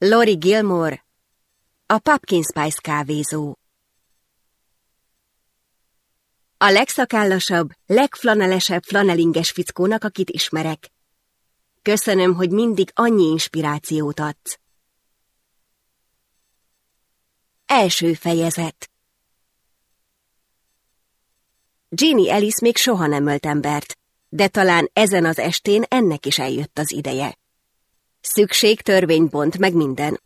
Lori Gilmore, a Pumpkin Spice kávézó. A legszakállasabb, legflanelesebb flanelinges fickónak, akit ismerek. Köszönöm, hogy mindig annyi inspirációt adsz. Első fejezet Ginny Ellis még soha nem ölt embert, de talán ezen az estén ennek is eljött az ideje. Szükség törvénybont meg minden.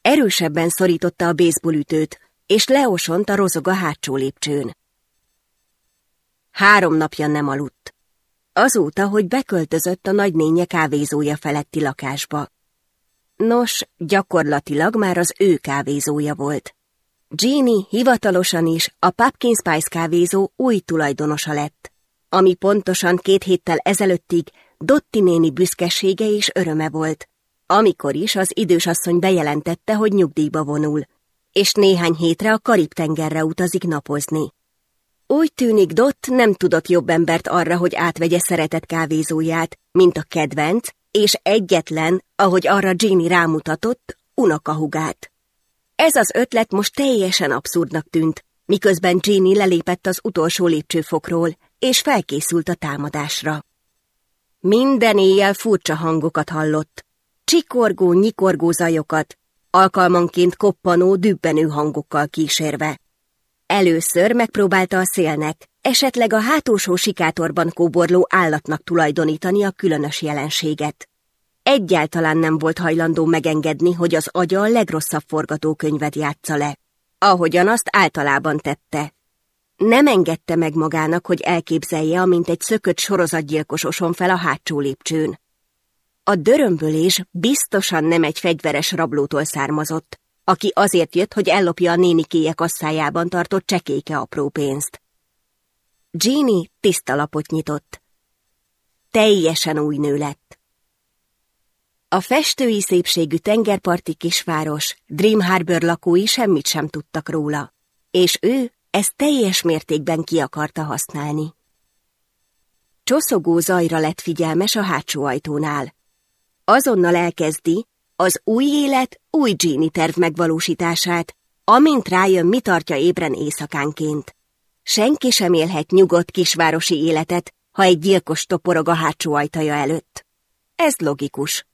Erősebben szorította a baseballütőt, és leosont a rozog a hátsó lépcsőn. Három napja nem aludt. Azóta, hogy beköltözött a nagynénye kávézója feletti lakásba. Nos, gyakorlatilag már az ő kávézója volt. Jeannie hivatalosan is a Pumpkin Spice kávézó új tulajdonosa lett, ami pontosan két héttel ezelőttig Dotti néni büszkesége és öröme volt, amikor is az idősasszony bejelentette, hogy nyugdíjba vonul, és néhány hétre a Karib-tengerre utazik napozni. Úgy tűnik Dott nem tudott jobb embert arra, hogy átvegye szeretett kávézóját, mint a kedvenc, és egyetlen, ahogy arra Ginny rámutatott, unokahugát. Ez az ötlet most teljesen abszurdnak tűnt, miközben Ginny lelépett az utolsó lépcsőfokról, és felkészült a támadásra. Minden éjjel furcsa hangokat hallott, csikorgó, nyikorgó zajokat, alkalmanként koppanó, dübbenő hangokkal kísérve. Először megpróbálta a szélnek, esetleg a hátulsó sikátorban kóborló állatnak tulajdonítani a különös jelenséget. Egyáltalán nem volt hajlandó megengedni, hogy az agya a legrosszabb forgatókönyvet játsza le, ahogyan azt általában tette. Nem engedte meg magának, hogy elképzelje, amint egy szökött sorozatgyilkos oson fel a hátsó lépcsőn. A dörömbölés biztosan nem egy fegyveres rablótól származott, aki azért jött, hogy ellopja a nénikéje kasszájában tartott csekéke apró pénzt. Jeannie tiszta lapot nyitott. Teljesen új nő lett. A festői szépségű tengerparti kisváros, Dream Harbor lakói semmit sem tudtak róla, és ő ezt teljes mértékben ki akarta használni. Csoszogó zajra lett figyelmes a hátsó ajtónál. Azonnal elkezdi, az új élet, új Genie terv megvalósítását, amint rájön, mi tartja ébren éjszakánként. Senki sem élhet nyugodt kisvárosi életet, ha egy gyilkos toporog a hátsó ajtaja előtt. Ez logikus.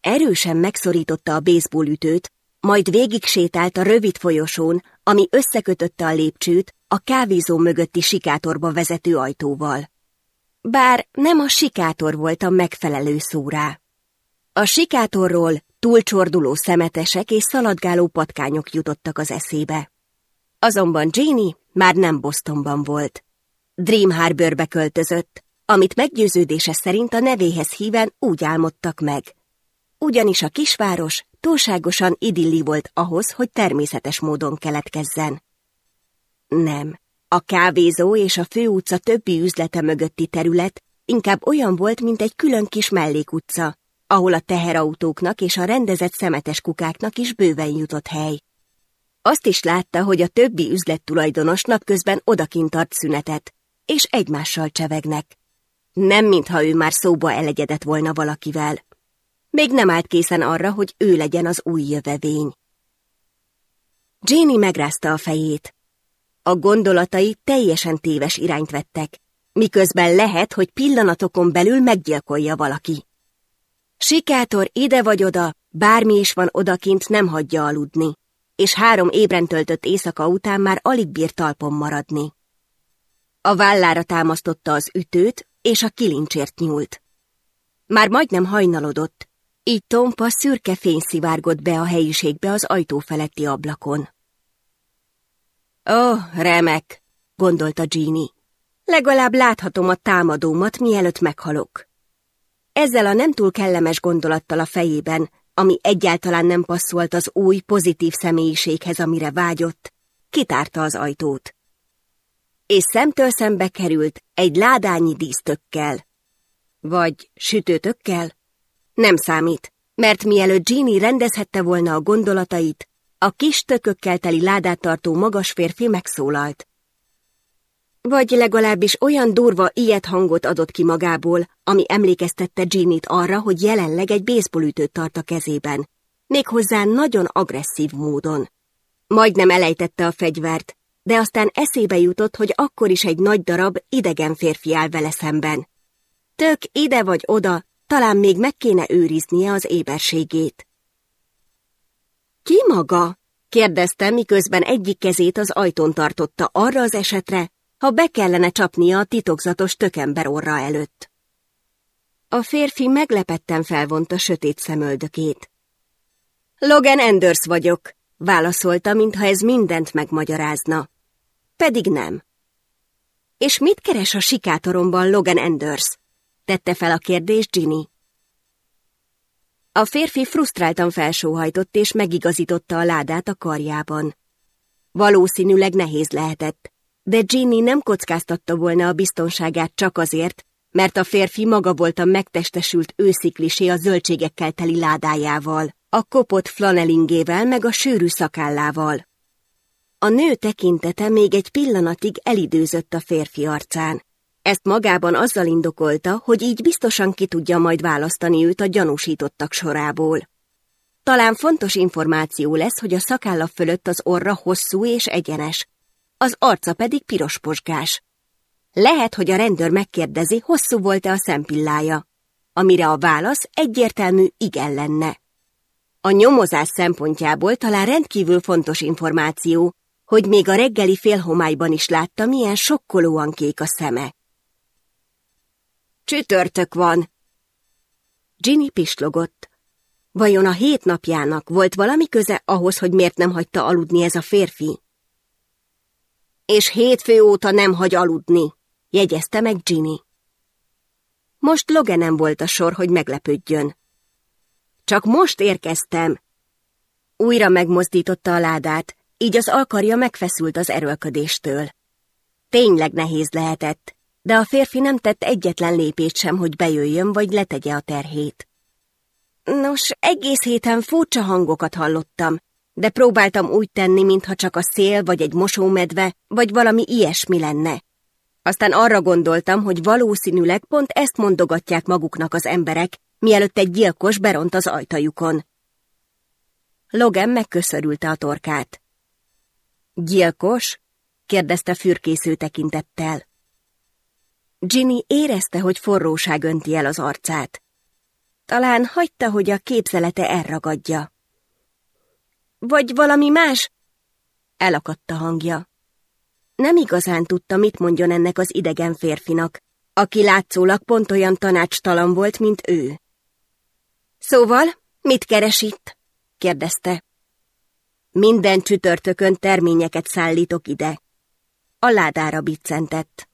Erősen megszorította a baseballütőt, majd végig sétált a rövid folyosón, ami összekötötte a lépcsőt a kávézó mögötti sikátorba vezető ajtóval. Bár nem a sikátor volt a megfelelő szó rá. A sikátorról túlcsorduló szemetesek és szaladgáló patkányok jutottak az eszébe. Azonban Jeannie már nem Bostonban volt. Dream Harborbe költözött, amit meggyőződése szerint a nevéhez híven úgy álmodtak meg. Ugyanis a kisváros túlságosan idilli volt ahhoz, hogy természetes módon keletkezzen. Nem, a kávézó és a főutca többi üzlete mögötti terület inkább olyan volt, mint egy külön kis mellékutca, ahol a teherautóknak és a rendezett szemetes kukáknak is bőven jutott hely. Azt is látta, hogy a többi üzlettulajdonos napközben odakint tart szünetet, és egymással csevegnek. Nem mintha ő már szóba elegyedett volna valakivel. Még nem állt készen arra, hogy ő legyen az új jövevény. Jenny megrázta a fejét. A gondolatai teljesen téves irányt vettek, miközben lehet, hogy pillanatokon belül meggyilkolja valaki. Sikátor ide vagy oda, bármi is van odakint, nem hagyja aludni, és három ébren töltött éjszaka után már alig bír talpon maradni. A vállára támasztotta az ütőt, és a kilincsért nyúlt. Már majdnem hajnalodott, így tompa szürke fény szivárgott be a helyiségbe az ajtó feletti ablakon. Ó, oh, remek, gondolta Jeannie. Legalább láthatom a támadómat, mielőtt meghalok. Ezzel a nem túl kellemes gondolattal a fejében, ami egyáltalán nem passzolt az új, pozitív személyiséghez, amire vágyott, kitárta az ajtót. És szemtől szembe került egy ládányi dísztökkel. Vagy sütőtökkel? Nem számít, mert mielőtt Jeannie rendezhette volna a gondolatait, a kis tökökkel teli ládát tartó magas férfi megszólalt. Vagy legalábbis olyan durva ilyet hangot adott ki magából, ami emlékeztette Ginnyt arra, hogy jelenleg egy baseballütőt tart a kezében, méghozzá nagyon agresszív módon. Majdnem elejtette a fegyvert, de aztán eszébe jutott, hogy akkor is egy nagy darab idegen férfi áll vele szemben. Tök ide vagy oda, talán még meg kéne őriznie az éberségét. Ki maga? kérdezte, miközben egyik kezét az ajtón tartotta arra az esetre, ha be kellene csapnia a titokzatos tökember orra előtt. A férfi meglepetten felvonta sötét szemöldökét. Logan Anders vagyok, válaszolta, mintha ez mindent megmagyarázna. Pedig nem. És mit keres a sikátoromban Logan Anders? Tette fel a kérdést Ginny. A férfi frusztráltan felsóhajtott és megigazította a ládát a karjában. Valószínűleg nehéz lehetett, de Ginny nem kockáztatta volna a biztonságát csak azért, mert a férfi maga volt a megtestesült ősziklisé a zöldségekkel teli ládájával, a kopott flanelingével meg a sűrű szakállával. A nő tekintete még egy pillanatig elidőzött a férfi arcán. Ezt magában azzal indokolta, hogy így biztosan ki tudja majd választani őt a gyanúsítottak sorából. Talán fontos információ lesz, hogy a szakálla fölött az orra hosszú és egyenes, az arca pedig piros posgás. Lehet, hogy a rendőr megkérdezi, hosszú volt-e a szempillája, amire a válasz egyértelmű igen lenne. A nyomozás szempontjából talán rendkívül fontos információ, hogy még a reggeli félhomályban is látta, milyen sokkolóan kék a szeme. Csütörtök van! Ginny pislogott. Vajon a hét napjának volt valami köze ahhoz, hogy miért nem hagyta aludni ez a férfi? És hétfő óta nem hagy aludni, jegyezte meg Ginny. Most Loganem volt a sor, hogy meglepődjön. Csak most érkeztem. Újra megmozdította a ládát, így az alkarja megfeszült az erőlködéstől. Tényleg nehéz lehetett, de a férfi nem tett egyetlen lépést sem, hogy bejöjjön vagy letegye a terhét. Nos, egész héten furcsa hangokat hallottam, de próbáltam úgy tenni, mintha csak a szél vagy egy mosómedve, vagy valami ilyesmi lenne. Aztán arra gondoltam, hogy valószínűleg pont ezt mondogatják maguknak az emberek, mielőtt egy gyilkos beront az ajtajukon. Logan megköszörülte a torkát. Gyilkos? kérdezte fürkésző tekintettel. Ginny érezte, hogy forróság önti el az arcát. Talán hagyta, hogy a képzelete elragadja. Vagy valami más? Elakadt a hangja. Nem igazán tudta, mit mondjon ennek az idegen férfinak, aki látszólag pont olyan tanácstalan volt, mint ő. Szóval, mit keres itt? kérdezte. Minden csütörtökön terményeket szállítok ide. A ládára biccentett.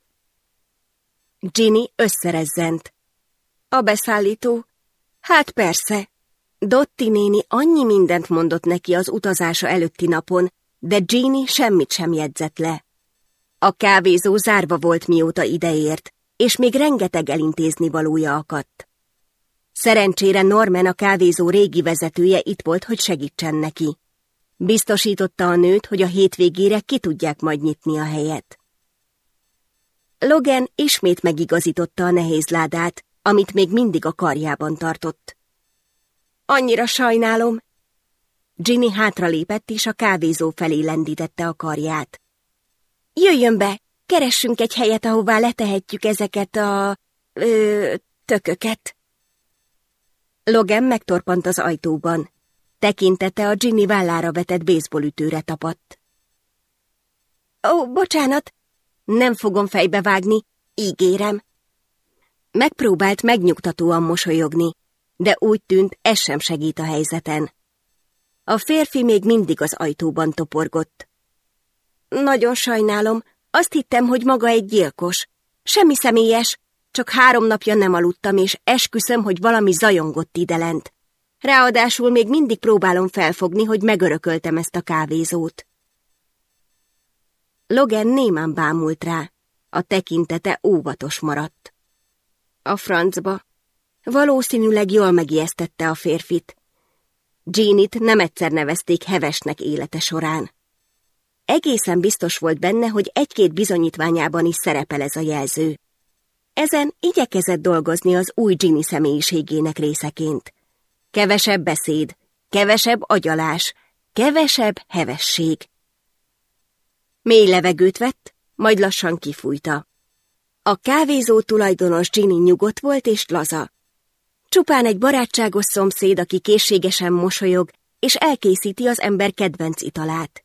Ginny összerezzent. A beszállító? Hát persze. Dotti néni annyi mindent mondott neki az utazása előtti napon, de Ginny semmit sem jegyzett le. A kávézó zárva volt mióta ideért, és még rengeteg elintézni valója akadt. Szerencsére Norman a kávézó régi vezetője itt volt, hogy segítsen neki. Biztosította a nőt, hogy a hétvégére ki tudják majd nyitni a helyet. Logan ismét megigazította a nehéz ládát, amit még mindig a karjában tartott. Annyira sajnálom. Ginny hátralépett, és a kávézó felé lendítette a karját. Jöjjön be, keressünk egy helyet, ahová letehetjük ezeket a... Ö, tököket. Logan megtorpant az ajtóban. Tekintete a Ginny vállára vetett baseballütőre tapadt. Ó, bocsánat, nem fogom fejbe vágni, ígérem. Megpróbált megnyugtatóan mosolyogni, de úgy tűnt, ez sem segít a helyzeten. A férfi még mindig az ajtóban toporgott. Nagyon sajnálom, azt hittem, hogy maga egy gyilkos. Semmi személyes, csak három napja nem aludtam, és esküszöm, hogy valami zajongott idelent. Ráadásul még mindig próbálom felfogni, hogy megörököltem ezt a kávézót. Logan némán bámult rá, a tekintete óvatos maradt. A francba. Valószínűleg jól megijesztette a férfit. Jeanit nem egyszer nevezték hevesnek élete során. egészen biztos volt benne, hogy egy-két bizonyítványában is szerepel ez a jelző. Ezen igyekezett dolgozni az új Ginny személyiségének részeként. Kevesebb beszéd, kevesebb agyalás, kevesebb hevesség. Mély levegőt vett, majd lassan kifújta. A kávézó tulajdonos Ginny nyugodt volt és laza. Csupán egy barátságos szomszéd, aki készségesen mosolyog, és elkészíti az ember kedvenc italát.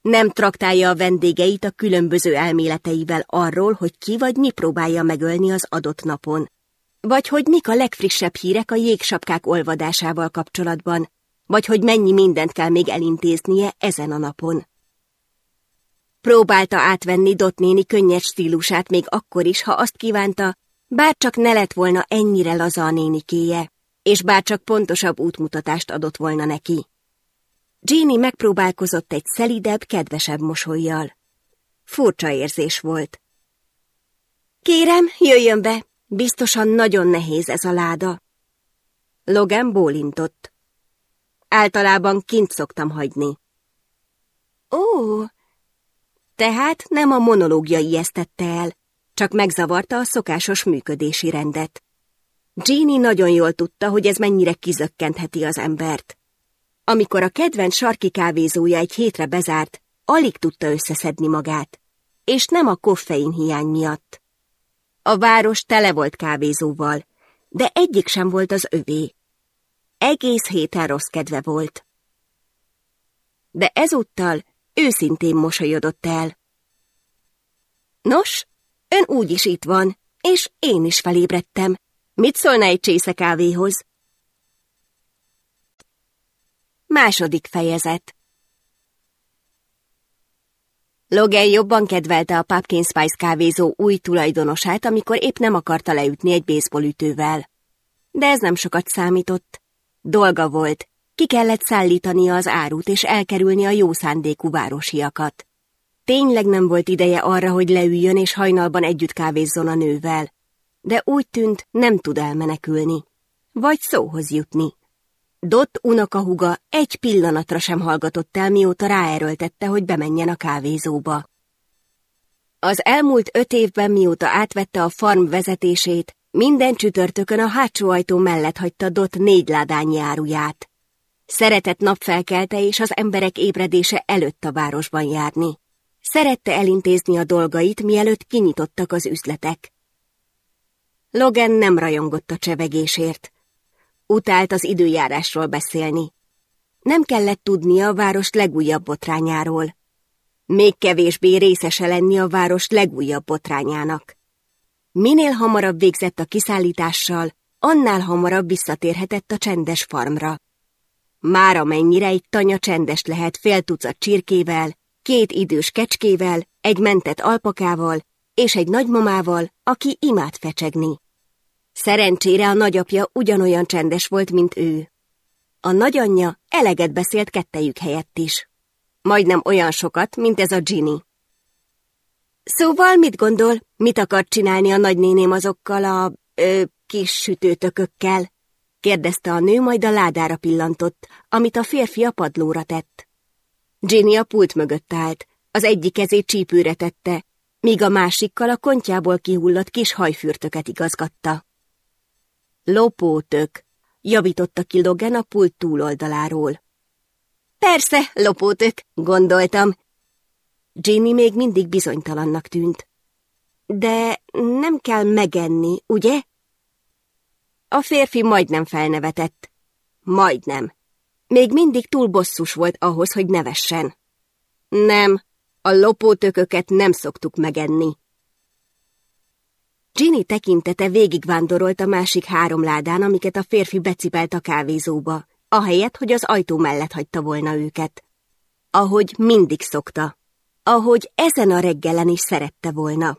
Nem traktálja a vendégeit a különböző elméleteivel arról, hogy ki vagy mi próbálja megölni az adott napon. Vagy hogy mik a legfrissebb hírek a jégsapkák olvadásával kapcsolatban, vagy hogy mennyi mindent kell még elintéznie ezen a napon. Próbálta átvenni Dot néni könnyes stílusát még akkor is, ha azt kívánta, bár csak ne lett volna ennyire laza a nénikéje, és bár csak pontosabb útmutatást adott volna neki. Jeannie megpróbálkozott egy szelidebb, kedvesebb mosolyjal. Furcsa érzés volt. Kérem, jöjjön be, biztosan nagyon nehéz ez a láda. Logan bólintott. Általában kint szoktam hagyni. Ó, tehát nem a monológia ijesztette el, csak megzavarta a szokásos működési rendet. Jeannie nagyon jól tudta, hogy ez mennyire kizökkentheti az embert. Amikor a kedvenc sarki kávézója egy hétre bezárt, alig tudta összeszedni magát, és nem a koffein hiány miatt. A város tele volt kávézóval, de egyik sem volt az övé. Egész héten rossz kedve volt. De ezúttal őszintén mosolyodott el. Nos, ön úgyis itt van, és én is felébredtem. Mit szólna egy csésze kávéhoz? Második fejezet Logan jobban kedvelte a Pumpkin Spice kávézó új tulajdonosát, amikor épp nem akarta leütni egy baseballütővel. De ez nem sokat számított. Dolga volt, ki kellett szállítania az árut és elkerülni a jó szándékú városiakat. Tényleg nem volt ideje arra, hogy leüljön és hajnalban együtt kávézzon a nővel, de úgy tűnt, nem tud elmenekülni, vagy szóhoz jutni. Dott unokahuga egy pillanatra sem hallgatott el, mióta ráerőltette, hogy bemenjen a kávézóba. Az elmúlt öt évben, mióta átvette a farm vezetését, minden csütörtökön a hátsó ajtó mellett hagyta Dott négy ládányi áruját. Szeretett napfelkelte és az emberek ébredése előtt a városban járni. Szerette elintézni a dolgait, mielőtt kinyitottak az üzletek. Logan nem rajongott a csevegésért. Utált az időjárásról beszélni. Nem kellett tudnia a város legújabb botrányáról. Még kevésbé részese lenni a város legújabb botrányának. Minél hamarabb végzett a kiszállítással, annál hamarabb visszatérhetett a csendes farmra. Már amennyire egy tanya csendes lehet fél tucat csirkével, két idős kecskével, egy mentett alpakával és egy nagymamával, aki imád fecsegni. Szerencsére a nagyapja ugyanolyan csendes volt, mint ő. A nagyanyja eleget beszélt kettejük helyett is. Majdnem olyan sokat, mint ez a Ginny. Szóval mit gondol, mit akar csinálni a nagynéném azokkal a ö, kis sütőtökökkel? Kérdezte a nő, majd a ládára pillantott, amit a férfi a padlóra tett. Ginny a pult mögött állt, az egyik kezét csípőre tette, míg a másikkal a kontjából kihullott kis hajfürtöket igazgatta. Lopótök, javította ki a pult túloldaláról. Persze, lopótök, gondoltam. Ginny még mindig bizonytalannak tűnt. De nem kell megenni, ugye? A férfi majdnem felnevetett. Majdnem. Még mindig túl bosszus volt ahhoz, hogy nevessen. Nem, a lopótököket nem szoktuk megenni. Ginny tekintete végigvándorolt a másik három ládán, amiket a férfi becipelt a kávézóba, ahelyett, hogy az ajtó mellett hagyta volna őket. Ahogy mindig szokta. Ahogy ezen a reggelen is szerette volna.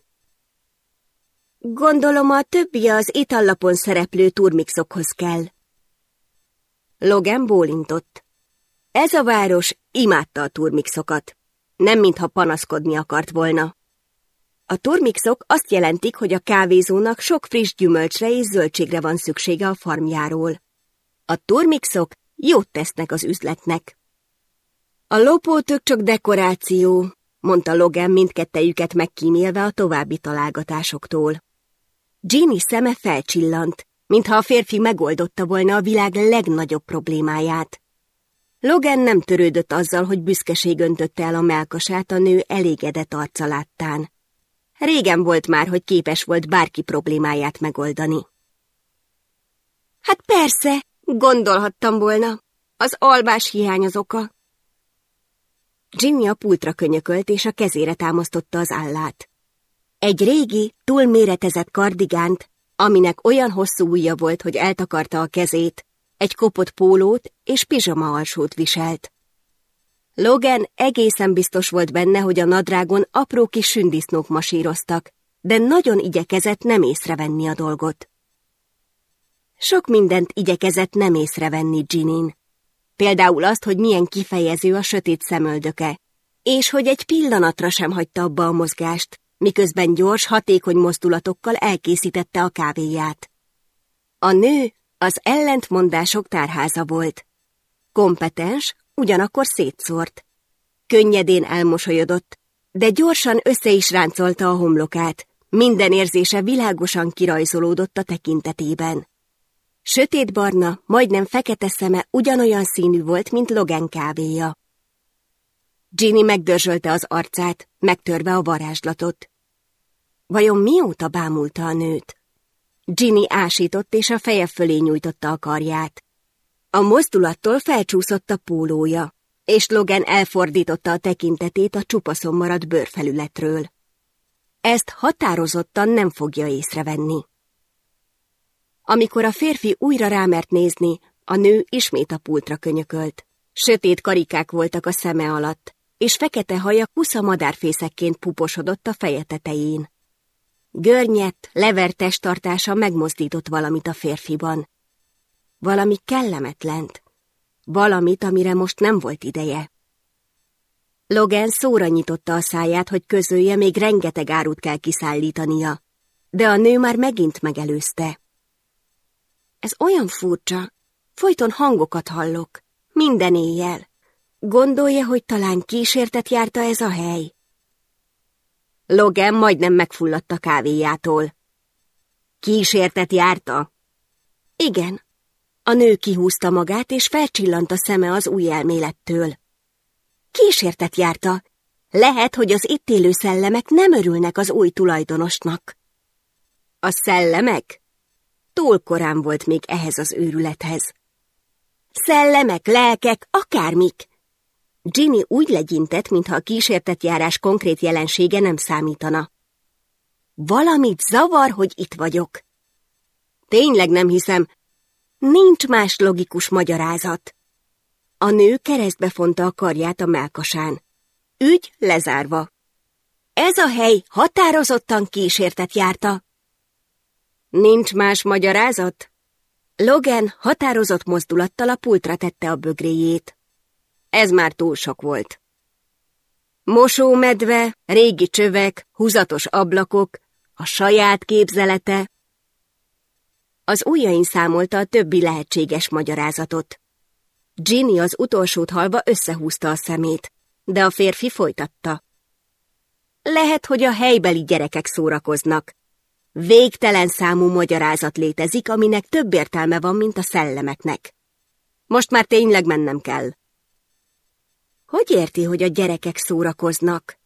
Gondolom a többi az itallapon szereplő turmixokhoz kell. Logan bólintott. Ez a város imádta a turmixokat. Nem mintha panaszkodni akart volna. A turmixok azt jelentik, hogy a kávézónak sok friss gyümölcsre és zöldségre van szüksége a farmjáról. A turmixok jót tesznek az üzletnek. A lopótök csak dekoráció, mondta Logan mindkettejüket megkímélve a további találgatásoktól. Ginny szeme felcsillant, mintha a férfi megoldotta volna a világ legnagyobb problémáját. Logan nem törődött azzal, hogy büszkeség öntötte el a melkasát a nő elégedett arca láttán. Régen volt már, hogy képes volt bárki problémáját megoldani. Hát persze, gondolhattam volna. Az alvás hiány az oka. Ginny a pultra könyökölt, és a kezére támasztotta az állát. Egy régi, túlméretezett kardigánt, aminek olyan hosszú ujja volt, hogy eltakarta a kezét, egy kopott pólót és pizsama alsót viselt. Logan egészen biztos volt benne, hogy a nadrágon apró kis sündisznók masíroztak, de nagyon igyekezett nem észrevenni a dolgot. Sok mindent igyekezett nem észrevenni Ginin. Például azt, hogy milyen kifejező a sötét szemöldöke, és hogy egy pillanatra sem hagyta abba a mozgást, miközben gyors, hatékony mozdulatokkal elkészítette a kávéját. A nő az ellentmondások tárháza volt. Kompetens, ugyanakkor szétszórt. Könnyedén elmosolyodott, de gyorsan össze is ráncolta a homlokát, minden érzése világosan kirajzolódott a tekintetében. Sötétbarna, majdnem fekete szeme ugyanolyan színű volt, mint Logan kávéja. Ginny megdörzsölte az arcát, megtörve a varázslatot. Vajon mióta bámulta a nőt? Ginny ásított, és a feje fölé nyújtotta a karját. A mozdulattól felcsúszott a pólója, és Logan elfordította a tekintetét a csupaszon maradt bőrfelületről. Ezt határozottan nem fogja észrevenni. Amikor a férfi újra rámert nézni, a nő ismét a pultra könyökölt. Sötét karikák voltak a szeme alatt, és fekete haja kusza madárfészekként puposodott a feje tetején. Görnyett, levert testtartása megmozdított valamit a férfiban. Valami kellemetlent. Valamit, amire most nem volt ideje. Logan szóra nyitotta a száját, hogy közölje, még rengeteg árut kell kiszállítania, de a nő már megint megelőzte. Ez olyan furcsa. Folyton hangokat hallok. Minden éjjel. Gondolja, hogy talán kísértet járta ez a hely? Logan majdnem megfulladt a kávéjától. Kísértet járta? Igen. A nő kihúzta magát, és felcsillant a szeme az új elmélettől. Kísértet járta. Lehet, hogy az itt élő szellemek nem örülnek az új tulajdonosnak. A szellemek? Túl korán volt még ehhez az őrülethez. Szellemek, lelkek, akármik! Ginny úgy legyintett, mintha a kísértett járás konkrét jelensége nem számítana. Valamit zavar, hogy itt vagyok. Tényleg nem hiszem. Nincs más logikus magyarázat. A nő keresztbe fonta a karját a melkasán. Ügy lezárva. Ez a hely határozottan kísértet járta. Nincs más magyarázat? Logan határozott mozdulattal a pultra tette a bögréjét. Ez már túl sok volt. Mosómedve, régi csövek, húzatos ablakok, a saját képzelete. Az ujjain számolta a többi lehetséges magyarázatot. Ginny az utolsót halva összehúzta a szemét, de a férfi folytatta. Lehet, hogy a helybeli gyerekek szórakoznak, Végtelen számú magyarázat létezik, aminek több értelme van, mint a szellemeknek. Most már tényleg mennem kell. Hogy érti, hogy a gyerekek szórakoznak?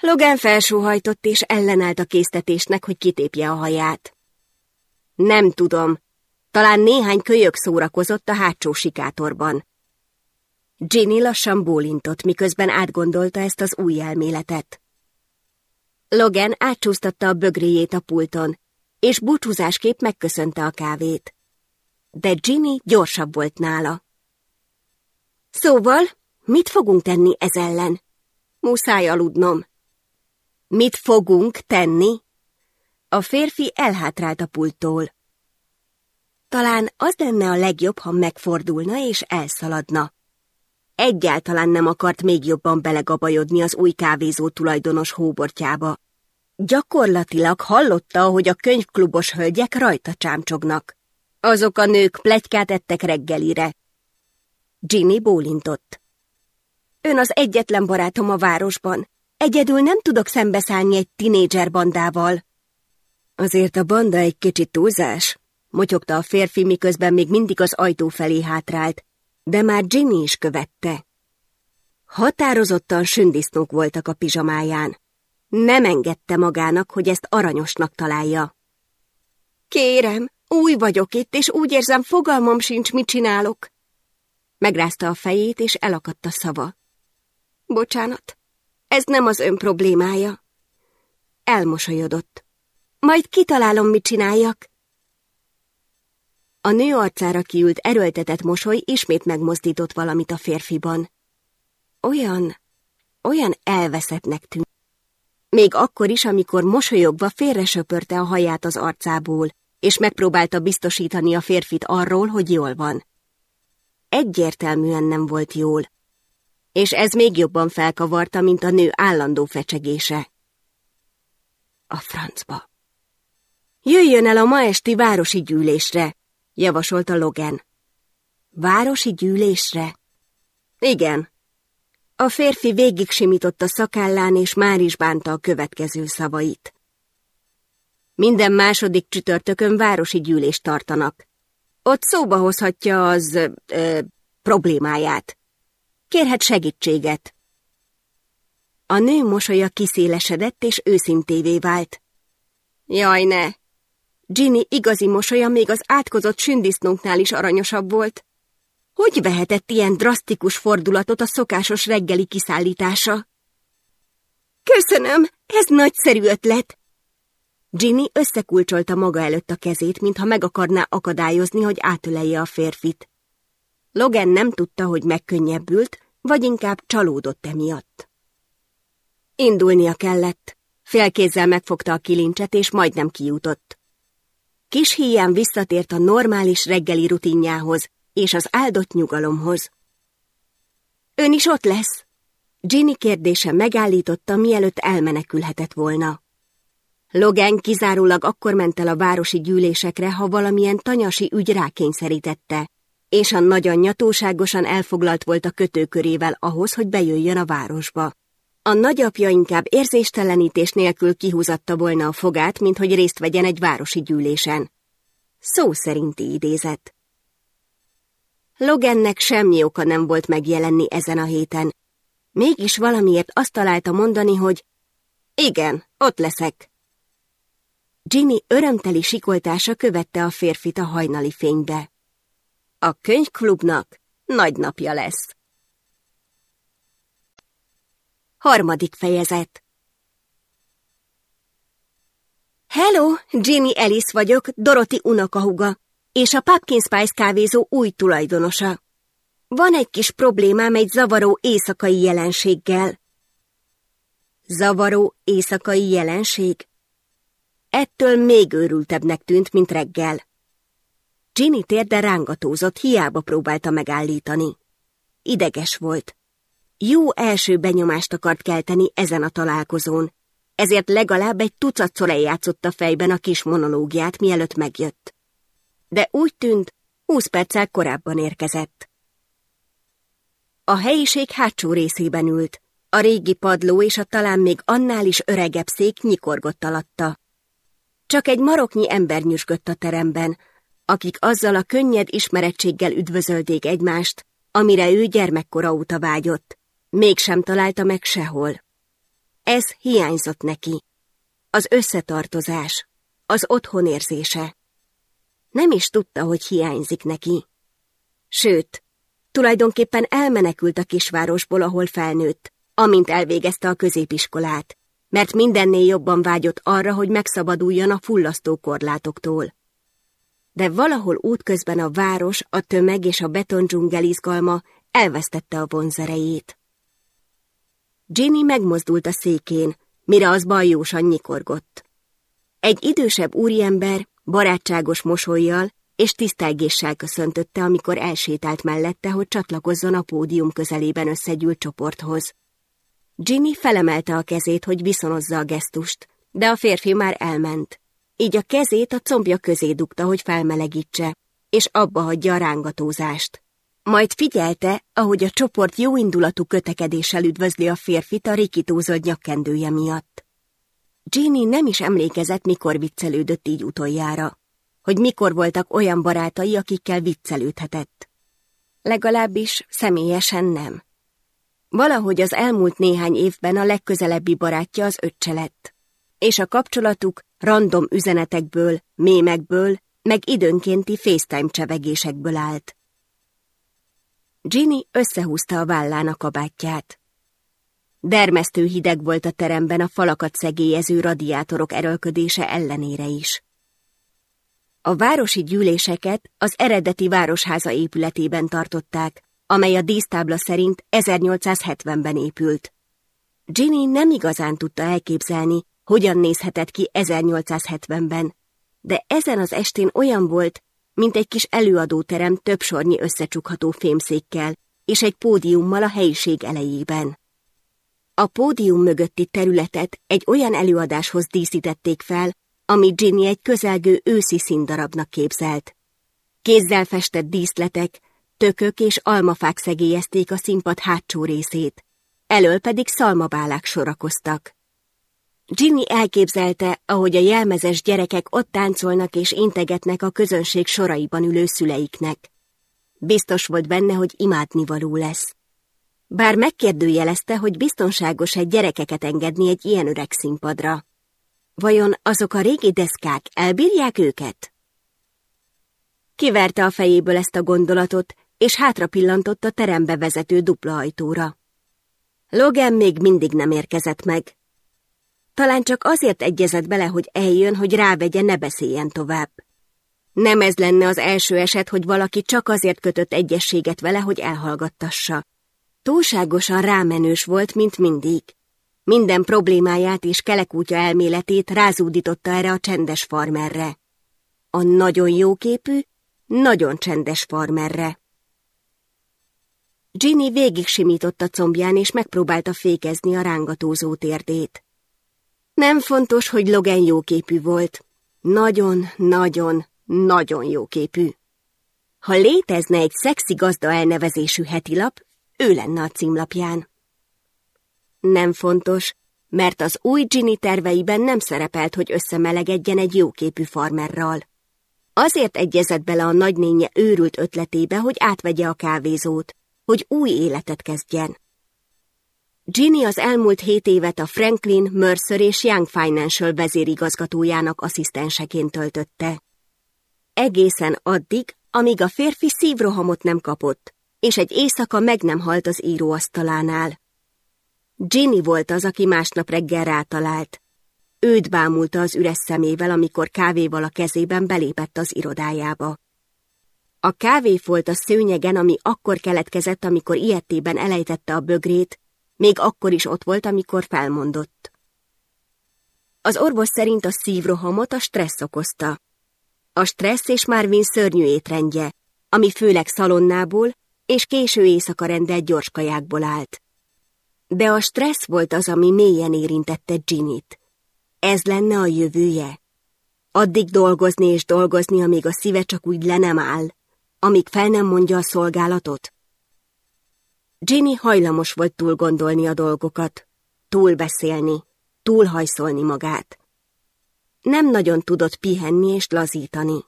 Logan felsóhajtott és ellenállt a késztetésnek, hogy kitépje a haját. Nem tudom. Talán néhány kölyök szórakozott a hátsó sikátorban. Ginny lassan bólintott, miközben átgondolta ezt az új elméletet. Logan átcsúsztatta a bögréjét a pulton, és búcsúzásképp megköszönte a kávét. De Ginny gyorsabb volt nála. Szóval, mit fogunk tenni ez ellen? Muszáj aludnom. Mit fogunk tenni? A férfi elhátrált a pulttól. Talán az lenne a legjobb, ha megfordulna és elszaladna. Egyáltalán nem akart még jobban belegabajodni az új kávézó tulajdonos hóbortjába. Gyakorlatilag hallotta, hogy a könyvklubos hölgyek rajta csámcsognak. Azok a nők plegykát ettek reggelire. Ginny bólintott. Ön az egyetlen barátom a városban. Egyedül nem tudok szembeszállni egy tinédzser bandával. Azért a banda egy kicsit túlzás, motyogta a férfi, miközben még mindig az ajtó felé hátrált, de már Ginny is követte. Határozottan sündisznók voltak a pizsamáján. Nem engedte magának, hogy ezt aranyosnak találja. Kérem, új vagyok itt, és úgy érzem, fogalmam sincs, mit csinálok. Megrázta a fejét, és elakadt a szava. Bocsánat, ez nem az ön problémája. Elmosolyodott. Majd kitalálom, mit csináljak. A nő arcára kiült erőltetett mosoly ismét megmozdított valamit a férfiban. Olyan, olyan elveszettnek tűnt. Még akkor is, amikor mosolyogva félresöpörte a haját az arcából, és megpróbálta biztosítani a férfit arról, hogy jól van. Egyértelműen nem volt jól, és ez még jobban felkavarta, mint a nő állandó fecsegése. A francba. Jöjjön el a ma esti városi gyűlésre, javasolta Logan. Városi gyűlésre? Igen. A férfi végig simított a szakállán, és már is bánta a következő szavait. Minden második csütörtökön városi gyűlést tartanak. Ott szóba hozhatja az... Ö, problémáját. Kérhet segítséget. A nő mosolya kiszélesedett, és őszintévé vált. Jaj, ne! Ginny igazi mosolya még az átkozott sündisznóknál is aranyosabb volt. Hogy vehetett ilyen drasztikus fordulatot a szokásos reggeli kiszállítása? Köszönöm, ez nagyszerű ötlet! Ginny összekulcsolta maga előtt a kezét, mintha meg akarná akadályozni, hogy átölelje a férfit. Logan nem tudta, hogy megkönnyebbült, vagy inkább csalódott emiatt. Indulnia kellett. Félkézzel megfogta a kilincset, és majdnem kijutott. Kis híján visszatért a normális reggeli rutinjához és az áldott nyugalomhoz. Ön is ott lesz? Ginny kérdése megállította, mielőtt elmenekülhetett volna. Logan kizárólag akkor ment el a városi gyűlésekre, ha valamilyen tanyasi ügy rákényszerítette, és a nagyanyja túlságosan elfoglalt volt a kötőkörével ahhoz, hogy bejöjjön a városba. A nagyapja inkább érzéstelenítés nélkül kihúzatta volna a fogát, mint hogy részt vegyen egy városi gyűlésen. Szó szerinti idézet. Logannek semmi oka nem volt megjelenni ezen a héten. Mégis valamiért azt találta mondani, hogy igen, ott leszek. Ginny örömteli sikoltása követte a férfit a hajnali fénybe. A könyvklubnak nagy napja lesz. Harmadik fejezet Hello, Ginny Ellis vagyok, Dorothy unokahuga, és a Pumpkin Spice kávézó új tulajdonosa. Van egy kis problémám egy zavaró éjszakai jelenséggel. Zavaró éjszakai jelenség? Ettől még őrültebbnek tűnt, mint reggel. Ginny térde rángatózott, hiába próbálta megállítani. Ideges volt. Jó első benyomást akart kelteni ezen a találkozón, ezért legalább egy tucatszor eljátszotta fejben a kis monológiát, mielőtt megjött. De úgy tűnt, húsz perccel korábban érkezett. A helyiség hátsó részében ült, a régi padló és a talán még annál is öregebb szék nyikorgott alatta. Csak egy maroknyi ember nyüsgött a teremben, akik azzal a könnyed ismerettséggel üdvözölték egymást, amire ő gyermekkora óta vágyott, mégsem találta meg sehol. Ez hiányzott neki. Az összetartozás, az otthon érzése. Nem is tudta, hogy hiányzik neki. Sőt, tulajdonképpen elmenekült a kisvárosból, ahol felnőtt, amint elvégezte a középiskolát, mert mindennél jobban vágyott arra, hogy megszabaduljon a fullasztó korlátoktól de valahol útközben a város, a tömeg és a betondzsungel izgalma elvesztette a vonzerejét. Ginny megmozdult a székén, mire az bajósan nyikorgott. Egy idősebb úriember barátságos mosolyjal és tisztelgéssel köszöntötte, amikor elsétált mellette, hogy csatlakozzon a pódium közelében összegyűlt csoporthoz. Ginny felemelte a kezét, hogy viszonozza a gesztust, de a férfi már elment így a kezét a combja közé dugta, hogy felmelegítse, és abba hagyja a rángatózást. Majd figyelte, ahogy a csoport jóindulatú kötekedéssel üdvözli a férfit a rikítózott nyakkendője miatt. Ginny nem is emlékezett, mikor viccelődött így utoljára, hogy mikor voltak olyan barátai, akikkel viccelődhetett. Legalábbis személyesen nem. Valahogy az elmúlt néhány évben a legközelebbi barátja az öccse lett, és a kapcsolatuk random üzenetekből, mémekből, meg időnkénti FaceTime csevegésekből állt. Ginny összehúzta a vállán a kabátját. Dermesztő hideg volt a teremben a falakat szegélyező radiátorok erőlködése ellenére is. A városi gyűléseket az eredeti városháza épületében tartották, amely a dísztábla szerint 1870-ben épült. Ginny nem igazán tudta elképzelni, hogyan nézhetett ki 1870-ben, de ezen az estén olyan volt, mint egy kis előadóterem több összecsukható fémszékkel és egy pódiummal a helyiség elejében. A pódium mögötti területet egy olyan előadáshoz díszítették fel, ami Ginny egy közelgő őszi színdarabnak képzelt. Kézzel festett díszletek, tökök és almafák szegélyezték a színpad hátsó részét, elől pedig szalmabálák sorakoztak. Ginny elképzelte, ahogy a jelmezes gyerekek ott táncolnak és integetnek a közönség soraiban ülő szüleiknek. Biztos volt benne, hogy imádnivaló lesz. Bár megkérdőjelezte, hogy biztonságos egy gyerekeket engedni egy ilyen öreg színpadra. Vajon azok a régi deszkák elbírják őket? Kiverte a fejéből ezt a gondolatot, és hátra pillantott a terembe vezető dupla ajtóra. Logan még mindig nem érkezett meg. Talán csak azért egyezett bele, hogy eljön, hogy rávegye, ne beszéljen tovább. Nem ez lenne az első eset, hogy valaki csak azért kötött egyességet vele, hogy elhallgattassa. Túlságosan rámenős volt, mint mindig. Minden problémáját és kelekútja elméletét rázúdította erre a csendes farmerre. A nagyon jóképű, nagyon csendes farmerre. Ginny végig simított combján, és megpróbálta fékezni a rángatózó térdét. Nem fontos, hogy Logan jóképű volt. Nagyon, nagyon, nagyon jóképű. Ha létezne egy szexi gazda elnevezésű hetilap, ő lenne a címlapján. Nem fontos, mert az új Ginny terveiben nem szerepelt, hogy összemelegedjen egy jóképű farmerral. Azért egyezett bele a nagynénye őrült ötletébe, hogy átvegye a kávézót, hogy új életet kezdjen. Ginny az elmúlt hét évet a Franklin, Mercer és Young Financial vezérigazgatójának asszisztenseként töltötte. Egészen addig, amíg a férfi szívrohamot nem kapott, és egy éjszaka meg nem halt az íróasztalánál. Ginny volt az, aki másnap reggel rátalált. Őt bámulta az üres szemével, amikor kávéval a kezében belépett az irodájába. A kávéfolt a szőnyegen, ami akkor keletkezett, amikor ilyettében elejtette a bögrét, még akkor is ott volt, amikor felmondott. Az orvos szerint a szívrohamot a stressz okozta. A stressz és Marvin szörnyű étrendje, ami főleg szalonnából és késő éjszaka rendelt gyors kajákból állt. De a stressz volt az, ami mélyen érintette Ginnyt. Ez lenne a jövője. Addig dolgozni és dolgozni, amíg a szíve csak úgy le nem áll, amíg fel nem mondja a szolgálatot. Ginny hajlamos volt túl gondolni a dolgokat, túl beszélni, túl hajszolni magát. Nem nagyon tudott pihenni és lazítani.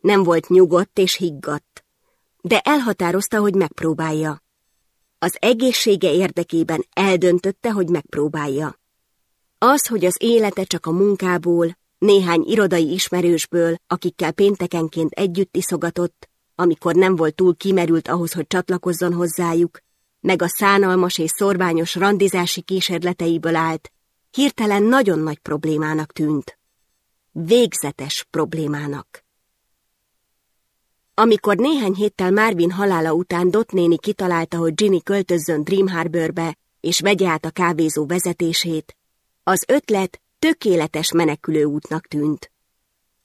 Nem volt nyugodt és higgadt, de elhatározta, hogy megpróbálja. Az egészsége érdekében eldöntötte, hogy megpróbálja. Az, hogy az élete csak a munkából, néhány irodai ismerősből, akikkel péntekenként együtt iszogatott, amikor nem volt túl kimerült ahhoz, hogy csatlakozzon hozzájuk, meg a szánalmas és szorványos randizási kísérleteiből állt, hirtelen nagyon nagy problémának tűnt. Végzetes problémának. Amikor néhány héttel Marvin halála után Dot néni kitalálta, hogy Ginny költözzön Dream Harborbe és vegye át a kávézó vezetését, az ötlet tökéletes menekülő útnak tűnt.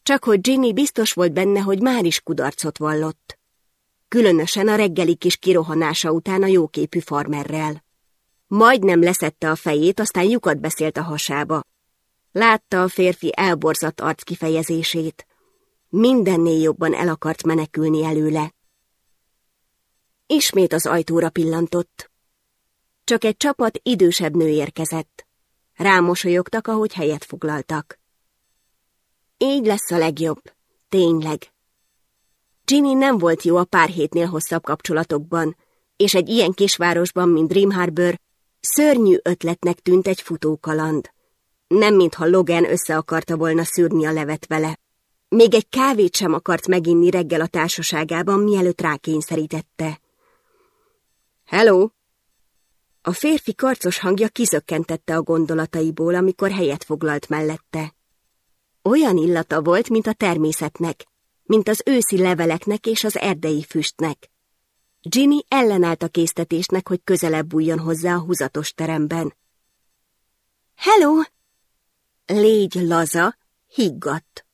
Csak hogy Ginny biztos volt benne, hogy már is kudarcot vallott különösen a reggeli kis kirohanása után a jóképű farmerrel. Majdnem leszette a fejét, aztán lyukat beszélt a hasába. Látta a férfi elborzadt arc kifejezését. Mindennél jobban el akart menekülni előle. ismét az ajtóra pillantott. Csak egy csapat idősebb nő érkezett. Rámosolyogtak, ahogy helyet foglaltak. Így lesz a legjobb, tényleg. Ginny nem volt jó a pár hétnél hosszabb kapcsolatokban, és egy ilyen kisvárosban, mint Dream Harbor, szörnyű ötletnek tűnt egy futókaland. Nem mintha Logan össze akarta volna szűrni a levet vele. Még egy kávét sem akart meginni reggel a társaságában, mielőtt rákényszerítette. Hello! A férfi karcos hangja kizökkentette a gondolataiból, amikor helyet foglalt mellette. Olyan illata volt, mint a természetnek, mint az őszi leveleknek és az erdei füstnek. Ginny ellenállt a késztetésnek, hogy közelebb bújjon hozzá a húzatos teremben. Hello! Légy laza, higgadt.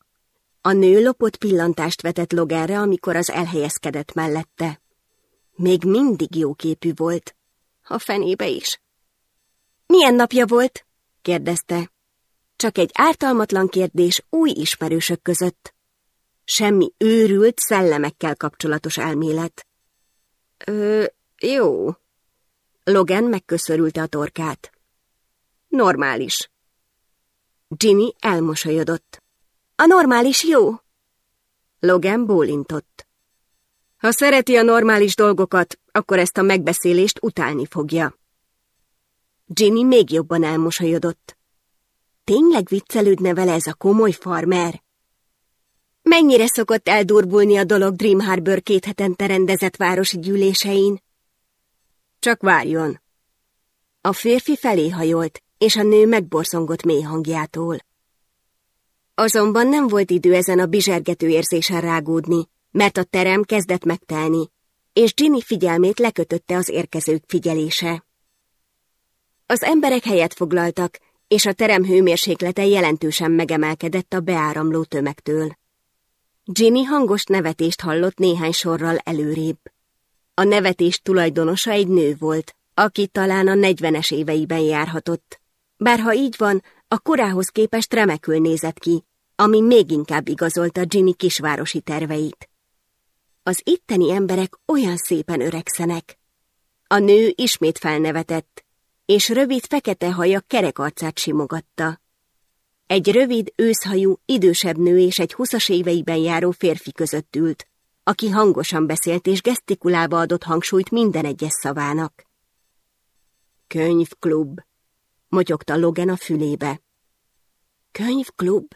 A nő lopott pillantást vetett Loganre, amikor az elhelyezkedett mellette. Még mindig jóképű volt. A fenébe is. Milyen napja volt? kérdezte. Csak egy ártalmatlan kérdés új ismerősök között. Semmi őrült szellemekkel kapcsolatos elmélet. Ö, jó. Logan megköszörülte a torkát. Normális. Ginny elmosolyodott. A normális jó? Logan bólintott. Ha szereti a normális dolgokat, akkor ezt a megbeszélést utálni fogja. Ginny még jobban elmosolyodott. Tényleg viccelődne vele ez a komoly farmer? Mennyire szokott eldurbulni a dolog Dream Harbor két hetente rendezett városi gyűlésein? Csak várjon. A férfi felé hajolt, és a nő megborszongott mély hangjától. Azonban nem volt idő ezen a bizsergető érzésen rágódni, mert a terem kezdett megtelni, és Ginny figyelmét lekötötte az érkezők figyelése. Az emberek helyet foglaltak, és a terem hőmérséklete jelentősen megemelkedett a beáramló tömegtől. Ginny hangos nevetést hallott néhány sorral előrébb. A nevetés tulajdonosa egy nő volt, aki talán a negyvenes éveiben járhatott. Bár ha így van, a korához képest remekül nézett ki, ami még inkább igazolta Ginny kisvárosi terveit. Az itteni emberek olyan szépen öregszenek. A nő ismét felnevetett, és rövid fekete haja kerek arcát simogatta. Egy rövid, őszhajú, idősebb nő és egy huszas éveiben járó férfi között ült, aki hangosan beszélt és gesztikulába adott hangsúlyt minden egyes szavának. Könyvklub, motyogta Logan a fülébe. Könyvklub?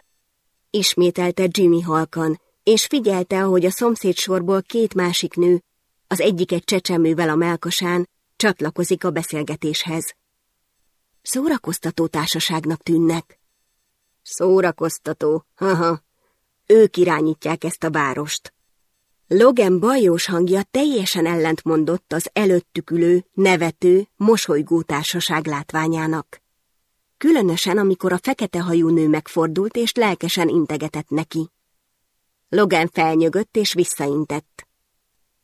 Ismételte Jimmy halkan, és figyelte, ahogy a szomszédsorból két másik nő, az egyik egy csecsemővel a melkasán, csatlakozik a beszélgetéshez. Szórakoztató társaságnak tűnnek. Szórakoztató, haha. Ők irányítják ezt a várost. Logan bajós hangja teljesen ellentmondott az előttük ülő, nevető, mosolygó társaság látványának. Különösen, amikor a fekete hajú nő megfordult és lelkesen integetett neki. Logan felnyögött és visszaintett.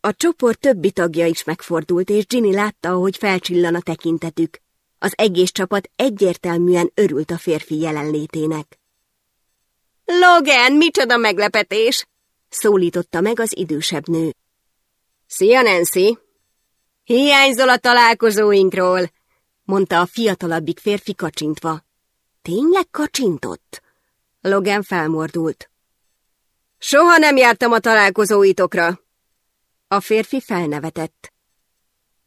A csoport többi tagja is megfordult, és Ginny látta, ahogy felcsillan a tekintetük. Az egész csapat egyértelműen örült a férfi jelenlétének. Logan, micsoda meglepetés! szólította meg az idősebb nő. Szia, Nancy! Hiányzol a találkozóinkról, mondta a fiatalabbik férfi kacsintva. Tényleg kacsintott? Logan felmordult. Soha nem jártam a találkozóitokra. A férfi felnevetett.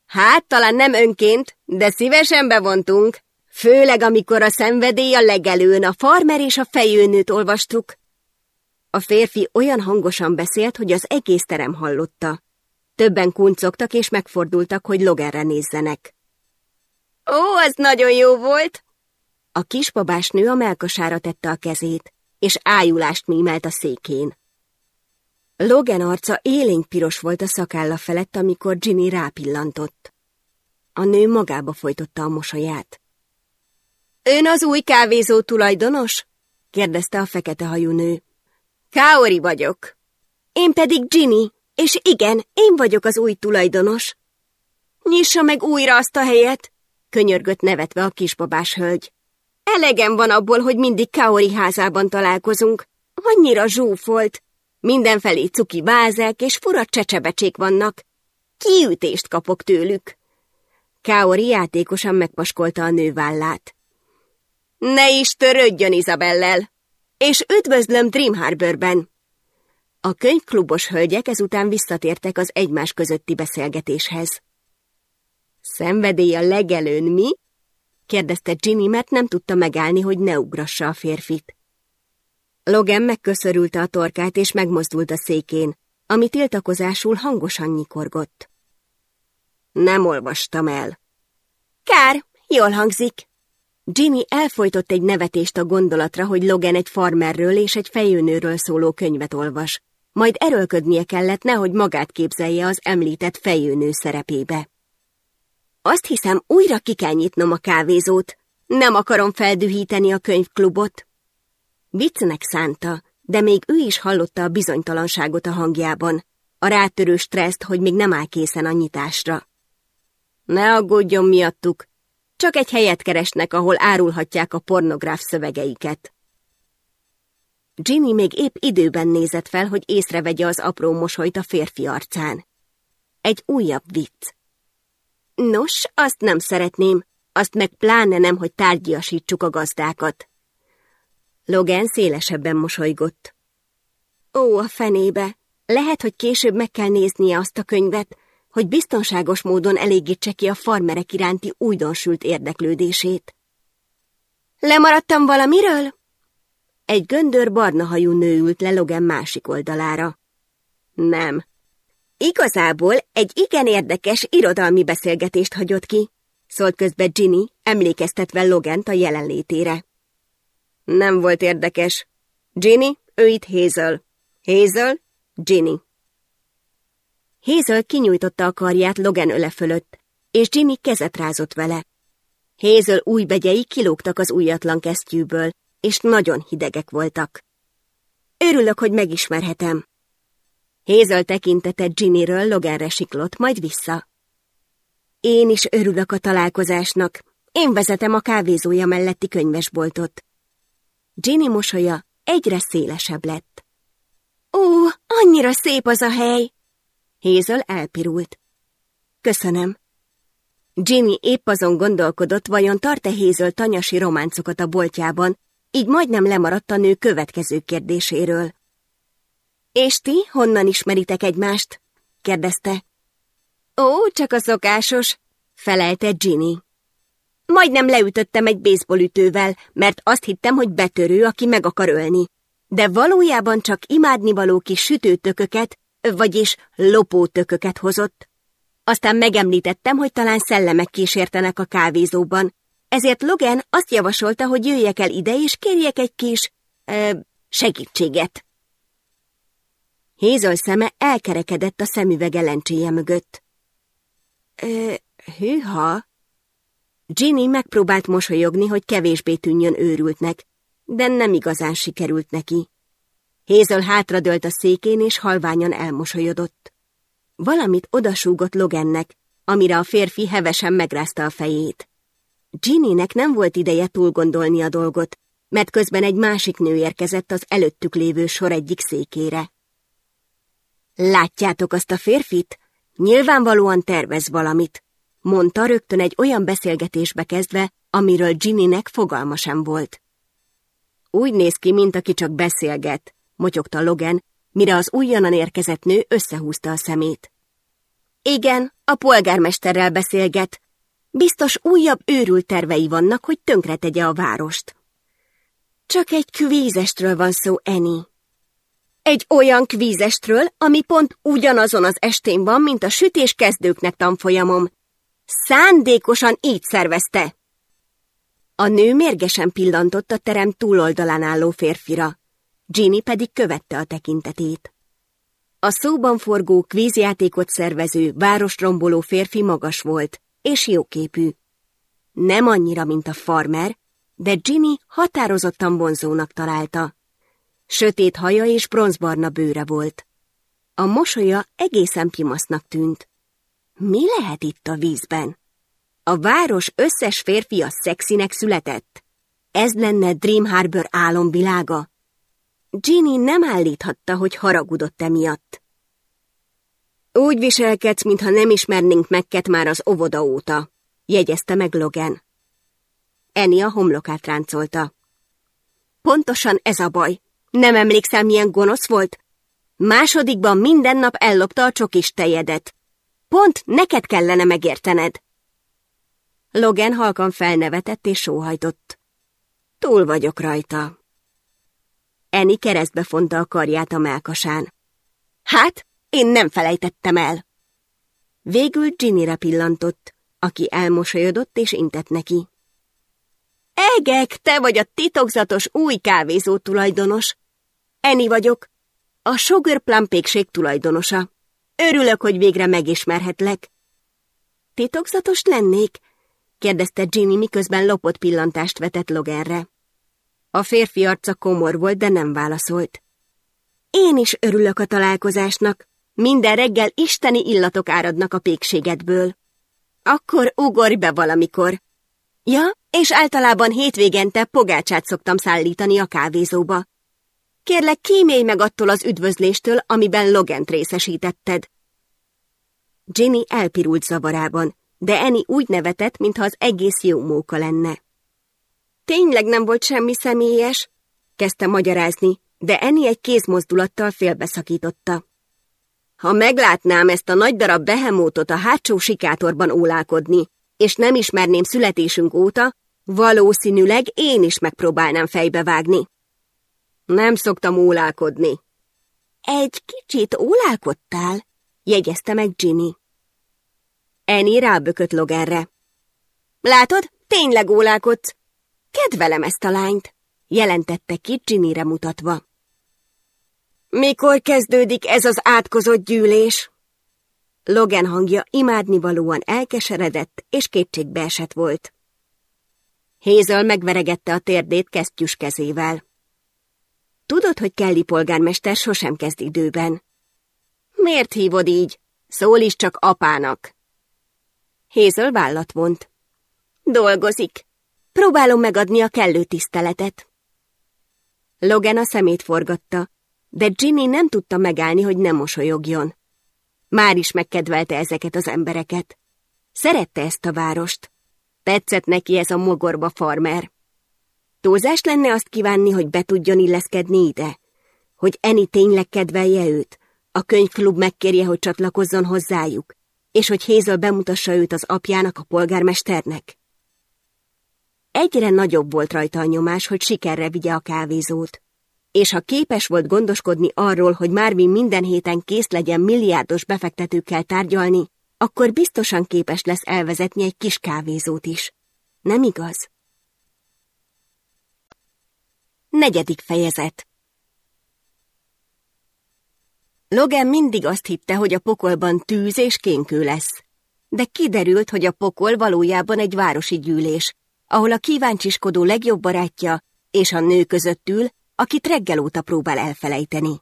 Hát, talán nem önként, de szívesen bevontunk. Főleg, amikor a szenvedély a legelőn a farmer és a fejőnőt olvastuk. A férfi olyan hangosan beszélt, hogy az egész terem hallotta. Többen kuncogtak és megfordultak, hogy Loganre nézzenek. Ó, az nagyon jó volt! A kisbabás nő a melkasára tette a kezét, és ájulást mímelt a székén. Logan arca élénk piros volt a szakálla felett, amikor Ginny rápillantott. A nő magába folytotta a mosolyát. Ön az új kávézó tulajdonos? kérdezte a fekete hajú nő. Kaori vagyok. Én pedig Ginny, és igen, én vagyok az új tulajdonos. Nyissa meg újra azt a helyet, könyörgött nevetve a kisbabás hölgy. Elegem van abból, hogy mindig Kaori házában találkozunk. Annyira zsúfolt. Mindenfelé cuki vázek és fura csecsebecsék vannak. kiütést kapok tőlük. Kaori játékosan megpaskolta a nő vállát. Ne is törődjön Izabellel, és üdvözlöm Dream Harborben. A könyvklubos hölgyek ezután visszatértek az egymás közötti beszélgetéshez. Szenvedély a legelőn, mi? kérdezte Ginny, mert nem tudta megállni, hogy ne ugrassa a férfit. Logan megköszörülte a torkát, és megmozdult a székén, ami tiltakozásul hangosan nyikorgott. Nem olvastam el. Kár, jól hangzik. Ginny elfolytott egy nevetést a gondolatra, hogy Logan egy farmerről és egy fejőnőről szóló könyvet olvas, majd erőlködnie kellett, nehogy magát képzelje az említett fejőnő szerepébe. Azt hiszem, újra ki kell nyitnom a kávézót. Nem akarom feldühíteni a könyvklubot. Viccnek szánta, de még ő is hallotta a bizonytalanságot a hangjában, a rátörő stresszt, hogy még nem áll készen a nyitásra. Ne aggódjon miattuk, csak egy helyet keresnek, ahol árulhatják a pornográf szövegeiket. Ginny még épp időben nézett fel, hogy észrevegye az apró mosolyt a férfi arcán. Egy újabb vicc. Nos, azt nem szeretném, azt meg pláne nem, hogy tárgyiasítsuk a gazdákat. Logan szélesebben mosolygott. Ó, a fenébe! Lehet, hogy később meg kell néznie azt a könyvet, hogy biztonságos módon elégítse ki a farmerek iránti újdonsült érdeklődését. Lemaradtam valamiről? Egy göndör barna hajú nő ült le Logan másik oldalára. Nem. Igazából egy igen érdekes irodalmi beszélgetést hagyott ki, szólt közbe Ginny, emlékeztetve Logent a jelenlétére. Nem volt érdekes. Ginny, ő itt Hazel. Hazel, Ginny. Hazel kinyújtotta a karját Logan öle fölött, és Ginny kezet rázott vele. Hazel új begyei kilógtak az újatlan kesztyűből, és nagyon hidegek voltak. Örülök, hogy megismerhetem. Hazel tekintete Ginnyről Loganre siklott, majd vissza. Én is örülök a találkozásnak. Én vezetem a kávézója melletti könyvesboltot. Ginny mosolya egyre szélesebb lett. Ó, annyira szép az a hely! Hazel elpirult. Köszönöm. Ginny épp azon gondolkodott, vajon tart-e Hazel tanyasi románcokat a boltjában, így majdnem lemaradt a nő következő kérdéséről. És ti honnan ismeritek egymást? kérdezte. Ó, csak a szokásos, felelte Ginny. Majdnem leütöttem egy baseballütővel, mert azt hittem, hogy betörő, aki meg akar ölni. De valójában csak imádnivaló kis sütőtököket, vagyis lopótököket hozott. Aztán megemlítettem, hogy talán szellemek kísértenek a kávézóban, ezért Logan azt javasolta, hogy jöjjek el ide és kérjek egy kis... Ö, segítséget. Hézol szeme elkerekedett a szemüvege lencséje mögött. Ö, hűha! Ginny megpróbált mosolyogni, hogy kevésbé tűnjön őrültnek, de nem igazán sikerült neki. Hézol hátradőlt a székén, és halványan elmosolyodott. Valamit odasúgott Logannek, amire a férfi hevesen megrázta a fejét. Ginnynek nem volt ideje túlgondolni a dolgot, mert közben egy másik nő érkezett az előttük lévő sor egyik székére. Látjátok azt a férfit? Nyilvánvalóan tervez valamit, mondta rögtön egy olyan beszélgetésbe kezdve, amiről Ginnynek fogalma sem volt. Úgy néz ki, mint aki csak beszélget, motyogta Logan, mire az újonnan érkezett nő összehúzta a szemét. Igen, a polgármesterrel beszélget. Biztos újabb őrült tervei vannak, hogy tönkretegye a várost. Csak egy kvízestről van szó, Eni. Egy olyan kvízestről, ami pont ugyanazon az estén van, mint a sütés kezdőknek tanfolyamom. Szándékosan így szervezte. A nő mérgesen pillantott a terem túloldalán álló férfira. Ginny pedig követte a tekintetét. A szóban forgó kvízjátékot szervező, városromboló férfi magas volt, és jóképű. Nem annyira, mint a farmer, de Ginny határozottan vonzónak találta. Sötét haja és bronzbarna bőre volt. A mosolya egészen pimasznak tűnt. Mi lehet itt a vízben? A város összes férfi a szexinek született? Ez lenne Dream Harbor álomvilága? Ginny nem állíthatta, hogy haragudott emiatt. Úgy viselkedsz, mintha nem ismernénk Mekket már az óvoda óta, jegyezte meg Logan. Eni a homlokát ráncolta. Pontosan ez a baj. Nem emlékszel, milyen gonosz volt? Másodikban minden nap ellopta a csokis tejedet. Pont neked kellene megértened. Logan halkan felnevetett és sóhajtott. Túl vagyok rajta. Eni keresztbe fonta a karját a melkasán. Hát, én nem felejtettem el. Végül Ginnyre pillantott, aki elmosolyodott és intett neki. Egek, te vagy a titokzatos új kávézó tulajdonos. Eni vagyok, a Sugar Plum tulajdonosa. Örülök, hogy végre megismerhetlek. Titokzatos lennék? kérdezte Ginny, miközben lopott pillantást vetett Loganre. A férfi arca komor volt, de nem válaszolt. Én is örülök a találkozásnak. Minden reggel isteni illatok áradnak a pékségedből. Akkor ugorj be valamikor. Ja, és általában hétvégente pogácsát szoktam szállítani a kávézóba. Kérlek, kímélj meg attól az üdvözléstől, amiben Logent részesítetted. Ginny elpirult zavarában, de Eni úgy nevetett, mintha az egész jó móka lenne. Tényleg nem volt semmi személyes, kezdte magyarázni, de Eni egy kézmozdulattal félbeszakította. Ha meglátnám ezt a nagy darab behemótot a hátsó sikátorban ólálkodni, és nem ismerném születésünk óta, valószínűleg én is megpróbálnám fejbevágni. Nem szoktam ólálkodni. Egy kicsit ólálkodtál, jegyezte meg Ginny. Eni rábökött Loganre. Látod, tényleg ólálkodsz. Kedvelem ezt a lányt, jelentette ki Ginnyre mutatva. Mikor kezdődik ez az átkozott gyűlés? Logan hangja imádnivalóan elkeseredett és kétségbeesett volt. Hézöl megveregette a térdét kesztyűs kezével. Tudod, hogy Kelly polgármester sosem kezd időben. Miért hívod így? Szól is csak apának. Hézöl vállat vont. Dolgozik. Próbálom megadni a kellő tiszteletet. Logan a szemét forgatta, de Ginny nem tudta megállni, hogy nem mosolyogjon. Már is megkedvelte ezeket az embereket. Szerette ezt a várost. Tetszett neki ez a mogorba farmer. Túlzás lenne azt kívánni, hogy be tudjon illeszkedni ide? Hogy Eni tényleg kedvelje őt? A könyvklub megkérje, hogy csatlakozzon hozzájuk? És hogy Hézöl bemutassa őt az apjának, a polgármesternek? Egyre nagyobb volt rajta a nyomás, hogy sikerre vigye a kávézót és ha képes volt gondoskodni arról, hogy Marvin minden héten kész legyen milliárdos befektetőkkel tárgyalni, akkor biztosan képes lesz elvezetni egy kis kávézót is. Nem igaz? Negyedik fejezet Logan mindig azt hitte, hogy a pokolban tűz és kénkő lesz. De kiderült, hogy a pokol valójában egy városi gyűlés, ahol a kíváncsiskodó legjobb barátja és a nő között ül, akit reggel óta próbál elfelejteni.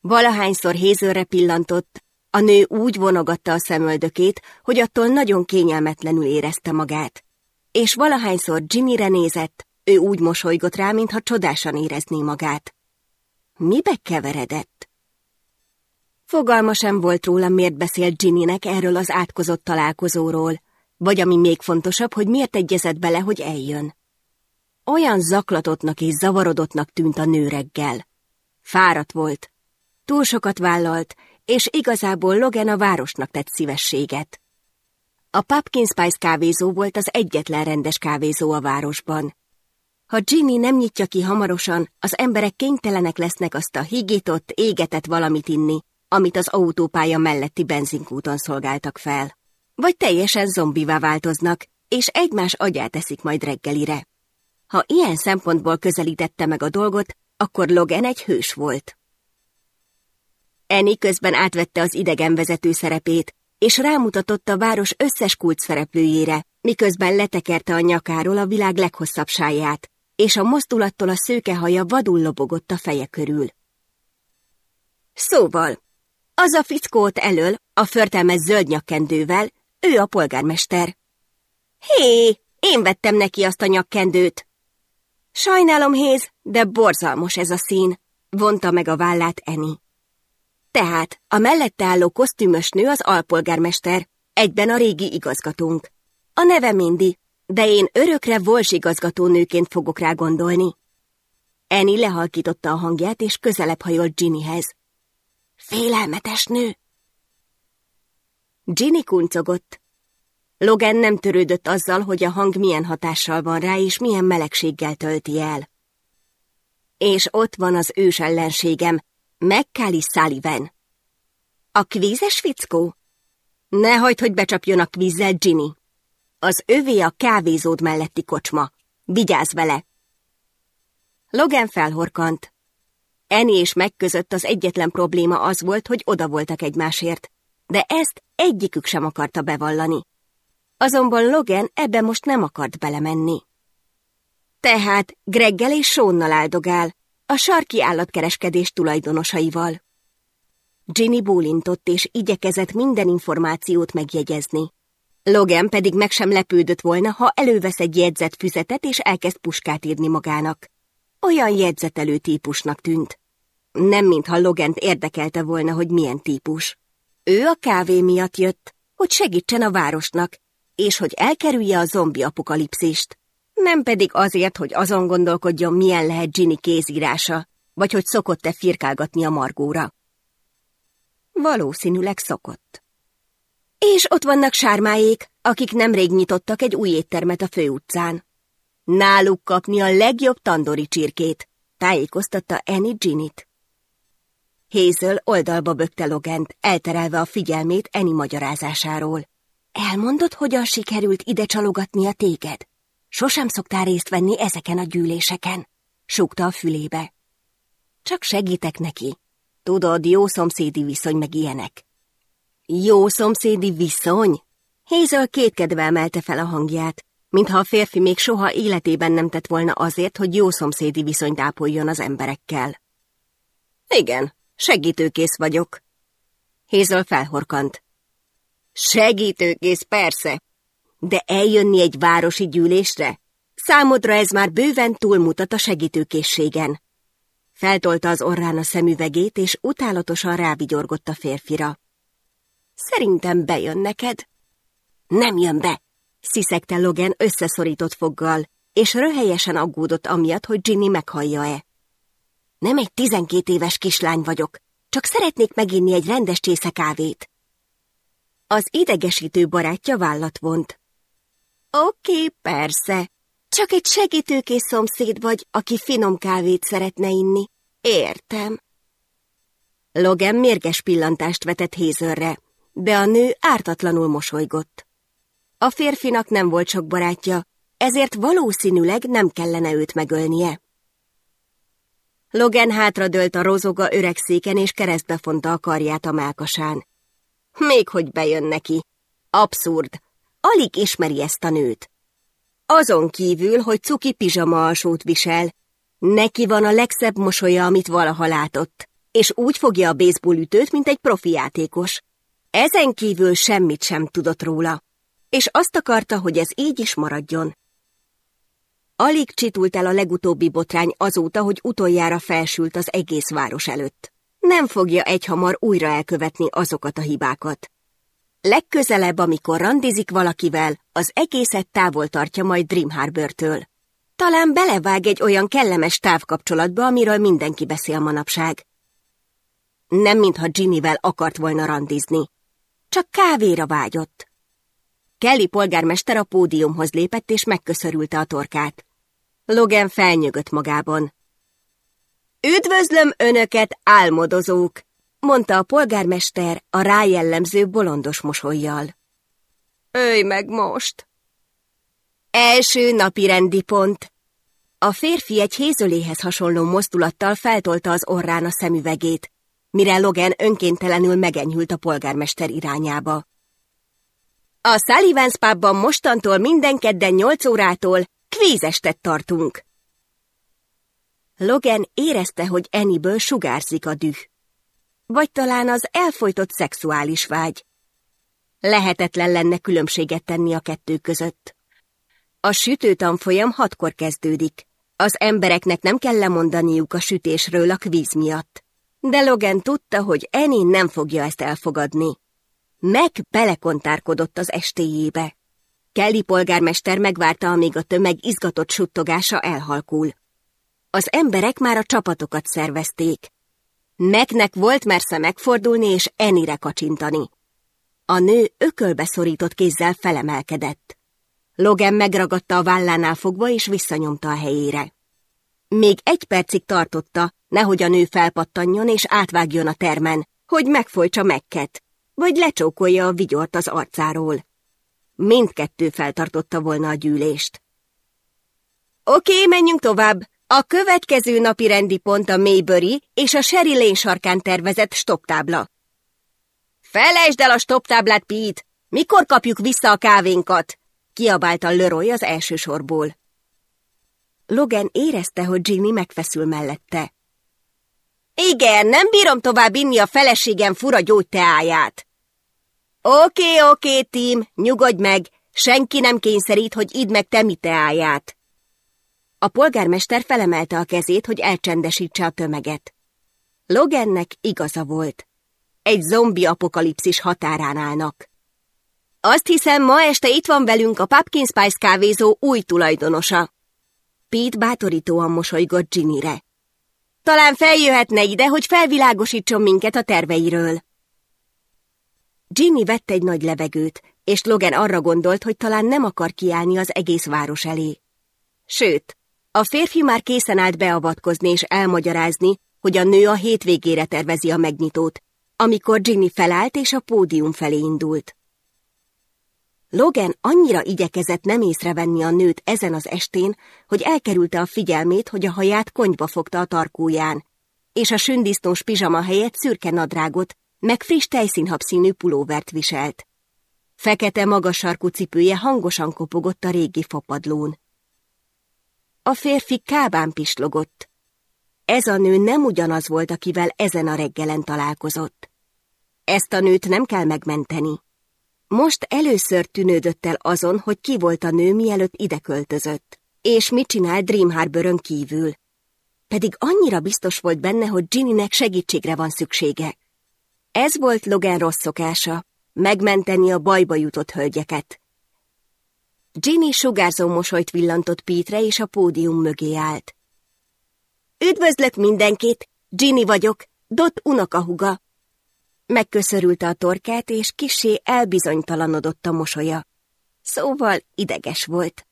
Valahányszor hézőre pillantott, a nő úgy vonogatta a szemöldökét, hogy attól nagyon kényelmetlenül érezte magát. És valahányszor Jimmyre nézett, ő úgy mosolygott rá, mintha csodásan érezné magát. Mibe keveredett? Fogalma sem volt róla, miért beszélt Ginnynek erről az átkozott találkozóról, vagy ami még fontosabb, hogy miért egyezett bele, hogy eljön. Olyan zaklatottnak és zavarodottnak tűnt a nő reggel. Fáradt volt. Túl sokat vállalt, és igazából Logan a városnak tett szívességet. A Pumpkin Spice kávézó volt az egyetlen rendes kávézó a városban. Ha Ginny nem nyitja ki hamarosan, az emberek kénytelenek lesznek azt a higított, égetett valamit inni, amit az autópálya melletti benzinkúton szolgáltak fel. Vagy teljesen zombivá változnak, és egymás agyát eszik majd reggelire. Ha ilyen szempontból közelítette meg a dolgot, akkor Logan egy hős volt. Eni közben átvette az idegenvezető szerepét, és rámutatott a város összes kult szereplőjére, miközben letekerte a nyakáról a világ leghosszabb sáját, és a mozdulattól a szőke haja vadul lobogott a feje körül. Szóval, az a fickót elől, a förtelmes zöld nyakkendővel, ő a polgármester. Hé, én vettem neki azt a nyakkendőt, Sajnálom, Héz, de borzalmos ez a szín, vonta meg a vállát Eni. Tehát a mellette álló kosztümös nő az alpolgármester, egyben a régi igazgatónk. A neve Mindy, de én örökre Volzs igazgatónőként fogok rá gondolni. Eni lehalkította a hangját, és közelebb hajolt Ginnyhez. Félelmetes nő! Ginny kuncogott. Logan nem törődött azzal, hogy a hang milyen hatással van rá, és milyen melegséggel tölti el. És ott van az ős ellenségem, McCallie Sullivan. A kvízes fickó? Ne hagyd, hogy becsapjon a kvízzel, Ginny. Az övé a kávézód melletti kocsma. Vigyázz vele! Logan felhorkant. Eni és meg között az egyetlen probléma az volt, hogy oda voltak egymásért, de ezt egyikük sem akarta bevallani. Azonban Logan ebbe most nem akart belemenni. Tehát Greggel és Sónnal áldogál, a sarki állatkereskedés tulajdonosaival. Ginny bólintott és igyekezett minden információt megjegyezni. Logan pedig meg sem lepődött volna, ha elővesz egy jegyzett füzetet és elkezd puskát írni magának. Olyan jegyzetelő típusnak tűnt. Nem mintha Logent érdekelte volna, hogy milyen típus. Ő a kávé miatt jött, hogy segítsen a városnak, és hogy elkerülje a zombi apokalipszist. Nem pedig azért, hogy azon gondolkodjon, milyen lehet Ginny kézírása, vagy hogy szokott-e firkálgatni a margóra. Valószínűleg szokott. És ott vannak sármáék, akik nemrég nyitottak egy új éttermet a főutcán. Náluk kapni a legjobb tandori csirkét, tájékoztatta Annie Ginit. Hazel oldalba bökte Logent, elterelve a figyelmét Eni magyarázásáról. Elmondod, hogyan sikerült ide csalogatni a téged? Sosem szoktál részt venni ezeken a gyűléseken, súgta a fülébe. Csak segítek neki. Tudod, jó szomszédi viszony meg ilyenek. Jó szomszédi viszony? Hazel kétkedve emelte fel a hangját, mintha a férfi még soha életében nem tett volna azért, hogy jó szomszédi viszonyt ápoljon az emberekkel. Igen, segítőkész vagyok. Hazel felhorkant. Segítőkész, persze, de eljönni egy városi gyűlésre? Számodra ez már bőven túlmutat a segítőkészségen. Feltolta az orrán a szemüvegét, és utálatosan rávigyorgott a férfira. Szerintem bejön neked. Nem jön be, sziszegte Logan összeszorított foggal, és röhelyesen aggódott amiatt, hogy Ginny meghallja-e. Nem egy tizenkét éves kislány vagyok, csak szeretnék meginni egy rendes csésze kávét. Az idegesítő barátja vállat vont. Oké, persze. Csak egy segítőkész szomszéd vagy, aki finom kávét szeretne inni. Értem. Logan mérges pillantást vetett Hézörre, de a nő ártatlanul mosolygott. A férfinak nem volt sok barátja, ezért valószínűleg nem kellene őt megölnie. Logan hátradőlt a rozoga öregszéken és keresztbe fonta a karját a mákasán. Még hogy bejön neki. Abszurd. Alig ismeri ezt a nőt. Azon kívül, hogy cuki pizsama alsót visel, neki van a legszebb mosolya, amit valaha látott, és úgy fogja a baseballütőt, mint egy profi játékos. Ezen kívül semmit sem tudott róla, és azt akarta, hogy ez így is maradjon. Alig csitult el a legutóbbi botrány azóta, hogy utoljára felsült az egész város előtt. Nem fogja egyhamar újra elkövetni azokat a hibákat. Legközelebb, amikor randizik valakivel, az egészet távol tartja majd Dream Harbor-től. Talán belevág egy olyan kellemes távkapcsolatba, amiről mindenki beszél manapság. Nem mintha Ginnyvel akart volna randizni. Csak kávéra vágyott. Kelly polgármester a pódiumhoz lépett és megköszörülte a torkát. Logan felnyögött magában. Üdvözlöm önöket, álmodozók! mondta a polgármester a rájellemző bolondos mosolyjal. Őj meg most! Első napi rendi pont. A férfi egy hézöléhez hasonló mozdulattal feltolta az orrán a szemüvegét, mire Logan önkéntelenül megenyhült a polgármester irányába. A Sullivan's pubban mostantól minden kedden nyolc órától kvízestet tartunk. Logan érezte, hogy Eniből sugárzik a düh. Vagy talán az elfolytott szexuális vágy. Lehetetlen lenne különbséget tenni a kettő között. A sütőtanfolyam hatkor kezdődik. Az embereknek nem kell lemondaniuk a sütésről a kvíz miatt. De Logan tudta, hogy Enin nem fogja ezt elfogadni. Meg belekontárkodott az estéjébe. Kelly polgármester megvárta, amíg a tömeg izgatott suttogása elhalkul. Az emberek már a csapatokat szervezték. Megnek volt mersze megfordulni és Enire kacsintani. A nő ökölbe szorított kézzel felemelkedett. Logan megragadta a vállánál fogva és visszanyomta a helyére. Még egy percig tartotta, nehogy a nő felpattanjon és átvágjon a termen, hogy megfojtsa megket, vagy lecsókolja a vigyort az arcáról. Mindkettő feltartotta volna a gyűlést. Oké, menjünk tovább. A következő napi rendi pont a Maybury és a Sherry Lane sarkán tervezett stoptábla. Felejtsd el a stoptáblát, Pete! Mikor kapjuk vissza a kávénkat? Kiabálta Leroy az első sorból. Logan érezte, hogy Ginny megfeszül mellette. Igen, nem bírom tovább inni a feleségem fura gyógyteáját. Oké, oké, Tim, nyugodj meg, senki nem kényszerít, hogy idd meg te mi teáját. A polgármester felemelte a kezét, hogy elcsendesítse a tömeget. Logannek igaza volt. Egy zombi apokalipszis határán állnak. Azt hiszem, ma este itt van velünk a Pumpkin Spice kávézó új tulajdonosa. Pete bátorítóan mosolygott Ginnyre. Talán feljöhetne ide, hogy felvilágosítson minket a terveiről. Ginny vett egy nagy levegőt, és Logan arra gondolt, hogy talán nem akar kiállni az egész város elé. Sőt, a férfi már készen állt beavatkozni és elmagyarázni, hogy a nő a hétvégére tervezi a megnyitót, amikor Ginny felállt és a pódium felé indult. Logan annyira igyekezett nem észrevenni a nőt ezen az estén, hogy elkerülte a figyelmét, hogy a haját konyba fogta a tarkóján, és a sündisznós pizsama helyett szürke nadrágot, meg friss tejszínhabszínű pulóvert viselt. Fekete magas sarkú cipője hangosan kopogott a régi fopadlón. A férfi kábán pislogott. Ez a nő nem ugyanaz volt, akivel ezen a reggelen találkozott. Ezt a nőt nem kell megmenteni. Most először tűnődött el azon, hogy ki volt a nő, mielőtt ide költözött, és mit csinál Dream Harboron kívül. Pedig annyira biztos volt benne, hogy Ginnynek segítségre van szüksége. Ez volt Logan rossz szokása, megmenteni a bajba jutott hölgyeket. Ginny sugárzó mosolyt villantott Pétre, és a pódium mögé állt. Üdvözlök mindenkit, Ginny vagyok, Dot unokahuga. Megköszörülte a torkát, és kisé elbizonytalanodott a mosolya. Szóval ideges volt.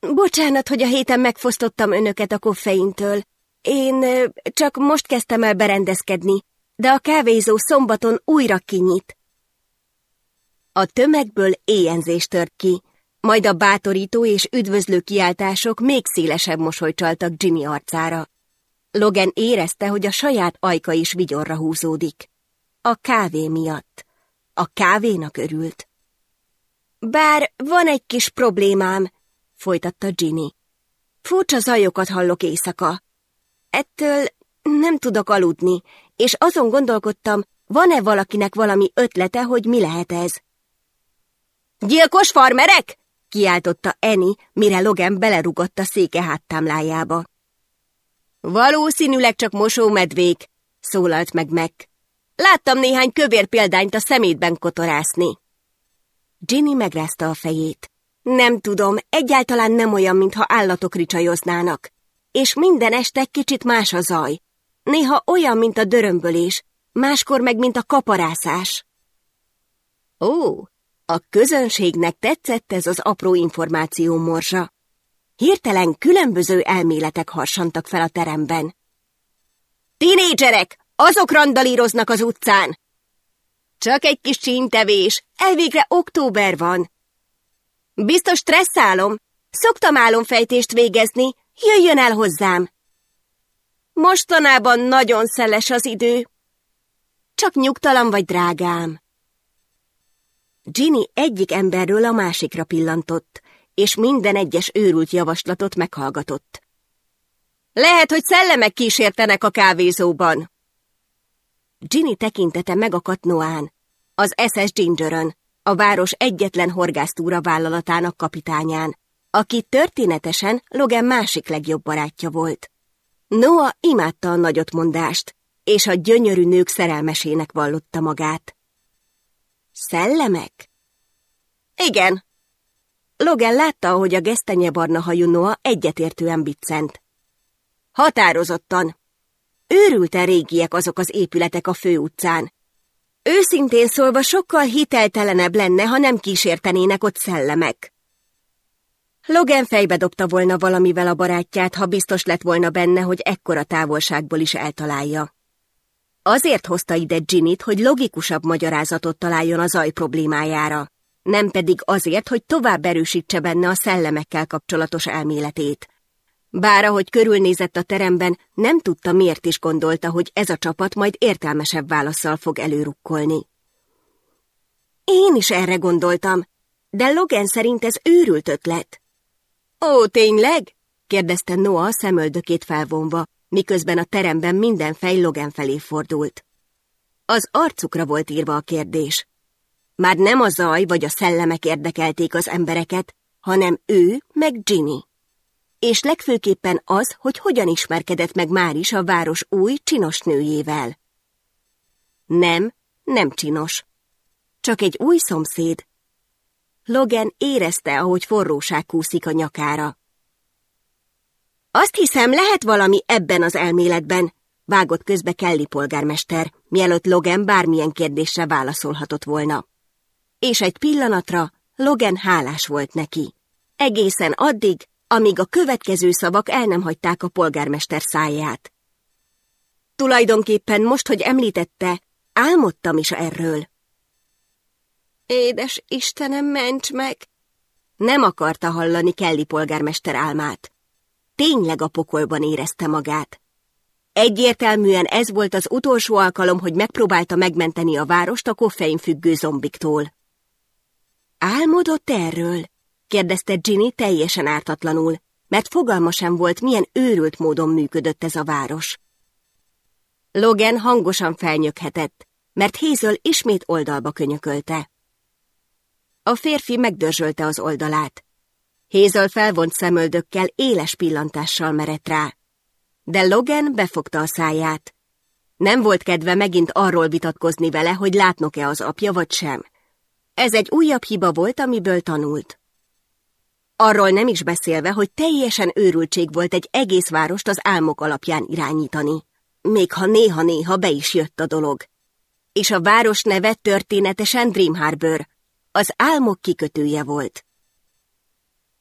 Bocsánat, hogy a héten megfosztottam önöket a koffeintől. Én csak most kezdtem el berendezkedni, de a kávézó szombaton újra kinyit. A tömegből éjenzés tört ki, majd a bátorító és üdvözlő kiáltások még szélesebb mosolyt csaltak Ginny arcára. Logan érezte, hogy a saját ajka is vigyorra húzódik. A kávé miatt. A kávénak örült. Bár van egy kis problémám, folytatta Ginny. Furcsa zajokat hallok éjszaka. Ettől nem tudok aludni, és azon gondolkodtam, van-e valakinek valami ötlete, hogy mi lehet ez? Gyilkos farmerek? kiáltotta Eni, mire Logan belerugott a széke háttámlájába. Valószínűleg csak mosómedvék, szólalt meg meg. Láttam néhány kövér példányt a szemétben kotorászni. Ginny megrázta a fejét. Nem tudom, egyáltalán nem olyan, mintha állatok ricsajoznának. És minden este kicsit más a zaj. Néha olyan, mint a dörömbölés, máskor meg, mint a kaparászás. Ó, a közönségnek tetszett ez az apró információ morzsa. Hirtelen különböző elméletek harsantak fel a teremben. Tinédzserek, azok randalíroznak az utcán! Csak egy kis csíntevés, elvégre október van. Biztos stresszálom, szoktam álomfejtést végezni, jöjjön el hozzám. Mostanában nagyon szeles az idő. Csak nyugtalan vagy, drágám. Ginny egyik emberről a másikra pillantott, és minden egyes őrült javaslatot meghallgatott. Lehet, hogy szellemek kísértenek a kávézóban. Ginny tekintete megakadt Noán, az SS Gingerön, a város egyetlen horgásztúra vállalatának kapitányán, aki történetesen Logan másik legjobb barátja volt. Noah imádta a nagyotmondást, és a gyönyörű nők szerelmesének vallotta magát. Szellemek? Igen. Logan látta, hogy a gesztenyebarna hajú Noah egyetértően biccent. Határozottan. Őrülte régiek azok az épületek a főutcán. Őszintén szólva sokkal hiteltelenebb lenne, ha nem kísértenének ott szellemek. Logan fejbe dobta volna valamivel a barátját, ha biztos lett volna benne, hogy ekkora távolságból is eltalálja. Azért hozta ide Ginnyt, hogy logikusabb magyarázatot találjon a zaj problémájára, nem pedig azért, hogy tovább erősítse benne a szellemekkel kapcsolatos elméletét. Bár ahogy körülnézett a teremben, nem tudta miért is gondolta, hogy ez a csapat majd értelmesebb válaszsal fog előrukkolni. Én is erre gondoltam, de Logan szerint ez őrült ötlet. Ó, tényleg? kérdezte Noah szemöldökét felvonva, miközben a teremben minden fej Logan felé fordult. Az arcukra volt írva a kérdés. Már nem a zaj vagy a szellemek érdekelték az embereket, hanem ő meg Ginny. És legfőképpen az, hogy hogyan ismerkedett meg már a város új, csinos nőjével. Nem, nem csinos. Csak egy új szomszéd. Logan érezte, ahogy forróság kúszik a nyakára. Azt hiszem, lehet valami ebben az elméletben, vágott közbe Kelly polgármester, mielőtt Logan bármilyen kérdésre válaszolhatott volna. És egy pillanatra Logan hálás volt neki. Egészen addig, amíg a következő szavak el nem hagyták a polgármester száját. Tulajdonképpen most, hogy említette, álmodtam is erről. Édes Istenem, ments meg! Nem akarta hallani Kelly polgármester álmát tényleg a pokolban érezte magát. Egyértelműen ez volt az utolsó alkalom, hogy megpróbálta megmenteni a várost a koffein függő zombiktól. Álmodott erről? Kérdezte Ginny teljesen ártatlanul, mert fogalma sem volt, milyen őrült módon működött ez a város. Logan hangosan felnyöghetett, mert Hazel ismét oldalba könyökölte. A férfi megdörzsölte az oldalát. Hézal felvont szemöldökkel éles pillantással merett rá. De Logan befogta a száját. Nem volt kedve megint arról vitatkozni vele, hogy látnok-e az apja vagy sem. Ez egy újabb hiba volt, amiből tanult. Arról nem is beszélve, hogy teljesen őrültség volt egy egész várost az álmok alapján irányítani. Még ha néha-néha be is jött a dolog. És a város neve történetesen Dream Harbor, az álmok kikötője volt.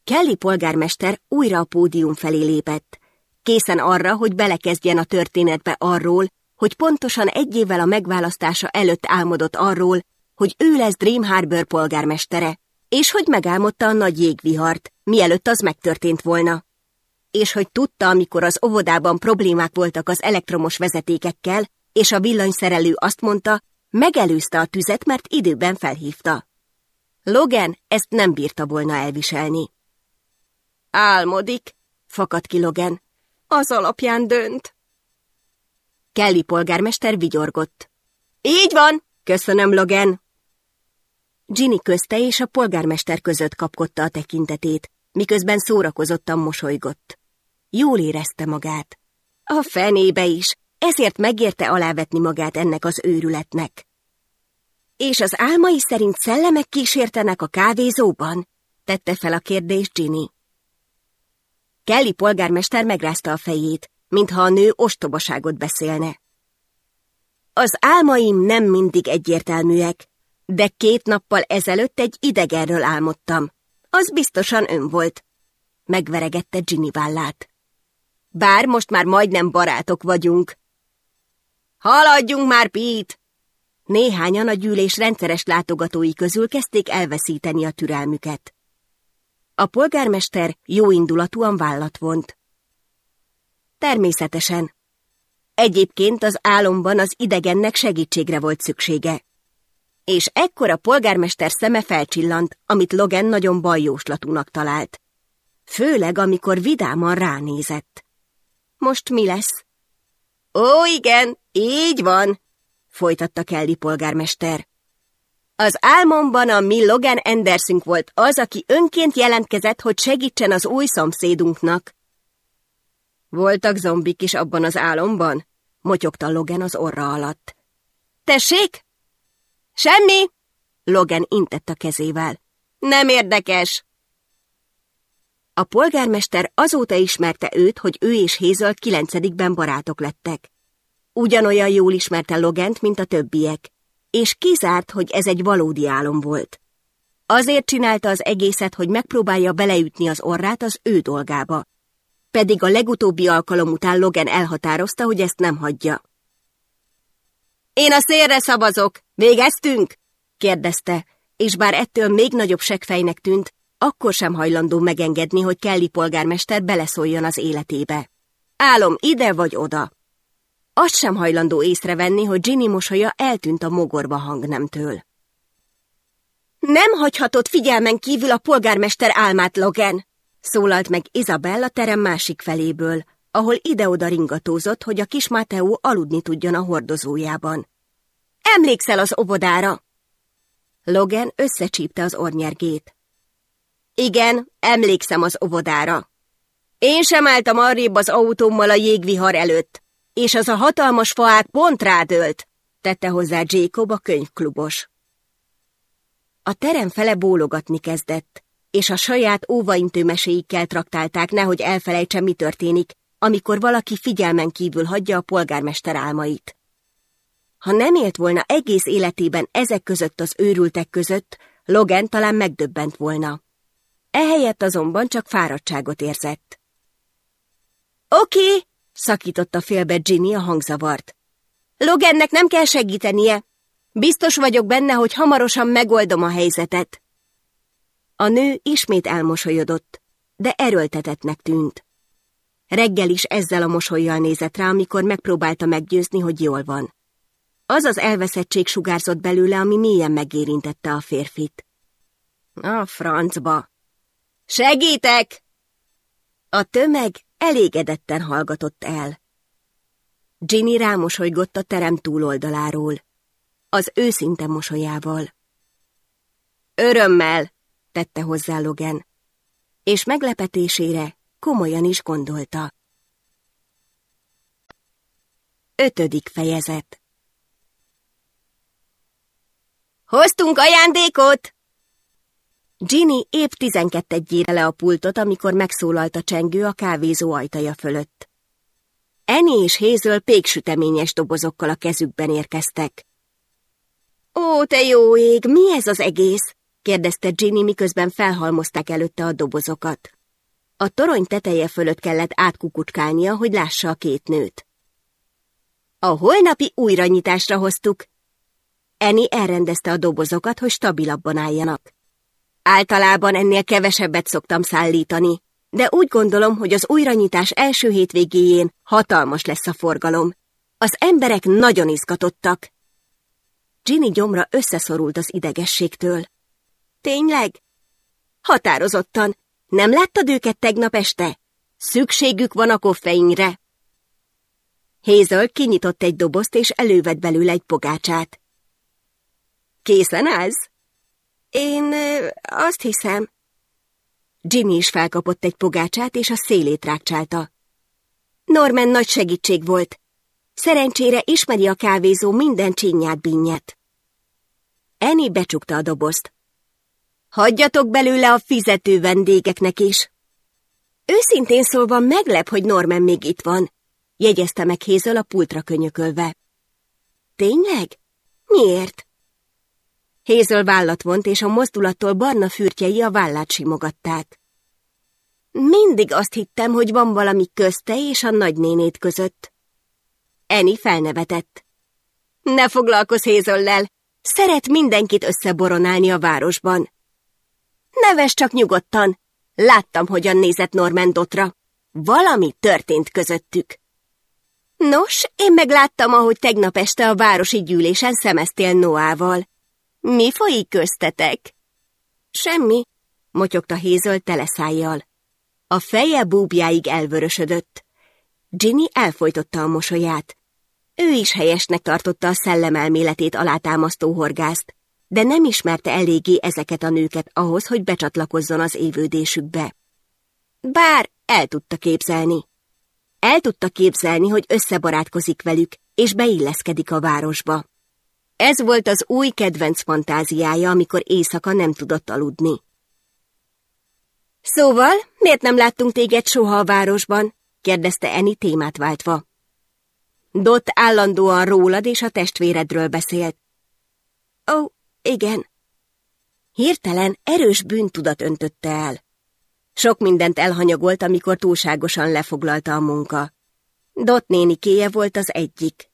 Kelly polgármester újra a pódium felé lépett, készen arra, hogy belekezdjen a történetbe arról, hogy pontosan egy évvel a megválasztása előtt álmodott arról, hogy ő lesz Dream Harbor polgármestere, és hogy megálmodta a nagy jégvihart, mielőtt az megtörtént volna. És hogy tudta, amikor az óvodában problémák voltak az elektromos vezetékekkel, és a villanyszerelő azt mondta, megelőzte a tüzet, mert időben felhívta. Logan ezt nem bírta volna elviselni. Álmodik, fakadt ki Logan. Az alapján dönt. Kelly polgármester vigyorgott. Így van, köszönöm, Logan. Ginny közte és a polgármester között kapkodta a tekintetét, miközben szórakozottan mosolygott. Jól érezte magát. A fenébe is, ezért megérte alávetni magát ennek az őrületnek. És az álmai szerint szellemek kísértenek a kávézóban? Tette fel a kérdést Ginny. Kelly polgármester megrázta a fejét, mintha a nő ostobaságot beszélne. Az álmaim nem mindig egyértelműek, de két nappal ezelőtt egy idegenről álmodtam. Az biztosan ön volt. Megveregette Ginny vállát. Bár most már majdnem barátok vagyunk. Haladjunk már, Pete! Néhányan a gyűlés rendszeres látogatói közül kezdték elveszíteni a türelmüket. A polgármester jóindulatúan vállat vont. Természetesen. Egyébként az álomban az idegennek segítségre volt szüksége. És ekkor a polgármester szeme felcsillant, amit Logan nagyon bajjóslatúnak talált. Főleg, amikor vidáman ránézett. Most mi lesz? Ó, igen, így van, folytatta Kelly polgármester. Az álmomban a mi Logan Andersünk volt az, aki önként jelentkezett, hogy segítsen az új szomszédunknak. Voltak zombik is abban az álomban? motyogta Logan az orra alatt. Tessék? Semmi! Logan intett a kezével. Nem érdekes! A polgármester azóta ismerte őt, hogy ő és Hézöl kilencedikben barátok lettek. Ugyanolyan jól ismerte Logent, mint a többiek, és kizárt, hogy ez egy valódi álom volt. Azért csinálta az egészet, hogy megpróbálja beleütni az orrát az ő dolgába. Pedig a legutóbbi alkalom után Logan elhatározta, hogy ezt nem hagyja. Én a szélre szavazok! Végeztünk? kérdezte, és bár ettől még nagyobb segfejnek tűnt, akkor sem hajlandó megengedni, hogy Kelly polgármester beleszóljon az életébe. Álom ide vagy oda. Azt sem hajlandó észrevenni, hogy Ginny mosolya eltűnt a mogorba hangnemtől. Nem hagyhatod figyelmen kívül a polgármester álmát, Logan! Szólalt meg Izabel a terem másik feléből, ahol ide-oda ringatózott, hogy a kis Mateo aludni tudjon a hordozójában. Emlékszel az óvodára? Logan összecsípte az ornyergét. Igen, emlékszem az óvodára. Én sem álltam arrébb az autómmal a jégvihar előtt, és az a hatalmas faák pont rádölt, tette hozzá Jacob a könyvklubos. A terem fele bólogatni kezdett, és a saját óvaintő meséikkel traktálták, nehogy elfelejtse, mi történik, amikor valaki figyelmen kívül hagyja a polgármester álmait. Ha nem élt volna egész életében ezek között az őrültek között, Logan talán megdöbbent volna. Ehelyett azonban csak fáradtságot érzett. Oké, okay, szakította félbe Ginny a hangzavart. Logannek nem kell segítenie. Biztos vagyok benne, hogy hamarosan megoldom a helyzetet. A nő ismét elmosolyodott, de erőltetetnek tűnt. Reggel is ezzel a mosolyjal nézett rá, amikor megpróbálta meggyőzni, hogy jól van. Az az elveszettség sugárzott belőle, ami mélyen megérintette a férfit. A francba! Segítek! A tömeg elégedetten hallgatott el. Ginny rámosolygott a terem túloldaláról, az őszinte mosolyával. Örömmel, tette hozzá Logan, és meglepetésére komolyan is gondolta. Ötödik fejezet Hoztunk ajándékot! Ginny épp tizenkettegyére le a pultot, amikor megszólalt a csengő a kávézó ajtaja fölött. Eni és Hézöl péksüteményes dobozokkal a kezükben érkeztek. Ó, te jó ég, mi ez az egész? kérdezte Ginny, miközben felhalmozták előtte a dobozokat. A torony teteje fölött kellett átkukucskálnia, hogy lássa a két nőt. A holnapi újranyitásra hoztuk. Eni elrendezte a dobozokat, hogy stabilabban álljanak. Általában ennél kevesebbet szoktam szállítani, de úgy gondolom, hogy az újranyitás első hétvégéjén hatalmas lesz a forgalom. Az emberek nagyon izgatottak. Ginny gyomra összeszorult az idegességtől. Tényleg? Határozottan. Nem láttad őket tegnap este? Szükségük van a koffeinre. Hazel kinyitott egy dobozt, és elővett belőle egy pogácsát. Készen állsz? Én azt hiszem. Ginny is felkapott egy pogácsát, és a szélét rákcsálta. Norman nagy segítség volt. Szerencsére ismeri a kávézó minden csinyát binnyet. Eni becsukta a dobozt. Hagyjatok belőle a fizető vendégeknek is. Őszintén szólva meglep, hogy Norman még itt van, jegyezte meg Hézöl a pultra könyökölve. Tényleg? Miért? Hézöl vállat vont, és a mozdulattól barna fürtjei a vállát simogatták. Mindig azt hittem, hogy van valami közte és a nagynénét között. Eni felnevetett. Ne foglalkozz Hézöllel, szeret mindenkit összeboronálni a városban. Neves csak nyugodtan. Láttam, hogyan nézett Norman Dotra. Valami történt közöttük. Nos, én megláttam, ahogy tegnap este a városi gyűlésen szemeztél Noával. Mi folyik köztetek? Semmi, motyogta Hézöl teleszájjal. A feje búbjáig elvörösödött. Ginny elfolytotta a mosolyát. Ő is helyesnek tartotta a szellemelméletét alátámasztó horgászt, de nem ismerte eléggé ezeket a nőket ahhoz, hogy becsatlakozzon az évődésükbe. Bár el tudta képzelni. El tudta képzelni, hogy összebarátkozik velük, és beilleszkedik a városba. Ez volt az új kedvenc fantáziája, amikor éjszaka nem tudott aludni. Szóval, miért nem láttunk téged soha a városban? kérdezte Eni témát váltva. Dot állandóan rólad és a testvéredről beszélt. Ó, igen. Hirtelen erős bűntudat öntötte el. Sok mindent elhanyagolt, amikor túlságosan lefoglalta a munka. Dot nénikéje volt az egyik.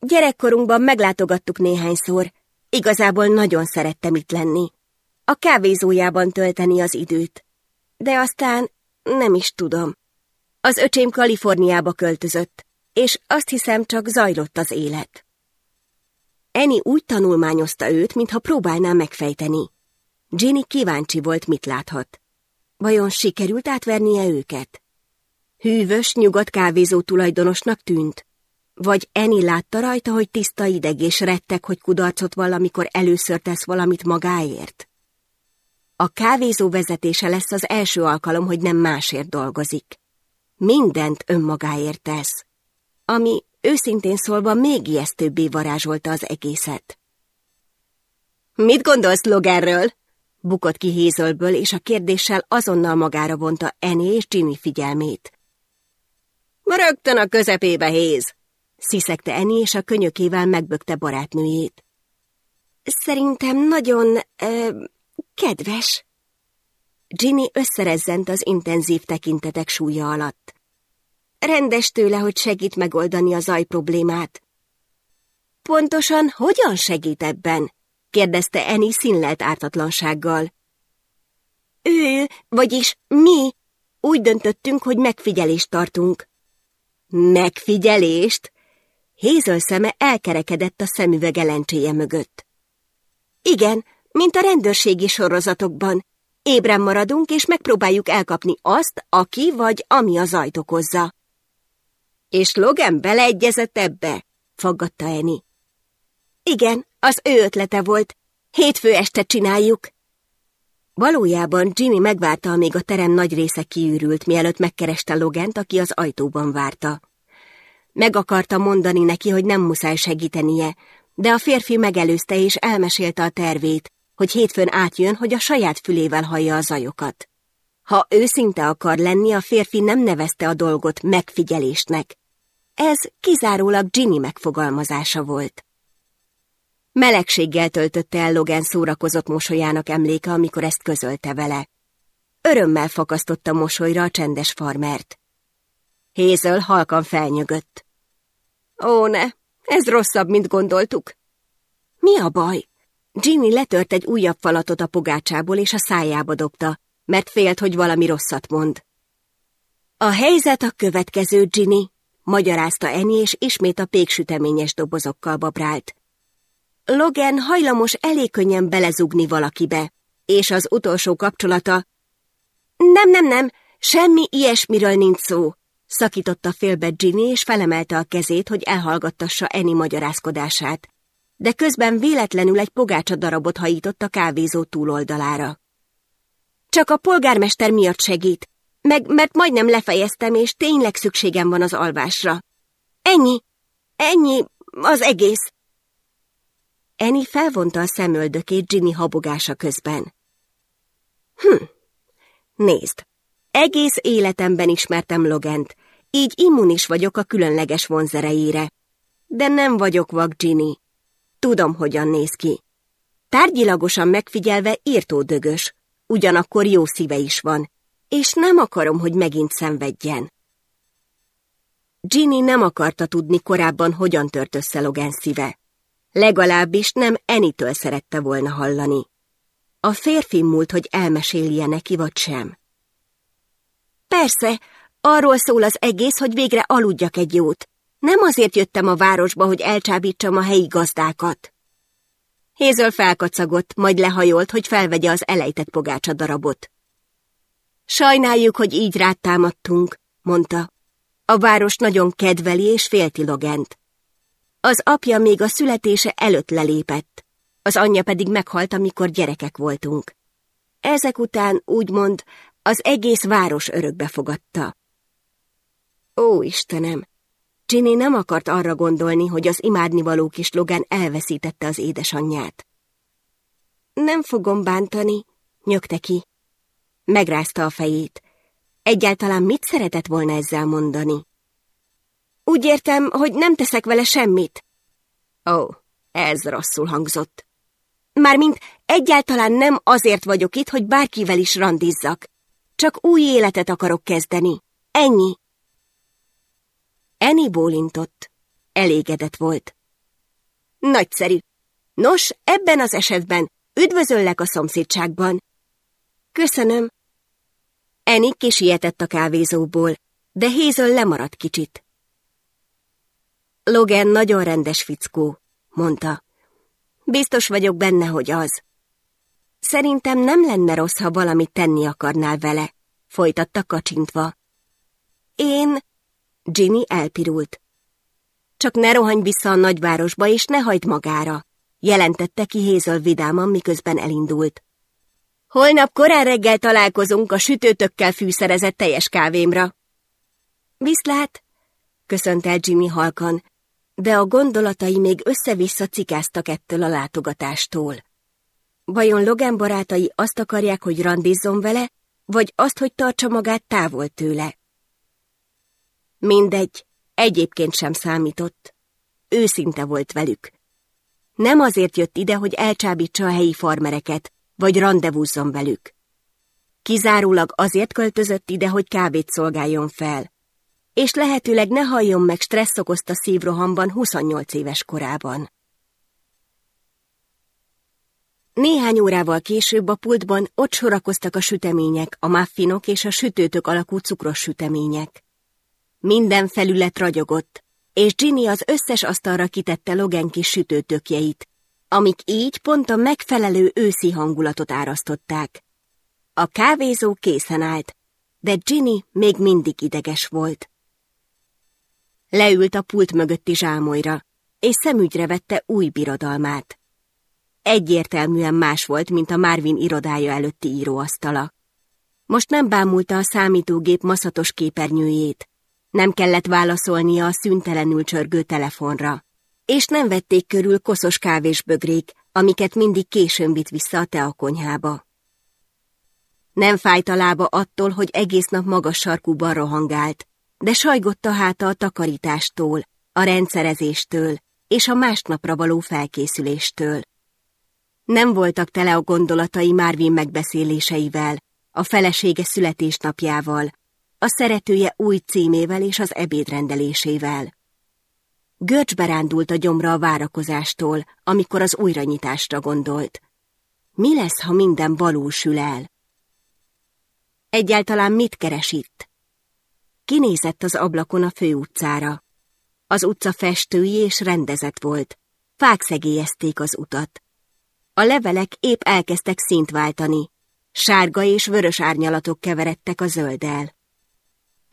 Gyerekkorunkban meglátogattuk néhányszor, igazából nagyon szerettem itt lenni. A kávézójában tölteni az időt. De aztán nem is tudom. Az öcsém Kaliforniába költözött, és azt hiszem csak zajlott az élet. Eni úgy tanulmányozta őt, mintha próbálná megfejteni. Ginny kíváncsi volt, mit láthat. Vajon sikerült átvernie őket? Hűvös, nyugodt kávézó tulajdonosnak tűnt? Vagy Eni látta rajta, hogy tiszta ideg és rettek, hogy kudarcot valamikor először tesz valamit magáért? A kávézó vezetése lesz az első alkalom, hogy nem másért dolgozik. Mindent önmagáért tesz, ami őszintén szólva még ijesztőbbé varázsolta az egészet. Mit gondolsz Logerről? Bukott ki Hézölből, és a kérdéssel azonnal magára vonta Eni és Ginny figyelmét. Rögtön a közepébe Héz! sziszegte Eni, és a könyökével megbökte barátnőjét. Szerintem nagyon... Ö, kedves. Ginny összerezzent az intenzív tekintetek súlya alatt. Rendes tőle, hogy segít megoldani a zaj problémát. Pontosan hogyan segít ebben? kérdezte Eni színlelt ártatlansággal. Ő, vagyis mi, úgy döntöttünk, hogy megfigyelést tartunk. Megfigyelést? Hézöl szeme elkerekedett a szemüvege lencséje mögött. Igen, mint a rendőrségi sorozatokban. Ébren maradunk, és megpróbáljuk elkapni azt, aki vagy ami a zajt okozza. És Logan beleegyezett ebbe? faggatta Eni. Igen, az ő ötlete volt. Hétfő este csináljuk. Valójában Jimmy megvárta, amíg a terem nagy része kiürült, mielőtt megkereste Logent, aki az ajtóban várta. Meg akarta mondani neki, hogy nem muszáj segítenie, de a férfi megelőzte és elmesélte a tervét, hogy hétfőn átjön, hogy a saját fülével hallja a zajokat. Ha őszinte akar lenni, a férfi nem nevezte a dolgot megfigyelésnek. Ez kizárólag Ginny megfogalmazása volt. Melegséggel töltötte el Logan szórakozott mosolyának emléke, amikor ezt közölte vele. Örömmel fakasztotta mosolyra a csendes farmert. Hézöl halkan felnyögött. Ó, ne, ez rosszabb, mint gondoltuk. Mi a baj? Ginny letört egy újabb falatot a pogácsából, és a szájába dobta, mert félt, hogy valami rosszat mond. A helyzet a következő, Ginny, magyarázta Eni, és ismét a péksüteményes dobozokkal babrált. Logan hajlamos elég könnyen belezugni valakibe, és az utolsó kapcsolata... Nem, nem, nem, semmi ilyesmiről nincs szó, szakította félbe Ginny, és felemelte a kezét, hogy elhallgattassa Eni magyarázkodását de közben véletlenül egy pogácsa darabot hajított a kávézó túloldalára. Csak a polgármester miatt segít, meg mert majdnem lefejeztem, és tényleg szükségem van az alvásra. Ennyi, ennyi, az egész. Eni felvonta a szemöldökét Ginny habogása közben. Hm, nézd, egész életemben ismertem Logent, így immunis vagyok a különleges vonzereire. De nem vagyok vak, Ginny. Tudom, hogyan néz ki. Tárgyilagosan megfigyelve írtó dögös, ugyanakkor jó szíve is van, és nem akarom, hogy megint szenvedjen. Ginny nem akarta tudni korábban, hogyan tört össze Logan szíve. Legalábbis nem Enitől szerette volna hallani. A férfi múlt, hogy elmesélje neki, vagy sem. Persze, arról szól az egész, hogy végre aludjak egy jót, nem azért jöttem a városba, hogy elcsábítsam a helyi gazdákat. Hézöl felkacagott, majd lehajolt, hogy felvegye az elejtett pogácsa darabot. Sajnáljuk, hogy így rád támadtunk, mondta. A város nagyon kedveli és félti Logent. Az apja még a születése előtt lelépett, az anyja pedig meghalt, amikor gyerekek voltunk. Ezek után, úgymond, az egész város örökbe fogadta. Ó, Istenem! Ginny nem akart arra gondolni, hogy az imádnivaló kis Logan elveszítette az édesanyját. Nem fogom bántani, nyögte ki. Megrázta a fejét. Egyáltalán mit szeretett volna ezzel mondani? Úgy értem, hogy nem teszek vele semmit. Ó, ez rosszul hangzott. Mármint egyáltalán nem azért vagyok itt, hogy bárkivel is randizzak. Csak új életet akarok kezdeni. Ennyi. Eni bólintott. Elégedett volt. Nagyszerű. Nos, ebben az esetben üdvözöllek a szomszédságban. Köszönöm. Eni kisietett a kávézóból, de Hézöl lemaradt kicsit. Logan nagyon rendes fickó, mondta. Biztos vagyok benne, hogy az. Szerintem nem lenne rossz, ha valamit tenni akarnál vele, folytatta kacsintva. Én... Ginny elpirult. Csak ne rohanj vissza a nagyvárosba, és ne hagyd magára, jelentette ki Hézöl vidáman, miközben elindult. Holnap korán reggel találkozunk a sütőtökkel fűszerezett teljes kávémra. Viszlát, köszönt el Jimmy halkan, de a gondolatai még össze-vissza cikáztak ettől a látogatástól. Vajon Logan barátai azt akarják, hogy randizzon vele, vagy azt, hogy tartsa magát távol tőle? Mindegy, egyébként sem számított. Őszinte volt velük. Nem azért jött ide, hogy elcsábítsa a helyi farmereket, vagy rendezvúzzon velük. Kizárólag azért költözött ide, hogy kávét szolgáljon fel, és lehetőleg ne halljon meg stressz okozta szívrohamban 28 éves korában. Néhány órával később a pultban ott sorakoztak a sütemények, a muffinok és a sütőtök alakú cukros sütemények. Minden felület ragyogott, és Ginny az összes asztalra kitette Logan kis sütőtökjeit, amik így pont a megfelelő őszi hangulatot árasztották. A kávézó készen állt, de Ginny még mindig ideges volt. Leült a pult mögötti zsámolyra, és szemügyre vette új birodalmát. Egyértelműen más volt, mint a Marvin irodája előtti íróasztala. Most nem bámulta a számítógép maszatos képernyőjét, nem kellett válaszolnia a szüntelenül csörgő telefonra, és nem vették körül koszos kávésbögrék, amiket mindig későn vitt vissza a teakonyhába. Nem fájt a lába attól, hogy egész nap magas sarkúban rohangált, de sajgott a háta a takarítástól, a rendszerezéstől és a másnapra való felkészüléstől. Nem voltak tele a gondolatai Márvin megbeszéléseivel, a felesége születésnapjával, a szeretője új címével és az ebédrendelésével. Görcsbe rándult a gyomra a várakozástól, amikor az újranyitásra gondolt. Mi lesz, ha minden valósul el? Egyáltalán mit keres itt? Kinézett az ablakon a főutcára. Az utca festői és rendezett volt. Fák szegélyezték az utat. A levelek épp elkezdtek szint váltani. Sárga és vörös árnyalatok keveredtek a zölddel.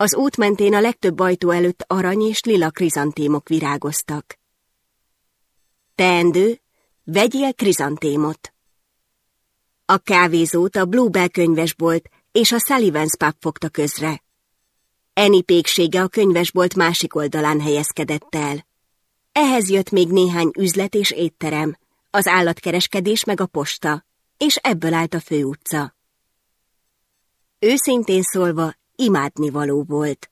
Az út mentén a legtöbb ajtó előtt arany és lila krizantémok virágoztak. Teendő, vegyél krizantémot. A kávézót a Bluebell könyvesbolt és a Sullivan's Pub fogta közre. Eni péksége a könyvesbolt másik oldalán helyezkedett el. Ehhez jött még néhány üzlet és étterem, az állatkereskedés meg a posta, és ebből állt a főutca. Őszintén szólva, imádnivaló volt.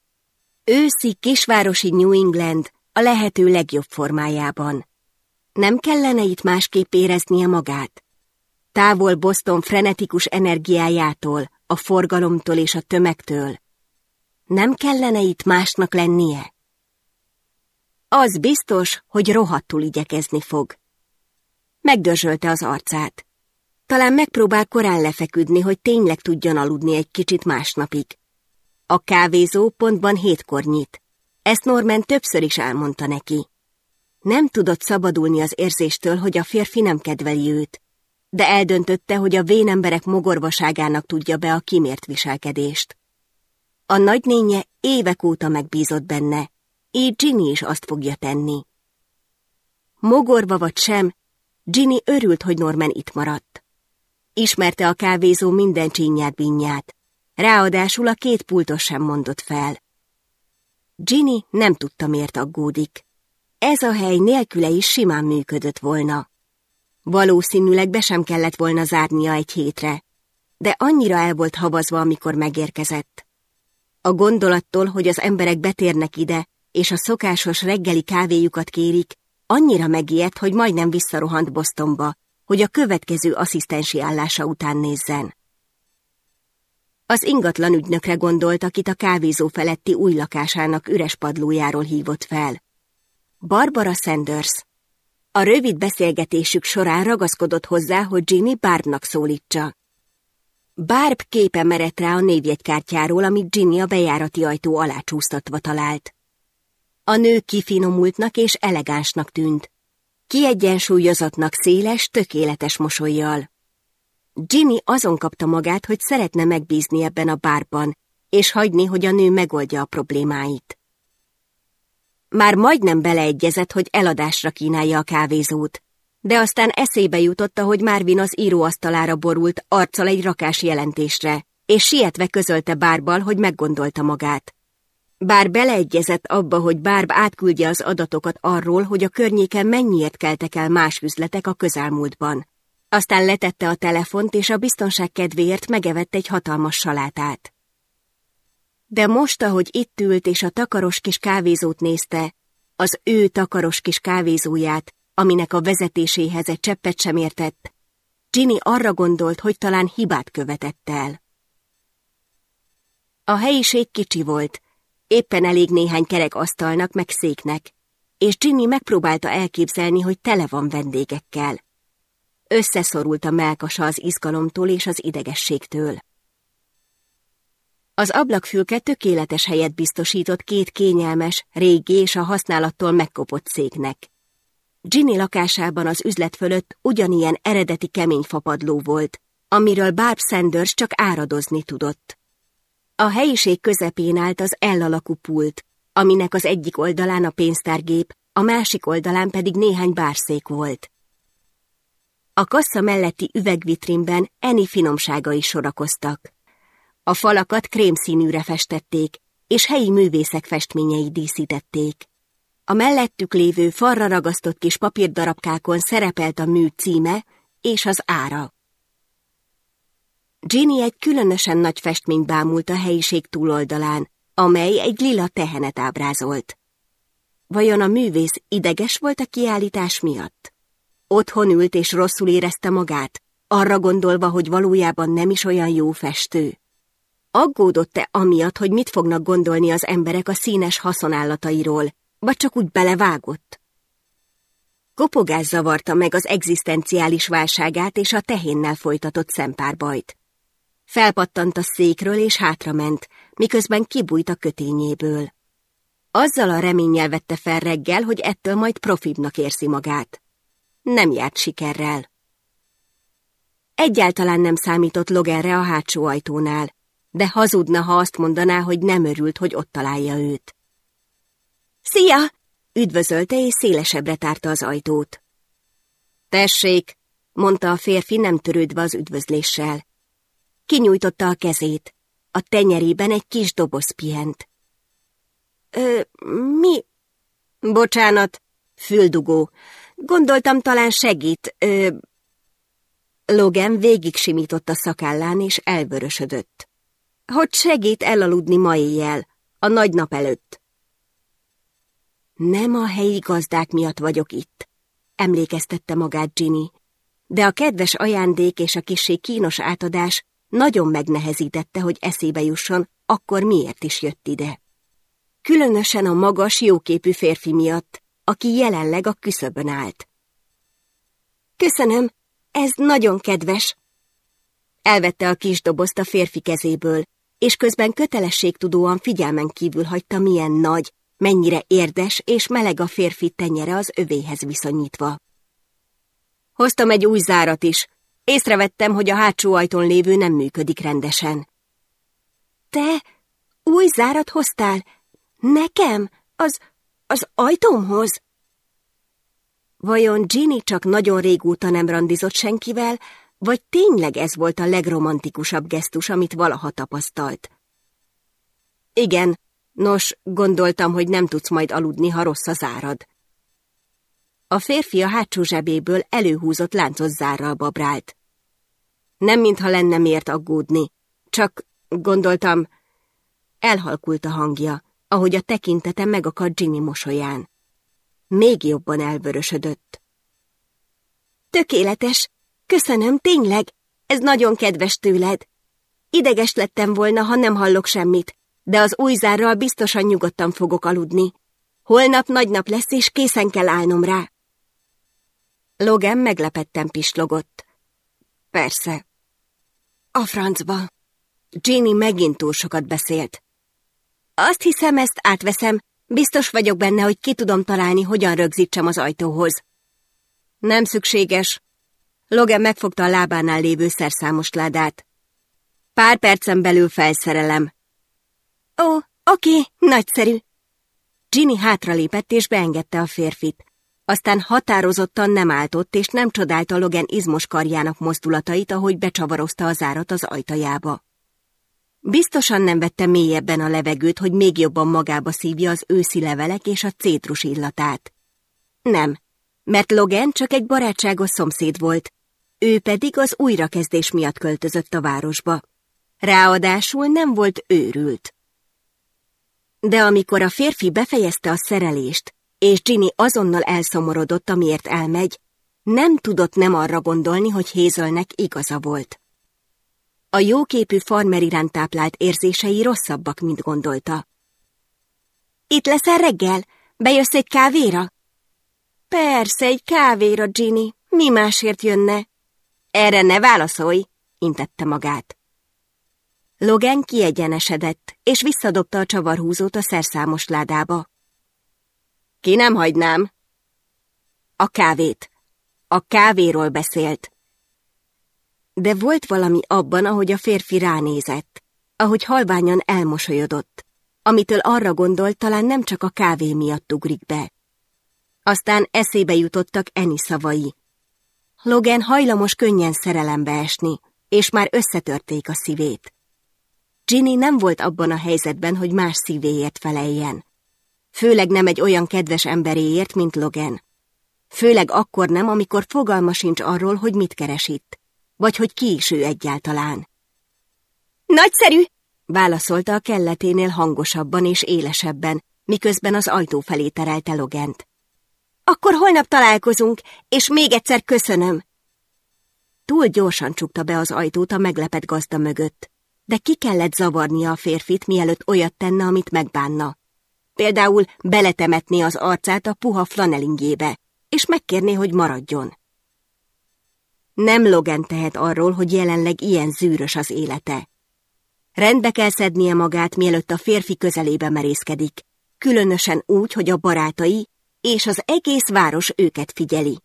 Őszi kisvárosi New England a lehető legjobb formájában. Nem kellene itt másképp éreznie magát? Távol Boston frenetikus energiájától, a forgalomtól és a tömegtől. Nem kellene itt másnak lennie? Az biztos, hogy rohadtul igyekezni fog. Megdörzsölte az arcát. Talán megpróbál korán lefeküdni, hogy tényleg tudjon aludni egy kicsit másnapig. A kávézó pontban hétkor nyit. Ezt Norman többször is elmondta neki. Nem tudott szabadulni az érzéstől, hogy a férfi nem kedveli őt, de eldöntötte, hogy a vénemberek mogorvaságának tudja be a kimért viselkedést. A nagynénye évek óta megbízott benne, így Ginny is azt fogja tenni. Mogorva vagy sem, Ginny örült, hogy Norman itt maradt. Ismerte a kávézó minden csínyát, binyát, ráadásul a két pultos sem mondott fel. Ginny nem tudta, miért aggódik. Ez a hely nélküle is simán működött volna. Valószínűleg be sem kellett volna zárnia egy hétre, de annyira el volt havazva, amikor megérkezett. A gondolattól, hogy az emberek betérnek ide, és a szokásos reggeli kávéjukat kérik, annyira megijedt, hogy majdnem visszarohant Bostonba, hogy a következő asszisztensi állása után nézzen. Az ingatlan ügynökre gondolt, akit a kávézó feletti új lakásának üres padlójáról hívott fel. Barbara Sanders. A rövid beszélgetésük során ragaszkodott hozzá, hogy Ginny Barbnak szólítsa. Barb képe merett rá a névjegykártyáról, amit Ginny a bejárati ajtó alá csúsztatva talált. A nő kifinomultnak és elegánsnak tűnt. Kiegyensúlyozatnak széles, tökéletes mosolyjal. Ginny azon kapta magát, hogy szeretne megbízni ebben a bárban, és hagyni, hogy a nő megoldja a problémáit. Már majdnem beleegyezett, hogy eladásra kínálja a kávézót, de aztán eszébe jutotta, hogy Marvin az íróasztalára borult arccal egy rakás jelentésre, és sietve közölte Bárbal, hogy meggondolta magát. Bár beleegyezett abba, hogy Bárb átküldje az adatokat arról, hogy a környéken mennyiért keltek el más üzletek a közelmúltban. Aztán letette a telefont, és a biztonság kedvéért megevett egy hatalmas salátát. De most, ahogy itt ült és a takaros kis kávézót nézte, az ő takaros kis kávézóját, aminek a vezetéséhez egy cseppet sem értett, Ginny arra gondolt, hogy talán hibát követett el. A helyiség kicsi volt, éppen elég néhány kerek asztalnak meg széknek, és Ginny megpróbálta elképzelni, hogy tele van vendégekkel. Összeszorult a melkasa az izgalomtól és az idegességtől. Az ablakfülke tökéletes helyet biztosított két kényelmes, régi és a használattól megkopott széknek. Ginny lakásában az üzlet fölött ugyanilyen eredeti kemény fapadló volt, amiről Barb Sanders csak áradozni tudott. A helyiség közepén állt az L-alakú pult, aminek az egyik oldalán a pénztárgép, a másik oldalán pedig néhány bárszék volt. A kassa melletti üvegvitrínben eni finomságai sorakoztak. A falakat krémszínűre festették, és helyi művészek festményei díszítették. A mellettük lévő farra ragasztott kis papírdarabkákon szerepelt a mű címe és az ára. Ginny egy különösen nagy festményt bámult a helyiség túloldalán, amely egy lila tehenet ábrázolt. Vajon a művész ideges volt a kiállítás miatt? Otthon ült és rosszul érezte magát, arra gondolva, hogy valójában nem is olyan jó festő. Aggódott-e amiatt, hogy mit fognak gondolni az emberek a színes haszonállatairól, vagy csak úgy belevágott? Kopogás zavarta meg az egzisztenciális válságát és a tehénnel folytatott szempárbajt. Felpattant a székről és hátrament, miközben kibújt a kötényéből. Azzal a reménnyel vette fel reggel, hogy ettől majd profibnak érzi magát. Nem járt sikerrel. Egyáltalán nem számított Loganre a hátsó ajtónál, de hazudna, ha azt mondaná, hogy nem örült, hogy ott találja őt. Szia! Üdvözölte és szélesebbre tárta az ajtót. Tessék, mondta a férfi nem törődve az üdvözléssel. Kinyújtotta a kezét. A tenyerében egy kis doboz pihent. Ö, mi? Bocsánat, füldugó. Gondoltam, talán segít. Ö... Logan végig simított a szakállán, és elvörösödött. Hogy segít elaludni ma éjjel, a nagy nap előtt. Nem a helyi gazdák miatt vagyok itt, emlékeztette magát Ginny, de a kedves ajándék és a kissé kínos átadás nagyon megnehezítette, hogy eszébe jusson, akkor miért is jött ide. Különösen a magas, jóképű férfi miatt, aki jelenleg a küszöbön állt. Köszönöm, ez nagyon kedves. Elvette a kis dobozt a férfi kezéből, és közben kötelességtudóan figyelmen kívül hagyta, milyen nagy, mennyire érdes és meleg a férfi tenyere az övéhez viszonyítva. Hoztam egy új zárat is, Észrevettem, hogy a hátsó ajtón lévő nem működik rendesen. Te új zárat hoztál? Nekem? Az, az ajtómhoz? Vajon Ginny csak nagyon régóta nem randizott senkivel, vagy tényleg ez volt a legromantikusabb gesztus, amit valaha tapasztalt? Igen, Nos, gondoltam, hogy nem tudsz majd aludni, ha rossz az árad. A férfi a hátsó zsebéből előhúzott láncos zárral babrált. Nem mintha lenne miért aggódni, csak gondoltam, elhalkult a hangja, ahogy a tekintete megakadt Jimmy mosolyán. Még jobban elvörösödött. Tökéletes, köszönöm, tényleg, ez nagyon kedves tőled. Ideges lettem volna, ha nem hallok semmit, de az új zárral biztosan nyugodtan fogok aludni. Holnap nagy nap lesz, és készen kell állnom rá. Logan meglepetten pislogott. Persze. A francba. Ginny megint túl sokat beszélt. Azt hiszem, ezt átveszem. Biztos vagyok benne, hogy ki tudom találni, hogyan rögzítsem az ajtóhoz. Nem szükséges. Logan megfogta a lábánál lévő szerszámos ládát. Pár percen belül felszerelem. Ó, oké, nagyszerű. Ginny hátralépett és beengedte a férfit. Aztán határozottan nem álltott, és nem csodálta Logan izmos karjának mozdulatait, ahogy becsavarozta az árat az ajtajába. Biztosan nem vette mélyebben a levegőt, hogy még jobban magába szívja az őszi levelek és a cétrus illatát. Nem, mert Logan csak egy barátságos szomszéd volt, ő pedig az újrakezdés miatt költözött a városba. Ráadásul nem volt őrült. De amikor a férfi befejezte a szerelést, és Ginny azonnal elszomorodott, amiért elmegy, nem tudott nem arra gondolni, hogy Hézölnek igaza volt. A jóképű farmer iránt táplált érzései rosszabbak, mint gondolta. Itt leszel reggel? Bejössz egy kávéra? Persze, egy kávéra, Ginny. Mi másért jönne? Erre ne válaszolj, intette magát. Logan kiegyenesedett, és visszadobta a csavarhúzót a szerszámos ládába. Ki nem hagynám? A kávét. A kávéról beszélt. De volt valami abban, ahogy a férfi ránézett, ahogy halványan elmosolyodott, amitől arra gondolt, talán nem csak a kávé miatt ugrik be. Aztán eszébe jutottak Eni szavai. Logan hajlamos könnyen szerelembe esni, és már összetörték a szívét. Ginny nem volt abban a helyzetben, hogy más szívéért feleljen. Főleg nem egy olyan kedves emberéért, mint Logan. Főleg akkor nem, amikor fogalma sincs arról, hogy mit keres itt, vagy hogy ki is ő egyáltalán. Nagyszerű! válaszolta a kelleténél hangosabban és élesebben, miközben az ajtó felé terelte Logent. Akkor holnap találkozunk, és még egyszer köszönöm. Túl gyorsan csukta be az ajtót a meglepett gazda mögött, de ki kellett zavarnia a férfit, mielőtt olyat tenne, amit megbánna. Például beletemetné az arcát a puha flanelingjébe, és megkérné, hogy maradjon. Nem Logan tehet arról, hogy jelenleg ilyen zűrös az élete. Rendbe kell szednie magát, mielőtt a férfi közelébe merészkedik, különösen úgy, hogy a barátai és az egész város őket figyeli.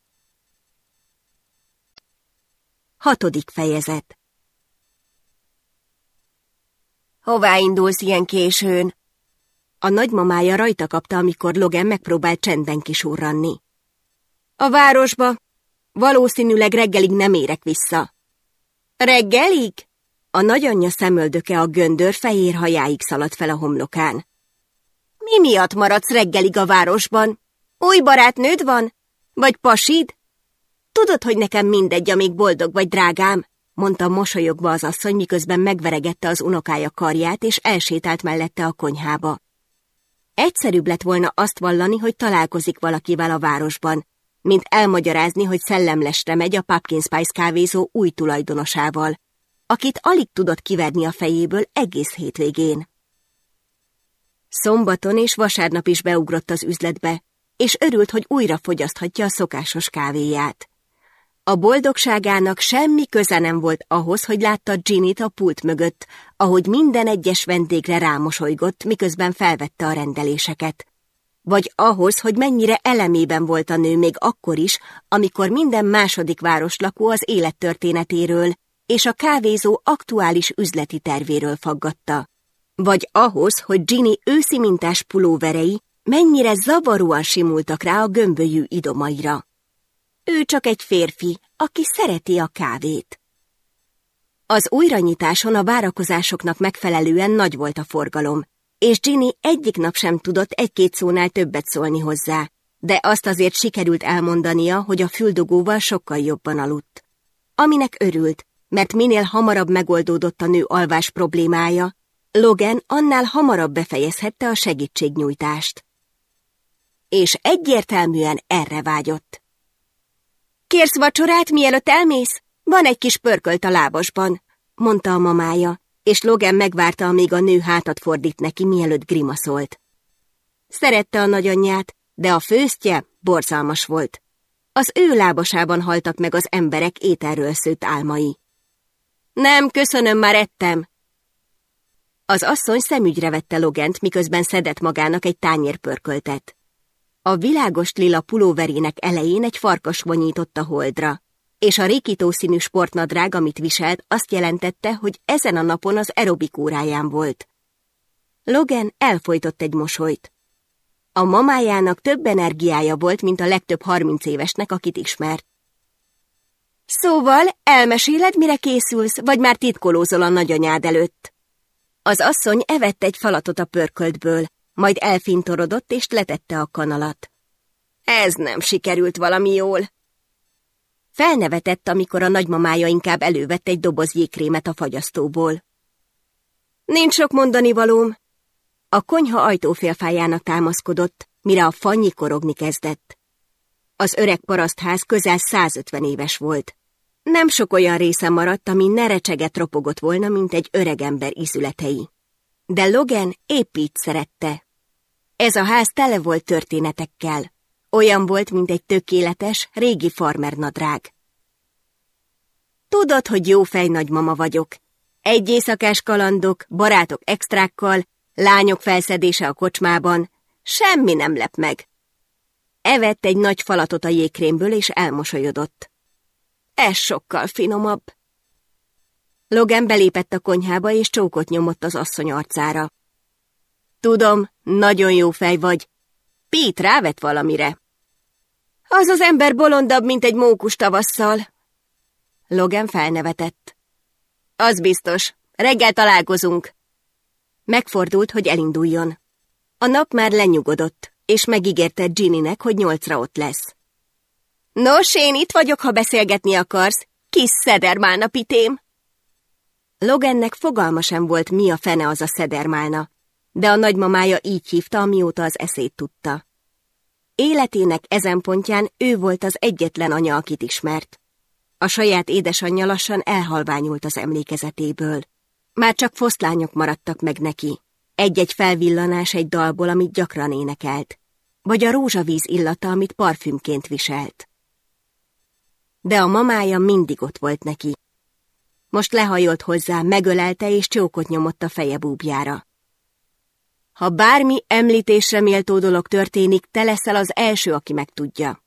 Hatodik fejezet Hová indulsz ilyen későn? A nagymamája rajta kapta, amikor Logan megpróbált csendben kisurranni. A városba. Valószínűleg reggelig nem érek vissza. Reggelig? A nagyanyja szemöldöke a göndör fehér hajáig szaladt fel a homlokán. Mi miatt maradsz reggelig a városban? Új barátnőd van? Vagy pasid? Tudod, hogy nekem mindegy, amíg boldog vagy, drágám, mondta mosolyogva az asszony, miközben megveregette az unokája karját, és elsétált mellette a konyhába. Egyszerűbb lett volna azt vallani, hogy találkozik valakivel a városban, mint elmagyarázni, hogy szellemlesre megy a Pumpkin Spice kávézó új tulajdonosával, akit alig tudott kiverni a fejéből egész hétvégén. Szombaton és vasárnap is beugrott az üzletbe, és örült, hogy újra fogyaszthatja a szokásos kávéját. A boldogságának semmi köze nem volt ahhoz, hogy látta Ginnyt a pult mögött, ahogy minden egyes vendégre rámosolygott, miközben felvette a rendeléseket. Vagy ahhoz, hogy mennyire elemében volt a nő még akkor is, amikor minden második városlakó az élettörténetéről és a kávézó aktuális üzleti tervéről faggatta. Vagy ahhoz, hogy Ginny őszi mintás pulóverei mennyire zavaróan simultak rá a gömbölyű idomaira. Ő csak egy férfi, aki szereti a kávét. Az újranyitáson a várakozásoknak megfelelően nagy volt a forgalom, és Ginny egyik nap sem tudott egy-két szónál többet szólni hozzá, de azt azért sikerült elmondania, hogy a füldogóval sokkal jobban aludt. Aminek örült, mert minél hamarabb megoldódott a nő alvás problémája, Logan annál hamarabb befejezhette a segítségnyújtást. És egyértelműen erre vágyott. Kérsz vacsorát, mielőtt elmész? Van egy kis pörkölt a lábasban, mondta a mamája, és Logan megvárta, amíg a nő hátat fordít neki, mielőtt grimaszolt. Szerette a nagyanyját, de a főztje borzalmas volt. Az ő lábasában haltak meg az emberek ételről szőtt álmai. Nem, köszönöm, már ettem. Az asszony szemügyre vette Logent, miközben szedett magának egy tányérpörköltet. A világos lila pulóverének elején egy farkas vonyított a holdra, és a rékító színű sportnadrág, amit viselt, azt jelentette, hogy ezen a napon az aerobik óráján volt. Logan elfolytott egy mosolyt. A mamájának több energiája volt, mint a legtöbb harminc évesnek, akit ismert. Szóval elmeséled, mire készülsz, vagy már titkolózol a nagyanyád előtt? Az asszony evett egy falatot a pörköltből, majd elfintorodott és letette a kanalat. Ez nem sikerült valami jól. Felnevetett, amikor a nagymamája inkább elővett egy doboz jégkrémet a fagyasztóból. Nincs sok mondani valóm. A konyha ajtófélfájának támaszkodott, mire a fanyi korogni kezdett. Az öreg parasztház közel 150 éves volt. Nem sok olyan része maradt, ami ne recseget ropogott volna, mint egy öregember ízületei. De Logan épp így szerette. Ez a ház tele volt történetekkel. Olyan volt, mint egy tökéletes, régi farmer nadrág. Tudod, hogy jó fej nagymama vagyok. Egy éjszakás kalandok, barátok extrákkal, lányok felszedése a kocsmában, semmi nem lep meg. Evett egy nagy falatot a jégkrémből, és elmosolyodott. Ez sokkal finomabb. Logan belépett a konyhába, és csókot nyomott az asszony arcára. Tudom, nagyon jó fej vagy. Pete rávet valamire. Az az ember bolondabb, mint egy mókus tavasszal. Logan felnevetett. Az biztos, reggel találkozunk. Megfordult, hogy elinduljon. A nap már lenyugodott, és megígérte Ginnynek, hogy nyolcra ott lesz. Nos, én itt vagyok, ha beszélgetni akarsz, kis szedermálna pitém. Logannek fogalma sem volt, mi a fene az a szedermálna, de a nagymamája így hívta, amióta az eszét tudta. Életének ezen pontján ő volt az egyetlen anya, akit ismert. A saját édesanyja lassan elhalványult az emlékezetéből. Már csak foszlányok maradtak meg neki. Egy-egy felvillanás egy dalból, amit gyakran énekelt. Vagy a rózsavíz illata, amit parfümként viselt de a mamája mindig ott volt neki. Most lehajolt hozzá, megölelte és csókot nyomott a feje búbjára. Ha bármi említésre méltó dolog történik, te leszel az első, aki megtudja.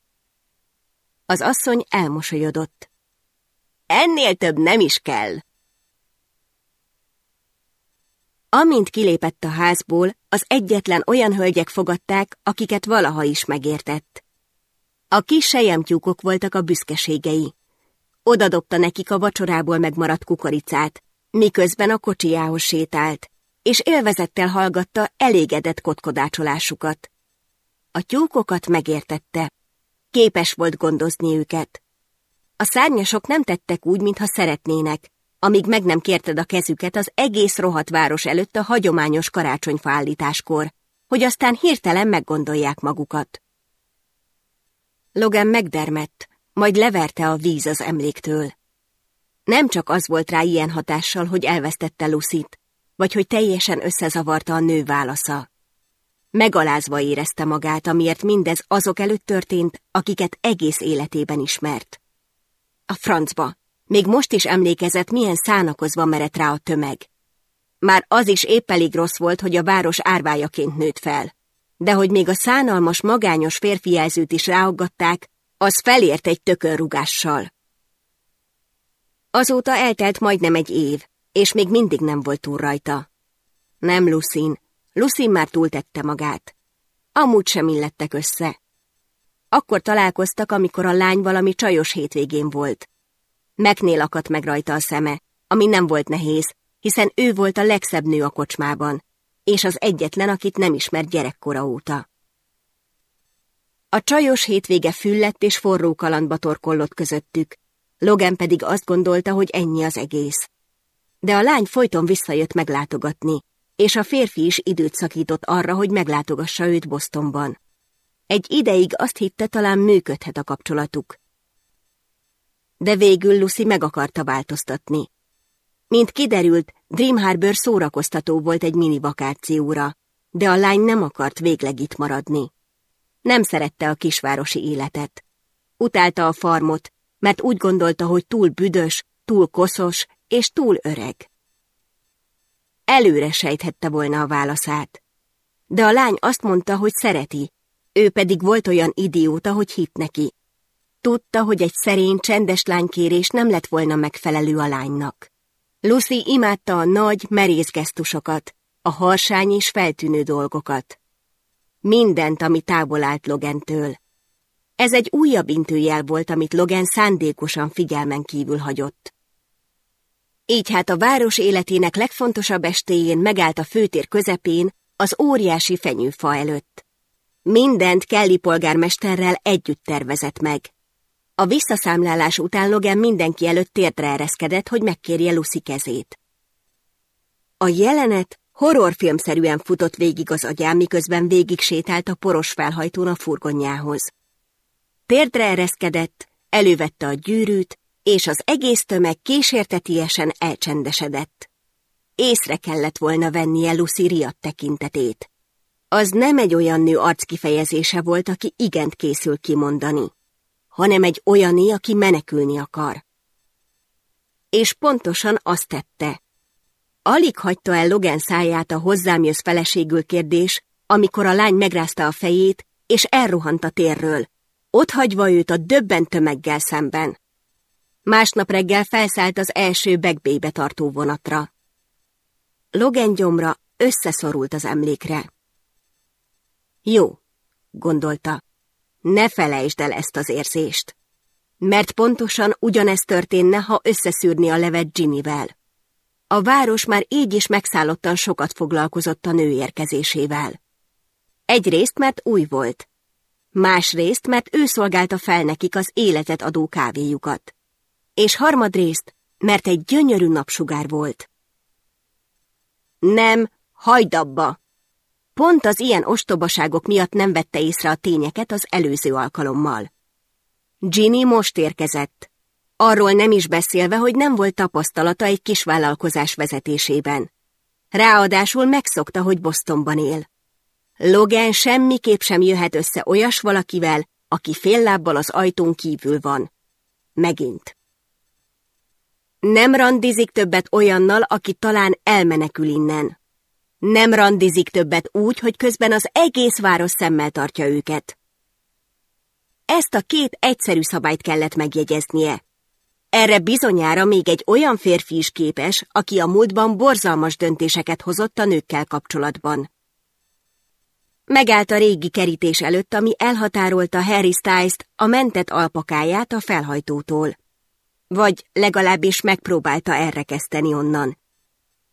Az asszony elmosolyodott. Ennél több nem is kell. Amint kilépett a házból, az egyetlen olyan hölgyek fogadták, akiket valaha is megértett. A kis sejemtyúkok voltak a büszkeségei. Oda dobta nekik a vacsorából megmaradt kukoricát, miközben a kocsijához sétált, és élvezettel hallgatta elégedett kotkodácsolásukat. A tyúkokat megértette. Képes volt gondozni őket. A szárnyasok nem tettek úgy, mintha szeretnének, amíg meg nem kérted a kezüket az egész rohadt város előtt a hagyományos karácsonyfaállításkor, hogy aztán hirtelen meggondolják magukat. Logan megdermett, majd leverte a víz az emléktől. Nem csak az volt rá ilyen hatással, hogy elvesztette Lucit, vagy hogy teljesen összezavarta a nő válasza. Megalázva érezte magát, amiért mindez azok előtt történt, akiket egész életében ismert. A francba. Még most is emlékezett, milyen szánakozva merett rá a tömeg. Már az is épp elég rossz volt, hogy a város árvájaként nőtt fel de hogy még a szánalmas, magányos férfijelzőt is ráaggatták, az felért egy tökönrugással. Azóta eltelt majdnem egy év, és még mindig nem volt túl rajta. Nem Lucin, Lucin már túltette magát. Amúgy sem illettek össze. Akkor találkoztak, amikor a lány valami csajos hétvégén volt. Megnél akadt meg rajta a szeme, ami nem volt nehéz, hiszen ő volt a legszebb nő a kocsmában, és az egyetlen, akit nem ismert gyerekkora óta. A csajos hétvége füllett és forró kalandba torkollott közöttük, Logan pedig azt gondolta, hogy ennyi az egész. De a lány folyton visszajött meglátogatni, és a férfi is időt szakított arra, hogy meglátogassa őt Bostonban. Egy ideig azt hitte, talán működhet a kapcsolatuk. De végül Lucy meg akarta változtatni. Mint kiderült, Dream Harbor szórakoztató volt egy mini vakációra, de a lány nem akart végleg itt maradni. Nem szerette a kisvárosi életet. Utálta a farmot, mert úgy gondolta, hogy túl büdös, túl koszos és túl öreg. Előre sejthette volna a válaszát. De a lány azt mondta, hogy szereti, ő pedig volt olyan idióta, hogy hitt neki. Tudta, hogy egy szerény, csendes lánykérés nem lett volna megfelelő a lánynak. Lucy imádta a nagy, merész gesztusokat, a harsány és feltűnő dolgokat. Mindent, ami távol állt Logentől. Ez egy újabb intőjel volt, amit Logan szándékosan figyelmen kívül hagyott. Így hát a város életének legfontosabb estéjén megállt a főtér közepén, az óriási fenyőfa előtt. Mindent Kelly polgármesterrel együtt tervezett meg. A visszaszámlálás után Logan mindenki előtt térdre ereszkedett, hogy megkérje Lucy kezét. A jelenet horrorfilmszerűen futott végig az agyám, miközben végig sétált a poros felhajtón a furgonjához. Térdre ereszkedett, elővette a gyűrűt, és az egész tömeg kísértetiesen elcsendesedett. Észre kellett volna vennie Lucy riadt tekintetét. Az nem egy olyan nő arckifejezése volt, aki igent készül kimondani, hanem egy olyané, aki menekülni akar. És pontosan azt tette. Alig hagyta el Logan száját a hozzám jössz feleségül kérdés, amikor a lány megrázta a fejét, és elrohant a térről, ott hagyva őt a döbben tömeggel szemben. Másnap reggel felszállt az első begbébe tartó vonatra. Logan gyomra összeszorult az emlékre. Jó, gondolta, ne felejtsd el ezt az érzést. Mert pontosan ugyanezt történne, ha összeszűrni a levet Ginnyvel. A város már így is megszállottan sokat foglalkozott a nő érkezésével. Egyrészt, mert új volt. Másrészt, mert ő szolgálta fel nekik az életet adó kávéjukat. És harmadrészt, mert egy gyönyörű napsugár volt. Nem, hagyd abba! Pont az ilyen ostobaságok miatt nem vette észre a tényeket az előző alkalommal. Ginny most érkezett. Arról nem is beszélve, hogy nem volt tapasztalata egy kisvállalkozás vezetésében. Ráadásul megszokta, hogy Bostonban él. Logan semmiképp sem jöhet össze olyas valakivel, aki fél lábbal az ajtón kívül van. Megint. Nem randizik többet olyannal, aki talán elmenekül innen. Nem randizik többet úgy, hogy közben az egész város szemmel tartja őket. Ezt a két egyszerű szabályt kellett megjegyeznie. Erre bizonyára még egy olyan férfi is képes, aki a múltban borzalmas döntéseket hozott a nőkkel kapcsolatban. Megállt a régi kerítés előtt, ami elhatárolta Harry Styles-t, a mentett alpakáját a felhajtótól. Vagy legalábbis megpróbálta elrekeszteni onnan.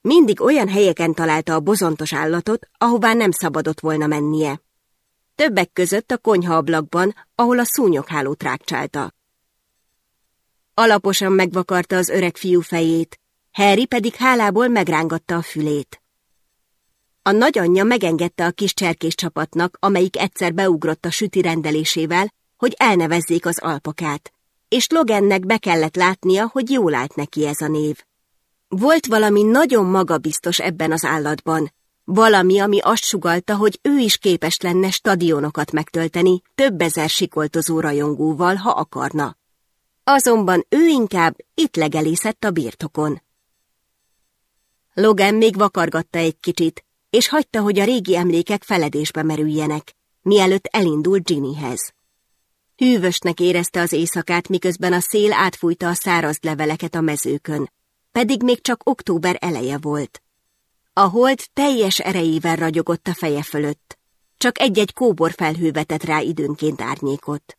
Mindig olyan helyeken találta a bozontos állatot, ahová nem szabadott volna mennie. Többek között a konyhaablakban, ahol a szúnyoghálót rákcsálta. Alaposan megvakarta az öreg fiú fejét, Harry pedig hálából megrángatta a fülét. A nagyanyja megengedte a kis cserkés csapatnak, amelyik egyszer beugrott a süti rendelésével, hogy elnevezzék az alpakát, és Logannek be kellett látnia, hogy jól állt neki ez a név. Volt valami nagyon magabiztos ebben az állatban, valami, ami azt sugalta, hogy ő is képes lenne stadionokat megtölteni több ezer sikoltozó rajongóval, ha akarna. Azonban ő inkább itt legelészett a birtokon. Logan még vakargatta egy kicsit, és hagyta, hogy a régi emlékek feledésbe merüljenek, mielőtt elindult Ginnyhez. Hűvösnek érezte az éjszakát, miközben a szél átfújta a száraz leveleket a mezőkön, pedig még csak október eleje volt. A hold teljes erejével ragyogott a feje fölött, csak egy-egy kóbor felhő vetett rá időnként árnyékot.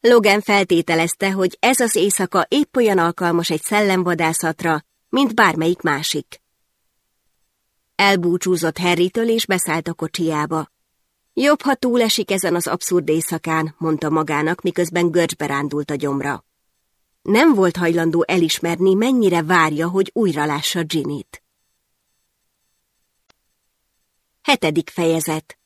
Logan feltételezte, hogy ez az éjszaka épp olyan alkalmas egy szellemvadászatra, mint bármelyik másik. Elbúcsúzott Harrytől és beszállt a kocsijába. Jobb, ha túlesik ezen az abszurd éjszakán, mondta magának, miközben görcsbe rándult a gyomra. Nem volt hajlandó elismerni, mennyire várja, hogy újra lássa Ginnyt. Hetedik fejezet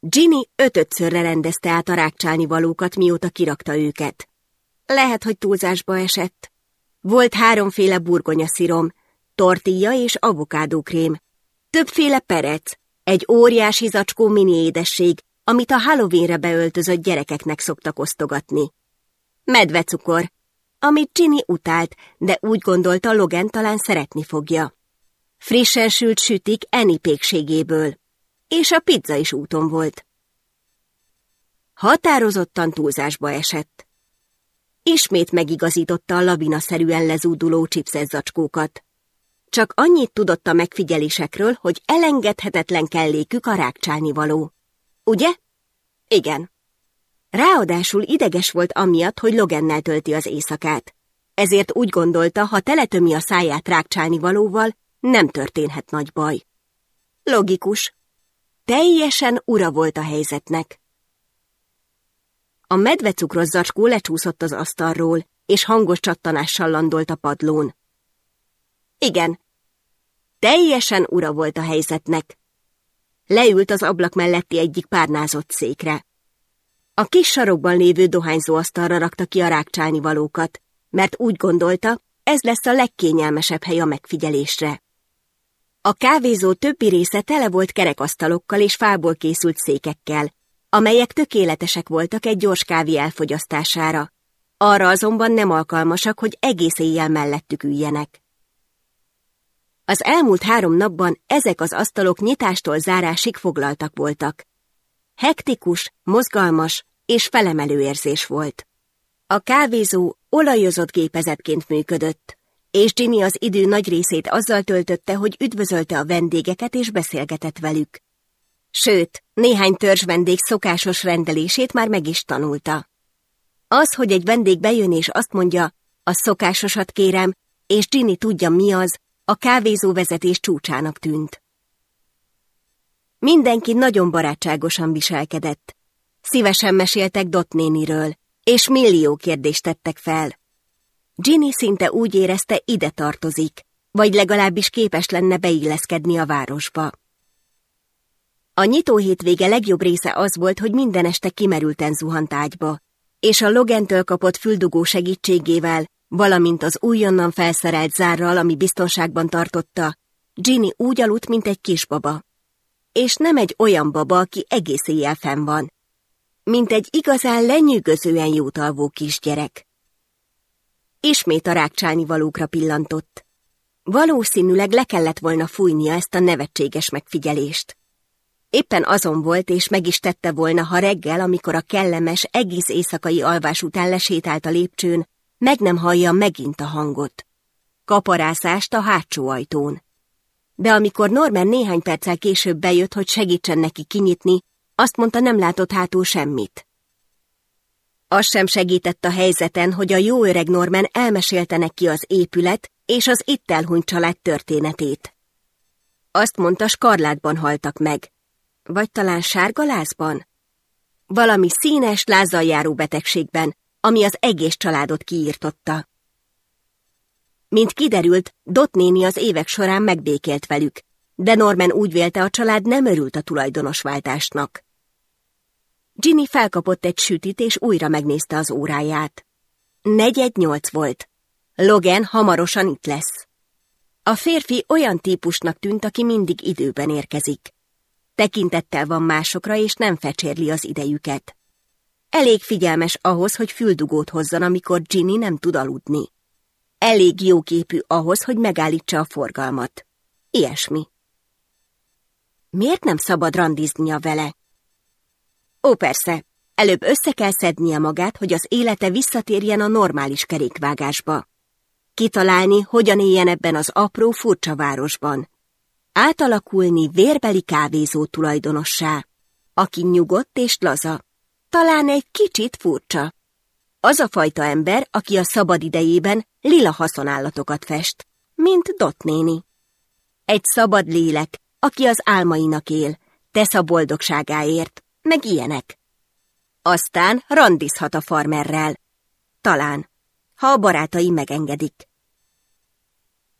Ginny ötötszörre rendezte át a rákcsálni valókat, mióta kirakta őket. Lehet, hogy túlzásba esett. Volt háromféle burgonyaszirom, tortilla és avokádókrém, többféle perec, egy óriási zacskó mini édesség, amit a Halloweenre beöltözött gyerekeknek szoktak osztogatni. Medvecukor, amit Ginny utált, de úgy gondolta Logan talán szeretni fogja. Frissen sült sütik Eni pékségéből, és a pizza is úton volt. Határozottan túlzásba esett. Ismét megigazította a labinaszerűen lezúduló chipszes zacskókat. Csak annyit tudott a megfigyelésekről, hogy elengedhetetlen kellékük a rákcsálni való. Ugye? Igen. Ráadásul ideges volt amiatt, hogy Logennel tölti az éjszakát. Ezért úgy gondolta, ha teletömi a száját rákcsálni valóval, nem történhet nagy baj. Logikus. Teljesen ura volt a helyzetnek. A medvecukros zacskó lecsúszott az asztalról, és hangos csattanással landolt a padlón. Igen. Teljesen ura volt a helyzetnek. Leült az ablak melletti egyik párnázott székre. A kis sarokban lévő dohányzóasztalra rakta ki a rákcsálni valókat, mert úgy gondolta, ez lesz a legkényelmesebb hely a megfigyelésre. A kávézó többi része tele volt kerekasztalokkal és fából készült székekkel, amelyek tökéletesek voltak egy gyors kávé elfogyasztására. Arra azonban nem alkalmasak, hogy egész éjjel mellettük üljenek. Az elmúlt három napban ezek az asztalok nyitástól zárásig foglaltak voltak. Hektikus, mozgalmas és felemelő érzés volt. A kávézó olajozott gépezetként működött, és Ginny az idő nagy részét azzal töltötte, hogy üdvözölte a vendégeket és beszélgetett velük. Sőt, néhány törzs vendég szokásos rendelését már meg is tanulta. Az, hogy egy vendég bejön és azt mondja, a szokásosat kérem, és Ginny tudja mi az, a kávézó vezetés csúcsának tűnt. Mindenki nagyon barátságosan viselkedett. Szívesen meséltek Dot néniről, és millió kérdést tettek fel. Ginny szinte úgy érezte, ide tartozik, vagy legalábbis képes lenne beilleszkedni a városba. A nyitó hétvége legjobb része az volt, hogy minden este kimerülten zuhant ágyba, és a Logentől kapott füldugó segítségével valamint az újonnan felszerelt zárral, ami biztonságban tartotta, Ginny úgy aludt, mint egy kisbaba. És nem egy olyan baba, aki egész éjjel fenn van, mint egy igazán lenyűgözően jótalvó kisgyerek. Ismét a rákcsálni valókra pillantott. Valószínűleg le kellett volna fújnia ezt a nevetséges megfigyelést. Éppen azon volt, és meg is tette volna, ha reggel, amikor a kellemes, egész éjszakai alvás után lesétált a lépcsőn, meg nem hallja megint a hangot. Kaparászást a hátsó ajtón. De amikor Norman néhány perccel később bejött, hogy segítsen neki kinyitni, azt mondta, nem látott hátul semmit. Az sem segített a helyzeten, hogy a jó öreg Norman elmesélte neki az épület és az itt elhunyt család történetét. Azt mondta, skarlátban haltak meg. Vagy talán sárgalázban? Valami színes, lázzal járó betegségben, ami az egész családot kiírtotta. Mint kiderült, Dot néni az évek során megbékélt velük, de Norman úgy vélte, a család nem örült a tulajdonosváltásnak. Ginny felkapott egy sütit, és újra megnézte az óráját. Negyed nyolc volt. Logan hamarosan itt lesz. A férfi olyan típusnak tűnt, aki mindig időben érkezik. Tekintettel van másokra, és nem fecsérli az idejüket. Elég figyelmes ahhoz, hogy füldugót hozzon, amikor Ginny nem tud aludni. Elég jóképű ahhoz, hogy megállítsa a forgalmat. Ilyesmi. Miért nem szabad randiznia vele? Ó, persze, előbb össze kell szednie magát, hogy az élete visszatérjen a normális kerékvágásba. Kitalálni, hogyan éljen ebben az apró, furcsa városban. Átalakulni vérbeli kávézó tulajdonossá, aki nyugodt és laza talán egy kicsit furcsa. Az a fajta ember, aki a szabad idejében lila haszonállatokat fest, mint Dot néni. Egy szabad lélek, aki az álmainak él, tesz a boldogságáért, meg ilyenek. Aztán randizhat a farmerrel. Talán, ha a barátai megengedik.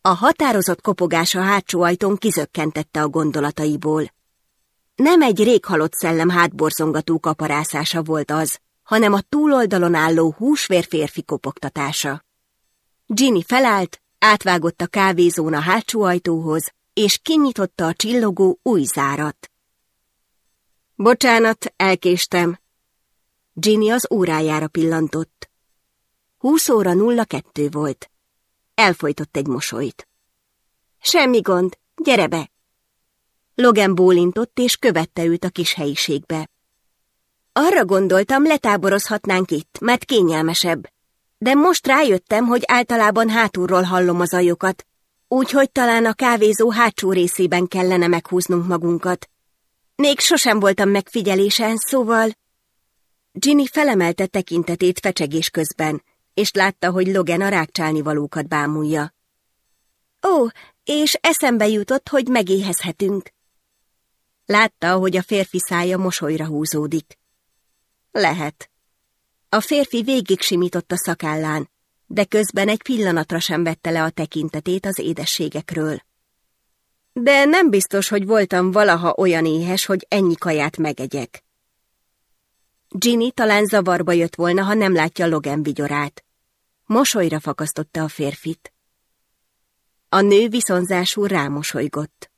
A határozott kopogás a hátsó ajtón kizökkentette a gondolataiból. Nem egy réghalott szellem hátborzongató kaparászása volt az, hanem a túloldalon álló húsvér férfi kopogtatása. Ginny felállt, átvágott a kávézón a hátsó ajtóhoz, és kinyitotta a csillogó új zárat. Bocsánat, elkéstem. Ginny az órájára pillantott. Húsz óra nulla kettő volt. Elfolytott egy mosolyt. Semmi gond, gyere be! Logan bólintott, és követte őt a kis helyiségbe. Arra gondoltam, letáborozhatnánk itt, mert kényelmesebb. De most rájöttem, hogy általában hátulról hallom az ajokat, úgyhogy talán a kávézó hátsó részében kellene meghúznunk magunkat. Még sosem voltam megfigyelésen, szóval... Ginny felemelte tekintetét fecsegés közben, és látta, hogy Logan a rákcsálni valókat bámulja. Ó, és eszembe jutott, hogy megéhezhetünk. Látta, hogy a férfi szája mosolyra húzódik. Lehet. A férfi végig simított a szakállán, de közben egy pillanatra sem vette le a tekintetét az édességekről. De nem biztos, hogy voltam valaha olyan éhes, hogy ennyi kaját megegyek. Ginny talán zavarba jött volna, ha nem látja Logan vigyorát. Mosolyra fakasztotta a férfit. A nő viszonzásul rámosolygott.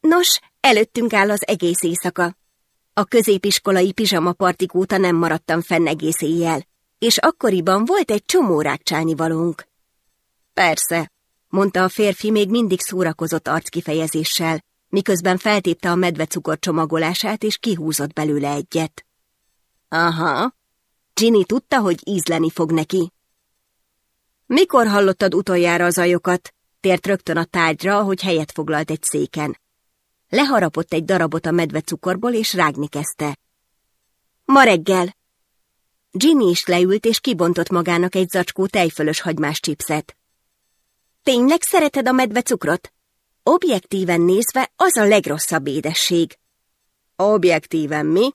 Nos, előttünk áll az egész éjszaka. A középiskolai pizsamapartik óta nem maradtam fenn egész éjjel, és akkoriban volt egy csomó rákcsálni valónk. Persze, mondta a férfi még mindig szórakozott arckifejezéssel, miközben feltépte a medvecukor csomagolását, és kihúzott belőle egyet. Aha, Ginny tudta, hogy ízleni fog neki. Mikor hallottad utoljára az ajokat? Tért rögtön a tárgyra, ahogy helyet foglalt egy széken. Leharapott egy darabot a medvecukorból, és rágni kezdte. Ma reggel. Ginny is leült, és kibontott magának egy zacskó tejfölös hagymás csipszet. Tényleg szereted a medvecukrot? Objektíven nézve az a legrosszabb édesség. Objektíven mi?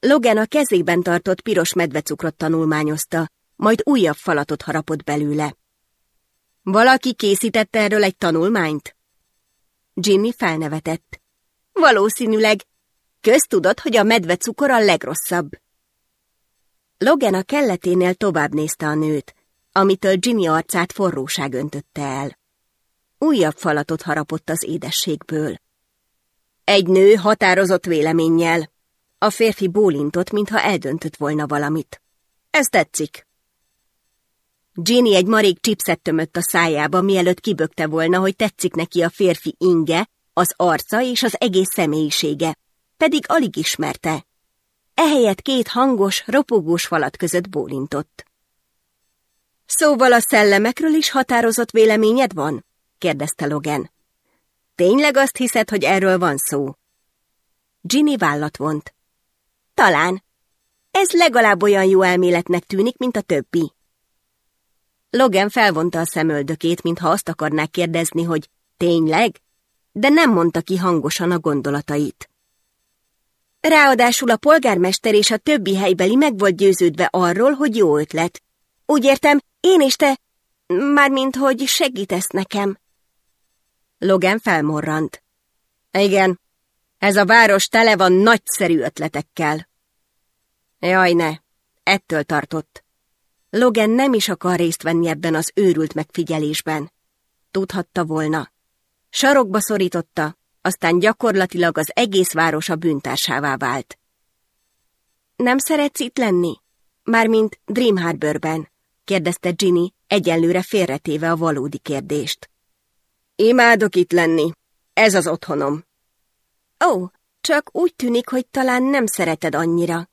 Logan a kezében tartott piros medvecukrot tanulmányozta, majd újabb falatot harapott belőle. Valaki készítette erről egy tanulmányt? Ginny felnevetett. Valószínűleg. Köztudott, hogy a medve cukor a legrosszabb. Logan a kelleténél tovább nézte a nőt, amitől Ginny arcát forróság öntötte el. Újabb falatot harapott az édességből. Egy nő határozott véleménnyel. A férfi bólintott, mintha eldöntött volna valamit. Ez tetszik. Ginny egy marék chipset tömött a szájába, mielőtt kibökte volna, hogy tetszik neki a férfi inge, az arca és az egész személyisége, pedig alig ismerte. Ehelyett két hangos, ropogós falat között bólintott. Szóval a szellemekről is határozott véleményed van? kérdezte Logan. Tényleg azt hiszed, hogy erről van szó? Ginny vállat vont. Talán. Ez legalább olyan jó elméletnek tűnik, mint a többi. Logan felvonta a szemöldökét, mintha azt akarná kérdezni, hogy tényleg? De nem mondta ki hangosan a gondolatait. Ráadásul a polgármester és a többi helybeli meg volt győződve arról, hogy jó ötlet. Úgy értem, én és te, mármint hogy segítesz nekem. Logan felmorrant. Igen, ez a város tele van nagyszerű ötletekkel. Jaj, ne, ettől tartott. Logan nem is akar részt venni ebben az őrült megfigyelésben. Tudhatta volna. Sarokba szorította, aztán gyakorlatilag az egész város a bűntársává vált. Nem szeretsz itt lenni? Mármint Dream Harborben, kérdezte Ginny, egyenlőre félretéve a valódi kérdést. Imádok itt lenni. Ez az otthonom. Ó, csak úgy tűnik, hogy talán nem szereted annyira.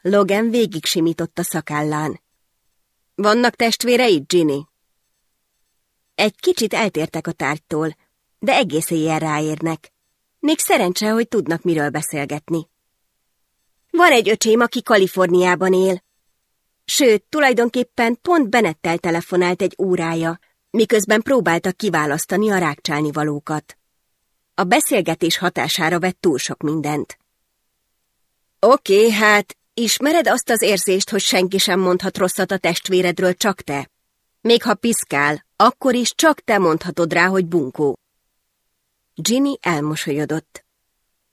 Logan végig simított a szakállán. Vannak testvéreid, Ginny? Egy kicsit eltértek a tárgytól, de egész éjjel ráérnek. Még szerencse, hogy tudnak miről beszélgetni. Van egy öcsém, aki Kaliforniában él. Sőt, tulajdonképpen pont Benettel telefonált egy órája, miközben próbáltak kiválasztani a rákcsálni valókat. A beszélgetés hatására vett túl sok mindent. Oké, hát ismered azt az érzést, hogy senki sem mondhat rosszat a testvéredről, csak te? Még ha piszkál, akkor is csak te mondhatod rá, hogy bunkó. Ginny elmosolyodott.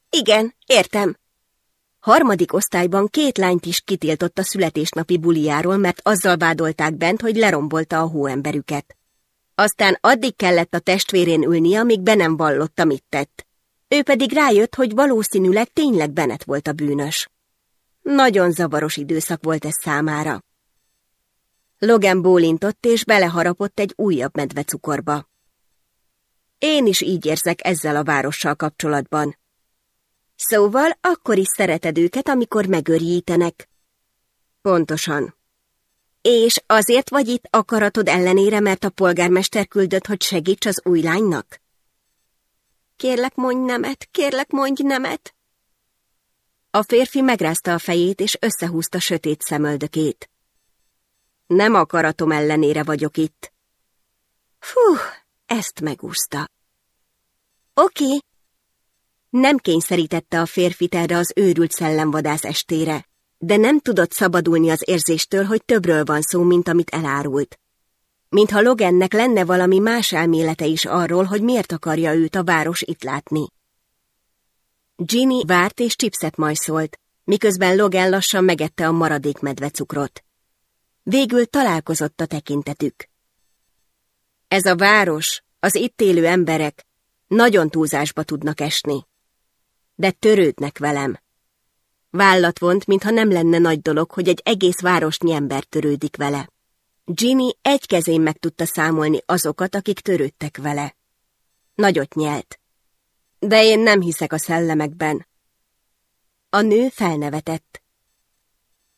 Igen, értem. Harmadik osztályban két lányt is kitiltott a születésnapi buliáról, mert azzal vádolták bent, hogy lerombolta a hóemberüket. Aztán addig kellett a testvérén ülni, amíg be nem vallotta, mit tett. Ő pedig rájött, hogy valószínűleg tényleg Bennett volt a bűnös. Nagyon zavaros időszak volt ez számára. Logan bólintott és beleharapott egy újabb medvecukorba. Én is így érzek ezzel a várossal kapcsolatban. Szóval akkor is szereted őket, amikor megörjítenek. Pontosan. És azért vagy itt akaratod ellenére, mert a polgármester küldött, hogy segíts az új lánynak? Kérlek, mondj nemet, kérlek, mondj nemet. A férfi megrázta a fejét, és összehúzta sötét szemöldökét. Nem akaratom ellenére vagyok itt. Fú, ezt megúszta. Oké. Nem kényszerítette a férfit erre az őrült szellemvadász estére, de nem tudott szabadulni az érzéstől, hogy többről van szó, mint amit elárult. Mintha Logannek lenne valami más elmélete is arról, hogy miért akarja őt a város itt látni. Ginny várt és chipset majszolt, miközben Logan lassan megette a maradék medvecukrot. Végül találkozott a tekintetük. Ez a város, az itt élő emberek nagyon túlzásba tudnak esni. De törődnek velem. Vállat vont, mintha nem lenne nagy dolog, hogy egy egész városnyi ember törődik vele. Ginny egy kezén meg tudta számolni azokat, akik törődtek vele. Nagyot nyelt. De én nem hiszek a szellemekben. A nő felnevetett.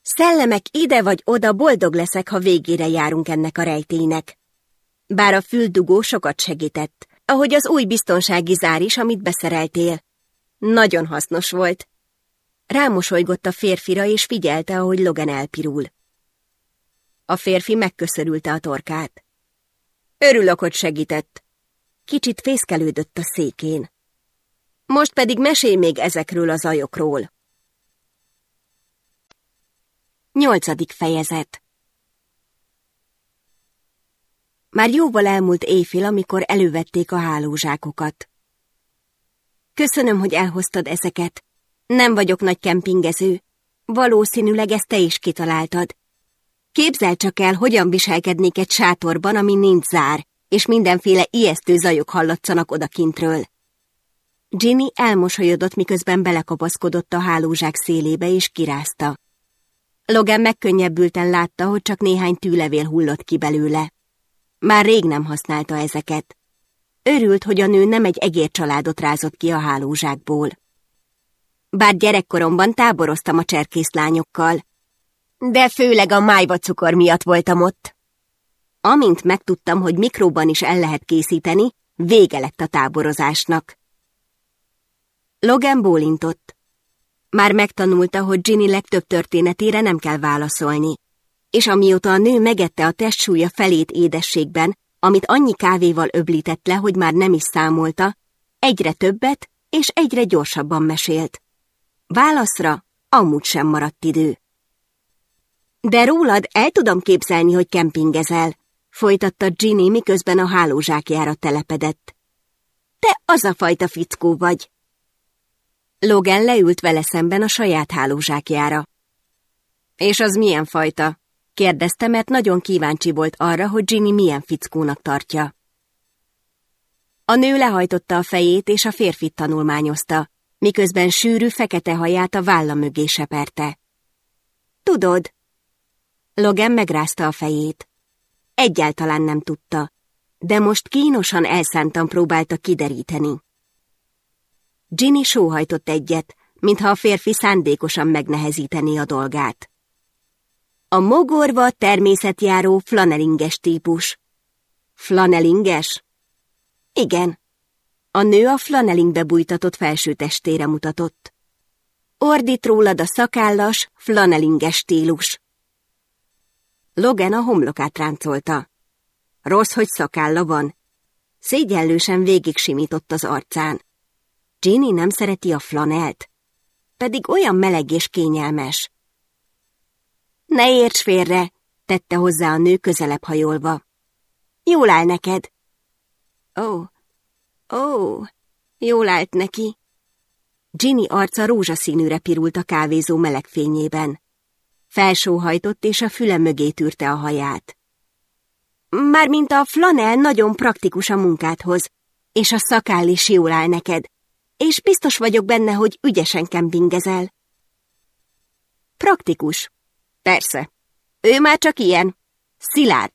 Szellemek ide vagy oda boldog leszek, ha végére járunk ennek a rejtének. Bár a füldugó sokat segített, ahogy az új biztonsági zár is, amit beszereltél. Nagyon hasznos volt. Rámosolygott a férfira, és figyelte, ahogy Logan elpirul. A férfi megköszörülte a torkát. Örülök, hogy segített. Kicsit fészkelődött a székén. Most pedig mesélj még ezekről az ajokról. Nyolcadik fejezet Már jóval elmúlt éjfél, amikor elővették a hálózsákokat. Köszönöm, hogy elhoztad ezeket. Nem vagyok nagy kempingező. Valószínűleg ezt te is kitaláltad. Képzel csak el, hogyan viselkednék egy sátorban, ami nincs zár, és mindenféle ijesztő zajok hallatszanak odakintről. Ginny elmosolyodott, miközben belekapaszkodott a hálózsák szélébe, és kirázta. Logan megkönnyebbülten látta, hogy csak néhány tűlevél hullott ki belőle. Már rég nem használta ezeket. Örült, hogy a nő nem egy egér családot rázott ki a hálózsákból. Bár gyerekkoromban táboroztam a cserkészlányokkal, de főleg a májvacukor miatt voltam ott. Amint megtudtam, hogy mikróban is el lehet készíteni, vége lett a táborozásnak. Logan bólintott. Már megtanulta, hogy Ginny legtöbb történetére nem kell válaszolni. És amióta a nő megette a testsúlya felét édességben, amit annyi kávéval öblített le, hogy már nem is számolta, egyre többet és egyre gyorsabban mesélt. Válaszra amúgy sem maradt idő. De rólad el tudom képzelni, hogy kempingezel, folytatta Ginny, miközben a hálózsákjára telepedett. Te az a fajta fickó vagy. Logan leült vele szemben a saját hálózsákjára. És az milyen fajta? kérdezte, mert nagyon kíváncsi volt arra, hogy Ginny milyen fickónak tartja. A nő lehajtotta a fejét, és a férfit tanulmányozta, miközben sűrű fekete haját a válla mögé seperte. Tudod, Logan megrázta a fejét. Egyáltalán nem tudta, de most kínosan elszántan próbálta kideríteni. Ginny sóhajtott egyet, mintha a férfi szándékosan megnehezíteni a dolgát. A mogorva természetjáró flanelinges típus. Flanelinges? Igen. A nő a flanelingbe bújtatott felső testére mutatott. Ordít rólad a szakállas, flanelinges stílus. Logan a homlokát ráncolta. Rossz, hogy szakálla van. Szégyellősen végig simított az arcán. Ginny nem szereti a flanelt, pedig olyan meleg és kényelmes. Ne érts félre, tette hozzá a nő közelebb hajolva. Jól áll neked. Ó, ó, jól állt neki. Ginny arca rózsaszínűre pirult a kávézó melegfényében. Felsóhajtott és a füle mögé tűrte a haját. Mármint a flanel nagyon praktikus a munkádhoz, és a szakáll is jól áll neked, és biztos vagyok benne, hogy ügyesen kempingezel. Praktikus. Persze. Ő már csak ilyen. Szilárd,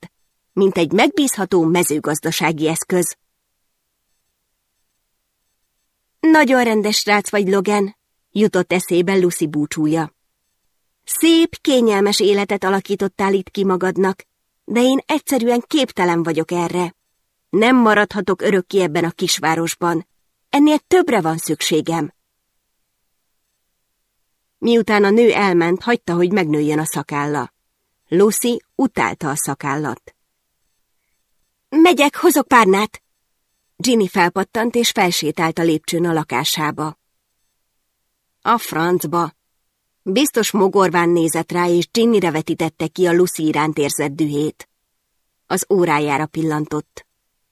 mint egy megbízható mezőgazdasági eszköz. Nagyon rendes rác vagy, Logan, jutott eszébe Lucy búcsúja. Szép, kényelmes életet alakítottál itt ki magadnak, de én egyszerűen képtelen vagyok erre. Nem maradhatok örökké ebben a kisvárosban. Ennél többre van szükségem. Miután a nő elment, hagyta, hogy megnőjön a szakálla. Lucy utálta a szakállat. Megyek, hozok párnát! Ginny felpattant és felsétált a lépcsőn a lakásába. A francba! Biztos mogorván nézett rá, és Ginnyre vetítette ki a Lucy iránt érzett dühét. Az órájára pillantott.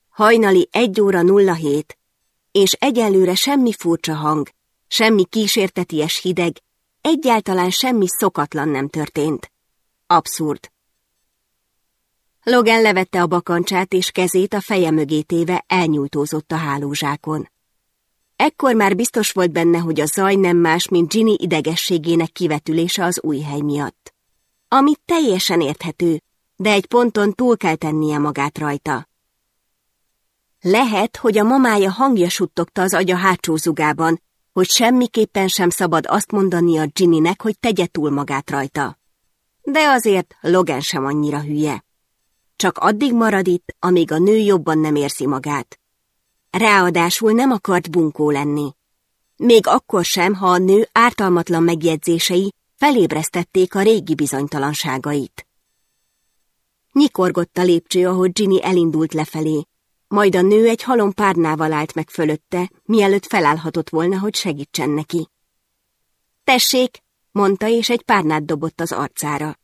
Hajnali egy óra nulla hét, és egyelőre semmi furcsa hang, semmi kísérteties hideg, egyáltalán semmi szokatlan nem történt. Abszurd. Logan levette a bakancsát, és kezét a feje mögé téve elnyújtózott a hálózsákon. Ekkor már biztos volt benne, hogy a zaj nem más, mint Ginny idegességének kivetülése az új hely miatt. Ami teljesen érthető, de egy ponton túl kell tennie magát rajta. Lehet, hogy a mamája hangja suttogta az agya hátsó zugában, hogy semmiképpen sem szabad azt mondani a Ginnynek, hogy tegye túl magát rajta. De azért Logan sem annyira hülye. Csak addig marad itt, amíg a nő jobban nem érzi magát. Ráadásul nem akart bunkó lenni. Még akkor sem, ha a nő ártalmatlan megjegyzései felébresztették a régi bizonytalanságait. Nyikorgott a lépcső, ahogy Ginny elindult lefelé, majd a nő egy halom párnával állt meg fölötte, mielőtt felállhatott volna, hogy segítsen neki. Tessék, mondta, és egy párnát dobott az arcára.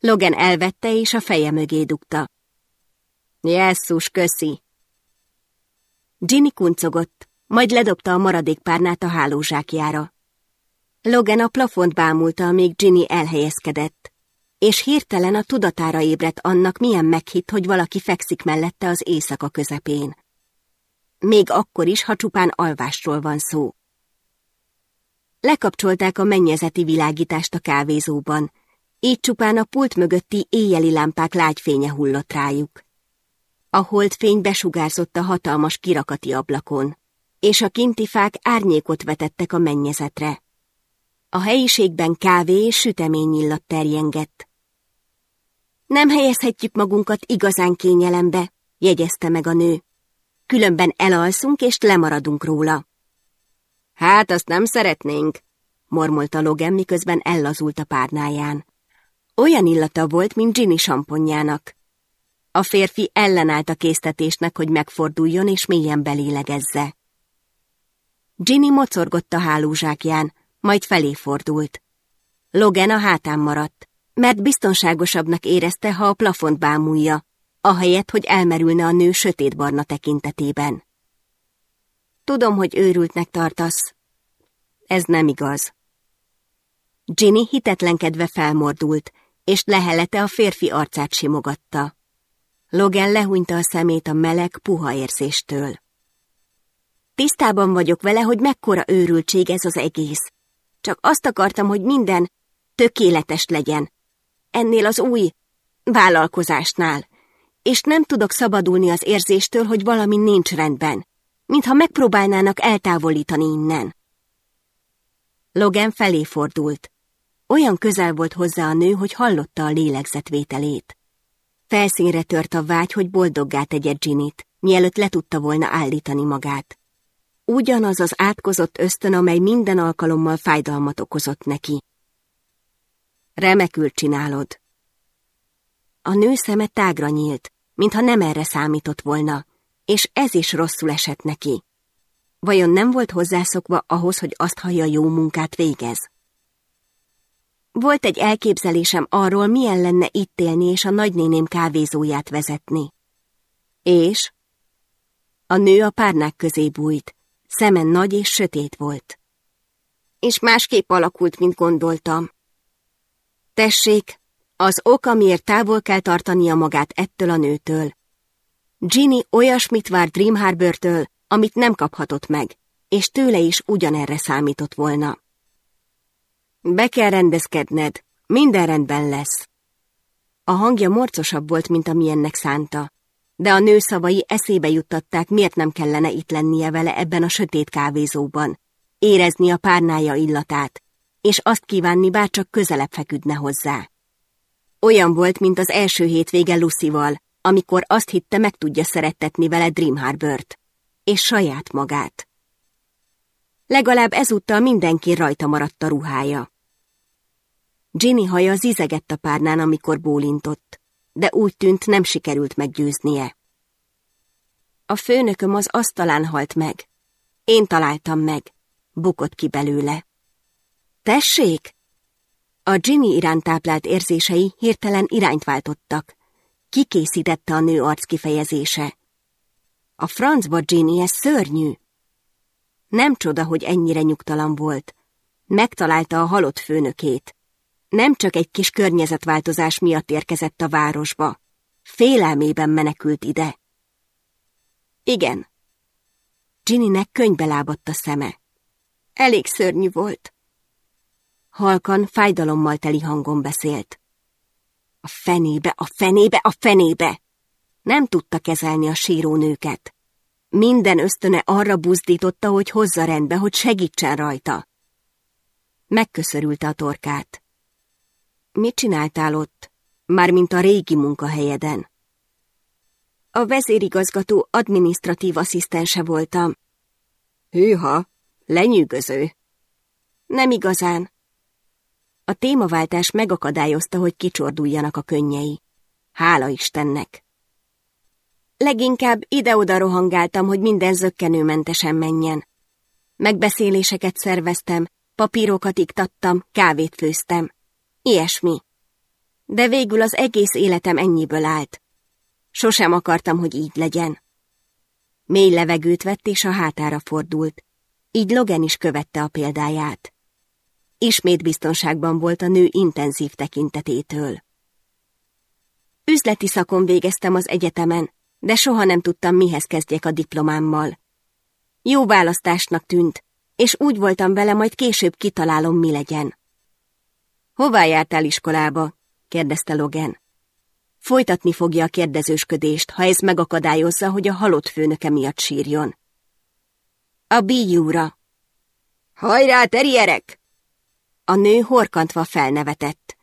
Logan elvette, és a feje mögé dugta. Jesszus, köszi, Ginny kuncogott, majd ledobta a maradék párnát a hálózsákjára. Logan a plafont bámulta, amíg Ginny elhelyezkedett, és hirtelen a tudatára ébredt annak, milyen meghitt, hogy valaki fekszik mellette az éjszaka közepén. Még akkor is, ha csupán alvásról van szó. Lekapcsolták a mennyezeti világítást a kávézóban, így csupán a pult mögötti éjjeli lámpák lágyfénye hullott rájuk. A holdfény besugárzott a hatalmas kirakati ablakon, és a kinti fák árnyékot vetettek a mennyezetre. A helyiségben kávé és sütemény illat terjengett. Nem helyezhetjük magunkat igazán kényelembe, jegyezte meg a nő. Különben elalszunk és lemaradunk róla. Hát, azt nem szeretnénk, mormolta Logan, miközben ellazult a párnáján. Olyan illata volt, mint Ginny samponjának. A férfi ellenállt a késztetésnek, hogy megforduljon és mélyen belélegezze. Ginny mocorgott a hálózsákján, majd felé fordult. Logan a hátán maradt, mert biztonságosabbnak érezte, ha a plafont bámulja, ahelyett, hogy elmerülne a nő sötétbarna tekintetében. Tudom, hogy őrültnek tartasz. Ez nem igaz. Ginny hitetlenkedve felmordult, és lehelete a férfi arcát simogatta. Logan lehúnyta a szemét a meleg, puha érzéstől. Tisztában vagyok vele, hogy mekkora őrültség ez az egész. Csak azt akartam, hogy minden tökéletes legyen. Ennél az új vállalkozásnál. És nem tudok szabadulni az érzéstől, hogy valami nincs rendben. Mintha megpróbálnának eltávolítani innen. Logan felé fordult. Olyan közel volt hozzá a nő, hogy hallotta a lélegzetvételét. Felszínre tört a vágy, hogy boldoggá tegye Ginnyt, mielőtt le tudta volna állítani magát. Ugyanaz az átkozott ösztön, amely minden alkalommal fájdalmat okozott neki. Remekül csinálod. A nő szeme tágra nyílt, mintha nem erre számított volna, és ez is rosszul esett neki. Vajon nem volt hozzászokva ahhoz, hogy azt hallja jó munkát végez? Volt egy elképzelésem arról, milyen lenne itt élni és a nagynéném kávézóját vezetni. És? A nő a párnák közé bújt, szemen nagy és sötét volt. És másképp alakult, mint gondoltam. Tessék, az ok, amiért távol kell tartania magát ettől a nőtől. Ginny olyasmit vár Dream Harbor-től, amit nem kaphatott meg, és tőle is ugyanerre számított volna. Be kell rendezkedned, minden rendben lesz. A hangja morcosabb volt, mint amilyennek szánta, de a nő szavai eszébe juttatták, miért nem kellene itt lennie vele ebben a sötét kávézóban, érezni a párnája illatát, és azt kívánni, bár csak közelebb feküdne hozzá. Olyan volt, mint az első hétvége Lucival, amikor azt hitte meg tudja szerettetni vele Dream Harbor-t, és saját magát. Legalább ezúttal mindenki rajta maradt a ruhája. Ginny haja zizegett a párnán, amikor bólintott, de úgy tűnt, nem sikerült meggyőznie. A főnököm az asztalán halt meg. Én találtam meg. Bukott ki belőle. Tessék! A Ginny iránt táplált érzései hirtelen irányt váltottak. Kikészítette a nő arc kifejezése. A francba, Ginny, ez szörnyű. Nem csoda, hogy ennyire nyugtalan volt. Megtalálta a halott főnökét. Nem csak egy kis környezetváltozás miatt érkezett a városba. Félelmében menekült ide. Igen. Ginnynek könybe lábadt a szeme. Elég szörnyű volt. Halkan, fájdalommal teli hangon beszélt. A fenébe, a fenébe, a fenébe! Nem tudta kezelni a síró nőket. Minden ösztöne arra buzdította, hogy hozza rendbe, hogy segítsen rajta. Megköszörülte a torkát. Mit csináltál ott? Mármint a régi munkahelyeden. A vezérigazgató adminisztratív asszisztense voltam. Hűha, lenyűgöző. Nem igazán. A témaváltás megakadályozta, hogy kicsorduljanak a könnyei. Hála Istennek! Leginkább ide-oda rohangáltam, hogy minden zöggenőmentesen menjen. Megbeszéléseket szerveztem, papírokat iktattam, kávét főztem. Ilyesmi. De végül az egész életem ennyiből állt. Sosem akartam, hogy így legyen. Mély levegőt vett és a hátára fordult. Így Logan is követte a példáját. Ismét biztonságban volt a nő intenzív tekintetétől. Üzleti szakon végeztem az egyetemen, de soha nem tudtam, mihez kezdjek a diplomámmal. Jó választásnak tűnt, és úgy voltam vele, majd később kitalálom, mi legyen. Hová jártál iskolába? kérdezte Logan. Folytatni fogja a kérdezősködést, ha ez megakadályozza, hogy a halott főnöke miatt sírjon. A bíjúra. Hajrá, terierek! A nő horkantva felnevetett.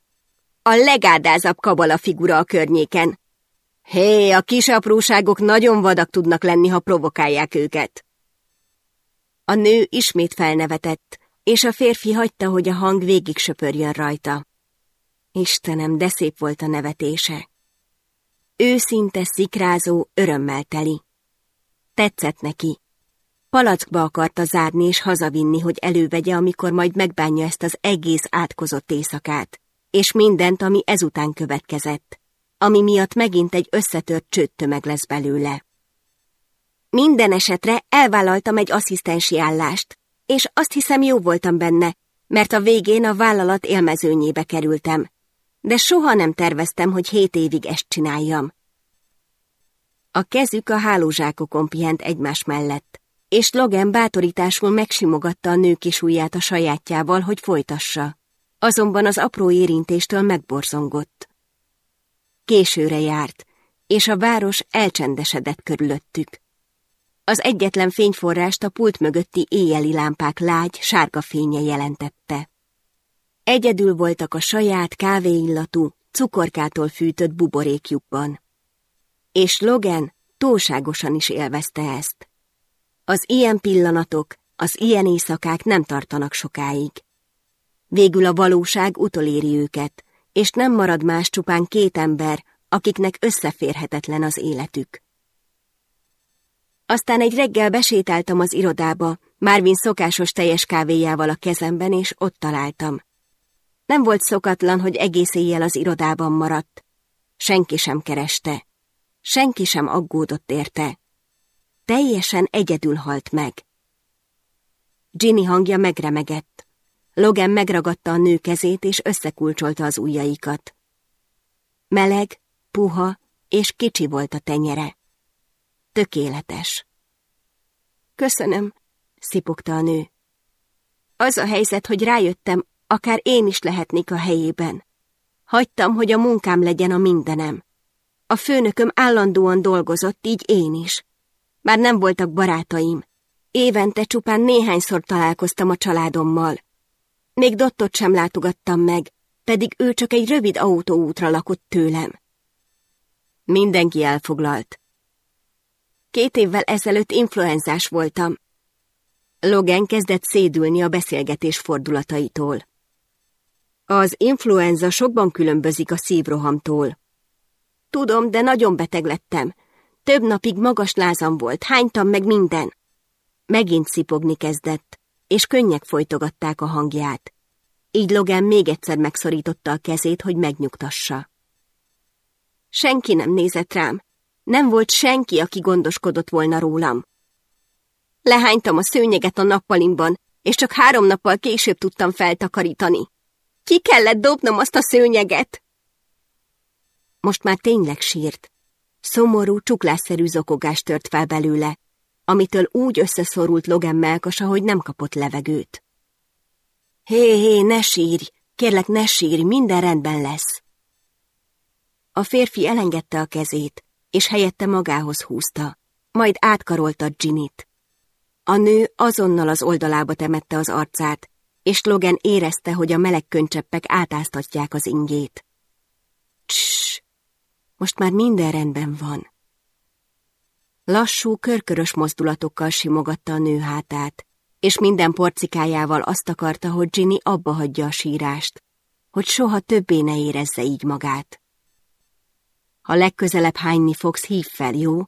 A legádázabb kabala figura a környéken. Hé, a kis apróságok nagyon vadak tudnak lenni, ha provokálják őket. A nő ismét felnevetett, és a férfi hagyta, hogy a hang végig söpörjön rajta. Istenem, de szép volt a nevetése. Őszinte, szikrázó, örömmel teli. Tetszett neki, Palackba akarta zárni és hazavinni, hogy elővegye, amikor majd megbánja ezt az egész átkozott éjszakát, és mindent, ami ezután következett, ami miatt megint egy összetört csőttömeg lesz belőle. Minden esetre elvállaltam egy asszisztensi állást, és azt hiszem jó voltam benne, mert a végén a vállalat élmezőnyébe kerültem, de soha nem terveztem, hogy hét évig ezt csináljam. A kezük a hálózsákokon pihent egymás mellett és Logan bátorításul megsimogatta a nő kis ujját a sajátjával, hogy folytassa. Azonban az apró érintéstől megborzongott. Későre járt, és a város elcsendesedett körülöttük. Az egyetlen fényforrást a pult mögötti éjjeli lámpák lágy, sárga fénye jelentette. Egyedül voltak a saját kávéillatú, cukorkától fűtött buborékjukban. És Logan túlságosan is élvezte ezt. Az ilyen pillanatok, az ilyen éjszakák nem tartanak sokáig. Végül a valóság utoléri őket, és nem marad más csupán két ember, akiknek összeférhetetlen az életük. Aztán egy reggel besétáltam az irodába, Márvin szokásos teljes kávéjával a kezemben, és ott találtam. Nem volt szokatlan, hogy egész éjjel az irodában maradt. Senki sem kereste. Senki sem aggódott érte. Teljesen egyedül halt meg. Ginny hangja megremegett. Logan megragadta a nő kezét, és összekulcsolta az ujjaikat. Meleg, puha és kicsi volt a tenyere. Tökéletes. Köszönöm, szipogta a nő. Az a helyzet, hogy rájöttem, akár én is lehetnék a helyében. Hagytam, hogy a munkám legyen a mindenem. A főnököm állandóan dolgozott, így én is. Már nem voltak barátaim. Évente csupán néhányszor találkoztam a családommal. Még Dottot sem látogattam meg, pedig ő csak egy rövid autóútra lakott tőlem. Mindenki elfoglalt. Két évvel ezelőtt influenzás voltam. Logan kezdett szédülni a beszélgetés fordulataitól. Az influenza sokban különbözik a szívrohamtól. Tudom, de nagyon beteg lettem. Több napig magas lázam volt, hánytam meg minden. Megint szipogni kezdett, és könnyek folytogatták a hangját. Így Logan még egyszer megszorította a kezét, hogy megnyugtassa. Senki nem nézett rám. Nem volt senki, aki gondoskodott volna rólam. Lehánytam a szőnyeget a nappalimban, és csak három nappal később tudtam feltakarítani. Ki kellett dobnom azt a szőnyeget? Most már tényleg sírt. Szomorú, csuklásszerű zokogás tört fel belőle, amitől úgy összeszorult Logan melkasa, hogy nem kapott levegőt. Hé, hé, ne sírj! Kérlek, ne sírj, minden rendben lesz. A férfi elengedte a kezét, és helyette magához húzta, majd átkarolta Ginit. A nő azonnal az oldalába temette az arcát, és Logan érezte, hogy a meleg könycseppek átáztatják az ingét. Css, most már minden rendben van. Lassú, körkörös mozdulatokkal simogatta a nő hátát, és minden porcikájával azt akarta, hogy Ginny abba hagyja a sírást, hogy soha többé ne érezze így magát. Ha legközelebb hányni fogsz, hív fel, jó?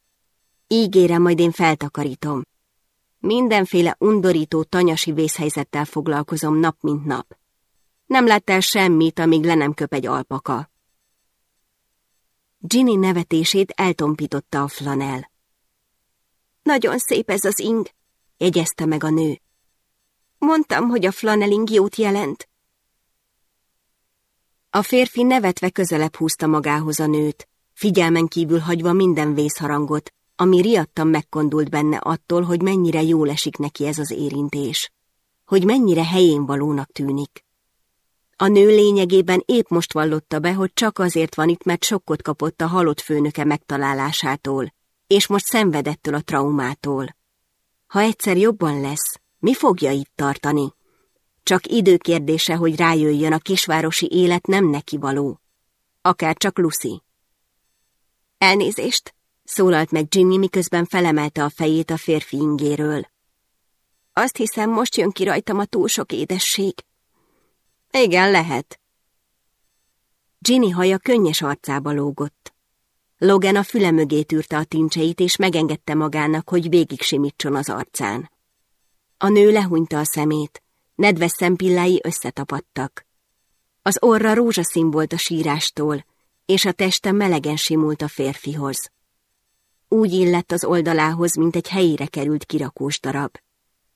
Ígérem, majd én feltakarítom. Mindenféle undorító tanyasi vészhelyzettel foglalkozom nap mint nap. Nem láttál semmit, amíg le nem köp egy alpaka. Ginny nevetését eltompította a flanel. Nagyon szép ez az ing, jegyezte meg a nő. Mondtam, hogy a flaneling jót jelent. A férfi nevetve közelebb húzta magához a nőt, figyelmen kívül hagyva minden vészharangot, ami riadtan megkondult benne attól, hogy mennyire jól esik neki ez az érintés, hogy mennyire helyén valónak tűnik. A nő lényegében épp most vallotta be, hogy csak azért van itt, mert sokkot kapott a halott főnöke megtalálásától, és most szenvedettől a traumától. Ha egyszer jobban lesz, mi fogja itt tartani? Csak időkérdése, hogy rájöjjön, a kisvárosi élet nem neki való. Akár csak Lucy. Elnézést, szólalt meg Ginny, miközben felemelte a fejét a férfi ingéről. Azt hiszem, most jön ki rajtam a túl sok édesség. Igen, lehet. Ginny haja könnyes arcába lógott. Logan a füle mögé tűrte a tincseit, és megengedte magának, hogy végig simítson az arcán. A nő lehúnyta a szemét, nedves szempillái összetapadtak. Az orra rózsaszín volt a sírástól, és a teste melegen simult a férfihoz. Úgy illett az oldalához, mint egy helyére került kirakós darab.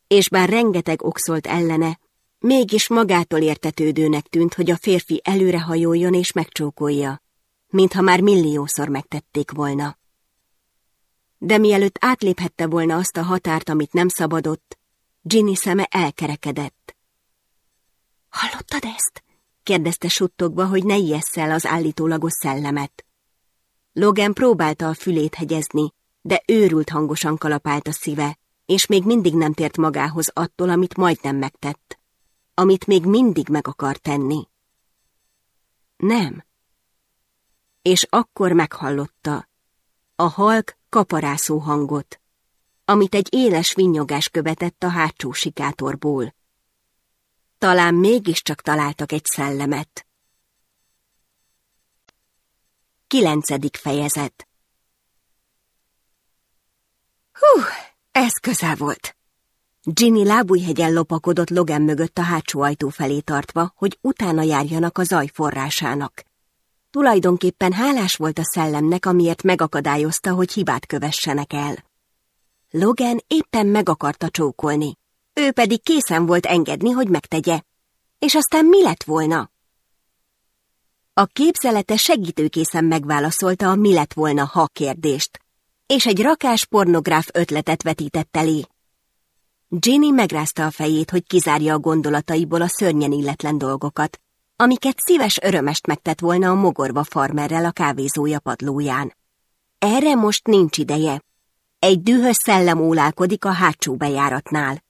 És bár rengeteg okszolt ellene, mégis magától értetődőnek tűnt, hogy a férfi előrehajoljon és megcsókolja, mintha már milliószor megtették volna. De mielőtt átléphette volna azt a határt, amit nem szabadott, Ginny szeme elkerekedett. Hallottad ezt? kérdezte suttogva, hogy ne ijessz el az állítólagos szellemet. Logan próbálta a fülét hegyezni, de őrült hangosan kalapált a szíve, és még mindig nem tért magához attól, amit majdnem megtett. Amit még mindig meg akar tenni. Nem. És akkor meghallotta. A halk kaparászó hangot, amit egy éles vinnyogás követett a hátsó sikátorból. Talán mégiscsak találtak egy szellemet. Kilencedik fejezet Hú, ez közel volt. Ginny lábújhegyen lopakodott Logan mögött a hátsó ajtó felé tartva, hogy utána járjanak a zaj forrásának. Tulajdonképpen hálás volt a szellemnek, amiért megakadályozta, hogy hibát kövessenek el. Logan éppen meg akarta csókolni, ő pedig készen volt engedni, hogy megtegye. És aztán mi lett volna? A képzelete segítőkészen megválaszolta a mi lett volna ha kérdést, és egy rakás pornográf ötletet vetített elé. Ginny megrázta a fejét, hogy kizárja a gondolataiból a szörnyen illetlen dolgokat, amiket szíves örömest megtett volna a mogorva farmerrel a kávézója padlóján. Erre most nincs ideje. Egy dühös szellem ólálkodik a hátsó bejáratnál.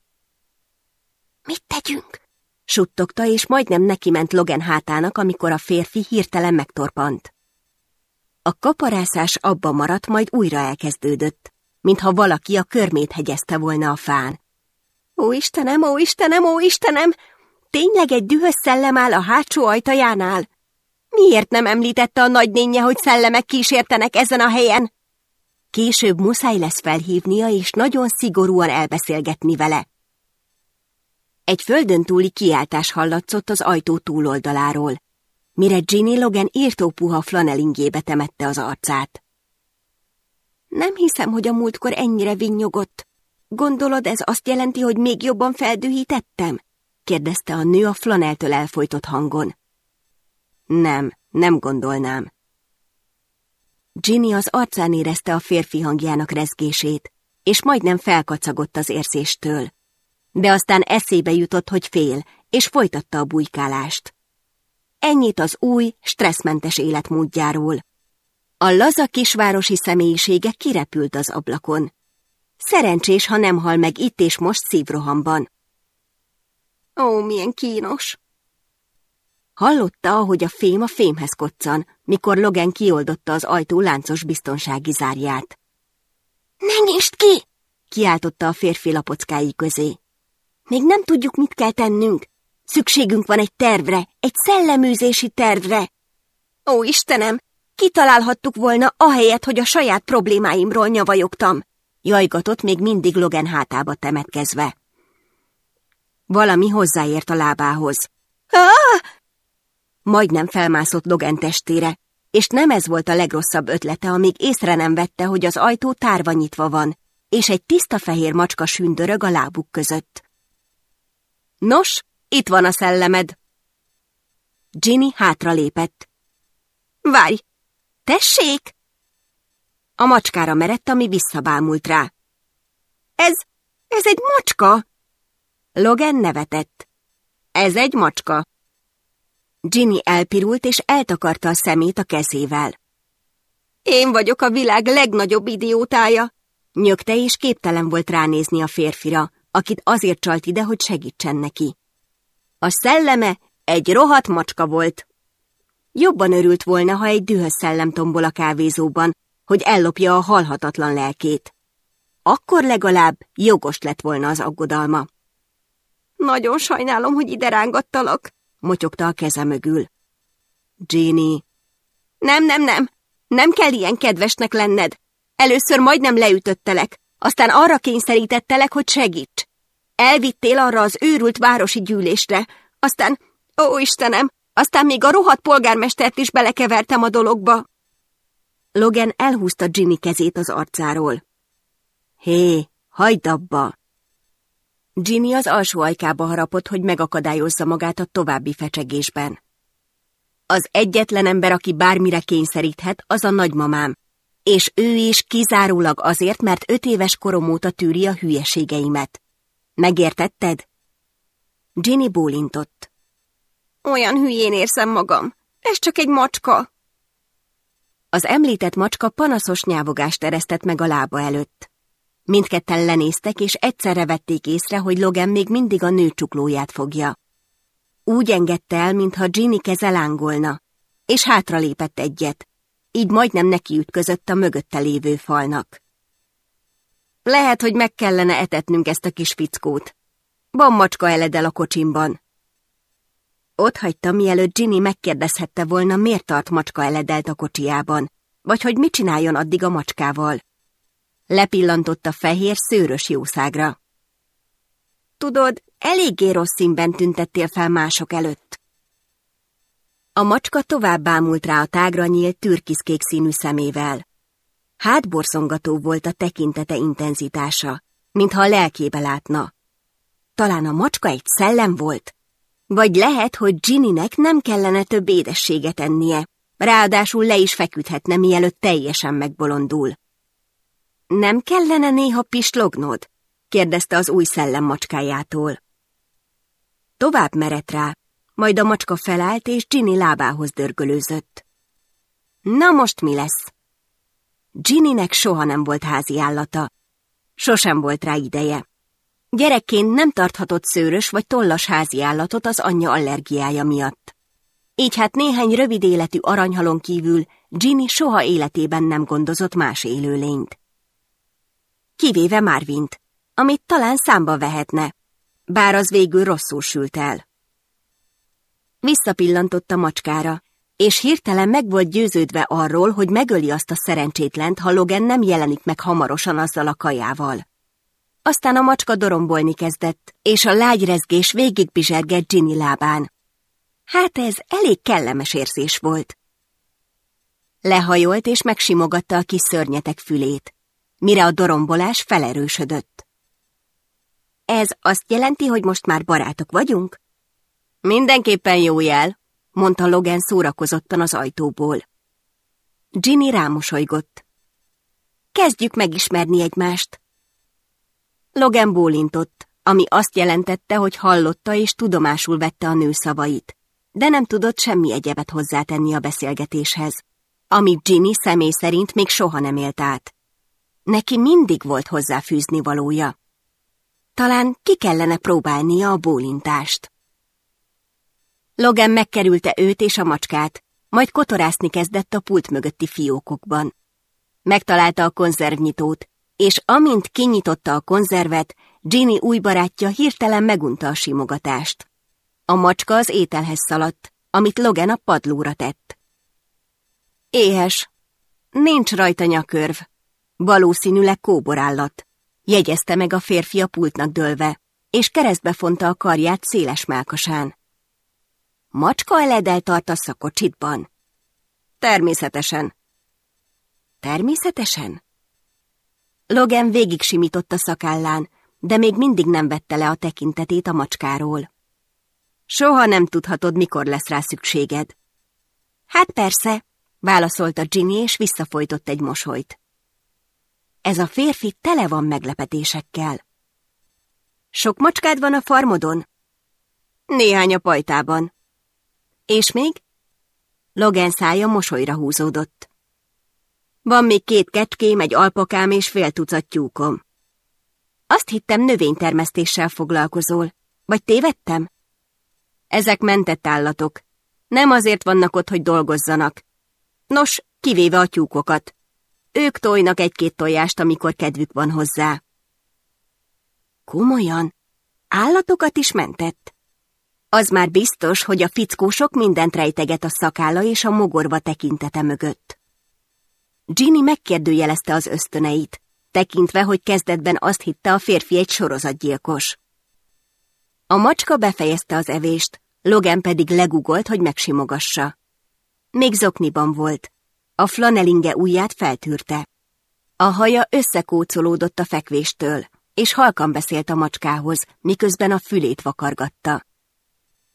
Mit tegyünk? Suttogta, és majdnem neki ment Logan hátának, amikor a férfi hirtelen megtorpant. A kaparászás abba maradt, majd újra elkezdődött, mintha valaki a körmét hegyezte volna a fán. Ó Istenem, ó Istenem, ó Istenem! Tényleg egy dühös szellem áll a hátsó ajtajánál? Miért nem említette a nagynénye, hogy szellemek kísértenek ezen a helyen? Később muszáj lesz felhívnia és nagyon szigorúan elbeszélgetni vele. Egy földön túli kiáltás hallatszott az ajtó túloldaláról, mire Ginny Logan írtópuha flanelingébe temette az arcát. Nem hiszem, hogy a múltkor ennyire vinnyogott. Gondolod, ez azt jelenti, hogy még jobban feldühítettem? kérdezte a nő a flaneltől elfolytott hangon. Nem, nem gondolnám. Ginny az arcán érezte a férfi hangjának rezgését, és majdnem felkacagott az érzéstől de aztán eszébe jutott, hogy fél, és folytatta a bujkálást. Ennyit az új, stresszmentes életmódjáról. A laza kisvárosi személyisége kirepült az ablakon. Szerencsés, ha nem hal meg itt és most szívrohamban. Ó, milyen kínos! Hallotta, ahogy a fém a fémhez koccan, mikor Logan kioldotta az ajtó láncos biztonsági zárját. Ne nyisd ki! kiáltotta a férfi lapockái közé. Még nem tudjuk, mit kell tennünk. Szükségünk van egy tervre, egy szelleműzési tervre. Ó, Istenem, kitalálhattuk volna, ahelyett, hogy a saját problémáimról nyavajogtam. Jajgatott még mindig Logan hátába temetkezve. Valami hozzáért a lábához. Ah! Majdnem felmászott Logan testére, és nem ez volt a legrosszabb ötlete, amíg észre nem vette, hogy az ajtó tárva nyitva van, és egy tiszta fehér macska sündörög a lábuk között. Nos, itt van a szellemed. Ginny hátralépett. Várj, tessék! A macskára merett, ami visszabámult rá. Ez, ez egy macska! Logan nevetett. Ez egy macska. Ginny elpirult és eltakarta a szemét a kezével. Én vagyok a világ legnagyobb idiótája, nyögte és képtelen volt ránézni a férfira, akit azért csalt ide, hogy segítsen neki. A szelleme egy rohadt macska volt. Jobban örült volna, ha egy dühös szellem tombol a kávézóban, hogy ellopja a halhatatlan lelkét. Akkor legalább jogos lett volna az aggodalma. Nagyon sajnálom, hogy ide rángattalak, motyogta a keze mögül. Ginny. Nem, nem, nem, nem kell ilyen kedvesnek lenned. Először majdnem leütöttelek, aztán arra kényszerítettelek, hogy segíts. Elvittél arra az őrült városi gyűlésre, aztán, ó Istenem, aztán még a rohadt polgármestert is belekevertem a dologba. Logan elhúzta Ginny kezét az arcáról. Hé, hagyd abba! Ginny az alsó ajkába harapott, hogy megakadályozza magát a további fecsegésben. Az egyetlen ember, aki bármire kényszeríthet, az a nagymamám, és ő is kizárólag azért, mert öt éves korom óta tűri a hülyeségeimet. Megértetted? Ginny bólintott. Olyan hülyén érzem magam. Ez csak egy macska. Az említett macska panaszos nyávogást eresztett meg a lába előtt. Mindketten lenéztek, és egyszerre vették észre, hogy Logan még mindig a nő csuklóját fogja. Úgy engedte el, mintha Ginny keze lángolna, és hátralépett egyet, így majdnem nekiütközött a mögötte lévő falnak. Lehet, hogy meg kellene etetnünk ezt a kis fickót. Van macska eledel a kocsimban. Ott hagyta, mielőtt Ginny megkérdezhette volna, miért tart macska eledelt a kocsiában, vagy hogy mit csináljon addig a macskával. Lepillantott a fehér, szőrös jószágra. Tudod, eléggé rossz színben tüntettél fel mások előtt. A macska tovább bámult rá a tágra nyílt türkiszkék színű szemével. Hátborszongató volt a tekintete intenzitása, mintha a lelkébe látna. Talán a macska egy szellem volt? Vagy lehet, hogy Ginnynek nem kellene több édességet ennie, ráadásul le is feküdhetne, mielőtt teljesen megbolondul. Nem kellene néha pislognod? kérdezte az új szellem macskájától. Tovább merett rá, majd a macska felállt, és Ginny lábához dörgölőzött. Na most mi lesz? Ginnynek soha nem volt házi állata. Sosem volt rá ideje. Gyerekként nem tarthatott szőrös vagy tollas házi állatot az anyja allergiája miatt. Így hát néhány rövid életű aranyhalon kívül Ginny soha életében nem gondozott más élőlényt. Kivéve Marvint, amit talán számba vehetne, bár az végül rosszul sült el. Visszapillantott a macskára, és hirtelen meg volt győződve arról, hogy megöli azt a szerencsétlent, ha Logan nem jelenik meg hamarosan azzal a kajával. Aztán a macska dorombolni kezdett, és a lágyrezgés végigbizsergett Ginny lábán. Hát ez elég kellemes érzés volt. Lehajolt és megsimogatta a kis szörnyetek fülét, mire a dorombolás felerősödött. Ez azt jelenti, hogy most már barátok vagyunk? Mindenképpen jó jel, mondta Logan szórakozottan az ajtóból. Ginny rámosolygott. Kezdjük megismerni egymást. Logan bólintott, ami azt jelentette, hogy hallotta és tudomásul vette a nő szavait, de nem tudott semmi egyebet hozzátenni a beszélgetéshez, amit Ginny személy szerint még soha nem élt át. Neki mindig volt hozzáfűzni valója. Talán ki kellene próbálnia a bólintást. Logan megkerülte őt és a macskát, majd kotorászni kezdett a pult mögötti fiókokban. Megtalálta a konzervnyitót, és amint kinyitotta a konzervet, Ginny új barátja hirtelen megunta a simogatást. A macska az ételhez szaladt, amit Logan a padlóra tett. Éhes. Nincs rajta nyakörv. Valószínűleg kóborállat. Jegyezte meg a férfi a pultnak dőlve, és keresztbe fonta a karját széles melkasán. Macska eledel tartasz a kocsitban? Természetesen. Természetesen? Logan végig simított szakállán, de még mindig nem vette le a tekintetét a macskáról. Soha nem tudhatod, mikor lesz rá szükséged. Hát persze, válaszolta Ginny, és visszafolytott egy mosolyt. Ez a férfi tele van meglepetésekkel. Sok macskád van a farmodon? Néhány a pajtában. És még? Logan szája mosolyra húzódott. Van még két kecském, egy alpakám és fél tucat tyúkom. Azt hittem növénytermesztéssel foglalkozol. Vagy tévedtem? Ezek mentett állatok. Nem azért vannak ott, hogy dolgozzanak. Nos, kivéve a tyúkokat. Ők tojnak egy-két tojást, amikor kedvük van hozzá. Komolyan? Állatokat is mentett? Az már biztos, hogy a fickó sok mindent rejteget a szakálla és a mogorva tekintete mögött. Ginny megkérdőjelezte az ösztöneit, tekintve, hogy kezdetben azt hitte a férfi egy sorozatgyilkos. A macska befejezte az evést, Logan pedig legugolt, hogy megsimogassa. Még zokniban volt. A flanelinge ujját feltűrte. A haja összekócolódott a fekvéstől, és halkan beszélt a macskához, miközben a fülét vakargatta.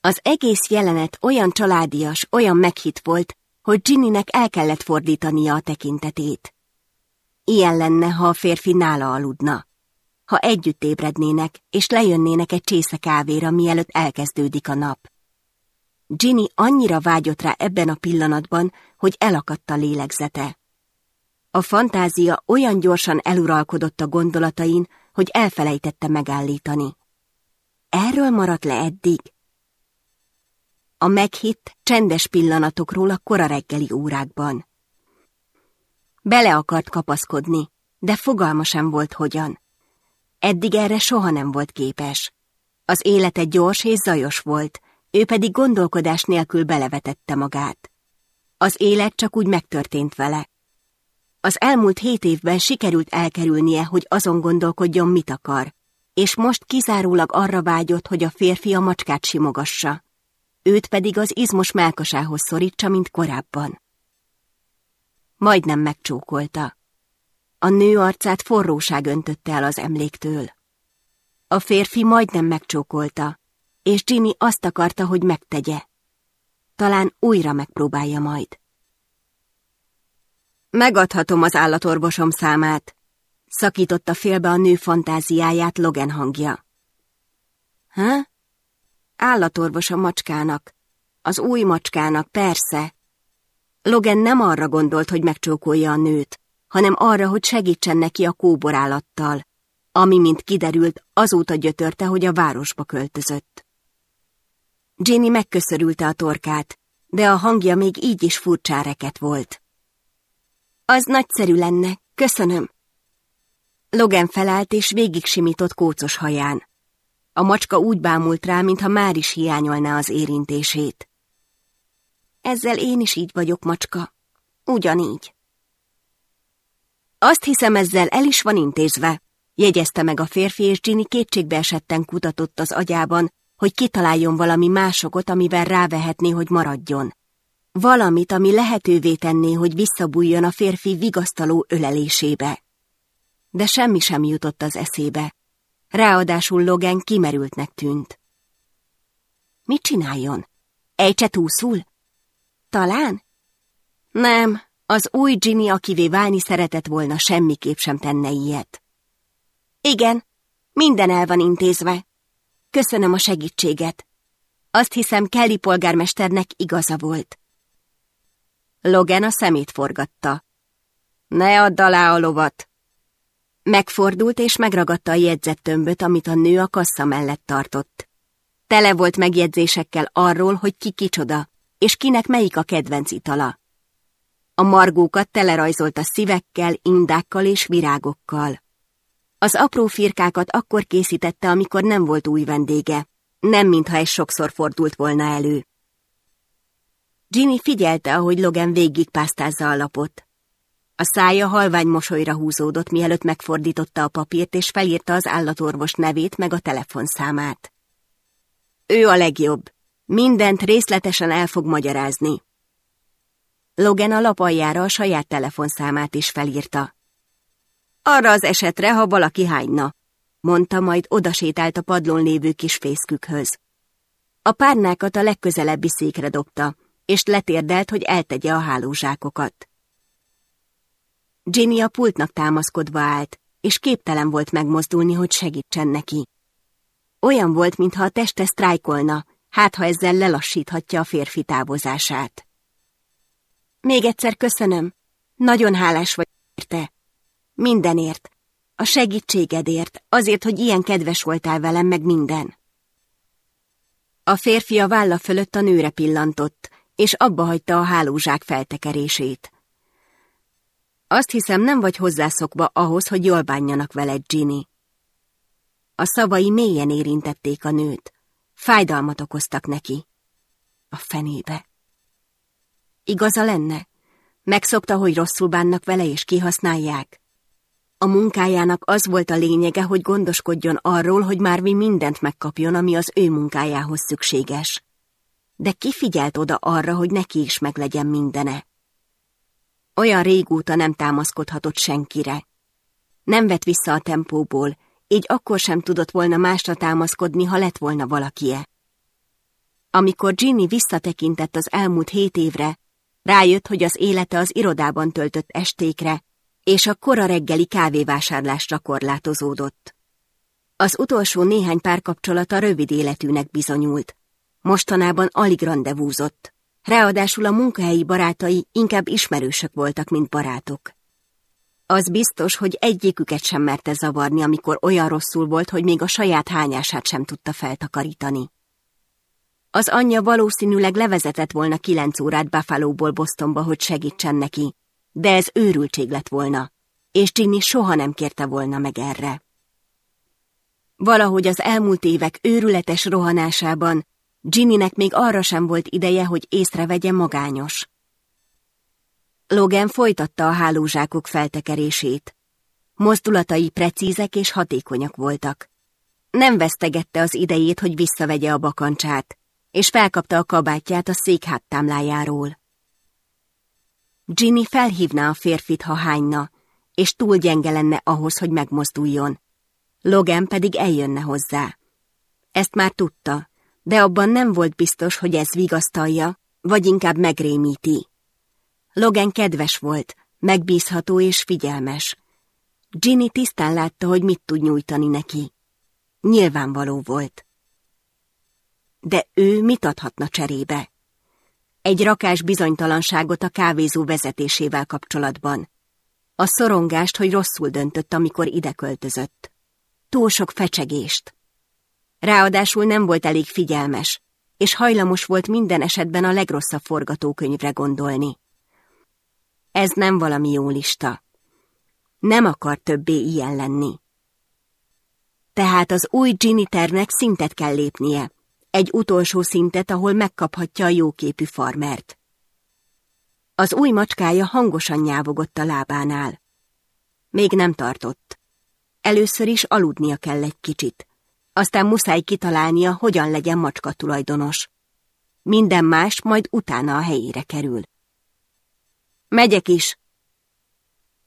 Az egész jelenet olyan családias, olyan meghitt volt, hogy Ginnynek el kellett fordítania a tekintetét. Ilyen lenne, ha a férfi nála aludna. Ha együtt ébrednének, és lejönnének egy csésze kávéra, mielőtt elkezdődik a nap. Ginny annyira vágyott rá ebben a pillanatban, hogy elakadt a lélegzete. A fantázia olyan gyorsan eluralkodott a gondolatain, hogy elfelejtette megállítani. Erről maradt le eddig, a meghitt, csendes pillanatokról a kora reggeli órákban. Bele akart kapaszkodni, de fogalma sem volt hogyan. Eddig erre soha nem volt képes. Az élete gyors és zajos volt, ő pedig gondolkodás nélkül belevetette magát. Az élet csak úgy megtörtént vele. Az elmúlt hét évben sikerült elkerülnie, hogy azon gondolkodjon, mit akar, és most kizárólag arra vágyott, hogy a férfi a macskát simogassa, őt pedig az izmos melkasához szorítsa, mint korábban. Majdnem megcsókolta. A nő arcát forróság öntötte el az emléktől. A férfi majdnem megcsókolta, és Jimmy azt akarta, hogy megtegye. Talán újra megpróbálja majd. Megadhatom az állatorvosom számát, szakította félbe a nő fantáziáját Logan hangja. Ha? Állatorvos a macskának. Az új macskának, persze. Logan nem arra gondolt, hogy megcsókolja a nőt, hanem arra, hogy segítsen neki a kóborállattal, ami, mint kiderült, azóta gyötörte, hogy a városba költözött. Ginny megköszörülte a torkát, de a hangja még így is furcsáreket volt. Az nagyszerű lenne, köszönöm. Logan felállt és végig simított kócos haján. A macska úgy bámult rá, mintha már is hiányolná az érintését. Ezzel én is így vagyok, macska. Ugyanígy. Azt hiszem, ezzel el is van intézve, jegyezte meg a férfi, és Ginny kétségbe kutatott az agyában, hogy kitaláljon valami másokat, amivel rávehetné, hogy maradjon. Valamit, ami lehetővé tenné, hogy visszabújjon a férfi vigasztaló ölelésébe. De semmi sem jutott az eszébe. Ráadásul Logan kimerültnek tűnt. Mit csináljon? Ejtse túszul? Talán? Nem, az új Ginny, akivé válni szeretett volna, semmiképp sem tenne ilyet. Igen, minden el van intézve. Köszönöm a segítséget. Azt hiszem, Kelly polgármesternek igaza volt. Logan a szemét forgatta. Ne add alá a lovat! Megfordult és megragadta a jegyzettömböt, amit a nő a kassa mellett tartott. Tele volt megjegyzésekkel arról, hogy ki kicsoda, és kinek melyik a kedvenc itala. A margókat telerajzolta szívekkel, indákkal és virágokkal. Az apró firkákat akkor készítette, amikor nem volt új vendége, nem mintha ez sokszor fordult volna elő. Ginny figyelte, ahogy Logan pásztázza a lapot. A szája halvány mosolyra húzódott, mielőtt megfordította a papírt, és felírta az állatorvos nevét meg a telefonszámát. Ő a legjobb. Mindent részletesen el fog magyarázni. Logan a lap aljára a saját telefonszámát is felírta. Arra az esetre, ha valaki hányna, mondta, majd odasétált a padlón lévő kis fészkükhöz. A párnákat a legközelebbi székre dobta, és letérdelt, hogy eltegye a hálózsákokat. Ginny a pultnak támaszkodva állt, és képtelen volt megmozdulni, hogy segítsen neki. Olyan volt, mintha a teste sztrájkolna, hát ha ezzel lelassíthatja a férfi távozását. Még egyszer köszönöm. Nagyon hálás vagy érte. Mindenért. A segítségedért, azért, hogy ilyen kedves voltál velem, meg minden. A férfi a válla fölött a nőre pillantott, és abba hagyta a hálózsák feltekerését. Azt hiszem, nem vagy hozzászokva ahhoz, hogy jól bánjanak veled, Ginny. A szavai mélyen érintették a nőt. Fájdalmat okoztak neki. A fenébe. Igaza lenne? Megszokta, hogy rosszul bánnak vele és kihasználják? A munkájának az volt a lényege, hogy gondoskodjon arról, hogy már mi mindent megkapjon, ami az ő munkájához szükséges. De ki figyelt oda arra, hogy neki is meglegyen mindene? Olyan régóta nem támaszkodhatott senkire. Nem vett vissza a tempóból, így akkor sem tudott volna másra támaszkodni, ha lett volna valakie. Amikor Ginny visszatekintett az elmúlt hét évre, rájött, hogy az élete az irodában töltött estékre, és a kora reggeli kávévásárlásra korlátozódott. Az utolsó néhány párkapcsolata rövid életűnek bizonyult. Mostanában alig rendezvúzott. Ráadásul a munkahelyi barátai inkább ismerősök voltak, mint barátok. Az biztos, hogy egyiküket sem merte zavarni, amikor olyan rosszul volt, hogy még a saját hányását sem tudta feltakarítani. Az anyja valószínűleg levezetett volna kilenc órát Buffalo-ból Bostonba, hogy segítsen neki, de ez őrültség lett volna, és Jimmy soha nem kérte volna meg erre. Valahogy az elmúlt évek őrületes rohanásában Ginnynek még arra sem volt ideje, hogy észrevegye magányos. Logan folytatta a hálózsákok feltekerését. Mozdulatai precízek és hatékonyak voltak. Nem vesztegette az idejét, hogy visszavegye a bakancsát, és felkapta a kabátját a szék háttámlájáról. Ginny felhívná a férfit, ha hányna, és túl gyenge lenne ahhoz, hogy megmozduljon. Logan pedig eljönne hozzá. Ezt már tudta, de abban nem volt biztos, hogy ez vigasztalja, vagy inkább megrémíti. Logan kedves volt, megbízható és figyelmes. Ginny tisztán látta, hogy mit tud nyújtani neki. Nyilvánvaló volt. De ő mit adhatna cserébe? Egy rakás bizonytalanságot a kávézó vezetésével kapcsolatban. A szorongást, hogy rosszul döntött, amikor ide költözött. Túl sok fecsegést. Ráadásul nem volt elég figyelmes, és hajlamos volt minden esetben a legrosszabb forgatókönyvre gondolni. Ez nem valami jó lista. Nem akar többé ilyen lenni. Tehát az új Ginny tervnek szintet kell lépnie. Egy utolsó szintet, ahol megkaphatja a jóképű farmert. Az új macskája hangosan nyávogott a lábánál. Még nem tartott. Először is aludnia kell egy kicsit. Aztán muszáj kitalálnia, hogyan legyen macska tulajdonos. Minden más majd utána a helyére kerül. Megyek is!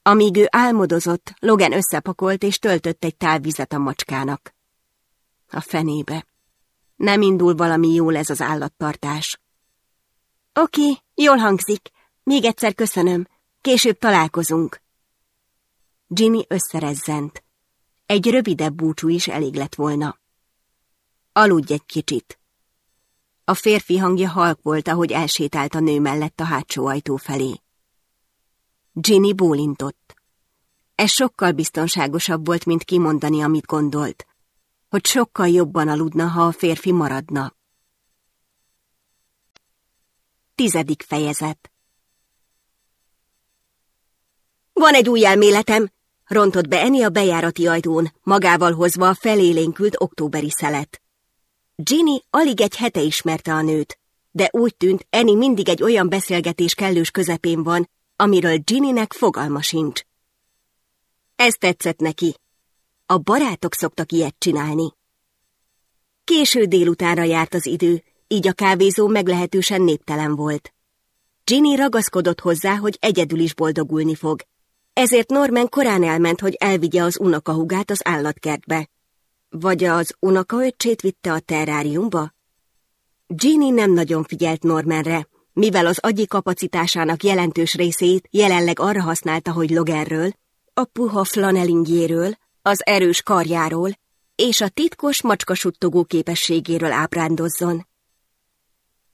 Amíg ő álmodozott, Logan összepakolt és töltött egy tálvizet a macskának. A fenébe. Nem indul valami jól ez az állattartás. Oké, jól hangzik. Még egyszer köszönöm. Később találkozunk. Ginny összerezzent. Egy rövidebb búcsú is elég lett volna. Aludj egy kicsit. A férfi hangja halk volt, ahogy elsétált a nő mellett a hátsó ajtó felé. Ginny bólintott. Ez sokkal biztonságosabb volt, mint kimondani, amit gondolt, hogy sokkal jobban aludna, ha a férfi maradna. Tizedik fejezet Van egy új elméletem, rontott be Eni a bejárati ajtón, magával hozva a felélénkült októberi szelet. Ginny alig egy hete ismerte a nőt, de úgy tűnt, Eni mindig egy olyan beszélgetés kellős közepén van, amiről Ginnynek fogalma sincs. Ez tetszett neki. A barátok szoktak ilyet csinálni. Késő délutánra járt az idő, így a kávézó meglehetősen néptelen volt. Ginny ragaszkodott hozzá, hogy egyedül is boldogulni fog, ezért Norman korán elment, hogy elvigye az unokahugát az állatkertbe. Vagy az unokaöccsét vitte a terráriumba? Ginny nem nagyon figyelt Normanre, mivel az agyi kapacitásának jelentős részét jelenleg arra használta, hogy Logerről, a puha flanelingjéről, az erős karjáról és a titkos macskasuttogó képességéről ábrándozzon.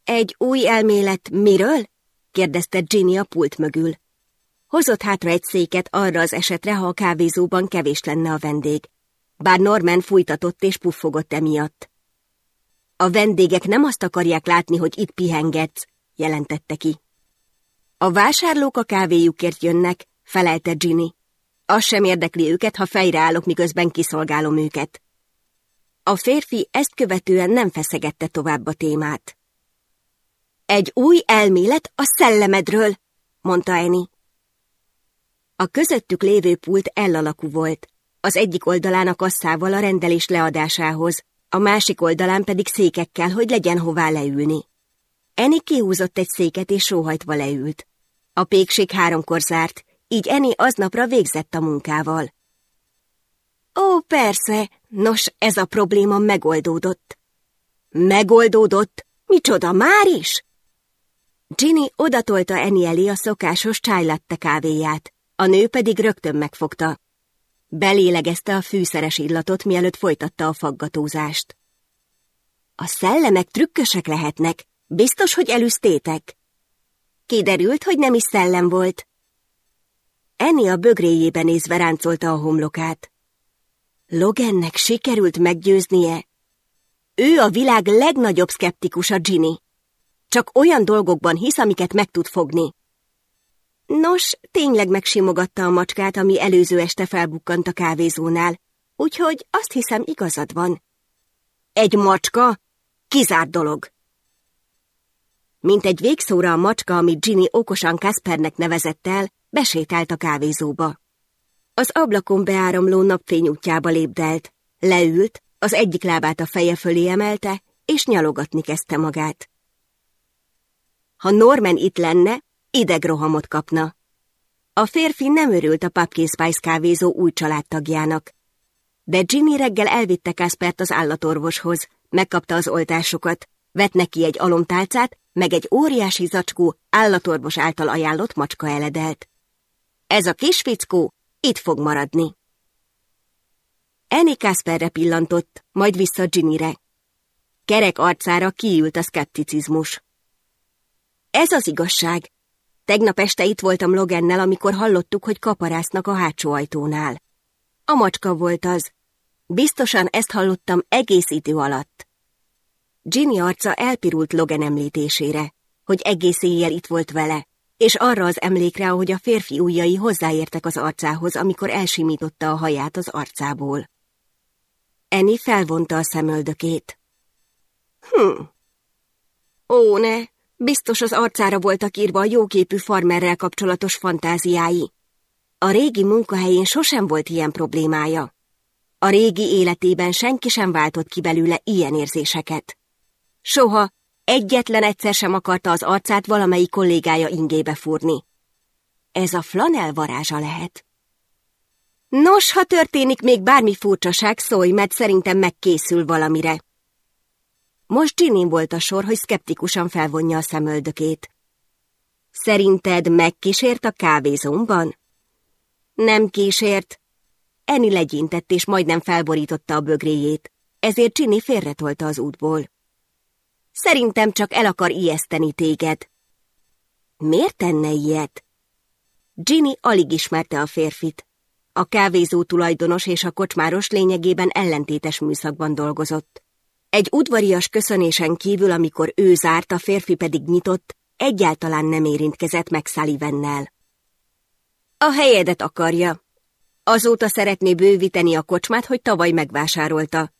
Egy új elmélet miről? kérdezte Ginny a pult mögül. Hozott hátra egy széket arra az esetre, ha a kávézóban kevés lenne a vendég, bár Norman fújtatott és puffogott emiatt. A vendégek nem azt akarják látni, hogy itt pihengetsz, jelentette ki. A vásárlók a kávéjukért jönnek, felelte Ginny. Az sem érdekli őket, ha fejreállok, miközben kiszolgálom őket. A férfi ezt követően nem feszegette tovább a témát. Egy új elmélet a szellemedről, mondta Eni. A közöttük lévő pult ellalakú volt, az egyik oldalán a kasszával a rendelés leadásához, a másik oldalán pedig székekkel, hogy legyen hová leülni. Eni kihúzott egy széket és sóhajtva leült. A pékség háromkor zárt, így Eni aznapra végzett a munkával. Ó, persze, nos, ez a probléma megoldódott. Megoldódott? Micsoda, már is? Ginny odatolta Eni elé a szokásos csájlatte kávéját, a nő pedig rögtön megfogta. Belélegezte a fűszeres illatot, mielőtt folytatta a faggatózást. A szellemek trükkösek lehetnek, biztos, hogy elüsztétek? Kiderült, hogy nem is szellem volt. Enni a bögréjében nézve ráncolta a homlokát. Logannek sikerült meggyőznie. Ő a világ legnagyobb szkeptikusa, Ginny. Csak olyan dolgokban hisz, amiket meg tud fogni. Nos, tényleg megsimogatta a macskát, ami előző este felbukkant a kávézónál, úgyhogy azt hiszem igazad van. Egy macska? kizárt dolog. Mint egy végszóra a macska, amit Ginny okosan Kaspernek nevezett el, besétált a kávézóba. Az ablakon beáramló napfény útjába lépdelt, leült, az egyik lábát a feje fölé emelte, és nyalogatni kezdte magát. Ha Norman itt lenne, idegrohamot kapna. A férfi nem örült a Pumpkin Spice kávézó új családtagjának. De Ginny reggel elvitte Kaspert az állatorvoshoz, megkapta az oltásokat, vett neki egy alomtálcát, meg egy óriási zacskó állatorvos által ajánlott macska eledelt. Ez a kis fickó itt fog maradni. Annie Kasperre pillantott, majd vissza Ginnyre. Kerek arcára kiült a szkepticizmus. Ez az igazság. Tegnap este itt voltam Logennel, amikor hallottuk, hogy kaparásznak a hátsó ajtónál. A macska volt az. Biztosan ezt hallottam egész idő alatt. Ginny arca elpirult Logan említésére, hogy egész éjjel itt volt vele, és arra az emlékre, ahogy a férfi ujjai hozzáértek az arcához, amikor elsimította a haját az arcából. Eni felvonta a szemöldökét. Hm. Ó, ne, biztos az arcára voltak írva a jóképű farmerrel kapcsolatos fantáziái. A régi munkahelyén sosem volt ilyen problémája. A régi életében senki sem váltott ki belőle ilyen érzéseket. Soha, egyetlen egyszer sem akarta az arcát valamelyik kollégája ingébe fúrni. Ez a flanel varázsa lehet. Nos, ha történik még bármi furcsaság, szólj, mert szerintem megkészül valamire. Most Ginny volt a sor, hogy szkeptikusan felvonja a szemöldökét. Szerinted megkísért a kávézomban? Nem kísért. Eni legyintett és majdnem felborította a bögréjét, ezért Ginny félretolta az útból. Szerintem csak el akar ijeszteni téged. Miért tenne ilyet? Ginny alig ismerte a férfit. A kávézó tulajdonos és a kocsmáros lényegében ellentétes műszakban dolgozott. Egy udvarias köszönésen kívül, amikor ő zárt, a férfi pedig nyitott, egyáltalán nem érintkezett meg Sullivannel. A helyedet akarja. Azóta szeretné bővíteni a kocsmát, hogy tavaly megvásárolta.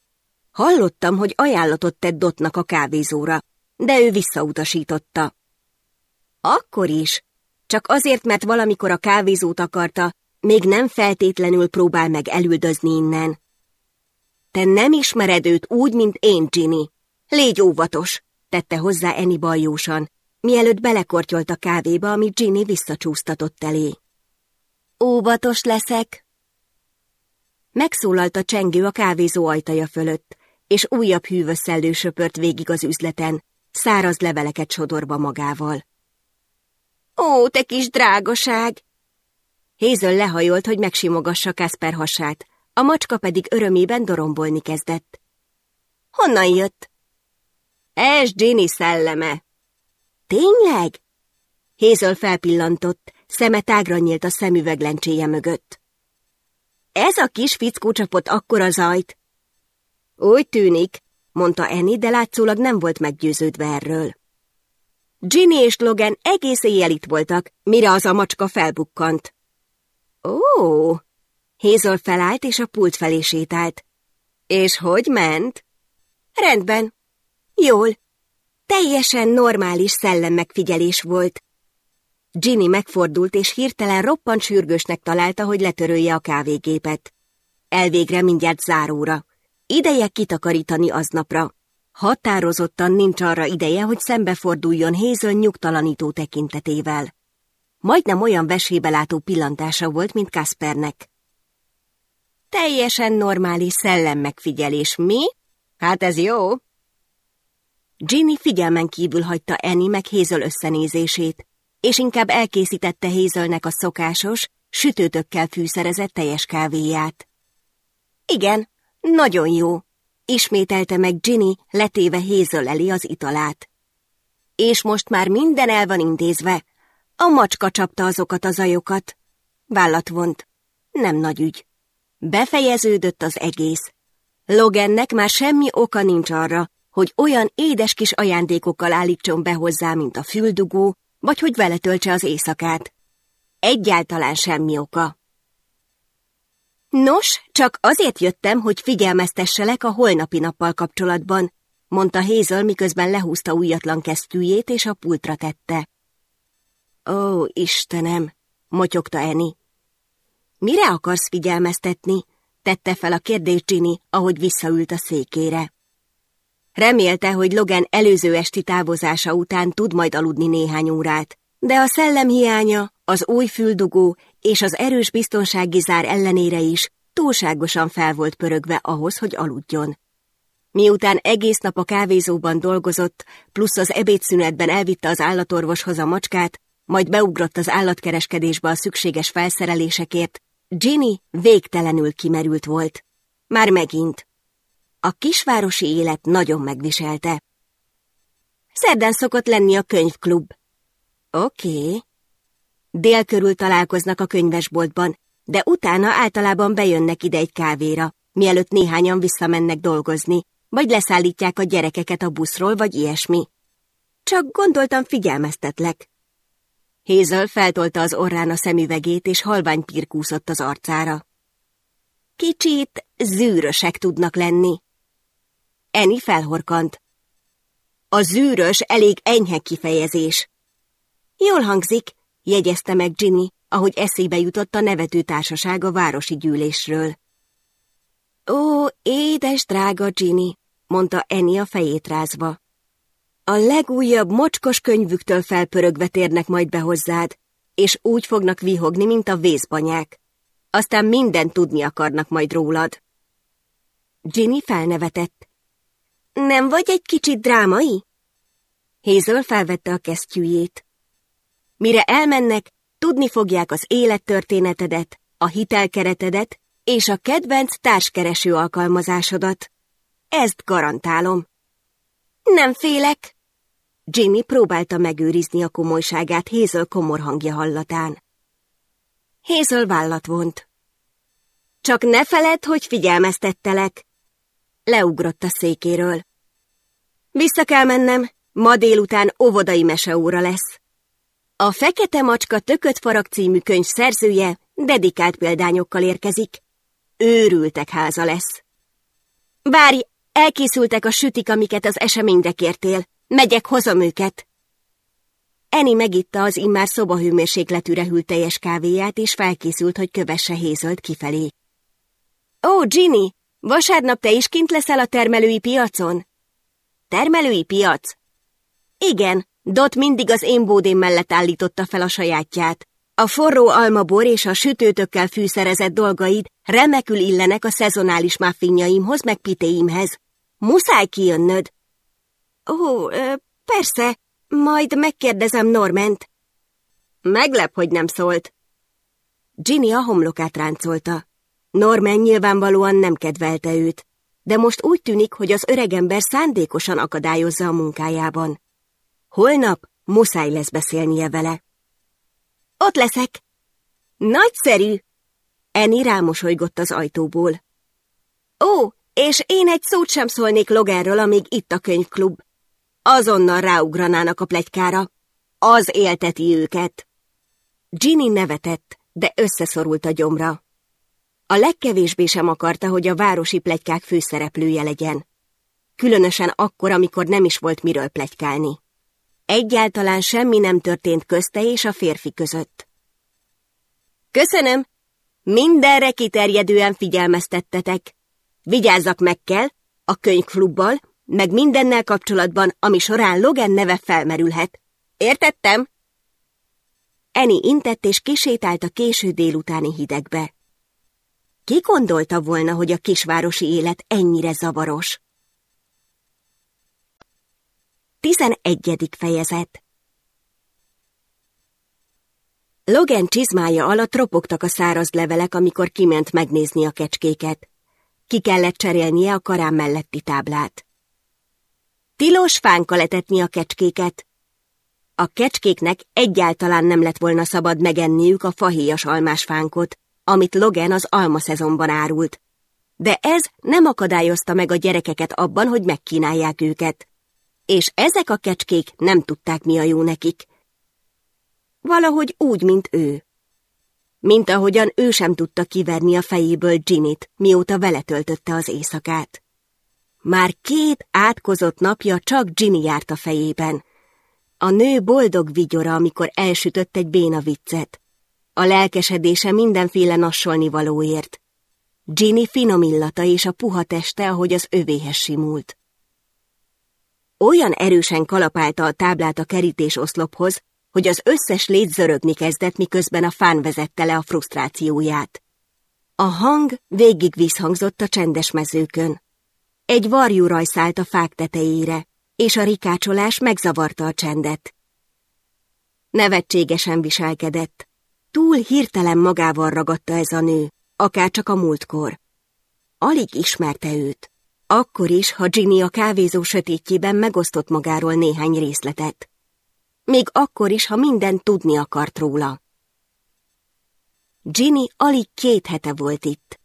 Hallottam, hogy ajánlatot tett Dotnak a kávézóra, de ő visszautasította. Akkor is. Csak azért, mert valamikor a kávézót akarta, még nem feltétlenül próbál meg elüldözni innen. Te nem ismered őt úgy, mint én, Ginny. Légy óvatos, tette hozzá Eni bajósan, mielőtt belekortyolt a kávéba, amit Ginny visszacsúsztatott elé. Óvatos leszek. Megszólalt a csengő a kávézó ajtaja fölött, és újabb hűvösszellő söpört végig az üzleten, száraz leveleket sodorba magával. Ó, te kis drágaság! Hézöl lehajolt, hogy megsimogassa Kasper hasát, a macska pedig örömében dorombolni kezdett. Honnan jött? Es Ginny szelleme. Tényleg? Hézöl felpillantott, szeme tágra nyílt a szemüveglencséje mögött. Ez a kis fickó csapott akkora zajt, úgy tűnik, mondta Annie, de látszólag nem volt meggyőződve erről. Ginny és Logan egész éjjel itt voltak, mire az a macska felbukkant. Ó! Hézol felállt és a pult felé sétált. És hogy ment? Rendben. Jól. Teljesen normális szellemmegfigyelés volt. Ginny megfordult, és hirtelen roppant sürgősnek találta, hogy letörölje a kávégépet. Elvégre mindjárt záróra. Ideje kitakarítani aznapra. Határozottan nincs arra ideje, hogy szembeforduljon Hézön nyugtalanító tekintetével. Majdnem olyan vesébelátó pillantása volt, mint Kaspernek. Teljesen normális szellemmegfigyelés, mi? Hát ez jó. Ginny figyelmen kívül hagyta Annie meg Hézöl összenézését, és inkább elkészítette Hézölnek a szokásos, sütőtökkel fűszerezett teljes kávéját. Igen, nagyon jó, ismételte meg Ginny, letéve Hézöl elé az italát. És most már minden el van intézve. A macska csapta azokat a zajokat. Vállat vont. Nem nagy ügy. Befejeződött az egész. Logannek már semmi oka nincs arra, hogy olyan édes kis ajándékokkal állítson be hozzá, mint a füldugó, vagy hogy vele töltse az éjszakát. Egyáltalán semmi oka. Nos, csak azért jöttem, hogy figyelmeztesselek a holnapi nappal kapcsolatban. mondta Hézöl, miközben lehúzta újatlan kesztyűjét és a pultra tette. Ó, Istenem, motyogta Eni. Mire akarsz figyelmeztetni? tette fel a kérdést Ginny, ahogy visszaült a székére. Remélte, hogy Logan előző esti távozása után tud majd aludni néhány órát, de a szellem hiánya, az új füldugó és az erős biztonsági zár ellenére is túlságosan fel volt pörögve ahhoz, hogy aludjon. Miután egész nap a kávézóban dolgozott, plusz az ebédszünetben elvitte az állatorvoshoz a macskát, majd beugrott az állatkereskedésbe a szükséges felszerelésekért, Ginny végtelenül kimerült volt. Már megint. A kisvárosi élet nagyon megviselte. Szerdán szokott lenni a könyvklub. Oké. Okay. Dél körül találkoznak a könyvesboltban, de utána általában bejönnek ide egy kávéra, mielőtt néhányan visszamennek dolgozni, vagy leszállítják a gyerekeket a buszról, vagy ilyesmi. Csak gondoltam, figyelmeztetlek. Hézöl feltolta az orrán a szemüvegét, és halvány pirkúszott az arcára. Kicsit zűrösek tudnak lenni. Eni felhorkant. A zűrös elég enyhe kifejezés. Jól hangzik, jegyezte meg Ginny, ahogy eszébe jutott a nevető társaság a városi gyűlésről. Ó, édes drága Ginny, mondta Eni a fejét rázva. A legújabb mocskos könyvüktől felpörögve térnek majd be hozzád, és úgy fognak vihogni, mint a vészbanyák. Aztán mindent tudni akarnak majd rólad. Ginny felnevetett. Nem vagy egy kicsit drámai? Hazel felvette a kesztyűjét. Mire elmennek, tudni fogják az élettörténetedet, a hitelkeretedet és a kedvenc társkereső alkalmazásodat. Ezt garantálom. Nem félek. Ginny próbálta megőrizni a komolyságát Hazel komor hangja hallatán. Hazel vállat vont. Csak ne feled, hogy figyelmeztettelek. Leugrott a székéről. Vissza kell mennem, ma délután óvodai meseóra lesz. A Fekete Macska Tököt Farag című könyv szerzője dedikált példányokkal érkezik. Őrültek háza lesz. Várj, elkészültek a sütik, amiket az eseményre kértél. Megyek, hozom őket. Eni megitta az immár szobahőmérsékletűre hűlt teljes kávéját, és felkészült, hogy kövesse Hézölt kifelé. Ó, Ginny, vasárnap te is kint leszel a termelői piacon? Termelői piac? Igen, Dot mindig az én bódém mellett állította fel a sajátját. A forró almabor és a sütőtökkel fűszerezett dolgaid remekül illenek a szezonális muffinjaimhoz meg pitéimhez. Muszáj kijönnöd. Ó, persze, majd megkérdezem Norment. Meglep, hogy nem szólt. Ginny a homlokát ráncolta. Norman nyilvánvalóan nem kedvelte őt, de most úgy tűnik, hogy az öregember szándékosan akadályozza a munkájában. Holnap muszáj lesz beszélnie vele. Ott leszek. Nagyszerű! Eni rámosolygott az ajtóból. Ó, és én egy szót sem szólnék Logerről, amíg itt a könyvklub. Azonnal ráugranának a plegykára. Az élteti őket. Ginny nevetett, de összeszorult a gyomra. A legkevésbé sem akarta, hogy a városi plegykák főszereplője legyen. Különösen akkor, amikor nem is volt miről plegykálni. Egyáltalán semmi nem történt közte és a férfi között. Köszönöm! Mindenre kiterjedően figyelmeztettetek. Vigyázzak meg kell, a könyvklubbal, meg mindennel kapcsolatban, ami során Logan neve felmerülhet. Értettem? Eni intett és kisétált a késő délutáni hidegbe. Ki gondolta volna, hogy a kisvárosi élet ennyire zavaros? 11. fejezet Logan csizmája alatt ropogtak a száraz levelek, amikor kiment megnézni a kecskéket. Ki kellett cserélnie a karám melletti táblát. Tilos fánka letetni a kecskéket. A kecskéknek egyáltalán nem lett volna szabad megenniük a fahéjas almásfánkot, amit Logan az almaszezonban árult. De ez nem akadályozta meg a gyerekeket abban, hogy megkínálják őket és ezek a kecskék nem tudták, mi a jó nekik. Valahogy úgy, mint ő. Mint ahogyan ő sem tudta kiverni a fejéből Ginnyt, mióta vele töltötte az éjszakát. Már két átkozott napja csak Ginny járt a fejében. A nő boldog vigyora, amikor elsütött egy béna viccet. A lelkesedése mindenféle nassolni valóért. Ginny finom illata és a puha teste, ahogy az övéhez simult. Olyan erősen kalapálta a táblát a kerítés oszlophoz, hogy az összes légy zörögni kezdett, miközben a fán vezette le a frusztrációját. A hang végig visszhangzott a csendes mezőkön. Egy varjú rajszált a fák tetejére, és a rikácsolás megzavarta a csendet. Nevetségesen viselkedett. Túl hirtelen magával ragadta ez a nő, akár csak a múltkor. Alig ismerte őt. Akkor is, ha Ginny a kávézó sötétjében megosztott magáról néhány részletet. Még akkor is, ha minden tudni akart róla. Ginny alig két hete volt itt.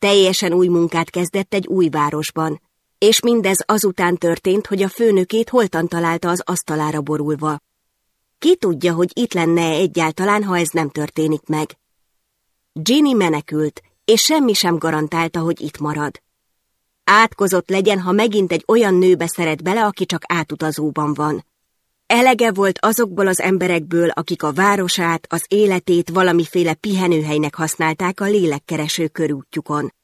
Teljesen új munkát kezdett egy új városban, és mindez azután történt, hogy a főnökét holtan találta az asztalára borulva. Ki tudja, hogy itt lenne -e egyáltalán, ha ez nem történik meg. Ginny menekült, és semmi sem garantálta, hogy itt marad. Átkozott legyen, ha megint egy olyan nőbe szeret bele, aki csak átutazóban van. Elege volt azokból az emberekből, akik a városát, az életét valamiféle pihenőhelynek használták a lélekkereső körútjukon.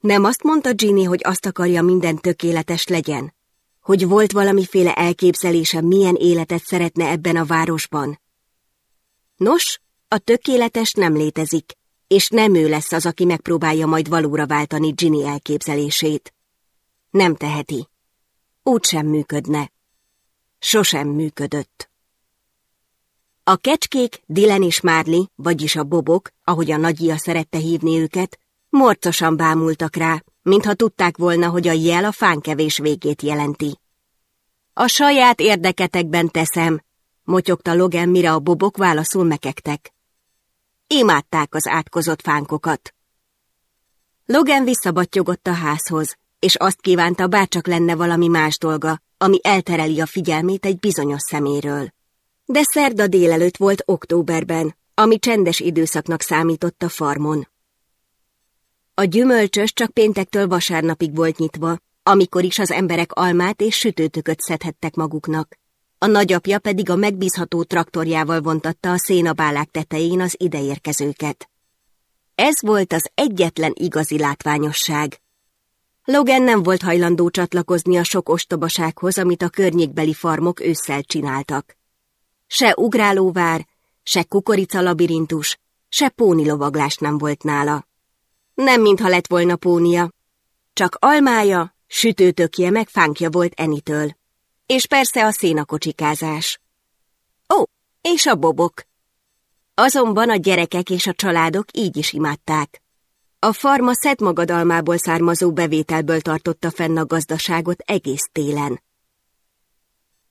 Nem azt mondta Ginny, hogy azt akarja, minden tökéletes legyen? Hogy volt valamiféle elképzelése, milyen életet szeretne ebben a városban? Nos, a tökéletes nem létezik, és nem ő lesz az, aki megpróbálja majd valóra váltani Ginny elképzelését. Nem teheti. Úgy sem működne. Sosem működött. A kecskék, Dylan és Márli, vagyis a bobok, ahogy a nagyia szerette hívni őket, morcosan bámultak rá, mintha tudták volna, hogy a jel a fánkevés végét jelenti. A saját érdeketekben teszem, motyogta Logan, mire a bobok válaszul mekektek. Imádták az átkozott fánkokat. Logan visszabattyogott a házhoz, és azt kívánta, bárcsak lenne valami más dolga, ami eltereli a figyelmét egy bizonyos szeméről. De szerda délelőtt volt októberben, ami csendes időszaknak számított a farmon. A gyümölcsös csak péntektől vasárnapig volt nyitva, amikor is az emberek almát és sütőtököt szedhettek maguknak. A nagyapja pedig a megbízható traktorjával vontatta a szénabálák tetején az ideérkezőket. Ez volt az egyetlen igazi látványosság. Logan nem volt hajlandó csatlakozni a sok ostobasághoz, amit a környékbeli farmok ősszel csináltak. Se ugrálóvár, se kukoricalabirintus, se pónilovaglás nem volt nála. Nem mintha lett volna pónia, csak almája, sütőtökje meg fánkja volt Enitől. És persze a szénakocsikázás. Ó, és a bobok. Azonban a gyerekek és a családok így is imádták. A farma magadalmából származó bevételből tartotta fenn a gazdaságot egész télen.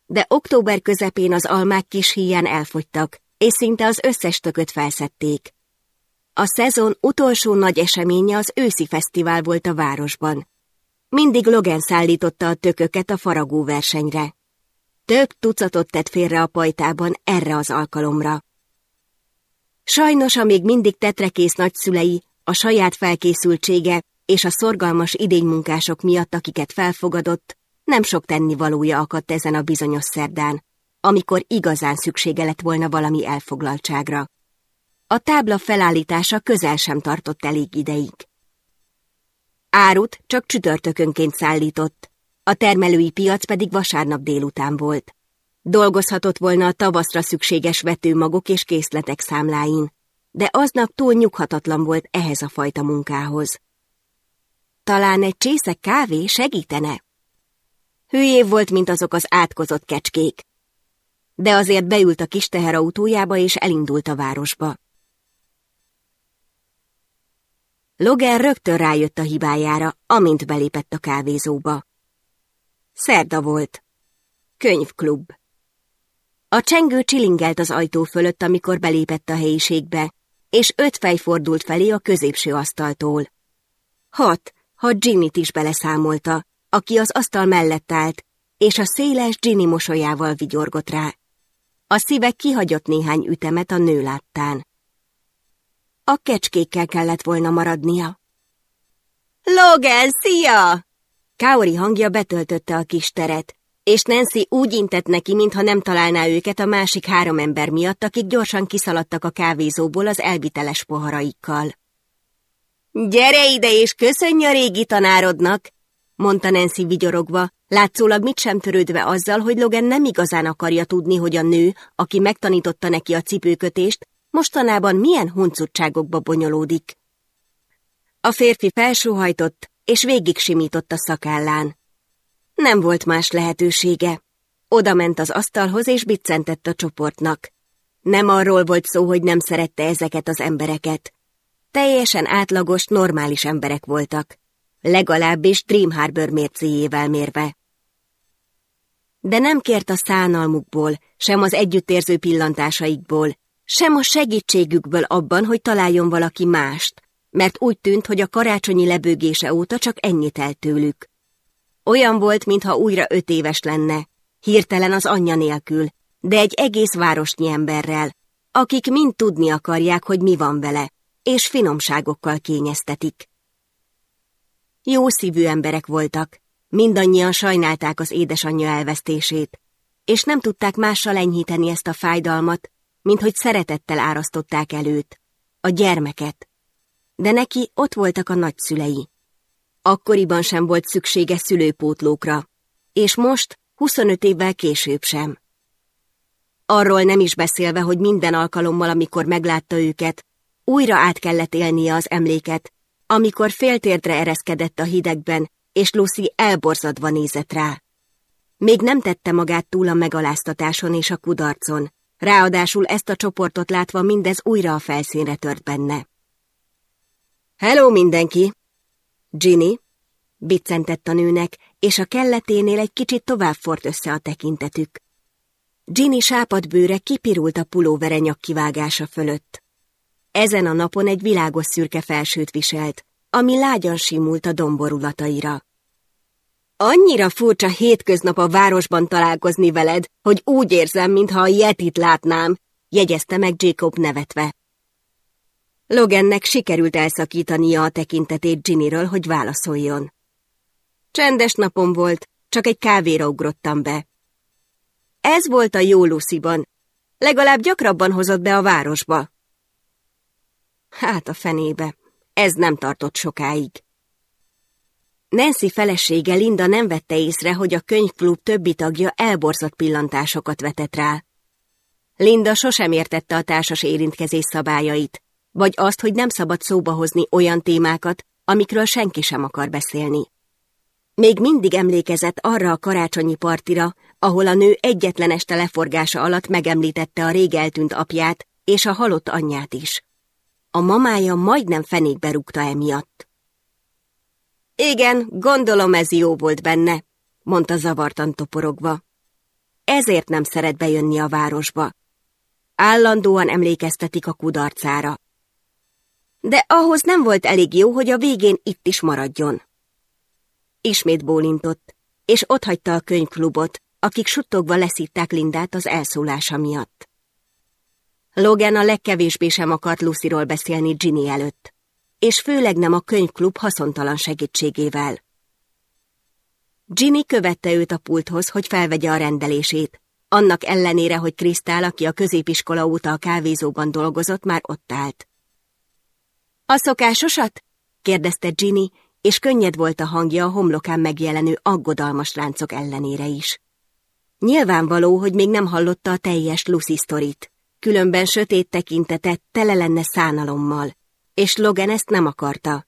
De október közepén az almák kis híján elfogytak, és szinte az összes tököt felszették. A szezon utolsó nagy eseménye az őszi fesztivál volt a városban. Mindig Logan szállította a tököket a faragó versenyre. Több tucatot tett félre a pajtában erre az alkalomra. Sajnos a még mindig tetrekész nagyszülei, a saját felkészültsége és a szorgalmas idénymunkások miatt, akiket felfogadott, nem sok tennivalója akadt ezen a bizonyos szerdán, amikor igazán szüksége lett volna valami elfoglaltságra. A tábla felállítása közel sem tartott elég ideig. Árut csak csütörtökönként szállított, a termelői piac pedig vasárnap délután volt. Dolgozhatott volna a tavaszra szükséges vetőmagok és készletek számláin, de aznap túl nyughatatlan volt ehhez a fajta munkához. Talán egy csészek kávé segítene? Hülyév volt, mint azok az átkozott kecskék. De azért beült a kis teherautójába és elindult a városba. Logan rögtön rájött a hibájára, amint belépett a kávézóba. Szerda volt. Könyvklub. A csengő csilingelt az ajtó fölött, amikor belépett a helyiségbe, és öt fej fordult felé a középső asztaltól. Hat, ha Ginnyt is beleszámolta, aki az asztal mellett állt, és a széles Ginny mosolyával vigyorgott rá. A szíve kihagyott néhány ütemet a nő láttán. A kecskékkel kellett volna maradnia. Logan, szia! Kaori hangja betöltötte a kis teret, és Nancy úgy intett neki, mintha nem találná őket a másik három ember miatt, akik gyorsan kiszaladtak a kávézóból az elviteles poharaikkal. Gyere ide és köszönj a régi tanárodnak, mondta Nancy vigyorogva, látszólag mit sem törődve azzal, hogy Logan nem igazán akarja tudni, hogy a nő, aki megtanította neki a cipőkötést, mostanában milyen huncutságokba bonyolódik. A férfi felsóhajtott, és végig simított a szakállán. Nem volt más lehetősége. Oda ment az asztalhoz, és biccentett a csoportnak. Nem arról volt szó, hogy nem szerette ezeket az embereket. Teljesen átlagos, normális emberek voltak. Legalábbis Dream Harbor mércéjével mérve. De nem kért a szánalmukból, sem az együttérző pillantásaikból, sem a segítségükből abban, hogy találjon valaki mást, mert úgy tűnt, hogy a karácsonyi lebőgése óta csak ennyit el tőlük. Olyan volt, mintha újra öt éves lenne, hirtelen az anyja nélkül, de egy egész városnyi emberrel, akik mind tudni akarják, hogy mi van vele, és finomságokkal kényeztetik. Jó szívű emberek voltak, mindannyian sajnálták az édesanyja elvesztését, és nem tudták mással enyhíteni ezt a fájdalmat, mint hogy szeretettel árasztották előtt, a gyermeket. De neki ott voltak a nagyszülei. Akkoriban sem volt szüksége szülőpótlókra, és most, 25 évvel később sem. Arról nem is beszélve, hogy minden alkalommal, amikor meglátta őket, újra át kellett élnie az emléket, amikor féltérdre ereszkedett a hidegben, és Lucy elborzadva nézett rá. Még nem tette magát túl a megaláztatáson és a kudarcon, ráadásul ezt a csoportot látva mindez újra a felszínre tört benne. Hello mindenki! Ginny, biccentett a nőnek, és a kelleténél egy kicsit tovább fort össze a tekintetük. Ginny sápadbőre kipirult a pulóvere nyakkivágása fölött. Ezen a napon egy világos szürke felsőt viselt, ami lágyan simult a domborulataira. Annyira furcsa hétköznap a városban találkozni veled, hogy úgy érzem, mintha a Yetit látnám, jegyezte meg Jacob nevetve. Logannek sikerült elszakítania a tekintetét Ginnyről, hogy válaszoljon. Csendes napom volt, csak egy kávéra ugrottam be. Ez volt a jó Lucy-ban. Legalább gyakrabban hozott be a városba. Hát a fenébe, ez nem tartott sokáig. Nancy felesége Linda nem vette észre, hogy a könyvklub többi tagja elborzott pillantásokat vetett rá. Linda sosem értette a társas érintkezés szabályait, vagy azt, hogy nem szabad szóba hozni olyan témákat, amikről senki sem akar beszélni. Még mindig emlékezett arra a karácsonyi partira, ahol a nő egyetlen este leforgása alatt megemlítette a rég eltűnt apját és a halott anyját is. A mamája majdnem fenékbe rúgta emiatt. Igen, gondolom ez jó volt benne, mondta zavartan toporogva. Ezért nem szeret bejönni a városba. Állandóan emlékeztetik a kudarcára. De ahhoz nem volt elég jó, hogy a végén itt is maradjon. Ismét bólintott, és otthagyta a könyvklubot, akik suttogva leszítták Lindát az elszólása miatt. Logan a legkevésbé sem akart Lucyról beszélni Ginny előtt, és főleg nem a könyvklub haszontalan segítségével. Ginny követte őt a pulthoz, hogy felvegye a rendelését, annak ellenére, hogy Krisztál, aki a középiskola óta a kávézóban dolgozott, már ott állt. A szokásosat? kérdezte Ginny, és könnyed volt a hangja a homlokán megjelenő aggodalmas ráncok ellenére is. Nyilvánvaló, hogy még nem hallotta a teljes Lucy sztorit, különben sötét tekintete tele lenne szánalommal, és Logan ezt nem akarta.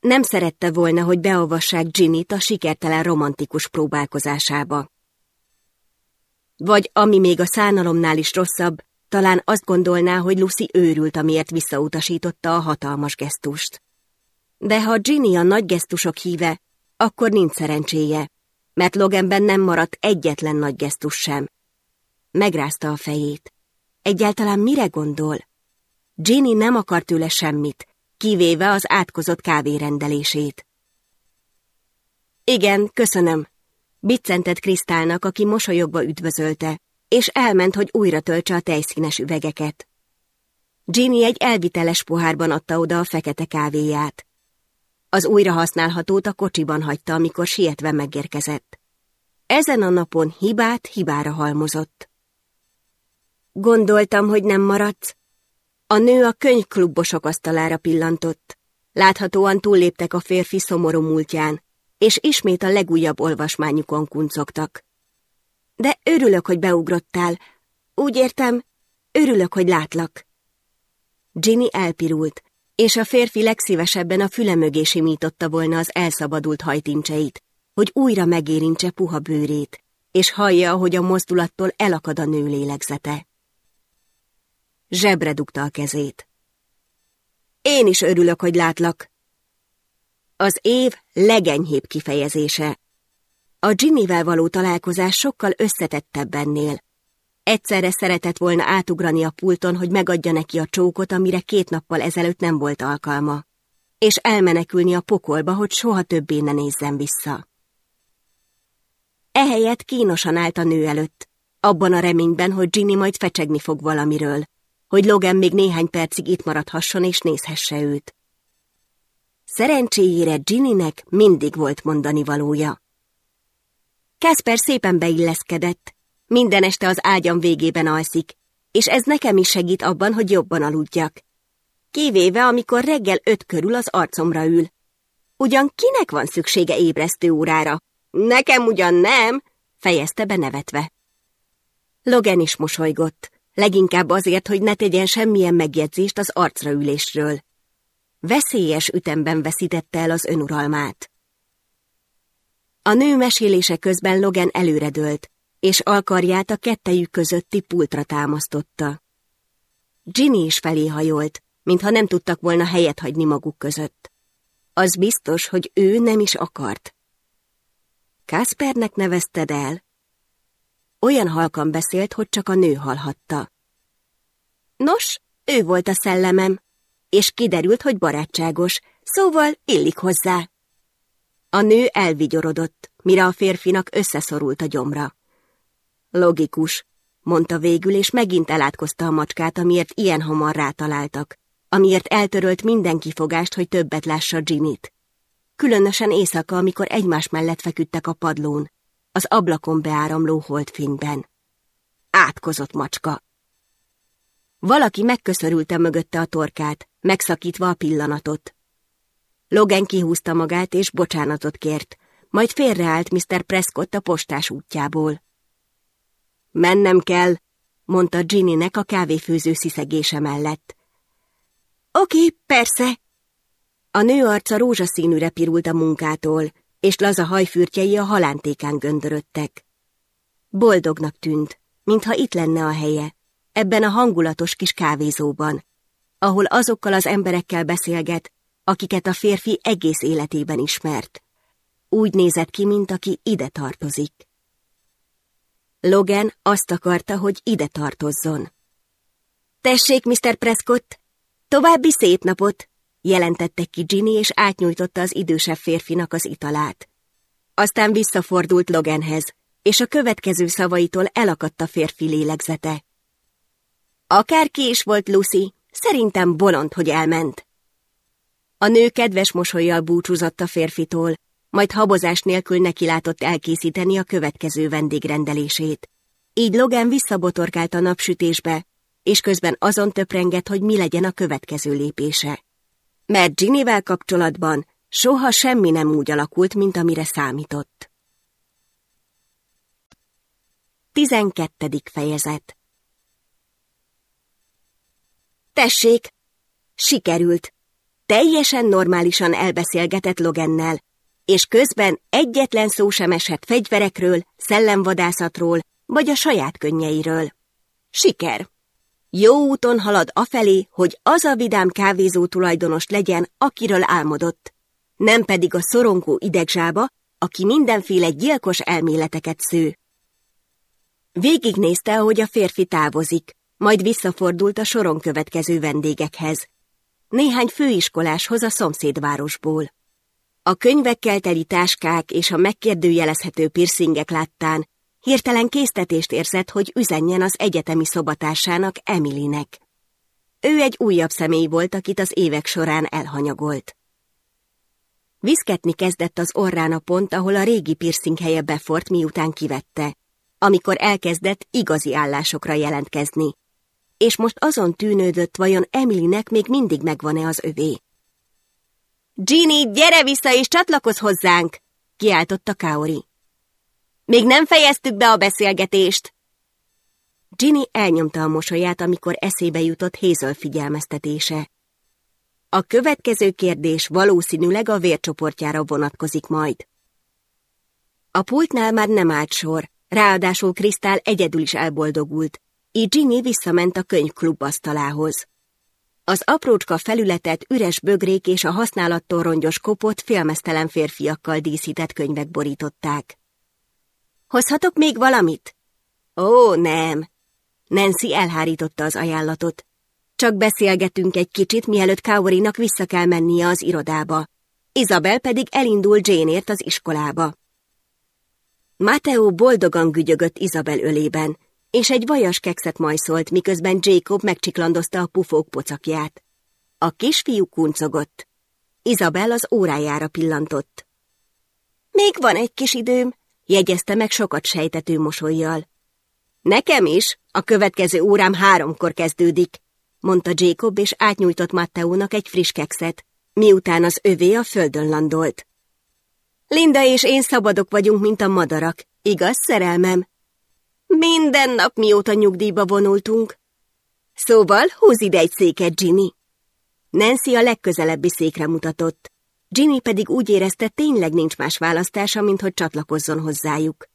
Nem szerette volna, hogy beolvassák Ginnyt a sikertelen romantikus próbálkozásába. Vagy ami még a szánalomnál is rosszabb, talán azt gondolná, hogy Lucy őrült, amiért visszautasította a hatalmas gesztust. De ha Ginny a nagy gesztusok híve, akkor nincs szerencséje, mert Loganben nem maradt egyetlen nagy gesztus sem. Megrázta a fejét. Egyáltalán mire gondol? Ginny nem akar tőle semmit, kivéve az átkozott kávérendelését. Igen, köszönöm. Biccentett Krisztálnak, aki mosolyogva üdvözölte, és elment, hogy újra töltse a tejszínes üvegeket. Ginny egy elviteles pohárban adta oda a fekete kávéját. Az újrahasználhatót a kocsiban hagyta, amikor sietve megérkezett. Ezen a napon hibát hibára halmozott. Gondoltam, hogy nem maradsz. A nő a könyvklubosok asztalára pillantott. Láthatóan túlléptek a férfi szomorú múltján, és ismét a legújabb olvasmányukon kuncogtak. De örülök, hogy beugrottál. Úgy értem, örülök, hogy látlak. Ginny elpirult, és a férfi legszívesebben a füle mögé simította volna az elszabadult hajtincseit, hogy újra megérintse puha bőrét, és hallja, hogy a mozdulattól elakad a nő lélegzete. Zsebre dugta a kezét. Én is örülök, hogy látlak. Az év legenyhébb kifejezése. A Ginnyvel való találkozás sokkal összetettebb ennél. Egyszerre szeretett volna átugrani a pulton, hogy megadja neki a csókot, amire két nappal ezelőtt nem volt alkalma, és elmenekülni a pokolba, hogy soha többé ne nézzen vissza. Ehelyett kínosan állt a nő előtt, abban a reményben, hogy Ginny majd fecsegni fog valamiről, hogy Logan még néhány percig itt maradhasson és nézhesse őt. Szerencséjére Ginnynek mindig volt mondani valója. Kasper szépen beilleszkedett, minden este az ágyam végében alszik, és ez nekem is segít abban, hogy jobban aludjak. Kivéve, amikor reggel öt körül az arcomra ül. Ugyan kinek van szüksége ébresztő órára? Nekem ugyan nem, fejezte be nevetve. Logan is mosolygott, leginkább azért, hogy ne tegyen semmilyen megjegyzést az arcra ülésről. Veszélyes ütemben veszítette el az önuralmát. A nő mesélése közben Logan előredőlt, és alkarját a kettejük közötti pultra támasztotta. Ginny is felé hajolt, mintha nem tudtak volna helyet hagyni maguk között. Az biztos, hogy ő nem is akart. Kaspernek nevezted el? Olyan halkan beszélt, hogy csak a nő hallhatta. Nos, ő volt a szellemem, és kiderült, hogy barátságos, szóval illik hozzá. A nő elvigyorodott, mire a férfinak összeszorult a gyomra. Logikus, mondta végül, és megint elátkozta a macskát, amiért ilyen hamar rátaláltak, amiért eltörölt minden kifogást, hogy többet lássa Ginnyt. Különösen éjszaka, amikor egymás mellett feküdtek a padlón, az ablakon beáramló holdfényben. Átkozott macska. Valaki megköszörülte mögötte a torkát, megszakítva a pillanatot. Logan kihúzta magát, és bocsánatot kért, majd félreállt Mr. Prescott a postás útjából. Mennem kell, mondta Ginnynek a kávéfőző sziszegése mellett. Oké, persze. A nő arca rózsaszínűre pirult a munkától, és laza hajfürtjei a halántékán göndörödtek. Boldognak tűnt, mintha itt lenne a helye, ebben a hangulatos kis kávézóban, ahol azokkal az emberekkel beszélget, akiket a férfi egész életében ismert. Úgy nézett ki, mint aki ide tartozik. Logan azt akarta, hogy ide tartozzon. Tessék, Mr. Prescott, további szép napot, jelentette ki Ginny, és átnyújtotta az idősebb férfinak az italát. Aztán visszafordult Loganhez, és a következő szavaitól elakadt a férfi lélegzete. Akárki is volt Lucy, szerintem bolond, hogy elment. A nő kedves mosolyjal búcsúzott a férfitól, majd habozás nélkül nekilátott elkészíteni a következő vendégrendelését. Így Logan visszabotorkált a napsütésbe, és közben azon töprengett, hogy mi legyen a következő lépése. Mert Ginnyvel kapcsolatban soha semmi nem úgy alakult, mint amire számított. 12. fejezet Tessék! Sikerült! Teljesen normálisan elbeszélgetett Logennel, és közben egyetlen szó sem esett fegyverekről, szellemvadászatról, vagy a saját könnyeiről. Siker! Jó úton halad afelé, hogy az a vidám kávézó tulajdonos legyen, akiről álmodott, nem pedig a szorongó idegzsába, aki mindenféle gyilkos elméleteket sző. Végignézte, ahogy a férfi távozik, majd visszafordult a soron következő vendégekhez. Néhány főiskoláshoz a szomszédvárosból. A könyvekkel teli táskák és a megkérdőjelezhető piercingek láttán hirtelen késztetést érzett, hogy üzenjen az egyetemi szobatársának Emilynek. Ő egy újabb személy volt, akit az évek során elhanyagolt. Viszketni kezdett az orrán a pont, ahol a régi piercing helye befort, miután kivette, amikor elkezdett igazi állásokra jelentkezni. És most azon tűnődött, vajon Emilynek még mindig megvan-e az övé. Ginny, gyere vissza és csatlakozz hozzánk! kiáltotta Kaori. Még nem fejeztük be a beszélgetést! Ginny elnyomta a mosolyát, amikor eszébe jutott Hazel figyelmeztetése. A következő kérdés valószínűleg a vércsoportjára vonatkozik majd. A pultnál már nem állt sor, ráadásul Krisztál egyedül is elboldogult, így Ginny visszament a könyvklub asztalához. Az aprócska felületet üres bögrék és a használattól rongyos kopott, félmeztelen férfiakkal díszített könyvek borították. Hozhatok még valamit? Ó, nem. Nancy elhárította az ajánlatot. Csak beszélgetünk egy kicsit, mielőtt Kaorinak vissza kell mennie az irodába. Isabel pedig elindul Jane-ért az iskolába. Mateo boldogan gügyögött Isabel ölében, és egy vajas kekszet majszolt, miközben Jacob megcsiklandozta a pufók pocakját. A kisfiú kuncogott. Isabel az órájára pillantott. Még van egy kis időm, jegyezte meg sokat sejtető mosolyjal. Nekem is, a következő órám háromkor kezdődik, mondta Jacob, és átnyújtott Matteónak egy friss kekszet, miután az övé a földön landolt. Linda és én szabadok vagyunk, mint a madarak, igaz, szerelmem? Minden nap mióta nyugdíjba vonultunk. Szóval húz ide egy széket, Ginny. Nancy a legközelebbi székre mutatott. Ginny pedig úgy érezte, tényleg nincs más választása, mint hogy csatlakozzon hozzájuk.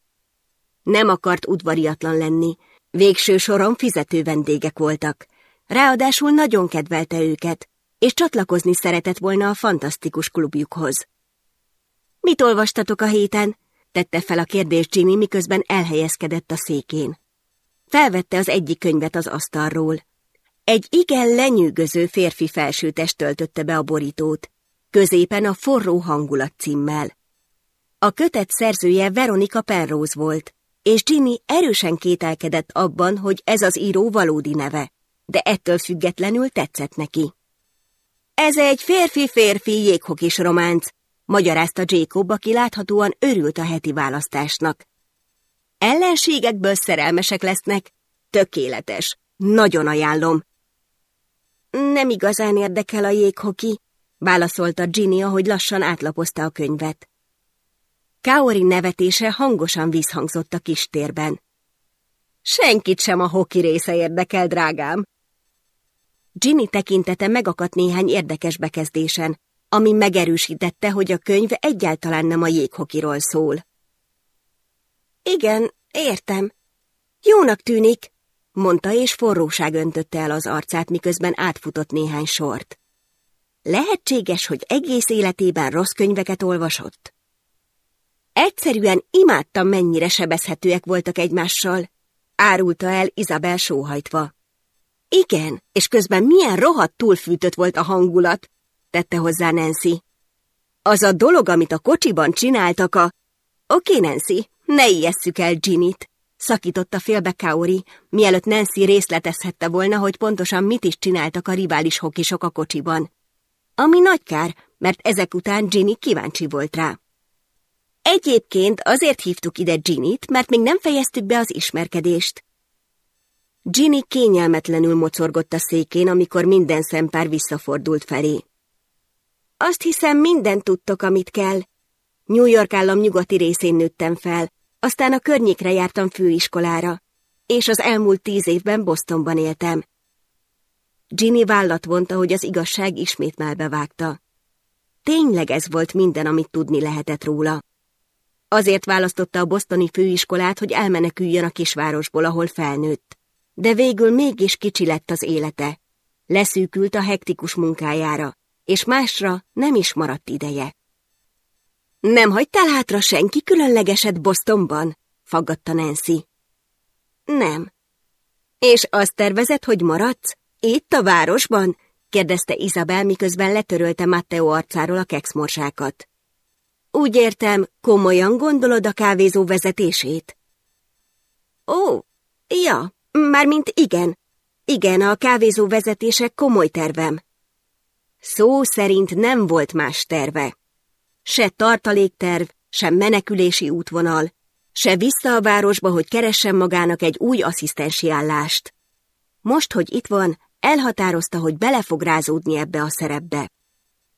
Nem akart udvariatlan lenni, végső soron fizető vendégek voltak. Ráadásul nagyon kedvelte őket, és csatlakozni szeretett volna a fantasztikus klubjukhoz. Mit olvastatok a héten? Tette fel a kérdést Jimmy, miközben elhelyezkedett a székén. Felvette az egyik könyvet az asztalról. Egy igen lenyűgöző férfi felsőtest töltötte be a borítót, középen a forró hangulat címmel. A kötet szerzője Veronika Penrose volt, és Jimmy erősen kételkedett abban, hogy ez az író valódi neve, de ettől függetlenül tetszett neki. Ez egy férfi-férfi jéghokis románc, magyarázta Jacob, aki láthatóan örült a heti választásnak. Ellenségekből szerelmesek lesznek? Tökéletes. Nagyon ajánlom. Nem igazán érdekel a jéghoki, válaszolta Ginny, ahogy lassan átlapozta a könyvet. Kaori nevetése hangosan visszhangzott a kis térben. Senkit sem a hoki része érdekel, drágám. Ginny tekintete megakadt néhány érdekes bekezdésen, ami megerősítette, hogy a könyv egyáltalán nem a jéghokiról szól. Igen, értem. Jónak tűnik, mondta, és forróság öntötte el az arcát, miközben átfutott néhány sort. Lehetséges, hogy egész életében rossz könyveket olvasott? Egyszerűen imádtam, mennyire sebezhetőek voltak egymással, árulta el Izabel sóhajtva. Igen, és közben milyen rohadt túlfűtött volt a hangulat, tette hozzá Nancy. Az a dolog, amit a kocsiban csináltak a... Oké, Nancy, ne ijesszük el Ginnyt, szakította félbe Kaori, mielőtt Nancy részletezhette volna, hogy pontosan mit is csináltak a rivális hokisok a kocsiban. Ami nagy kár, mert ezek után Ginny kíváncsi volt rá. Egyébként azért hívtuk ide Ginnyt, mert még nem fejeztük be az ismerkedést. Ginny kényelmetlenül mocorgott a székén, amikor minden szempár visszafordult felé. Azt hiszem, mindent tudtok, amit kell. New York állam nyugati részén nőttem fel, aztán a környékre jártam főiskolára, és az elmúlt tíz évben Bostonban éltem. Ginny vállat vonta, hogy az igazság ismét melbevágta. Tényleg ez volt minden, amit tudni lehetett róla. Azért választotta a bosztoni főiskolát, hogy elmeneküljön a kisvárosból, ahol felnőtt. De végül mégis kicsi lett az élete. Leszűkült a hektikus munkájára, és másra nem is maradt ideje. Nem hagytál hátra senki különlegeset Bostonban? faggatta Nancy. Nem. És azt tervezed, hogy maradsz? Itt a városban? kérdezte Isabel, miközben letörölte Matteo arcáról a kekszmorsákat. Úgy értem, komolyan gondolod a kávézó vezetését? Ó, ja, mármint igen. Igen, a kávézó vezetése komoly tervem. Szó szerint nem volt más terve. se tartalékterv, sem menekülési útvonal, se vissza a városba, hogy keressen magának egy új asszisztensi állást. Most, hogy itt van, elhatározta, hogy bele fog rázódni ebbe a szerepbe.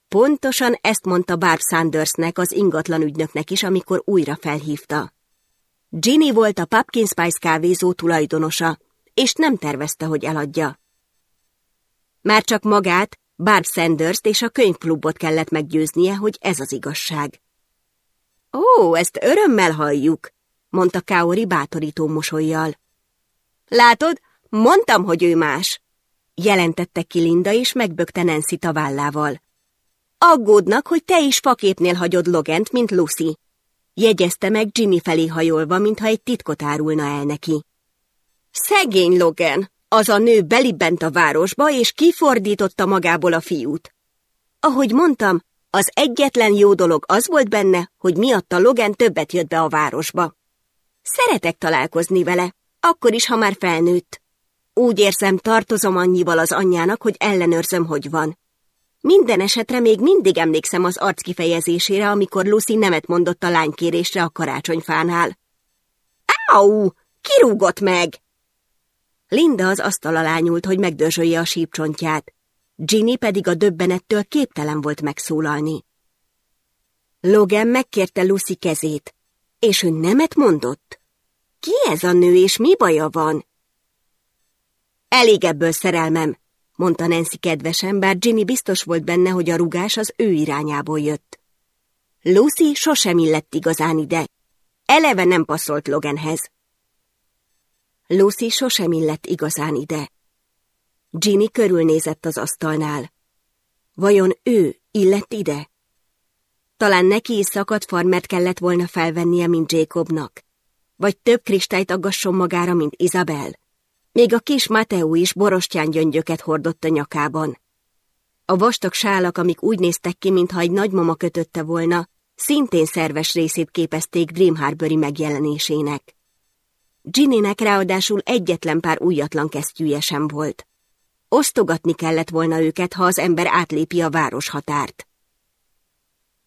Pontosan ezt mondta Barb Sandersnek, az ingatlan ügynöknek is, amikor újra felhívta. Ginny volt a Pumpkin Spice kávézó tulajdonosa, és nem tervezte, hogy eladja. Már csak magát, Barb Sanders és a könyvklubot kellett meggyőznie, hogy ez az igazság. Ó, ezt örömmel halljuk, mondta Kaori bátorító mosolyjal. Látod, mondtam, hogy ő más, jelentette ki Linda, és megbökte Nancy tavállával. Aggódnak, hogy te is faképnél hagyod Logent, mint Lucy. Jegyezte meg Jimmy felé hajolva, mintha egy titkot árulna el neki. Szegény Logan! Az a nő belibbent a városba, és kifordította magából a fiút. Ahogy mondtam, az egyetlen jó dolog az volt benne, hogy miatta Logan többet jött be a városba. Szeretek találkozni vele, akkor is, ha már felnőtt. Úgy érzem, tartozom annyival az anyjának, hogy ellenőrzöm, hogy van. Minden esetre még mindig emlékszem az arc kifejezésére, amikor Lucy nemet mondott a lánykérésre a karácsonyfánál. Áú! Kirúgott meg! Linda az asztal alá nyúlt, hogy megdörzsölje a sípcsontját. Ginny pedig a döbbenettől képtelen volt megszólalni. Logan megkérte Lucy kezét, és ő nemet mondott. Ki ez a nő, és mi baja van? Elég ebből szerelmem, mondta Nancy kedvesen, bár Ginny biztos volt benne, hogy a rugás az ő irányából jött. Lucy sosem illett igazán ide. Eleve nem passzolt Loganhez. Lucy sosem illett igazán ide. Ginny körülnézett az asztalnál. Vajon ő illett ide? Talán neki is szakadt farmert kellett volna felvennie, mint Jacobnak. Vagy több kristályt aggasson magára, mint Isabel. Még a kis Mateo is borostyán gyöngyöket hordott a nyakában. A vastag sálak, amik úgy néztek ki, mintha egy nagymama kötötte volna, szintén szerves részét képezték Dream Harbori megjelenésének. Ginnynek ráadásul egyetlen pár újatlan kesztyűje sem volt. Osztogatni kellett volna őket, ha az ember átlépi a város határt.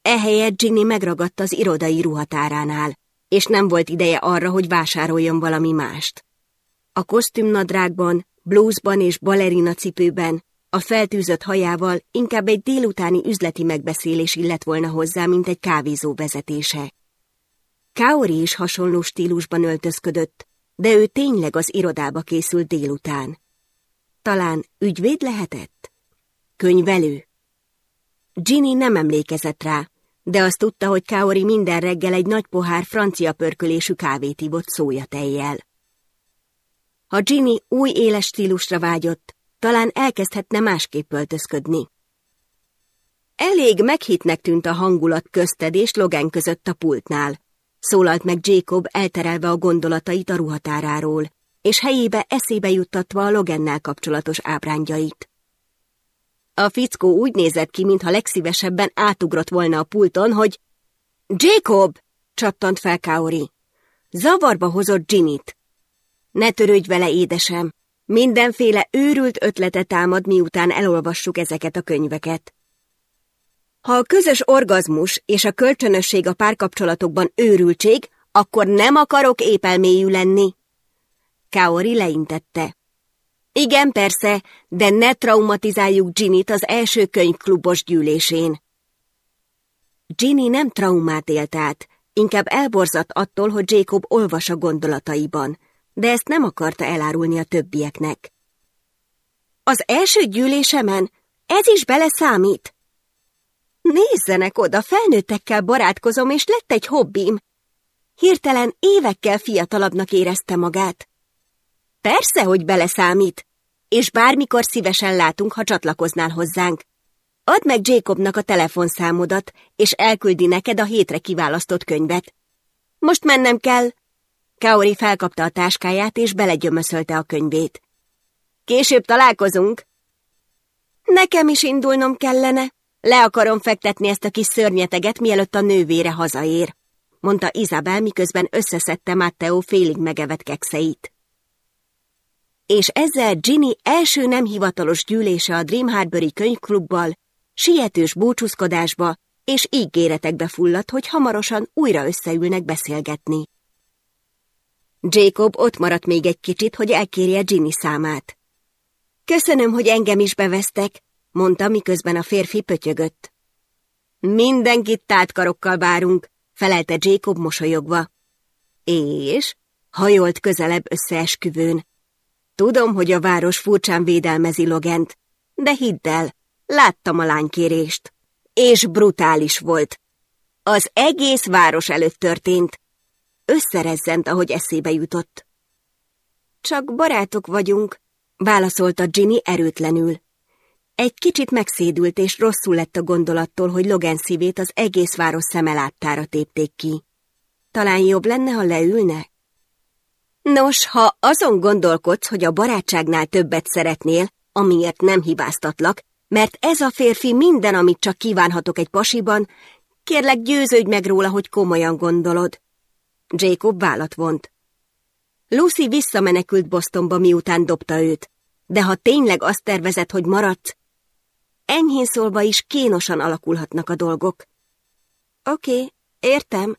Ehelyett Ginny megragadta az irodai ruhatáránál, és nem volt ideje arra, hogy vásároljon valami mást. A kosztümnadrágban, blúzban és balerina cipőben, a feltűzött hajával inkább egy délutáni üzleti megbeszélés illet volna hozzá, mint egy kávézó vezetése. Kaori is hasonló stílusban öltözködött, de ő tényleg az irodába készült délután. Talán ügyvéd lehetett? Könyvelő? Ginny nem emlékezett rá, de azt tudta, hogy Kaori minden reggel egy nagy pohár francia pörkölésű kávét ivott szójatejjel. Ha Ginny új éles stílusra vágyott, talán elkezdhetne másképp öltözködni. Elég meghitnek tűnt a hangulat közted és Logan között a pultnál, szólalt meg Jacob elterelve a gondolatait a ruhatáráról, és helyébe eszébe juttatva a Logennel kapcsolatos ábrányait. A fickó úgy nézett ki, mintha legszívesebben átugrott volna a pulton, hogy Jacob! csattant fel Kaori. Zavarba hozott Ginnyt. Ne törődj vele, édesem! Mindenféle őrült ötletet támad, miután elolvassuk ezeket a könyveket. Ha a közös orgazmus és a kölcsönösség a párkapcsolatokban őrültség, akkor nem akarok épelmélyű lenni. Kaori leintette. Igen, persze, de ne traumatizáljuk Ginnyt az első könyvklubos gyűlésén. Ginny nem traumát élt át, inkább elborzadt attól, hogy Jacob olvas a gondolataiban, de ezt nem akarta elárulni a többieknek. Az első gyűlésemen ez is beleszámít. Nézzenek oda, felnőttekkel barátkozom, és lett egy hobbim. Hirtelen évekkel fiatalabbnak érezte magát. Persze, hogy beleszámít, és bármikor szívesen látunk, ha csatlakoznál hozzánk. Add meg Jacobnak a telefonszámodat, és elküldi neked a hétre kiválasztott könyvet. Most mennem kell. Kaori felkapta a táskáját, és belegyömöszölte a könyvét. Később találkozunk. Nekem is indulnom kellene. Le akarom fektetni ezt a kis szörnyeteget, mielőtt a nővére hazaér, mondta Izabel, miközben összeszedte Matteo félig megevett kekszeit. És ezzel Ginny első nem hivatalos gyűlése a Dream Harbori könyvklubbal, sietős búcsúzkodásba és ígéretekbe fulladt, hogy hamarosan újra összeülnek beszélgetni. Jacob ott maradt még egy kicsit, hogy elkérje Ginny számát. Köszönöm, hogy engem is bevesztek, mondta, miközben a férfi pötyögött. Mindenkit tátkarokkal várunk, felelte Jacob mosolyogva. És? Hajolt közelebb összeesküvőn. Tudom, hogy a város furcsán védelmezi Logent, de hidd el, láttam a lánykérést. És brutális volt. Az egész város előtt történt. Összerezzent, ahogy eszébe jutott. Csak barátok vagyunk, válaszolta Ginny erőtlenül. Egy kicsit megszédült és rosszul lett a gondolattól, hogy Logan szívét az egész város szemeláttára tépték ki. Talán jobb lenne, ha leülne? Nos, ha azon gondolkodsz, hogy a barátságnál többet szeretnél, amiért nem hibáztatlak, mert ez a férfi minden, amit csak kívánhatok egy pasiban, kérlek győződj meg róla, hogy komolyan gondolod. Jacob vállat vont. Lucy visszamenekült Bostonba, miután dobta őt, de ha tényleg azt tervezed, hogy maradsz, enyhén szólva is kénosan alakulhatnak a dolgok. Oké, értem.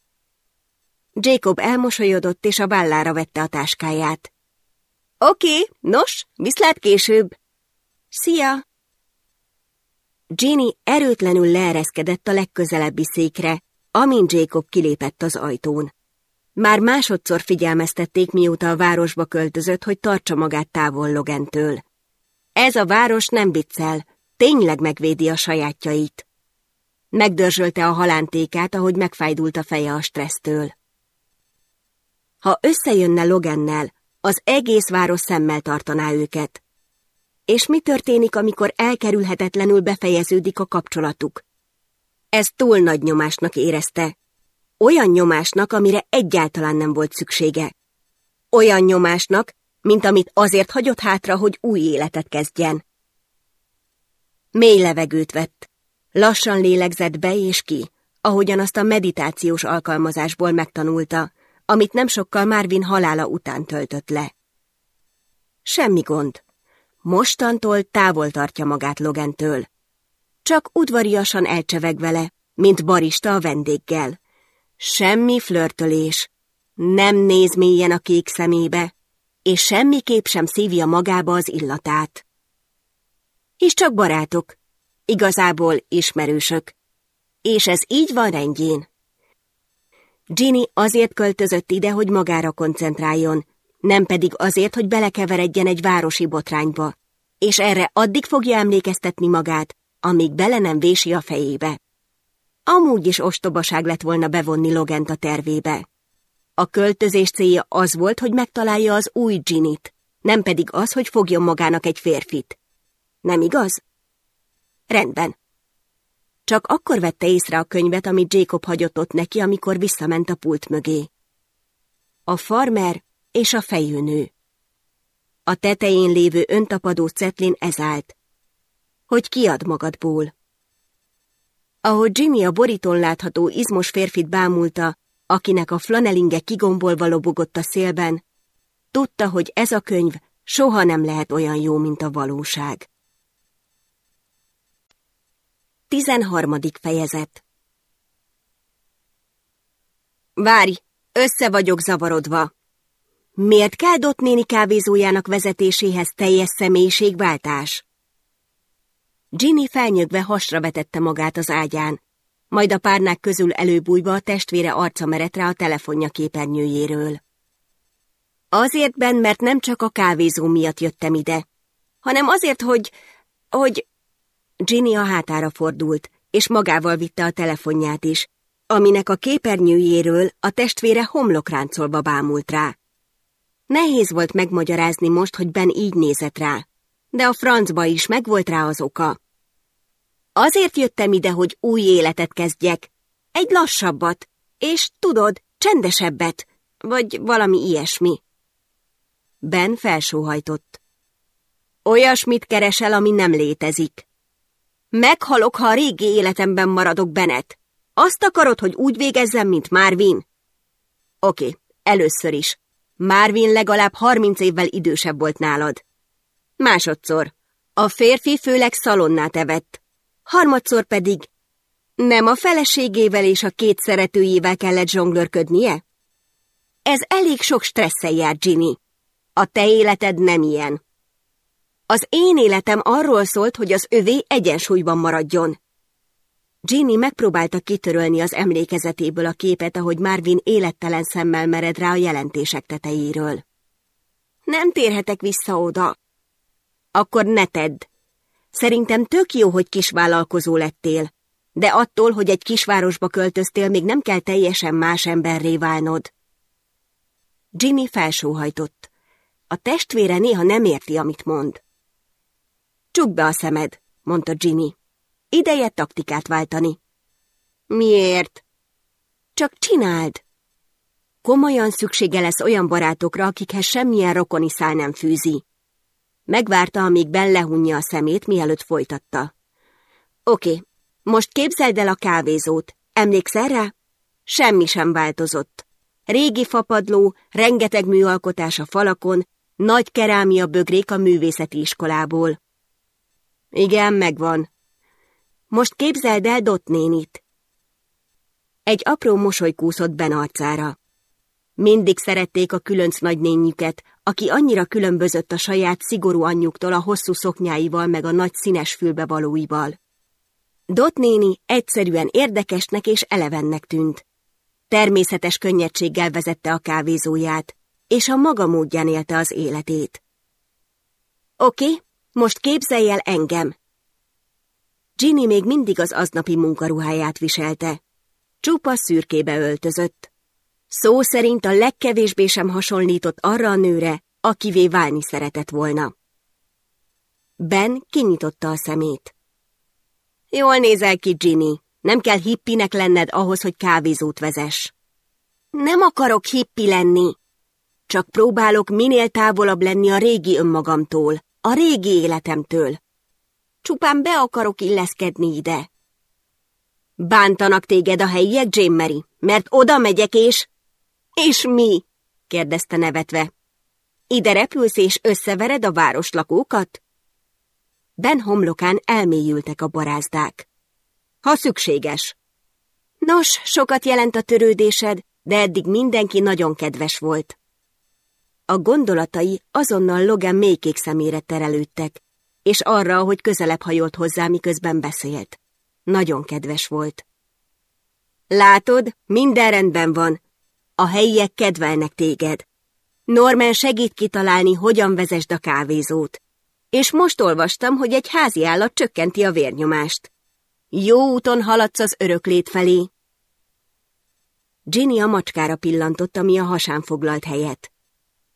Jacob elmosolyodott, és a vállára vette a táskáját. Oké, okay, nos, viszlát később. Szia! Ginny erőtlenül leereszkedett a legközelebbi székre, amint Jacob kilépett az ajtón. Már másodszor figyelmeztették, mióta a városba költözött, hogy tartsa magát távol Logentől. Ez a város nem viccel, tényleg megvédi a sajátjait. Megdörzsölte a halántékát, ahogy megfájdult a feje a stressztől. Ha összejönne Logennel, az egész város szemmel tartaná őket. És mi történik, amikor elkerülhetetlenül befejeződik a kapcsolatuk? Ez túl nagy nyomásnak érezte. Olyan nyomásnak, amire egyáltalán nem volt szüksége. Olyan nyomásnak, mint amit azért hagyott hátra, hogy új életet kezdjen. Mély levegőt vett. Lassan lélegzett be és ki, ahogyan azt a meditációs alkalmazásból megtanulta, amit nem sokkal Marvin halála után töltött le. Semmi gond. Mostantól távol tartja magát Logentől. Csak udvariasan elcseveg vele, mint barista a vendéggel. Semmi flörtölés. Nem néz mélyen a kék szemébe, és semmiképp sem szívja magába az illatát. És csak barátok, igazából ismerősök. És ez így van rendjén. Ginny azért költözött ide, hogy magára koncentráljon, nem pedig azért, hogy belekeveredjen egy városi botrányba, és erre addig fogja emlékeztetni magát, amíg bele nem vési a fejébe. Amúgy is ostobaság lett volna bevonni Logent a tervébe. A költözés célja az volt, hogy megtalálja az új Ginnyt, nem pedig az, hogy fogjon magának egy férfit. Nem igaz? Rendben. Csak akkor vette észre a könyvet, amit Jacob hagyott ott neki, amikor visszament a pult mögé. A farmer és a fejűnő. A tetején lévő öntapadó cetlin ez állt. Hogy kiad magadból. Ahogy Jimmy a borítón látható izmos férfit bámulta, akinek a flanelinge kigombolva lobogott a szélben, tudta, hogy ez a könyv soha nem lehet olyan jó, mint a valóság. 13. fejezet Várj, össze vagyok zavarodva. Miért kell Dott néni kávézójának vezetéséhez teljes személyiségváltás? Ginny felnyögve hasra vetette magát az ágyán, majd a párnák közül előbújva a testvére arca merett a telefonja képernyőjéről. Azért ben, mert nem csak a kávézó miatt jöttem ide, hanem azért, hogy... hogy... Ginny a hátára fordult, és magával vitte a telefonját is, aminek a képernyőjéről a testvére homlokráncolva bámult rá. Nehéz volt megmagyarázni most, hogy Ben így nézett rá, de a francba is megvolt rá az oka. Azért jöttem ide, hogy új életet kezdjek. Egy lassabbat, és tudod, csendesebbet, vagy valami ilyesmi. Ben felsóhajtott. Olyasmit keresel, ami nem létezik. Meghalok, ha a régi életemben maradok, Benet. Azt akarod, hogy úgy végezzem, mint Marvin? Oké, először is. Marvin legalább harminc évvel idősebb volt nálad. Másodszor. A férfi főleg szalonnát evett. Harmadszor pedig... Nem a feleségével és a két szeretőjével kellett zsonglőrködnie? Ez elég sok stresszel jár, Ginny. A te életed nem ilyen. Az én életem arról szólt, hogy az övé egyensúlyban maradjon. Ginny megpróbálta kitörölni az emlékezetéből a képet, ahogy Marvin élettelen szemmel mered rá a jelentések tetejéről. Nem térhetek vissza oda. Akkor ne tedd. Szerintem tök jó, hogy kisvállalkozó lettél, de attól, hogy egy kisvárosba költöztél, még nem kell teljesen más emberré válnod. Ginny felsóhajtott. A testvére néha nem érti, amit mond. Csukd be a szemed, mondta Ginny. Ideje taktikát váltani. Miért? Csak csináld. Komolyan szüksége lesz olyan barátokra, akikhez semmilyen rokoni szál nem fűzi. Megvárta, amíg Ben lehunja a szemét, mielőtt folytatta. Oké, most képzeld el a kávézót. Emlékszel rá? Semmi sem változott. Régi fapadló, rengeteg műalkotás a falakon, nagy kerámia bögrék a művészeti iskolából. Igen, megvan. Most képzeld el Dot nénit. Egy apró mosoly kúszott Ben arcára. Mindig szerették a különc nagynényüket, aki annyira különbözött a saját szigorú anyjuktól a hosszú szoknyáival meg a nagy színes fülbevalóival. Dot néni egyszerűen érdekesnek és elevennek tűnt. Természetes könnyedséggel vezette a kávézóját, és a maga módján élte az életét. Oké, most képzelj el engem. Ginny még mindig az aznapi munkaruháját viselte. Csupa szürkébe öltözött. Szó szerint a legkevésbé sem hasonlított arra a nőre, akivé válni szeretett volna. Ben kinyitotta a szemét. Jól nézel ki, Ginny. Nem kell hippinek lenned ahhoz, hogy kávézót vezess. Nem akarok hippi lenni. Csak próbálok minél távolabb lenni a régi önmagamtól, a régi életemtől. Csupán be akarok illeszkedni ide. Bántanak téged a helyiek, Jane Mary, mert oda megyek és... És mi? kérdezte nevetve. Ide repülsz és összevered a városlakókat? Ben homlokán elmélyültek a barázdák. Ha szükséges. Nos, sokat jelent a törődésed, de eddig mindenki nagyon kedves volt. A gondolatai azonnal Logan mélykék szemére terelődtek, és arra, hogy közelebb hajolt hozzá, miközben beszélt. Nagyon kedves volt. Látod, minden rendben van. A helyiek kedvelnek téged. Norman segít kitalálni, hogyan vezesd a kávézót. És most olvastam, hogy egy házi állat csökkenti a vérnyomást. Jó úton haladsz az öröklét felé. Ginny a macskára pillantott, ami a hasán foglalt helyet.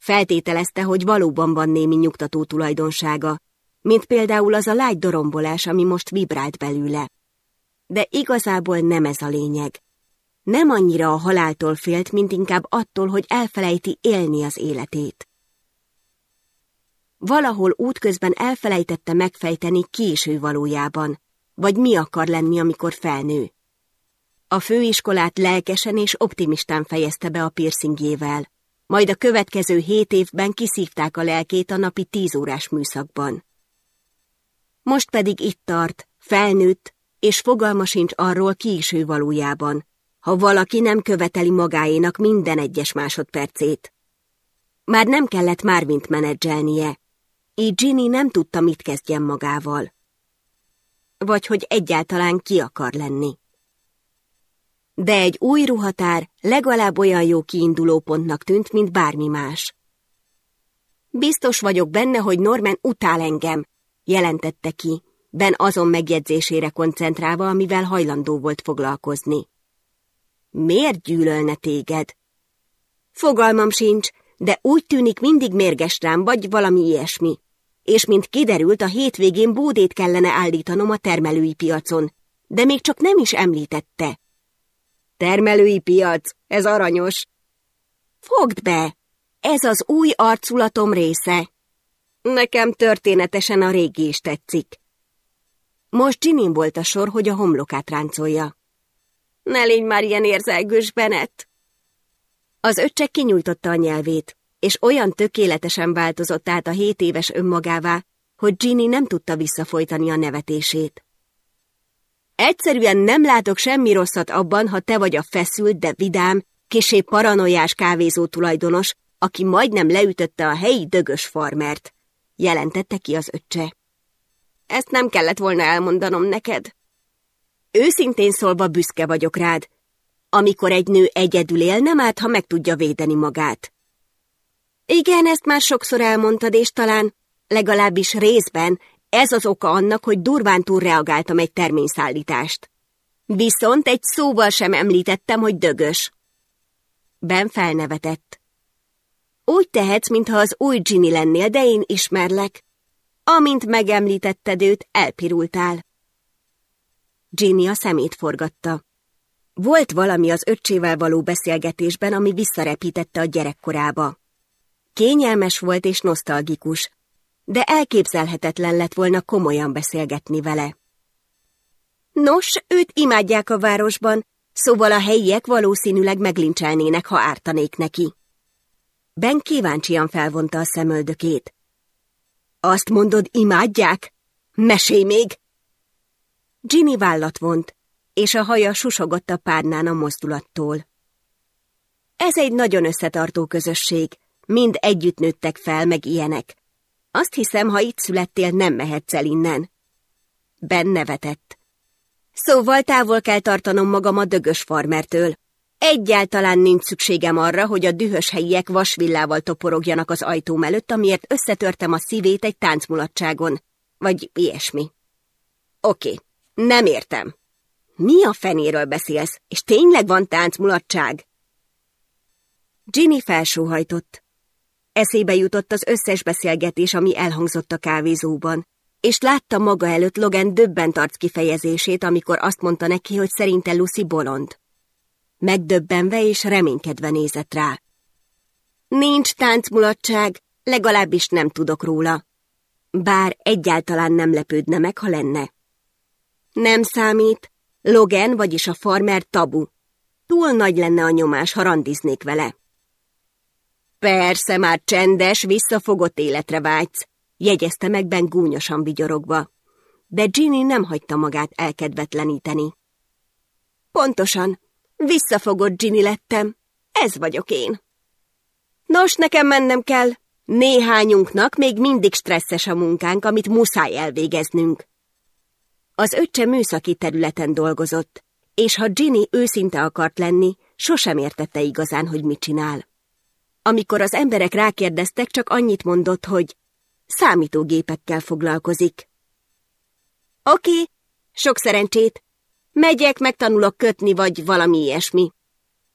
Feltételezte, hogy valóban van némi nyugtató tulajdonsága, mint például az a lágy dorombolás, ami most vibrált belőle. De igazából nem ez a lényeg. Nem annyira a haláltól félt, mint inkább attól, hogy elfelejti élni az életét. Valahol útközben elfelejtette megfejteni késő valójában, vagy mi akar lenni, amikor felnő. A főiskolát lelkesen és optimistán fejezte be a piercingjével, majd a következő hét évben kiszívták a lelkét a napi tíz órás műszakban. Most pedig itt tart, felnőtt, és fogalma sincs arról ki valójában, ha valaki nem követeli magáénak minden egyes másodpercét. Már nem kellett Márvint menedzselnie, így Ginny nem tudta, mit kezdjen magával. Vagy hogy egyáltalán ki akar lenni. De egy új ruhatár legalább olyan jó kiindulópontnak tűnt, mint bármi más. Biztos vagyok benne, hogy Norman utál engem, jelentette ki, Ben azon megjegyzésére koncentrálva, amivel hajlandó volt foglalkozni. Miért gyűlölne téged? Fogalmam sincs, de úgy tűnik mindig mérges rám, vagy valami ilyesmi. És mint kiderült, a hétvégén bódét kellene állítanom a termelői piacon, de még csak nem is említette. Termelői piac, ez aranyos. Fogd be, ez az új arculatom része. Nekem történetesen a régi is tetszik. Most Ginny volt a sor, hogy a homlokát ráncolja. Ne légy már ilyen érzelgős, Bennett! Az öccse kinyújtotta a nyelvét, és olyan tökéletesen változott át a hét éves önmagává, hogy Ginny nem tudta visszafolytani a nevetését. Egyszerűen nem látok semmi rosszat abban, ha te vagy a feszült, de vidám, kisé paranoiás kávézó tulajdonos, aki majdnem leütötte a helyi dögös farmert, jelentette ki az öccse. Ezt nem kellett volna elmondanom neked. Őszintén szólva büszke vagyok rád. Amikor egy nő egyedül él, nem árt, ha meg tudja védeni magát. Igen, ezt már sokszor elmondtad, és talán, legalábbis részben, ez az oka annak, hogy durván túlreagáltam egy terményszállítást. Viszont egy szóval sem említettem, hogy dögös. Ben felnevetett. Úgy tehetsz, mintha az új Ginny lennél, de én ismerlek. Amint megemlítetted őt, elpirultál. Ginny a szemét forgatta. Volt valami az öccsével való beszélgetésben, ami visszarepítette a gyerekkorába. Kényelmes volt és nosztalgikus, de elképzelhetetlen lett volna komolyan beszélgetni vele. Nos, őt imádják a városban, szóval a helyiek valószínűleg meglincselnének, ha ártanék neki. Ben kíváncsian felvonta a szemöldökét. Azt mondod, imádják? Mesélj még! Ginny vállat vont, és a haja susogott a párnán a mozdulattól. Ez egy nagyon összetartó közösség, mind együtt nőttek fel, meg ilyenek. Azt hiszem, ha itt születtél, nem mehetsz el innen. Ben nevetett. Szóval távol kell tartanom magam a dögös farmertől. Egyáltalán nincs szükségem arra, hogy a dühös helyiek vasvillával toporogjanak az ajtóm előtt, amiért összetörtem a szívét egy táncmulatságon. Vagy ilyesmi. Oké, nem értem. Mi a fenéről beszélsz, és tényleg van táncmulatság? Ginny felsóhajtott. Eszébe jutott az összes beszélgetés, ami elhangzott a kávézóban, és látta maga előtt Logan döbbent arc kifejezését, amikor azt mondta neki, hogy szerinte Lucy bolond. Megdöbbenve és reménykedve nézett rá. Nincs táncmulatság, legalábbis nem tudok róla. Bár egyáltalán nem lepődne meg, ha lenne. Nem számít, Logan, vagyis a farmer tabu. Túl nagy lenne a nyomás, ha randiznék vele. Persze, már csendes, visszafogott életre vágysz, jegyezte meg Ben gúnyosan vigyorogva. De Ginny nem hagyta magát elkedvetleníteni. Pontosan, visszafogott Ginny lettem. Ez vagyok én. Nos, nekem mennem kell. Néhányunknak még mindig stresszes a munkánk, amit muszáj elvégeznünk. Az öccse műszaki területen dolgozott, és ha Ginny őszinte akart lenni, sosem értette igazán, hogy mit csinál. Amikor az emberek rákérdeztek, csak annyit mondott, hogy számítógépekkel foglalkozik. Oké, sok szerencsét. Megyek, megtanulok kötni, vagy valami ilyesmi.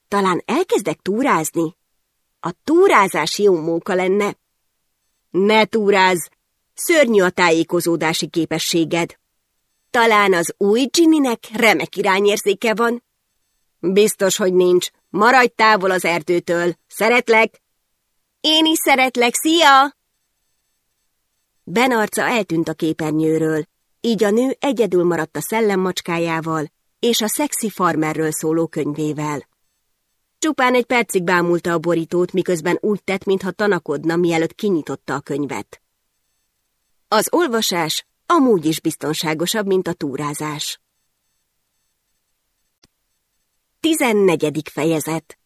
Talán elkezdek túrázni? A túrázás jó móka lenne. Ne túráz! Szörnyű a tájékozódási képességed. Talán az új Ginnynek remek irányérzéke van? Biztos, hogy nincs. Maradj távol az erdőtől. Szeretlek! Én is szeretlek, szia! Ben arca eltűnt a képernyőről, így a nő egyedül maradt a szellemmacskájával és a szexi farmerről szóló könyvével. Csupán egy percig bámulta a borítót, miközben úgy tett, mintha tanakodna, mielőtt kinyitotta a könyvet. Az olvasás amúgy is biztonságosabb, mint a túrázás. Tizennegyedik fejezet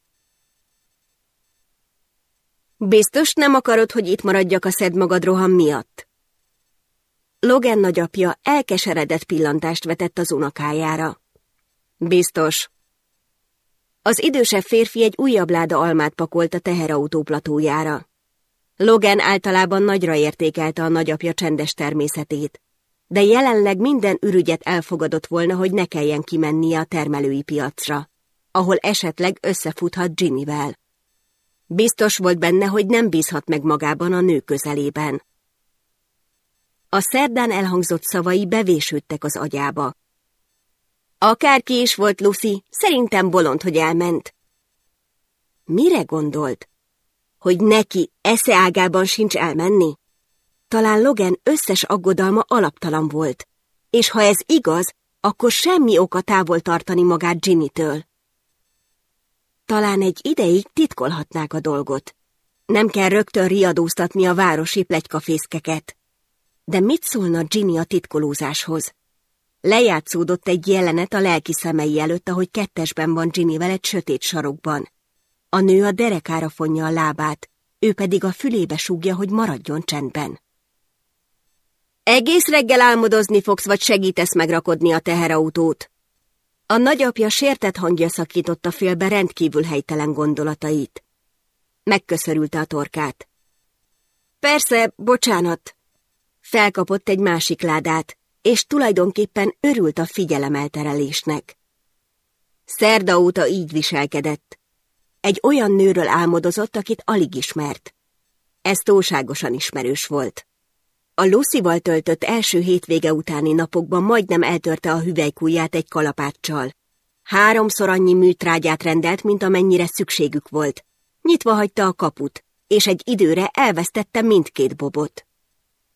Biztos nem akarod, hogy itt maradjak a szed roham miatt? Logan nagyapja elkeseredett pillantást vetett az unokájára. Biztos. Az idősebb férfi egy újabb láda almát pakolt a teherautó platójára. Logan általában nagyra értékelte a nagyapja csendes természetét, de jelenleg minden ürügyet elfogadott volna, hogy ne kelljen kimennie a termelői piacra, ahol esetleg összefuthat Ginnyvel. Biztos volt benne, hogy nem bízhat meg magában a nő közelében. A szerdán elhangzott szavai bevésődtek az agyába. Akárki is volt Lucy, szerintem bolond, hogy elment. Mire gondolt? Hogy neki esze ágában sincs elmenni? Talán Logan összes aggodalma alaptalan volt, és ha ez igaz, akkor semmi oka távol tartani magát Ginny-től. Talán egy ideig titkolhatnák a dolgot. Nem kell rögtön riadóztatni a városi plegykafészkeket. De mit szólna Ginny a titkolózáshoz? Lejátszódott egy jelenet a lelki szemei előtt, ahogy kettesben van Ginnyvel egy sötét sarokban. A nő a derekára fonja a lábát, ő pedig a fülébe súgja, hogy maradjon csendben. Egész reggel álmodozni fogsz, vagy segítesz megrakodni a teherautót? A nagyapja sértett hangja szakította félbe rendkívül helytelen gondolatait. Megköszörülte a torkát. Persze, bocsánat. Felkapott egy másik ládát, és tulajdonképpen örült a figyelemelterelésnek. Szerda óta így viselkedett. Egy olyan nőről álmodozott, akit alig ismert. Ez túlságosan ismerős volt. A Lucy-val töltött első hétvége utáni napokban majdnem eltörte a hüvelykújját egy kalapáccsal. Háromszor annyi műtrágyát rendelt, mint amennyire szükségük volt. Nyitva hagyta a kaput, és egy időre elvesztette mindkét bobot.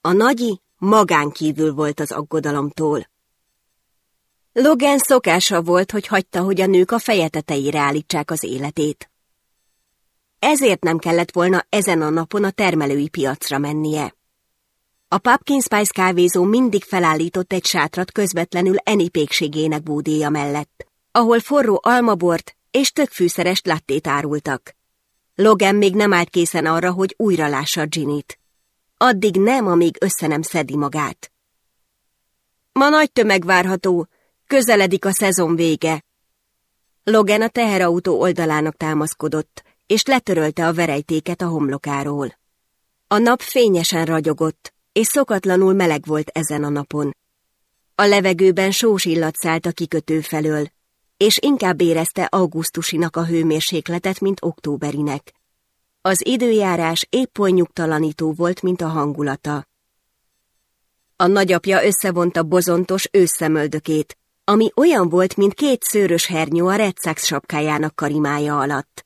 A nagyi magán kívül volt az aggodalomtól. Logan szokása volt, hogy hagyta, hogy a nők a feje tetejére állítsák az életét. Ezért nem kellett volna ezen a napon a termelői piacra mennie. A Pumpkin Spice kávézó mindig felállított egy sátrat közvetlenül Eni pékségének búdéja mellett, ahol forró almabort és tökfűszeres lattét árultak. Logan még nem állt készen arra, hogy újra lássa Ginnyt. Addig nem, amíg össze nem szedi magát. Ma nagy tömeg várható, közeledik a szezon vége. Logan a teherautó oldalának támaszkodott, és letörölte a verejtéket a homlokáról. A nap fényesen ragyogott, és szokatlanul meleg volt ezen a napon. A levegőben sós illat szállt a kikötő felől, és inkább érezte augusztusinak a hőmérsékletet, mint októberinek. Az időjárás épp oly nyugtalanító volt, mint a hangulata. A nagyapja összevonta bozontos ősszemöldökét, ami olyan volt, mint két szőrös hernyó a Red Sox sapkájának karimája alatt.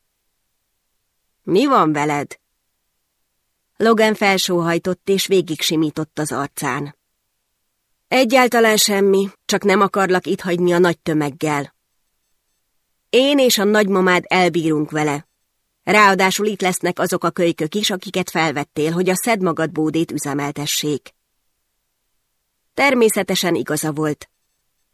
Mi van veled? Logan felsóhajtott és végig simított az arcán. Egyáltalán semmi, csak nem akarlak itt hagyni a nagy tömeggel. Én és a nagymamád elbírunk vele. Ráadásul itt lesznek azok a kölykök is, akiket felvettél, hogy a szed magad bódét üzemeltessék. Természetesen igaza volt.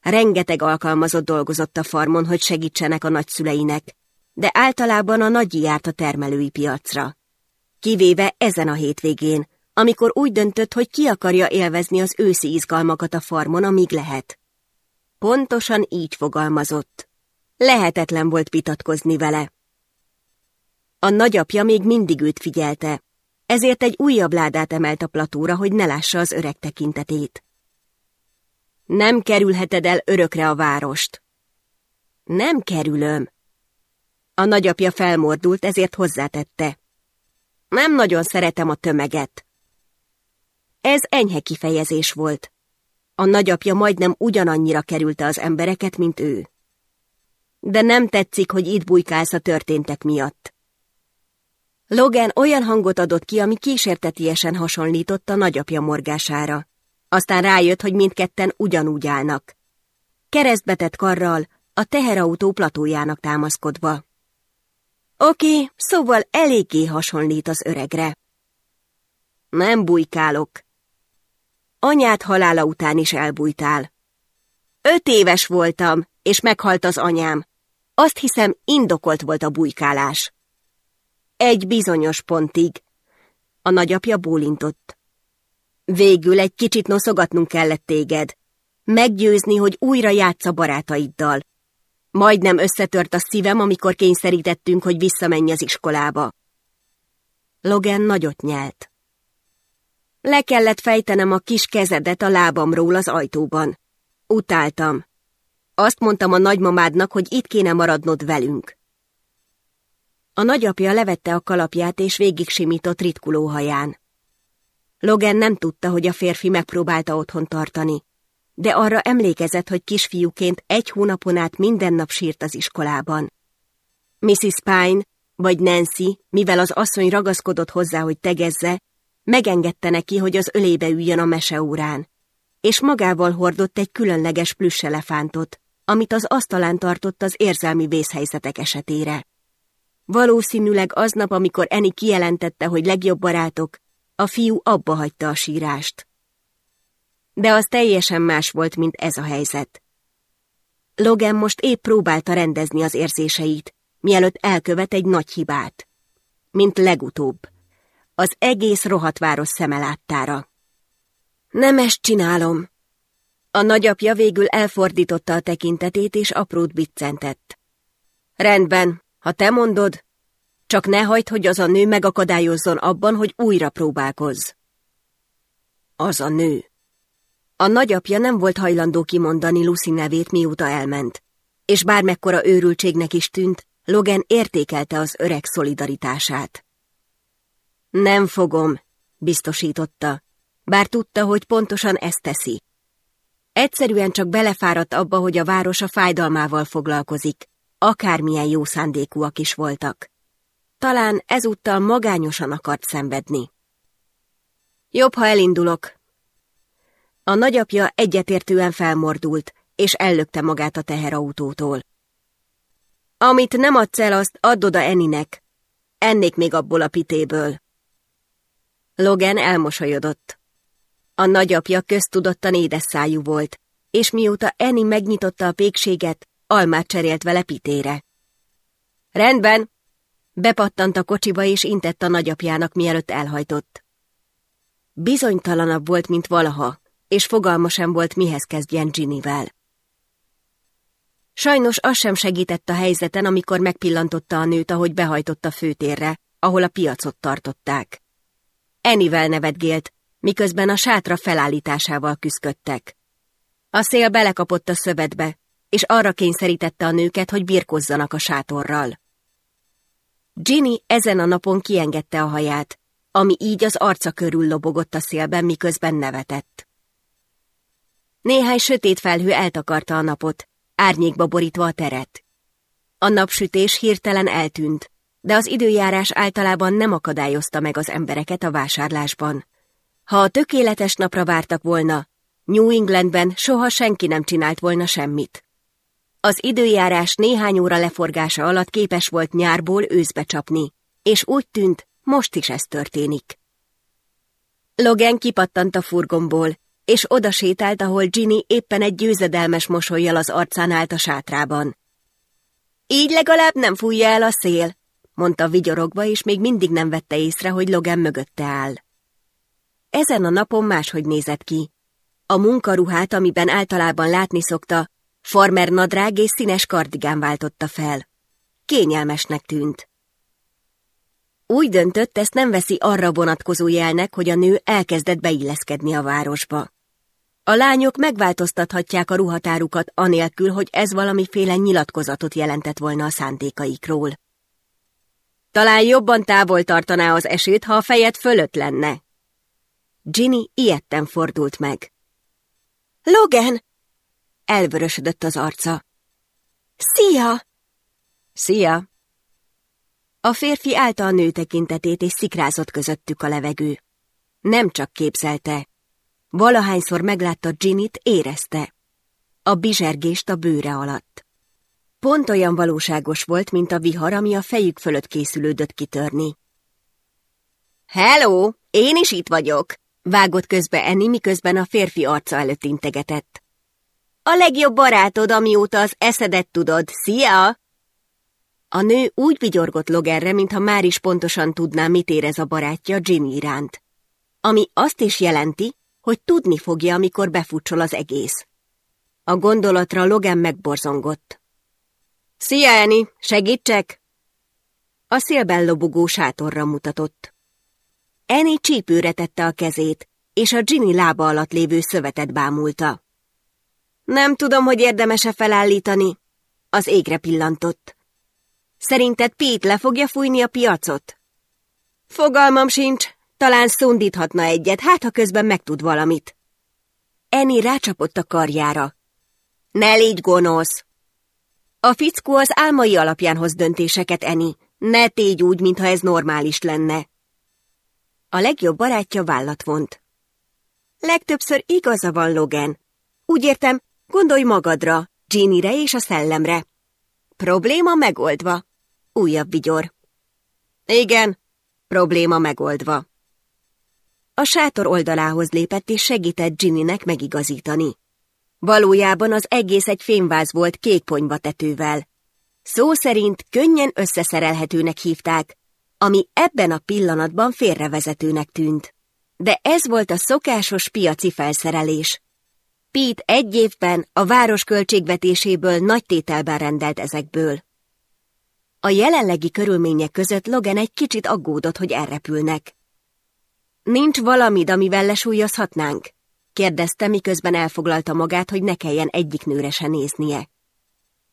Rengeteg alkalmazott dolgozott a farmon, hogy segítsenek a nagyszüleinek, de általában a nagyi járt a termelői piacra kivéve ezen a hétvégén, amikor úgy döntött, hogy ki akarja élvezni az őszi izgalmakat a farmon, amíg lehet. Pontosan így fogalmazott. Lehetetlen volt vitatkozni vele. A nagyapja még mindig őt figyelte, ezért egy újabb ládát emelt a platóra, hogy ne lássa az öreg tekintetét. Nem kerülheted el örökre a várost. Nem kerülöm. A nagyapja felmordult, ezért hozzátette. Nem nagyon szeretem a tömeget. Ez enyhe kifejezés volt. A nagyapja majdnem ugyanannyira kerülte az embereket, mint ő. De nem tetszik, hogy itt bujkálsz a történtek miatt. Logan olyan hangot adott ki, ami kísértetiesen hasonlított a nagyapja morgására. Aztán rájött, hogy mindketten ugyanúgy állnak. Keresztbetett karral, a teherautó platójának támaszkodva. Oké, szóval eléggé hasonlít az öregre. Nem bujkálok. Anyád halála után is elbújtál. Öt éves voltam, és meghalt az anyám. Azt hiszem, indokolt volt a bujkálás. Egy bizonyos pontig. A nagyapja bólintott. Végül egy kicsit noszogatnunk kellett téged. Meggyőzni, hogy újra játsz a barátaiddal. Majdnem összetört a szívem, amikor kényszerítettünk, hogy visszamenj az iskolába. Logan nagyot nyelt. Le kellett fejtenem a kis kezedet a lábamról az ajtóban. Utáltam. Azt mondtam a nagymamádnak, hogy itt kéne maradnod velünk. A nagyapja levette a kalapját és végig simított ritkuló haján. Logan nem tudta, hogy a férfi megpróbálta otthon tartani de arra emlékezett, hogy kisfiúként egy hónapon át minden nap sírt az iskolában. Mrs. Pine vagy Nancy, mivel az asszony ragaszkodott hozzá, hogy tegezze, megengedte neki, hogy az ölébe üljön a meseórán, és magával hordott egy különleges elefántot, amit az asztalán tartott az érzelmi vészhelyzetek esetére. Valószínűleg aznap, amikor Eni kijelentette, hogy legjobb barátok, a fiú abba hagyta a sírást. De az teljesen más volt, mint ez a helyzet. Logan most épp próbálta rendezni az érzéseit, mielőtt elkövet egy nagy hibát. Mint legutóbb. Az egész rohadt város szeme láttára. Nem ezt csinálom. A nagyapja végül elfordította a tekintetét, és aprót biccentett. Rendben, ha te mondod, csak ne hagyd, hogy az a nő megakadályozzon abban, hogy újra próbálkozz. Az a nő. A nagyapja nem volt hajlandó kimondani Lucy nevét, mióta elment, és bármekkora őrültségnek is tűnt, Logan értékelte az öreg szolidaritását. Nem fogom, biztosította, bár tudta, hogy pontosan ezt teszi. Egyszerűen csak belefáradt abba, hogy a város a fájdalmával foglalkozik, akármilyen jó szándékúak is voltak. Talán ezúttal magányosan akart szenvedni. Jobb, ha elindulok. A nagyapja egyetértően felmordult, és ellökte magát a teherautótól. Amit nem adsz el, azt add oda Eninek. Ennék még abból a pitéből. Logan elmosolyodott. A nagyapja köztudottan édes szájú volt, és mióta Eni megnyitotta a pékséget, almát cserélt vele pitére. Rendben! Bepattant a kocsiba, és intett a nagyapjának, mielőtt elhajtott. Bizonytalanabb volt, mint valaha, és fogalma sem volt, mihez kezdjen Ginnyvel. Sajnos az sem segített a helyzeten, amikor megpillantotta a nőt, ahogy behajtott a főtérre, ahol a piacot tartották. Enivel nevetgélt, miközben a sátra felállításával küzdöttek. A szél belekapott a szövetbe, és arra kényszerítette a nőket, hogy birkozzanak a sátorral. Ginny ezen a napon kiengedte a haját, ami így az arca körül lobogott a szélben, miközben nevetett. Néhány sötét felhő eltakarta a napot, árnyékba borítva a teret. A napsütés hirtelen eltűnt, de az időjárás általában nem akadályozta meg az embereket a vásárlásban. Ha a tökéletes napra vártak volna, New Englandben soha senki nem csinált volna semmit. Az időjárás néhány óra leforgása alatt képes volt nyárból őszbe csapni, és úgy tűnt, most is ez történik. Logan kipattant a furgomból, és oda sétált, ahol Ginny éppen egy győzedelmes mosolyjal az arcán állt a sátrában. Így legalább nem fújja el a szél, mondta vigyorogva, és még mindig nem vette észre, hogy Logan mögötte áll. Ezen a napon máshogy nézett ki. A munkaruhát, amiben általában látni szokta, farmer nadrág és színes kardigán váltotta fel. Kényelmesnek tűnt. Úgy döntött, ezt nem veszi arra vonatkozó jelnek, hogy a nő elkezdett beilleszkedni a városba. A lányok megváltoztathatják a ruhatárukat anélkül, hogy ez valamiféle nyilatkozatot jelentett volna a szántékaikról. Talán jobban távol tartaná az esőt, ha a fejed fölött lenne. Ginny ilyetten fordult meg. Logan! Elvörösödött az arca. Szia! Szia! A férfi állta a nő tekintetét, és szikrázott közöttük a levegő. Nem csak képzelte, Valahányszor meglátta Ginnyt, érezte. A bizsergést a bőre alatt. Pont olyan valóságos volt, mint a vihar, ami a fejük fölött készülődött kitörni. Hello, én is itt vagyok, vágott közbe Enni, miközben a férfi arca előtt integetett. A legjobb barátod, amióta az eszedet tudod. Szia! A nő úgy vigyorgott Logerre, mintha már is pontosan tudná, mit érez a barátja Ginny iránt. Ami azt is jelenti, hogy tudni fogja, amikor befutsol az egész. A gondolatra Logan megborzongott. Szia, Eni, segítsek? A szélben lobogó sátorra mutatott. Eni csípőre tette a kezét, és a Ginny lába alatt lévő szövetet bámulta. Nem tudom, hogy érdemese felállítani. Az égre pillantott. Szerinted Pete le fogja fújni a piacot? Fogalmam sincs, talán szundíthatna egyet, hát ha közben megtud valamit. Eni rácsapott a karjára. Ne légy gonosz! A fickó az álmai alapján hoz döntéseket, Eni. Ne tégy úgy, mintha ez normális lenne. A legjobb barátja vállat vont. Legtöbbször igaza van, Logan. Úgy értem, gondolj magadra, Ginnyre és a szellemre. Probléma megoldva. Újabb vigyor. Igen, probléma megoldva. A sátor oldalához lépett és segített Ginnynek megigazítani. Valójában az egész egy fémváz volt kék tetővel. Szó szerint könnyen összeszerelhetőnek hívták, ami ebben a pillanatban félrevezetőnek tűnt. De ez volt a szokásos piaci felszerelés. Pete egy évben a város költségvetéséből nagy tételben rendelt ezekből. A jelenlegi körülmények között Logan egy kicsit aggódott, hogy elrepülnek. Nincs valamid, amivel lesúlyozhatnánk? kérdezte, miközben elfoglalta magát, hogy ne kelljen egyik nőre se néznie.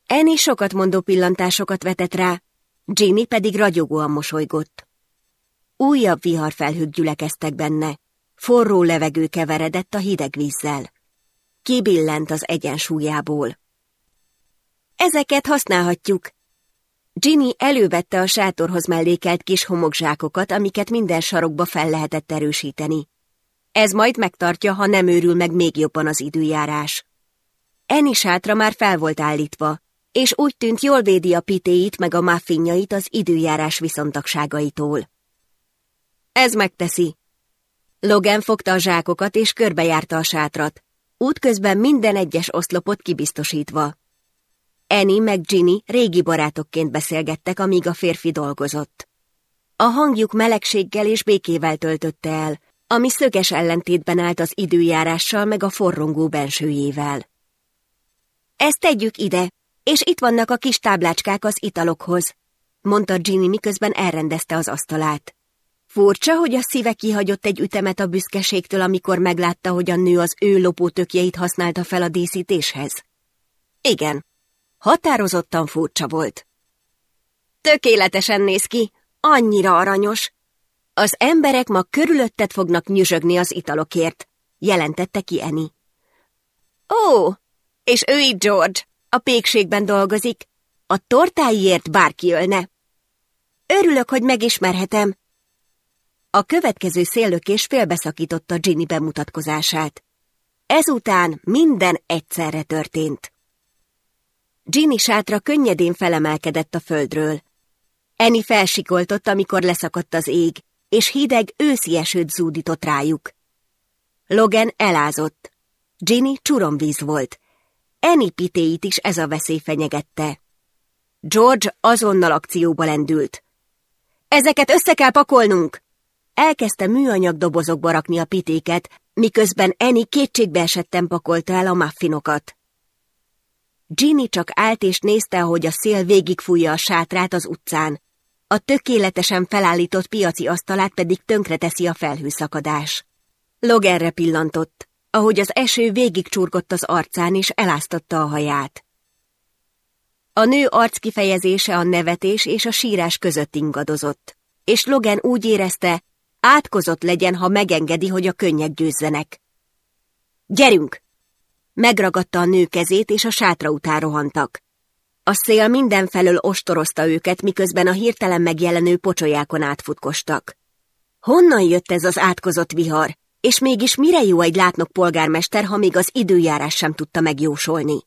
Eni sokat mondó pillantásokat vetett rá, Ginny pedig ragyogóan mosolygott. Újabb viharfelhők gyülekeztek benne, forró levegő keveredett a hideg vízzel. Kibillent az egyensúlyából. Ezeket használhatjuk. Ginny elővette a sátorhoz mellékelt kis homokzsákokat, amiket minden sarokba fel lehetett erősíteni. Ez majd megtartja, ha nem őrül meg még jobban az időjárás. Eni sátra már fel volt állítva, és úgy tűnt jól védi a pitéit meg a muffinjait az időjárás viszontagságaitól. Ez megteszi. Logan fogta a zsákokat és körbejárta a sátrat, útközben minden egyes oszlopot kibiztosítva. Annie meg Ginny régi barátokként beszélgettek, amíg a férfi dolgozott. A hangjuk melegséggel és békével töltötte el, ami szöges ellentétben állt az időjárással meg a forrongó bensőjével. Ezt tegyük ide, és itt vannak a kis táblácskák az italokhoz, mondta Ginny, miközben elrendezte az asztalát. Furcsa, hogy a szíve kihagyott egy ütemet a büszkeségtől, amikor meglátta, hogy a nő az ő lopótökjeit használta fel a díszítéshez. Igen, határozottan furcsa volt. Tökéletesen néz ki, annyira aranyos. Az emberek ma körülötted fognak nyüzsögni az italokért, jelentette ki Eni. Ó, és ő itt George, a pékségben dolgozik. A tortáiért bárki ölne. Örülök, hogy megismerhetem. A következő széllökés félbeszakította Ginny bemutatkozását. Ezután minden egyszerre történt. Ginny sátra könnyedén felemelkedett a földről. Eni felsikoltott, amikor leszakadt az ég, és hideg őszi esőt zúdított rájuk. Logan elázott. Ginny csuromvíz volt, Eni pitéit is ez a veszély fenyegette. George azonnal akcióba lendült. Ezeket össze kell pakolnunk! Elkezdte műanyag dobozokba rakni a pitéket, miközben Eni kétségbe esetten pakolta el a muffinokat. Ginny csak állt és nézte, ahogy a szél végigfújja a sátrát az utcán. A tökéletesen felállított piaci asztalát pedig tönkreteszi a felhőszakadás. Loganre pillantott ahogy az eső végigcsurgott az arcán és eláztatta a haját. A nő arckifejezése a nevetés és a sírás között ingadozott, és Logan úgy érezte, átkozott legyen, ha megengedi, hogy a könnyek győzzenek. Gyerünk! Megragadta a nő kezét, és a sátra után rohantak. A szél mindenfelől ostorozta őket, miközben a hirtelen megjelenő pocsolyákon átfutkostak. Honnan jött ez az átkozott vihar? És mégis mire jó egy látnok polgármester, ha még az időjárás sem tudta megjósolni?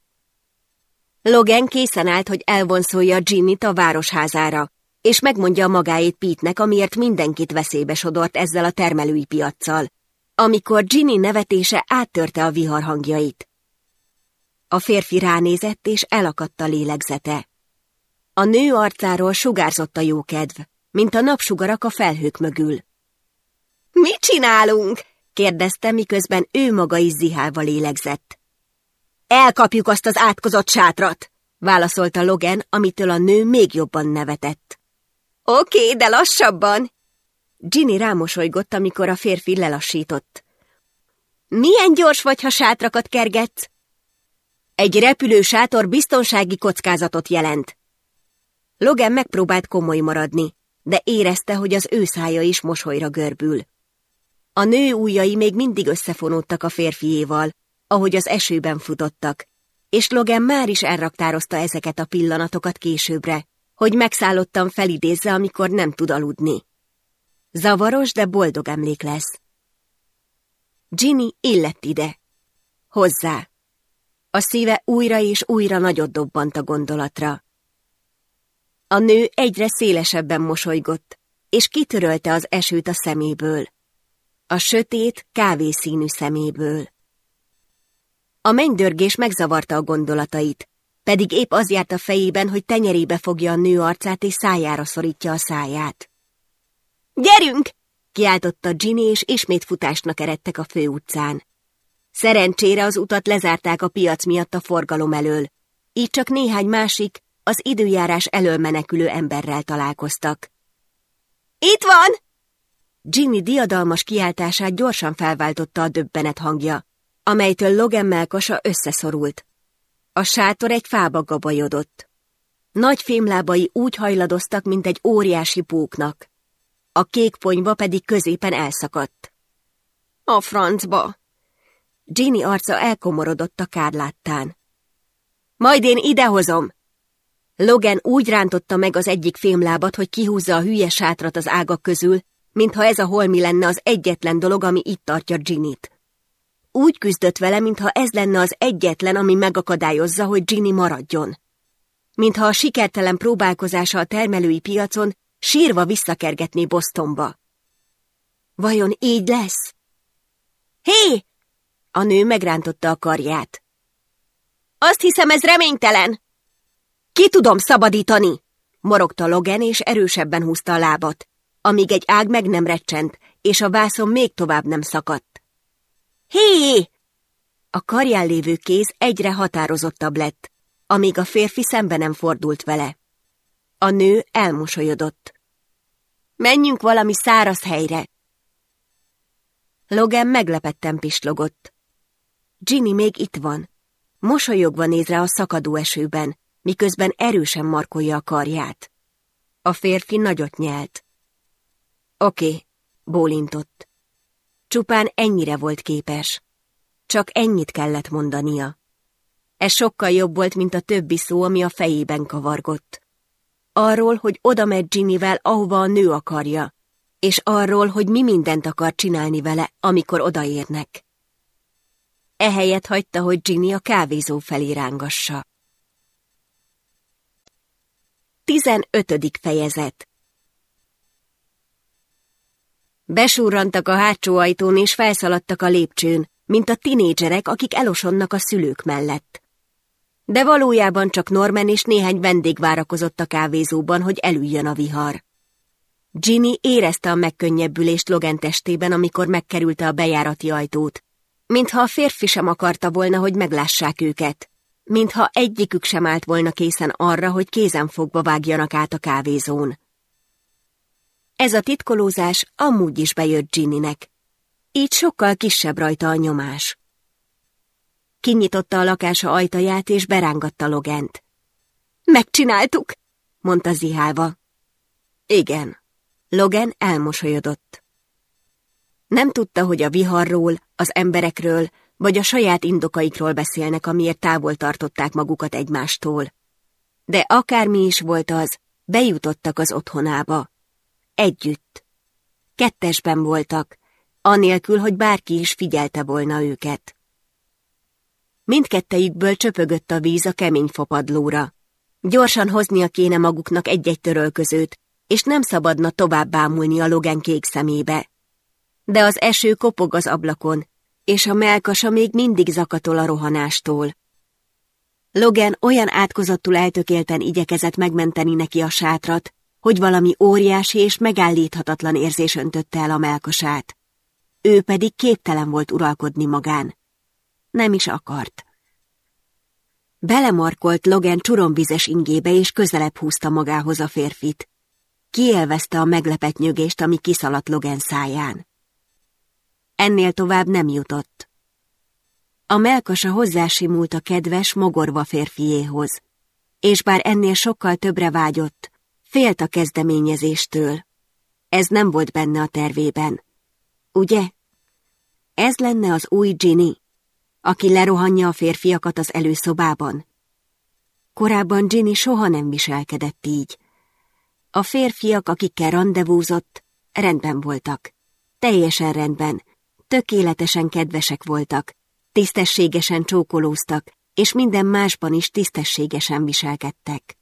Logan készen állt, hogy elvonszolja Ginnyt a városházára, és megmondja magáét Pete-nek, amiért mindenkit veszélybe sodort ezzel a termelői piaccal, amikor Ginny nevetése áttörte a vihar hangjait. A férfi ránézett, és elakadt a lélegzete. A nő arcáról sugárzott a jókedv, mint a napsugarak a felhők mögül. Mit csinálunk? kérdezte, miközben ő maga is zihálva lélegzett. Elkapjuk azt az átkozott sátrat, válaszolta Logan, amitől a nő még jobban nevetett. Oké, de lassabban! Ginny rámosolygott, amikor a férfi lelassított. Milyen gyors vagy, ha sátrakat kergetsz? Egy repülő sátor biztonsági kockázatot jelent. Logan megpróbált komoly maradni, de érezte, hogy az ő szája is mosolyra görbül. A nő ujjai még mindig összefonódtak a férfiéval, ahogy az esőben futottak, és Logan már is elraktározta ezeket a pillanatokat későbbre, hogy megszállottan felidézze, amikor nem tud aludni. Zavaros, de boldog emlék lesz. Ginny illett ide. Hozzá. A szíve újra és újra nagyot dobbant a gondolatra. A nő egyre szélesebben mosolygott, és kitörölte az esőt a szeméből. a sötét, kávészínű szeméből. A mennydörgés megzavarta a gondolatait, pedig épp az járt a fejében, hogy tenyerébe fogja a nő arcát és szájára szorítja a száját. Gyerünk! kiáltotta Ginny, és ismét futásnak eredtek a főutcán. Szerencsére az utat lezárták a piac miatt a forgalom elől, így csak néhány másik, az időjárás elől menekülő emberrel találkoztak. Itt van! Ginny diadalmas kiáltását gyorsan felváltotta a döbbenet hangja, amelytől Logan melkasa összeszorult. A sátor egy fába gabajodott. Nagy fémlábai úgy hajladoztak, mint egy óriási póknak. A kék ponyva pedig középen elszakadt. A francba! Ginny arca elkomorodott a kárláttán. Majd én idehozom! Logan úgy rántotta meg az egyik fémlábat, hogy kihúzza a hülye sátrat az ágak közül, mintha ez a holmi lenne az egyetlen dolog, ami itt tartja Ginnyt. Úgy küzdött vele, mintha ez lenne az egyetlen, ami megakadályozza, hogy Ginny maradjon. Mintha a sikertelen próbálkozása a termelői piacon sírva visszakergetné Bostonba. Vajon így lesz? Hé! A nő megrántotta a karját. Azt hiszem, ez reménytelen! Ki tudom szabadítani! Morogta Logan, és erősebben húzta a lábat, amíg egy ág meg nem recsent, és a vászon még tovább nem szakadt. Hé! A karján lévő kéz egyre határozottabb lett, amíg a férfi szembe nem fordult vele. A nő elmosolyodott. Menjünk valami száraz helyre. Logan meglepetten pislogott. Ginny még itt van. Mosolyogva néz rá a szakadó esőben, miközben erősen markolja a karját. A férfi nagyot nyelt. Oké, bólintott. Csupán ennyire volt képes. Csak ennyit kellett mondania. Ez sokkal jobb volt, mint a többi szó, ami a fejében kavargott. Arról, hogy oda megy Ginnyvel, ahova a nő akarja, és arról, hogy mi mindent akar csinálni vele, amikor odaérnek. Ehelyett hagyta, hogy Ginny a kávézó felé rángassa. 15. fejezet Besúrrantak a hátsó ajtón és felszaladtak a lépcsőn, mint a tinédzserek, akik elosonnak a szülők mellett. De valójában csak Norman és néhány vendég várakozott a kávézóban, hogy elüljön a vihar. Ginny érezte a megkönnyebbülést Logan testében, amikor megkerülte a bejárati ajtót, mintha a férfi sem akarta volna, hogy meglássák őket, mintha egyikük sem állt volna készen arra, hogy kézen fogva vágjanak át a kávézón. Ez a titkolózás amúgy is bejött Ginnynek. Így sokkal kisebb rajta a nyomás. Kinyitotta a lakása ajtaját, és berángatta Logent. Megcsináltuk, mondta zihálva. Igen. Logan elmosolyodott. Nem tudta, hogy a viharról, az emberekről, vagy a saját indokaikról beszélnek, amiért távol tartották magukat egymástól. De akármi is volt az, bejutottak az otthonába. Együtt. Kettesben voltak, anélkül, hogy bárki is figyelte volna őket. Mindkettejükből csöpögött a víz a kemény fopadlóra. Gyorsan hoznia kéne maguknak egy-egy törölközőt, és nem szabadna tovább bámulni a Logan kék szemébe. De az eső kopog az ablakon, és a melkasa még mindig zakatol a rohanástól. Logan olyan átkozottul eltökélten igyekezett megmenteni neki a sátrat, hogy valami óriási és megállíthatatlan érzés öntötte el a melkasát. Ő pedig képtelen volt uralkodni magán. Nem is akart. Belemarkolt Logan csuromvizes ingébe, és közelebb húzta magához a férfit. Kielvezte a meglepett nyögést, ami kiszaladt Logan száján. Ennél tovább nem jutott. A melkasa hozzásimult a kedves, mogorva férfiéhoz, és bár ennél sokkal többre vágyott, félt a kezdeményezéstől. Ez nem volt benne a tervében. Ugye? Ez lenne az új Ginny, aki lerohanja a férfiakat az előszobában. Korábban Ginny soha nem viselkedett így. A férfiak, akikkel rendezvúzott, rendben voltak. Teljesen rendben, tökéletesen kedvesek voltak, tisztességesen csókolóztak, és minden másban is tisztességesen viselkedtek.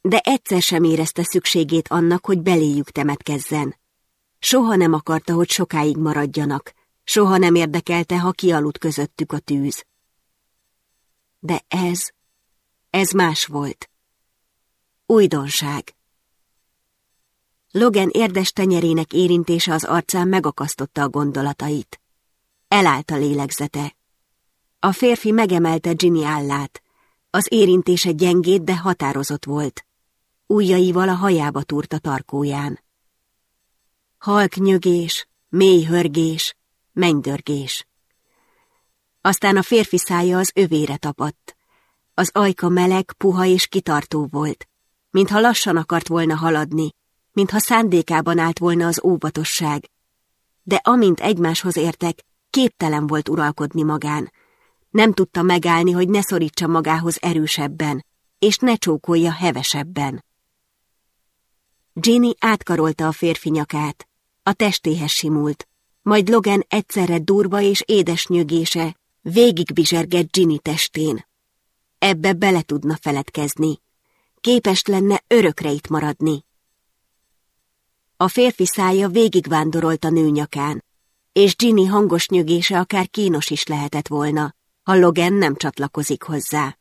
De egyszer sem érezte szükségét annak, hogy beléjük temetkezzen. Soha nem akarta, hogy sokáig maradjanak, soha nem érdekelte, ha kialudt közöttük a tűz. De ez, ez más volt. Újdonság. Logan érdes tenyerének érintése az arcán megakasztotta a gondolatait. Elállt a lélegzete. A férfi megemelte Ginny állát. Az érintése gyengét, de határozott volt. Újjaival a hajába túrt a tarkóján. Halk nyögés, mély hörgés, mennydörgés. Aztán a férfi szája az övére tapadt. Az ajka meleg, puha és kitartó volt, mintha lassan akart volna haladni, mintha szándékában állt volna az óvatosság. De amint egymáshoz értek, képtelen volt uralkodni magán. Nem tudta megállni, hogy ne szorítsa magához erősebben, és ne csókolja hevesebben. Ginny átkarolta a férfi nyakát, a testéhez simult, majd Logan egyszerre durva és édes nyögése végigbizsergett Ginny testén. Ebbe bele tudna feledkezni. Képes lenne örökre itt maradni. A férfi szája végigvándorolt a nő nyakán, és Ginny hangos nyögése akár kínos is lehetett volna, ha Logan nem csatlakozik hozzá.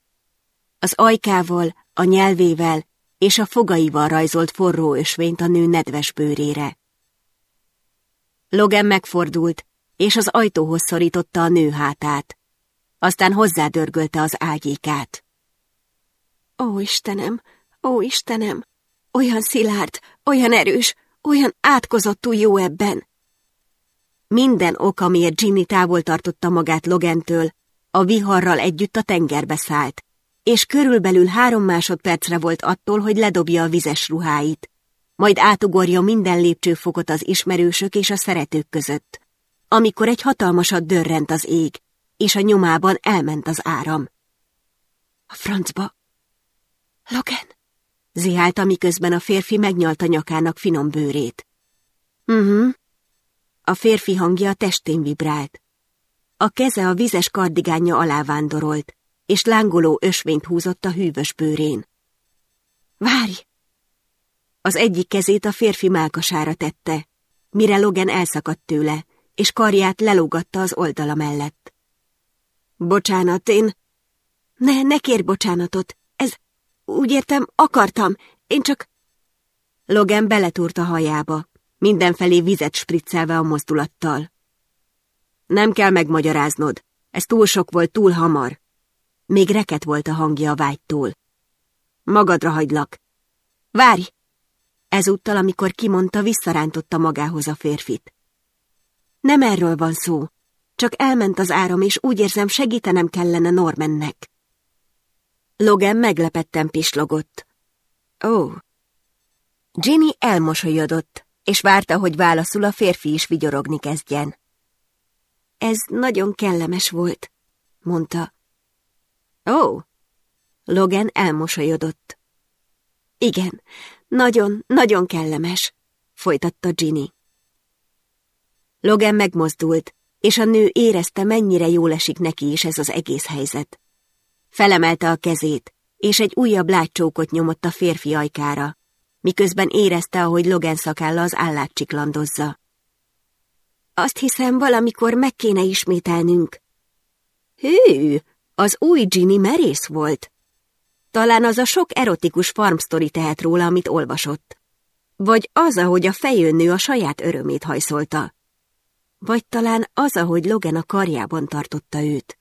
Az ajkával, a nyelvével és a fogaival rajzolt forró ösvényt a nő nedves bőrére. Logan megfordult, és az ajtóhoz szorította a nő hátát. Aztán hozzádörgölte az ágyékát. Ó, Istenem, ó, Istenem, olyan szilárd, olyan erős, olyan átkozottú jó ebben. Minden ok, amiért Ginny távol tartotta magát Logentől, a viharral együtt a tengerbe szállt, és körülbelül három másodpercre volt attól, hogy ledobja a vizes ruháit, majd átugorja minden lépcsőfokot az ismerősök és a szeretők között, amikor egy hatalmasat dörrent az ég, és a nyomában elment az áram. A francba. Logan? Zihálta, miközben a férfi megnyalta nyakának finom bőrét. Mhm. Uh -huh. A férfi hangja a testén vibrált. A keze a vizes kardigánja alá vándorolt, és lángoló ösvényt húzott a hűvös bőrén. Várj! Az egyik kezét a férfi málkasára tette, mire Logan elszakadt tőle, és karját lelógatta az oldala mellett. Bocsánat, én... Ne, ne kérj bocsánatot. Úgy értem, akartam, én csak... Logan beletúrt a hajába, mindenfelé vizet spriccelve a mozdulattal. Nem kell megmagyaráznod, ez túl sok volt, túl hamar. Még reket volt a hangja a vágytól. Magadra hagylak. Várj! Ezúttal, amikor kimondta, visszarántotta magához a férfit. Nem erről van szó. Csak elment az áram, és úgy érzem, segítenem kellene Normannek. Logan meglepetten pislogott. Ó. Oh. Ginny elmosolyodott, és várta, hogy válaszul a férfi is vigyorogni kezdjen. Ez nagyon kellemes volt, mondta. Ó. Oh. Logan elmosolyodott. Igen, nagyon, nagyon kellemes, folytatta Ginny. Logan megmozdult, és a nő érezte, mennyire jól esik neki is ez az egész helyzet. Felemelte a kezét, és egy újabb lágycsókot nyomott a férfi ajkára, miközben érezte, ahogy Logan szakálla az állát csiklandozza. Azt hiszem, valamikor meg kéne ismételnünk. Hű, az új Ginny merész volt. Talán az a sok erotikus farmsztori tehet róla, amit olvasott. Vagy az, ahogy a fejőnő a saját örömét hajszolta. Vagy talán az, ahogy Logan a karjában tartotta őt.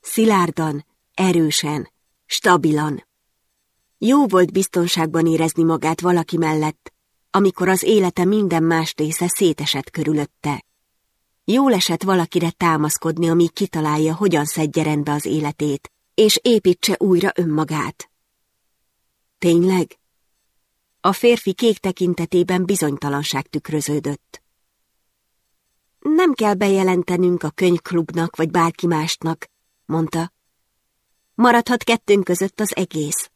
Szilárdan, erősen, stabilan. Jó volt biztonságban érezni magát valaki mellett, amikor az élete minden más része szétesett körülötte. Jól esett valakire támaszkodni, amíg kitalálja, hogyan szedje rendbe az életét, és építse újra önmagát. Tényleg? A férfi kék tekintetében bizonytalanság tükröződött. Nem kell bejelentenünk a könyvklubnak vagy bárki másnak, mondta. Maradhat kettőnk között az egész.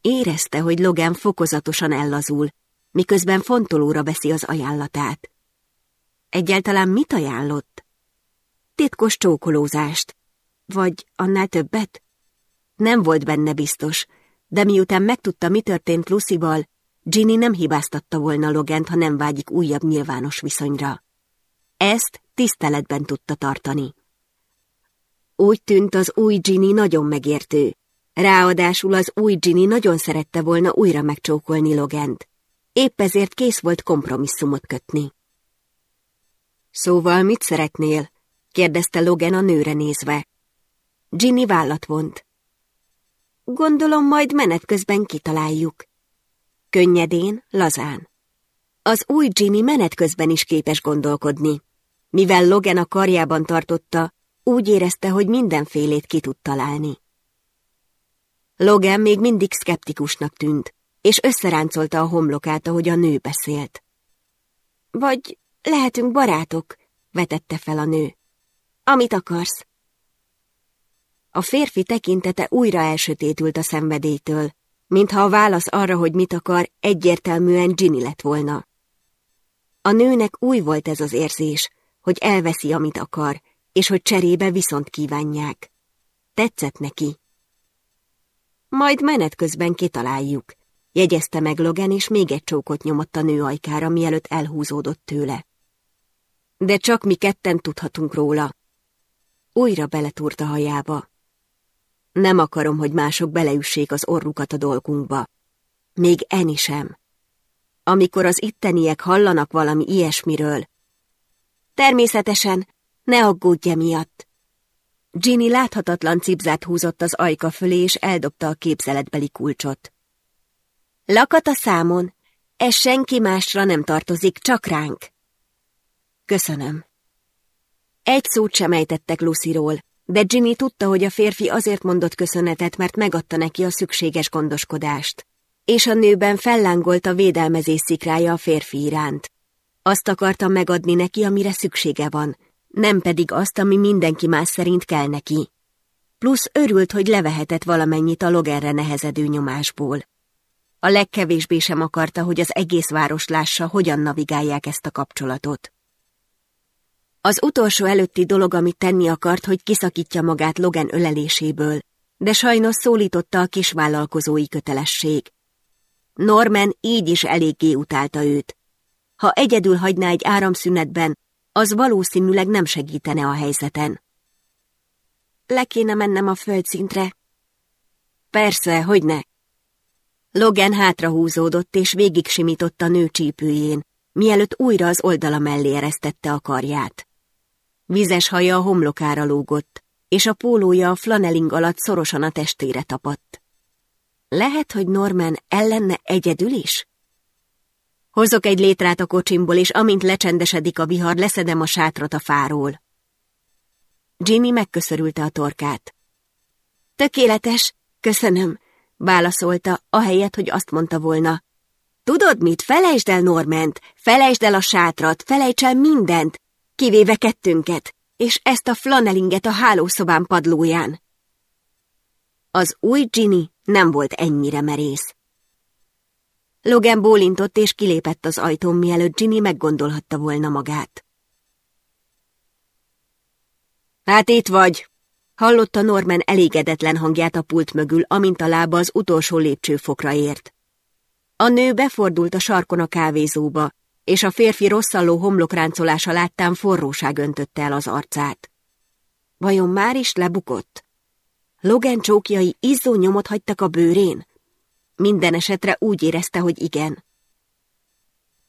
Érezte, hogy Logan fokozatosan ellazul, miközben fontolóra veszi az ajánlatát. Egyáltalán mit ajánlott? Titkos csókolózást. Vagy annál többet? Nem volt benne biztos, de miután megtudta, mi történt Lucival, Ginny nem hibáztatta volna Logent, ha nem vágyik újabb nyilvános viszonyra. Ezt tiszteletben tudta tartani. Úgy tűnt az új Ginny nagyon megértő. Ráadásul az új Ginny nagyon szerette volna újra megcsókolni Logent. Épp ezért kész volt kompromisszumot kötni. Szóval mit szeretnél? kérdezte Logan a nőre nézve. Ginny vállat vont. Gondolom majd menet közben kitaláljuk. Könnyedén, lazán. Az új Ginny menet közben is képes gondolkodni. Mivel Logan a karjában tartotta, úgy érezte, hogy mindenfélét ki tud találni. Logan még mindig szkeptikusnak tűnt, és összeráncolta a homlokát, ahogy a nő beszélt. Vagy lehetünk barátok, vetette fel a nő. Amit akarsz. A férfi tekintete újra elsötétült a szenvedélytől, mintha a válasz arra, hogy mit akar, egyértelműen Ginny lett volna. A nőnek új volt ez az érzés, hogy elveszi, amit akar, és hogy cserébe viszont kívánják. Tetszett neki. Majd menet közben kitaláljuk, jegyezte meg Logan, és még egy csókot nyomott a nő ajkára, mielőtt elhúzódott tőle. De csak mi ketten tudhatunk róla. Újra beletúrt a hajába. Nem akarom, hogy mások beleüssék az orrukat a dolgunkba. Még Eni sem. Amikor az itteniek hallanak valami ilyesmiről. Természetesen, ne aggódj miatt. Ginny láthatatlan cipzát húzott az ajka fölé, és eldobta a képzeletbeli kulcsot. Lakat a számon, ez senki másra nem tartozik, csak ránk. Köszönöm. Egy szót sem ejtettek Lucyról, de Ginny tudta, hogy a férfi azért mondott köszönetet, mert megadta neki a szükséges gondoskodást. És a nőben fellángolt a védelmezés szikrája a férfi iránt. Azt akartam megadni neki, amire szüksége van, nem pedig azt, ami mindenki más szerint kell neki. Plusz örült, hogy levehetett valamennyit a logerre nehezedő nyomásból. A legkevésbé sem akarta, hogy az egész város lássa, hogyan navigálják ezt a kapcsolatot. Az utolsó előtti dolog, amit tenni akart, hogy kiszakítja magát Logan öleléséből, de sajnos szólította a kisvállalkozói kötelesség. Norman így is eléggé utálta őt. Ha egyedül hagyná egy áramszünetben, az valószínűleg nem segítene a helyzeten. Le kéne mennem a földszintre. Persze, hogy ne. Logan hátrahúzódott és végig simított a nő csípőjén, mielőtt újra az oldala mellé eresztette a karját. Vizes haja a homlokára lógott, és a pólója a flaneling alatt szorosan a testére tapadt. Lehet, hogy Norman ellenne egyedül is? Hozok egy létrát a kocsimból, és amint lecsendesedik a vihar, leszedem a sátrat a fáról. Jimmy megköszörülte a torkát. Tökéletes, köszönöm, válaszolta, ahelyett, hogy azt mondta volna. Tudod mit, felejtsd el Norment, felejtsd el a sátrat, felejts el mindent, kivéve kettőnket, és ezt a flanelinget a hálószobán padlóján. Az új Ginny nem volt ennyire merész. Logan bólintott és kilépett az ajtón, mielőtt Ginny meggondolhatta volna magát. Hát itt vagy! Hallotta Norman elégedetlen hangját a pult mögül, amint a lába az utolsó lépcsőfokra ért. A nő befordult a sarkon a kávézóba, és a férfi rosszalló homlokráncolása láttán forróság öntötte el az arcát. Vajon már is lebukott? Logan csókjai izzó nyomot hagytak a bőrén? Minden esetre úgy érezte, hogy igen.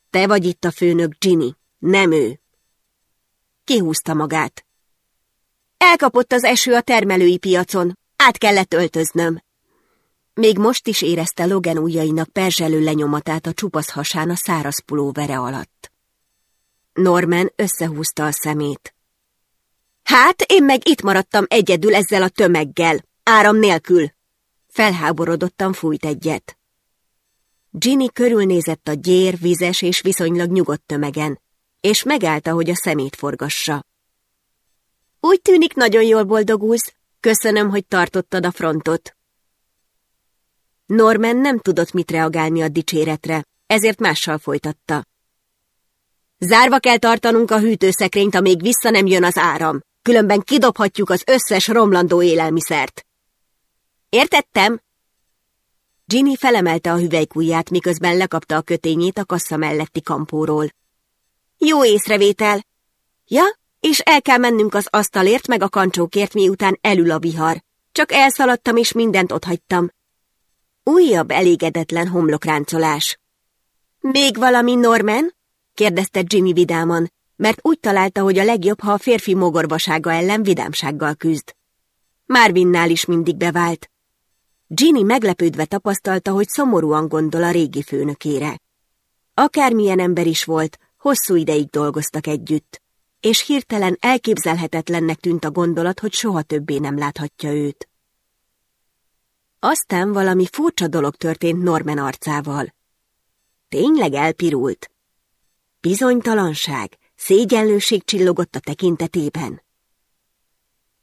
Te vagy itt a főnök, Ginny, nem ő. Kihúzta magát. Elkapott az eső a termelői piacon, át kellett öltöznöm. Még most is érezte Logan ujjainak perzselő lenyomatát a csupasz hasán a száraz pulóvere alatt. Norman összehúzta a szemét. Hát, én meg itt maradtam egyedül ezzel a tömeggel, áram nélkül. Felháborodottan fújt egyet. Ginny körülnézett a gyér, vizes és viszonylag nyugodt tömegen, és megállta, hogy a szemét forgassa. Úgy tűnik, nagyon jól boldogulsz. Köszönöm, hogy tartottad a frontot. Norman nem tudott mit reagálni a dicséretre, ezért mással folytatta. Zárva kell tartanunk a hűtőszekrényt, amíg vissza nem jön az áram, különben kidobhatjuk az összes romlandó élelmiszert. Értettem? Ginny felemelte a hüvelykujját, miközben lekapta a kötényét a kassa melletti kampóról. Jó észrevétel! Ja, és el kell mennünk az asztalért meg a kancsókért, miután elül a vihar. Csak elszaladtam, és mindent otthagytam. Újabb elégedetlen homlokráncolás. Még valami, Norman? kérdezte Jimmy vidáman, mert úgy találta, hogy a legjobb, ha a férfi mogorvasága ellen vidámsággal küzd. Marvinnál is mindig bevált. Ginny meglepődve tapasztalta, hogy szomorúan gondol a régi főnökére. Akármilyen ember is volt, hosszú ideig dolgoztak együtt, és hirtelen elképzelhetetlennek tűnt a gondolat, hogy soha többé nem láthatja őt. Aztán valami furcsa dolog történt Norman arcával. Tényleg elpirult. Bizonytalanság, szégyenlőség csillogott a tekintetében.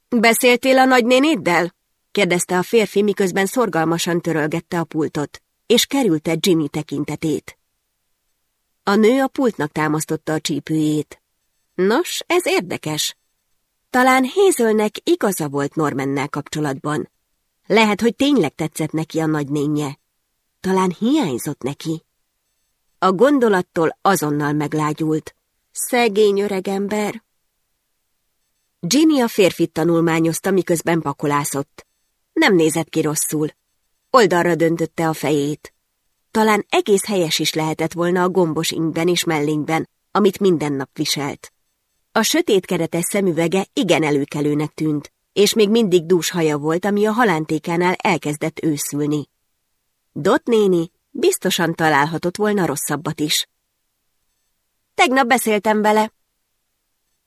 Beszéltél a nagynénéddel? Kérdezte a férfi, miközben szorgalmasan törölgette a pultot, és kerülte Ginny tekintetét. A nő a pultnak támasztotta a csípőjét. Nos, ez érdekes. Talán Hézölnek igaza volt Normannel kapcsolatban. Lehet, hogy tényleg tetszett neki a nagynénye. Talán hiányzott neki. A gondolattól azonnal meglágyult. Szegény öregember. Ginny a férfit tanulmányozta, miközben pakolászott. Nem nézett ki rosszul. Oldalra döntötte a fejét. Talán egész helyes is lehetett volna a gombos ingben és mellényben, amit minden nap viselt. A sötét keretes szemüvege igen előkelőnek tűnt, és még mindig dús haja volt, ami a halántékánál elkezdett őszülni. Dot néni biztosan találhatott volna rosszabbat is. Tegnap beszéltem vele.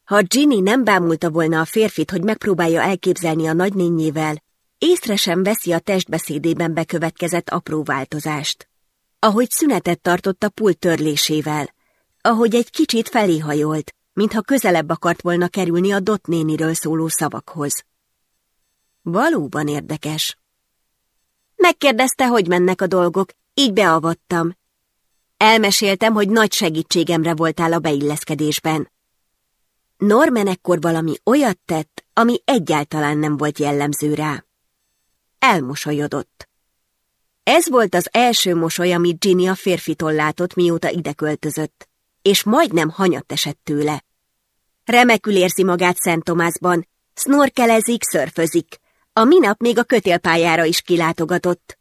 Ha Ginny nem bámulta volna a férfit, hogy megpróbálja elképzelni a nagynényével, észre sem veszi a testbeszédében bekövetkezett apró változást. Ahogy szünetet tartott a pult törlésével, ahogy egy kicsit feléhajolt, mintha közelebb akart volna kerülni a Dot néniről szóló szavakhoz. Valóban érdekes. Megkérdezte, hogy mennek a dolgok, így beavattam. Elmeséltem, hogy nagy segítségemre voltál a beilleszkedésben. Norman ekkor valami olyat tett, ami egyáltalán nem volt jellemző rá. Elmosolyodott. Ez volt az első mosoly, amit Ginny a férfitól látott, mióta ide költözött, és majdnem hanyat esett tőle. Remekül érzi magát Szent Tomásban, snorkelezik, szörfözik. A minap még a kötélpályára is kilátogatott.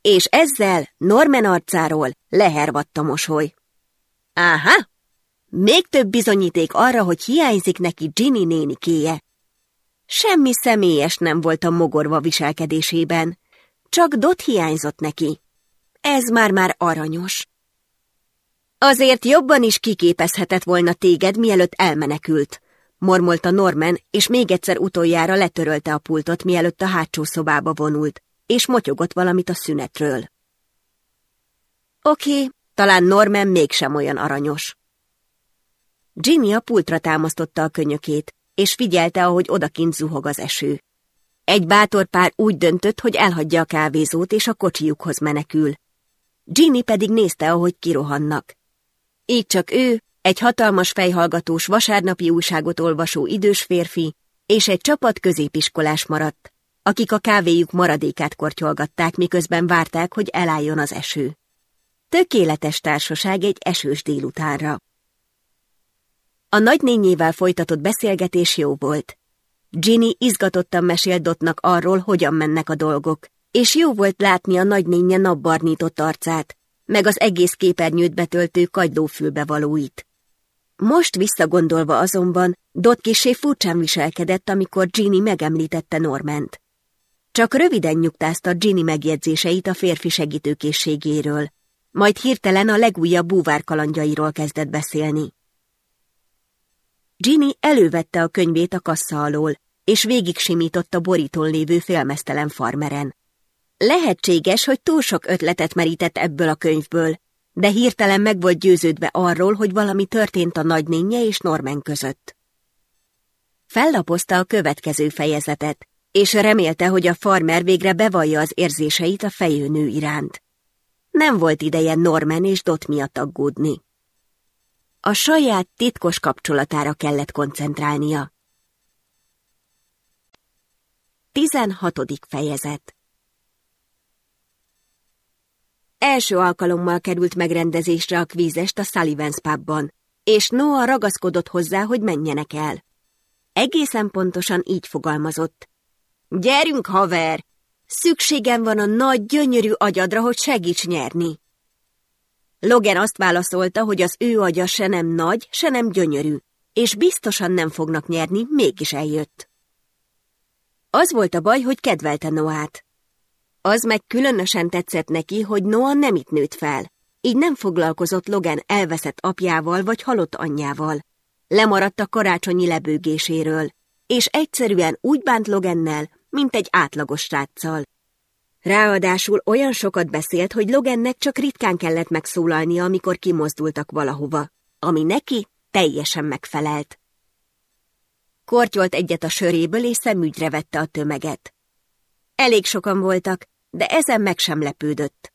És ezzel Norman arcáról lehervadt a mosoly. Áhá! Még több bizonyíték arra, hogy hiányzik neki Ginny nénikéje. Semmi személyes nem volt a mogorva viselkedésében, csak Dot hiányzott neki. Ez már-már aranyos. Azért jobban is kiképezhetett volna téged, mielőtt elmenekült, mormolta Norman, és még egyszer utoljára letörölte a pultot, mielőtt a hátsó szobába vonult, és motyogott valamit a szünetről. Oké, talán Norman mégsem olyan aranyos. Ginny a pultra támasztotta a könyökét, és figyelte, ahogy odakint zuhog az eső. Egy bátor pár úgy döntött, hogy elhagyja a kávézót, és a kocsiukhoz menekül. Ginny pedig nézte, ahogy kirohannak. Így csak ő, egy hatalmas fejhallgatós vasárnapi újságot olvasó idős férfi és egy csapat középiskolás maradt, akik a kávéjuk maradékát kortyolgatták, miközben várták, hogy elálljon az eső. Tökéletes társaság egy esős délutánra. A nagynényével folytatott beszélgetés jó volt. Ginny izgatottan mesélt Dotnak arról, hogyan mennek a dolgok, és jó volt látni a nagynénye napbarnított arcát, meg az egész képernyőt betöltő kagylófülbe valóit. Most visszagondolva azonban, Dot kisé furcsán viselkedett, amikor Ginny megemlítette Norment. Csak röviden nyugtázta Ginny megjegyzéseit a férfi segítőkészségéről, majd hirtelen a legújabb búvárkalandjairól kezdett beszélni. Ginny elővette a könyvét a kassa alól, és végig simított a borítón lévő félmeztelen farmeren. Lehetséges, hogy túl sok ötletet merített ebből a könyvből, de hirtelen meg volt győződve arról, hogy valami történt a nagynénye és Norman között. Fellapozta a következő fejezetet, és remélte, hogy a farmer végre bevallja az érzéseit a fejőnő iránt. Nem volt ideje Norman és Dot miatt aggódni. A saját titkos kapcsolatára kellett koncentrálnia. 16. fejezet Első alkalommal került megrendezésre a kvízest a Sullivan's pubban, és Noah ragaszkodott hozzá, hogy menjenek el. Egészen pontosan így fogalmazott. Gyerünk, haver! Szükségem van a nagy, gyönyörű agyadra, hogy segíts nyerni. Logan azt válaszolta, hogy az ő agya se nem nagy, se nem gyönyörű, és biztosan nem fognak nyerni, mégis eljött. Az volt a baj, hogy kedvelte Noát. Az meg különösen tetszett neki, hogy Noah nem itt nőtt fel, így nem foglalkozott Logan elveszett apjával vagy halott anyjával. Lemaradt a karácsonyi lebőgéséről, és egyszerűen úgy bánt Logannel, mint egy átlagos sráccal. Ráadásul olyan sokat beszélt, hogy Logannek csak ritkán kellett megszólalnia, amikor kimozdultak valahova, ami neki teljesen megfelelt. Kortyolt egyet a söréből, és szemügyre vette a tömeget. Elég sokan voltak, de ezen meg sem lepődött.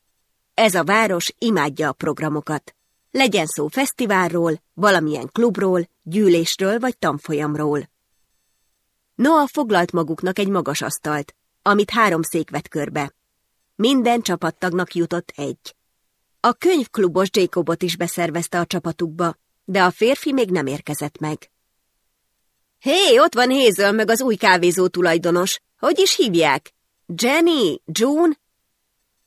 Ez a város imádja a programokat. Legyen szó fesztiválról, valamilyen klubról, gyűlésről vagy tanfolyamról. Noah foglalt maguknak egy magas asztalt, amit három szék vett körbe. Minden csapattagnak jutott egy. A könyvklubos Jacobot is beszervezte a csapatukba, de a férfi még nem érkezett meg. Hé, ott van Hézöl meg az új kávézó tulajdonos. Hogy is hívják? Jenny? June?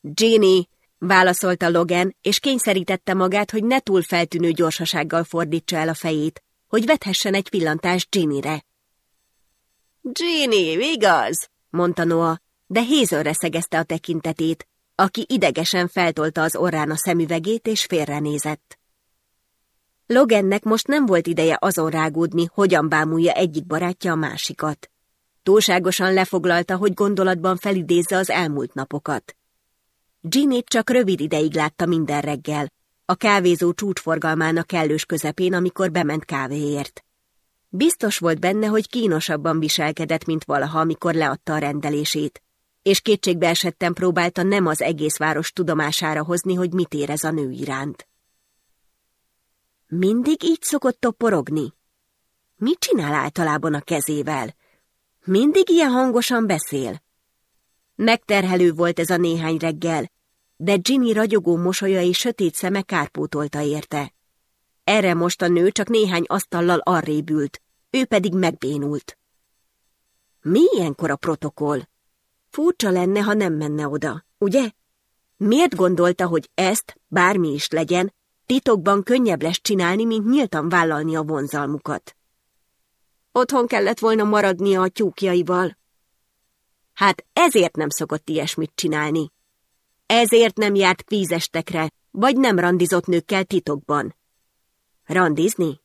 Ginny, válaszolta Logan, és kényszerítette magát, hogy ne túl feltűnő gyorsasággal fordítsa el a fejét, hogy vethessen egy pillantást Ginnyre. Ginny, igaz? mondta Noah, de Hézölre szegezte a tekintetét, aki idegesen feltolta az orrán a szemüvegét és félrenézett. Logannek most nem volt ideje azon rágódni, hogyan bámulja egyik barátja a másikat. Túlságosan lefoglalta, hogy gondolatban felidézze az elmúlt napokat. Ginny csak rövid ideig látta minden reggel, a kávézó csúcsforgalmának kellős közepén, amikor bement kávéért. Biztos volt benne, hogy kínosabban viselkedett, mint valaha, amikor leadta a rendelését, és kétségbe esetten próbálta nem az egész város tudomására hozni, hogy mit érez a nő iránt. Mindig így szokott toporogni? Mit csinál általában a kezével? Mindig ilyen hangosan beszél? Megterhelő volt ez a néhány reggel, de Ginny ragyogó mosolya és sötét szeme kárpótolta érte. Erre most a nő csak néhány asztallal arrébb ült, ő pedig megbénult. Mi ilyenkor a protokoll? Furcsa lenne, ha nem menne oda, ugye? Miért gondolta, hogy ezt, bármi is legyen, titokban könnyebb lesz csinálni, mint nyíltan vállalni a vonzalmukat? Otthon kellett volna maradnia a tyúkjaival. Hát ezért nem szokott ilyesmit csinálni. Ezért nem járt kvízestekre, vagy nem randizott nőkkel titokban. Randizni?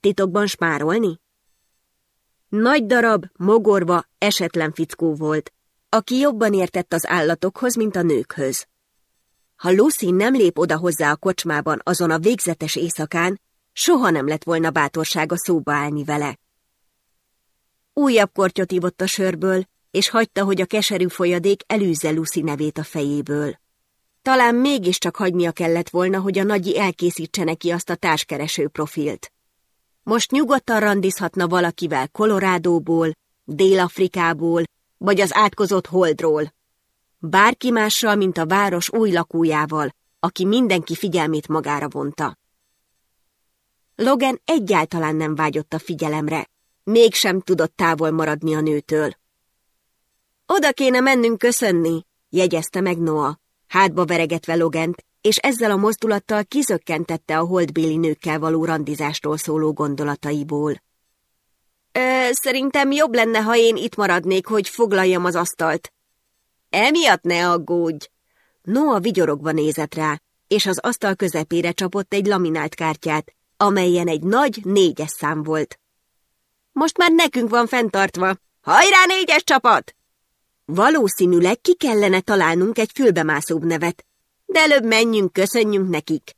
Titokban spárolni? Nagy darab, mogorva, esetlen fickó volt, aki jobban értett az állatokhoz, mint a nőkhöz. Ha Lucy nem lép oda hozzá a kocsmában azon a végzetes éjszakán, soha nem lett volna bátorsága szóba állni vele. Újabb kortyot ívott a sörből, és hagyta, hogy a keserű folyadék elűzze Lucy nevét a fejéből. Talán mégiscsak hagynia kellett volna, hogy a nagyi elkészítse neki azt a társkereső profilt. Most nyugodtan randizhatna valakivel Kolorádóból, Dél-Afrikából, vagy az átkozott Holdról. Bárki mással, mint a város új lakójával, aki mindenki figyelmét magára vonta. Logan egyáltalán nem vágyott a figyelemre, mégsem tudott távol maradni a nőtől. Oda kéne mennünk köszönni, jegyezte meg Noah, hátba veregetve Logent, és ezzel a mozdulattal kizökkentette a holdbéli nőkkel való randizástól szóló gondolataiból. Ö, szerintem jobb lenne, ha én itt maradnék, hogy foglaljam az asztalt. Emiatt ne aggódj! Noah vigyorogva nézett rá, és az asztal közepére csapott egy laminált kártyát, amelyen egy nagy négyes szám volt. Most már nekünk van fenntartva. Hajrá négyes csapat! Valószínűleg ki kellene találnunk egy fülbemászóbb nevet, de előbb menjünk, köszönjünk nekik.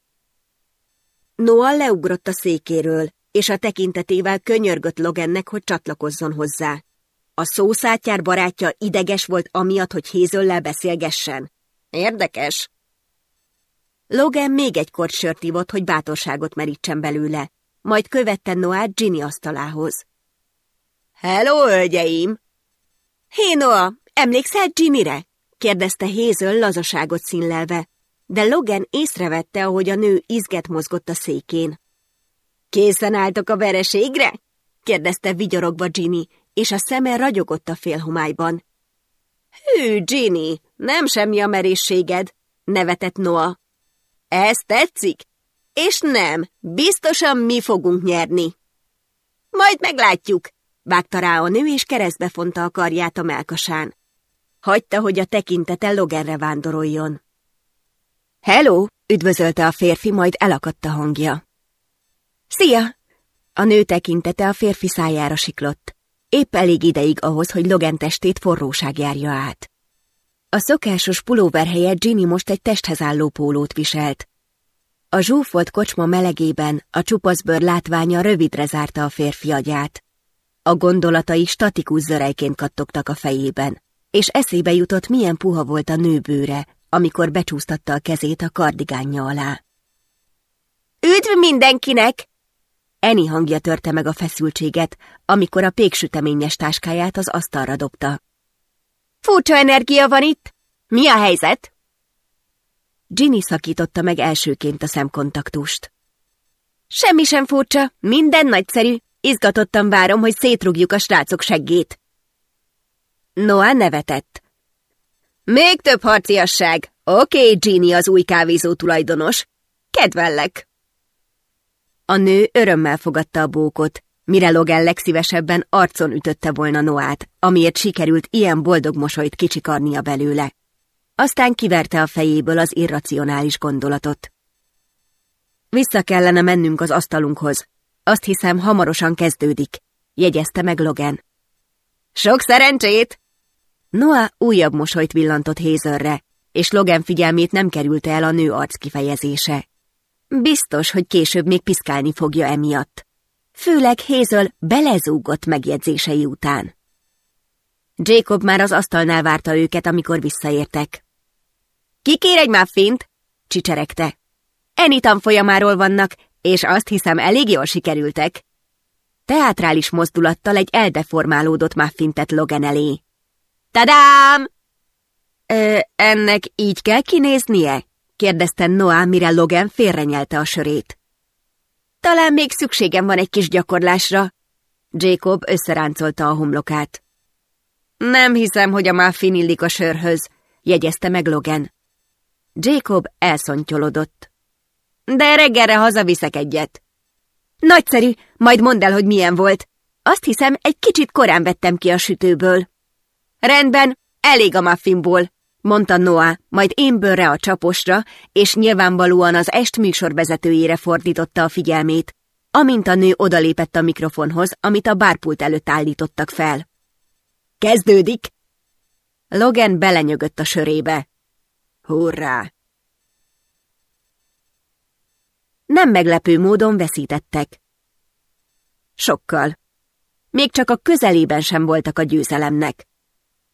Noah leugrott a székéről, és a tekintetével könyörgött Logannek, hogy csatlakozzon hozzá. A szószátjár barátja ideges volt amiatt, hogy Hézöllel beszélgessen. Érdekes. Logan még egy kort sört ivott, hogy bátorságot merítsen belőle, majd követte Noah Ginny asztalához. Hello, hölgyeim! Hé, Noah, emlékszel Ginnyre? kérdezte Hézöl lazaságot színlelve. de Logan észrevette, ahogy a nő izget mozgott a székén. Készen álltok a vereségre? kérdezte vigyorogva Ginny, és a szeme ragyogott a félhomályban. Hű, Ginny, nem semmi a merészséged, nevetett Noah. Ez tetszik? És nem, biztosan mi fogunk nyerni. Majd meglátjuk, vágta rá a nő, és keresztbe fonta a karját a melkasán. Hagyta, hogy a tekintete Loganre vándoroljon. Hello, üdvözölte a férfi, majd elakadt a hangja. Szia! A nő tekintete a férfi szájára siklott. Épp elég ideig ahhoz, hogy Logan testét forróság járja át. A szokásos pulóver helyett Ginny most egy testhez álló pólót viselt. A zsúfolt kocsma melegében a csupaszbőr látványa rövidre zárta a férfi agyát. A gondolatai statikus zörejként kattogtak a fejében, és eszébe jutott, milyen puha volt a nőbőre, amikor becsúsztatta a kezét a kardigánja alá. Üdv mindenkinek! Eni hangja törte meg a feszültséget, amikor a péksüteményes táskáját az asztalra dobta. Furcsa energia van itt! Mi a helyzet? Ginny szakította meg elsőként a szemkontaktust. Semmi sem furcsa, minden nagyszerű, izgatottan várom, hogy szétrugjuk a srácok seggét. Noah nevetett. Még több harciasság. Oké, okay, Ginny az új kávézó tulajdonos. Kedvellek. A nő örömmel fogadta a bókot, mire Logan legszívesebben arcon ütötte volna Noát, amiért sikerült ilyen boldog mosolyt kicsikarnia belőle. Aztán kiverte a fejéből az irracionális gondolatot. Vissza kellene mennünk az asztalunkhoz. Azt hiszem, hamarosan kezdődik, jegyezte meg Logan. Sok szerencsét! Noah újabb mosolyt villantott Hézörre, és Logan figyelmét nem kerülte el a nő arc kifejezése. Biztos, hogy később még piszkálni fogja emiatt. Főleg Hézöl belezúgott megjegyzései után. Jacob már az asztalnál várta őket, amikor visszaértek. Ki kér egy muffint? csicseregte. Eni tanfolyamáról vannak, és azt hiszem elég jól sikerültek. Teátrális mozdulattal egy eldeformálódott muffintet Logan elé. Tadám! Ö, ennek így kell kinéznie? Kérdezte Noah, mire Logan félrenyelte a sörét. Talán még szükségem van egy kis gyakorlásra. Jacob összeráncolta a homlokát. Nem hiszem, hogy a muffin illik a sörhöz, jegyezte meg Logan. Jacob elszontyolodott. De reggelre hazaviszek egyet. Nagyszerű, majd mondd el, hogy milyen volt. Azt hiszem, egy kicsit korán vettem ki a sütőből. Rendben, elég a muffinból, mondta Noah, majd énbőrre a csaposra, és nyilvánvalóan az est műsorvezetőjére fordította a figyelmét, amint a nő odalépett a mikrofonhoz, amit a bárpult előtt állítottak fel. Kezdődik! Logan belenyögött a sörébe. Hurrá! Nem meglepő módon veszítettek. Sokkal. Még csak a közelében sem voltak a győzelemnek.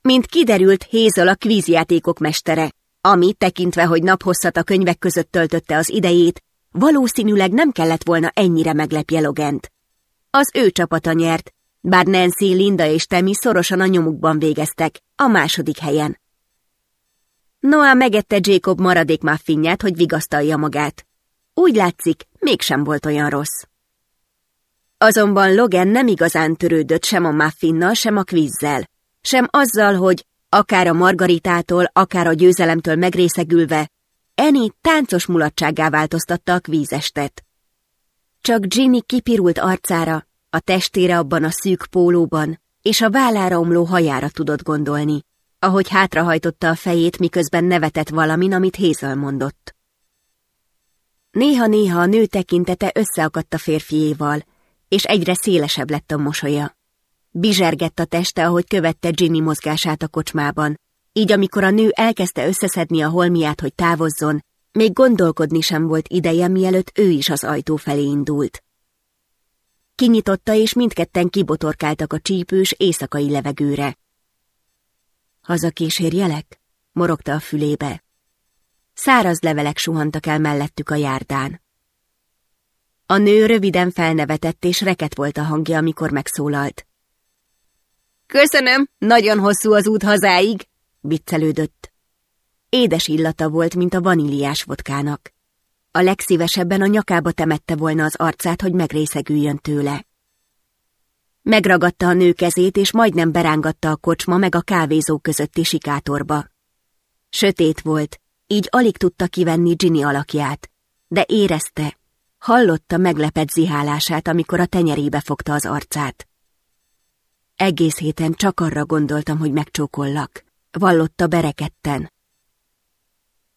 Mint kiderült, Hézol a kvízjátékok mestere, ami, tekintve, hogy naphosszat a könyvek között töltötte az idejét, valószínűleg nem kellett volna ennyire meglepje Logent. Az ő csapata nyert, bár Nancy, Linda és Temi szorosan a nyomukban végeztek, a második helyen. Noah megette Jacob maradék muffinját, hogy vigasztalja magát. Úgy látszik, mégsem volt olyan rossz. Azonban Logan nem igazán törődött sem a muffinnal, sem a kvízzel, sem azzal, hogy akár a margaritától, akár a győzelemtől megrészegülve, Eni táncos mulatsággá változtatta a kvízestet. Csak Ginny kipirult arcára, a testére abban a szűk pólóban, és a vállára omló hajára tudott gondolni ahogy hátrahajtotta a fejét, miközben nevetett valamin, amit Hézel mondott. Néha-néha a nő tekintete összeakadt a férfiéval, és egyre szélesebb lett a mosolya. Bizsergett a teste, ahogy követte Ginny mozgását a kocsmában, így amikor a nő elkezdte összeszedni a holmiát, hogy távozzon, még gondolkodni sem volt ideje, mielőtt ő is az ajtó felé indult. Kinyitotta, és mindketten kibotorkáltak a csípős éjszakai levegőre. Hazakísérjelek? morogta a fülébe. Száraz levelek suhantak el mellettük a járdán. A nő röviden felnevetett, és reket volt a hangja, amikor megszólalt. Köszönöm, nagyon hosszú az út hazáig, viccelődött. Édes illata volt, mint a vaníliás vodkának. A legszívesebben a nyakába temette volna az arcát, hogy megrészegüljön tőle. Megragadta a nő kezét, és majdnem berángatta a kocsma meg a kávézó közötti sikátorba. Sötét volt, így alig tudta kivenni Ginny alakját, de érezte, hallotta meglepett zihálását, amikor a tenyerébe fogta az arcát. Egész héten csak arra gondoltam, hogy megcsókollak, vallotta bereketten.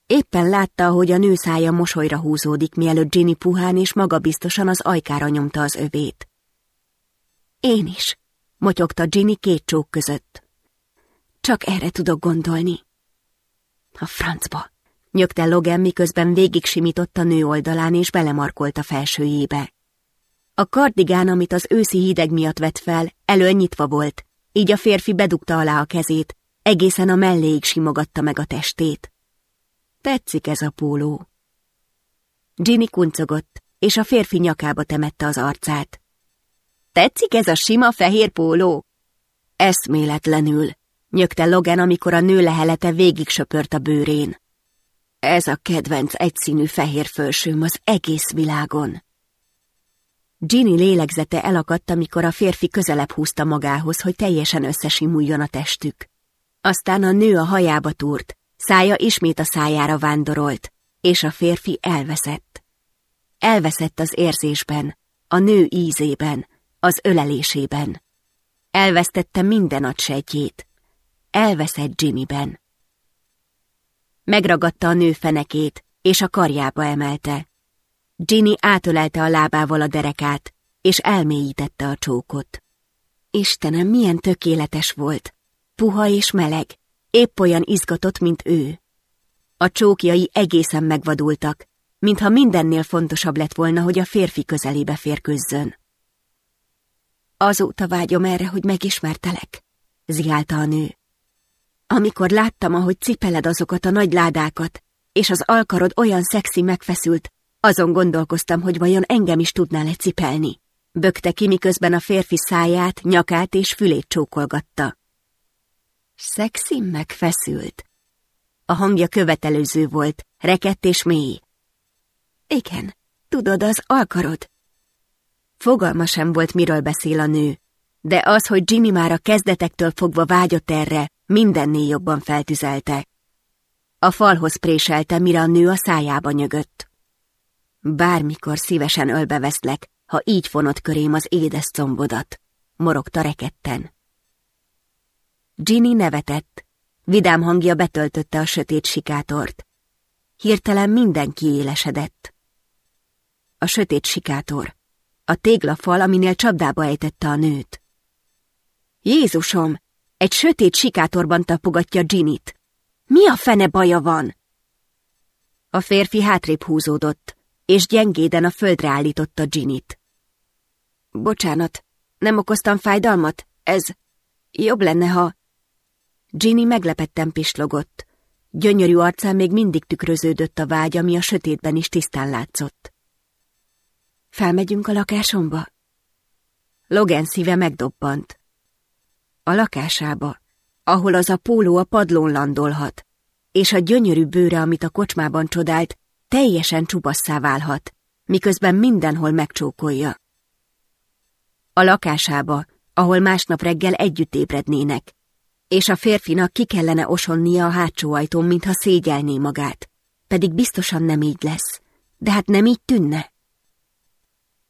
Éppen látta, hogy a nő szája mosolyra húzódik, mielőtt Ginny puhán és magabiztosan az ajkára nyomta az övét. Én is, motyogta Ginny két csók között. Csak erre tudok gondolni. A francba, nyögte Logan, miközben végig simított a nő oldalán és belemarkolt a felsőjébe. A kardigán, amit az őszi hideg miatt vett fel, elől nyitva volt, így a férfi bedugta alá a kezét, egészen a melléig simogatta meg a testét. Tetszik ez a póló. Ginny kuncogott, és a férfi nyakába temette az arcát. Tetszik ez a sima fehér póló? Eszméletlenül, nyögte Logan, amikor a nő lehelete végig söpört a bőrén. Ez a kedvenc egyszínű fehér fölsőm az egész világon. Ginny lélegzete elakadt, amikor a férfi közelebb húzta magához, hogy teljesen összesimuljon a testük. Aztán a nő a hajába túrt, szája ismét a szájára vándorolt, és a férfi elveszett. Elveszett az érzésben, a nő ízében, az ölelésében. Elvesztette minden agysejtjét. Elveszett Jimmyben. Megragadta a nő fenekét, és a karjába emelte. Ginny átölelte a lábával a derekát, és elmélyítette a csókot. Istenem, milyen tökéletes volt! Puha és meleg, épp olyan izgatott, mint ő. A csókjai egészen megvadultak, mintha mindennél fontosabb lett volna, hogy a férfi közelébe férkőzzön. Azóta vágyom erre, hogy megismertelek, ziálta a nő. Amikor láttam, ahogy cipeled azokat a nagy ládákat, és az alkarod olyan szexi megfeszült, azon gondolkoztam, hogy vajon engem is tudnál-e cipelni. Bökte ki, miközben a férfi száját, nyakát és fülét csókolgatta. Szexi megfeszült. A hangja követelőző volt, rekett és mély. Igen, tudod, az alkarod. Fogalma sem volt, miről beszél a nő, de az, hogy Jimmy már a kezdetektől fogva vágyott erre, mindennél jobban feltüzelte. A falhoz préselte, mire a nő a szájába nyögött. Bármikor szívesen ölbeveszlek, ha így fonott körém az édes combodat, morogta reketten. Ginny nevetett, vidám hangja betöltötte a sötét sikátort. Hirtelen minden kiélesedett. A sötét sikátor, a téglafal, aminél csapdába ejtette a nőt. Jézusom, egy sötét sikátorban tapogatja Ginnyt. Mi a fene baja van? A férfi hátrébb húzódott, és gyengéden a földre állította Ginnyt. Bocsánat, nem okoztam fájdalmat? Ez jobb lenne, ha... Ginny meglepetten pislogott. Gyönyörű arcán még mindig tükröződött a vágy, ami a sötétben is tisztán látszott. Felmegyünk a lakásomba? Logan szíve megdobbant. A lakásába, ahol az a póló a padlón landolhat, és a gyönyörű bőre, amit a kocsmában csodált, teljesen csupasszá válhat, miközben mindenhol megcsókolja. A lakásába, ahol másnap reggel együtt ébrednének, és a férfinak ki kellene osonnia a hátsó ajtón, mintha szégyelné magát, pedig biztosan nem így lesz, de hát nem így tűnne.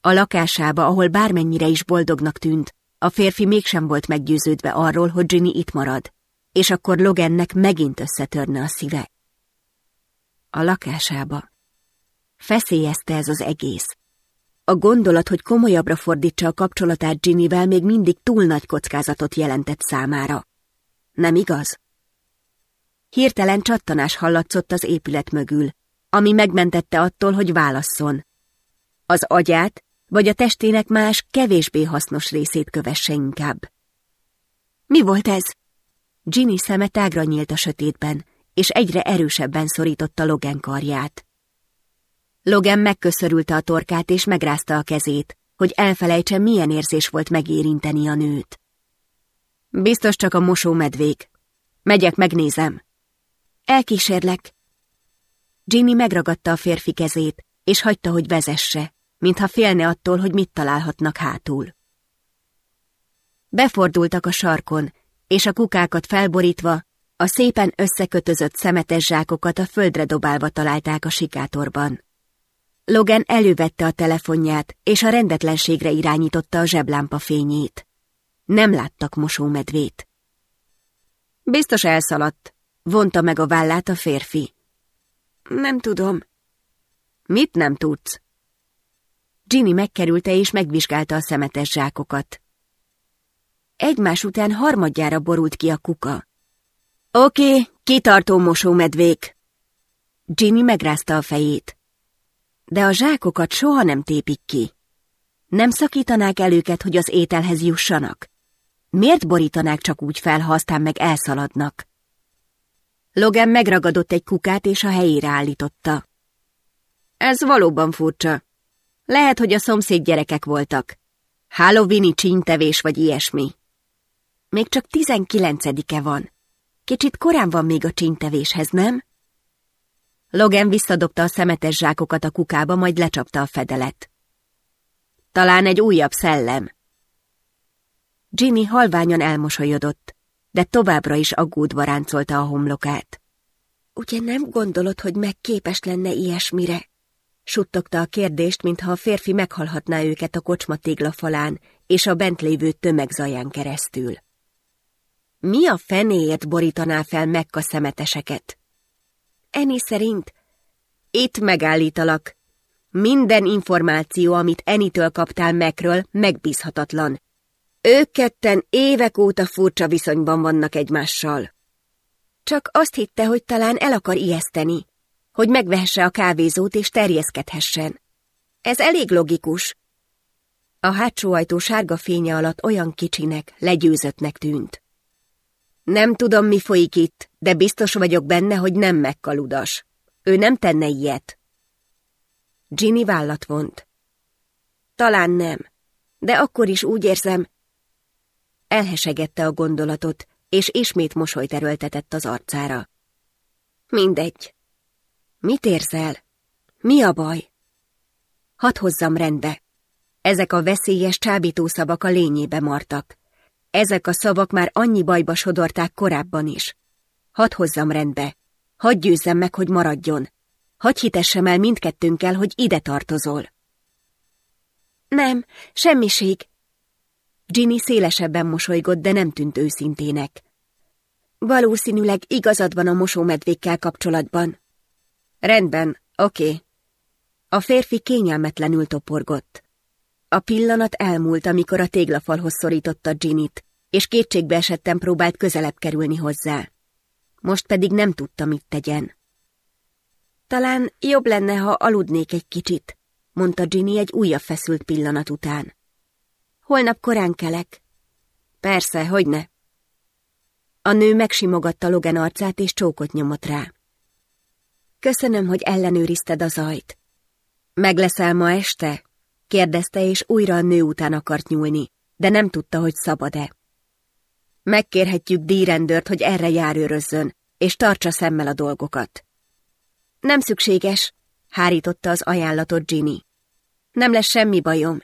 A lakásába, ahol bármennyire is boldognak tűnt, a férfi mégsem volt meggyőződve arról, hogy Ginny itt marad, és akkor Logannek megint összetörne a szíve. A lakásába. Feszélyezte ez az egész. A gondolat, hogy komolyabbra fordítsa a kapcsolatát Ginnyvel még mindig túl nagy kockázatot jelentett számára. Nem igaz? Hirtelen csattanás hallatszott az épület mögül, ami megmentette attól, hogy válasszon. Az agyát vagy a testének más, kevésbé hasznos részét kövesse inkább. Mi volt ez? Ginny szeme tágra nyílt a sötétben, és egyre erősebben szorította Logan karját. Logan megköszörülte a torkát és megrázta a kezét, hogy elfelejtse, milyen érzés volt megérinteni a nőt. Biztos csak a mosómedvék. Megyek, megnézem. Elkísérlek. Ginny megragadta a férfi kezét, és hagyta, hogy vezesse, mintha félne attól, hogy mit találhatnak hátul. Befordultak a sarkon, és a kukákat felborítva, a szépen összekötözött szemetes zsákokat a földre dobálva találták a sikátorban. Logan elővette a telefonját, és a rendetlenségre irányította a zseblámpa fényét. Nem láttak mosómedvét. Biztos elszaladt, vonta meg a vállát a férfi. Nem tudom. Mit nem tudsz? Ginny megkerülte és megvizsgálta a szemetes zsákokat. Egymás után harmadjára borult ki a kuka. Oké, kitartó mosómedvék. Ginny megrázta a fejét. De a zsákokat soha nem tépik ki. Nem szakítanák el őket, hogy az ételhez jussanak? Miért borítanák csak úgy fel, ha aztán meg elszaladnak? Logan megragadott egy kukát és a helyére állította. Ez valóban furcsa. Lehet, hogy a szomszéd gyerekek voltak. Halloweeni csíntevés vagy ilyesmi. Még csak tizenkilencedike van. Kicsit korán van még a csíntevéshez, nem? Logan visszadobta a szemetes zsákokat a kukába, majd lecsapta a fedelet. Talán egy újabb szellem. Ginny halványan elmosolyodott, de továbbra is aggódva ráncolta a homlokát. Ugye nem gondolod, hogy megképes lenne ilyesmire? Suttogta a kérdést, mintha a férfi meghalhatná őket a kocsma téglafalán és a bent lévő tömegzaján keresztül. Mi a fenéért borítaná fel Mekka szemeteseket? Eni szerint itt megállítalak. Minden információ, amit Enitől kaptál Mekről, megbízhatatlan. Ők ketten évek óta furcsa viszonyban vannak egymással. Csak azt hitte, hogy talán el akar ijeszteni, hogy megvehesse a kávézót és terjeszkedhessen. Ez elég logikus. A hátsó ajtó sárga fénye alatt olyan kicsinek, legyőzöttnek tűnt. Nem tudom, mi folyik itt, de biztos vagyok benne, hogy nem megkaludas. Ő nem tenne ilyet. Ginny vállat vont. Talán nem, de akkor is úgy érzem, elhesegette a gondolatot, és ismét mosolyt erőltetett az arcára. Mindegy. Mit érzel? Mi a baj? Hadd hozzam rendbe. Ezek a veszélyes csábító szavak a lényébe martak. Ezek a szavak már annyi bajba sodorták korábban is. Hadd hozzam rendbe. Hadd győzzem meg, hogy maradjon. Hadd hitessem el mindkettőnkkel, hogy ide tartozol. Nem, semmiség. Ginny szélesebben mosolygott, de nem tűnt őszintének. Valószínűleg igazad van a mosómedvékkel kapcsolatban. Rendben, oké. A férfi kényelmetlenül toporgott. A pillanat elmúlt, amikor a téglafalhoz szorította Ginnyt, és kétségbe esetten próbált közelebb kerülni hozzá. Most pedig nem tudta, mit tegyen. Talán jobb lenne, ha aludnék egy kicsit, mondta Ginny egy újabb feszült pillanat után. Holnap korán kelek. Persze, hogy ne. A nő megsimogatta Logan arcát, és csókot nyomott rá. Köszönöm, hogy ellenőrizted a zajt. Meg leszel ma este? Kérdezte, és újra a nő után akart nyúlni, de nem tudta, hogy szabad-e. Megkérhetjük díjrendőrt, hogy erre járőrözzön, és tartsa szemmel a dolgokat. Nem szükséges, hárította az ajánlatot Ginny. Nem lesz semmi bajom,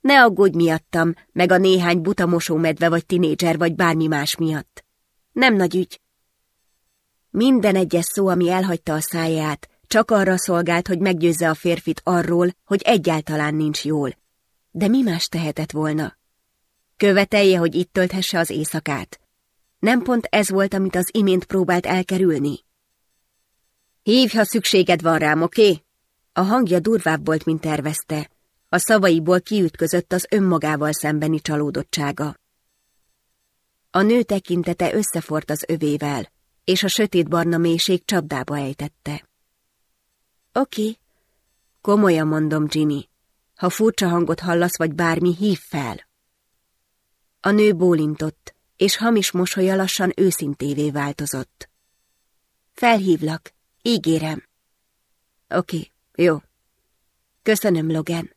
ne aggódj miattam, meg a néhány buta mosómedve vagy tinédzser vagy bármi más miatt. Nem nagy ügy. Minden egyes szó, ami elhagyta a száját, csak arra szolgált, hogy meggyőzze a férfit arról, hogy egyáltalán nincs jól. De mi más tehetett volna? Követelje, hogy itt tölthesse az éjszakát. Nem pont ez volt, amit az imént próbált elkerülni? Hívj, ha szükséged van rám, oké? A hangja durvább volt, mint tervezte. A szavaiból kiütközött az önmagával szembeni csalódottsága. A nő tekintete összefort az övével, és a sötétbarna mélység csapdába ejtette. Oké, komolyan mondom, Ginny. Ha furcsa hangot hallasz, vagy bármi, hív fel. A nő bólintott, és hamis mosolya lassan őszintévé változott. Felhívlak, ígérem. Oké, jó. Köszönöm, Logan.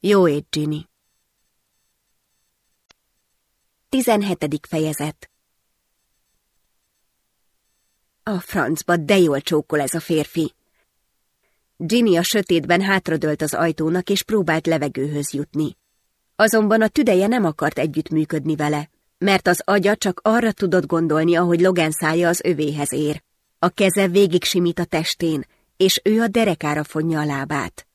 Jó ét, Ginny. 17. fejezet A francba, de jól csókol ez a férfi. Ginny a sötétben hátradőlt az ajtónak, és próbált levegőhöz jutni. Azonban a tüdeje nem akart együttműködni vele, mert az agya csak arra tudott gondolni, ahogy Logan szája az övéhez ér. A keze végig simít a testén, és ő a derekára fonja a lábát.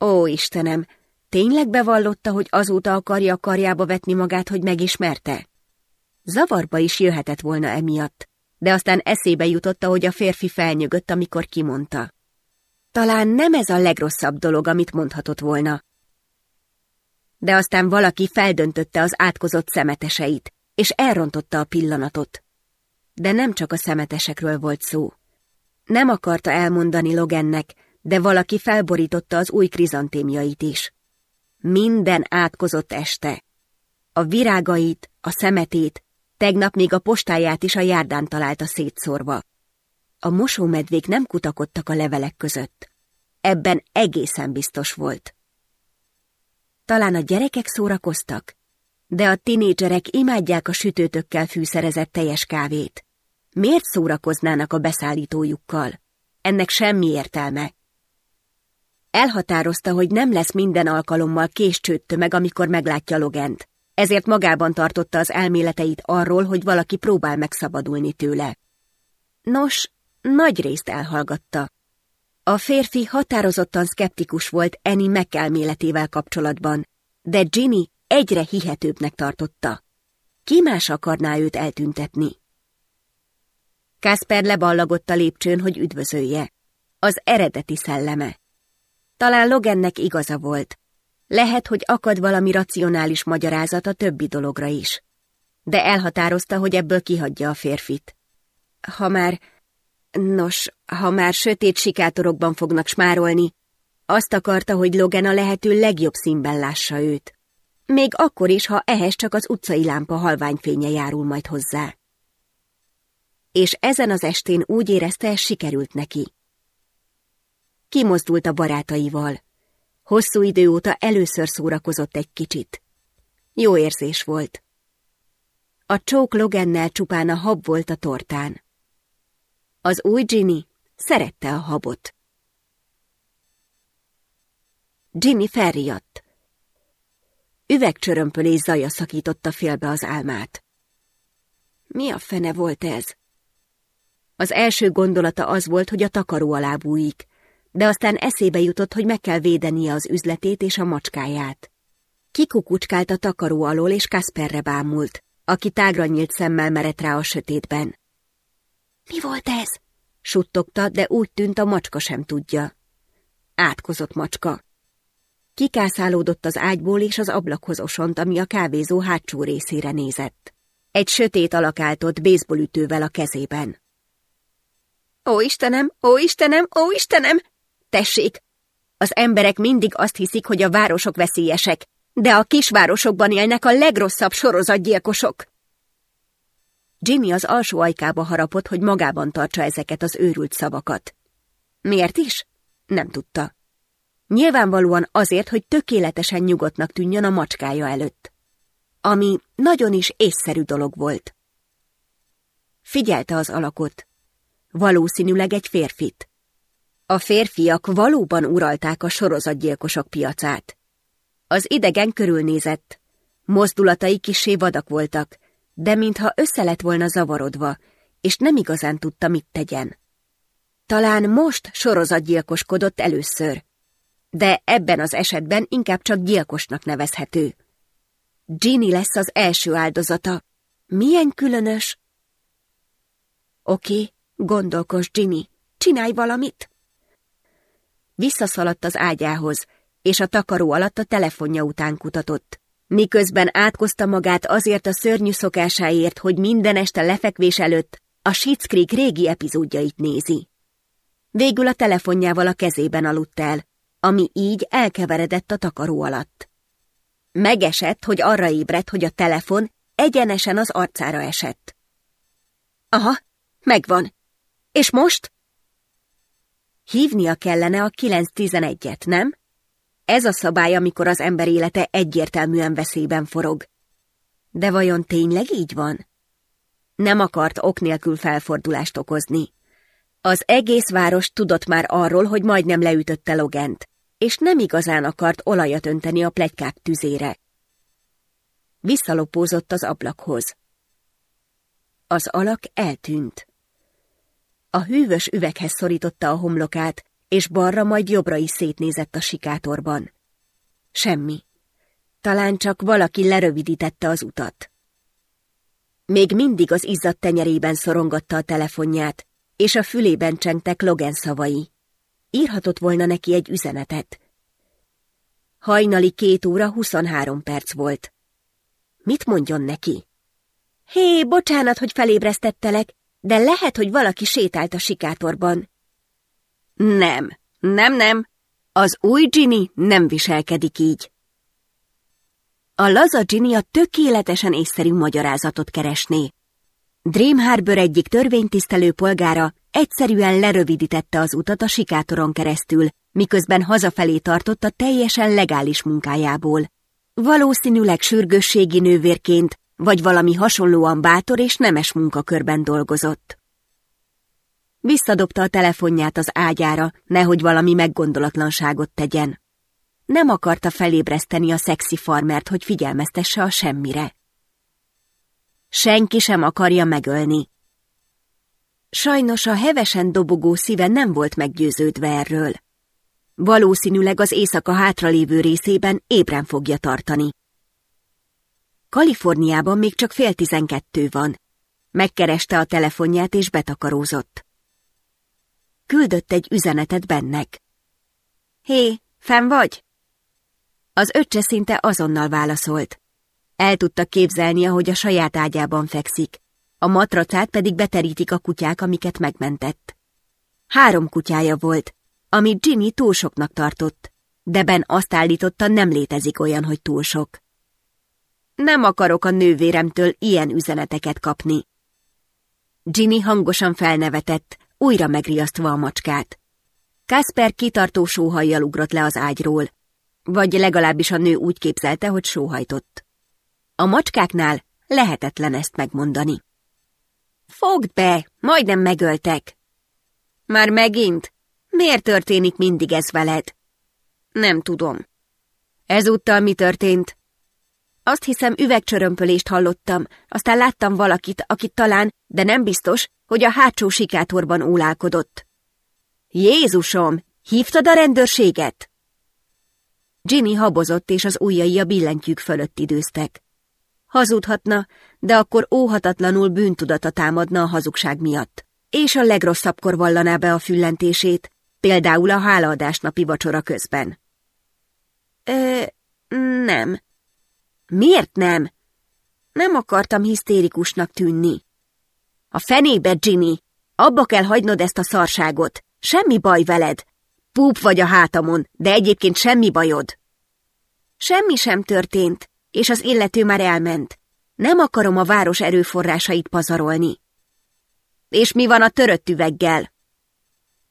Ó, Istenem, tényleg bevallotta, hogy azóta akarja a karjába vetni magát, hogy megismerte? Zavarba is jöhetett volna emiatt, de aztán eszébe jutotta, hogy a férfi felnyögött, amikor kimondta. Talán nem ez a legrosszabb dolog, amit mondhatott volna. De aztán valaki feldöntötte az átkozott szemeteseit, és elrontotta a pillanatot. De nem csak a szemetesekről volt szó. Nem akarta elmondani Logannek, de valaki felborította az új krizantémjait is. Minden átkozott este. A virágait, a szemetét, tegnap még a postáját is a járdán találta szétszórva. A mosómedvék nem kutakodtak a levelek között. Ebben egészen biztos volt. Talán a gyerekek szórakoztak, de a tinédzserek imádják a sütőtökkel fűszerezett teljes kávét. Miért szórakoznának a beszállítójukkal? Ennek semmi értelme. Elhatározta, hogy nem lesz minden alkalommal késcsőtt tömeg, amikor meglátja Logent, ezért magában tartotta az elméleteit arról, hogy valaki próbál megszabadulni tőle. Nos, nagy részt elhallgatta. A férfi határozottan szkeptikus volt Eni megelméletével kapcsolatban, de Ginny egyre hihetőbbnek tartotta. Ki más akarná őt eltüntetni? Kasper leballagott a lépcsőn, hogy üdvözölje. Az eredeti szelleme. Talán Logannek igaza volt. Lehet, hogy akad valami racionális magyarázat a többi dologra is. De elhatározta, hogy ebből kihagyja a férfit. Ha már Nos, ha már sötét sikátorokban fognak smárolni, azt akarta, hogy Logan a lehető legjobb színben lássa őt. Még akkor is, ha ehhez csak az utcai lámpa halványfénye járul majd hozzá. És ezen az estén úgy érezte, ez sikerült neki. Kimozdult a barátaival. Hosszú idő óta először szórakozott egy kicsit. Jó érzés volt. A csók Logennel csupán a hab volt a tortán. Az új Ginny szerette a habot. Ginny felriadt. Üvegcsörömpölés zaja szakította félbe az álmát. Mi a fene volt ez? Az első gondolata az volt, hogy a takaró alá bújik, de aztán eszébe jutott, hogy meg kell védenie az üzletét és a macskáját. Kikukucskált a takaró alól, és Kasperre bámult, aki tágra nyílt szemmel merett rá a sötétben. Mi volt ez? Suttogta, de úgy tűnt a macska sem tudja. Átkozott macska. Kikászálódott az ágyból és az ablakhoz osont, ami a kávézó hátsó részére nézett. Egy sötét alakáltott baseballütővel a kezében. Ó Istenem, ó Istenem, ó Istenem! Tessék! Az emberek mindig azt hiszik, hogy a városok veszélyesek, de a kisvárosokban élnek a legrosszabb sorozatgyilkosok. Jimmy az alsó ajkába harapott, hogy magában tartsa ezeket az őrült szavakat. Miért is? Nem tudta. Nyilvánvalóan azért, hogy tökéletesen nyugodtnak tűnjön a macskája előtt. Ami nagyon is észszerű dolog volt. Figyelte az alakot. Valószínűleg egy férfit. A férfiak valóban uralták a sorozatgyilkosok piacát. Az idegen körülnézett. Mozdulatai kisé vadak voltak, de mintha össze lett volna zavarodva, és nem igazán tudta, mit tegyen. Talán most sorozatgyilkoskodott először, de ebben az esetben inkább csak gyilkosnak nevezhető. Ginny lesz az első áldozata. Milyen különös? Oké, gondolkos Ginny, csinálj valamit. Visszaszaladt az ágyához, és a takaró alatt a telefonja után kutatott miközben átkozta magát azért a szörnyű szokásáért, hogy minden este lefekvés előtt a Schitt's Creek régi epizódjait nézi. Végül a telefonjával a kezében aludt el, ami így elkeveredett a takaró alatt. Megesett, hogy arra ébredt, hogy a telefon egyenesen az arcára esett. Aha, megvan. És most? Hívnia kellene a 911-et, nem? Ez a szabály, amikor az ember élete egyértelműen veszélyben forog. De vajon tényleg így van? Nem akart ok nélkül felfordulást okozni. Az egész város tudott már arról, hogy majdnem leütötte Logent, és nem igazán akart olajat önteni a plegykák tüzére. Visszalopózott az ablakhoz. Az alak eltűnt. A hűvös üveghez szorította a homlokát, és balra majd jobbra is szétnézett a sikátorban. Semmi. Talán csak valaki lerövidítette az utat. Még mindig az izzadt tenyerében szorongatta a telefonját, és a fülében csengtek Logan szavai. Írhatott volna neki egy üzenetet. Hajnali két óra huszonhárom perc volt. Mit mondjon neki? Hé, bocsánat, hogy felébresztettelek, de lehet, hogy valaki sétált a sikátorban. Nem, nem, nem. Az új Ginny nem viselkedik így. A laza Ginny a tökéletesen észszerű magyarázatot keresné. Dream Harbor egyik törvénytisztelő polgára egyszerűen lerövidítette az utat a sikátoron keresztül, miközben hazafelé tartott a teljesen legális munkájából. Valószínűleg sürgősségi nővérként, vagy valami hasonlóan bátor és nemes munkakörben dolgozott. Visszadobta a telefonját az ágyára, nehogy valami meggondolatlanságot tegyen. Nem akarta felébreszteni a szexi farmert, hogy figyelmeztesse a semmire. Senki sem akarja megölni. Sajnos a hevesen dobogó szíve nem volt meggyőződve erről. Valószínűleg az éjszaka hátralévő részében ébren fogja tartani. Kaliforniában még csak fél tizenkettő van. Megkereste a telefonját és betakarózott. Küldött egy üzenetet bennek. Hé, fenn vagy? Az öccse szinte azonnal válaszolt. El tudta képzelni, ahogy a saját ágyában fekszik, a matracát pedig beterítik a kutyák, amiket megmentett. Három kutyája volt, amit Ginny túl soknak tartott, de Ben azt állította, nem létezik olyan, hogy túl sok. Nem akarok a nővéremtől ilyen üzeneteket kapni. Ginny hangosan felnevetett, újra megriasztva a macskát. Kasper kitartó sóhajjal ugrott le az ágyról, vagy legalábbis a nő úgy képzelte, hogy sóhajtott. A macskáknál lehetetlen ezt megmondani. Fogd be, majdnem megöltek. Már megint? Miért történik mindig ez veled? Nem tudom. Ezúttal mi történt? Azt hiszem üvegcsörömpölést hallottam, aztán láttam valakit, akit talán, de nem biztos, hogy a hátsó sikátorban ólálkodott. Jézusom, hívtad a rendőrséget? Ginny habozott, és az ujjai a billentyűk fölött időztek. Hazudhatna, de akkor óhatatlanul bűntudata támadna a hazugság miatt, és a legrosszabbkor vallaná be a füllentését, például a hálaadás napi vacsora közben. Ö, nem. Miért nem? Nem akartam hisztérikusnak tűnni. A fenébe, Ginny! Abba kell hagynod ezt a szarságot. Semmi baj veled. Púp vagy a hátamon, de egyébként semmi bajod. Semmi sem történt, és az illető már elment. Nem akarom a város erőforrásait pazarolni. És mi van a törött üveggel?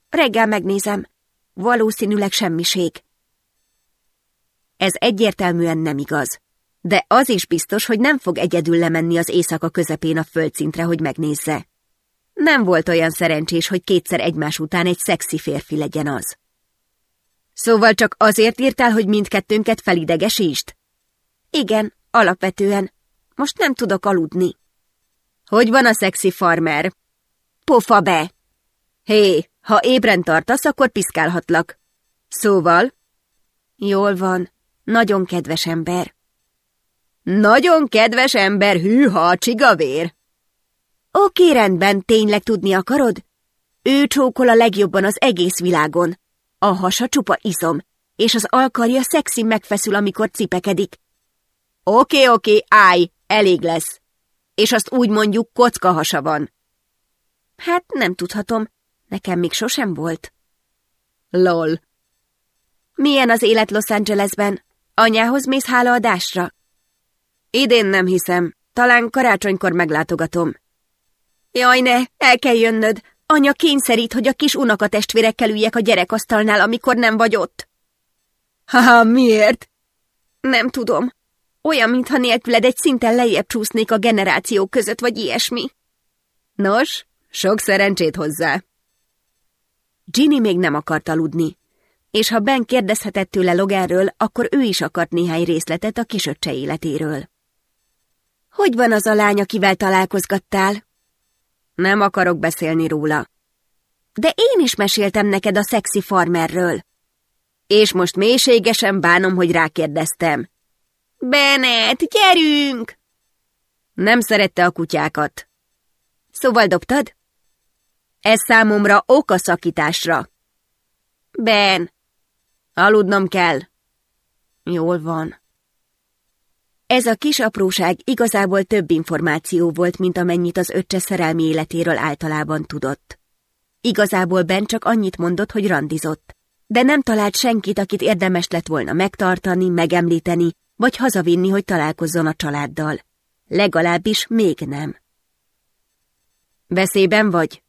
Reggel megnézem. Valószínűleg semmiség. Ez egyértelműen nem igaz. De az is biztos, hogy nem fog egyedül lemenni az éjszaka közepén a földszintre, hogy megnézze. Nem volt olyan szerencsés, hogy kétszer egymás után egy szexi férfi legyen az. Szóval csak azért írtál, hogy mindkettőnket felidegesítsd? Igen, alapvetően. Most nem tudok aludni. Hogy van a szexi farmer? Pofa be! Hé, ha ébren tartasz, akkor piszkálhatlak. Szóval? Jól van, nagyon kedves ember. Nagyon kedves ember, hűha, csigavér! Oké, rendben, tényleg tudni akarod? Ő csókol a legjobban az egész világon. A hasa csupa izom, és az alkarja szexi megfeszül, amikor cipekedik. Oké, oké, állj, elég lesz. És azt úgy mondjuk, kocka hasa van. Hát nem tudhatom, nekem még sosem volt. Lol. Milyen az élet Los Angelesben? Anyához mész hálaadásra? Idén nem hiszem, talán karácsonykor meglátogatom. Jaj ne, el kell jönnöd, anya kényszerít, hogy a kis unokatestvérekkel üljek a gyerekasztalnál, amikor nem vagy ott. Haha, miért? Nem tudom. Olyan, mintha nélküled egy szinten lejjebb csúsznék a generációk között, vagy ilyesmi. Nos, sok szerencsét hozzá. Ginny még nem akart aludni, és ha Ben kérdezhetett tőle Loganről, akkor ő is akart néhány részletet a kisöccse életéről. Hogy van az a lány, akivel találkozgattál? Nem akarok beszélni róla. De én is meséltem neked a szexi farmerről. És most mélységesen bánom, hogy rákérdeztem. Bennett, gyerünk! Nem szerette a kutyákat. Szóval dobtad? Ez számomra ok a szakításra. Ben, aludnom kell. Jól van. Ez a kis apróság igazából több információ volt, mint amennyit az öccse szerelmi életéről általában tudott. Igazából Ben csak annyit mondott, hogy randizott, de nem talált senkit, akit érdemes lett volna megtartani, megemlíteni, vagy hazavinni, hogy találkozzon a családdal. Legalábbis még nem. Veszélyben vagy?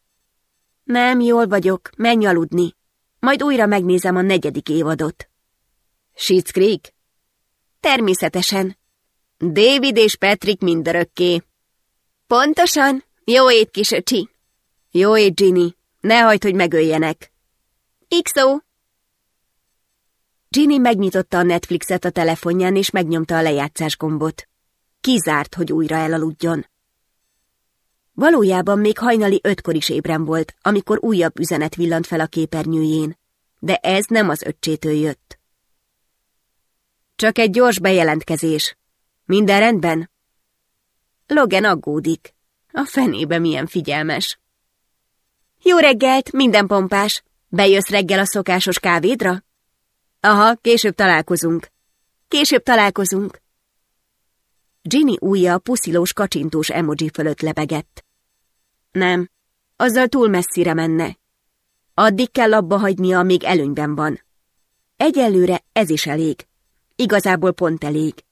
Nem, jól vagyok, menj aludni. Majd újra megnézem a negyedik évadot. Schitt's Creek? Természetesen. David és Patrick mindörökké. Pontosan? Jó ét, kis öcsi. Jó ét, Ginny. Ne hagyd, hogy megöljenek. XO. Ginny megnyitotta a Netflixet a telefonján, és megnyomta a lejátszás gombot. Kizárt, hogy újra elaludjon. Valójában még hajnali ötkor is ébren volt, amikor újabb üzenet villant fel a képernyőjén, de ez nem az öccsétől jött. Csak egy gyors bejelentkezés. Minden rendben? Logan aggódik. A fenébe milyen figyelmes. Jó reggelt, minden pompás. Bejössz reggel a szokásos kávédra? Aha, később találkozunk. Később találkozunk. Ginny ujja a puszilós kacsintós emoji fölött lebegett. Nem, azzal túl messzire menne. Addig kell abba hagynia, amíg előnyben van. Egyelőre ez is elég. Igazából pont elég.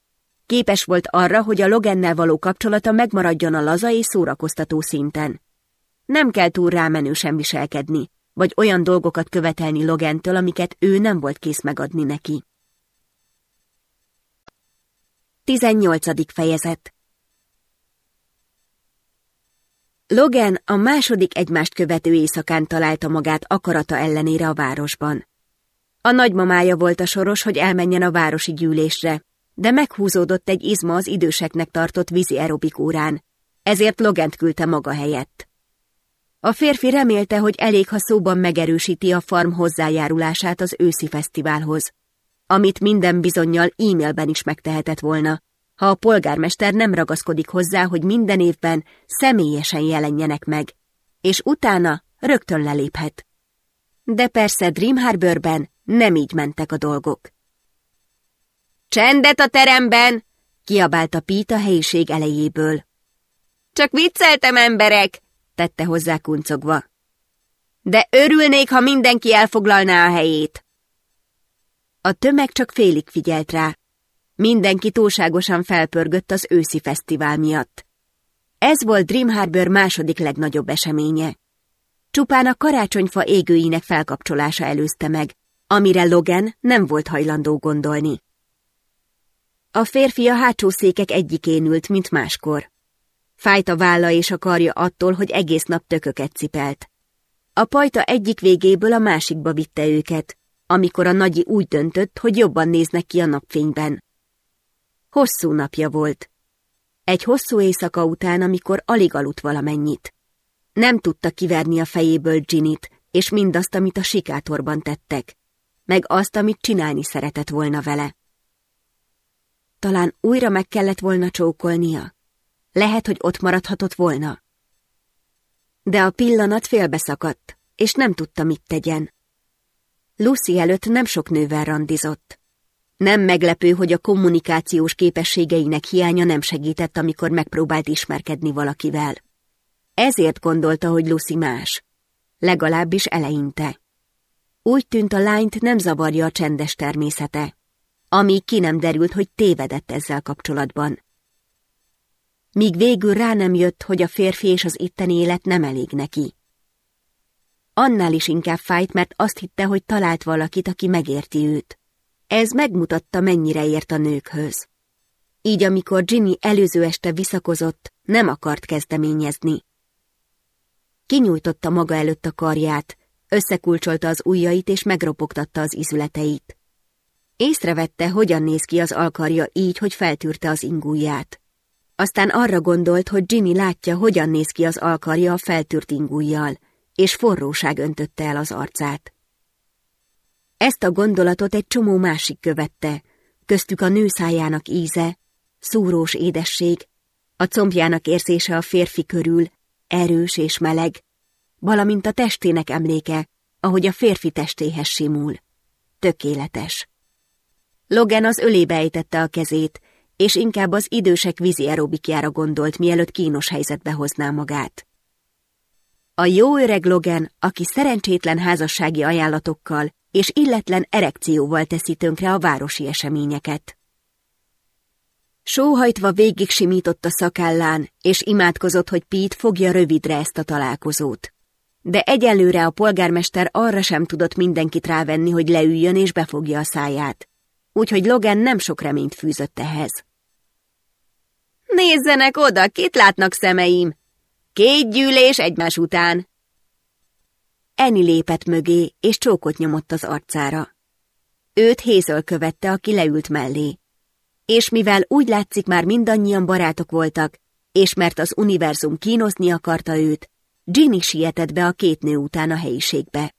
Képes volt arra, hogy a Logennel való kapcsolata megmaradjon a laza és szórakoztató szinten. Nem kell túl rámenősen viselkedni, vagy olyan dolgokat követelni Logentől, amiket ő nem volt kész megadni neki. 18. fejezet Logan a második egymást követő éjszakán találta magát akarata ellenére a városban. A nagymamája volt a soros, hogy elmenjen a városi gyűlésre, de meghúzódott egy izma az időseknek tartott vízi aerobik órán, ezért Logent küldte maga helyett. A férfi remélte, hogy elég, ha szóban megerősíti a farm hozzájárulását az őszi fesztiválhoz, amit minden bizonyal e-mailben is megtehetett volna, ha a polgármester nem ragaszkodik hozzá, hogy minden évben személyesen jelenjenek meg, és utána rögtön leléphet. De persze Dream Harborben nem így mentek a dolgok. Csendet a teremben! kiabálta Pete a helyiség elejéből. Csak vicceltem, emberek! tette hozzá kuncogva. De örülnék, ha mindenki elfoglalná a helyét. A tömeg csak félig figyelt rá. Mindenki túlságosan felpörgött az őszi fesztivál miatt. Ez volt Dream Harbor második legnagyobb eseménye. Csupán a karácsonyfa égőinek felkapcsolása előzte meg, amire Logan nem volt hajlandó gondolni. A férfi a hátsó székek egyikén ült, mint máskor. Fájt a válla és a karja attól, hogy egész nap tököket cipelt. A pajta egyik végéből a másikba vitte őket, amikor a nagyi úgy döntött, hogy jobban néznek ki a napfényben. Hosszú napja volt. Egy hosszú éjszaka után, amikor alig aludt valamennyit. Nem tudta kiverni a fejéből Ginit, és mindazt, amit a sikátorban tettek, meg azt, amit csinálni szeretett volna vele. Talán újra meg kellett volna csókolnia. Lehet, hogy ott maradhatott volna. De a pillanat félbeszakadt, és nem tudta, mit tegyen. Lucy előtt nem sok nővel randizott. Nem meglepő, hogy a kommunikációs képességeinek hiánya nem segített, amikor megpróbált ismerkedni valakivel. Ezért gondolta, hogy Lucy más. Legalábbis eleinte. Úgy tűnt a lányt nem zavarja a csendes természete, ami ki nem derült, hogy tévedett ezzel kapcsolatban míg végül rá nem jött, hogy a férfi és az itteni élet nem elég neki. Annál is inkább fájt, mert azt hitte, hogy talált valakit, aki megérti őt. Ez megmutatta, mennyire ért a nőkhöz. Így amikor Ginny előző este visszakozott, nem akart kezdeményezni. Kinyújtotta maga előtt a karját, összekulcsolta az ujjait és megropogtatta az izületeit. Észrevette, hogyan néz ki az alkarja így, hogy feltűrte az ingújját. Aztán arra gondolt, hogy Ginny látja, hogyan néz ki az alkarja a feltűrt ingújjal, és forróság öntötte el az arcát. Ezt a gondolatot egy csomó másik követte, köztük a nő szájának íze, szúrós édesség, a combjának érzése a férfi körül, erős és meleg, valamint a testének emléke, ahogy a férfi testéhez simul. Tökéletes. Logan az ölébe ejtette a kezét, és inkább az idősek vízi aerobikjára gondolt, mielőtt kínos helyzetbe hozná magát. A jó öreg Logan, aki szerencsétlen házassági ajánlatokkal és illetlen erekcióval teszi tönkre a városi eseményeket. Sóhajtva végig simított a szakállán, és imádkozott, hogy Pete fogja rövidre ezt a találkozót. De egyelőre a polgármester arra sem tudott mindenkit rávenni, hogy leüljön és befogja a száját. Úgyhogy Logan nem sok reményt fűzött ehhez. Nézzenek oda, kit látnak szemeim! Két gyűlés egymás után! Eni lépett mögé, és csókot nyomott az arcára. Őt Hézöl követte, aki leült mellé. És mivel úgy látszik már mindannyian barátok voltak, és mert az univerzum kínozni akarta őt, Ginny sietett be a két nő után a helyiségbe.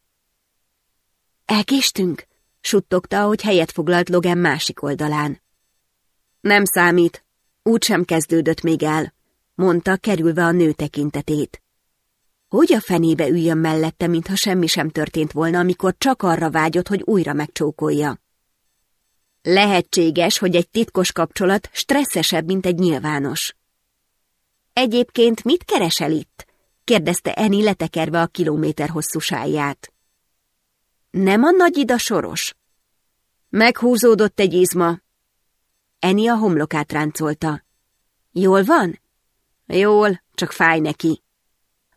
Elkéstünk? Suttogta, hogy helyet foglalt Logan másik oldalán. Nem számít, úgy sem kezdődött még el, mondta, kerülve a nő tekintetét. Hogy a fenébe üljön mellette, mintha semmi sem történt volna, amikor csak arra vágyott, hogy újra megcsókolja. Lehetséges, hogy egy titkos kapcsolat stresszesebb, mint egy nyilvános. Egyébként mit keresel itt? kérdezte Eni letekerve a kilométer hosszúsáját. Nem a nagy ida soros? Meghúzódott egy izma. Eni a homlokát ráncolta. Jól van? Jól, csak fáj neki.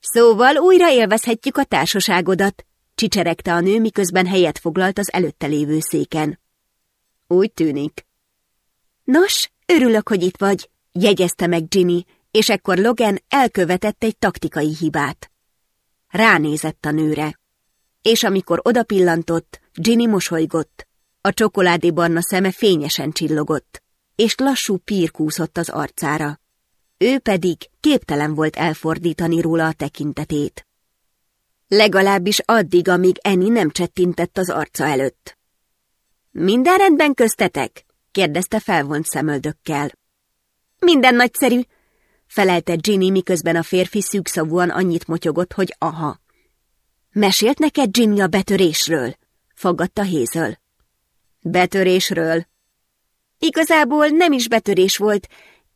Szóval újra élvezhetjük a társaságodat, csicseregte a nő, miközben helyet foglalt az előtte lévő széken. Úgy tűnik. Nos, örülök, hogy itt vagy, jegyezte meg Ginny, és ekkor Logan elkövetett egy taktikai hibát. Ránézett a nőre. És amikor odapillantott, Ginny mosolygott. A csokoládé barna szeme fényesen csillogott, és lassú pír az arcára ő pedig képtelen volt elfordítani róla a tekintetét. Legalábbis addig, amíg Eni nem csettintett az arca előtt. Minden rendben köztetek? kérdezte felvont szemöldökkel. Minden nagyszerű, felelte Ginny, miközben a férfi szűkszavúan annyit motyogott, hogy aha. Mesélt neked Ginny a betörésről? faggatta Hézöl. Betörésről? Igazából nem is betörés volt,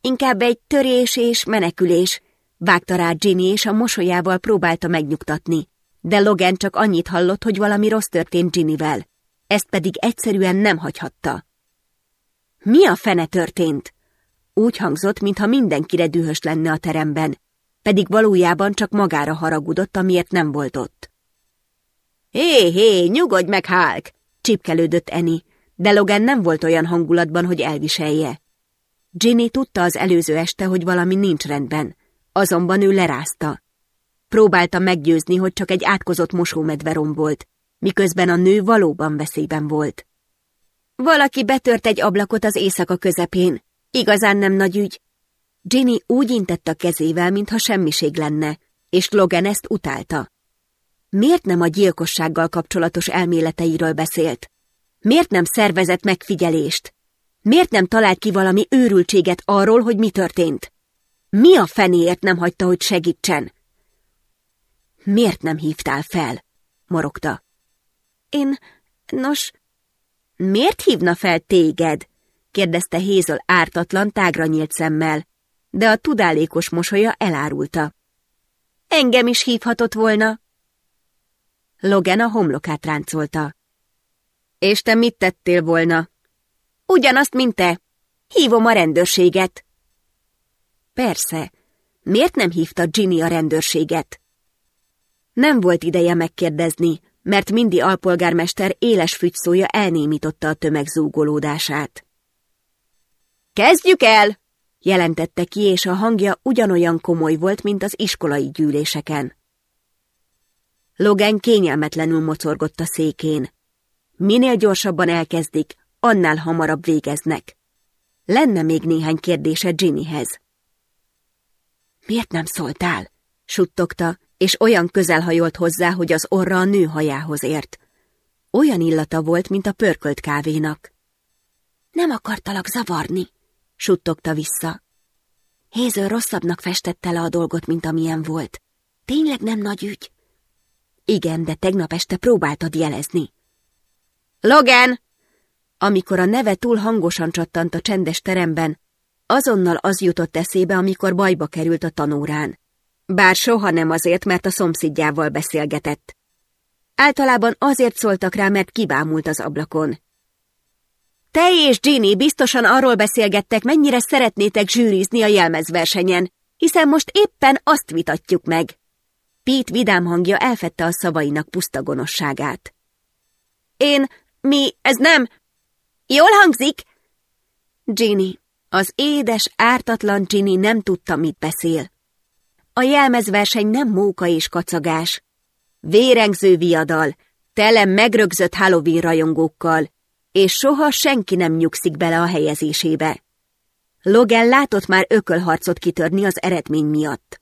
Inkább egy törés és menekülés, vágta rá Ginny, és a mosolyával próbálta megnyugtatni. De Logan csak annyit hallott, hogy valami rossz történt Ginnyvel. Ezt pedig egyszerűen nem hagyhatta. Mi a fene történt? Úgy hangzott, mintha mindenkire dühös lenne a teremben, pedig valójában csak magára haragudott, amiért nem volt ott. Hé, hé, nyugodj meg, Hulk! csipkelődött Eni, de Logan nem volt olyan hangulatban, hogy elviselje. Ginny tudta az előző este, hogy valami nincs rendben, azonban ő lerázta. Próbálta meggyőzni, hogy csak egy átkozott mosómedve rombolt, miközben a nő valóban veszélyben volt. Valaki betört egy ablakot az éjszaka közepén. Igazán nem nagy ügy. Ginny úgy intett a kezével, mintha semmiség lenne, és Logan ezt utálta. Miért nem a gyilkossággal kapcsolatos elméleteiről beszélt? Miért nem szervezett megfigyelést? Miért nem talált ki valami őrültséget arról, hogy mi történt? Mi a fenéért nem hagyta, hogy segítsen? Miért nem hívtál fel? morogta. Én, nos... Miért hívna fel téged? kérdezte Hézol ártatlan, tágra nyílt szemmel, de a tudálékos mosolya elárulta. Engem is hívhatott volna. Logan a homlokát ráncolta. És te mit tettél volna? Ugyanazt, mint te. Hívom a rendőrséget. Persze. Miért nem hívta Ginny a rendőrséget? Nem volt ideje megkérdezni, mert Mindi alpolgármester éles fügyszója elnémította a tömeg zúgolódását. Kezdjük el! jelentette ki, és a hangja ugyanolyan komoly volt, mint az iskolai gyűléseken. Logan kényelmetlenül mocorgott a székén. Minél gyorsabban elkezdik, annál hamarabb végeznek. Lenne még néhány kérdése Ginnyhez. Miért nem szóltál? suttogta, és olyan közel hajolt hozzá, hogy az orra a nő hajához ért. Olyan illata volt, mint a pörkölt kávénak. Nem akartalak zavarni, suttogta vissza. Héző rosszabbnak festette le a dolgot, mint amilyen volt. Tényleg nem nagy ügy? Igen, de tegnap este próbáltad jelezni. Logan! Amikor a neve túl hangosan csattant a csendes teremben, azonnal az jutott eszébe, amikor bajba került a tanórán. Bár soha nem azért, mert a szomszédjával beszélgetett. Általában azért szóltak rá, mert kibámult az ablakon. Te és Ginny biztosan arról beszélgettek, mennyire szeretnétek zsűrizni a jelmezversenyen, hiszen most éppen azt vitatjuk meg. Pete vidám hangja elfette a szavainak puszta gonoszságát. Én, mi, ez nem... Jól hangzik? Ginny, az édes, ártatlan Ginny nem tudta, mit beszél. A jelmezverseny nem móka és kacagás. Vérengző viadal, tele megrögzött Halloween rajongókkal, és soha senki nem nyugszik bele a helyezésébe. Logan látott már ökölharcot kitörni az eredmény miatt.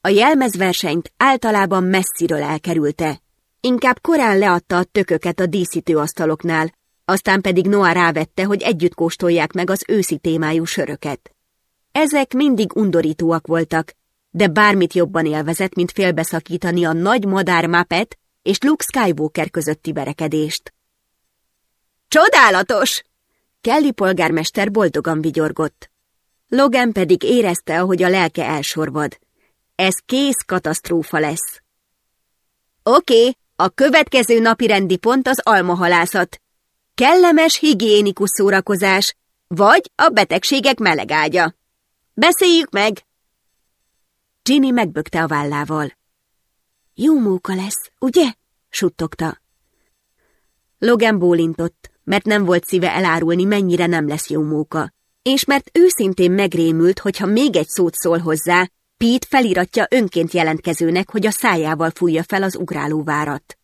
A jelmezversenyt általában messziről elkerülte. Inkább korán leadta a tököket a díszítőasztaloknál, aztán pedig Noah rávette, hogy együtt kóstolják meg az őszi témájú söröket. Ezek mindig undorítóak voltak, de bármit jobban élvezett, mint félbeszakítani a nagy madár Muppet és Luke Skywalker közötti verekedést. Csodálatos! Kelly polgármester boldogan vigyorgott. Logan pedig érezte, ahogy a lelke elsorvad. Ez kész katasztrófa lesz. Oké, okay, a következő napi rendi pont az almahalászat. Kellemes, higiénikus szórakozás, vagy a betegségek melegágya. Beszéljük meg! Ginny megbökte a vállával. Jó móka lesz, ugye? suttogta. Logan bólintott, mert nem volt szíve elárulni, mennyire nem lesz jó móka, és mert őszintén megrémült, hogyha még egy szót szól hozzá, Pete feliratja önként jelentkezőnek, hogy a szájával fújja fel az ugrálóvárat.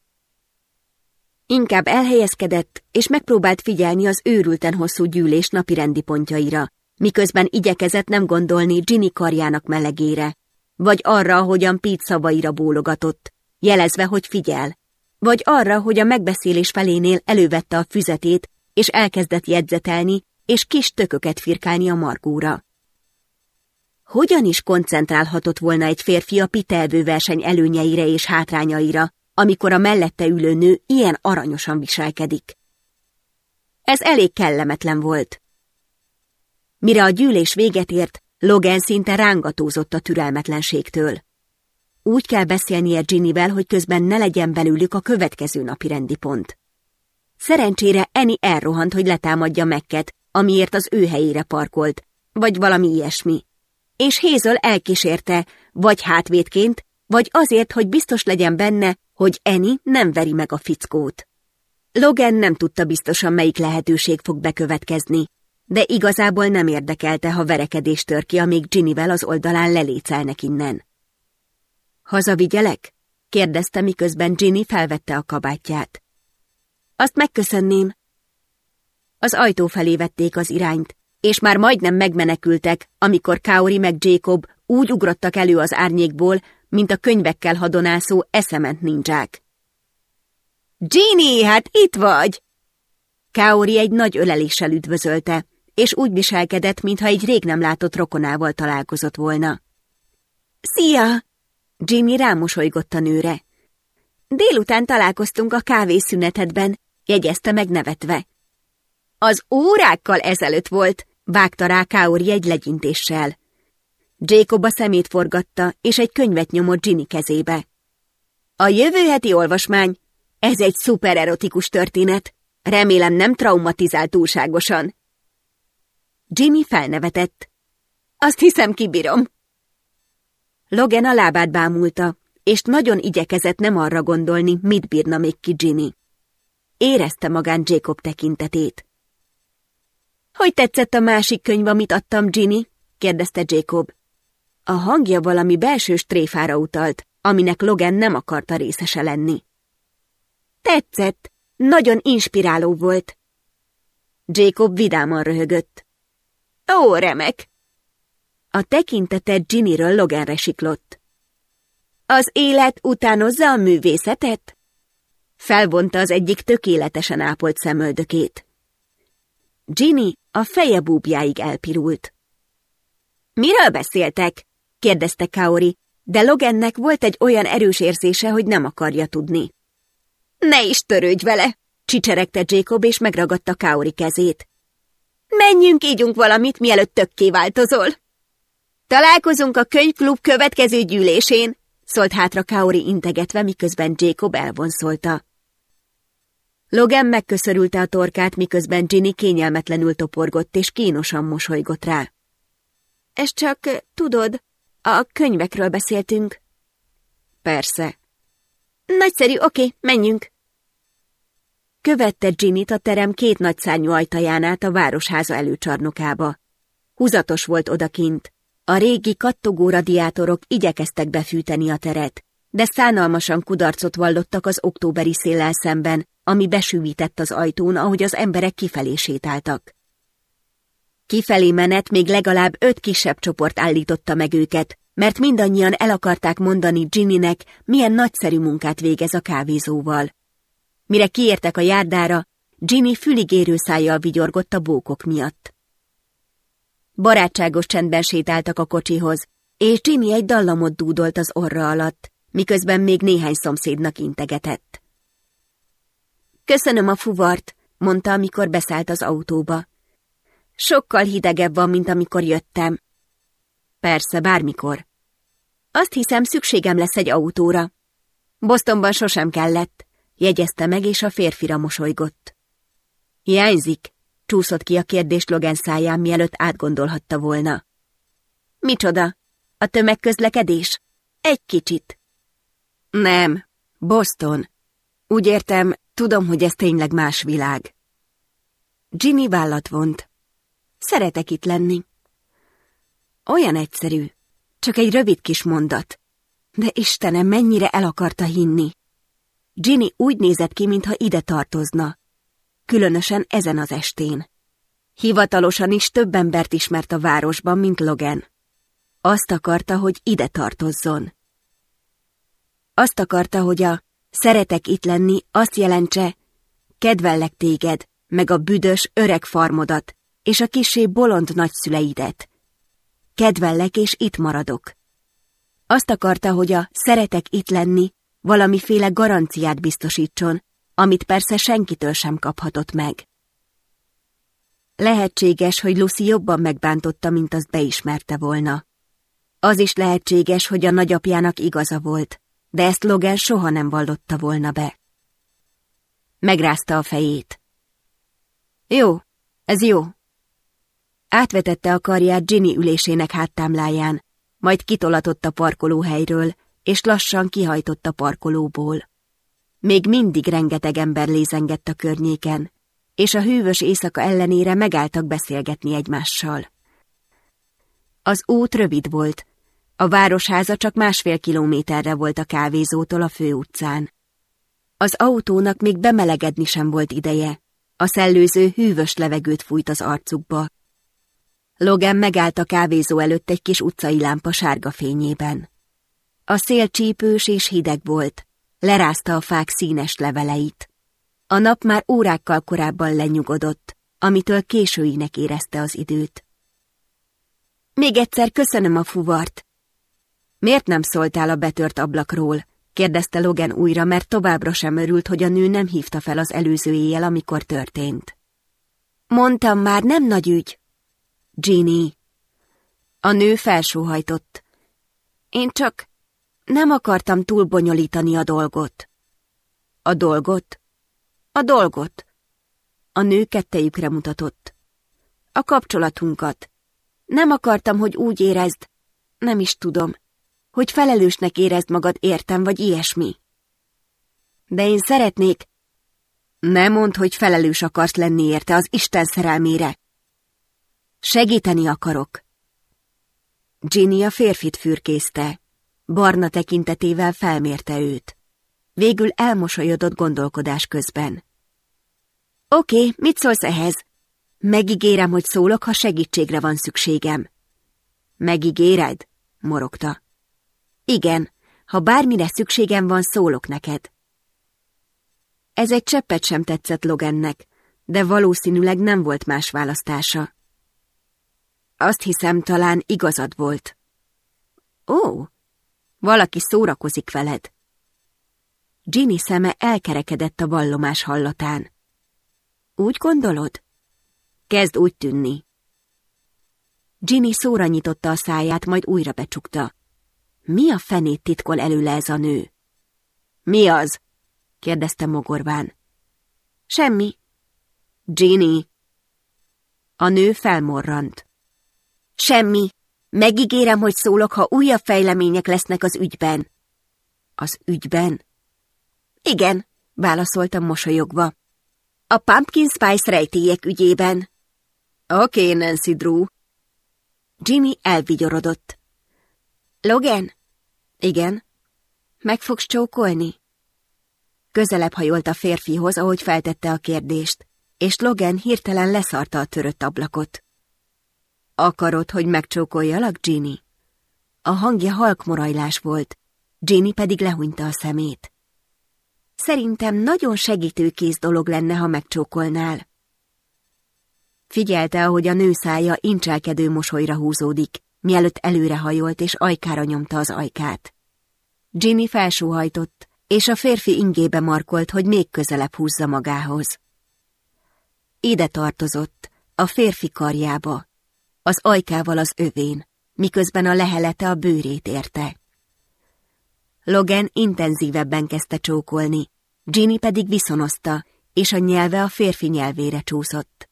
Inkább elhelyezkedett, és megpróbált figyelni az őrülten hosszú gyűlés napirendi pontjaira, miközben igyekezett nem gondolni Ginny karjának melegére, vagy arra, hogyan Pete szavaira bólogatott, jelezve, hogy figyel, vagy arra, hogy a megbeszélés felénél elővette a füzetét, és elkezdett jegyzetelni, és kis tököket firkálni a margóra. Hogyan is koncentrálhatott volna egy férfi a pitelvő verseny előnyeire és hátrányaira, amikor a mellette ülő nő ilyen aranyosan viselkedik? Ez elég kellemetlen volt. Mire a gyűlés véget ért, Logan szinte rángatózott a türelmetlenségtől. Úgy kell beszélnie Ginnyvel, hogy közben ne legyen belőlük a következő napi rendi pont. Szerencsére Eni elrohant, hogy letámadja Mekket, amiért az ő helyére parkolt, vagy valami ilyesmi. És Hézöl elkísérte, vagy hátvédként, vagy azért, hogy biztos legyen benne, hogy Eni nem veri meg a fickót. Logan nem tudta biztosan, melyik lehetőség fog bekövetkezni, de igazából nem érdekelte, ha verekedés tör ki, amíg Ginnyvel az oldalán lelécelnek innen. Hazavigyelek? kérdezte, miközben Ginny felvette a kabátját. Azt megköszönném. Az ajtó felé vették az irányt, és már majdnem megmenekültek, amikor Kaori meg Jacob úgy ugrottak elő az árnyékból, mint a könyvekkel hadonászó eszement nincsák. Ginny, hát itt vagy! Kaori egy nagy öleléssel üdvözölte, és úgy viselkedett, mintha egy rég nem látott rokonával találkozott volna. Szia! Jimmy rámosolygott a nőre. Délután találkoztunk a kávészünetedben, jegyezte megnevetve. Az órákkal ezelőtt volt, vágta rá Kaori egy legyintéssel. Jacob a szemét forgatta, és egy könyvet nyomott Ginny kezébe. A jövő heti olvasmány, ez egy szupererotikus történet. Remélem nem traumatizált túlságosan. Jimmy felnevetett. Azt hiszem, kibírom. Logan a lábát bámulta, és nagyon igyekezett nem arra gondolni, mit bírna még ki Ginny. Érezte magán Jacob tekintetét. Hogy tetszett a másik könyv, amit adtam, Ginny? kérdezte Jacob. A hangja valami belső tréfára utalt, aminek Logan nem akarta részese lenni. Tetszett, nagyon inspiráló volt. Jacob vidáman röhögött. Ó, remek! A tekintete Ginnyről Loganre siklott. Az élet utánozza a művészetet? Felvonta az egyik tökéletesen ápolt szemöldökét. Ginny a feje búbjáig elpirult. Miről beszéltek? kérdezte Kaori, de Logannek volt egy olyan erős érzése, hogy nem akarja tudni. Ne is törődj vele, csicseregte Jacob, és megragadta Kaori kezét. Menjünk, ígyunk valamit, mielőtt tökké változol. Találkozunk a könyvklub következő gyűlésén, szólt hátra Kaori integetve, miközben Jacob elvonszolta. Logan megköszörülte a torkát, miközben Ginny kényelmetlenül toporgott, és kínosan mosolygott rá. Ez csak, tudod, a könyvekről beszéltünk. Persze. Nagyszerű, oké, menjünk. Követte Ginnyt a terem két nagyszárnyú ajtaján a városháza előcsarnokába. Húzatos volt odakint. A régi kattogó radiátorok igyekeztek befűteni a teret, de szánalmasan kudarcot vallottak az októberi széllel szemben, ami besűvített az ajtón, ahogy az emberek kifelé sétáltak. Kifelé menet még legalább öt kisebb csoport állította meg őket, mert mindannyian el akarták mondani Ginnynek, milyen nagyszerű munkát végez a kávézóval. Mire kiértek a járdára, Ginny füligérő szájjal vigyorgott a bókok miatt. Barátságos csendben sétáltak a kocsihoz, és Ginny egy dallamot dúdolt az orra alatt, miközben még néhány szomszédnak integetett. Köszönöm a fuvart, mondta, amikor beszállt az autóba. Sokkal hidegebb van, mint amikor jöttem. Persze, bármikor. Azt hiszem, szükségem lesz egy autóra. Bostonban sosem kellett, jegyezte meg, és a férfira mosolygott. Hiányzik, csúszott ki a kérdés Logan száján, mielőtt átgondolhatta volna. Micsoda? A tömegközlekedés? Egy kicsit. Nem, Boston. Úgy értem, tudom, hogy ez tényleg más világ. Ginny vállat vont. Szeretek itt lenni. Olyan egyszerű, csak egy rövid kis mondat. De Istenem, mennyire el akarta hinni. Ginny úgy nézett ki, mintha ide tartozna. Különösen ezen az estén. Hivatalosan is több embert ismert a városban, mint Logan. Azt akarta, hogy ide tartozzon. Azt akarta, hogy a szeretek itt lenni azt jelentse, kedvellek téged, meg a büdös, öreg farmodat, és a kisé bolond nagyszüleidet. Kedvellek, és itt maradok. Azt akarta, hogy a szeretek itt lenni valamiféle garanciát biztosítson, amit persze senkitől sem kaphatott meg. Lehetséges, hogy Lucy jobban megbántotta, mint azt beismerte volna. Az is lehetséges, hogy a nagyapjának igaza volt, de ezt Logan soha nem vallotta volna be. Megrázta a fejét. Jó, ez jó. Átvetette a karját Ginny ülésének háttámláján, majd kitolatott a parkolóhelyről, és lassan kihajtott a parkolóból. Még mindig rengeteg ember lézengett a környéken, és a hűvös éjszaka ellenére megálltak beszélgetni egymással. Az út rövid volt, a városháza csak másfél kilométerre volt a kávézótól a főutcán. Az autónak még bemelegedni sem volt ideje, a szellőző hűvös levegőt fújt az arcukba. Logan megállt a kávézó előtt egy kis utcai lámpa sárga fényében. A szél csípős és hideg volt, lerázta a fák színes leveleit. A nap már órákkal korábban lenyugodott, amitől későinek érezte az időt. Még egyszer köszönöm a fuvart. Miért nem szóltál a betört ablakról? kérdezte Logan újra, mert továbbra sem örült, hogy a nő nem hívta fel az előző éjjel, amikor történt. Mondtam már, nem nagy ügy. Ginny. A nő felsóhajtott. Én csak nem akartam túlbonyolítani a dolgot. A dolgot? A dolgot. A nő kettejükre mutatott. A kapcsolatunkat. Nem akartam, hogy úgy érezd, nem is tudom, hogy felelősnek érezd magad értem, vagy ilyesmi. De én szeretnék... Ne mondd, hogy felelős akarsz lenni érte az Isten szerelmére. Segíteni akarok. Ginny a férfit fürkészte. Barna tekintetével felmérte őt. Végül elmosolyodott gondolkodás közben. Oké, mit szólsz ehhez? Megígérem, hogy szólok, ha segítségre van szükségem. Megígéred? morogta. Igen, ha bármire szükségem van, szólok neked. Ez egy cseppet sem tetszett Logannek, de valószínűleg nem volt más választása. Azt hiszem, talán igazad volt. Ó, valaki szórakozik veled. Ginny szeme elkerekedett a vallomás hallatán. Úgy gondolod? Kezd úgy tűnni. Ginny szóra nyitotta a száját, majd újra becsukta. Mi a fenét titkol előle ez a nő? Mi az? kérdezte mogorván. Semmi. Ginny. A nő felmorrant. Semmi. Megígérem, hogy szólok, ha újabb fejlemények lesznek az ügyben. Az ügyben? Igen, válaszoltam mosolyogva. A Pumpkin Spice rejtélyek ügyében. Oké, okay, Nancy Drew. Jimmy elvigyorodott. Logan? Igen. Meg fogsz csókolni? Közelebb hajolt a férfihoz, ahogy feltette a kérdést, és Logan hirtelen leszarta a törött ablakot. Akarod, hogy megcsókoljalak, Ginny? A hangja halk morajlás volt, Ginny pedig lehúnyta a szemét. Szerintem nagyon segítőkész dolog lenne, ha megcsókolnál. Figyelte, ahogy a nő szája incselkedő mosolyra húzódik, mielőtt előrehajolt és ajkára nyomta az ajkát. Ginny felsóhajtott, és a férfi ingébe markolt, hogy még közelebb húzza magához. Ide tartozott, a férfi karjába, az ajkával az övén, miközben a lehelete a bőrét érte. Logan intenzívebben kezdte csókolni, Ginny pedig viszonozta, és a nyelve a férfi nyelvére csúszott.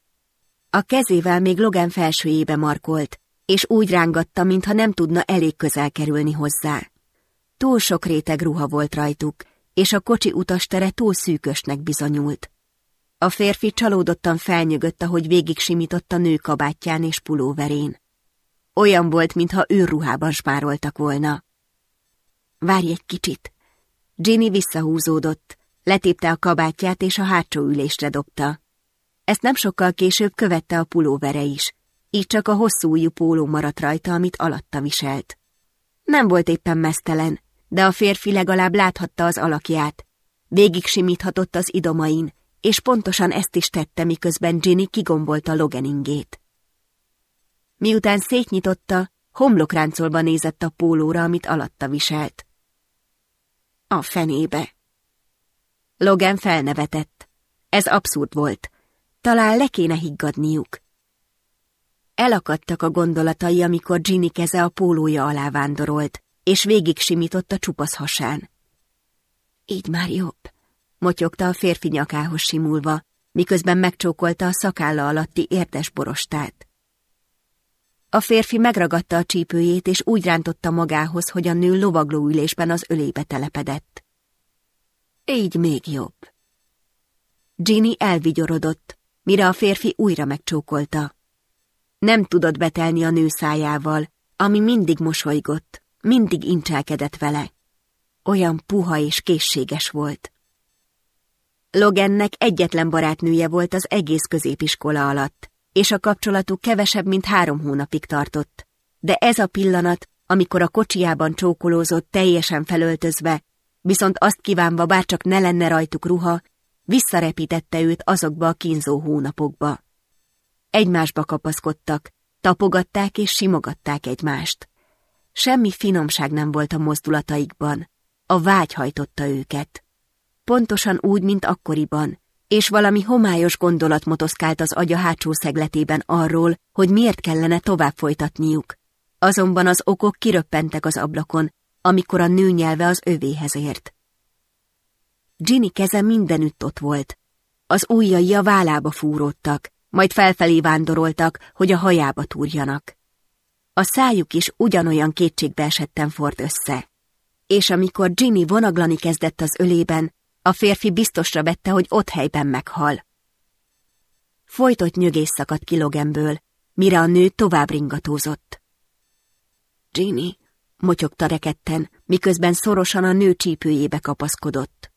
A kezével még Logan felsőjébe markolt, és úgy rángatta, mintha nem tudna elég közel kerülni hozzá. Túl sok réteg ruha volt rajtuk, és a kocsi utastere túl szűkösnek bizonyult. A férfi csalódottan felnyögött, ahogy végig simított a nő kabátján és pulóverén. Olyan volt, mintha őrruhában spároltak volna. Várj egy kicsit. Ginny visszahúzódott, letépte a kabátját és a hátsó ülésre dobta. Ezt nem sokkal később követte a pulóvere is, így csak a hosszú ujjú póló maradt rajta, amit alatta viselt. Nem volt éppen mesztelen, de a férfi legalább láthatta az alakját. Végig simíthatott az idomain, és pontosan ezt is tette, miközben Ginny kigombolta Loganingét. Miután szétnyitotta, homlokráncolva nézett a pólóra, amit alatta viselt. A fenébe. Logan felnevetett. Ez abszurd volt. Talán le kéne higgadniuk. Elakadtak a gondolatai, amikor Ginny keze a pólója alá vándorolt, és végig simított a csupasz hasán. Így már jobb, motyogta a férfi nyakához simulva, miközben megcsókolta a szakálla alatti érdes borostát. A férfi megragadta a csípőjét, és úgy rántotta magához, hogy a nő lovaglóülésben az ölébe telepedett. Így még jobb. Ginny elvigyorodott, mire a férfi újra megcsókolta. Nem tudott betelni a nő szájával, ami mindig mosolygott, mindig incselkedett vele. Olyan puha és készséges volt. Logannek egyetlen barátnője volt az egész középiskola alatt, és a kapcsolatuk kevesebb, mint három hónapig tartott. De ez a pillanat, amikor a kocsiában csókolózott teljesen felöltözve, viszont azt kívánva bárcsak ne lenne rajtuk ruha, visszarepítette őt azokba a kínzó hónapokba. Egymásba kapaszkodtak, tapogatták és simogatták egymást. Semmi finomság nem volt a mozdulataikban, a vágy hajtotta őket. Pontosan úgy, mint akkoriban, és valami homályos gondolat motoszkált az agya hátsó szegletében arról, hogy miért kellene tovább folytatniuk. Azonban az okok kiröppentek az ablakon, amikor a nő nyelve az övéhez ért. Ginny keze mindenütt ott volt. Az ujjai a vállába fúródtak, majd felfelé vándoroltak, hogy a hajába túrjanak. A szájuk is ugyanolyan kétségbe esetten ford össze. És amikor Ginny vonaglani kezdett az ölében, a férfi biztosra vette, hogy ott helyben meghal. Folytott nyögés szakadt kilogemből, mire a nő tovább ringatózott. Ginny, motyogta reketten, miközben szorosan a nő csípőjébe kapaszkodott.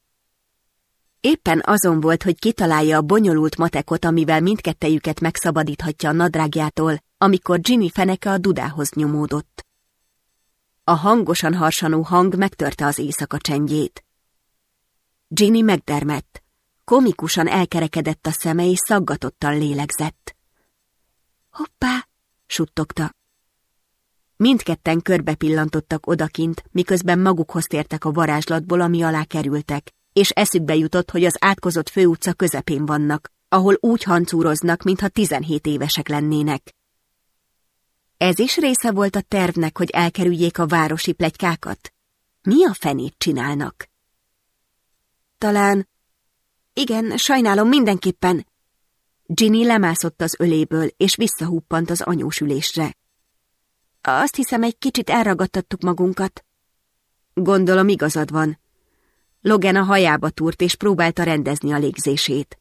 Éppen azon volt, hogy kitalálja a bonyolult matekot, amivel mindkettejüket megszabadíthatja a nadrágjától, amikor Ginny feneke a dudához nyomódott. A hangosan harsanó hang megtörte az éjszaka csendjét. Ginny megdermett. Komikusan elkerekedett a szeme, és szaggatottan lélegzett. Hoppá! suttogta. Mindketten körbe pillantottak odakint, miközben magukhoz tértek a varázslatból, ami alá kerültek, és eszükbe jutott, hogy az átkozott főutca közepén vannak, ahol úgy hancúroznak, mintha tizenhét évesek lennének. Ez is része volt a tervnek, hogy elkerüljék a városi plegykákat? Mi a fenét csinálnak? Talán... Igen, sajnálom mindenképpen. Ginny lemászott az öléből, és visszahúppant az anyósülésre. Azt hiszem, egy kicsit elragadtattuk magunkat. Gondolom igazad van. Logan a hajába túrt, és próbálta rendezni a légzését.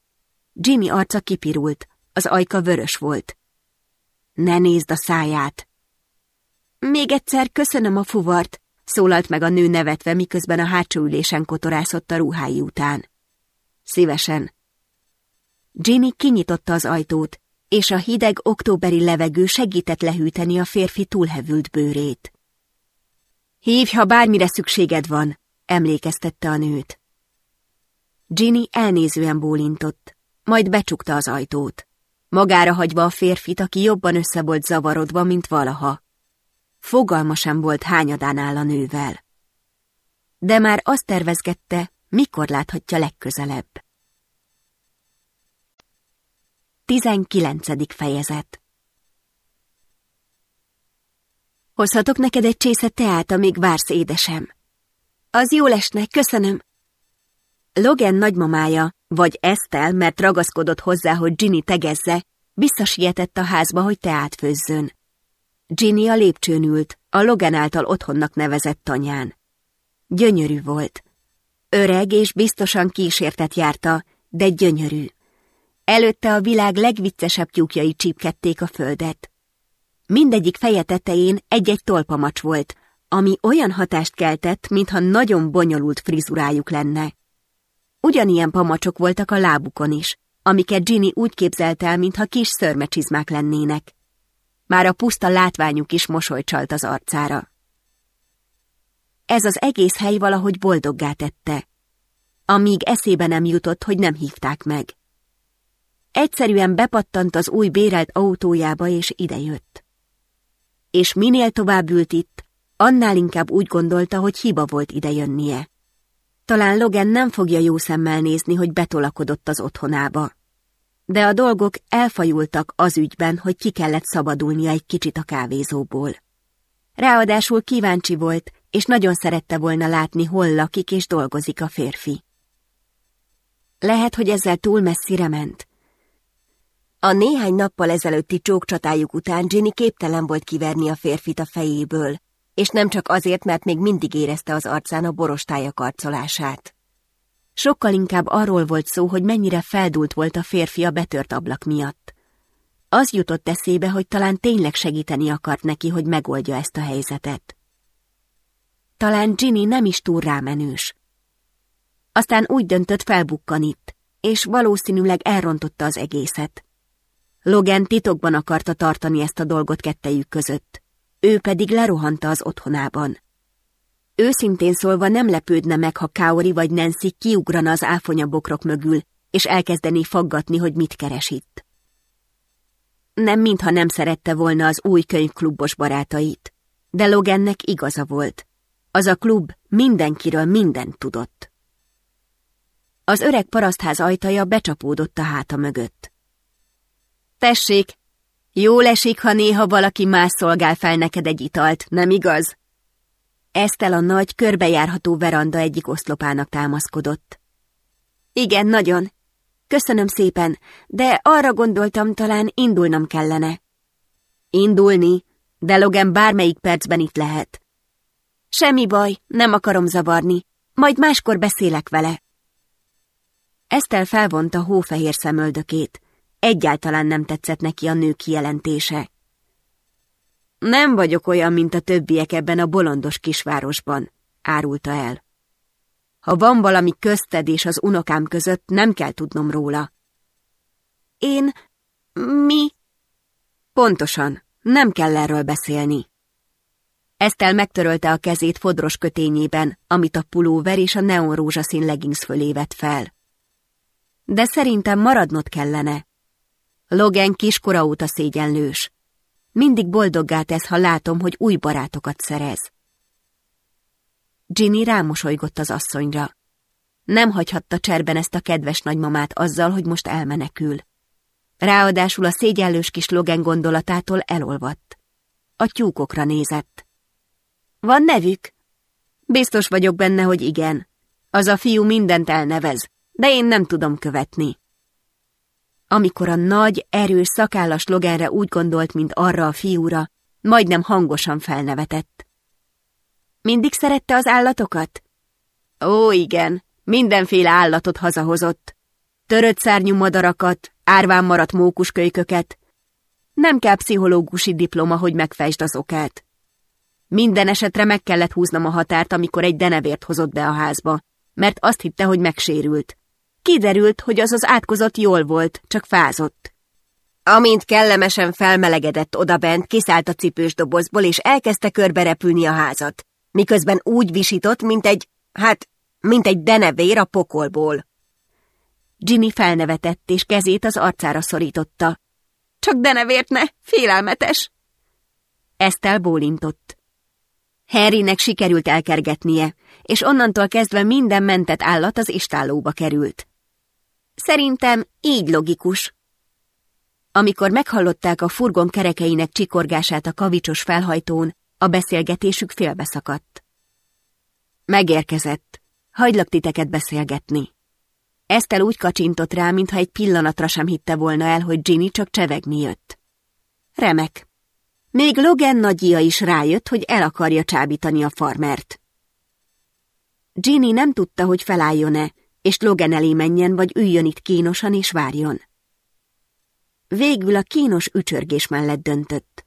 Jimmy arca kipirult, az ajka vörös volt. Ne nézd a száját! Még egyszer köszönöm a fuvart, szólalt meg a nő nevetve, miközben a hátsó ülésen kotorászott a ruhái után. Szívesen. Ginny kinyitotta az ajtót, és a hideg októberi levegő segített lehűteni a férfi túlhevült bőrét. Hívj, ha bármire szükséged van, emlékeztette a nőt. Ginny elnézően bólintott, majd becsukta az ajtót, magára hagyva a férfit, aki jobban össze volt zavarodva, mint valaha. Fogalma sem volt hányadán áll a nővel. De már azt tervezgette, mikor láthatja legközelebb. 19. fejezet Hozhatok neked egy csésze teát, amíg vársz, édesem? Az jó lesne, köszönöm. Logan nagymamája, vagy Esztel, mert ragaszkodott hozzá, hogy Ginny tegezze, visszasietett a házba, hogy teát főzzön. Ginny a lépcsőn ült, a Logan által otthonnak nevezett tanyán. Gyönyörű volt. Öreg és biztosan kísértet járta, de gyönyörű. Előtte a világ legviccesebb tyúkjai csípkedték a földet. Mindegyik feje tetején egy-egy tolpamacs volt, ami olyan hatást keltett, mintha nagyon bonyolult frizurájuk lenne. Ugyanilyen pamacsok voltak a lábukon is, amiket Ginny úgy képzelt el, mintha kis szörmecsizmák lennének. Már a puszta látványuk is mosolycsalt az arcára. Ez az egész hely valahogy boldoggá tette, amíg eszébe nem jutott, hogy nem hívták meg. Egyszerűen bepattant az új bérelt autójába, és idejött. És minél tovább ült itt, annál inkább úgy gondolta, hogy hiba volt idejönnie. Talán Logan nem fogja jó szemmel nézni, hogy betolakodott az otthonába. De a dolgok elfajultak az ügyben, hogy ki kellett szabadulnia egy kicsit a kávézóból. Ráadásul kíváncsi volt, és nagyon szerette volna látni, hol lakik és dolgozik a férfi. Lehet, hogy ezzel túl messzire ment, a néhány nappal ezelőtti csókcsatájuk után Ginny képtelen volt kiverni a férfit a fejéből, és nem csak azért, mert még mindig érezte az arcán a borostája karcolását. Sokkal inkább arról volt szó, hogy mennyire feldult volt a férfi a betört ablak miatt. Az jutott eszébe, hogy talán tényleg segíteni akart neki, hogy megoldja ezt a helyzetet. Talán Ginny nem is túl rámenős. Aztán úgy döntött felbukkan itt, és valószínűleg elrontotta az egészet. Logan titokban akarta tartani ezt a dolgot kettejük között. Ő pedig lerohanta az otthonában. Őszintén szólva nem lepődne meg, ha Kaori vagy Nancy kiugrana az áfonyabokrok mögül, és elkezdeni faggatni, hogy mit keres itt. Nem mintha nem szerette volna az új könyvklubos barátait, de Logannek igaza volt. Az a klub mindenkiről mindent tudott. Az öreg parasztház ajtaja becsapódott a háta mögött. Tessék, jól esik, ha néha valaki más szolgál fel neked egy italt, nem igaz? Esztel a nagy, körbejárható veranda egyik oszlopának támaszkodott. Igen, nagyon. Köszönöm szépen, de arra gondoltam, talán indulnom kellene. Indulni? De Logan bármelyik percben itt lehet. Semmi baj, nem akarom zavarni. Majd máskor beszélek vele. Esztel felvonta hófehér szemöldökét. Egyáltalán nem tetszett neki a nő kijelentése. Nem vagyok olyan, mint a többiek ebben a bolondos kisvárosban, árulta el. Ha van valami közted és az unokám között, nem kell tudnom róla. Én... mi? Pontosan, nem kell erről beszélni. Esztel megtörölte a kezét fodros kötényében, amit a pulóver és a neon rózsaszín leggings fölé vett fel. De szerintem maradnod kellene. Logan kiskora óta szégyenlős. Mindig boldoggá tesz, ha látom, hogy új barátokat szerez. Ginny rámosolygott az asszonyra. Nem hagyhatta cserben ezt a kedves nagymamát azzal, hogy most elmenekül. Ráadásul a szégyenlős kis Logan gondolatától elolvadt. A tyúkokra nézett. Van nevük? Biztos vagyok benne, hogy igen. Az a fiú mindent elnevez, de én nem tudom követni. Amikor a nagy, erős, szakállas Loganre úgy gondolt, mint arra a fiúra, majdnem hangosan felnevetett. Mindig szerette az állatokat? Ó, igen, mindenféle állatot hazahozott. Törött szárnyú madarakat, árván maradt mókuskölyköket. Nem kell pszichológusi diploma, hogy megfejtsd az okát. Minden esetre meg kellett húznom a határt, amikor egy denevért hozott be a házba, mert azt hitte, hogy megsérült. Kiderült, hogy az az átkozott jól volt, csak fázott. Amint kellemesen felmelegedett odabent, kiszállt a cipős dobozból, és elkezdte körbe repülni a házat, miközben úgy visított, mint egy, hát, mint egy denevér a pokolból. Jimmy felnevetett, és kezét az arcára szorította. Csak denevért ne, félelmetes! Esztel bólintott. Harrynek sikerült elkergetnie, és onnantól kezdve minden mentett állat az istállóba került. Szerintem így logikus. Amikor meghallották a furgon kerekeinek csikorgását a kavicsos felhajtón, a beszélgetésük félbeszakadt. Megérkezett. Hagylak titeket beszélgetni. Esztel úgy kacsintott rá, mintha egy pillanatra sem hitte volna el, hogy Ginny csak csevegni jött. Remek. Még Logan nagyja is rájött, hogy el akarja csábítani a farmert. Ginny nem tudta, hogy felálljon-e, és Logan elé menjen, vagy üljön itt kínosan és várjon. Végül a kínos ücsörgés mellett döntött.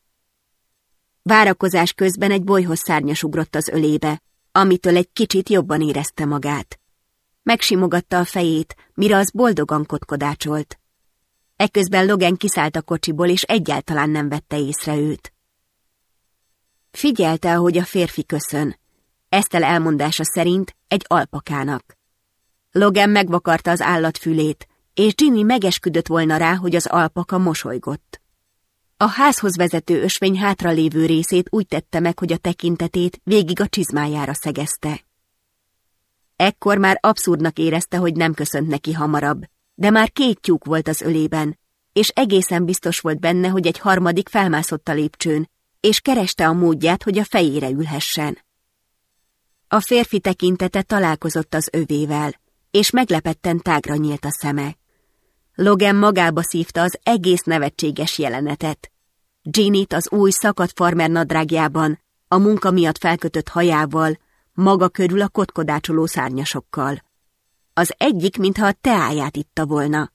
Várakozás közben egy bolyhoz szárnyas ugrott az ölébe, amitől egy kicsit jobban érezte magát. Megsimogatta a fejét, mire az boldogan kotkodácsolt. Ekközben Logan kiszállt a kocsiból, és egyáltalán nem vette észre őt. Figyelte, ahogy a férfi köszön. Esztel elmondása szerint egy alpakának. Logan megvakarta az állat fülét, és Ginny megesküdött volna rá, hogy az alpaka mosolygott. A házhoz vezető ösvény hátralévő részét úgy tette meg, hogy a tekintetét végig a csizmájára szegezte. Ekkor már abszurdnak érezte, hogy nem köszönt neki hamarabb, de már két tyúk volt az ölében, és egészen biztos volt benne, hogy egy harmadik felmászott a lépcsőn, és kereste a módját, hogy a fejére ülhessen. A férfi tekintete találkozott az övével, és meglepetten tágra nyílt a szeme. Logan magába szívta az egész nevetséges jelenetet. Ginnyt az új szakadt farmer nadrágjában, a munka miatt felkötött hajával, maga körül a kotkodácsoló szárnyasokkal. Az egyik, mintha a teáját itta volna.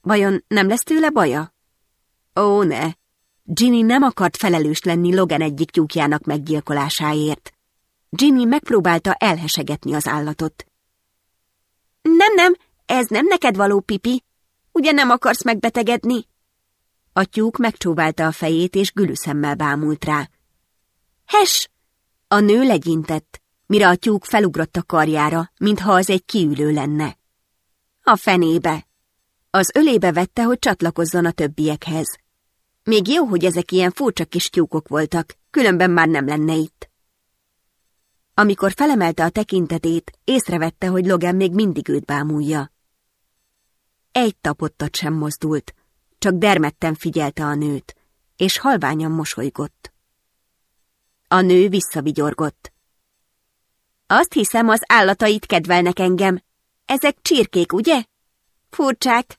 Vajon nem lesz tőle baja? Ó, ne! Ginny nem akart felelős lenni Logan egyik tyúkjának meggyilkolásáért. Ginny megpróbálta elhesegetni az állatot. Nem, nem, ez nem neked való, Pipi. Ugye nem akarsz megbetegedni? A tyúk megcsóválta a fejét, és gülüszemmel bámult rá. Hes! A nő legyintett, mire a tyúk felugrott a karjára, mintha az egy kiülő lenne. A fenébe! Az ölébe vette, hogy csatlakozzon a többiekhez. Még jó, hogy ezek ilyen furcsa kis tyúkok voltak, különben már nem lenne itt. Amikor felemelte a tekintetét, észrevette, hogy Logan még mindig őt bámulja. Egy tapottat sem mozdult, csak dermedten figyelte a nőt, és halványan mosolygott. A nő visszavigyorgott. Azt hiszem, az állatait kedvelnek engem. Ezek csirkék, ugye? Furcsák.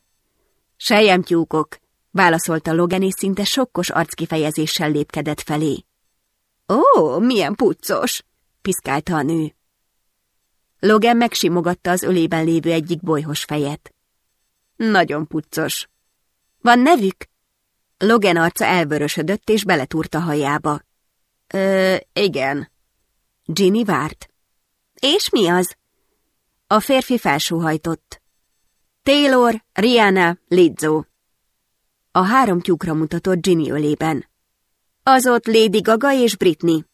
tyúkok, válaszolta Logan, és szinte sokkos arckifejezéssel lépkedett felé. Ó, milyen puccos! Piszkálta a nő. Logan megsimogatta az ölében lévő egyik bolyhos fejet. Nagyon puccos. Van nevük? Logan arca elvörösödött és beletúrta hajába. Ö, igen. Ginny várt. És mi az? A férfi felsóhajtott. Taylor, Rihanna, Lizzo. A három tyúkra mutatott Ginny ölében. Az ott Lady Gaga és Britney.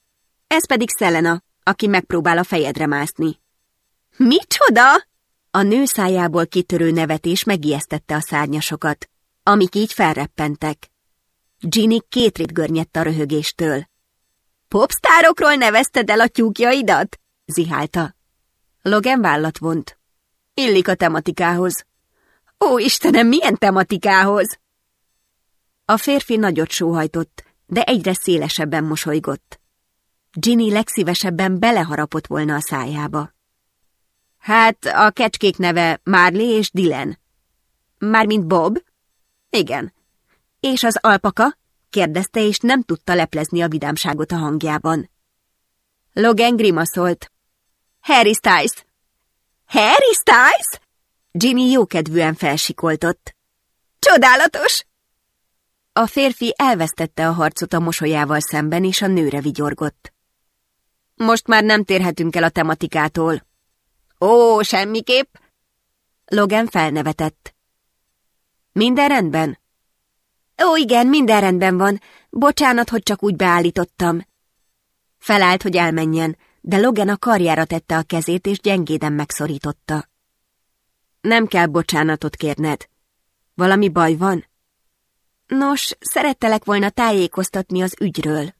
Ez pedig Selena, aki megpróbál a fejedre mászni. Micsoda? A nő szájából kitörő nevetés megijesztette a szárnyasokat, amik így felreppentek. Ginny két görnyett a röhögéstől. Popstárokról nevezted el a tyúkjaidat? zihálta. Logan vállat vont. Illik a tematikához. Ó, Istenem, milyen tematikához? A férfi nagyot sóhajtott, de egyre szélesebben mosolygott. Ginny legszívesebben beleharapott volna a szájába. Hát, a kecskék neve Marley és Dylan. Mármint Bob? Igen. És az alpaka? kérdezte, és nem tudta leplezni a vidámságot a hangjában. Logan grimaszolt. Harry Styles! Harry Styles? Ginny jókedvűen felsikoltott. Csodálatos! A férfi elvesztette a harcot a mosolyával szemben, és a nőre vigyorgott. Most már nem térhetünk el a tematikától. Ó, semmiképp! Logan felnevetett. Minden rendben? Ó, igen, minden rendben van. Bocsánat, hogy csak úgy beállítottam. Felállt, hogy elmenjen, de Logan a karjára tette a kezét, és gyengéden megszorította. Nem kell bocsánatot kérned. Valami baj van? Nos, szerettelek volna tájékoztatni az ügyről.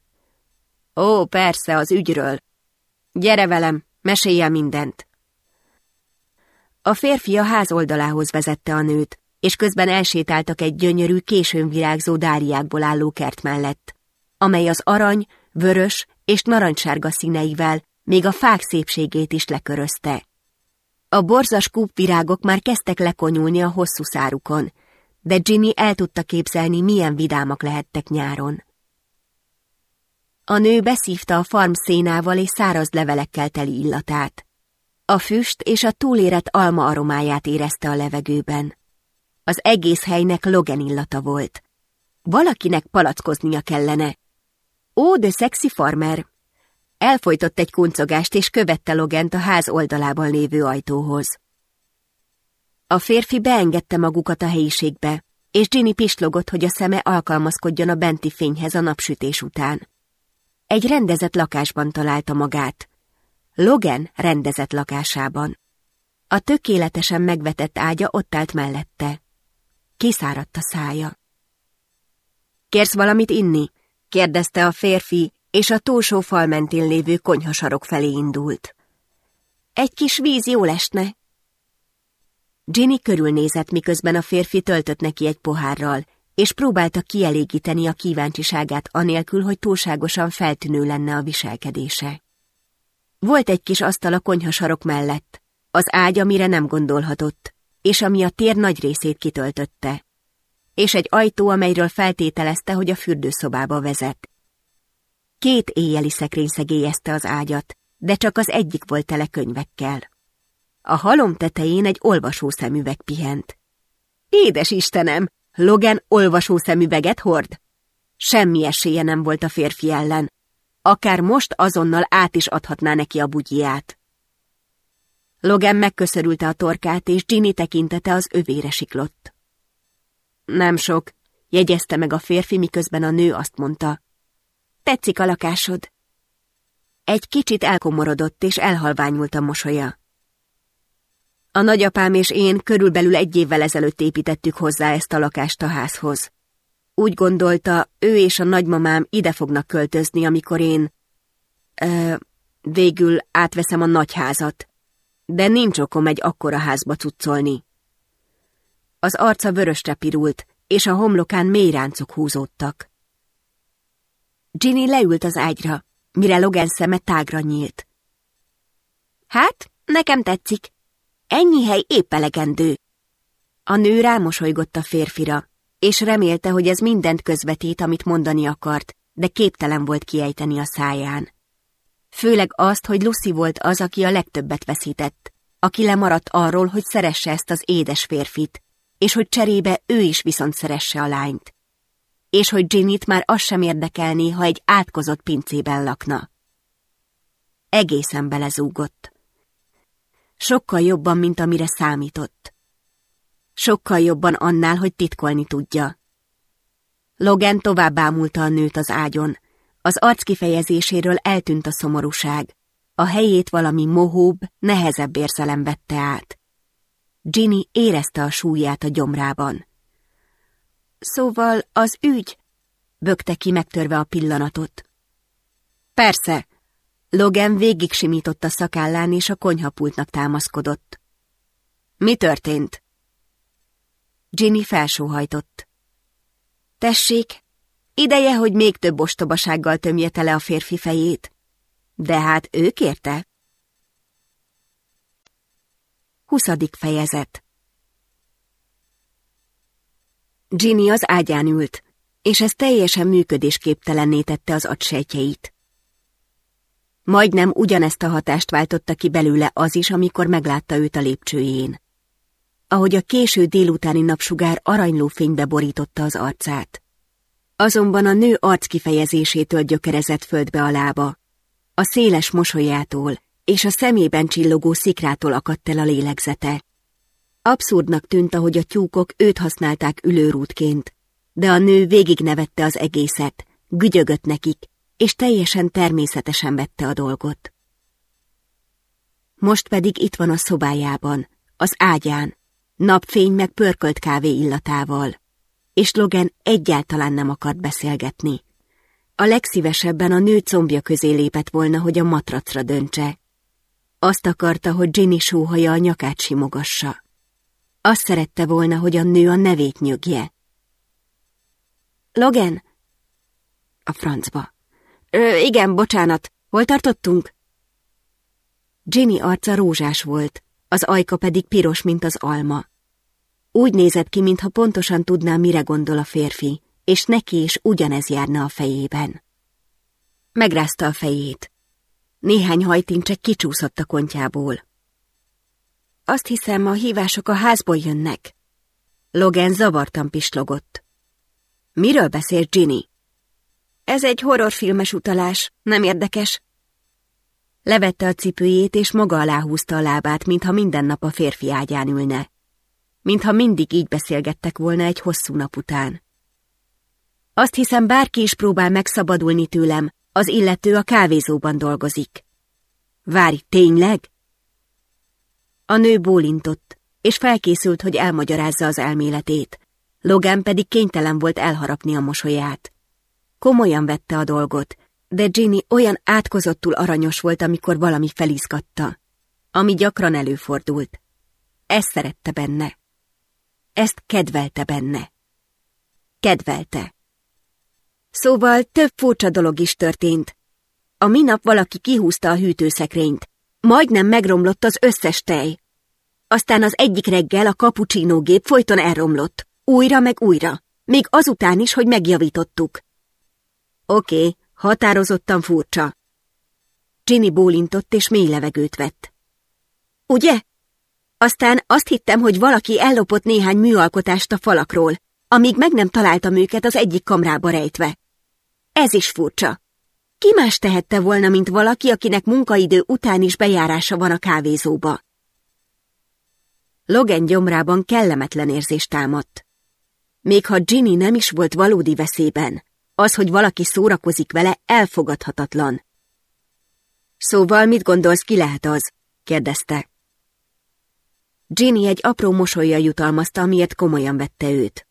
Ó, persze, az ügyről. Gyere velem, mesélj el mindent. A férfi a ház oldalához vezette a nőt, és közben elsétáltak egy gyönyörű, későn virágzó dáliákból álló kert mellett, amely az arany, vörös és narancssárga színeivel még a fák szépségét is lekörözte. A borzas kúpvirágok már kezdtek lekonyulni a hosszú szárukon, de Ginny el tudta képzelni, milyen vidámak lehettek nyáron. A nő beszívta a farm szénával és száraz levelekkel teli illatát. A füst és a túlérett alma aromáját érezte a levegőben. Az egész helynek Logan illata volt. Valakinek palackoznia kellene. Ó, de szexi farmer! Elfolytott egy kuncogást, és követte Logent a ház oldalában lévő ajtóhoz. A férfi beengedte magukat a helyiségbe, és Ginny pislogott, hogy a szeme alkalmazkodjon a benti fényhez a napsütés után. Egy rendezett lakásban találta magát. Logan rendezett lakásában. A tökéletesen megvetett ágya ott állt mellette. Kiszáradt a szája. Kérsz valamit inni? kérdezte a férfi, és a túlsó fal mentén lévő konyhasarok felé indult. Egy kis víz jól esne. Ginny körülnézett, miközben a férfi töltött neki egy pohárral, és próbálta kielégíteni a kíváncsiságát anélkül, hogy túlságosan feltűnő lenne a viselkedése. Volt egy kis asztal a konyhasarok mellett, az ágy, amire nem gondolhatott, és ami a tér nagy részét kitöltötte, és egy ajtó, amelyről feltételezte, hogy a fürdőszobába vezet. Két éjjeli szekrény szegélyezte az ágyat, de csak az egyik volt tele könyvekkel. A halom tetején egy olvasószemüveg pihent. Édes Istenem, Logan olvasószemüveget hord? Semmi esélye nem volt a férfi ellen. Akár most azonnal át is adhatná neki a bugyját. Logan megköszörülte a torkát, és Ginny tekintete az övére siklott. Nem sok, jegyezte meg a férfi, miközben a nő azt mondta. Tetszik a lakásod? Egy kicsit elkomorodott, és elhalványult a mosolya. A nagyapám és én körülbelül egy évvel ezelőtt építettük hozzá ezt a lakást a házhoz. Úgy gondolta, ő és a nagymamám ide fognak költözni, amikor én... Ö, végül átveszem a nagyházat. De nincs okom egy akkora házba cuccolni. Az arca vörösre pirult, és a homlokán mély ráncok húzódtak. Ginny leült az ágyra, mire Logan szeme tágra nyílt. Hát, nekem tetszik. Ennyi hely épp elegendő. A nő rámosolygott a férfira, és remélte, hogy ez mindent közvetít, amit mondani akart, de képtelen volt kiejteni a száján. Főleg azt, hogy Lucy volt az, aki a legtöbbet veszített, aki lemaradt arról, hogy szeresse ezt az édes férfit, és hogy cserébe ő is viszont szeresse a lányt. és hogy Ginnyt már az sem érdekelné, ha egy átkozott pincében lakna. Egészen belezúgott. Sokkal jobban, mint amire számított. Sokkal jobban annál, hogy titkolni tudja. Logan tovább ámulta a nőt az ágyon. Az arc kifejezéséről eltűnt a szomorúság. A helyét valami mohóbb, nehezebb érzelem vette át. Ginny érezte a súlyát a gyomrában. Szóval az ügy? Bökte ki megtörve a pillanatot. Persze. Logan végig simított a szakállán és a konyhapultnak támaszkodott. Mi történt? Ginny felsóhajtott. Tessék, ideje, hogy még több ostobasággal tömje tele a férfi fejét. De hát ő kérte. Huszadik fejezet Ginny az ágyán ült, és ez teljesen működésképtelenné tette az agysejtjeit. Majdnem ugyanezt a hatást váltotta ki belőle az is, amikor meglátta őt a lépcsőjén. Ahogy a késő délutáni napsugár aranyló fénybe borította az arcát. Azonban a nő arc kifejezésétől gyökerezett földbe a lába, a széles mosolyától és a szemében csillogó szikrától akadt el a lélegzete. Abszurdnak tűnt, ahogy a tyúkok őt használták ülőrútként, de a nő végignevette az egészet, gügyögött nekik, és teljesen természetesen vette a dolgot. Most pedig itt van a szobájában, az ágyán, napfény meg pörkölt kávé illatával, és Logan egyáltalán nem akart beszélgetni. A legszívesebben a nő combja közé lépett volna, hogy a matracra döntse. Azt akarta, hogy Ginny sóhaja a nyakát simogassa. Azt szerette volna, hogy a nő a nevét nyögje. Logan? A francba. Ö, igen, bocsánat, hol tartottunk? Ginny arca rózsás volt, az ajka pedig piros, mint az alma. Úgy nézett ki, mintha pontosan tudná, mire gondol a férfi, és neki is ugyanez járna a fejében. Megrázta a fejét. Néhány hajtincse kicsúszott a kontjából. Azt hiszem, a hívások a házból jönnek. Logan zavartan pislogott. Miről beszél Ginny? Ez egy horrorfilmes utalás, nem érdekes? Levette a cipőjét, és maga alá húzta a lábát, mintha minden nap a férfi ágyán ülne. Mintha mindig így beszélgettek volna egy hosszú nap után. Azt hiszem, bárki is próbál megszabadulni tőlem, az illető a kávézóban dolgozik. Várj, tényleg? A nő bólintott, és felkészült, hogy elmagyarázza az elméletét. Logan pedig kénytelen volt elharapni a mosolyát. Komolyan vette a dolgot, de Ginny olyan átkozottul aranyos volt, amikor valami felizgatta, ami gyakran előfordult. Ezt szerette benne. Ezt kedvelte benne. Kedvelte. Szóval több furcsa dolog is történt. A minap valaki kihúzta a hűtőszekrényt. Majdnem megromlott az összes tej. Aztán az egyik reggel a cappuccino gép folyton elromlott. Újra meg újra. Még azután is, hogy megjavítottuk. Oké, határozottan furcsa. Ginny bólintott és mély levegőt vett. Ugye? Aztán azt hittem, hogy valaki ellopott néhány műalkotást a falakról, amíg meg nem találtam őket az egyik kamrába rejtve. Ez is furcsa. Ki más tehette volna, mint valaki, akinek munkaidő után is bejárása van a kávézóba? Logan gyomrában kellemetlen érzés támadt. Még ha Ginny nem is volt valódi veszélyben, az, hogy valaki szórakozik vele, elfogadhatatlan. Szóval mit gondolsz, ki lehet az? kérdezte. Ginny egy apró mosolya jutalmazta, amiért komolyan vette őt.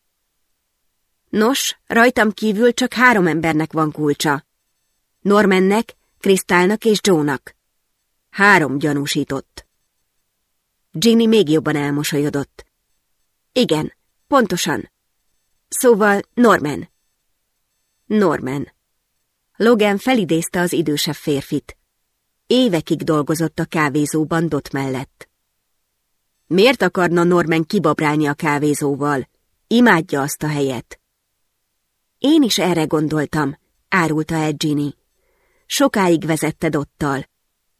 Nos, rajtam kívül csak három embernek van kulcsa. Normannek, Krisztálnak és Joe-nak. Három gyanúsított. Ginny még jobban elmosolyodott. Igen, pontosan. Szóval Norman. Norman. Logan felidézte az idősebb férfit. Évekig dolgozott a kávézóban Dot mellett. Miért akarna Norman kibabrálni a kávézóval? Imádja azt a helyet. Én is erre gondoltam, árulta el Ginny. Sokáig vezette Dottal.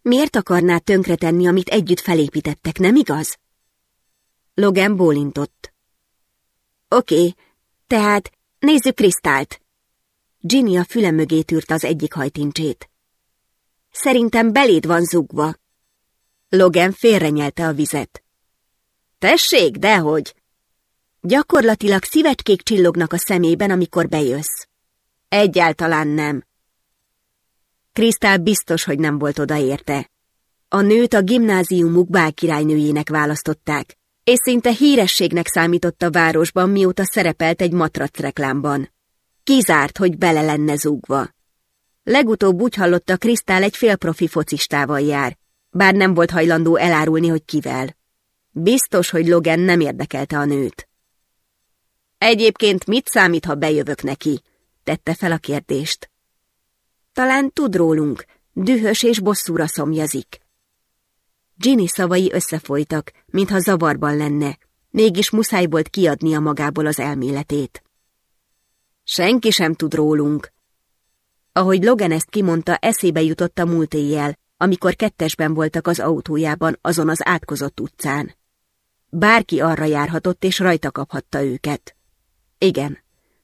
Miért akarná tönkretenni, amit együtt felépítettek, nem igaz? Logan bólintott. Oké, tehát Nézzük Krisztált! Ginny a füle mögé tűrte az egyik hajtincsét. Szerintem beléd van zugva. Logan félrenyelte a vizet. Tessék, dehogy! Gyakorlatilag szívecskék csillognak a szemében, amikor bejössz. Egyáltalán nem. Krisztál biztos, hogy nem volt odaérte. A nőt a gimnáziumuk bálkirálynőjének választották, és szinte hírességnek számított a városban, mióta szerepelt egy matrac reklámban. Kizárt, hogy bele lenne zúgva. Legutóbb úgy hallotta, Krisztál egy félprofi focistával jár, bár nem volt hajlandó elárulni, hogy kivel. Biztos, hogy Logan nem érdekelte a nőt. Egyébként mit számít, ha bejövök neki? Tette fel a kérdést. Talán tud rólunk, dühös és bosszúra szomjazik. Ginny szavai összefolytak, mintha zavarban lenne, mégis muszáj volt kiadnia magából az elméletét. Senki sem tud rólunk. Ahogy Logan ezt kimondta, eszébe jutott a múlt éjjel, amikor kettesben voltak az autójában azon az átkozott utcán. Bárki arra járhatott és rajta kaphatta őket. Igen,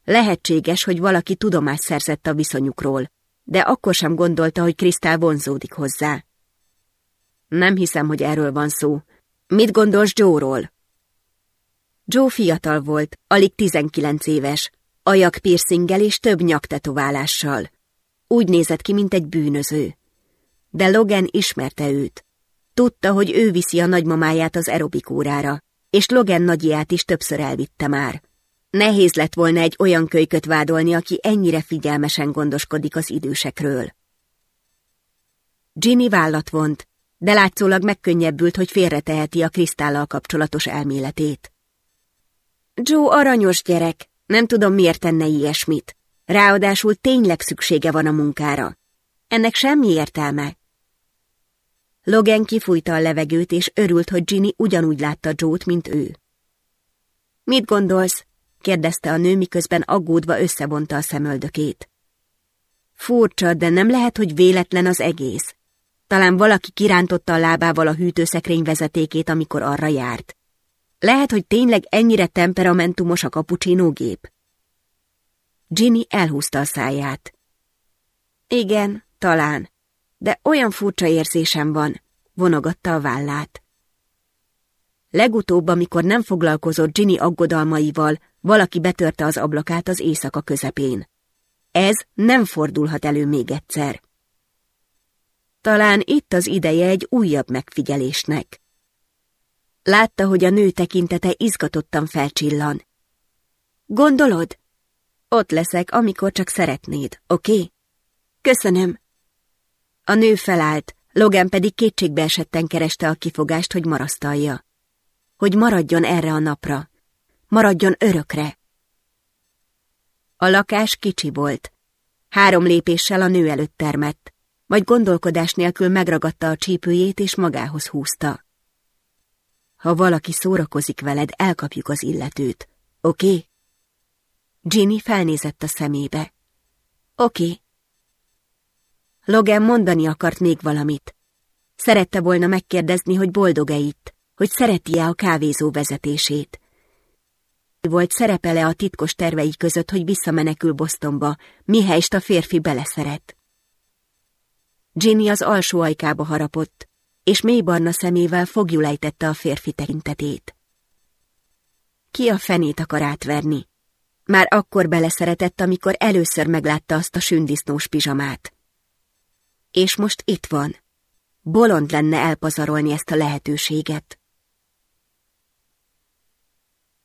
lehetséges, hogy valaki tudomást szerzett a viszonyukról, de akkor sem gondolta, hogy Krisztál vonzódik hozzá. Nem hiszem, hogy erről van szó. Mit gondolsz Joe-ról? Joe fiatal volt, alig 19 éves, ajak piercinggel és több nyaktetoválással. Úgy nézett ki, mint egy bűnöző. De Logan ismerte őt. Tudta, hogy ő viszi a nagymamáját az aerobik órára, és Logan nagyját is többször elvitte már. Nehéz lett volna egy olyan kölyköt vádolni, aki ennyire figyelmesen gondoskodik az idősekről. Ginny vállat vont, de látszólag megkönnyebbült, hogy félreteheti a krisztállal kapcsolatos elméletét. Joe aranyos gyerek, nem tudom miért tenne ilyesmit. Ráadásul tényleg szüksége van a munkára. Ennek semmi értelme. Logan kifújta a levegőt, és örült, hogy Ginny ugyanúgy látta Joe-t, mint ő. Mit gondolsz? kérdezte a nő, miközben aggódva összebonta a szemöldökét. Furcsa, de nem lehet, hogy véletlen az egész. Talán valaki kirántotta a lábával a hűtőszekrény vezetékét, amikor arra járt. Lehet, hogy tényleg ennyire temperamentumos a kapucsinógép? Ginny elhúzta a száját. Igen, talán, de olyan furcsa érzésem van, vonogatta a vállát. Legutóbb, amikor nem foglalkozott Ginny aggodalmaival, valaki betörte az ablakát az éjszaka közepén. Ez nem fordulhat elő még egyszer. Talán itt az ideje egy újabb megfigyelésnek. Látta, hogy a nő tekintete izgatottan felcsillan. Gondolod? Ott leszek, amikor csak szeretnéd, oké? Okay? Köszönöm. A nő felállt, Logan pedig kétségbe esetten kereste a kifogást, hogy marasztalja. Hogy maradjon erre a napra. Maradjon örökre. A lakás kicsi volt. Három lépéssel a nő előtt termett majd gondolkodás nélkül megragadta a csípőjét és magához húzta. Ha valaki szórakozik veled, elkapjuk az illetőt, oké? Okay? Ginny felnézett a szemébe. Oké. Okay. Logan mondani akart még valamit. Szerette volna megkérdezni, hogy boldog-e itt, hogy szereti-e a kávézó vezetését. Volt szerepele a titkos tervei között, hogy visszamenekül Bostonba, mihelyst a férfi beleszeret. Ginny az alsó ajkába harapott, és mélybarna szemével fogjulejtette a férfi tekintetét. Ki a fenét akar átverni? Már akkor beleszeretett, amikor először meglátta azt a sündisznós pizsamát. És most itt van. Bolond lenne elpazarolni ezt a lehetőséget.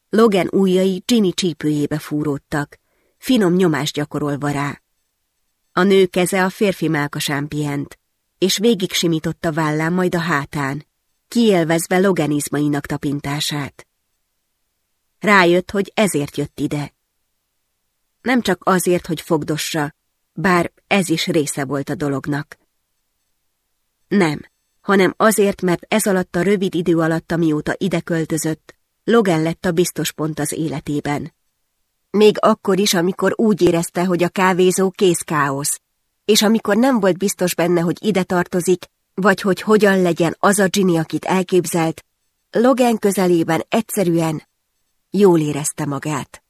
Logan ujjai Ginny csípőjébe fúródtak, finom nyomást gyakorolva rá. A nő keze a férfi melkasán pihent, és végig simította vállán, majd a hátán, kiélvezve loganizmainak tapintását. Rájött, hogy ezért jött ide. Nem csak azért, hogy fogdossa, bár ez is része volt a dolognak. Nem, hanem azért, mert ez alatt a rövid idő alatt, amióta ide költözött, Logan lett a biztos pont az életében. Még akkor is, amikor úgy érezte, hogy a kávézó kész káosz, és amikor nem volt biztos benne, hogy ide tartozik, vagy hogy hogyan legyen az a Ginny, akit elképzelt, Logan közelében egyszerűen jól érezte magát.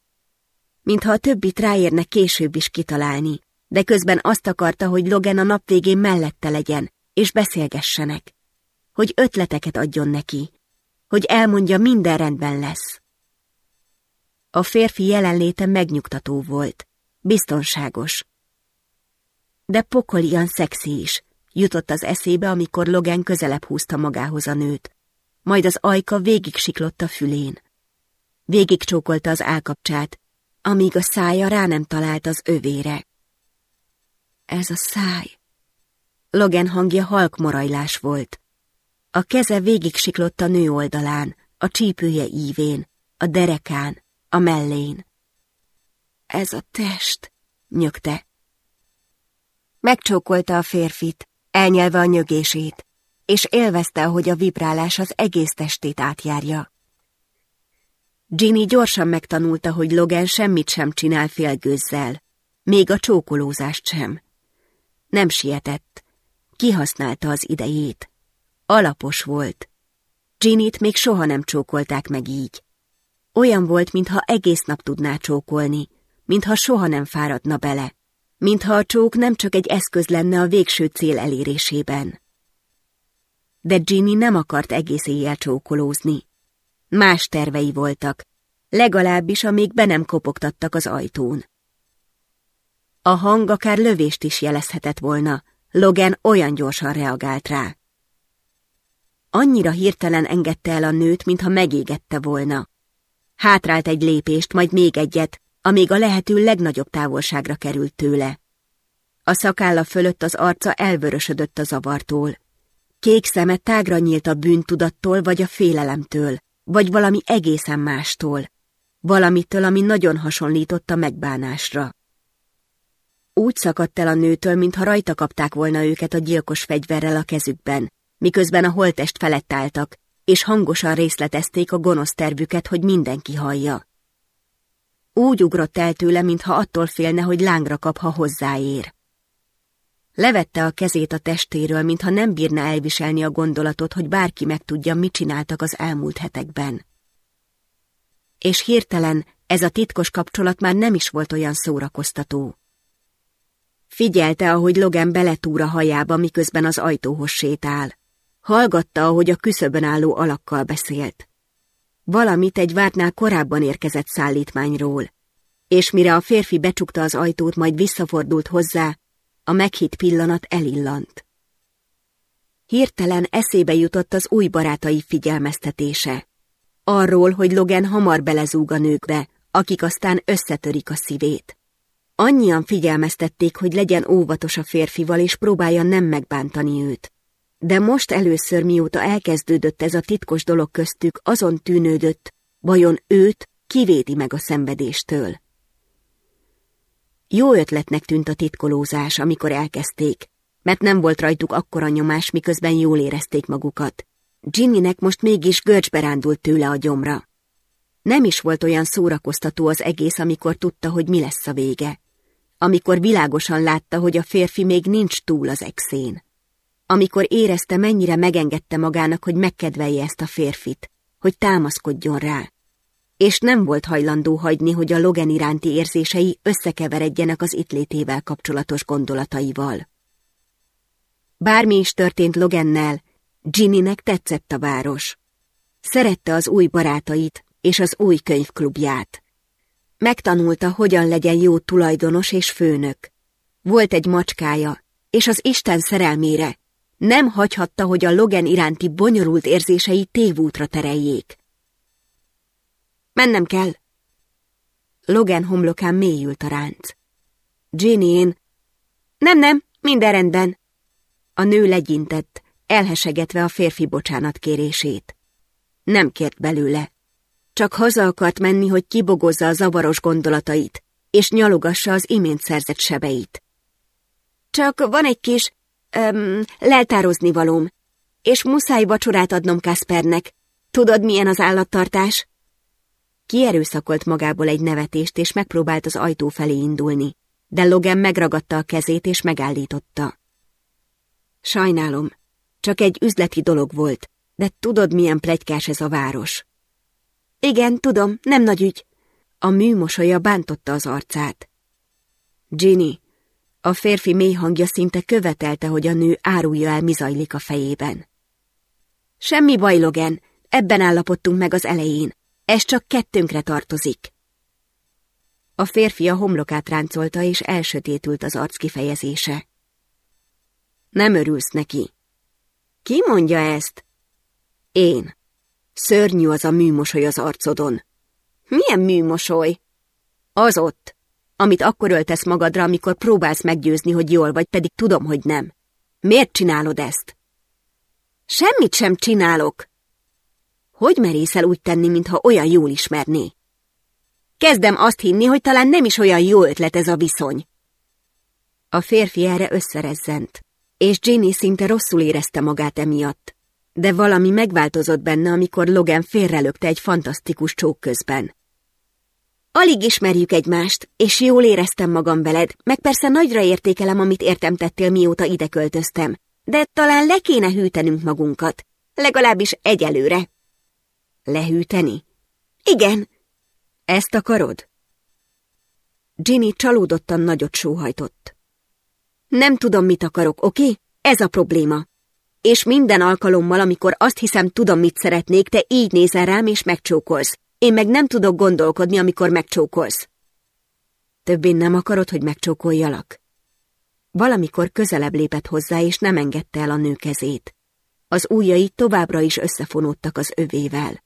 mintha a többit ráérne később is kitalálni, de közben azt akarta, hogy Logan a nap végén mellette legyen, és beszélgessenek. Hogy ötleteket adjon neki, hogy elmondja, minden rendben lesz. A férfi jelenléte megnyugtató volt, biztonságos. De pokolian szexi is, jutott az eszébe, amikor Logan közelebb húzta magához a nőt. Majd az ajka végig siklott a fülén. Végig csókolta az állkapcsát, amíg a szája rá nem talált az övére. Ez a száj. Logan hangja halk morajlás volt. A keze végig siklott a nő oldalán, a csípője ívén, a derekán, a mellén. Ez a test, nyögte. Megcsókolta a férfit, elnyelve a nyögését, és élvezte, hogy a vibrálás az egész testét átjárja. Ginny gyorsan megtanulta, hogy Logan semmit sem csinál félgőzzel, még a csókolózást sem. Nem sietett, kihasználta az idejét. Alapos volt. Ginnyt még soha nem csókolták meg így. Olyan volt, mintha egész nap tudná csókolni, mintha soha nem fáradna bele, mintha a csók nem csak egy eszköz lenne a végső cél elérésében. De Ginny nem akart egész éjjel csókolózni. Más tervei voltak, legalábbis amíg be nem kopogtattak az ajtón. A hang akár lövést is jelezhetett volna, Logan olyan gyorsan reagált rá. Annyira hirtelen engedte el a nőt, mintha megégette volna. Hátrált egy lépést, majd még egyet, amíg a lehető legnagyobb távolságra került tőle. A szakálla fölött az arca elvörösödött a zavartól. Kék szeme tágra nyílt a bűntudattól vagy a félelemtől, vagy valami egészen mástól, valamitől, ami nagyon hasonlított a megbánásra. Úgy szakadt el a nőtől, mintha rajta kapták volna őket a gyilkos fegyverrel a kezükben, miközben a holtest felett álltak, és hangosan részletezték a gonosz tervüket, hogy mindenki hallja. Úgy ugrott el tőle, mintha attól félne, hogy lángra kap, ha hozzáér. Levette a kezét a testéről, mintha nem bírna elviselni a gondolatot, hogy bárki megtudja, mit csináltak az elmúlt hetekben. És hirtelen ez a titkos kapcsolat már nem is volt olyan szórakoztató. Figyelte, ahogy Logan beletúr a hajába, miközben az ajtóhoz sétál. Hallgatta, ahogy a küszöbön álló alakkal beszélt. Valamit egy vártnál korábban érkezett szállítmányról, és mire a férfi becsukta az ajtót, majd visszafordult hozzá, a meghitt pillanat elillant. Hirtelen eszébe jutott az új barátai figyelmeztetése. Arról, hogy Logan hamar belezúg a nőkbe, akik aztán összetörik a szívét. Annyian figyelmeztették, hogy legyen óvatos a férfival, és próbálja nem megbántani őt. De most először, mióta elkezdődött ez a titkos dolog köztük, azon tűnődött, vajon őt kivédi meg a szenvedéstől. Jó ötletnek tűnt a titkolózás, amikor elkezdték, mert nem volt rajtuk akkora nyomás, miközben jól érezték magukat. Ginnynek most mégis görcsbe rándult tőle a gyomra. Nem is volt olyan szórakoztató az egész, amikor tudta, hogy mi lesz a vége. Amikor világosan látta, hogy a férfi még nincs túl az exén. Amikor érezte, mennyire megengedte magának, hogy megkedvelje ezt a férfit, hogy támaszkodjon rá, és nem volt hajlandó hagyni, hogy a Logan iránti érzései összekeveredjenek az itt létével kapcsolatos gondolataival. Bármi is történt Logannel, Ginnynek tetszett a város. Szerette az új barátait és az új könyvklubját. Megtanulta, hogyan legyen jó tulajdonos és főnök. Volt egy macskája, és az Isten szerelmére nem hagyhatta, hogy a Logan iránti bonyolult érzései tévútra tereljék. Mennem kell. Logan homlokán mélyült a ránc. Ginny, én... Nem, nem, minden rendben. A nő legyintett, elhesegetve a férfi bocsánat kérését. Nem kért belőle. Csak haza akart menni, hogy kibogozza a zavaros gondolatait, és nyalogassa az imént szerzett sebeit. Csak van egy kis, öm, leltározni valóm, és muszáj vacsorát adnom Kaspernek. Tudod, milyen az állattartás? Kierőszakolt magából egy nevetést, és megpróbált az ajtó felé indulni, de Logan megragadta a kezét, és megállította. Sajnálom, csak egy üzleti dolog volt, de tudod, milyen plegykás ez a város. Igen, tudom, nem nagy ügy. A műmosolya bántotta az arcát. Ginny, a férfi mély hangja szinte követelte, hogy a nő árulja el, mi zajlik a fejében. Semmi baj, Logan, ebben állapodtunk meg az elején. Ez csak kettőnkre tartozik. A férfi a homlokát ráncolta, és elsötétült az arc kifejezése. Nem örülsz neki. Ki mondja ezt? Én. Szörnyű az a műmosoly az arcodon. Milyen műmosoly? Az ott, amit akkor öltesz magadra, amikor próbálsz meggyőzni, hogy jól vagy, pedig tudom, hogy nem. Miért csinálod ezt? Semmit sem csinálok. Hogy merészel úgy tenni, mintha olyan jól ismerné? Kezdem azt hinni, hogy talán nem is olyan jó ötlet ez a viszony. A férfi erre összerezzent, és Ginny szinte rosszul érezte magát emiatt. De valami megváltozott benne, amikor Logan félrelökte egy fantasztikus csók közben. Alig ismerjük egymást, és jól éreztem magam veled, meg persze nagyra értékelem, amit értem tettél, mióta ide költöztem. De talán le kéne hűtenünk magunkat. Legalábbis egyelőre. Lehűteni? Igen. Ezt akarod? Ginny csalódottan nagyot sóhajtott. Nem tudom, mit akarok, oké? Ez a probléma. És minden alkalommal, amikor azt hiszem, tudom, mit szeretnék, te így nézel rám és megcsókolsz. Én meg nem tudok gondolkodni, amikor megcsókolsz. Többé nem akarod, hogy megcsókoljalak? Valamikor közelebb lépett hozzá, és nem engedte el a nő kezét. Az ujjai továbbra is összefonódtak az övével.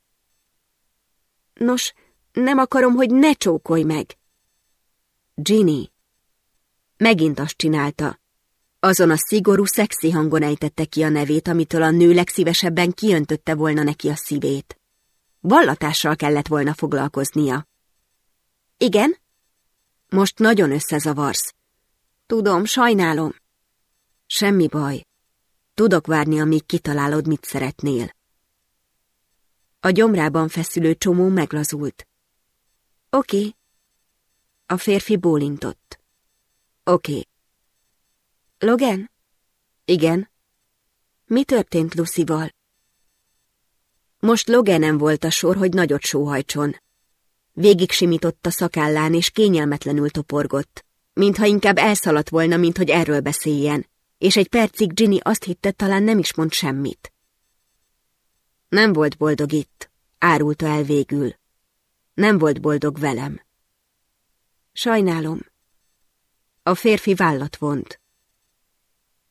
Nos, nem akarom, hogy ne csókolj meg. Ginny. Megint azt csinálta. Azon a szigorú, szexi hangon ejtette ki a nevét, amitől a nő legszívesebben kiöntötte volna neki a szívét. Vallatással kellett volna foglalkoznia. Igen? Most nagyon összezavarsz. Tudom, sajnálom. Semmi baj. Tudok várni, amíg kitalálod, mit szeretnél. A gyomrában feszülő csomó meglazult. Oké. A férfi bólintott. Oké. Logan? Igen. Mi történt Lucival? Most Loganem volt a sor, hogy nagyot sóhajtson. Végig simított szakállán, és kényelmetlenül toporgott mintha inkább elszaladt volna, mint hogy erről beszéljen, és egy percig Ginny azt hitte, talán nem is mond semmit. Nem volt boldog itt, árulta el végül. Nem volt boldog velem. Sajnálom. A férfi vállat vont.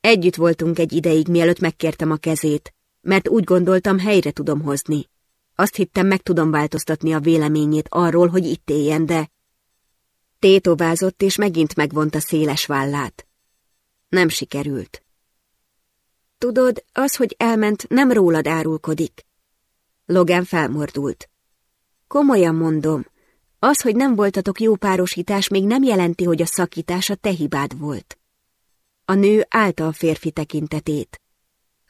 Együtt voltunk egy ideig, mielőtt megkértem a kezét, mert úgy gondoltam, helyre tudom hozni. Azt hittem, meg tudom változtatni a véleményét arról, hogy itt éljen, de Tétovázott, és megint megvonta széles vállát. Nem sikerült. Tudod, az, hogy elment, nem rólad árulkodik. Logan felmordult. Komolyan mondom, az, hogy nem voltatok jó párosítás, még nem jelenti, hogy a szakítás a te hibád volt. A nő állta a férfi tekintetét.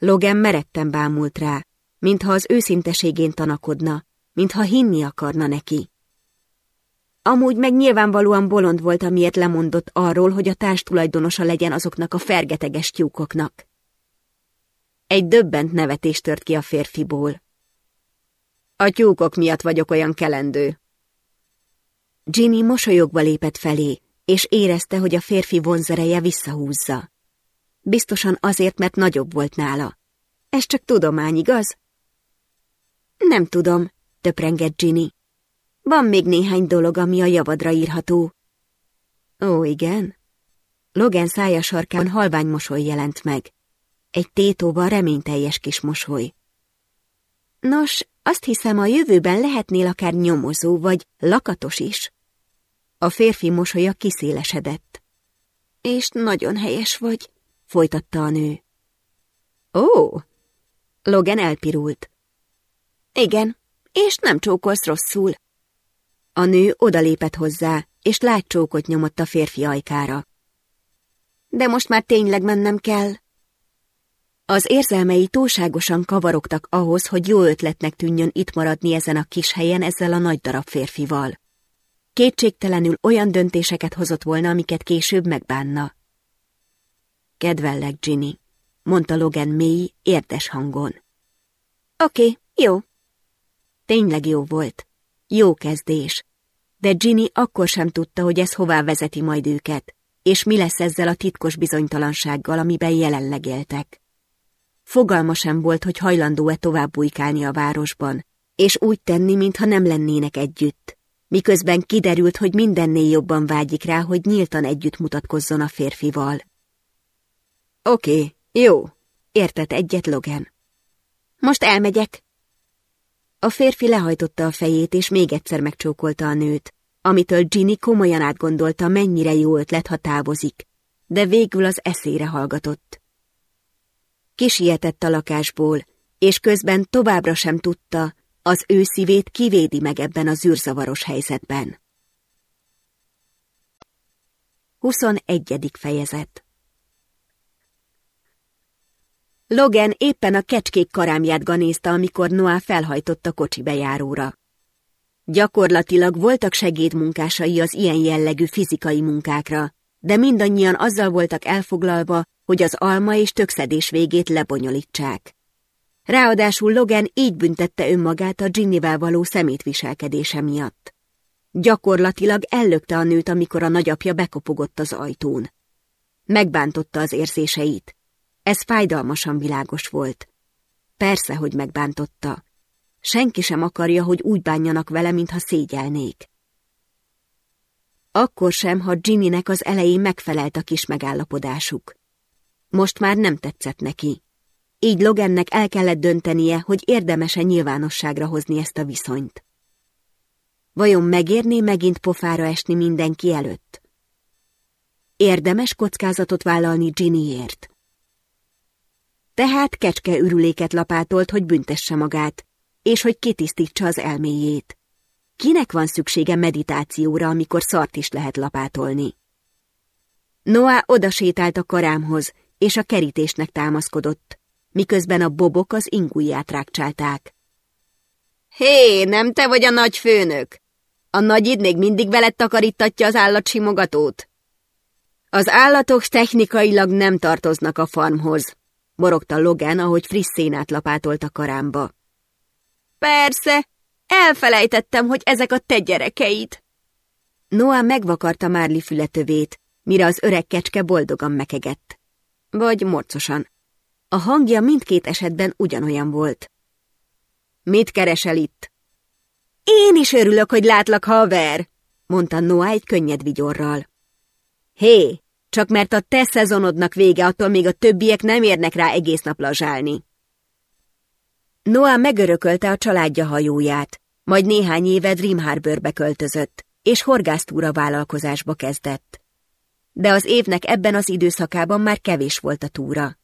Logan meretten bámult rá, mintha az őszinteségén tanakodna, mintha hinni akarna neki. Amúgy meg nyilvánvalóan bolond volt, amiért lemondott arról, hogy a társ tulajdonosa legyen azoknak a fergeteges tyúkoknak. Egy döbbent nevetés tört ki a férfiból. A tyúkok miatt vagyok olyan kelendő. Ginny mosolyogva lépett felé, és érezte, hogy a férfi vonzereje visszahúzza. Biztosan azért, mert nagyobb volt nála. Ez csak tudomány, igaz? Nem tudom, töprengett Ginny. Van még néhány dolog, ami a javadra írható. Ó, igen? Logan szája sarkán halvány mosoly jelent meg. Egy tétóval reményteljes kis mosoly. Nos, azt hiszem, a jövőben lehetnél akár nyomozó vagy lakatos is. A férfi mosolya kiszélesedett. És nagyon helyes vagy, folytatta a nő. Ó! Logan elpirult. Igen, és nem csókolsz rosszul. A nő odalépett hozzá, és látcsókot nyomott a férfi ajkára. De most már tényleg mennem kell. Az érzelmei túlságosan kavarogtak ahhoz, hogy jó ötletnek tűnjön itt maradni ezen a kis helyen ezzel a nagy darab férfival. Kétségtelenül olyan döntéseket hozott volna, amiket később megbánna. Kedvellek, Ginny, mondta Logan mély, érdes hangon. Oké, jó. Tényleg jó volt. Jó kezdés. de Ginny akkor sem tudta, hogy ez hová vezeti majd őket, és mi lesz ezzel a titkos bizonytalansággal, amiben jelenleg éltek. Fogalma sem volt, hogy hajlandó-e tovább bujkálni a városban, és úgy tenni, mintha nem lennének együtt, miközben kiderült, hogy mindennél jobban vágyik rá, hogy nyíltan együtt mutatkozzon a férfival. Oké, jó, értett egyet Logan. Most elmegyek. A férfi lehajtotta a fejét, és még egyszer megcsókolta a nőt, amitől Ginny komolyan átgondolta, mennyire jó ötlet, ha távozik, de végül az eszére hallgatott. Kisietett a lakásból, és közben továbbra sem tudta, az ő szívét kivédi meg ebben a zűrzavaros helyzetben. 21. fejezet Logan éppen a kecskék karámját ganézta, amikor Noah felhajtott a kocsi bejáróra. Gyakorlatilag voltak segédmunkásai az ilyen jellegű fizikai munkákra, de mindannyian azzal voltak elfoglalva, hogy az alma és tökszedés végét lebonyolítsák. Ráadásul Logan így büntette önmagát a Ginnyvel való szemétviselkedése miatt. Gyakorlatilag ellökte a nőt, amikor a nagyapja bekopogott az ajtón. Megbántotta az érzéseit. Ez fájdalmasan világos volt. Persze, hogy megbántotta. Senki sem akarja, hogy úgy bánjanak vele, mintha szégyelnék. Akkor sem, ha Ginnynek az elején megfelelt a kis megállapodásuk. Most már nem tetszett neki. Így Logannek el kellett döntenie, hogy érdemese nyilvánosságra hozni ezt a viszonyt. Vajon megérné megint pofára esni mindenki előtt? Érdemes kockázatot vállalni Ginnyért. Tehát kecske ürüléket lapátolt, hogy büntesse magát, és hogy kitisztítsa az elméjét. Kinek van szüksége meditációra, amikor szart is lehet lapátolni? Noah odasétált a karámhoz, és a kerítésnek támaszkodott, miközben a bobok az ingujját rákcsálták. Hé, nem te vagy a nagy főnök? A nagyid még mindig veled takarítatja az állatsimogatót? Az állatok technikailag nem tartoznak a farmhoz, morogta Logan, ahogy friss szénát lapátolt a karámba. Persze, elfelejtettem, hogy ezek a te gyerekeid. Noah megvakarta Márli fületövét, mire az öreg kecske boldogan mekegett. Vagy morcosan. A hangja mindkét esetben ugyanolyan volt. Mit keresel itt? Én is örülök, hogy látlak, haver, mondta Noah egy könnyed vigyorral. Hé, csak mert a te szezonodnak vége, attól még a többiek nem érnek rá egész nap lazsálni. Noah megörökölte a családja hajóját, majd néhány éve Dream Harborbe költözött, és horgásztúra vállalkozásba kezdett. De az évnek ebben az időszakában már kevés volt a túra.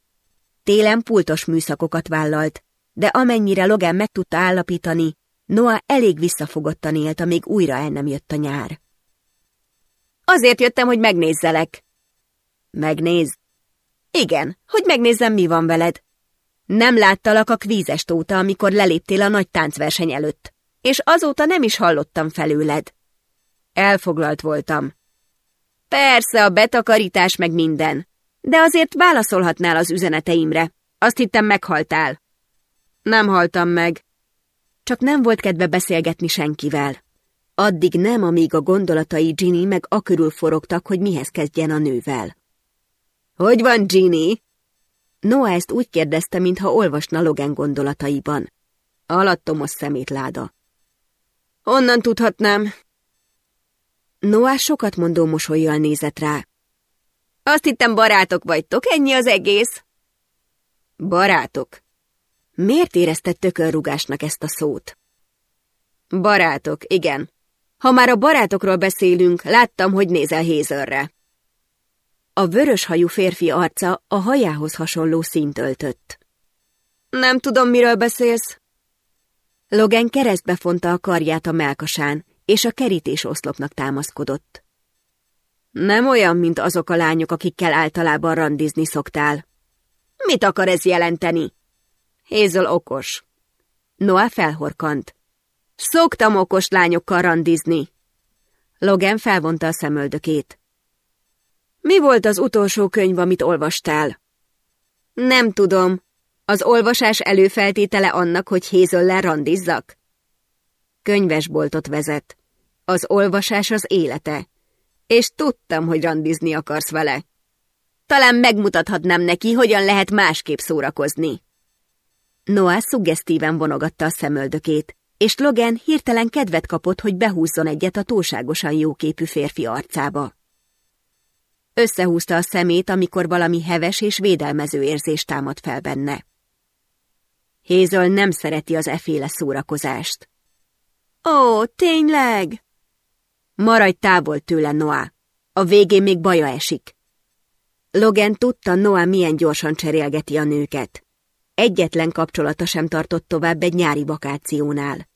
Télen pultos műszakokat vállalt, de amennyire Logan meg tudta állapítani, Noah elég visszafogottan élt, amíg újra el nem jött a nyár. Azért jöttem, hogy megnézzelek, Megnéz. Igen, hogy megnézzem, mi van veled. Nem láttalak a kvízest óta, amikor leléptél a nagy táncverseny előtt, és azóta nem is hallottam felőled. Elfoglalt voltam. Persze, a betakarítás meg minden, de azért válaszolhatnál az üzeneteimre. Azt hittem, meghaltál. Nem haltam meg. Csak nem volt kedve beszélgetni senkivel. Addig nem, amíg a gondolatai Ginny meg akörül forogtak, hogy mihez kezdjen a nővel. Hogy van, Ginny? Noah ezt úgy kérdezte, mintha olvasna Logan gondolataiban. Alattomos szemétláda. Honnan tudhatnám? Noah sokat mondó mosolyjal nézett rá. Azt hittem barátok vagytok, ennyi az egész. Barátok. Miért érezte tökölrugásnak ezt a szót? Barátok, igen. Ha már a barátokról beszélünk, láttam, hogy nézel Hézörre. A vöröshajú férfi arca a hajához hasonló színt öltött. Nem tudom, miről beszélsz. Logan keresztbe fonta a karját a melkasán, és a kerítés oszlopnak támaszkodott. Nem olyan, mint azok a lányok, akikkel általában randizni szoktál. Mit akar ez jelenteni? Hézöl okos. Noah felhorkant. Szoktam okos lányokkal randizni. Logan felvonta a szemöldökét. Mi volt az utolsó könyv, amit olvastál? Nem tudom. Az olvasás előfeltétele annak, hogy Hézöllel randizzak? Könyvesboltot vezet. Az olvasás az élete. És tudtam, hogy randizni akarsz vele. Talán megmutathatnám neki, hogyan lehet másképp szórakozni. Noah szuggesztíven vonogatta a szemöldökét, és Logan hirtelen kedvet kapott, hogy behúzzon egyet a túlságosan jóképű férfi arcába. Összehúzta a szemét, amikor valami heves és védelmező érzés támad fel benne. Hézöl nem szereti az eféle szórakozást. Ó, tényleg? Maradj távol tőle, Noah. A végén még baja esik. Logan tudta, Noah milyen gyorsan cserélgeti a nőket. Egyetlen kapcsolata sem tartott tovább egy nyári vakációnál.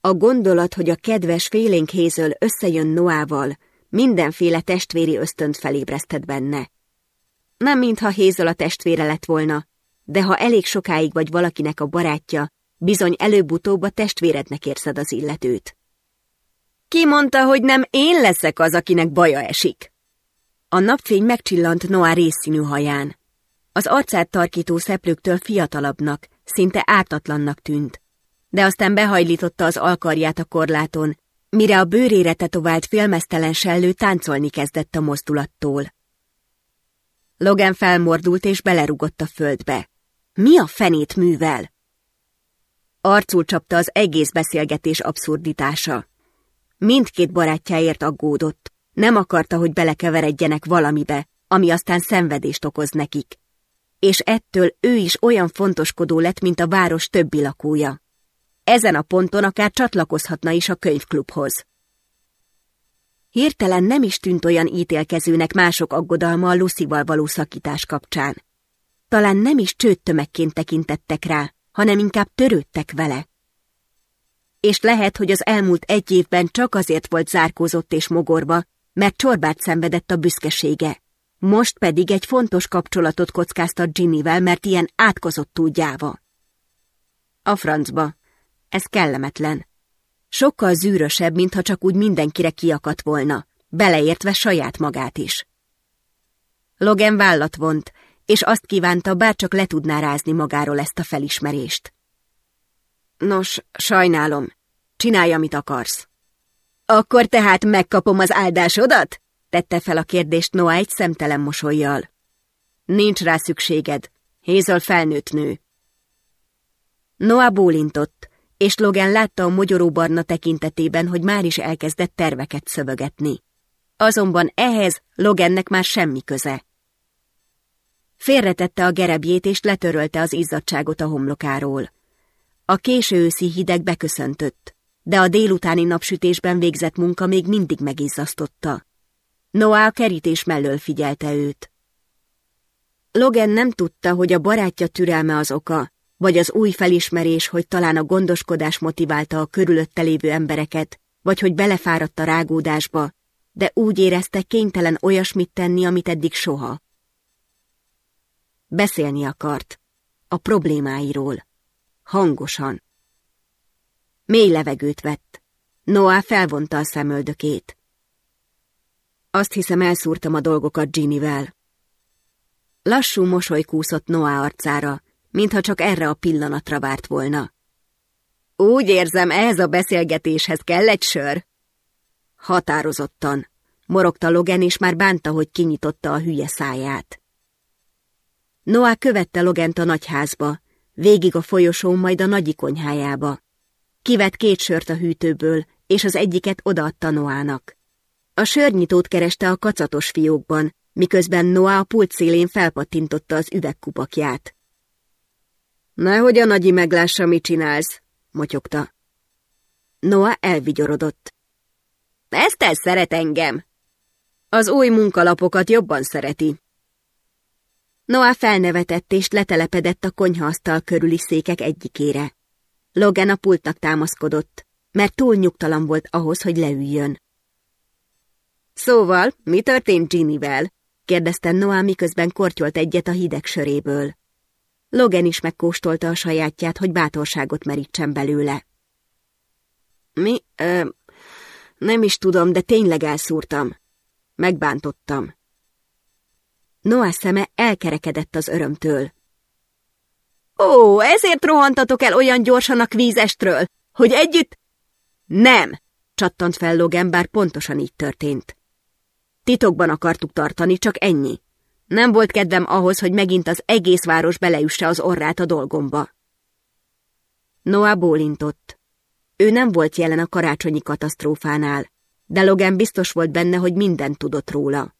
A gondolat, hogy a kedves félénk Hézöl összejön Noával, mindenféle testvéri ösztönt felébresztett benne. Nem mintha Hézöl a testvére lett volna, de ha elég sokáig vagy valakinek a barátja, bizony előbb-utóbb a testvérednek érzed az illetőt. Ki mondta, hogy nem én leszek az, akinek baja esik? A napfény megcsillant Noah részszínű haján. Az arcát tarkító szeplőktől fiatalabbnak, szinte ártatlannak tűnt, de aztán behajlította az alkarját a korláton, mire a bőrére tetovált félmeztelen sellő táncolni kezdett a mozdulattól. Logan felmordult és belerugott a földbe. Mi a fenét művel? Arcul csapta az egész beszélgetés abszurditása. Mindkét barátjáért aggódott. Nem akarta, hogy belekeveredjenek valamibe, ami aztán szenvedést okoz nekik. És ettől ő is olyan fontoskodó lett, mint a város többi lakója. Ezen a ponton akár csatlakozhatna is a könyvklubhoz. Hirtelen nem is tűnt olyan ítélkezőnek mások aggodalma a Lucival való szakítás kapcsán. Talán nem is csőttömegként tekintettek rá, hanem inkább törődtek vele. És lehet, hogy az elmúlt egy évben csak azért volt zárkózott és mogorba, mert csorbát szenvedett a büszkesége. Most pedig egy fontos kapcsolatot kockáztat Ginnyvel, mert ilyen átkozott tudjáva. A francba. Ez kellemetlen. Sokkal zűrösebb, mintha csak úgy mindenkire kiakadt volna, beleértve saját magát is. Logan vállat vont, és azt kívánta, bárcsak le tudná rázni magáról ezt a felismerést. Nos, sajnálom. Csinálj, amit akarsz. Akkor tehát megkapom az áldásodat? Tette fel a kérdést Noah egy szemtelen mosolyjal. Nincs rá szükséged. Hézol felnőtt nő. Noah bólintott, és Logan látta a mogyoróbarna tekintetében, hogy már is elkezdett terveket szövögetni. Azonban ehhez Logannek már semmi köze. Félretette a gerebjét és letörölte az izzadságot a homlokáról. A késő őszi hideg beköszöntött, de a délutáni napsütésben végzett munka még mindig megizzasztotta. Noah a kerítés mellől figyelte őt. Logan nem tudta, hogy a barátja türelme az oka, vagy az új felismerés, hogy talán a gondoskodás motiválta a körülötte lévő embereket, vagy hogy belefáradt a rágódásba, de úgy érezte kénytelen olyasmit tenni, amit eddig soha. Beszélni akart. A problémáiról. Hangosan. Mély levegőt vett. Noah felvonta a szemöldökét. Azt hiszem elszúrtam a dolgokat Ginnyvel. Lassú mosoly kúszott Noah arcára, mintha csak erre a pillanatra várt volna. Úgy érzem, ehhez a beszélgetéshez kell egy sör. Határozottan. Morogta Logan, és már bánta, hogy kinyitotta a hülye száját. Noah követte Logent a nagyházba, végig a folyosón, majd a nagyi konyhájába. Kivett két sört a hűtőből, és az egyiket odaadta Noának. A sörnyitót kereste a kacatos fiókban, miközben Noah a pult szélén felpattintotta az üvegkupakját. Nehogy a nagyi meglássa, mit csinálsz, motyogta. Noah elvigyorodott. Ezt el szeret engem. Az új munkalapokat jobban szereti. Noah felnevetett és letelepedett a konyhaasztal körüli székek egyikére. Logan a pultnak támaszkodott, mert túl nyugtalan volt ahhoz, hogy leüljön. Szóval, mi történt Ginnyvel? kérdezte Noah, miközben kortyolt egyet a hideg söréből. Logan is megkóstolta a sajátját, hogy bátorságot merítsen belőle. Mi? Ö, nem is tudom, de tényleg elszúrtam. Megbántottam. Noah szeme elkerekedett az örömtől. Ó, ezért rohantatok el olyan gyorsan a kvízestről, hogy együtt... Nem! csattant fel Logan, bár pontosan így történt. Titokban akartuk tartani, csak ennyi. Nem volt kedvem ahhoz, hogy megint az egész város beleüsse az orrát a dolgomba. Noah bólintott. Ő nem volt jelen a karácsonyi katasztrófánál, de Logan biztos volt benne, hogy mindent tudott róla.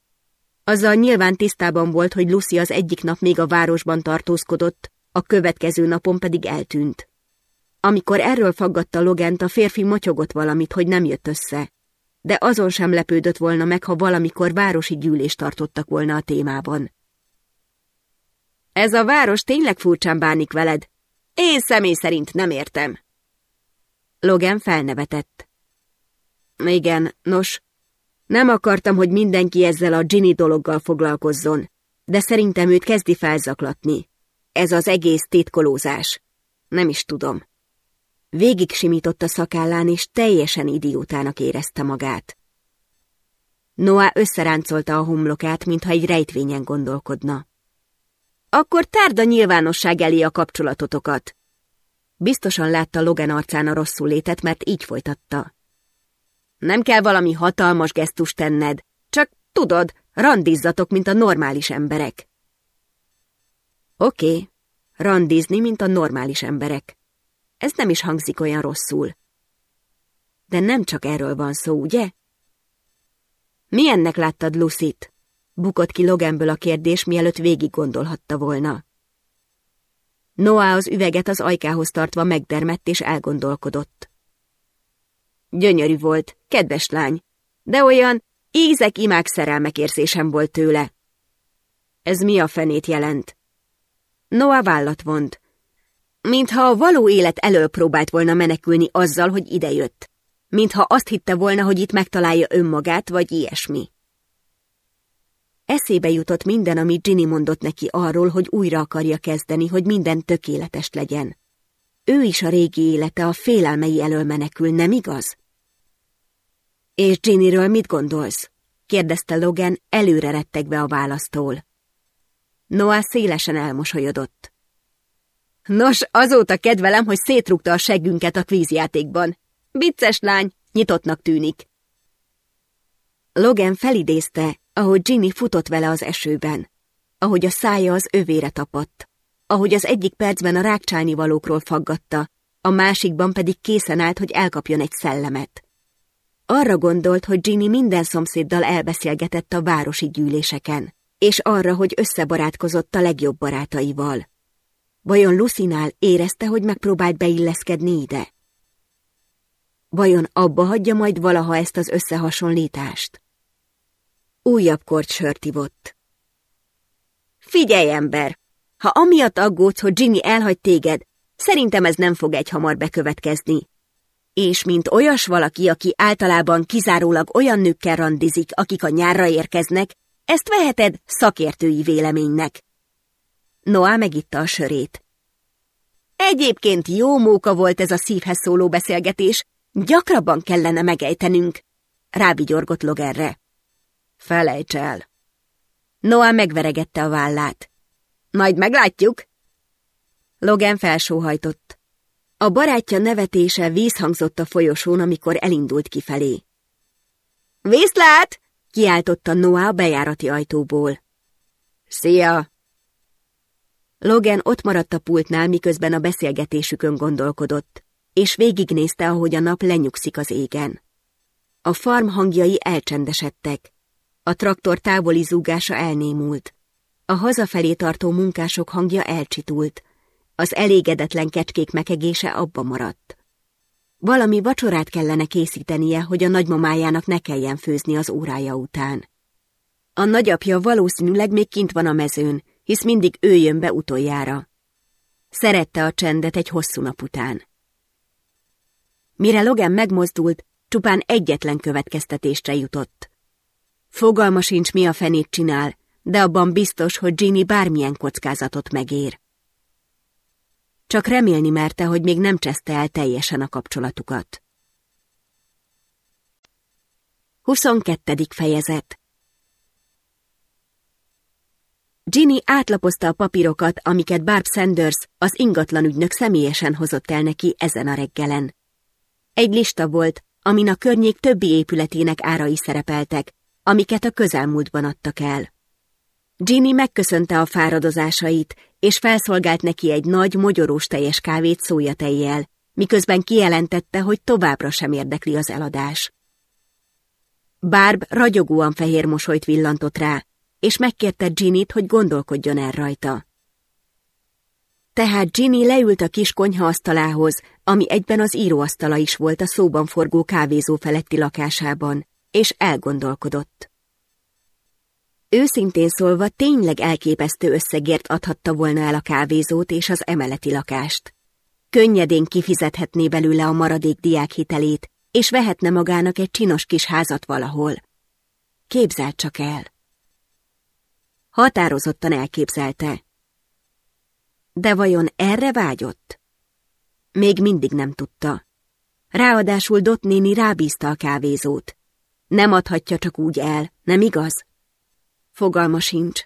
Azzal nyilván tisztában volt, hogy Lucy az egyik nap még a városban tartózkodott, a következő napon pedig eltűnt. Amikor erről faggatta Logent, a férfi motyogott valamit, hogy nem jött össze, de azon sem lepődött volna meg, ha valamikor városi gyűlést tartottak volna a témában. Ez a város tényleg furcsán bánik veled. Én személy szerint nem értem. Logan felnevetett. Igen, nos, nem akartam, hogy mindenki ezzel a Ginny dologgal foglalkozzon, de szerintem őt kezdi felzaklatni. Ez az egész titkolózás. Nem is tudom. Végig simított a szakállán, és teljesen idiótának érezte magát. Noah összeráncolta a homlokát, mintha egy rejtvényen gondolkodna. Akkor tárd a nyilvánosság elé a kapcsolatotokat. Biztosan látta Logan arcán a rosszul létet, mert így folytatta. Nem kell valami hatalmas gesztust tenned, csak tudod, randizzatok, mint a normális emberek. Oké, okay, randizni, mint a normális emberek. Ez nem is hangzik olyan rosszul. De nem csak erről van szó, ugye? Milyennek láttad Lucit? Bukott ki Loganből a kérdés, mielőtt végig gondolhatta volna. Noah az üveget az ajkához tartva megdermett és elgondolkodott. Gyönyörű volt, kedves lány, de olyan ízek, imák, szerelmek érzésem volt tőle. Ez mi a fenét jelent? Noah vállat vont. Mintha a való élet elől próbált volna menekülni azzal, hogy idejött. Mintha azt hitte volna, hogy itt megtalálja önmagát, vagy ilyesmi. Eszébe jutott minden, amit Ginny mondott neki arról, hogy újra akarja kezdeni, hogy minden tökéletes legyen. Ő is a régi élete a félelmei elől menekül, nem igaz? És Ginnyről mit gondolsz? kérdezte Logan, előre rettegve a választól. Noah szélesen elmosolyodott. Nos, azóta kedvelem, hogy szétrugta a seggünket a kvízjátékban. Vicces lány, nyitottnak tűnik. Logan felidézte, ahogy Ginny futott vele az esőben, ahogy a szája az övére tapadt, ahogy az egyik percben a rákcsálni valókról faggatta, a másikban pedig készen állt, hogy elkapjon egy szellemet. Arra gondolt, hogy Ginny minden szomszéddal elbeszélgetett a városi gyűléseken, és arra, hogy összebarátkozott a legjobb barátaival. Vajon Lucinál érezte, hogy megpróbált beilleszkedni ide? Vajon abba hagyja majd valaha ezt az összehasonlítást? Újabb kort sört ivott. Figyelj, ember! Ha amiatt aggódsz, hogy Ginny elhagy téged, szerintem ez nem fog egy hamar bekövetkezni. És mint olyas valaki, aki általában kizárólag olyan nőkkel randizik, akik a nyárra érkeznek, ezt veheted szakértői véleménynek. Noah megitta a sörét. Egyébként jó móka volt ez a szívhez szóló beszélgetés, gyakrabban kellene megejtenünk, rábigyorgott Logerre. Felejts el. Noah megveregette a vállát. Majd meglátjuk. Logan felsóhajtott. A barátja nevetése vízhangzott a folyosón, amikor elindult kifelé. Viszlát! kiáltotta Noah a bejárati ajtóból. Szia! Logan ott maradt a pultnál, miközben a beszélgetésükön gondolkodott, és végignézte, ahogy a nap lenyugszik az égen. A farm hangjai elcsendesedtek. A traktor távoli zúgása elnémult. A hazafelé tartó munkások hangja elcsitult. Az elégedetlen kecskék mekegése abba maradt. Valami vacsorát kellene készítenie, hogy a nagymamájának ne kelljen főzni az órája után. A nagyapja valószínűleg még kint van a mezőn, hisz mindig ő jön be utoljára. Szerette a csendet egy hosszú nap után. Mire Logan megmozdult, csupán egyetlen következtetésre jutott. Fogalma sincs, mi a fenét csinál, de abban biztos, hogy Ginny bármilyen kockázatot megér. Csak remélni merte, hogy még nem cseszte el teljesen a kapcsolatukat. 22. fejezet Ginny átlapozta a papírokat, amiket Barb Sanders, az ingatlanügynök személyesen hozott el neki ezen a reggelen. Egy lista volt, amin a környék többi épületének árai szerepeltek, amiket a közelmúltban adtak el. Ginny megköszönte a fáradozásait, és felszolgált neki egy nagy, mogyorós teljes kávét szójatejjel, miközben kijelentette, hogy továbbra sem érdekli az eladás. Barb ragyogóan fehér mosolyt villantott rá, és megkérte Ginnyt, hogy gondolkodjon el rajta. Tehát Ginny leült a kis konyhaasztalához, ami egyben az íróasztala is volt a szóban forgó kávézó feletti lakásában, és elgondolkodott. Őszintén szólva tényleg elképesztő összegért adhatta volna el a kávézót és az emeleti lakást. Könnyedén kifizethetné belőle a maradék diákhitelét, és vehetne magának egy csinos kis házat valahol. Képzelt csak el. Határozottan elképzelte. De vajon erre vágyott? Még mindig nem tudta. Ráadásul Dot néni rábízta a kávézót. Nem adhatja csak úgy el, nem igaz? Fogalma sincs.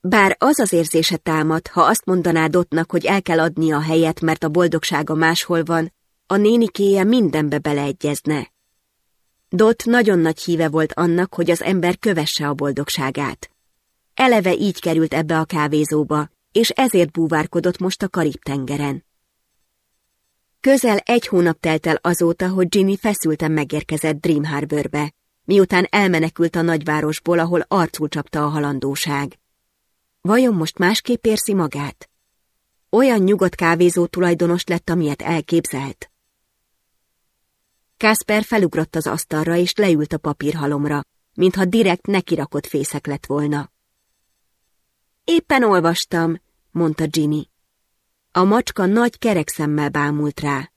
Bár az az érzése támad, ha azt mondaná Dotnak, hogy el kell adni a helyet, mert a boldogsága máshol van, a nénikéje mindenbe beleegyezne. Dot nagyon nagy híve volt annak, hogy az ember kövesse a boldogságát. Eleve így került ebbe a kávézóba, és ezért búvárkodott most a Karib-tengeren. Közel egy hónap telt el azóta, hogy Ginny feszülten megérkezett Dream Harborbe, miután elmenekült a nagyvárosból, ahol arcul csapta a halandóság. Vajon most másképp érzi magát? Olyan nyugodt kávézó tulajdonos lett, amilyet elképzelt. Kasper felugrott az asztalra és leült a papírhalomra, mintha direkt nekirakott fészek lett volna. Éppen olvastam, mondta Ginny. A macska nagy kerek szemmel bámult rá.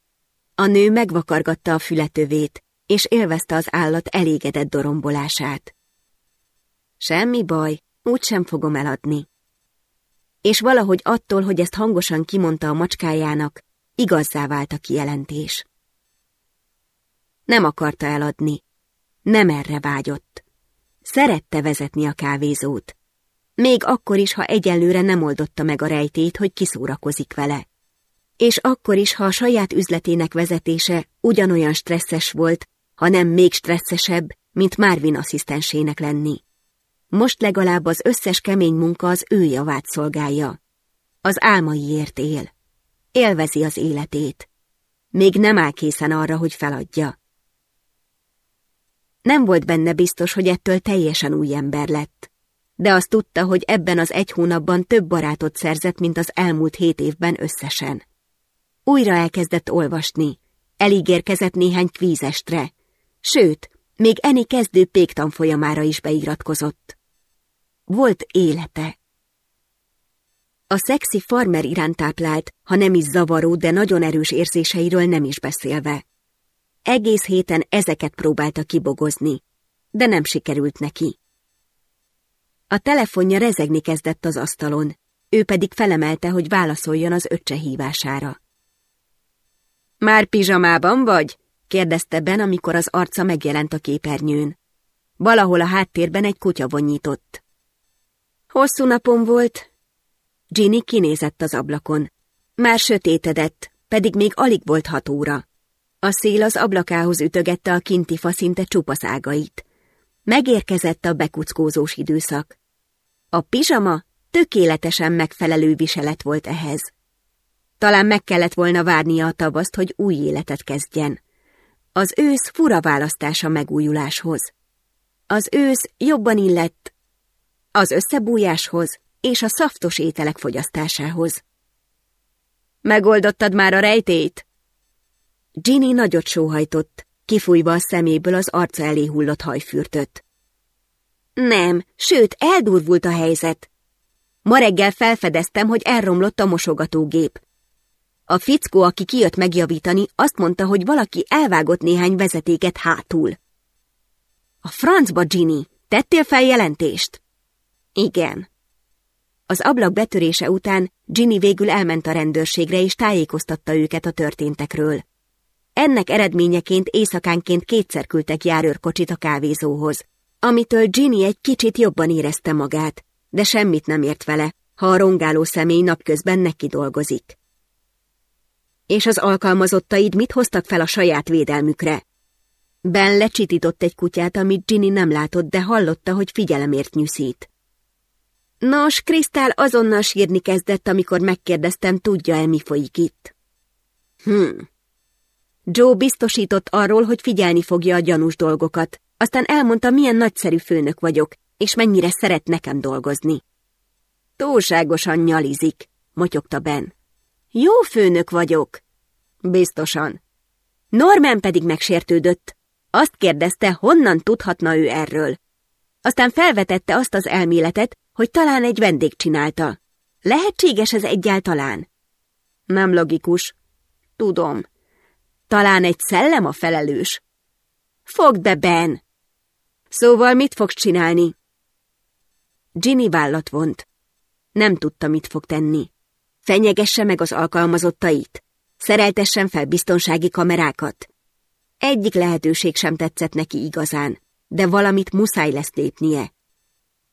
A nő megvakargatta a fületövét, és élvezte az állat elégedett dorombolását. Semmi baj, úgysem fogom eladni. És valahogy attól, hogy ezt hangosan kimondta a macskájának, igazzá vált a kijelentés. Nem akarta eladni. Nem erre vágyott. Szerette vezetni a kávézót. Még akkor is, ha egyelőre nem oldotta meg a rejtét, hogy kiszórakozik vele. És akkor is, ha a saját üzletének vezetése ugyanolyan stresszes volt, hanem még stresszesebb, mint Marvin asszisztensének lenni. Most legalább az összes kemény munka az ő javát szolgálja. Az álmaiért él. Élvezi az életét. Még nem áll készen arra, hogy feladja. Nem volt benne biztos, hogy ettől teljesen új ember lett. De azt tudta, hogy ebben az egy hónapban több barátot szerzett, mint az elmúlt hét évben összesen. Újra elkezdett olvasni, elígérkezett néhány kvízestre, sőt, még Eni kezdő péktanfolyamára is beiratkozott. Volt élete. A szexi farmer iránt táplált, ha nem is zavaró, de nagyon erős érzéseiről nem is beszélve. Egész héten ezeket próbálta kibogozni, de nem sikerült neki. A telefonja rezegni kezdett az asztalon, ő pedig felemelte, hogy válaszoljon az öccse hívására. Már pizsamában vagy? kérdezte Ben, amikor az arca megjelent a képernyőn. Valahol a háttérben egy kutya vonyított. Hosszú napom volt. Ginny kinézett az ablakon. Már sötétedett, pedig még alig volt hat óra. A szél az ablakához ütögette a kinti fa szinte. Megérkezett a bekuckózós időszak. A pizsama tökéletesen megfelelő viselet volt ehhez. Talán meg kellett volna várnia a tavaszt, hogy új életet kezdjen. Az ősz fura választása megújuláshoz. Az ősz jobban illett az összebújáshoz és a szaftos ételek fogyasztásához. Megoldottad már a rejtét? Ginny nagyot sóhajtott, kifújva a szeméből az arca elé hullott hajfürtöt. Nem, sőt, eldurvult a helyzet. Ma reggel felfedeztem, hogy elromlott a mosogatógép. A fickó, aki kijött megjavítani, azt mondta, hogy valaki elvágott néhány vezetéket hátul. A francba, Ginny, tettél fel jelentést? Igen. Az ablak betörése után Ginny végül elment a rendőrségre és tájékoztatta őket a történtekről. Ennek eredményeként éjszakánként kétszer küldtek járőrkocsit a kávézóhoz, amitől Ginny egy kicsit jobban érezte magát, de semmit nem ért vele, ha a rongáló személy napközben neki dolgozik. És az alkalmazottaid mit hoztak fel a saját védelmükre? Ben lecsitított egy kutyát, amit Ginny nem látott, de hallotta, hogy figyelemért nyűszít. Nos, Krisztál azonnal sírni kezdett, amikor megkérdeztem, tudja-e, mi folyik itt. Hm. Joe biztosított arról, hogy figyelni fogja a gyanús dolgokat, aztán elmondta, milyen nagyszerű főnök vagyok, és mennyire szeret nekem dolgozni. Túlságosan nyalizik, motyogta Ben. Jó főnök vagyok. Biztosan. Norman pedig megsértődött. Azt kérdezte, honnan tudhatna ő erről. Aztán felvetette azt az elméletet, hogy talán egy vendég csinálta. Lehetséges ez egyáltalán? Nem logikus. Tudom. Talán egy szellem a felelős. Fogd be, Ben! Szóval mit fogsz csinálni? Ginny vállat vont. Nem tudta, mit fog tenni. Fenyegesse meg az alkalmazottait. Szereltessen fel biztonsági kamerákat. Egyik lehetőség sem tetszett neki igazán, de valamit muszáj lesz lépnie.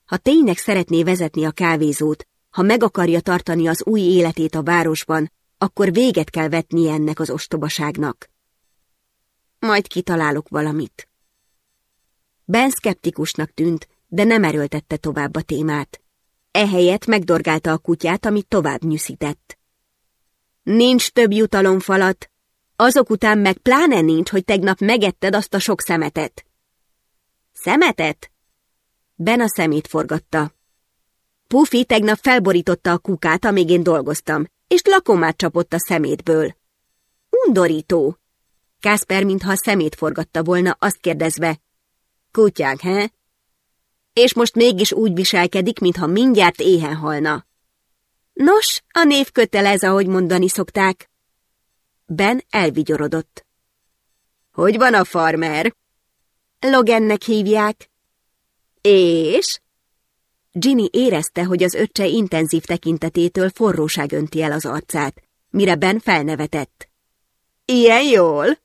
Ha tényleg szeretné vezetni a kávézót, ha meg akarja tartani az új életét a városban, akkor véget kell vetnie ennek az ostobaságnak. Majd kitalálok valamit. Ben szkeptikusnak tűnt, de nem erőltette tovább a témát. Ehelyett megdorgálta a kutyát, amit tovább nyűszített. Nincs több jutalomfalat, azok után meg pláne nincs, hogy tegnap megetted azt a sok szemetet. Szemetet? Ben a szemét forgatta. Pufi tegnap felborította a kukát, amíg én dolgoztam, és lakomát csapott a szemétből. Undorító! Kásper, mintha szemét forgatta volna, azt kérdezve. Kutyák, he? És most mégis úgy viselkedik, mintha mindjárt éhen halna. Nos, a név kötelez, ahogy mondani szokták. Ben elvigyorodott. Hogy van a farmer? Logannek hívják. És? Ginny érezte, hogy az öccse intenzív tekintetétől forróság önti el az arcát, mire Ben felnevetett. Ilyen jól?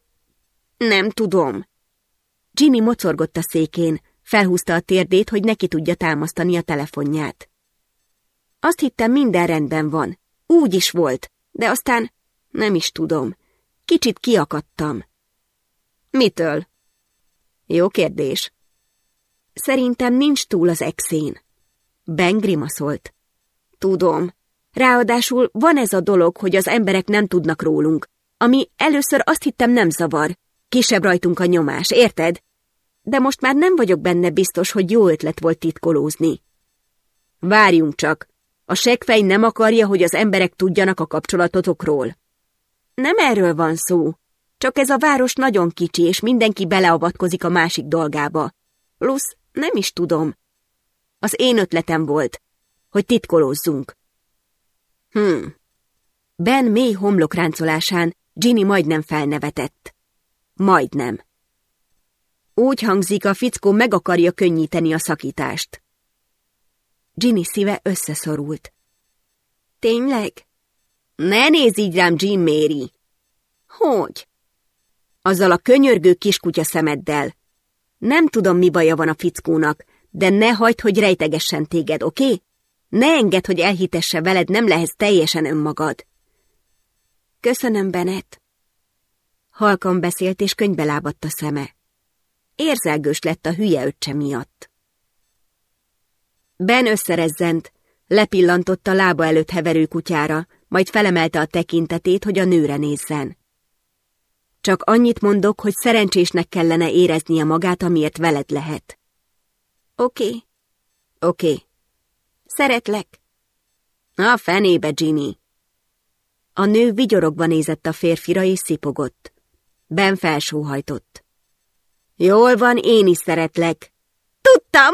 Nem tudom. Ginny mocorgott a székén, felhúzta a térdét, hogy neki tudja támasztani a telefonját. Azt hittem, minden rendben van. Úgy is volt, de aztán nem is tudom. Kicsit kiakadtam. Mitől? Jó kérdés. Szerintem nincs túl az exén. Ben grimaszolt. Tudom. Ráadásul van ez a dolog, hogy az emberek nem tudnak rólunk, ami először azt hittem nem zavar. Kisebb rajtunk a nyomás, érted? De most már nem vagyok benne biztos, hogy jó ötlet volt titkolózni. Várjunk csak. A segfej nem akarja, hogy az emberek tudjanak a kapcsolatotokról. Nem erről van szó. Csak ez a város nagyon kicsi, és mindenki beleavatkozik a másik dolgába. Plusz nem is tudom. Az én ötletem volt, hogy titkolózzunk. Hm. Ben mély homlokráncolásán Ginny majdnem felnevetett. Majdnem. Úgy hangzik, a fickó meg akarja könnyíteni a szakítást. Ginny szíve összeszorult. Tényleg? Ne nézz így rám, Jim Mary! Hogy? Azzal a könyörgő kiskutya szemeddel. Nem tudom, mi baja van a fickónak, de ne hagyd, hogy rejtegessen téged, oké? Okay? Ne engedd, hogy elhitesse veled, nem lehetsz teljesen önmagad. Köszönöm, Bennett. Halkan beszélt, és könybe lábadt a szeme. Érzelgős lett a hülye öccse miatt. Ben összerezzent, lepillantott a lába előtt heverő kutyára, majd felemelte a tekintetét, hogy a nőre nézzen. Csak annyit mondok, hogy szerencsésnek kellene éreznie magát, amiért veled lehet. Oké. Okay. Oké. Okay. Szeretlek. A fenébe, Ginny. A nő vigyorogva nézett a férfira és szipogott. Ben felsóhajtott. Jól van, én is szeretlek. Tudtam!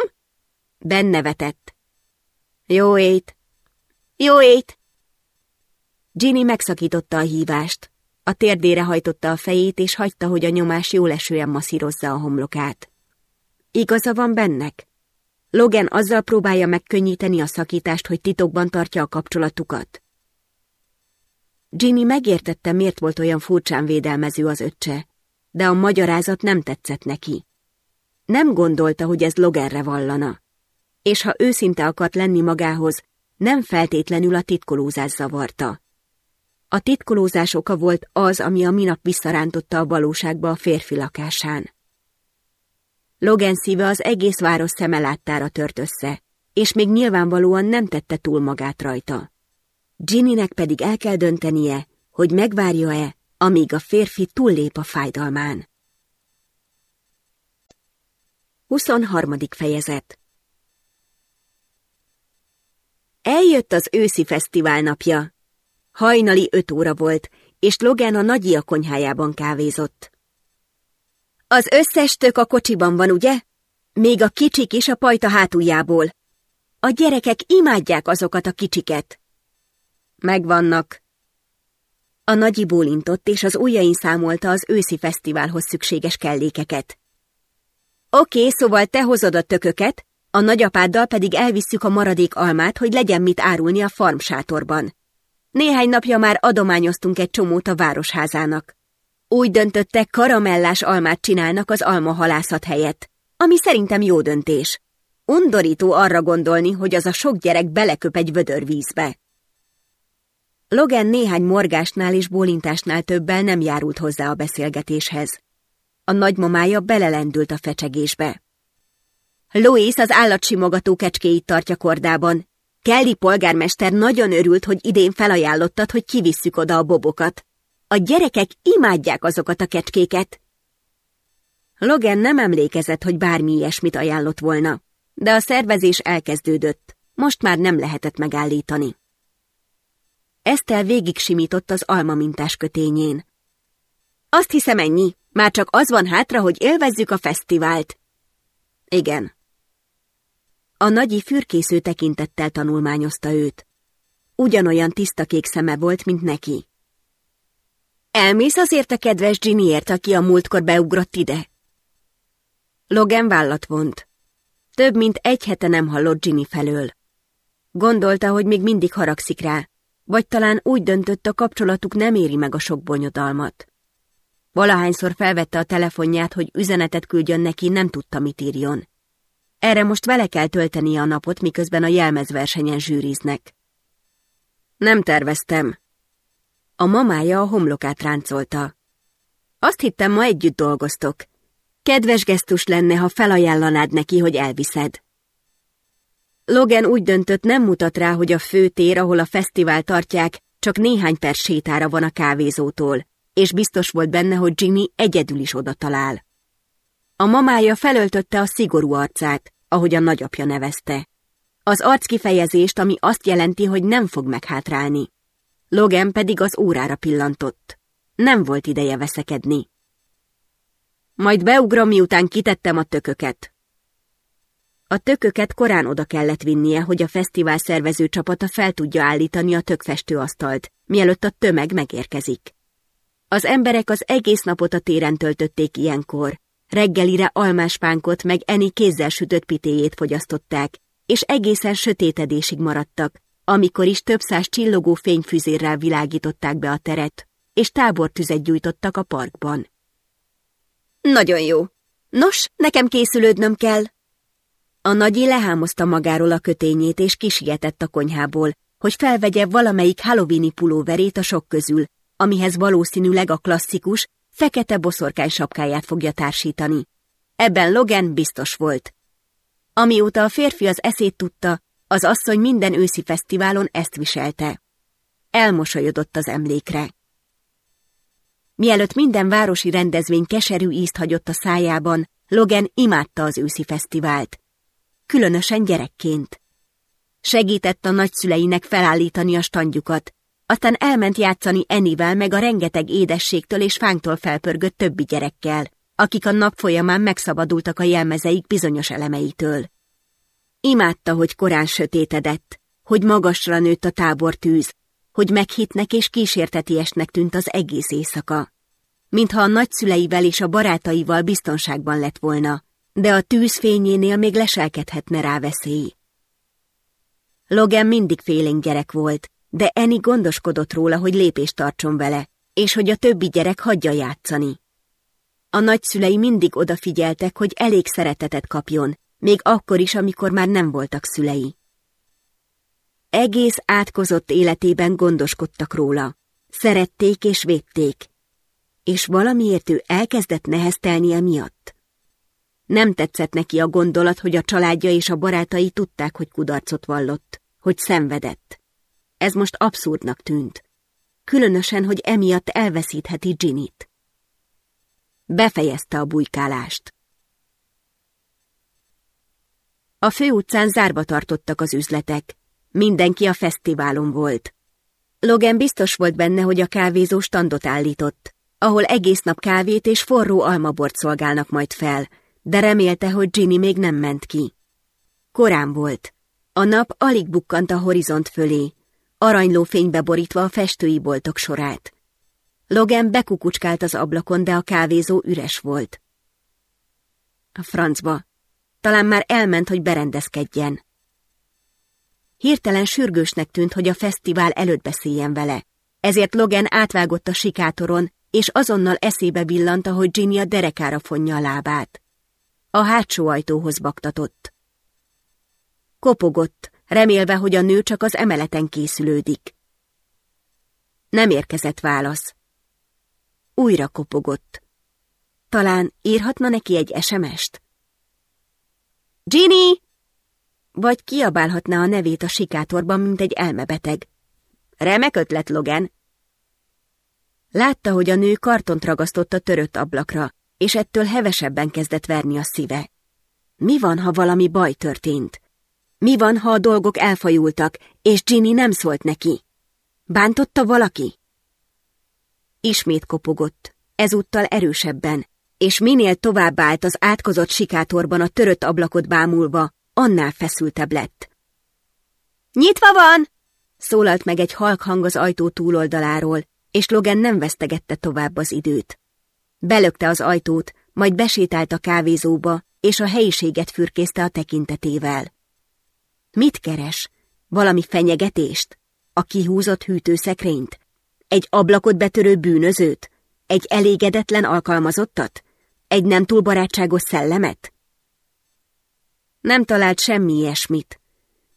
Ben nevetett. Jó ét. Jó ét. Ginny megszakította a hívást. A térdére hajtotta a fejét, és hagyta, hogy a nyomás jól esően masszírozza a homlokát. Igaza van bennek? Logan azzal próbálja megkönnyíteni a szakítást, hogy titokban tartja a kapcsolatukat. Ginny megértette, miért volt olyan furcsán védelmező az öccse, de a magyarázat nem tetszett neki. Nem gondolta, hogy ez Loganre vallana. És ha őszinte akart lenni magához, nem feltétlenül a titkolózás zavarta. A titkolózás oka volt az, ami a minap visszarántotta a valóságba a férfi lakásán. Logan szíve az egész város szeme láttára tört össze, és még nyilvánvalóan nem tette túl magát rajta. Ginnynek pedig el kell döntenie, hogy megvárja-e, amíg a férfi túllép a fájdalmán. 23. fejezet Eljött az őszi fesztivál napja. Hajnali öt óra volt, és Logan a nagyia konyhájában kávézott. Az összes tök a kocsiban van, ugye? Még a kicsik is a pajta hátuljából. A gyerekek imádják azokat a kicsiket. Megvannak. A nagyi bólintott, és az ujjain számolta az őszi fesztiválhoz szükséges kellékeket. Oké, szóval te hozod a tököket, a nagyapáddal pedig elvisszük a maradék almát, hogy legyen mit árulni a farmsátorban. Néhány napja már adományoztunk egy csomót a városházának. Úgy döntöttek, karamellás almát csinálnak az almahalászat helyett, ami szerintem jó döntés. Undorító arra gondolni, hogy az a sok gyerek beleköp egy vödörvízbe. Logan néhány morgásnál és bólintásnál többel nem járult hozzá a beszélgetéshez. A nagymamája belelendült a fecsegésbe. Louis az állatsimogató kecskéit tartja kordában. Kelly polgármester nagyon örült, hogy idén felajánlottad, hogy kivisszük oda a bobokat. A gyerekek imádják azokat a kecskéket. Logan nem emlékezett, hogy bármi ilyesmit ajánlott volna, de a szervezés elkezdődött, most már nem lehetett megállítani. Esztel végig simított az alma mintás kötényén. Azt hiszem ennyi, már csak az van hátra, hogy élvezzük a fesztivált. Igen. A nagyi fürkésző tekintettel tanulmányozta őt. Ugyanolyan tiszta kék szeme volt, mint neki. Elmész azért a kedves Ginnyért, aki a múltkor beugrott ide? Logan vállat vont. Több mint egy hete nem hallott Ginny felől. Gondolta, hogy még mindig haragszik rá, vagy talán úgy döntött, a kapcsolatuk nem éri meg a sok bonyodalmat. Valahányszor felvette a telefonját, hogy üzenetet küldjön neki, nem tudta, mit írjon. Erre most vele kell töltenie a napot, miközben a jelmezversenyen zsűriznek. Nem terveztem. A mamája a homlokát ráncolta. Azt hittem, ma együtt dolgoztok. Kedves gesztus lenne, ha felajánlanád neki, hogy elviszed. Logan úgy döntött, nem mutat rá, hogy a főtér, ahol a fesztivál tartják, csak néhány perc sétára van a kávézótól, és biztos volt benne, hogy Ginny egyedül is oda talál. A mamája felöltötte a szigorú arcát, ahogy a nagyapja nevezte. Az arckifejezést, ami azt jelenti, hogy nem fog meghátrálni. Logan pedig az órára pillantott. Nem volt ideje veszekedni. Majd beugrom, miután kitettem a tököket. A tököket korán oda kellett vinnie, hogy a fesztivál szervező csapata fel tudja állítani a tökfestőasztalt, mielőtt a tömeg megérkezik. Az emberek az egész napot a téren töltötték ilyenkor. Reggelire almáspánkot meg Eni kézzel sütött pitéjét fogyasztották, és egészen sötétedésig maradtak, amikor is több száz csillogó fényfüzérrel világították be a teret, és tábortüzet gyújtottak a parkban. Nagyon jó. Nos, nekem készülődnöm kell. A nagyi lehámozta magáról a kötényét, és kisietett a konyhából, hogy felvegye valamelyik halloweeni pulóverét a sok közül, amihez valószínűleg a klasszikus, fekete boszorkány sapkáját fogja társítani. Ebben Logan biztos volt. Amióta a férfi az eszét tudta, az asszony minden őszi fesztiválon ezt viselte. Elmosolyodott az emlékre. Mielőtt minden városi rendezvény keserű ízt hagyott a szájában, Logan imádta az őszi fesztivált. Különösen gyerekként. Segített a nagyszüleinek felállítani a standjukat, aztán elment játszani Enivel meg a rengeteg édességtől és fánktól felpörgött többi gyerekkel, akik a nap folyamán megszabadultak a jelmezeik bizonyos elemeitől. Imádta, hogy korán sötétedett, hogy magasra nőtt a tábortűz, hogy meghitnek és kísértetiesnek tűnt az egész éjszaka. Mintha a nagyszüleivel és a barátaival biztonságban lett volna, de a tűz fényénél még leselkedhetne rá veszély. Logan mindig félénk gyerek volt, de Eni gondoskodott róla, hogy lépést tartson vele, és hogy a többi gyerek hagyja játszani. A nagyszülei mindig odafigyeltek, hogy elég szeretetet kapjon, még akkor is, amikor már nem voltak szülei. Egész átkozott életében gondoskodtak róla, szerették és védték, és valamiért ő elkezdett neheztelni emiatt. Nem tetszett neki a gondolat, hogy a családja és a barátai tudták, hogy kudarcot vallott, hogy szenvedett. Ez most abszurdnak tűnt. Különösen, hogy emiatt elveszítheti Ginnyt. Befejezte a bujkálást. A főutcán zárva tartottak az üzletek. Mindenki a fesztiválon volt. Logan biztos volt benne, hogy a kávézó standot állított, ahol egész nap kávét és forró almabort szolgálnak majd fel, de remélte, hogy Ginny még nem ment ki. Korán volt. A nap alig bukkant a horizont fölé, aranyló fénybe borítva a festői boltok sorát. Logan bekukucskált az ablakon, de a kávézó üres volt. A francba. Talán már elment, hogy berendezkedjen. Hirtelen sürgősnek tűnt, hogy a fesztivál előtt beszéljen vele. Ezért Logan átvágott a sikátoron, és azonnal eszébe billanta, hogy Ginny a derekára fonja a lábát. A hátsó ajtóhoz baktatott. Kopogott, remélve, hogy a nő csak az emeleten készülődik. Nem érkezett válasz. Újra kopogott. Talán írhatna neki egy SMS-t? Ginny! Vagy kiabálhatná a nevét a sikátorban, mint egy elmebeteg. Remek ötlet, Logan! Látta, hogy a nő kartont ragasztott a törött ablakra, és ettől hevesebben kezdett verni a szíve. Mi van, ha valami baj történt? Mi van, ha a dolgok elfajultak, és Ginny nem szólt neki? Bántotta valaki? Ismét kopogott, ezúttal erősebben, és minél tovább állt az átkozott sikátorban a törött ablakot bámulva, annál feszültebb lett. Nyitva van! szólalt meg egy halk hang az ajtó túloldaláról, és Logan nem vesztegette tovább az időt. Belökte az ajtót, majd besétált a kávézóba, és a helyiséget fürkészte a tekintetével. Mit keres? Valami fenyegetést? A kihúzott hűtőszekrényt? Egy ablakot betörő bűnözőt? Egy elégedetlen alkalmazottat? Egy nem túl barátságos szellemet? Nem talált semmi ilyesmit.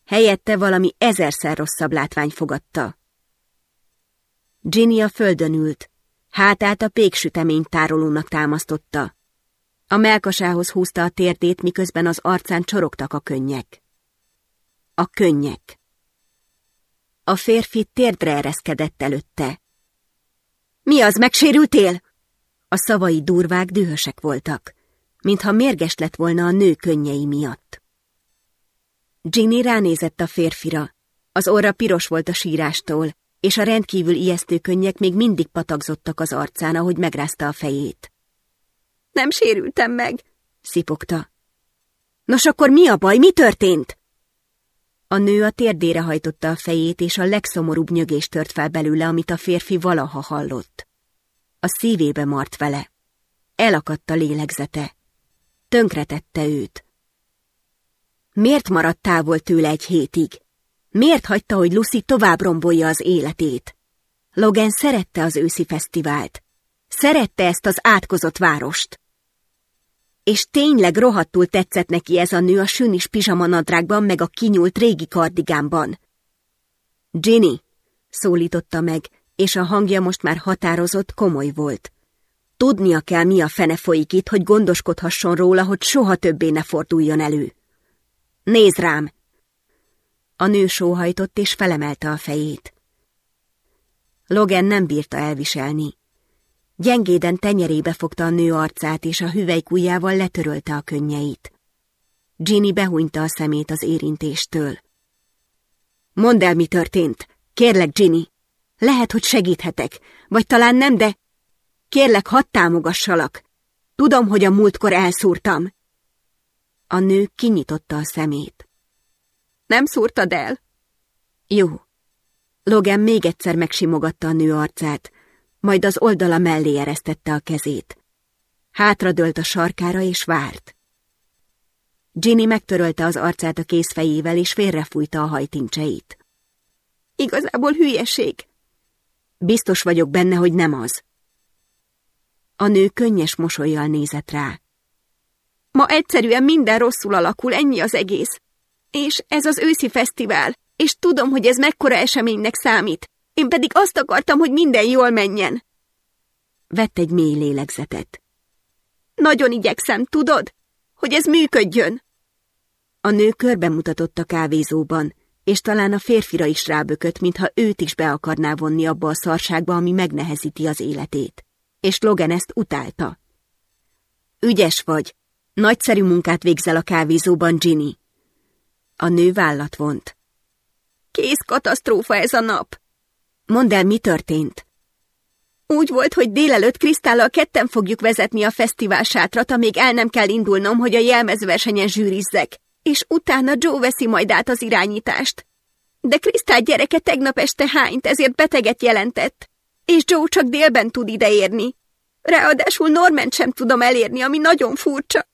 Helyette valami ezerszer rosszabb látvány fogadta. Ginny a földön ült, hátát a péksütemény tárolónak támasztotta. A melkasához húzta a térdét, miközben az arcán csorogtak a könnyek. A könnyek. A férfi térdre ereszkedett előtte. Mi az, megsérültél? A szavai durvák dühösek voltak, mintha mérges lett volna a nő könnyei miatt. Ginny ránézett a férfira. Az orra piros volt a sírástól, és a rendkívül ijesztő könnyek még mindig patagzottak az arcán, ahogy megrázta a fejét. Nem sérültem meg, szipogta. Nos, akkor mi a baj, mi történt? A nő a térdére hajtotta a fejét, és a legszomorúbb nyögést tört fel belőle, amit a férfi valaha hallott. A szívébe mart vele. Elakadt a lélegzete. Tönkretette őt. Miért maradt távol tőle egy hétig? Miért hagyta, hogy Lucy tovább rombolja az életét? Logan szerette az őszi fesztivált. Szerette ezt az átkozott várost. És tényleg rohadtul tetszett neki ez a nő a sünis pizsamanadrágban meg a kinyúlt régi kardigánban. Ginny, szólította meg, és a hangja most már határozott, komoly volt. Tudnia kell, mi a fene folyik itt, hogy gondoskodhasson róla, hogy soha többé ne forduljon elő. Nézd rám! A nő sóhajtott és felemelte a fejét. Logan nem bírta elviselni. Gyengéden tenyerébe fogta a nő arcát, és a hüvelykújjával letörölte a könnyeit. Ginny behúnyta a szemét az érintéstől. Mondd el, mi történt. Kérlek, Ginny. Lehet, hogy segíthetek, vagy talán nem, de... Kérlek, hadd támogassalak. Tudom, hogy a múltkor elszúrtam. A nő kinyitotta a szemét. Nem szúrtad el? Jó. Logan még egyszer megsimogatta a nő arcát, majd az oldala mellé eresztette a kezét. Hátradőlt a sarkára és várt. Ginny megtörölte az arcát a kézfejével, és félrefújta a hajtincseit. Igazából hülyeség. Biztos vagyok benne, hogy nem az. A nő könnyes mosolyjal nézett rá. Ma egyszerűen minden rosszul alakul, ennyi az egész. És ez az őszi fesztivál, és tudom, hogy ez mekkora eseménynek számít. Én pedig azt akartam, hogy minden jól menjen. Vett egy mély lélegzetet. Nagyon igyekszem, tudod? hogy ez működjön. A nő körbe mutatott a kávézóban, és talán a férfira is rábökött, mintha őt is be akarná vonni abba a szarságba, ami megnehezíti az életét. És Logan ezt utálta. Ügyes vagy. Nagyszerű munkát végzel a kávézóban, Ginny. A nő vállat vont. Kész katasztrófa ez a nap. Mondd el, mi történt? Úgy volt, hogy délelőtt Krisztállal ketten fogjuk vezetni a fesztivál sátrat, amíg el nem kell indulnom, hogy a jelmezversenyen zsűrizzek, és utána Joe veszi majd át az irányítást. De Krisztál gyereke tegnap este hányt, ezért beteget jelentett, és Joe csak délben tud ideérni. Ráadásul Norment sem tudom elérni, ami nagyon furcsa.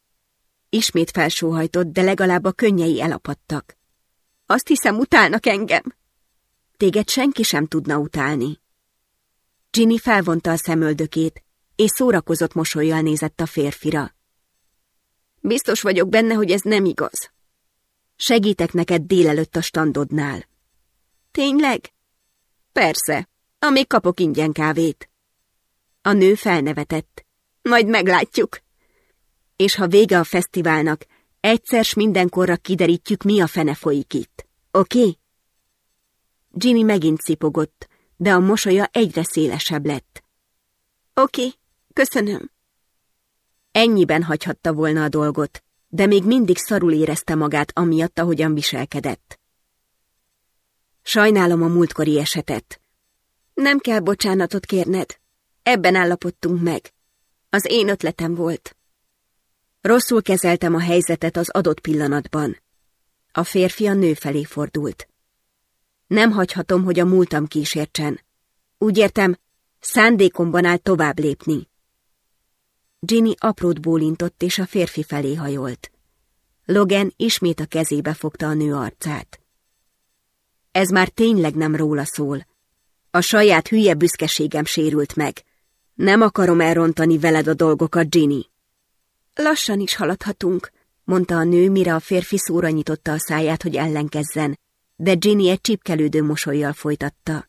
Ismét felsóhajtott, de legalább a könnyei elapadtak. Azt hiszem, utálnak engem. Téged senki sem tudna utálni. Ginny felvonta a szemöldökét, és szórakozott mosolyjal nézett a férfira. Biztos vagyok benne, hogy ez nem igaz. Segítek neked délelőtt a standodnál. Tényleg? Persze, amíg kapok ingyen kávét. A nő felnevetett. Majd meglátjuk. És ha vége a fesztiválnak, egyszer s mindenkorra kiderítjük, mi a fene folyik itt. Oké? Ginny megint cipogott, de a mosolya egyre szélesebb lett. Oké, köszönöm. Ennyiben hagyhatta volna a dolgot, de még mindig szarul érezte magát amiatt, ahogyan viselkedett. Sajnálom a múltkori esetet. Nem kell bocsánatot kérned. Ebben állapodtunk meg. Az én ötletem volt. Rosszul kezeltem a helyzetet az adott pillanatban. A férfi a nő felé fordult. Nem hagyhatom, hogy a múltam kísértsen. Úgy értem, szándékomban áll tovább lépni. Ginny aprót bólintott, és a férfi felé hajolt. Logan ismét a kezébe fogta a nő arcát. Ez már tényleg nem róla szól. A saját hülye büszkeségem sérült meg. Nem akarom elrontani veled a dolgokat, Ginny. Lassan is haladhatunk, mondta a nő, mire a férfi szóra nyitotta a száját, hogy ellenkezzen, de Ginny egy csipkelődő mosolyjal folytatta.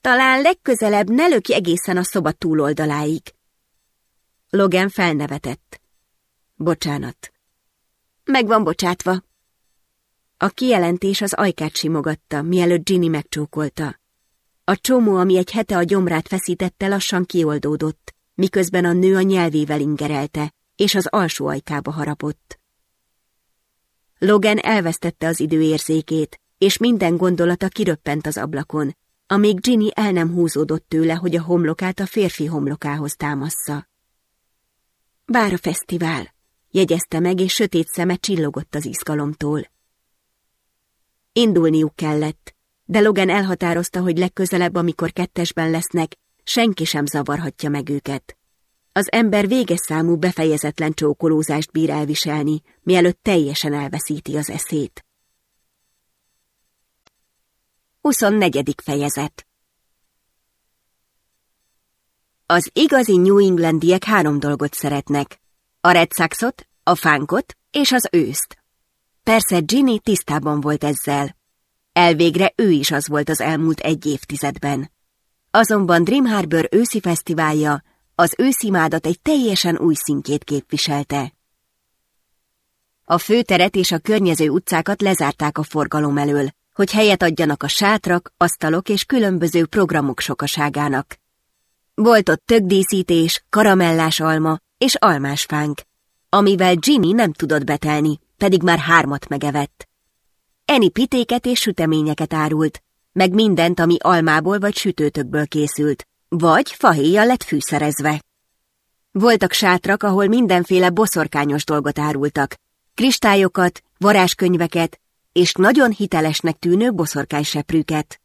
Talán legközelebb ne löki egészen a szoba túloldaláig. Logan felnevetett. Bocsánat. Meg van bocsátva. A kijelentés az ajkát simogatta, mielőtt Ginny megcsókolta. A csomó, ami egy hete a gyomrát feszítette, lassan kioldódott, miközben a nő a nyelvével ingerelte, és az alsó ajkába harapott. Logan elvesztette az időérzékét, és minden gondolata kiröppent az ablakon, amíg Ginny el nem húzódott tőle, hogy a homlokát a férfi homlokához támassza. Bár a fesztivál, jegyezte meg, és sötét szeme csillogott az izgalomtól. Indulniuk kellett, de Logan elhatározta, hogy legközelebb, amikor kettesben lesznek, senki sem zavarhatja meg őket. Az ember véges számú befejezetlen csókolózást bír elviselni, mielőtt teljesen elveszíti az eszét. 24. fejezet Az igazi New Englandiek három dolgot szeretnek. A Red Soxot, a fánkot és az őszt. Persze Ginny tisztában volt ezzel. Elvégre ő is az volt az elmúlt egy évtizedben. Azonban Dream Harbor őszi fesztiválja az őszimádat egy teljesen új szintjét képviselte. A főteret és a környező utcákat lezárták a forgalom elől, hogy helyet adjanak a sátrak, asztalok és különböző programok sokaságának. Volt ott tökdíszítés, karamellás alma és almásfánk, amivel Ginny nem tudott betelni, pedig már hármat megevett. Eni pitéket és süteményeket árult, meg mindent, ami almából vagy sütőtökből készült, vagy fahéjjal lett fűszerezve. Voltak sátrak, ahol mindenféle boszorkányos dolgot árultak, kristályokat, varázskönyveket és nagyon hitelesnek tűnő boszorkányseprűket.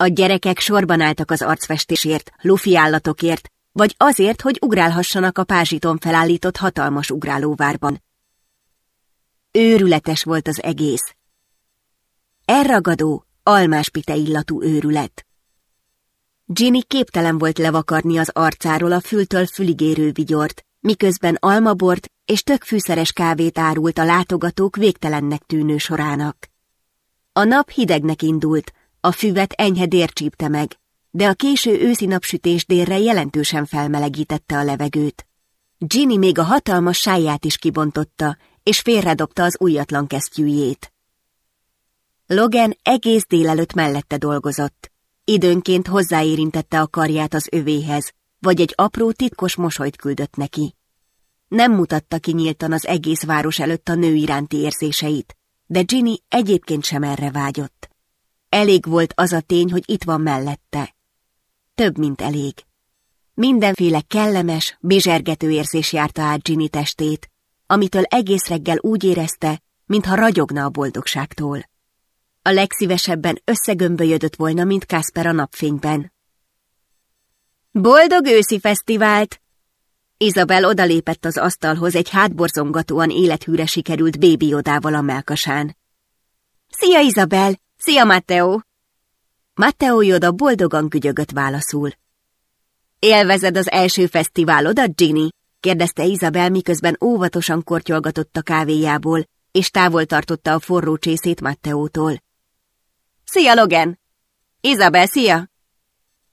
A gyerekek sorban álltak az arcfestésért, lufi állatokért, vagy azért, hogy ugrálhassanak a pázsiton felállított hatalmas ugrálóvárban. Őrületes volt az egész. Elragadó, almáspite illatú őrület. Ginny képtelen volt levakarni az arcáról a fültől füligérő vigyort, miközben almabort és tök kávét árult a látogatók végtelennek tűnő sorának. A nap hidegnek indult, a füvet enyhe dér csípte meg, de a késő őszi napsütés délre jelentősen felmelegítette a levegőt. Ginny még a hatalmas sáját is kibontotta, és félredobta az újatlan kesztyűjét. Logan egész délelőtt mellette dolgozott. Időnként hozzáérintette a karját az övéhez, vagy egy apró titkos mosolyt küldött neki. Nem mutatta ki nyíltan az egész város előtt a nő iránti érzéseit, de Ginny egyébként sem erre vágyott. Elég volt az a tény, hogy itt van mellette. Több, mint elég. Mindenféle kellemes, bizsergető érzés járta át Ginny testét, amitől egész reggel úgy érezte, mintha ragyogna a boldogságtól. A legszívesebben összegömbölyödött volna, mint Kasper a napfényben. Boldog őszi fesztivált! Izabel odalépett az asztalhoz egy hátborzongatóan élethűre sikerült bébiodával a melkasán. Szia, Izabel! Szia, Matteo! Matteo Joda boldogan kügyögött válaszul. Élvezed az első fesztiválodat, Ginny? kérdezte Izabel, miközben óvatosan kortyolgatott a kávéjából, és távol tartotta a forró csészét Matteótól. Szia, Logan! Izabel, szia!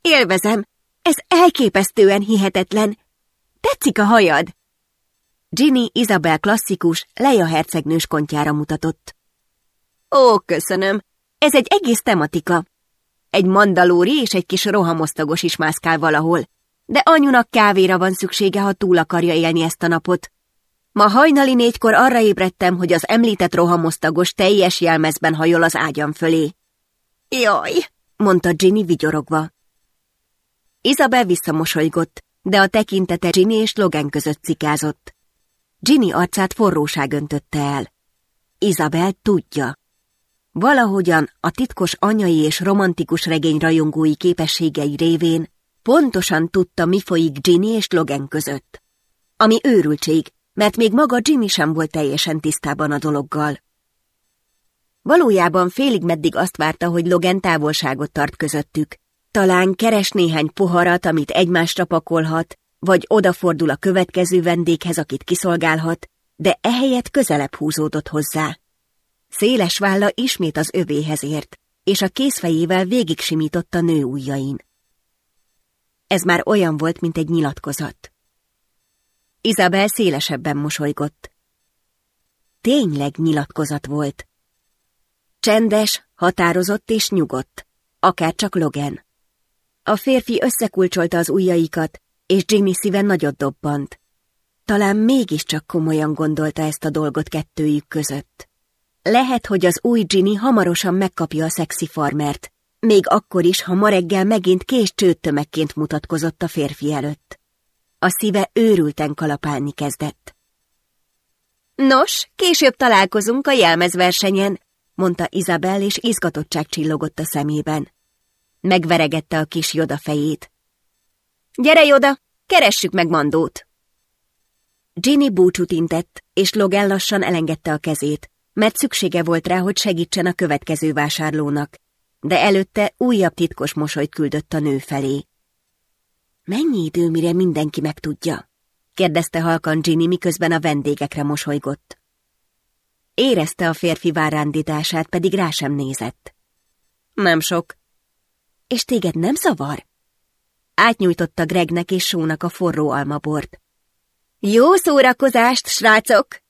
Élvezem, ez elképesztően hihetetlen. Tetszik a hajad? Ginny Izabel klasszikus, Leia hercegnős kontjára mutatott. Ó, köszönöm. Ez egy egész tematika. Egy mandalóri és egy kis rohamosztagos is mászkál valahol, de anyunak kávéra van szüksége, ha túl akarja élni ezt a napot. Ma hajnali négykor arra ébredtem, hogy az említett rohamosztagos teljes jelmezben hajol az ágyam fölé. Jaj, mondta Ginny vigyorogva. Isabel visszamosolygott, de a tekintete Ginny és Logan között cikázott. Ginny arcát forróság öntötte el. Isabel tudja. Valahogyan a titkos anyai és romantikus regény rajongói képességei révén pontosan tudta, mi folyik Ginny és Logan között. Ami őrültség, mert még maga Jimmy sem volt teljesen tisztában a dologgal. Valójában félig meddig azt várta, hogy Logan távolságot tart közöttük. Talán keres néhány poharat, amit egymásra pakolhat, vagy odafordul a következő vendéghez, akit kiszolgálhat, de ehelyett közelebb húzódott hozzá. Széles válla ismét az övéhez ért, és a kézfejével végig simított a nő ujjain. Ez már olyan volt, mint egy nyilatkozat. Izabel szélesebben mosolygott. Tényleg nyilatkozat volt. Csendes, határozott és nyugodt, akár csak Logan. A férfi összekulcsolta az ujjaikat, és Jimmy szíve nagyot dobbant. Talán mégiscsak komolyan gondolta ezt a dolgot kettőjük között. Lehet, hogy az új Ginny hamarosan megkapja a szexi farmert, még akkor is, ha ma reggel megint kés csőttömegként mutatkozott a férfi előtt. A szíve őrülten kalapálni kezdett. Nos, később találkozunk a jelmezversenyen, mondta Izabel, és izgatottság csillogott a szemében. Megveregette a kis Joda fejét. Gyere, Joda, keressük meg Mandót! Ginny búcsút intett, és Logan lassan elengedte a kezét, mert szüksége volt rá, hogy segítsen a következő vásárlónak, de előtte újabb titkos mosolyt küldött a nő felé. Mennyi idő, mire mindenki megtudja? kérdezte halkan Ginny, miközben a vendégekre mosolygott. Érezte a férfi várándítását, pedig rá sem nézett. Nem sok. És téged nem zavar? Átnyújtotta Gregnek és Sónak a forró almabort. Jó szórakozást, srácok!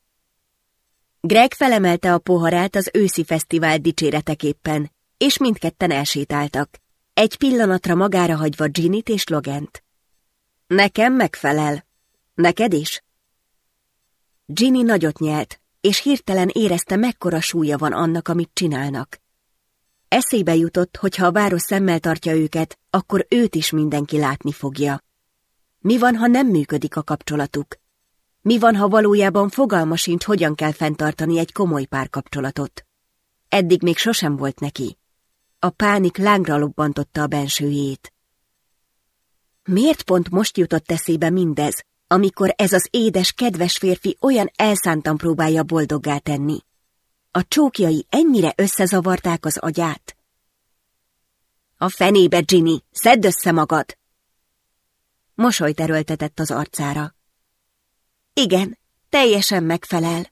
Greg felemelte a poharát az őszi fesztivál dicséreteképpen, és mindketten elsétáltak, egy pillanatra magára hagyva Ginnyt és Logent. Nekem megfelel. Neked is? Ginny nagyot nyelt, és hirtelen érezte, mekkora súlya van annak, amit csinálnak. Eszébe jutott, hogy ha a város szemmel tartja őket, akkor őt is mindenki látni fogja. Mi van, ha nem működik a kapcsolatuk? Mi van, ha valójában fogalma sincs, hogyan kell fenntartani egy komoly párkapcsolatot? Eddig még sosem volt neki. A pánik lángra lobbantotta a bensőjét. Miért pont most jutott eszébe mindez, amikor ez az édes, kedves férfi olyan elszántan próbálja boldoggá tenni? A csókjai ennyire összezavarták az agyát? A fenébe, Ginny, szedd össze magad! Mosolyt erőltetett az arcára. Igen, teljesen megfelel.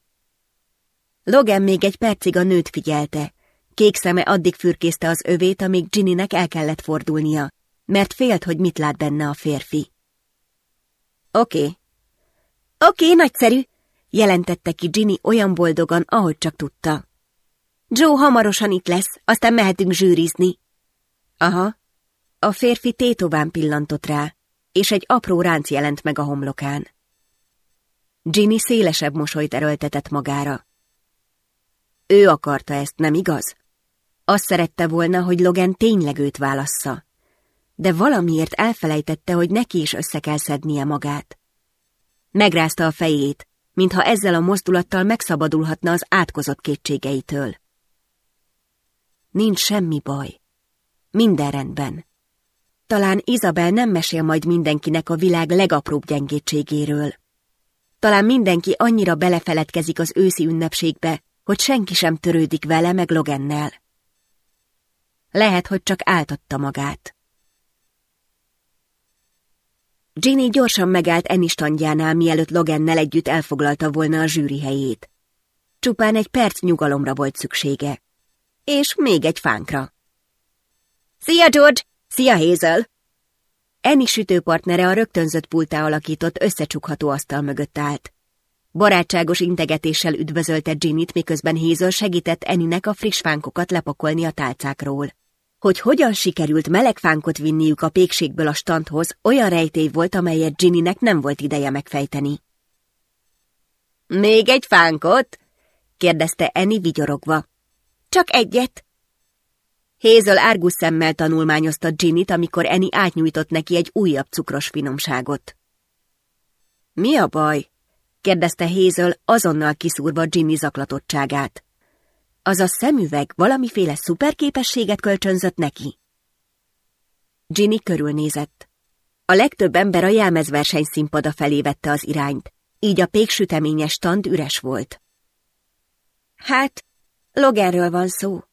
Logan még egy percig a nőt figyelte. Kék szeme addig fürkészte az övét, amíg Ginnynek el kellett fordulnia, mert félt, hogy mit lát benne a férfi. Oké. Okay. Oké, nagyszerű, jelentette ki Ginny olyan boldogan, ahogy csak tudta. Joe hamarosan itt lesz, aztán mehetünk zsűrizni. Aha. A férfi tétován pillantott rá, és egy apró ránc jelent meg a homlokán. Ginny szélesebb mosolyt erőltetett magára. Ő akarta ezt, nem igaz? Azt szerette volna, hogy Logan tényleg őt válassza. De valamiért elfelejtette, hogy neki is össze kell szednie magát. Megrázta a fejét, mintha ezzel a mozdulattal megszabadulhatna az átkozott kétségeitől. Nincs semmi baj. Minden rendben. Talán Izabel nem mesél majd mindenkinek a világ legapróbb gyengétségéről. Talán mindenki annyira belefeledkezik az őszi ünnepségbe, hogy senki sem törődik vele meg Logennel. Lehet, hogy csak áltatta magát. Ginny gyorsan megállt Enni standjánál, mielőtt Logennel együtt elfoglalta volna a zsűri helyét. Csupán egy perc nyugalomra volt szüksége. És még egy fánkra. Szia, George! Szia, Hazel! Enni sütőpartnere a rögtönzött pultá alakított összecsukható asztal mögött állt. Barátságos integetéssel üdvözölte Ginnyt, miközben Hazel segített Eninek a friss fánkokat lepakolni a tálcákról. Hogy hogyan sikerült meleg fánkot vinniük a pékségből a standhoz, olyan rejtély volt, amelyet Ginnynek nem volt ideje megfejteni. Még egy fánkot? kérdezte Eni vigyorogva. Csak egyet. Hézöl árgus szemmel tanulmányozta Ginnyt, amikor Eni átnyújtott neki egy újabb cukros finomságot. Mi a baj? kérdezte Hézöl, azonnal kiszúrva Ginny zaklatottságát. Az a szemüveg valamiféle szuperképességet kölcsönzött neki? Ginny körülnézett. A legtöbb ember a jelmezverseny színpada felé vette az irányt, így a péksüteményes stand üres volt. Hát, Loganről van szó.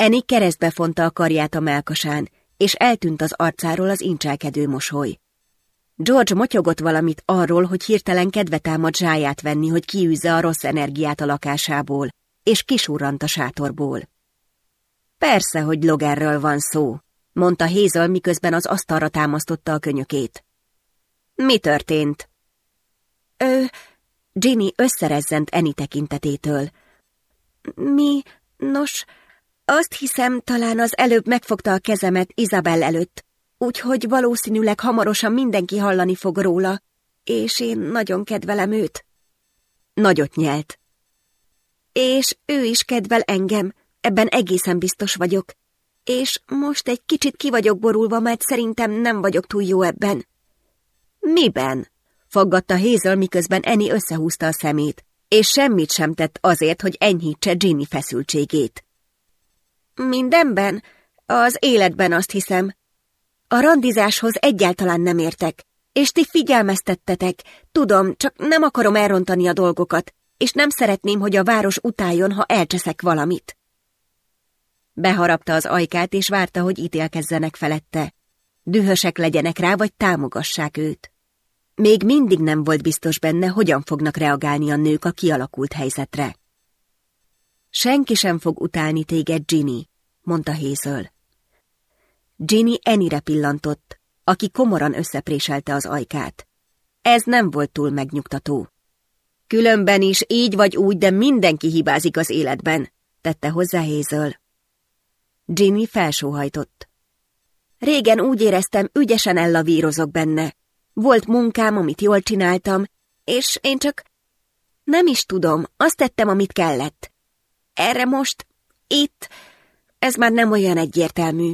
Eni keresztbe fonta a karját a melkasán, és eltűnt az arcáról az incselkedő mosoly. George motyogott valamit arról, hogy hirtelen kedve támad zsáját venni, hogy kiűzze a rossz energiát a lakásából, és kisurrant a sátorból. Persze, hogy Logerről van szó, mondta Hazel, miközben az asztalra támasztotta a könyökét. Mi történt? Ö, Ginny összerezzent Eni tekintetétől. Mi, nos, azt hiszem, talán az előbb megfogta a kezemet Izabel előtt, úgyhogy valószínűleg hamarosan mindenki hallani fog róla, és én nagyon kedvelem őt. Nagyot nyelt. És ő is kedvel engem, ebben egészen biztos vagyok. És most egy kicsit ki vagyok borulva, mert szerintem nem vagyok túl jó ebben. Miben? Faggatta Hazel, miközben Eni összehúzta a szemét, és semmit sem tett azért, hogy enyhítse Ginny feszültségét. Mindenben? Az életben azt hiszem. A randizáshoz egyáltalán nem értek, és ti figyelmeztettetek, tudom, csak nem akarom elrontani a dolgokat, és nem szeretném, hogy a város utáljon, ha elcseszek valamit. Beharapta az ajkát, és várta, hogy ítélkezzenek felette. Dühösek legyenek rá, vagy támogassák őt. Még mindig nem volt biztos benne, hogyan fognak reagálni a nők a kialakult helyzetre. Senki sem fog utálni téged, Ginny, mondta Hazel. Ginny Enire pillantott, aki komoran összepréselte az ajkát. Ez nem volt túl megnyugtató. Különben is így vagy úgy, de mindenki hibázik az életben, tette hozzá Hazel. Ginny felsóhajtott. Régen úgy éreztem, ügyesen ellavírozok benne. Volt munkám, amit jól csináltam, és én csak... Nem is tudom, azt tettem, amit kellett. Erre most, itt, ez már nem olyan egyértelmű.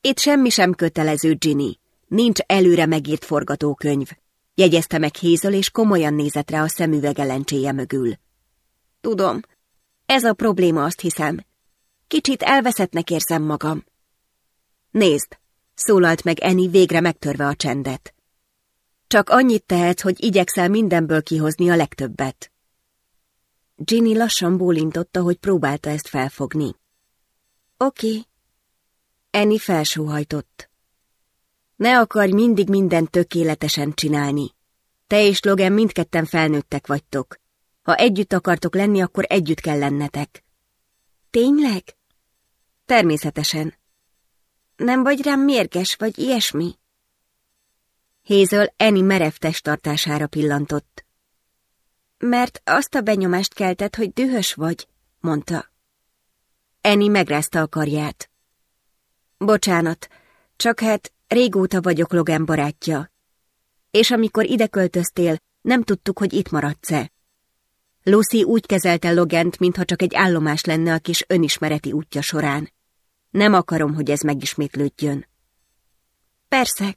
Itt semmi sem kötelező, Ginny. Nincs előre megírt forgatókönyv jegyezte meg Hézol, és komolyan nézett rá a szemüvege lencséje mögül. Tudom, ez a probléma, azt hiszem. Kicsit elveszettnek érzem magam. Nézd, szólalt meg Eni végre megtörve a csendet. Csak annyit tehetsz, hogy igyekszel mindenből kihozni a legtöbbet. Ginny lassan bólintotta, hogy próbálta ezt felfogni. Oké. Eni felsóhajtott. Ne akarj mindig mindent tökéletesen csinálni. Te és Logan mindketten felnőttek vagytok. Ha együtt akartok lenni, akkor együtt kell lennetek. Tényleg? Természetesen. Nem vagy rám mérges, vagy ilyesmi? Hézöl Eni merev testtartására pillantott. Mert azt a benyomást keltett, hogy dühös vagy, mondta. Eni megrázta a karját. Bocsánat, csak hát régóta vagyok Logan barátja. És amikor ide költöztél, nem tudtuk, hogy itt maradsz-e. Lucy úgy kezelte Logent, mintha csak egy állomás lenne a kis önismereti útja során. Nem akarom, hogy ez megismétlődjön. Persze.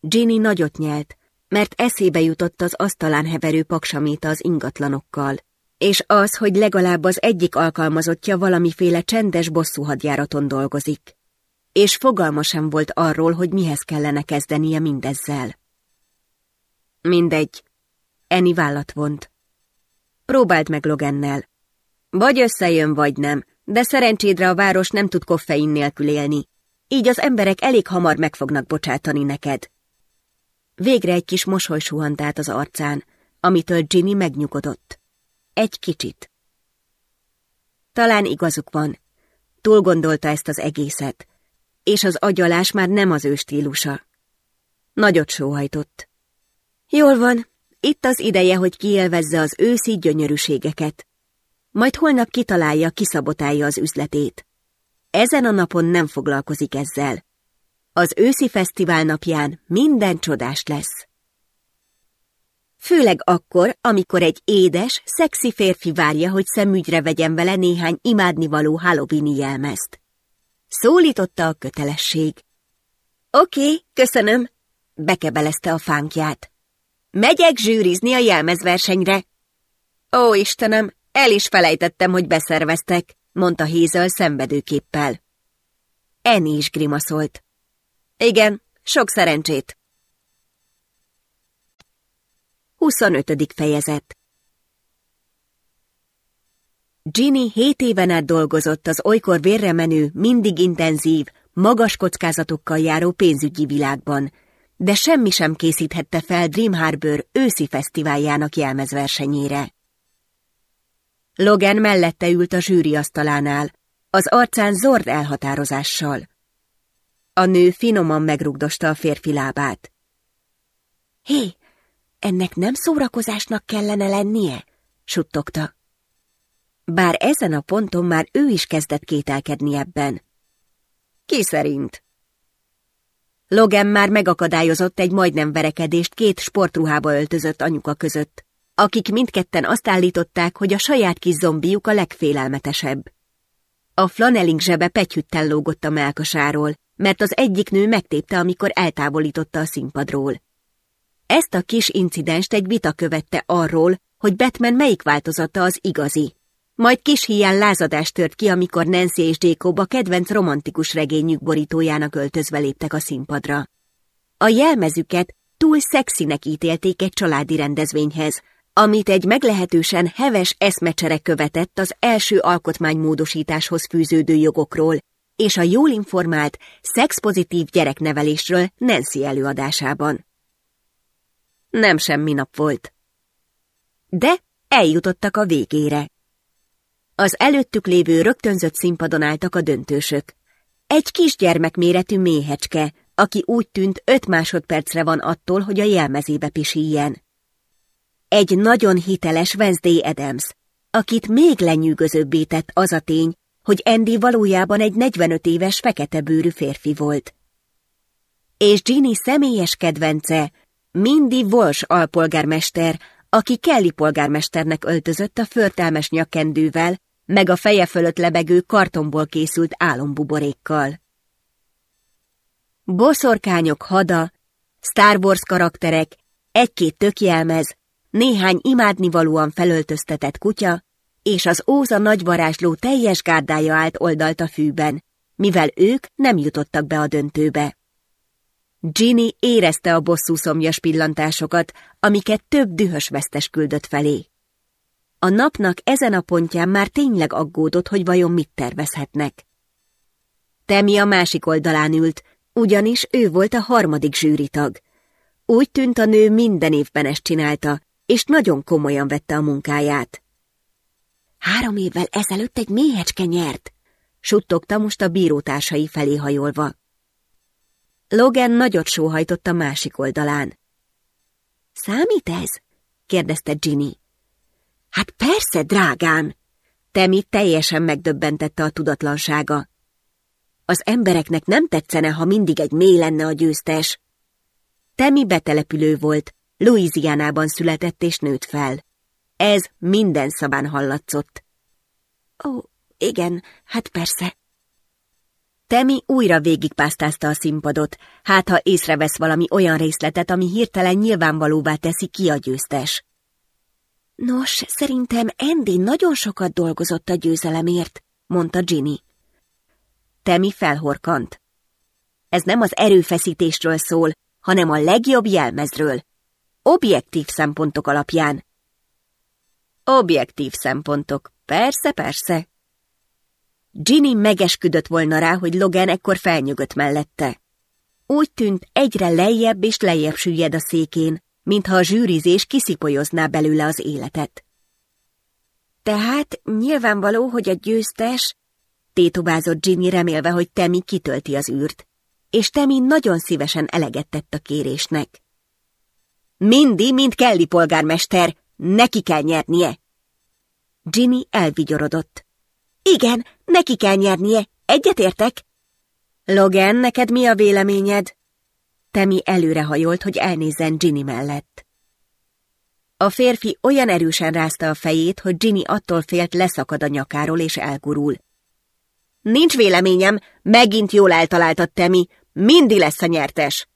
Ginny nagyot nyelt, mert eszébe jutott az asztalán heverő paksaméta az ingatlanokkal, és az, hogy legalább az egyik alkalmazottja valamiféle csendes bosszúhadjáraton dolgozik. És fogalma sem volt arról, hogy mihez kellene kezdenie mindezzel. Mindegy. Eni vállat vont. Próbáld meg Logennel. Vagy összejön, vagy nem, de szerencsédre a város nem tud koffein nélkül élni. Így az emberek elég hamar meg fognak bocsátani neked. Végre egy kis mosoly suhant át az arcán, amitől Ginny megnyugodott. Egy kicsit. Talán igazuk van. Túl gondolta ezt az egészet, és az agyalás már nem az ő stílusa. Nagyot sóhajtott. Jól van, itt az ideje, hogy kielvezze az őszi gyönyörűségeket. Majd holnap kitalálja, kiszabotálja az üzletét. Ezen a napon nem foglalkozik ezzel. Az őszi fesztivál napján minden csodás lesz. Főleg akkor, amikor egy édes, szexi férfi várja, hogy szemügyre vegyen vele néhány imádnivaló halloweeni jelmezt. Szólította a kötelesség. Oké, köszönöm, bekebelezte a fánkját. Megyek zsűrizni a jelmezversenyre. Ó, Istenem, el is felejtettem, hogy beszerveztek, mondta Hézel szenvedőképpel. Eni is grimaszolt. Igen, sok szerencsét. 25. fejezet Ginny hét éven át dolgozott az olykor vérre menő, mindig intenzív, magas kockázatokkal járó pénzügyi világban, de semmi sem készíthette fel Dream Harbor őszi fesztiváljának jelmezversenyére. Logan mellette ült a zsűri asztalánál, az arcán zord elhatározással. A nő finoman megrugdosta a férfi lábát. Hé, ennek nem szórakozásnak kellene lennie? suttogta. Bár ezen a ponton már ő is kezdett kételkedni ebben. Ki szerint? Logan már megakadályozott egy majdnem verekedést két sportruhába öltözött anyuka között, akik mindketten azt állították, hogy a saját kis zombiuk a legfélelmetesebb. A flanelling zsebe pegyhütten lógott a melkasáról, mert az egyik nő megtépte, amikor eltávolította a színpadról. Ezt a kis incidenst egy vita követte arról, hogy Batman melyik változata az igazi. Majd kis hián lázadás tört ki, amikor Nancy és Jacob a kedvenc romantikus regényük borítójának öltözve léptek a színpadra. A jelmezüket túl szexinek ítélték egy családi rendezvényhez, amit egy meglehetősen heves eszmecsere követett az első alkotmánymódosításhoz fűződő jogokról, és a jól informált, szexpozitív gyereknevelésről Nancy előadásában. Nem semmi nap volt. De eljutottak a végére. Az előttük lévő rögtönzött színpadon álltak a döntősök. Egy kisgyermek méretű méhecske, aki úgy tűnt öt másodpercre van attól, hogy a jelmezébe pisíjen. Egy nagyon hiteles Wednesday Adams, akit még lenyűgözőbbé tett az a tény, hogy Andy valójában egy 45 éves fekete bőrű férfi volt. És Ginny személyes kedvence, Mindy Walsh alpolgármester, aki Kelly polgármesternek öltözött a förtelmes nyakendővel, meg a feje fölött lebegő kartonból készült álombuborékkal. Boszorkányok hada, Star Wars karakterek, egy-két tökjelmez, néhány imádnivalóan felöltöztetett kutya, és az óza nagyvarázsló teljes gárdája állt oldalt a fűben, mivel ők nem jutottak be a döntőbe. Ginny érezte a bosszú szomjas pillantásokat, amiket több dühös vesztes küldött felé. A napnak ezen a pontján már tényleg aggódott, hogy vajon mit tervezhetnek. Temi a másik oldalán ült, ugyanis ő volt a harmadik zsűritag. Úgy tűnt a nő minden évben ezt csinálta, és nagyon komolyan vette a munkáját. Három évvel ezelőtt egy méhecske nyert, suttogta most a bírótársai felé hajolva. Logan nagyot sóhajtott a másik oldalán. Számít ez? kérdezte Ginny. Hát persze, drágám! Temi teljesen megdöbbentette a tudatlansága. Az embereknek nem tetszene, ha mindig egy mély lenne a győztes. Temi betelepülő volt, Louisianában született és nőtt fel. Ez minden szabán hallatszott. Ó, igen, hát persze. Temi újra végigpásztázta a színpadot, hát ha észrevesz valami olyan részletet, ami hirtelen nyilvánvalóvá teszi ki a győztes. Nos, szerintem Andy nagyon sokat dolgozott a győzelemért, mondta Ginny. Temi felhorkant. Ez nem az erőfeszítésről szól, hanem a legjobb jelmezről. Objektív szempontok alapján. Objektív szempontok. Persze, persze. Ginny megesküdött volna rá, hogy Logan ekkor felnyögött mellette. Úgy tűnt, egyre lejjebb és lejjebb süllyed a székén, mintha a zsűrizés kiszipolyozná belőle az életet. Tehát nyilvánvaló, hogy a győztes, tétobázott Ginny remélve, hogy Temi kitölti az űrt, és Temi nagyon szívesen eleget tett a kérésnek. Mindy, mint Kelly polgármester, neki kell nyernie. Ginny elvigyorodott. Igen, neki kell nyernie, egyetértek? Logan, neked mi a véleményed? Temi előrehajolt, hogy elnézzen Ginny mellett. A férfi olyan erősen rázta a fejét, hogy Ginny attól félt leszakad a nyakáról és elgurul. Nincs véleményem, megint jól eltaláltad, Temi, mindig lesz a nyertes.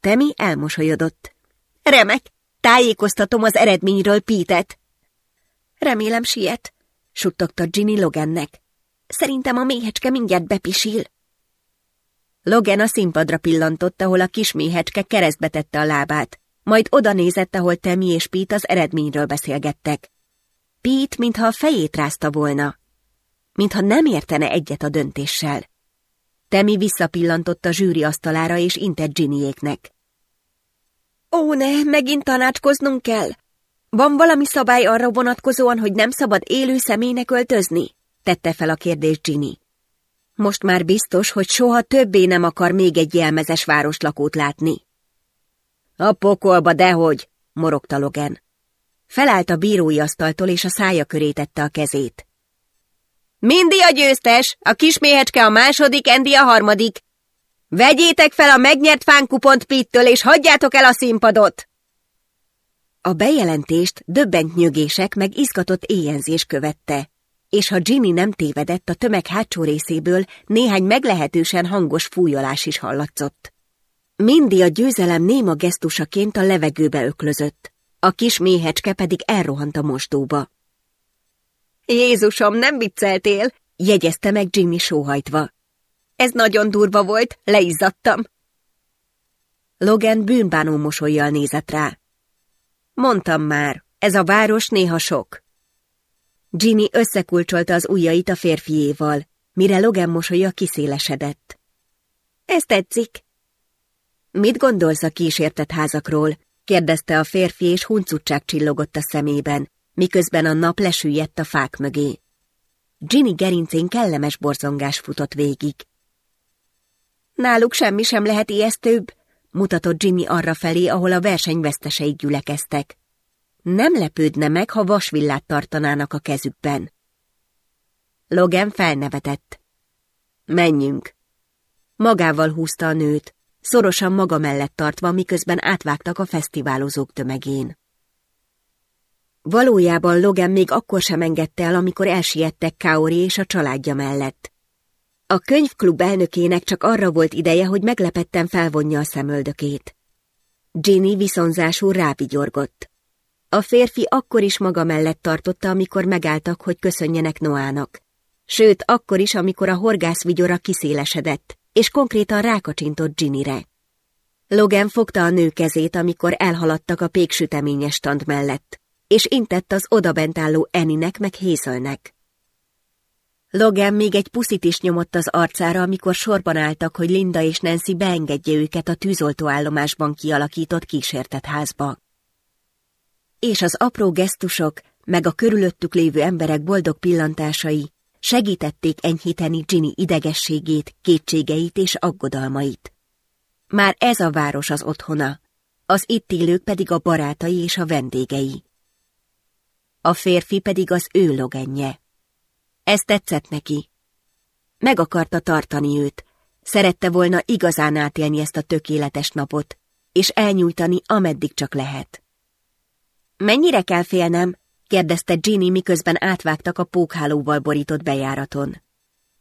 Temi elmosolyodott. Remek, tájékoztatom az eredményről Pítet. Remélem siet, suttogta Ginny Logannek. Szerintem a méhecske mindjárt bepisil. Logan a színpadra pillantott, ahol a kis méhecske keresztbe tette a lábát, majd oda nézett, ahol Temi és Pete az eredményről beszélgettek. Pete, mintha a fejét rázta volna, mintha nem értene egyet a döntéssel. Temi visszapillantott a zsűri asztalára és intett Ginnyéknek. Ó, ne, megint tanácskoznunk kell. Van valami szabály arra vonatkozóan, hogy nem szabad élő személynek öltözni? Tette fel a kérdést Ginny. Most már biztos, hogy soha többé nem akar még egy jelmezes városlakót látni. A pokolba dehogy, morogta Logan. Felállt a bírói asztaltól, és a szája köré tette a kezét. Mindi a győztes, a kisméhecske a második, Endi a harmadik. Vegyétek fel a megnyert fánkupont Pittől, és hagyjátok el a színpadot! A bejelentést döbbent nyögések meg izgatott éjenzés követte és ha Ginny nem tévedett, a tömeg hátsó részéből néhány meglehetősen hangos fújolás is hallatszott. Mindi a győzelem néma gesztusaként a levegőbe öklözött, a kis méhecske pedig elrohant a mosdóba. Jézusom, nem vicceltél, jegyezte meg Jimmy sóhajtva. Ez nagyon durva volt, leizzadtam. Logan bűnbánó mosolyjal nézett rá. Mondtam már, ez a város néha sok. Ginny összekulcsolta az ujjait a férfiéval, mire Logan mosolya kiszélesedett. Ez tetszik. Mit gondolsz a kísértett házakról? kérdezte a férfi, és huncutság csillogott a szemében, miközben a nap lesüllyedt a fák mögé. Ginny gerincén kellemes borzongás futott végig. Náluk semmi sem lehet ijesztőbb, mutatott Jimmy arra felé, ahol a verseny vesztesei gyülekeztek. Nem lepődne meg, ha vasvillát tartanának a kezükben. Logan felnevetett. Menjünk. Magával húzta a nőt, szorosan maga mellett tartva, miközben átvágtak a fesztiválozók tömegén. Valójában Logan még akkor sem engedte el, amikor elsiettek Kaori és a családja mellett. A könyvklub elnökének csak arra volt ideje, hogy meglepetten felvonja a szemöldökét. Ginny viszonzásul rápigyorgott. A férfi akkor is maga mellett tartotta, amikor megálltak, hogy köszönjenek Noának. Sőt, akkor is, amikor a horgászvigyora kiszélesedett, és konkrétan rákacsintott Ginnyre. Logan fogta a nő kezét, amikor elhaladtak a péksüteményes stand mellett, és intett az odabent álló Eninek meg Hézölnek. Logan még egy puszit is nyomott az arcára, amikor sorban álltak, hogy Linda és Nancy beengedje őket a tűzoltóállomásban kialakított kísértett házba és az apró gesztusok, meg a körülöttük lévő emberek boldog pillantásai segítették enyhíteni Ginny idegességét, kétségeit és aggodalmait. Már ez a város az otthona, az itt élők pedig a barátai és a vendégei. A férfi pedig az ő logenje. Ez tetszett neki. Meg akarta tartani őt, szerette volna igazán átélni ezt a tökéletes napot, és elnyújtani, ameddig csak lehet. Mennyire kell félnem? kérdezte Ginny, miközben átvágtak a pókhálóval borított bejáraton.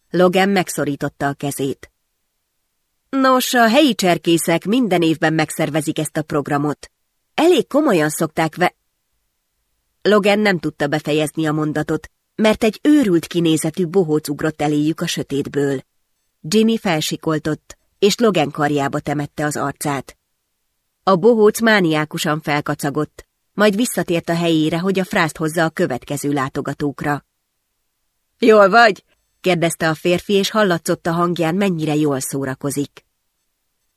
Logan megszorította a kezét. Nos, a helyi cserkészek minden évben megszervezik ezt a programot. Elég komolyan szokták ve... Logan nem tudta befejezni a mondatot, mert egy őrült kinézetű bohóc ugrott eléjük a sötétből. Ginny felsikoltott, és Logan karjába temette az arcát. A bohóc mániákusan felkacagott, majd visszatért a helyére, hogy a frászt hozza a következő látogatókra. Jól vagy? kérdezte a férfi, és hallatszott a hangján, mennyire jól szórakozik.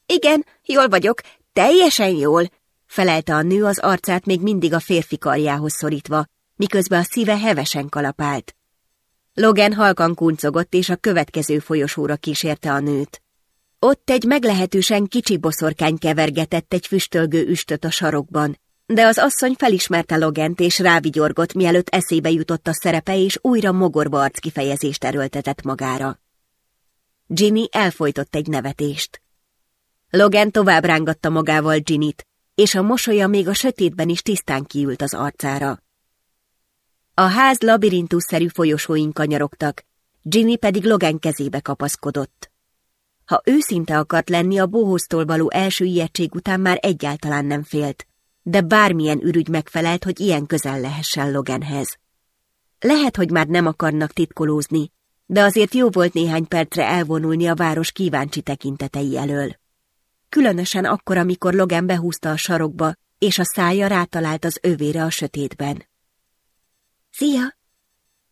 Igen, jól vagyok, teljesen jól, felelte a nő az arcát még mindig a férfi karjához szorítva, miközben a szíve hevesen kalapált. Logan halkan kuncogott, és a következő folyosóra kísérte a nőt. Ott egy meglehetősen kicsi boszorkány kevergetett egy füstölgő üstöt a sarokban, de az asszony felismerte Logent és rávigyorgott, mielőtt eszébe jutott a szerepe, és újra mogorba arc kifejezést erőltetett magára. Ginny elfolytott egy nevetést. Logan tovább rángatta magával Ginnyt, és a mosolya még a sötétben is tisztán kiült az arcára. A ház labirintusszerű folyosóin kanyarogtak, Ginny pedig Logan kezébe kapaszkodott. Ha őszinte akart lenni, a bohóztól való első ijegység után már egyáltalán nem félt, de bármilyen ürügy megfelelt, hogy ilyen közel lehessen Loganhez. Lehet, hogy már nem akarnak titkolózni, de azért jó volt néhány percre elvonulni a város kíváncsi tekintetei elől. Különösen akkor, amikor Logan behúzta a sarokba, és a szája rátalált az övére a sötétben. Szia!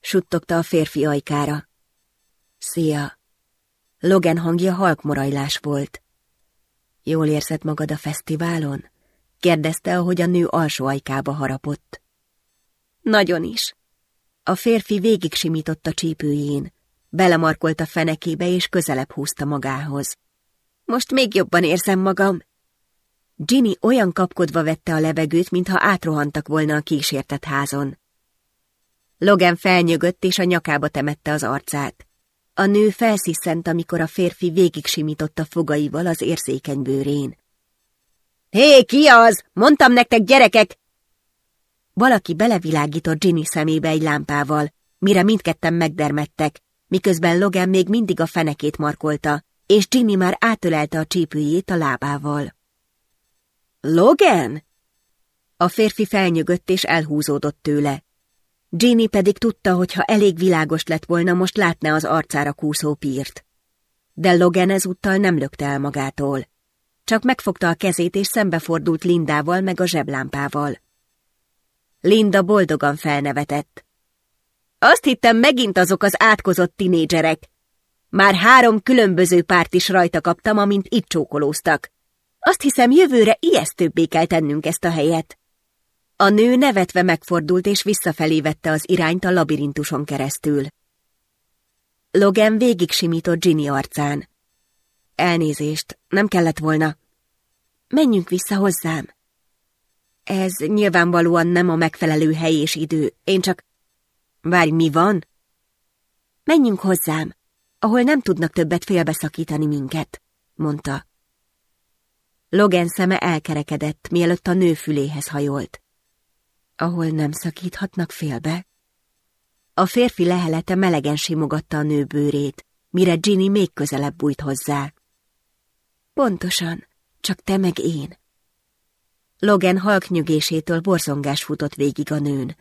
suttogta a férfi ajkára. Szia! Logan hangja halkmorajlás volt. Jól érzed magad a fesztiválon? kérdezte, ahogy a nő alsó ajkába harapott. Nagyon is. A férfi végig simított a csípőjén, belemarkolt a fenekébe és közelebb húzta magához. Most még jobban érzem magam. Ginny olyan kapkodva vette a levegőt, mintha átrohantak volna a kísértett házon. Logan felnyögött és a nyakába temette az arcát. A nő felsziszent, amikor a férfi végig simította fogaival az érzékeny bőrén. Hé, ki az? Mondtam nektek, gyerekek! Valaki belevilágított Ginny szemébe egy lámpával, mire mindketten megdermedtek, miközben Logan még mindig a fenekét markolta, és Ginny már átölelte a csípőjét a lábával. Logan? A férfi felnyögött és elhúzódott tőle. Ginny pedig tudta, hogy ha elég világos lett volna, most látná az arcára kúszó pírt. De Logan ezúttal nem lökte el magától. Csak megfogta a kezét és szembefordult Lindával meg a zseblámpával. Linda boldogan felnevetett. Azt hittem megint azok az átkozott tinédzserek. Már három különböző párt is rajta kaptam, amint itt csókolóztak. Azt hiszem, jövőre ijesztőbbé kell tennünk ezt a helyet. A nő nevetve megfordult és visszafelé vette az irányt a labirintuson keresztül. Logan végig simított Ginny arcán. Elnézést, nem kellett volna. Menjünk vissza hozzám. Ez nyilvánvalóan nem a megfelelő hely és idő, én csak... Várj, mi van? Menjünk hozzám, ahol nem tudnak többet félbeszakítani minket, mondta. Logan szeme elkerekedett, mielőtt a nő füléhez hajolt. Ahol nem szakíthatnak félbe? A férfi lehelete melegen simogatta a nő bőrét, mire Ginny még közelebb bújt hozzá. Pontosan, csak te meg én. Logan halk nyögésétől borzongás futott végig a nőn.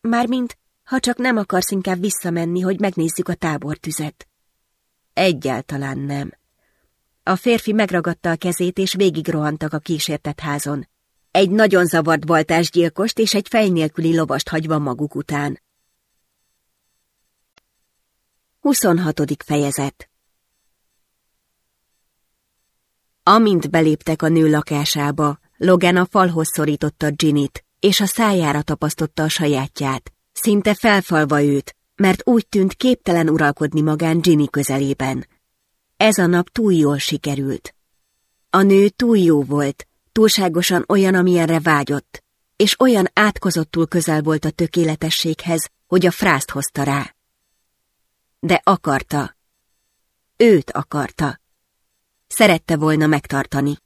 Mármint, ha csak nem akarsz inkább visszamenni, hogy megnézzük a tábortüzet. Egyáltalán nem. A férfi megragadta a kezét, és végigrohantak a kísértett házon. Egy nagyon zavart baltásgyilkost és egy fej nélküli lovast hagyva maguk után. 26. fejezet Amint beléptek a nő lakásába, Logan a falhoz szorította Ginnyt, és a szájára tapasztotta a sajátját, szinte felfalva őt, mert úgy tűnt képtelen uralkodni magán Ginny közelében. Ez a nap túl jól sikerült. A nő túl jó volt, túlságosan olyan, amilyenre vágyott, és olyan átkozottul közel volt a tökéletességhez, hogy a frászt hozta rá. De akarta. Őt akarta. Szerette volna megtartani.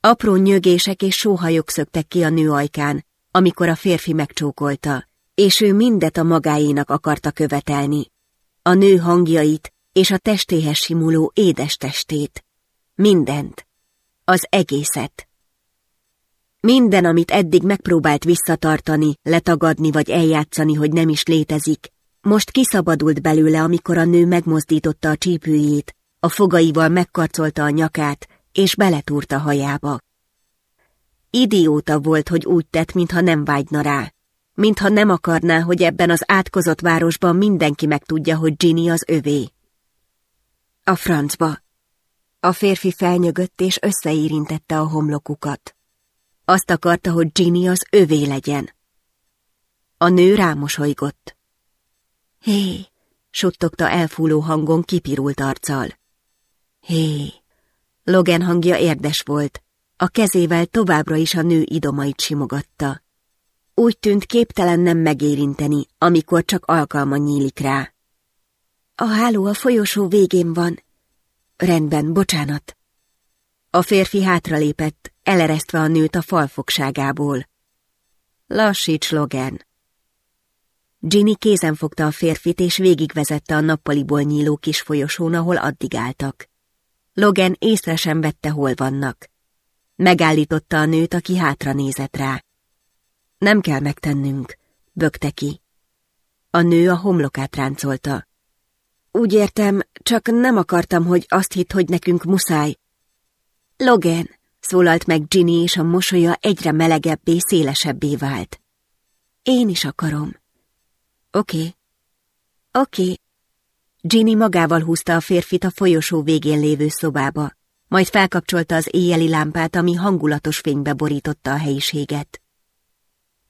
Apró nyögések és sóhajok szöktek ki a nő ajkán, amikor a férfi megcsókolta, és ő mindet a magáénak akarta követelni. A nő hangjait és a testéhez simuló édes testét. Mindent. Az egészet. Minden, amit eddig megpróbált visszatartani, letagadni vagy eljátszani, hogy nem is létezik, most kiszabadult belőle, amikor a nő megmozdította a csípőjét, a fogaival megkarcolta a nyakát, és beletúrta hajába. Idióta volt, hogy úgy tett, mintha nem vágyna rá. Mintha nem akarná, hogy ebben az átkozott városban mindenki megtudja, hogy Ginny az övé. A francba. A férfi felnyögött és összeérintette a homlokukat. Azt akarta, hogy Ginny az övé legyen. A nő rámosolygott. Hé, suttogta elfúló hangon kipirult arccal. Hé, Logan hangja érdes volt, a kezével továbbra is a nő idomait simogatta. Úgy tűnt képtelen nem megérinteni, amikor csak alkalma nyílik rá. A háló a folyosó végén van. Rendben, bocsánat. A férfi hátralépett, eleresztve a nőt a falfogságából. Lassíts, Logan! Ginny kézen fogta a férfit, és végigvezette a nappaliból nyíló kis folyosón, ahol addig álltak. Logan észre sem vette, hol vannak. Megállította a nőt, aki hátra nézett rá. Nem kell megtennünk, bökte ki. A nő a homlokát ráncolta. Úgy értem, csak nem akartam, hogy azt hitt, hogy nekünk muszáj. Logan, szólalt meg Ginny, és a mosolya egyre melegebbé, szélesebbé vált. Én is akarom. Oké. Okay. Oké. Okay. Ginny magával húzta a férfit a folyosó végén lévő szobába, majd felkapcsolta az éjjeli lámpát, ami hangulatos fénybe borította a helyiséget.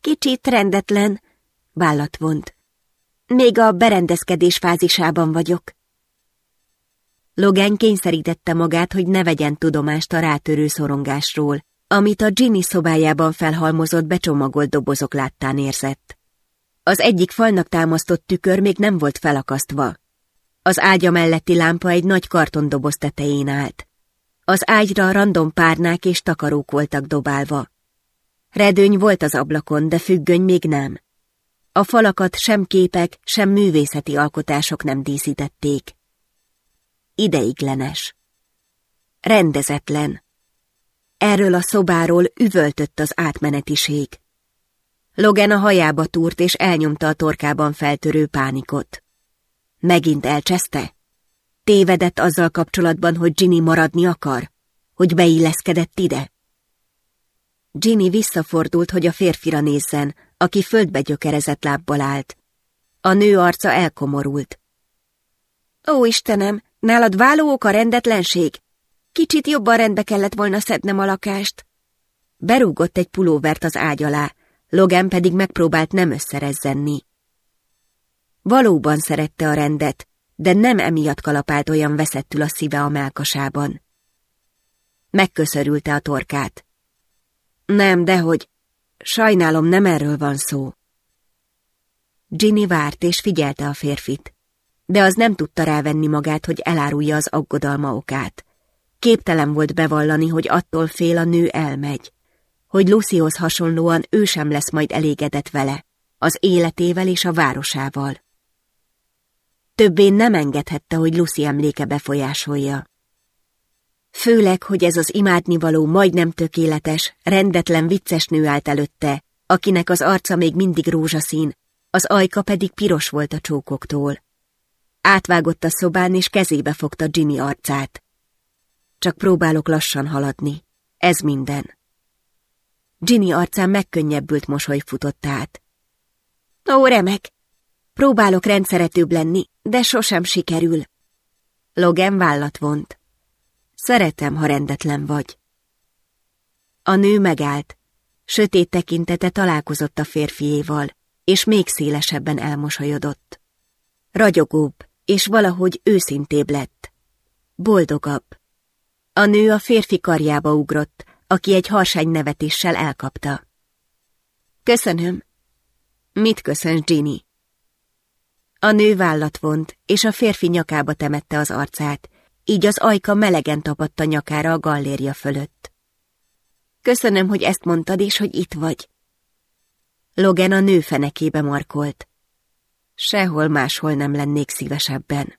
Kicsit rendetlen, vállat vont. Még a berendezkedés fázisában vagyok. Logan kényszerítette magát, hogy ne vegyen tudomást a rátörő szorongásról, amit a Ginny szobájában felhalmozott becsomagolt dobozok láttán érzett. Az egyik falnak támasztott tükör még nem volt felakasztva. Az ágya melletti lámpa egy nagy kartondoboz tetején állt. Az ágyra random párnák és takarók voltak dobálva. Redőny volt az ablakon, de függöny még nem. A falakat sem képek, sem művészeti alkotások nem díszítették. Ideiglenes. Rendezetlen. Erről a szobáról üvöltött az átmenetiség. Logan a hajába túrt és elnyomta a torkában feltörő pánikot. Megint elcseszte? Tévedett azzal kapcsolatban, hogy Ginny maradni akar? Hogy beilleszkedett ide? Ginny visszafordult, hogy a férfira nézzen, aki földbe gyökerezett lábbal állt. A nő arca elkomorult. Ó, Istenem, nálad válóok a rendetlenség? Kicsit jobban rendbe kellett volna szednem a lakást. Berúgott egy pulóvert az ágy alá, Logan pedig megpróbált nem összerezzenni. Valóban szerette a rendet, de nem emiatt kalapált olyan veszettül a szíve a melkasában. Megköszörülte a torkát. Nem, dehogy. Sajnálom, nem erről van szó. Ginny várt és figyelte a férfit, de az nem tudta rávenni magát, hogy elárulja az aggodalma okát. Képtelen volt bevallani, hogy attól fél a nő elmegy, hogy Lucyhoz hasonlóan ő sem lesz majd elégedett vele, az életével és a városával. Többé nem engedhette, hogy Lucy emléke befolyásolja. Főleg, hogy ez az imádnivaló majdnem tökéletes, rendetlen vicces nő állt előtte, akinek az arca még mindig rózsaszín, az ajka pedig piros volt a csókoktól. Átvágott a szobán, és kezébe fogta Ginny arcát. Csak próbálok lassan haladni. Ez minden. Ginny arcán megkönnyebbült mosoly futott át. Ó, remek! Próbálok rendszeretőbb lenni, de sosem sikerül. Logan vállat vont. Szeretem, ha rendetlen vagy. A nő megállt. Sötét tekintete találkozott a férfiéval, és még szélesebben elmosolyodott. Ragyogóbb, és valahogy őszintébb lett. Boldogabb. A nő a férfi karjába ugrott, aki egy harsány nevetéssel elkapta. Köszönöm. Mit köszönsz, Ginny? A nő vállat vont, és a férfi nyakába temette az arcát, így az ajka melegen tapadta nyakára a galléria fölött. Köszönöm, hogy ezt mondtad, és hogy itt vagy. Logan a nő fenekébe markolt. Sehol máshol nem lennék szívesebben.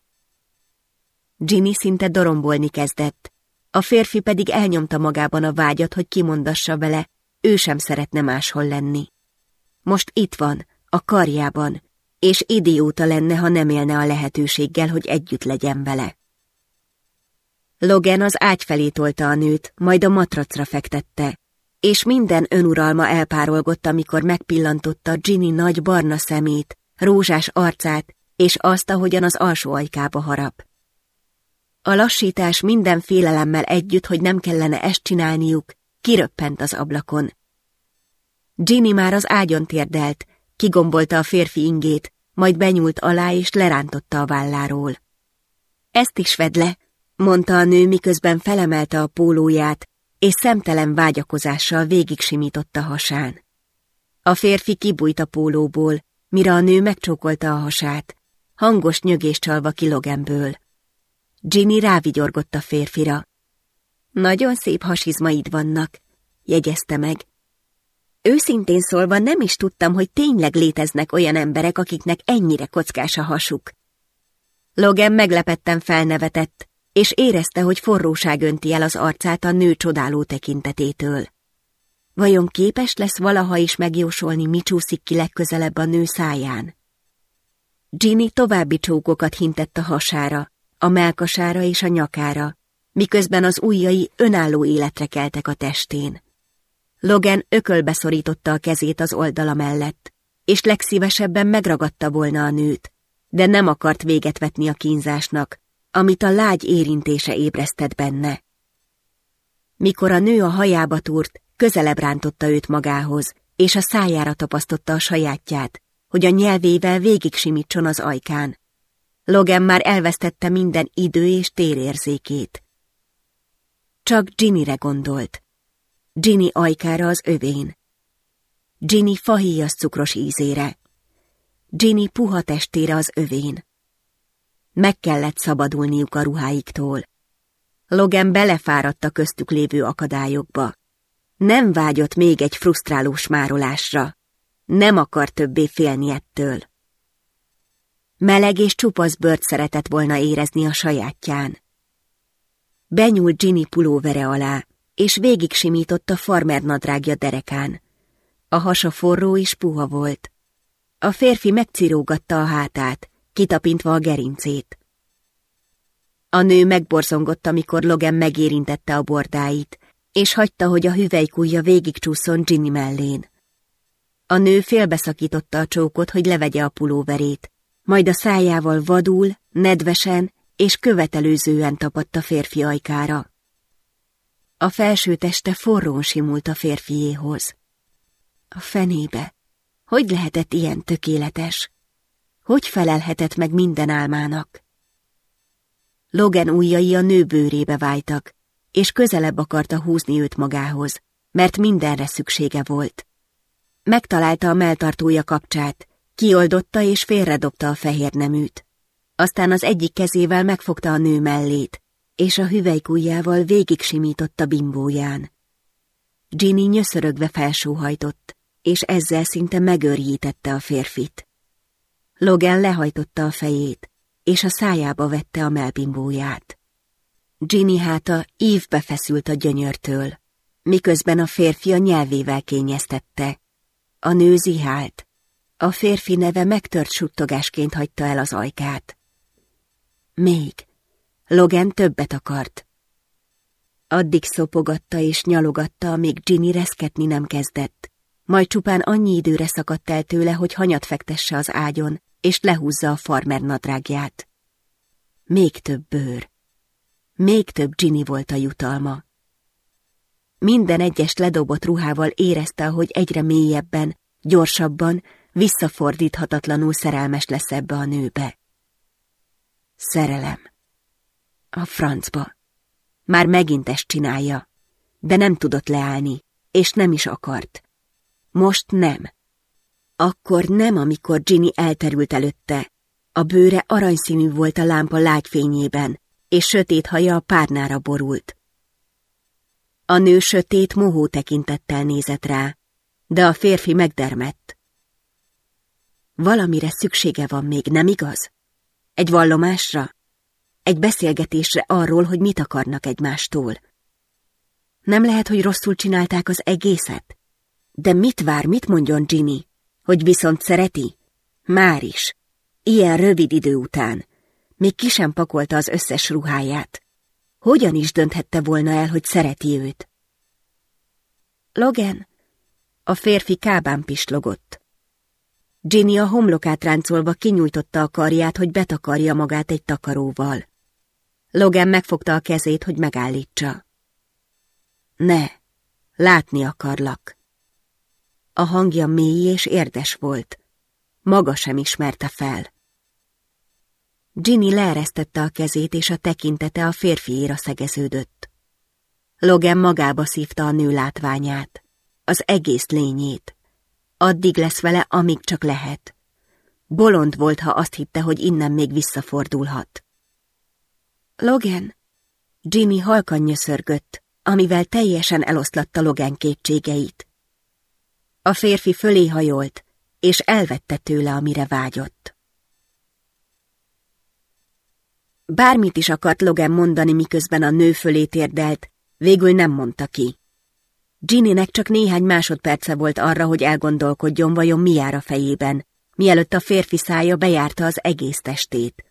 Ginny szinte dorombolni kezdett, a férfi pedig elnyomta magában a vágyat, hogy kimondassa vele, ő sem szeretne máshol lenni. Most itt van, a karjában, és idióta lenne, ha nem élne a lehetőséggel, hogy együtt legyen vele. Logan az ágy felé tolta a nőt, majd a matracra fektette, és minden önuralma elpárolgott, amikor megpillantotta Ginny nagy barna szemét, rózsás arcát, és azt, ahogyan az alsó ajkába harap. A lassítás minden félelemmel együtt, hogy nem kellene ezt csinálniuk, kiröppent az ablakon. Ginny már az ágyon térdelt, kigombolta a férfi ingét, majd benyúlt alá és lerántotta a válláról. Ezt is vedd le, mondta a nő, miközben felemelte a pólóját, és szemtelen vágyakozással végig simította hasán. A férfi kibújt a pólóból, mire a nő megcsókolta a hasát, hangos nyögés csalva kilogemből. Ginny rávigyorgott a férfira. Nagyon szép hasizmaid vannak, jegyezte meg. Őszintén szólva nem is tudtam, hogy tényleg léteznek olyan emberek, akiknek ennyire kockás a hasuk. Logan meglepetten felnevetett, és érezte, hogy forróság önti el az arcát a nő csodáló tekintetétől. Vajon képes lesz valaha is megjósolni, mi csúszik ki legközelebb a nő száján? Ginny további csókokat hintett a hasára, a melkasára és a nyakára, miközben az ujjai önálló életre keltek a testén. Logan ökölbe szorította a kezét az oldala mellett, és legszívesebben megragadta volna a nőt, de nem akart véget vetni a kínzásnak, amit a lágy érintése ébresztett benne. Mikor a nő a hajába túrt, közelebb rántotta őt magához, és a szájára tapasztotta a sajátját, hogy a nyelvével végig simítson az ajkán. Logan már elvesztette minden idő és térérzékét. Csak Ginnyre gondolt. Ginny ajkára az övén. Ginny fahíjas cukros ízére. Ginny puha testére az övén. Meg kellett szabadulniuk a ruháiktól. Logan belefáradt a köztük lévő akadályokba. Nem vágyott még egy frusztrálós márolásra. Nem akar többé félni ettől. Meleg és csupasz bört szeretett volna érezni a sajátján. Benyúlt Ginny pulóvere alá, és végig simított a farmer nadrágja derekán. A hasa forró és puha volt. A férfi megcirógatta a hátát, kitapintva a gerincét. A nő megborzongott, amikor Logan megérintette a bordáit, és hagyta, hogy a hüvelykújja végigcsúszon Ginny mellén. A nő félbeszakította a csókot, hogy levegye a pulóverét, majd a szájával vadul, nedvesen és követelőzően tapadt a férfi ajkára. A felső teste forrón simult a férfiéhoz. A fenébe. Hogy lehetett ilyen tökéletes? Hogy felelhetett meg minden álmának? Logan ujjai a nő bőrébe váltak, és közelebb akarta húzni őt magához, mert mindenre szüksége volt. Megtalálta a melltartója kapcsát, kioldotta és félredobta a fehér neműt. Aztán az egyik kezével megfogta a nő mellét, és a hüvelykújjával végig simította bimbóján. Ginny nyöszörögve felsóhajtott, és ezzel szinte megörjítette a férfit. Logan lehajtotta a fejét, és a szájába vette a melbimbóját. Ginny háta ívbe feszült a gyönyörtől, miközben a férfi a nyelvével kényeztette. A nő zihált. A férfi neve megtört suttogásként hagyta el az ajkát. Még. Logan többet akart. Addig szopogatta és nyalogatta, amíg Ginny reszketni nem kezdett. Majd csupán annyi időre szakadt el tőle, hogy hanyat fektesse az ágyon, és lehúzza a farmer nadrágját. Még több bőr. Még több Ginny volt a jutalma. Minden egyes ledobott ruhával érezte, hogy egyre mélyebben, gyorsabban, visszafordíthatatlanul szerelmes lesz ebbe a nőbe. Szerelem. A francba. Már megint ezt csinálja, de nem tudott leállni, és nem is akart. Most nem. Akkor nem, amikor Ginny elterült előtte. A bőre aranyszínű volt a lámpa lágyfényében, és sötét haja a párnára borult. A nő sötét, mohó tekintettel nézett rá, de a férfi megdermett. Valamire szüksége van még, nem igaz? Egy vallomásra? Egy beszélgetésre arról, hogy mit akarnak egymástól. Nem lehet, hogy rosszul csinálták az egészet? De mit vár, mit mondjon Ginny? Hogy viszont szereti? Már is. Ilyen rövid idő után. Még ki sem pakolta az összes ruháját. Hogyan is dönthette volna el, hogy szereti őt? Logan? A férfi kábán pislogott. Ginny a homlokát ráncolva kinyújtotta a karját, hogy betakarja magát egy takaróval. Logan megfogta a kezét, hogy megállítsa. Ne, látni akarlak. A hangja mély és érdes volt. Maga sem ismerte fel. Ginny leeresztette a kezét, és a tekintete a férfiéra szegeződött. Logan magába szívta a nő látványát, az egész lényét. Addig lesz vele, amíg csak lehet. Bolond volt, ha azt hitte, hogy innen még visszafordulhat. Logan? Jimmy halkan nyöszörgött, amivel teljesen eloszlatta Logan kétségeit. A férfi fölé hajolt, és elvette tőle, amire vágyott. Bármit is akart Logan mondani, miközben a nő fölé térdelt, végül nem mondta ki. Ginnynek csak néhány másodperce volt arra, hogy elgondolkodjon, vajon mi jár a fejében, mielőtt a férfi szája bejárta az egész testét.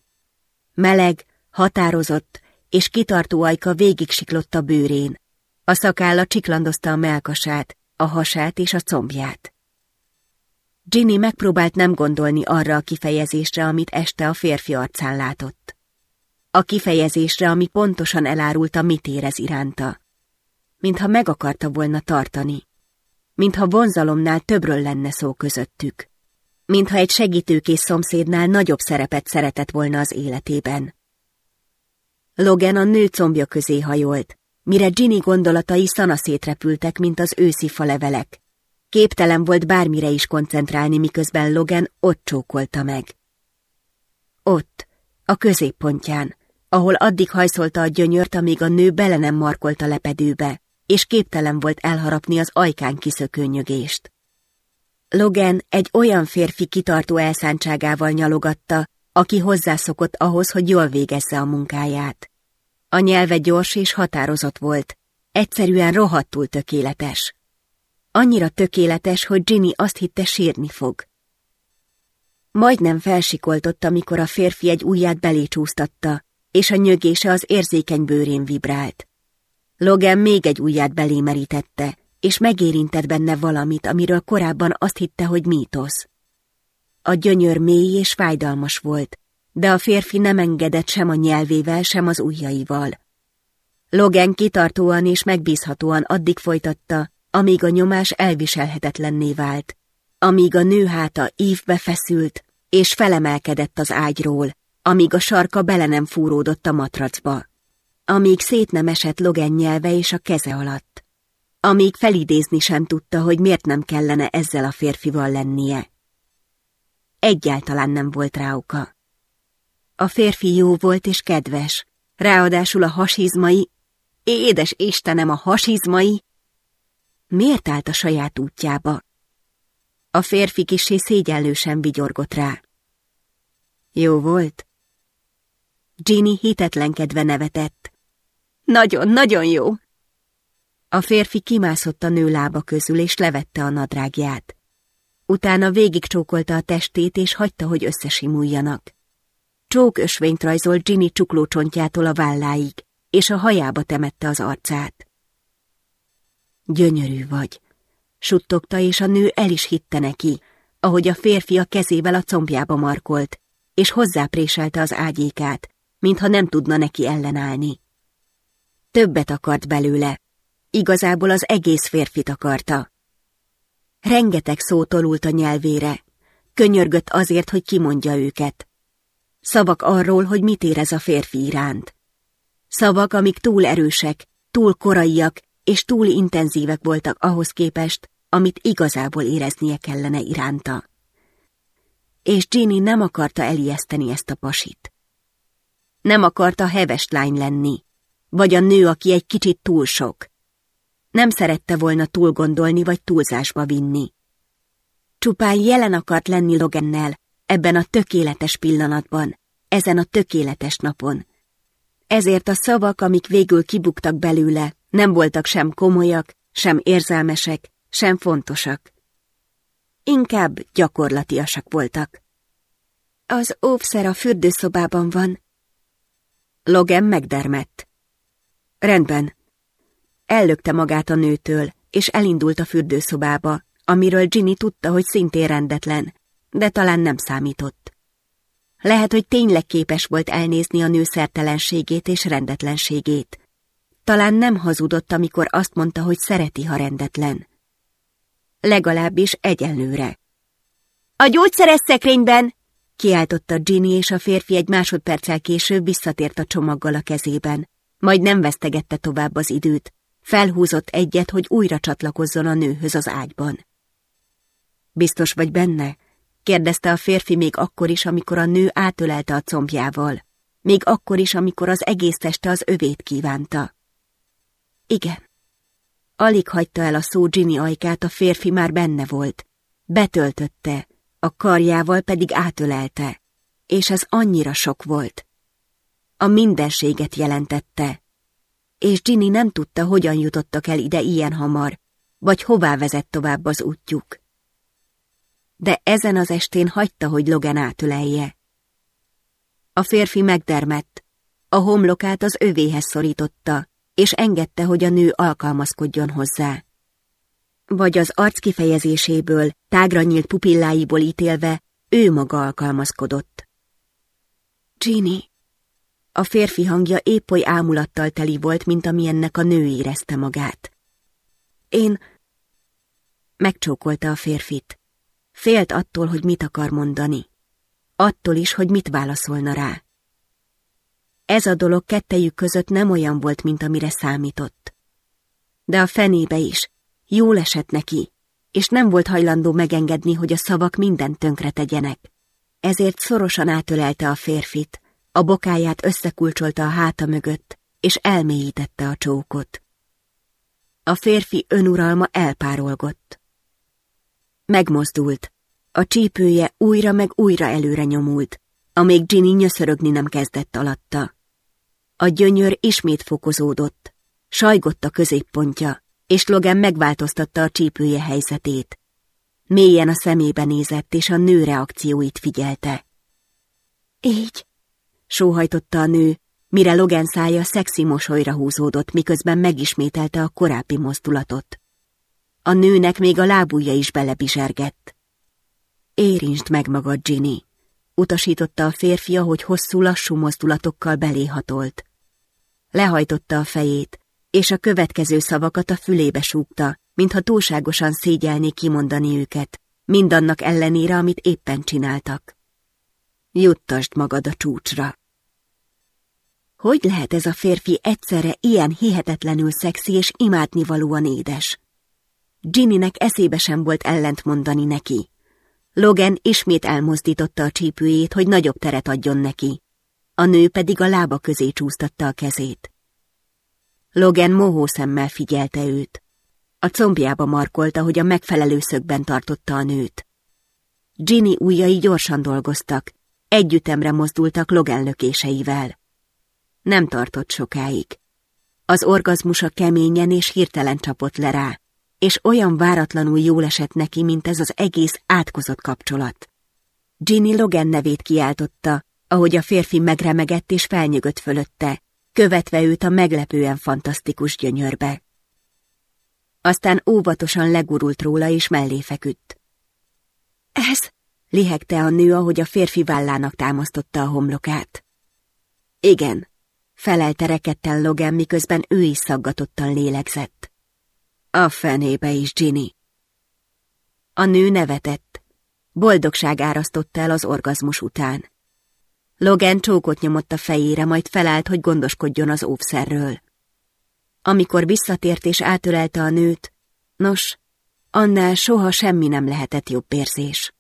Meleg, határozott és kitartó ajka végig siklott a bőrén. A szakálla csiklandozta a melkasát, a hasát és a combját. Ginny megpróbált nem gondolni arra a kifejezésre, amit este a férfi arcán látott. A kifejezésre, ami pontosan elárulta, mit érez iránta. Mintha meg akarta volna tartani. Mintha vonzalomnál többről lenne szó közöttük. Mintha egy segítőkész szomszédnál nagyobb szerepet szeretett volna az életében. Logan a nő combja közé hajolt, mire Ginny gondolatai szanaszét repültek, mint az őszi falevelek. Képtelen volt bármire is koncentrálni, miközben Logan ott csókolta meg. Ott, a középpontján, ahol addig hajszolta a gyönyört, amíg a nő bele nem markolt a lepedőbe, és képtelen volt elharapni az ajkán kiszökő nyögést. Logan egy olyan férfi kitartó elszántságával nyalogatta, aki hozzászokott ahhoz, hogy jól végezze a munkáját. A nyelve gyors és határozott volt, egyszerűen rohadtul tökéletes. Annyira tökéletes, hogy Ginny azt hitte sírni fog. Majdnem felsikoltott, amikor a férfi egy ujját belé csúsztatta, és a nyögése az érzékeny bőrén vibrált. Logan még egy ujját belé merítette, és megérintett benne valamit, amiről korábban azt hitte, hogy mítosz. A gyönyör mély és fájdalmas volt, de a férfi nem engedett sem a nyelvével, sem az ujjaival. Logan kitartóan és megbízhatóan addig folytatta, amíg a nyomás elviselhetetlenné vált, amíg a nő háta ívbe feszült, és felemelkedett az ágyról, amíg a sarka bele nem fúródott a matracba, amíg szét nem esett Logan nyelve és a keze alatt, amíg felidézni sem tudta, hogy miért nem kellene ezzel a férfival lennie. Egyáltalán nem volt rá oka. A férfi jó volt és kedves, ráadásul a hasizmai, édes Istenem, a hasizmai, miért állt a saját útjába? A férfi kisé szégyellősen vigyorgott rá. Jó volt? Ginny hitetlenkedve nevetett. Nagyon, nagyon jó! A férfi kimászott a nő lába közül, és levette a nadrágját. Utána végigcsókolta a testét, és hagyta, hogy összesimuljanak. Csók ösvényt rajzolt Ginny csuklócsontjától a válláig, és a hajába temette az arcát. Gyönyörű vagy, suttogta, és a nő el is hitte neki, ahogy a férfi a kezével a combjába markolt, és hozzápréselte az ágyékát, mintha nem tudna neki ellenállni. Többet akart belőle, igazából az egész férfit akarta. Rengeteg szó tolult a nyelvére, könyörgött azért, hogy kimondja őket. Szavak arról, hogy mit érez a férfi iránt. Szavak, amik túl erősek, túl koraiak és túl intenzívek voltak ahhoz képest, amit igazából éreznie kellene iránta. És Ginny nem akarta elijeszteni ezt a pasit. Nem akarta heves lány lenni, vagy a nő, aki egy kicsit túl sok. Nem szerette volna túl gondolni vagy túlzásba vinni. Csupán jelen akart lenni Logennel, ebben a tökéletes pillanatban, ezen a tökéletes napon. Ezért a szavak, amik végül kibuktak belőle, nem voltak sem komolyak, sem érzelmesek, sem fontosak. Inkább gyakorlatiasak voltak. Az óvszer a fürdőszobában van. Logan megdermett. Rendben. Ellökte magát a nőtől, és elindult a fürdőszobába, amiről Ginny tudta, hogy szintén rendetlen, de talán nem számított. Lehet, hogy tényleg képes volt elnézni a nő szertelenségét és rendetlenségét. Talán nem hazudott, amikor azt mondta, hogy szereti, ha rendetlen. Legalábbis egyenlőre. A gyógyszeres szekrényben! kiáltotta Ginny, és a férfi egy másodperccel később visszatért a csomaggal a kezében. Majd nem vesztegette tovább az időt. Felhúzott egyet, hogy újra csatlakozzon a nőhöz az ágyban. Biztos vagy benne? Kérdezte a férfi még akkor is, amikor a nő átölelte a combjával. Még akkor is, amikor az egész teste az övét kívánta. Igen. Alig hagyta el a szó Ginny ajkát, a férfi már benne volt. Betöltötte, a karjával pedig átölelte. És ez annyira sok volt. A mindenséget jelentette. És Ginny nem tudta, hogyan jutottak el ide ilyen hamar, vagy hová vezet tovább az útjuk de ezen az estén hagyta, hogy Logan átölelje. A férfi megdermett, a homlokát az övéhez szorította, és engedte, hogy a nő alkalmazkodjon hozzá. Vagy az arc kifejezéséből, tágra nyílt pupilláiból ítélve, ő maga alkalmazkodott. Ginny! A férfi hangja épp oly ámulattal teli volt, mint amilyennek a nő érezte magát. Én... Megcsókolta a férfit. Félt attól, hogy mit akar mondani. Attól is, hogy mit válaszolna rá. Ez a dolog kettejük között nem olyan volt, mint amire számított. De a fenébe is, jól esett neki, és nem volt hajlandó megengedni, hogy a szavak mindent tönkre tegyenek. Ezért szorosan átölelte a férfit, a bokáját összekulcsolta a háta mögött, és elmélyítette a csókot. A férfi önuralma elpárolgott. Megmozdult. A csípője újra meg újra előre nyomult, amíg Ginny nyöszörögni nem kezdett alatta. A gyönyör ismét fokozódott, sajgott a középpontja, és Logan megváltoztatta a csípője helyzetét. Mélyen a szemébe nézett, és a nő reakcióit figyelte. Így, sóhajtotta a nő, mire Logan szája szexi mosolyra húzódott, miközben megismételte a korábbi mozdulatot. A nőnek még a lábúja is belebizsergett. Érintsd meg magad, Ginny, utasította a férfi, hogy hosszú, lassú mozdulatokkal beléhatolt. Lehajtotta a fejét, és a következő szavakat a fülébe súgta, mintha túlságosan szégyelné kimondani őket, mindannak ellenére, amit éppen csináltak. Juttasd magad a csúcsra. Hogy lehet ez a férfi egyszerre ilyen hihetetlenül szexi és imádnivalóan édes? Ginnynek eszébe sem volt ellent mondani neki. Logan ismét elmozdította a csípőjét, hogy nagyobb teret adjon neki. A nő pedig a lába közé csúsztatta a kezét. Logan mohó szemmel figyelte őt. A combjába markolta, hogy a megfelelő szögben tartotta a nőt. Ginny ujjai gyorsan dolgoztak, együttemre mozdultak Logan lökéseivel. Nem tartott sokáig. Az orgazmusa keményen és hirtelen csapott le rá, és olyan váratlanul jól esett neki, mint ez az egész átkozott kapcsolat. Ginny Logan nevét kiáltotta, ahogy a férfi megremegett és felnyögött fölötte, követve őt a meglepően fantasztikus gyönyörbe. Aztán óvatosan legurult róla és mellé feküdt. Ez, lihegte a nő, ahogy a férfi vállának támasztotta a homlokát. Igen, felelte rekedten Logan, miközben ő is szaggatottan lélegzett. A fenébe is, Ginny. A nő nevetett. Boldogság árasztotta el az orgazmus után. Logan csókot nyomott a fejére, majd felállt, hogy gondoskodjon az óvszerről. Amikor visszatért és átölelte a nőt, nos, annál soha semmi nem lehetett jobb érzés.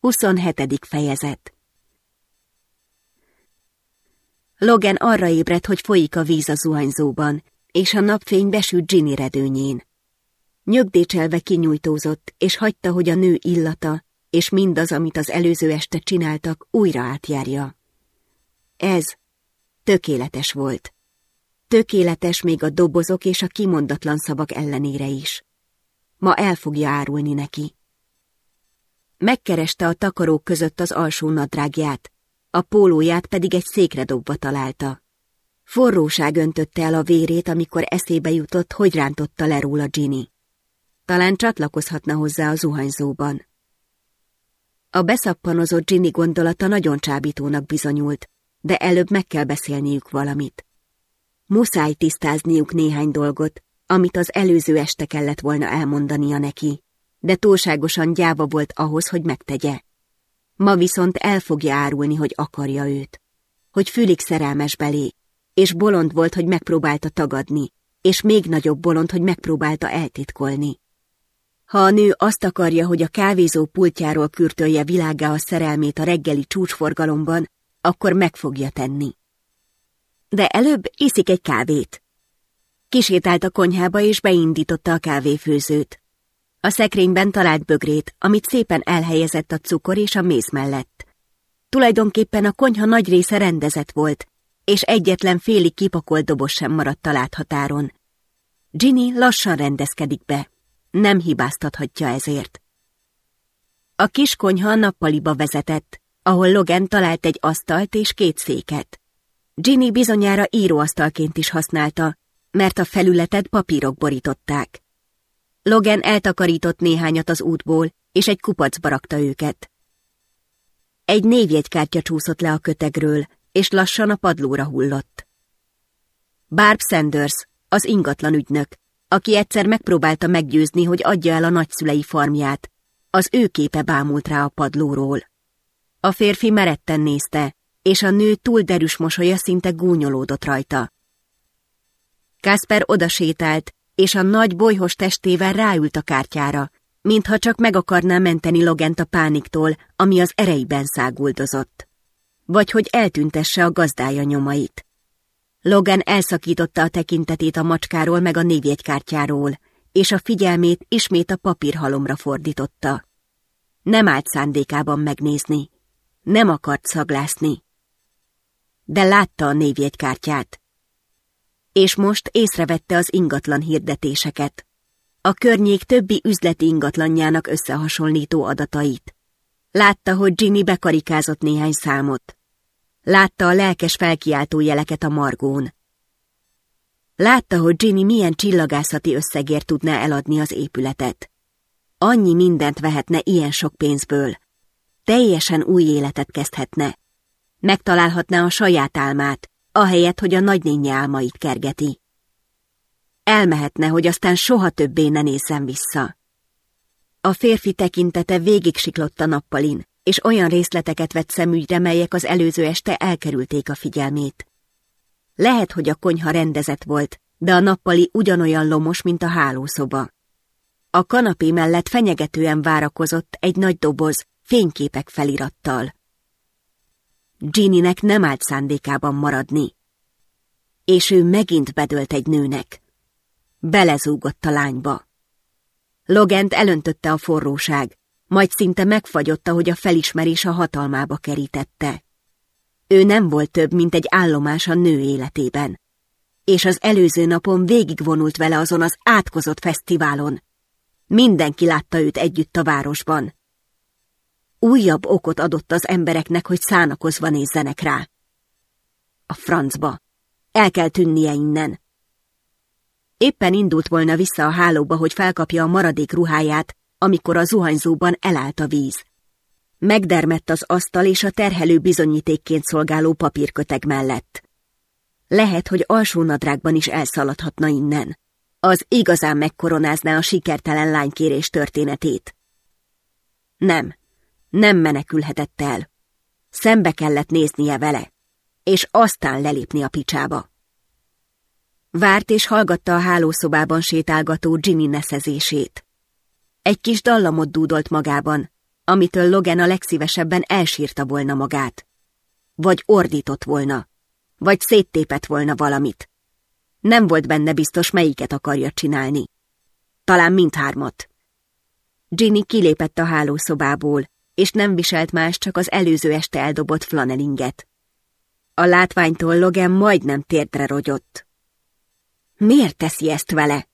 27. fejezet Logan arra ébredt, hogy folyik a víz a zuhanyzóban, és a napfény besült Ginny redőnyén. Nyögdécselve kinyújtózott, és hagyta, hogy a nő illata, és mindaz, amit az előző este csináltak, újra átjárja. Ez tökéletes volt. Tökéletes még a dobozok és a kimondatlan szavak ellenére is. Ma el fogja árulni neki. Megkereste a takarók között az alsó nadrágját, a pólóját pedig egy székre dobva találta. Forróság öntötte el a vérét, amikor eszébe jutott, hogy rántotta le róla Ginny. Talán csatlakozhatna hozzá a zuhanyzóban. A beszappanozott Ginny gondolata nagyon csábítónak bizonyult, de előbb meg kell beszélniük valamit. Muszáj tisztázniuk néhány dolgot, amit az előző este kellett volna elmondania neki, de túlságosan gyáva volt ahhoz, hogy megtegye. Ma viszont el fogja árulni, hogy akarja őt, hogy fülig szerelmes belé, és bolond volt, hogy megpróbálta tagadni, és még nagyobb bolond, hogy megpróbálta eltitkolni. Ha a nő azt akarja, hogy a kávézó pultjáról kürtölje világá a szerelmét a reggeli csúcsforgalomban, akkor meg fogja tenni. De előbb iszik egy kávét. Kisétált a konyhába és beindította a kávéfőzőt. A szekrényben talált bögrét, amit szépen elhelyezett a cukor és a méz mellett. Tulajdonképpen a konyha nagy része rendezett volt, és egyetlen félig kipakolt doboz sem maradt a láthatáron. Ginny lassan rendezkedik be. Nem hibáztathatja ezért. A kis konyha nappaliba vezetett, ahol Logan talált egy asztalt és két széket. Ginny bizonyára íróasztalként is használta, mert a felületet papírok borították. Logan eltakarított néhányat az útból, és egy kupacba rakta őket. Egy névjegykártya csúszott le a kötegről, és lassan a padlóra hullott. Barb Sanders, az ingatlan ügynök, aki egyszer megpróbálta meggyőzni, hogy adja el a nagyszülei farmját, az ő képe bámult rá a padlóról. A férfi meretten nézte, és a nő túl derűs mosolya szinte gúnyolódott rajta. Kasper odasétált, és a nagy bolyhos testével ráült a kártyára, mintha csak meg akarná menteni Logent a pániktól, ami az ereiben száguldozott. Vagy hogy eltüntesse a gazdája nyomait. Logan elszakította a tekintetét a macskáról meg a névjegykártyáról, és a figyelmét ismét a papírhalomra fordította. Nem állt szándékában megnézni. Nem akart szaglászni. De látta a névjegykártyát. És most észrevette az ingatlan hirdetéseket. A környék többi üzleti ingatlanjának összehasonlító adatait. Látta, hogy Ginny bekarikázott néhány számot. Látta a lelkes felkiáltó jeleket a margón. Látta, hogy Ginny milyen csillagászati összegért tudná eladni az épületet. Annyi mindent vehetne ilyen sok pénzből. Teljesen új életet kezdhetne. Megtalálhatná a saját álmát, ahelyett, hogy a nagynénye álmait kergeti. Elmehetne, hogy aztán soha többé ne nézzen vissza. A férfi tekintete végig siklott a nappalin, és olyan részleteket vett szemügyre, melyek az előző este elkerülték a figyelmét. Lehet, hogy a konyha rendezett volt, de a nappali ugyanolyan lomos, mint a hálószoba. A kanapé mellett fenyegetően várakozott egy nagy doboz, fényképek felirattal. Ginnynek nem állt szándékában maradni. És ő megint bedölt egy nőnek. Belezúgott a lányba. Logent elöntötte a forróság, majd szinte megfagyotta, hogy a felismerés a hatalmába kerítette. Ő nem volt több, mint egy állomás a nő életében. És az előző napon végigvonult vele azon az átkozott fesztiválon. Mindenki látta őt együtt a városban. Újabb okot adott az embereknek, hogy szánakozva nézzenek rá. A francba. El kell tűnnie innen. Éppen indult volna vissza a hálóba, hogy felkapja a maradék ruháját, amikor a zuhanyzóban elállt a víz. Megdermett az asztal és a terhelő bizonyítékként szolgáló papírköteg mellett. Lehet, hogy alsó nadrágban is elszaladhatna innen. Az igazán megkoronázná a sikertelen lánykérés történetét. Nem, Nem menekülhetett el. Szembe kellett néznie vele, és aztán lelépni a picsába. Várt és hallgatta a hálószobában sétálgató Ginny neszezését. Egy kis dallamot dúdolt magában, amitől Logan a legszívesebben elsírta volna magát. Vagy ordított volna, vagy széttépett volna valamit. Nem volt benne biztos, melyiket akarja csinálni. Talán mindhármat. Ginny kilépett a hálószobából, és nem viselt más, csak az előző este eldobott flanelinget. A látványtól Logan majdnem térdre rogyott. Miért teszi ezt vele?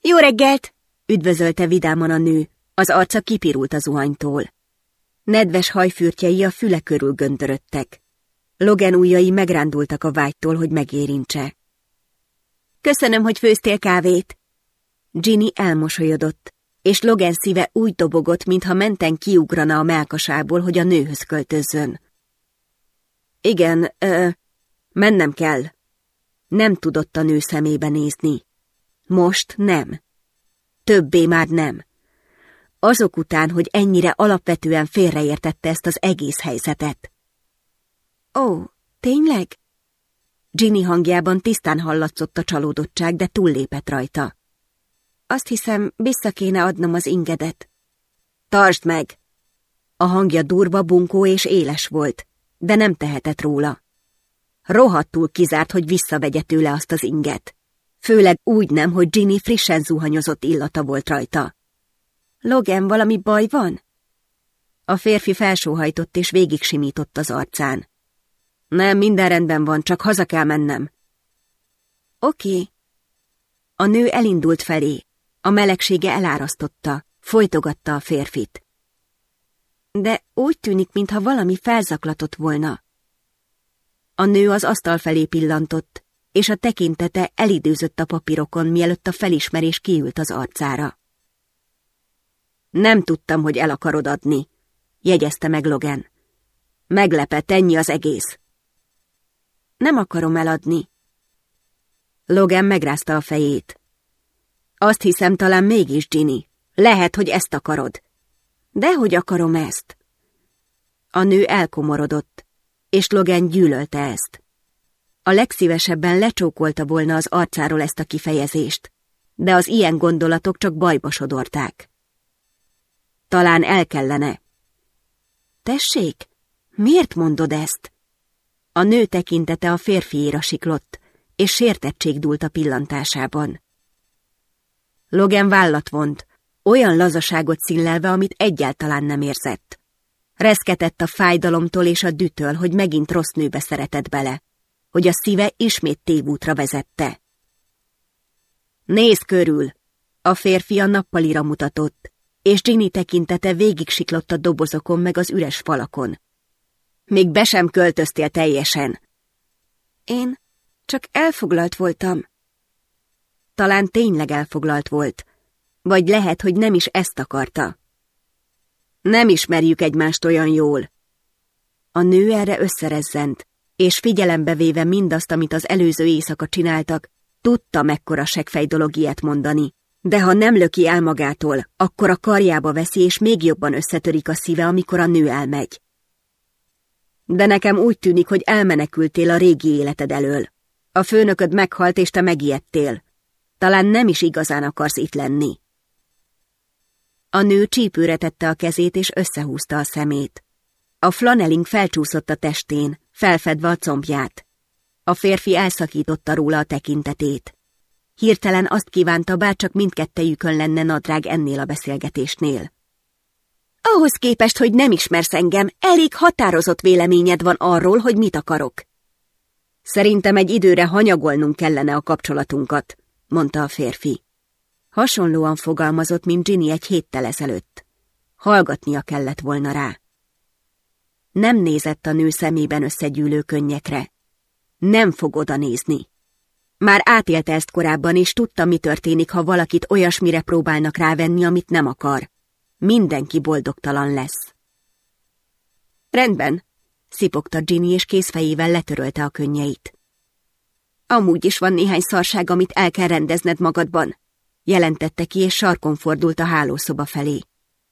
Jó reggelt! Üdvözölte vidáman a nő, az arca kipirult a zuhanytól. Nedves hajfürtjei a füle körül göndöröttek. Logan ujjai megrándultak a vágytól, hogy megérintse. Köszönöm, hogy főztél kávét. Ginny elmosolyodott, és Logan szíve úgy dobogott, mintha menten kiugrana a melkasából, hogy a nőhöz költözzön. Igen, ö, mennem kell. Nem tudott a nő szemébe nézni. Most nem. Többé már nem. Azok után, hogy ennyire alapvetően félreértette ezt az egész helyzetet. Ó, tényleg? Ginny hangjában tisztán hallatszott a csalódottság, de túllépett rajta. Azt hiszem, vissza kéne adnom az ingedet. Tartsd meg! A hangja durva, bunkó és éles volt, de nem tehetett róla. Rohadtul kizárt, hogy visszavegye tőle azt az inget. Főleg úgy nem, hogy Ginny frissen zuhanyozott illata volt rajta. Logan, valami baj van? A férfi felsóhajtott és végig simított az arcán. Nem, minden rendben van, csak haza kell mennem. Oké. A nő elindult felé. A melegsége elárasztotta, folytogatta a férfit. De úgy tűnik, mintha valami felzaklatott volna. A nő az asztal felé pillantott, és a tekintete elidőzött a papírokon, mielőtt a felismerés kiült az arcára. Nem tudtam, hogy el akarod adni, jegyezte meg Logan. Meglepett, ennyi az egész. Nem akarom eladni. Logan megrázta a fejét. Azt hiszem, talán mégis, Ginny. Lehet, hogy ezt akarod. Dehogy akarom ezt. A nő elkomorodott, és Logan gyűlölte ezt. A legszívesebben lecsókolta volna az arcáról ezt a kifejezést, de az ilyen gondolatok csak bajba sodorták. Talán el kellene. Tessék, miért mondod ezt? A nő tekintete a férfiéra siklott, és sértettség dúlt a pillantásában. Logan vállat vont, olyan lazaságot szillelve, amit egyáltalán nem érzett. Reszketett a fájdalomtól és a dütől, hogy megint rossz nőbe szeretett bele, hogy a szíve ismét tévútra vezette. Nézz körül! A férfi a nappalira mutatott, és Ginny tekintete végig siklott a dobozokon meg az üres falakon. Még be sem költöztél teljesen. Én csak elfoglalt voltam. Talán tényleg elfoglalt volt, vagy lehet, hogy nem is ezt akarta. Nem ismerjük egymást olyan jól. A nő erre összerezzent, és figyelembe véve mindazt, amit az előző éjszaka csináltak, tudta, mekkora segfej dolog ilyet mondani. De ha nem löki el magától, akkor a karjába veszi, és még jobban összetörik a szíve, amikor a nő elmegy. De nekem úgy tűnik, hogy elmenekültél a régi életed elől. A főnököd meghalt, és te megijedtél. Talán nem is igazán akarsz itt lenni. A nő csípőre tette a kezét, és összehúzta a szemét. A flaneling felcsúszott a testén, felfedve a combját. A férfi elszakította róla a tekintetét. Hirtelen azt kívánta, bárcsak mindkettejükön lenne nadrág ennél a beszélgetésnél. Ahhoz képest, hogy nem ismersz engem, elég határozott véleményed van arról, hogy mit akarok. Szerintem egy időre hanyagolnunk kellene a kapcsolatunkat, mondta a férfi. Hasonlóan fogalmazott, mint Ginny egy héttel ezelőtt. Hallgatnia kellett volna rá. Nem nézett a nő szemében összegyűlő könnyekre. Nem fog oda nézni. Már átélte ezt korábban, és tudta, mi történik, ha valakit olyasmire próbálnak rávenni, amit nem akar. Mindenki boldogtalan lesz. Rendben, szipogta Ginny, és kézfejével letörölte a könnyeit. Amúgy is van néhány szarság, amit el kell rendezned magadban, jelentette ki, és sarkon fordult a hálószoba felé.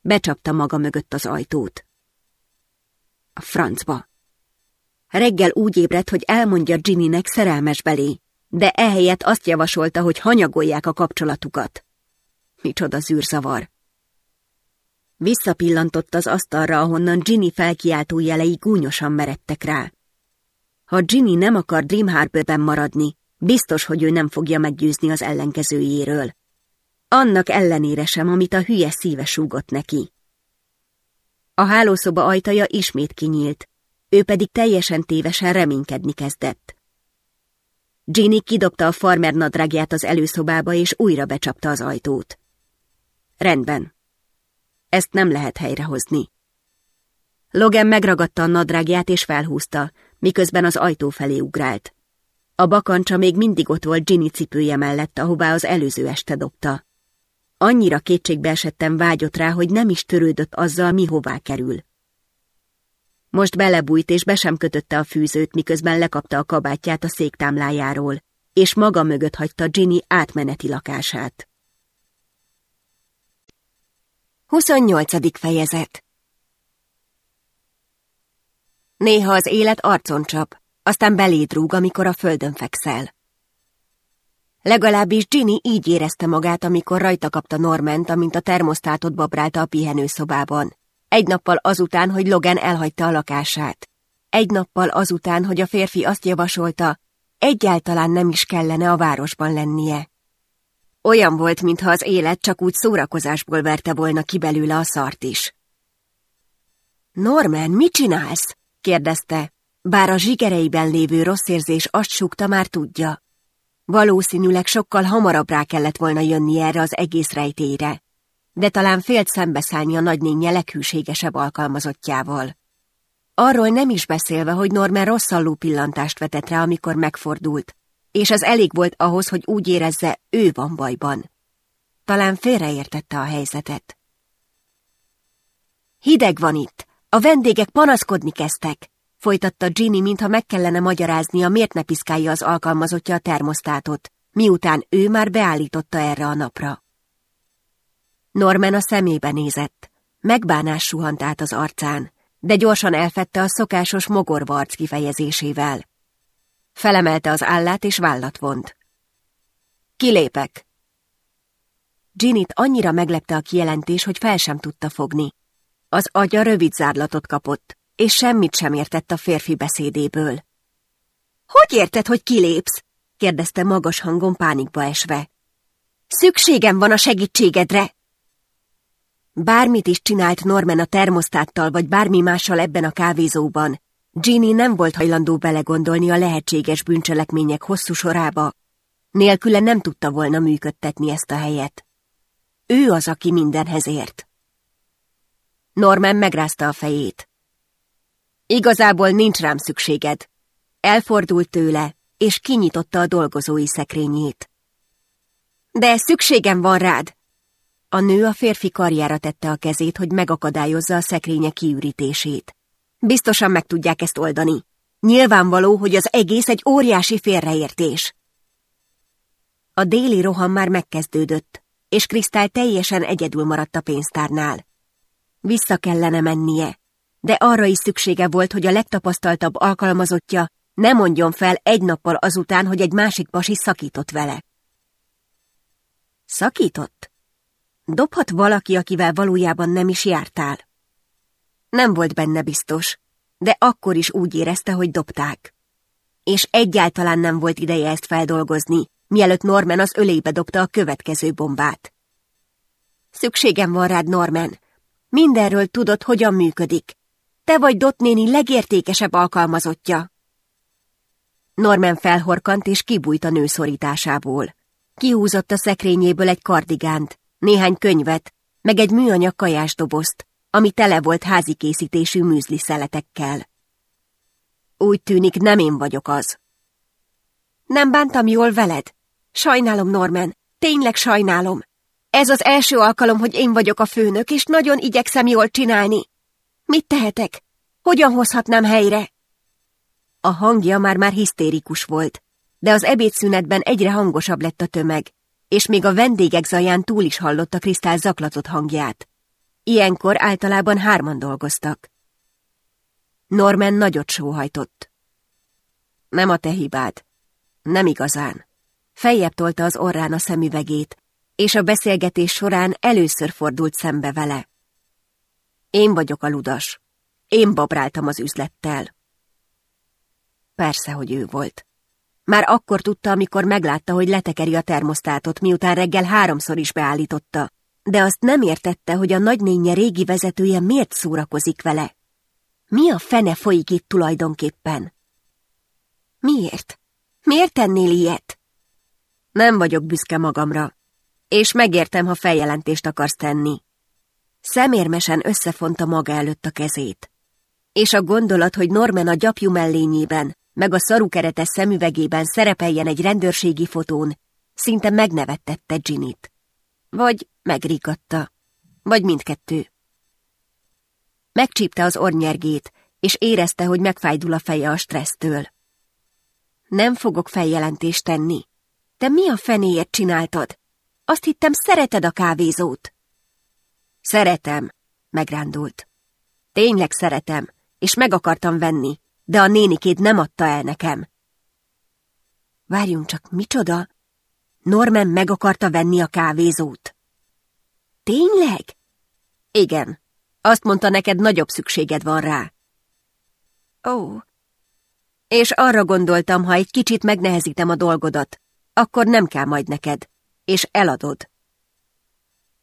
becsapta maga mögött az ajtót. A francba. Reggel úgy ébredt, hogy elmondja Ginnynek szerelmes belé, de ehelyett azt javasolta, hogy hanyagolják a kapcsolatukat. Micsoda zűrzavar. Visszapillantott az asztalra, ahonnan Ginny felkiáltó jelei gúnyosan meredtek rá. Ha Ginny nem akar Dream Harborben maradni, biztos, hogy ő nem fogja meggyőzni az ellenkezőjéről. Annak ellenére sem, amit a hülye szíve súgott neki. A hálószoba ajtaja ismét kinyílt, ő pedig teljesen tévesen reménykedni kezdett. Ginny kidobta a farmer nadrágját az előszobába, és újra becsapta az ajtót. Rendben. Ezt nem lehet helyrehozni. Logan megragadta a nadrágját és felhúzta, miközben az ajtó felé ugrált. A bakancsa még mindig ott volt Ginny cipője mellett, ahová az előző este dobta. Annyira kétségbe esettem vágyott rá, hogy nem is törődött azzal, mi hová kerül. Most belebújt és be sem kötötte a fűzőt, miközben lekapta a kabátját a széktámlájáról, és maga mögött hagyta Ginny átmeneti lakását. 28. fejezet Néha az élet arcon csap, aztán beléd rúg, amikor a földön fekszel. Legalábbis Ginny így érezte magát, amikor rajta kapta Norment, amint a termosztátot babrálta a pihenőszobában. Egy nappal azután, hogy Logan elhagyta a lakását. Egy nappal azután, hogy a férfi azt javasolta, egyáltalán nem is kellene a városban lennie. Olyan volt, mintha az élet csak úgy szórakozásból verte volna ki belőle a szart is. Norman, mit csinálsz? kérdezte, bár a zsigereiben lévő rossz érzés azt súgta, már tudja. Valószínűleg sokkal hamarabb rá kellett volna jönni erre az egész rejtélyre, de talán félt szembeszállni a nagynénye leghűségesebb alkalmazottjával. Arról nem is beszélve, hogy Norman rosszalló pillantást vetett rá, amikor megfordult, és ez elég volt ahhoz, hogy úgy érezze, ő van bajban. Talán félreértette a helyzetet. Hideg van itt, a vendégek panaszkodni kezdtek, folytatta Ginny, mintha meg kellene magyaráznia, miért ne piszkálja az alkalmazottja a termosztátot, miután ő már beállította erre a napra. Norman a szemébe nézett. Megbánás suhant át az arcán, de gyorsan elfette a szokásos mogorvarc kifejezésével. Felemelte az állát és vállat vont. Kilépek. Ginnyt annyira meglepte a kijelentés, hogy fel sem tudta fogni. Az agya rövid zárlatot kapott, és semmit sem értett a férfi beszédéből. Hogy érted, hogy kilépsz? kérdezte magas hangon pánikba esve. Szükségem van a segítségedre! Bármit is csinált Norman a termosztáttal, vagy bármi mással ebben a kávézóban, Ginny nem volt hajlandó belegondolni a lehetséges bűncselekmények hosszú sorába. Nélküle nem tudta volna működtetni ezt a helyet. Ő az, aki mindenhez ért. Norman megrázta a fejét. Igazából nincs rám szükséged. Elfordult tőle, és kinyitotta a dolgozói szekrényét. De szükségem van rád! A nő a férfi karjára tette a kezét, hogy megakadályozza a szekrénye kiürítését. Biztosan meg tudják ezt oldani. Nyilvánvaló, hogy az egész egy óriási félreértés. A déli roham már megkezdődött, és Krisztál teljesen egyedül maradt a pénztárnál. Vissza kellene mennie, de arra is szüksége volt, hogy a legtapasztaltabb alkalmazottja ne mondjon fel egy nappal azután, hogy egy másik pasi szakított vele. Szakított? Dobhat valaki, akivel valójában nem is jártál? Nem volt benne biztos, de akkor is úgy érezte, hogy dobták. És egyáltalán nem volt ideje ezt feldolgozni, mielőtt Norman az ölébe dobta a következő bombát. Szükségem van rád, Norman. Mindenről tudod, hogyan működik. Te vagy Dot néni legértékesebb alkalmazottja. Norman felhorkant és kibújt a nő szorításából. Kihúzott a szekrényéből egy kardigánt, néhány könyvet, meg egy műanyag kajásdobozt, ami tele volt házi készítésű műzli szeletekkel. Úgy tűnik, nem én vagyok az. Nem bántam jól veled? Sajnálom, Norman, tényleg sajnálom. Ez az első alkalom, hogy én vagyok a főnök, és nagyon igyekszem jól csinálni. Mit tehetek? Hogyan hozhatnám helyre? A hangja már-már hisztérikus volt, de az ebédszünetben egyre hangosabb lett a tömeg, és még a vendégek zaján túl is hallotta Krisztál zaklatott hangját. Ilyenkor általában hárman dolgoztak. Norman nagyot sóhajtott. Nem a te hibád. Nem igazán. Fejjebb tolta az orrán a szemüvegét, és a beszélgetés során először fordult szembe vele. Én vagyok a ludas. Én babráltam az üzlettel. Persze, hogy ő volt. Már akkor tudta, amikor meglátta, hogy letekeri a termosztátot, miután reggel háromszor is beállította, de azt nem értette, hogy a nagynénye régi vezetője miért szórakozik vele. Mi a fene folyik itt tulajdonképpen? Miért? Miért tennél ilyet? Nem vagyok büszke magamra, és megértem, ha feljelentést akarsz tenni. Szemérmesen összefonta maga előtt a kezét. És a gondolat, hogy Norman a gyapjú mellényében, meg a szarukeretes szemüvegében szerepeljen egy rendőrségi fotón, szinte megnevettette Ginnyt. Vagy megrigatta, vagy mindkettő. Megcsípte az ornyergét, és érezte, hogy megfájdul a feje a stressztől. Nem fogok feljelentést tenni. Te mi a fenéért csináltad? Azt hittem, szereted a kávézót. Szeretem, megrándult. Tényleg szeretem, és meg akartam venni, de a nénikét nem adta el nekem. Várjunk csak, micsoda? Norman meg akarta venni a kávézót. Tényleg? Igen. Azt mondta neked, nagyobb szükséged van rá. Ó. És arra gondoltam, ha egy kicsit megnehezítem a dolgodat, akkor nem kell majd neked, és eladod.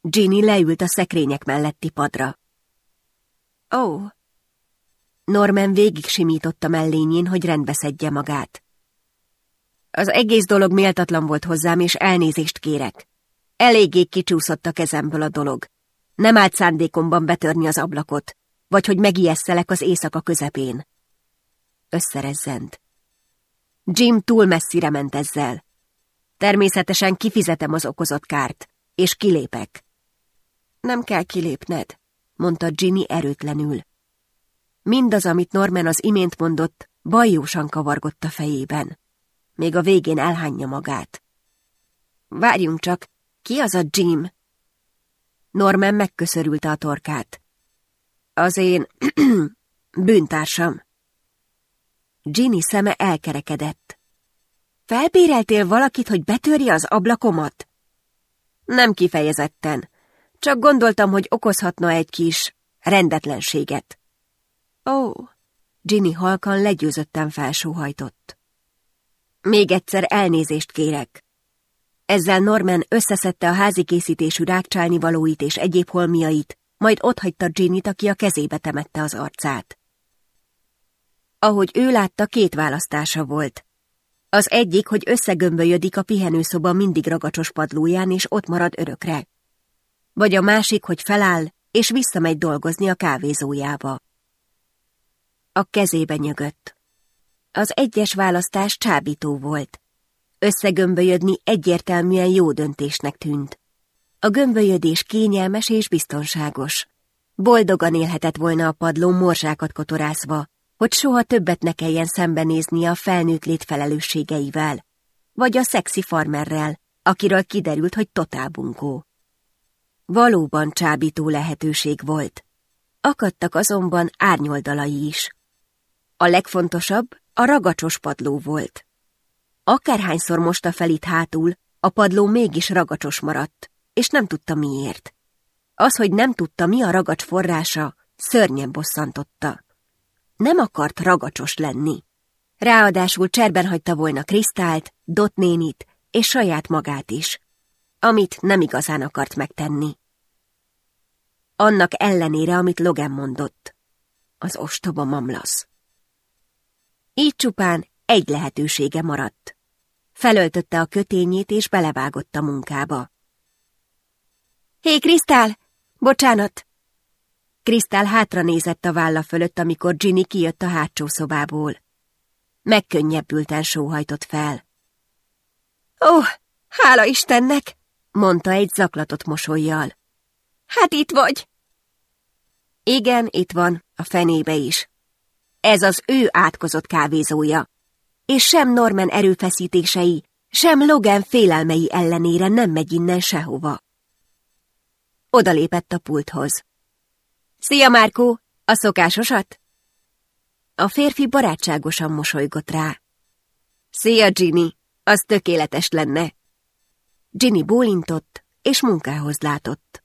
Ginny leült a szekrények melletti padra. Ó. Norman végig simította mellényén, hogy rendbe szedje magát. Az egész dolog méltatlan volt hozzám, és elnézést kérek. Eléggé kicsúszott a kezemből a dolog. Nem állt szándékomban betörni az ablakot, vagy hogy megijesszelek az éjszaka közepén. Összerezzent. Jim túl messzire ment ezzel. Természetesen kifizetem az okozott kárt, és kilépek. Nem kell kilépned, mondta Ginny erőtlenül. Mindaz, amit Norman az imént mondott, bajósan kavargott a fejében. Még a végén elhányja magát. Várjunk csak, ki az a Jim? Norman megköszörülte a torkát. Az én bűntársam. Ginny szeme elkerekedett. Felbéreltél valakit, hogy betörje az ablakomat? Nem kifejezetten. Csak gondoltam, hogy okozhatna egy kis rendetlenséget. Ó, Ginny halkan legyőzötten felsóhajtott. Még egyszer elnézést kérek. Ezzel Norman összeszedte a házi készítésű rákcsálni valóit és egyéb holmiait, majd otthagyta Ginnyt, aki a kezébe temette az arcát. Ahogy ő látta, két választása volt. Az egyik, hogy összegömbölyödik a pihenőszoba mindig ragacsos padlóján, és ott marad örökre. Vagy a másik, hogy feláll, és visszamegy dolgozni a kávézójába. A kezébe nyögött. Az egyes választás csábító volt. Összegömbölyödni egyértelműen jó döntésnek tűnt. A gömbölyödés kényelmes és biztonságos. Boldogan élhetett volna a padló morzsákat kotorászva, hogy soha többet ne kelljen szembenézni a felnőtt lét vagy a szexi farmerrel, akiről kiderült, hogy totálbunkó. Valóban csábító lehetőség volt. Akadtak azonban árnyoldalai is. A legfontosabb a ragacsos padló volt. Akárhányszor mosta fel itt hátul, a padló mégis ragacsos maradt, és nem tudta miért. Az, hogy nem tudta, mi a ragacs forrása, szörnyen bosszantotta. Nem akart ragacsos lenni. Ráadásul cserben hagyta volna Krisztált, Dot nénit és saját magát is, amit nem igazán akart megtenni. Annak ellenére, amit Logan mondott. Az ostoba mamlasz. Így csupán egy lehetősége maradt. Felöltötte a kötényét és belevágott a munkába. Hé, Krisztál! Bocsánat! Krisztál hátra nézett a válla fölött, amikor Ginny kijött a hátsó szobából. Megkönnyebbülten sóhajtott fel. Ó, oh, hála Istennek! Mondta egy zaklatott mosolyjal. Hát itt vagy! Igen, itt van, a fenébe is. Ez az ő átkozott kávézója. És sem Norman erőfeszítései, sem Logan félelmei ellenére nem megy innen sehova. Odalépett a pulthoz. Szia, Márkó! A szokásosat? A férfi barátságosan mosolygott rá. Szia, Ginny! Az tökéletes lenne. Ginny bólintott, és munkához látott.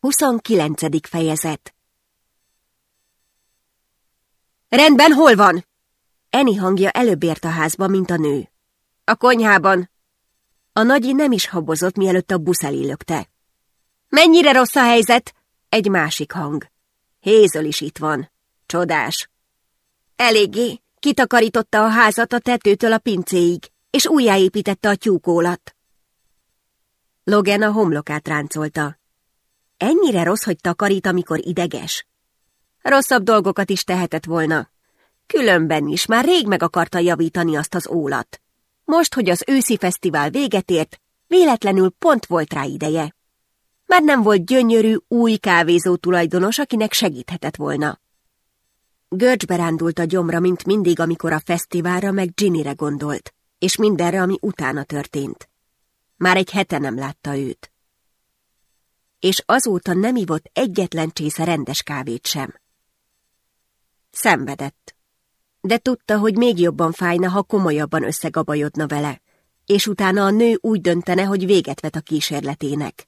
29. fejezet Rendben, hol van? Eni hangja előbb ért a házba, mint a nő. A konyhában. A nagyi nem is habozott, mielőtt a busz elé lökte. Mennyire rossz a helyzet? Egy másik hang. Hézöl is itt van. Csodás. Eléggé. Kitakarította a házat a tetőtől a pincéig, és újjáépítette a tyúkólat. Logan a homlokát ráncolta. Ennyire rossz, hogy takarít, amikor ideges? Rosszabb dolgokat is tehetett volna. Különben is már rég meg akarta javítani azt az ólat. Most, hogy az őszi fesztivál véget ért, véletlenül pont volt rá ideje. Már nem volt gyönyörű, új kávézó tulajdonos, akinek segíthetett volna. Görcsbe rándult a gyomra, mint mindig, amikor a fesztiválra meg Ginnyre gondolt, és mindenre, ami utána történt. Már egy hete nem látta őt. És azóta nem ivott egyetlen csésze rendes kávét sem. Szenvedett. De tudta, hogy még jobban fájna, ha komolyabban összegabajodna vele, és utána a nő úgy döntene, hogy véget vet a kísérletének.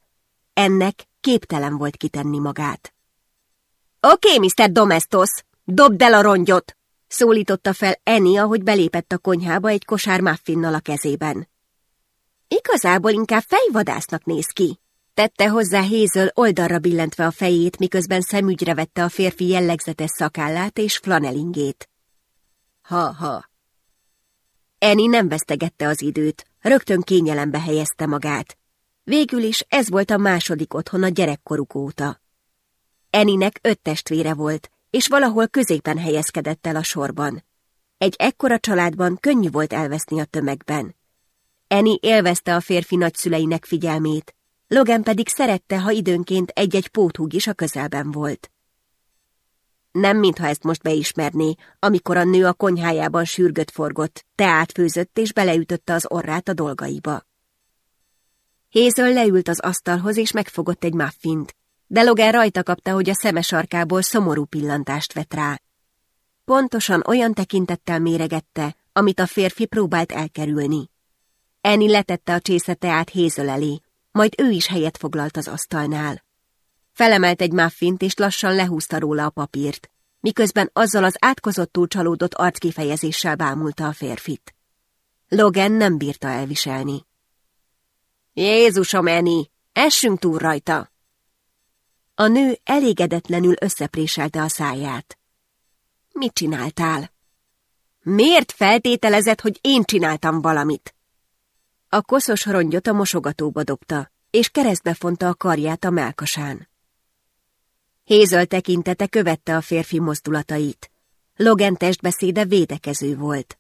Ennek képtelen volt kitenni magát. Oké, okay, Mr. Domestos, dobd el a rongyot! Szólította fel Eni, ahogy belépett a konyhába egy kosár muffinnal a kezében. Igazából inkább fejvadásznak néz ki, tette hozzá Hézöl oldalra billentve a fejét, miközben szemügyre vette a férfi jellegzetes szakállát és flanelingét. Ha-ha. Eni nem vesztegette az időt, rögtön kényelembe helyezte magát. Végül is ez volt a második otthon a gyerekkoruk óta. Eninek öt testvére volt, és valahol középen helyezkedett el a sorban. Egy ekkora családban könnyű volt elveszni a tömegben. Eni élvezte a férfi nagyszüleinek figyelmét, Logan pedig szerette, ha időnként egy-egy póthúg is a közelben volt. Nem mintha ezt most beismerné, amikor a nő a konyhájában sürgött forgott, teát főzött és beleütötte az orrát a dolgaiba. Hézöl leült az asztalhoz és megfogott egy muffint, de Logan rajta kapta, hogy a szeme sarkából szomorú pillantást vett rá. Pontosan olyan tekintettel méregette, amit a férfi próbált elkerülni. Eni letette a csészete át Hézöl elé, majd ő is helyet foglalt az asztalnál. Felemelt egy muffint, és lassan lehúzta róla a papírt, miközben azzal az átkozottul csalódott arckifejezéssel bámulta a férfit. Logan nem bírta elviselni. Jézusom, Eni, essünk túl rajta! A nő elégedetlenül összepréselte a száját. Mit csináltál? Miért feltételezed, hogy én csináltam valamit? A koszos rongyot a mosogatóba dobta, és keresztbe fonta a karját a melkasán. Hézöl tekintete követte a férfi mozdulatait. Logan testbeszéde védekező volt.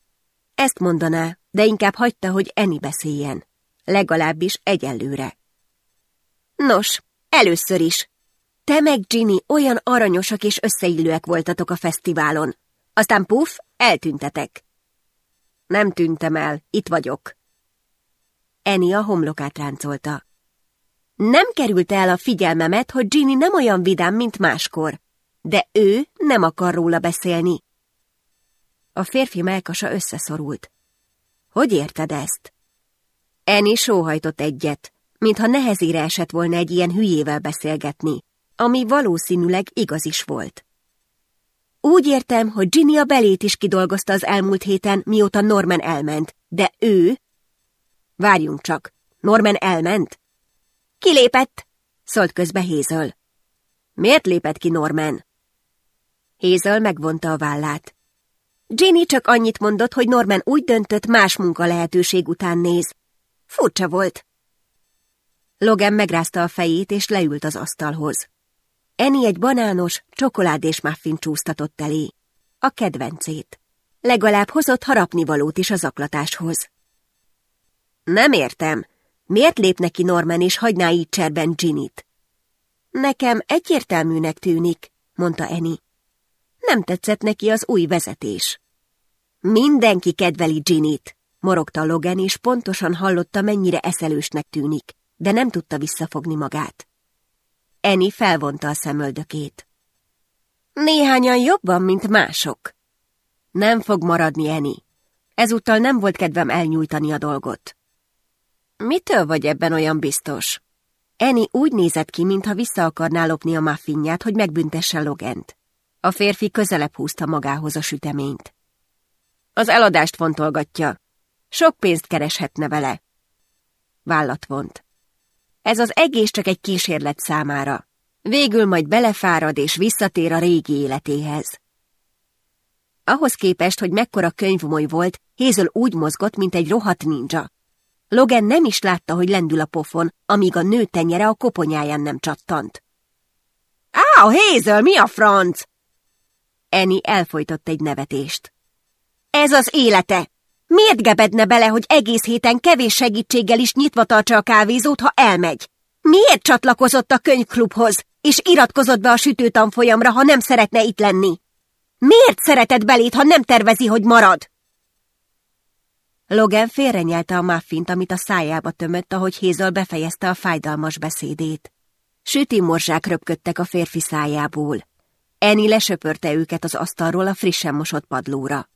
Ezt mondaná, de inkább hagyta, hogy Eni beszéljen. Legalábbis egyelőre. Nos, először is, te meg Ginny olyan aranyosak és összeillőek voltatok a fesztiválon. Aztán puff, eltüntetek. Nem tűntem el, itt vagyok. Eni a homlokát ráncolta. Nem került el a figyelmemet, hogy Ginny nem olyan vidám, mint máskor, de ő nem akar róla beszélni. A férfi melkasa összeszorult. Hogy érted ezt? Eni sóhajtott egyet, mintha nehezére esett volna egy ilyen hülyével beszélgetni ami valószínűleg igaz is volt. Úgy értem, hogy Ginny a belét is kidolgozta az elmúlt héten, mióta Norman elment, de ő... Várjunk csak, Norman elment? Kilépett, szólt közbe Hézöl. Miért lépett ki Norman? Hézöl megvonta a vállát. Ginny csak annyit mondott, hogy Norman úgy döntött, más munka lehetőség után néz. Furcsa volt. Logan megrázta a fejét, és leült az asztalhoz. Eni egy banános, csokoládés muffin csúsztatott elé. A kedvencét. Legalább hozott harapnivalót is az aklatáshoz. Nem értem. Miért lép neki Norman és hagyná így cserben Ginnyt? Nekem egyértelműnek tűnik, mondta Eni. Nem tetszett neki az új vezetés. Mindenki kedveli Ginnyt, morogta Logan, és pontosan hallotta, mennyire eszelősnek tűnik, de nem tudta visszafogni magát. Eni felvonta a szemöldökét. Néhányan jobban, mint mások. Nem fog maradni, Eni. Ezúttal nem volt kedvem elnyújtani a dolgot. Mitől vagy ebben olyan biztos? Eni úgy nézett ki, mintha vissza akarná lopni a muffinját, hogy megbüntesse Logent. A férfi közelebb húzta magához a süteményt. Az eladást fontolgatja. Sok pénzt kereshetne vele. Vállat vont. Ez az egész csak egy kísérlet számára. Végül majd belefárad és visszatér a régi életéhez. Ahhoz képest, hogy mekkora könyvmoly volt, Hézöl úgy mozgott, mint egy rohadt ninja. Logan nem is látta, hogy lendül a pofon, amíg a nő tenyere a koponyáján nem csattant. Á, Hézöl, mi a franc? Eni elfolytott egy nevetést. Ez az élete! Miért gebedne bele, hogy egész héten kevés segítséggel is nyitva tartsa a kávézót, ha elmegy? Miért csatlakozott a könyvklubhoz, és iratkozott be a sütőtanfolyamra, ha nem szeretne itt lenni? Miért szeretett belét, ha nem tervezi, hogy marad? Logan félrenyelte a muffint, amit a szájába tömött, ahogy Hézol befejezte a fájdalmas beszédét. Süti morzsák röpködtek a férfi szájából. Eni lesöpörte őket az asztalról a frissen mosott padlóra.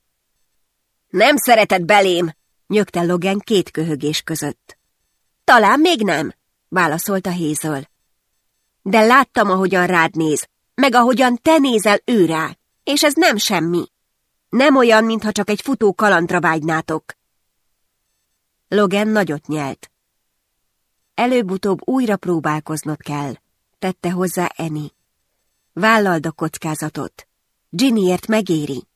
Nem szeretett belém, nyögte Logan két köhögés között. Talán még nem, válaszolta Hézöl. De láttam, ahogyan rád néz, meg ahogyan te nézel ő rá, és ez nem semmi. Nem olyan, mintha csak egy futó kalantra vágynátok. Logan nagyot nyelt. Előbb-utóbb újra próbálkoznod kell, tette hozzá Eni. Vállald a kockázatot. Ginnyért megéri.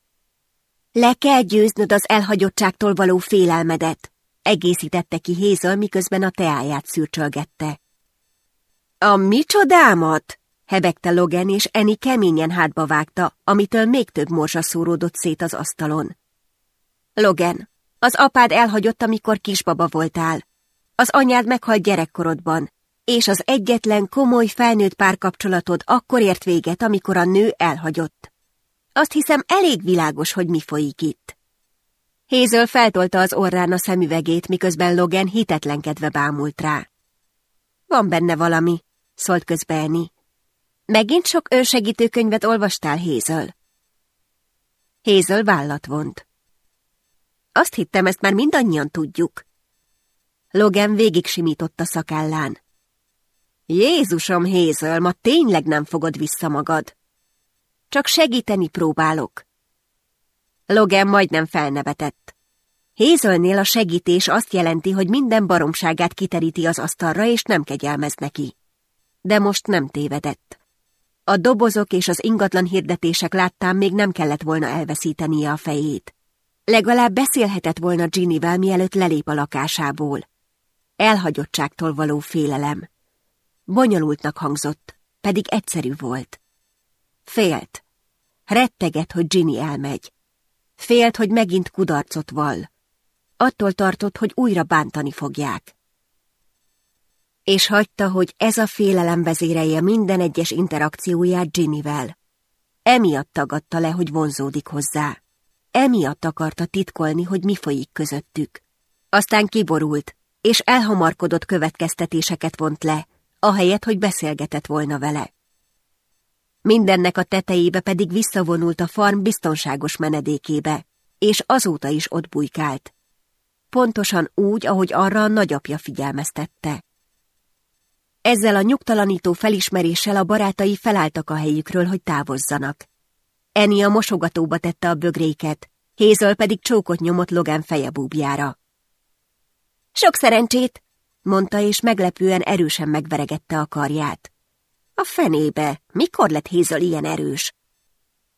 Le kell győznöd az elhagyottságtól való félelmedet, egészítette ki Hézöl, miközben a teáját szürcsölgette. A micsodámat? hebegte Logan, és Eni keményen hátba vágta, amitől még több morzsa szóródott szét az asztalon. Logan, az apád elhagyott, amikor kisbaba voltál. Az anyád meghalt gyerekkorodban, és az egyetlen komoly felnőtt párkapcsolatod akkor ért véget, amikor a nő elhagyott. Azt hiszem elég világos, hogy mi folyik itt. Hézöl feltolta az orrán a szemüvegét, miközben Logan hitetlenkedve bámult rá. Van benne valami, szólt közbe Eni. Megint sok könyvet olvastál, Hézöl? Hézöl vállat vont. Azt hittem, ezt már mindannyian tudjuk. Logan végig simított a szakállán. Jézusom, Hézöl, ma tényleg nem fogod vissza magad. Csak segíteni próbálok. Logan majdnem felnevetett. Hézölnél a segítés azt jelenti, hogy minden baromságát kiteríti az asztalra, és nem kegyelmez neki. De most nem tévedett. A dobozok és az ingatlan hirdetések láttán még nem kellett volna elveszítenie a fejét. Legalább beszélhetett volna Ginnyvel, mielőtt lelép a lakásából. Elhagyottságtól való félelem. Bonyolultnak hangzott, pedig egyszerű volt. Félt. Retteget, hogy Ginny elmegy. Félt, hogy megint kudarcot vall. Attól tartott, hogy újra bántani fogják. És hagyta, hogy ez a félelem vezérelje minden egyes interakcióját Ginnyvel. Emiatt tagadta le, hogy vonzódik hozzá. Emiatt akarta titkolni, hogy mi folyik közöttük. Aztán kiborult, és elhamarkodott következtetéseket vont le, ahelyett, hogy beszélgetett volna vele. Mindennek a tetejébe pedig visszavonult a farm biztonságos menedékébe, és azóta is ott bujkált. Pontosan úgy, ahogy arra a nagyapja figyelmeztette. Ezzel a nyugtalanító felismeréssel a barátai felálltak a helyükről, hogy távozzanak. Eni a mosogatóba tette a bögréket, Hézöl pedig csókot nyomott Logan feje búbjára. Sok szerencsét, mondta, és meglepően erősen megveregette a karját. A fenébe, mikor lett Hézöl ilyen erős?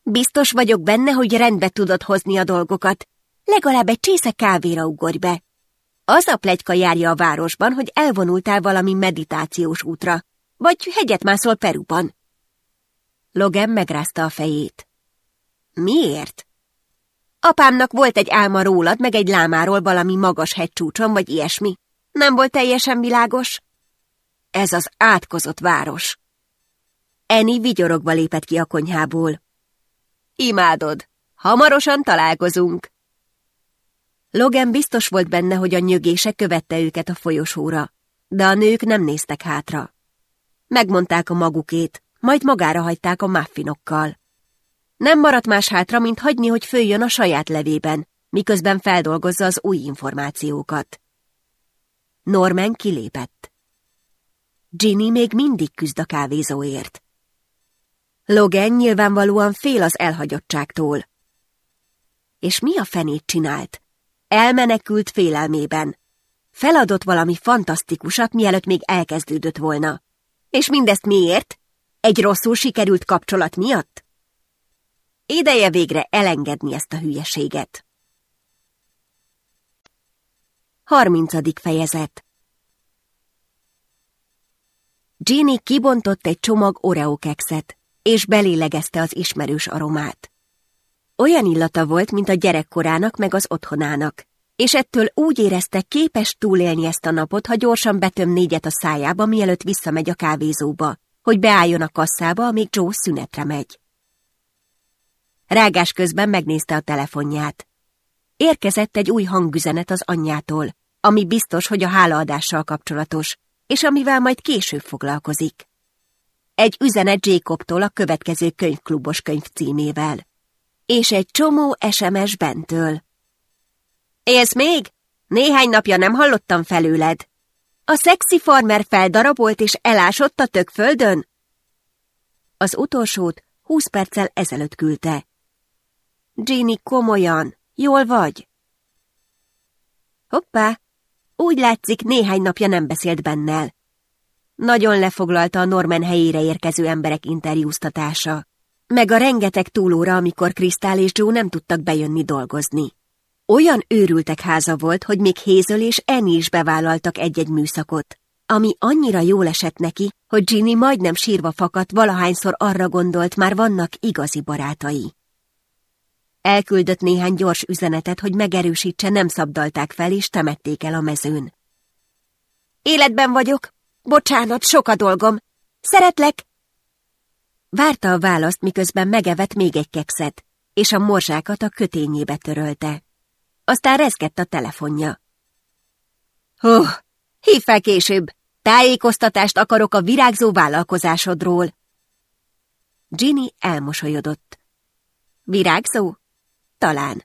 Biztos vagyok benne, hogy rendbe tudod hozni a dolgokat. Legalább egy csésze kávéra ugorj be. Az a plegyka járja a városban, hogy elvonultál valami meditációs útra, vagy hegyet mászol Peruban. Logan megrázta a fejét. Miért? Apámnak volt egy álma rólad, meg egy lámáról valami magas hegycsúcson, vagy ilyesmi. Nem volt teljesen világos? Ez az átkozott város. Eni vigyorogva lépett ki a konyhából. Imádod, hamarosan találkozunk. Logan biztos volt benne, hogy a nyögése követte őket a folyosóra, de a nők nem néztek hátra. Megmondták a magukét, majd magára hagyták a muffinokkal. Nem maradt más hátra, mint hagyni, hogy följön a saját levében, miközben feldolgozza az új információkat. Norman kilépett. Ginny még mindig küzd a kávézóért. Logan nyilvánvalóan fél az elhagyottságtól. És mi a fenét csinált? Elmenekült félelmében. Feladott valami fantasztikusat, mielőtt még elkezdődött volna. És mindezt miért? Egy rosszul sikerült kapcsolat miatt? Ideje végre elengedni ezt a hülyeséget. Harmincadik fejezet Ginny kibontott egy csomag Oreo kekszet, és belélegezte az ismerős aromát. Olyan illata volt, mint a gyerekkorának meg az otthonának, és ettől úgy érezte képes túlélni ezt a napot, ha gyorsan betöm négyet a szájába, mielőtt visszamegy a kávézóba, hogy beálljon a kasszába, amíg Joe szünetre megy. Rágás közben megnézte a telefonját. Érkezett egy új hangüzenet az anyjától, ami biztos, hogy a hálaadással kapcsolatos, és amivel majd később foglalkozik. Egy üzenet Jacobtól a következő könyvklubos könyv címével. És egy csomó SMS bentől. Élsz még? Néhány napja nem hallottam felőled. A szexi farmer feldarabolt és elásott a tökföldön? Az utolsót húsz perccel ezelőtt küldte. Ginny, komolyan, jól vagy? Hoppá, úgy látszik, néhány napja nem beszélt bennel. Nagyon lefoglalta a Norman helyére érkező emberek interjúztatása, meg a rengeteg túlóra, amikor Krisztál és Joe nem tudtak bejönni dolgozni. Olyan őrültek háza volt, hogy még Hézöl és Annie is bevállaltak egy-egy műszakot, ami annyira jól esett neki, hogy Ginny majdnem sírva fakadt, valahányszor arra gondolt, már vannak igazi barátai. Elküldött néhány gyors üzenetet, hogy megerősítse, nem szabdalták fel és temették el a mezőn. Életben vagyok. Bocsánat, sok a dolgom. Szeretlek. Várta a választ, miközben megevett még egy kekszet, és a morzsákat a kötényébe törölte. Aztán rezgett a telefonja. Hú, hív fel később. Tájékoztatást akarok a virágzó vállalkozásodról. Ginny elmosolyodott. Virágzó? Talán.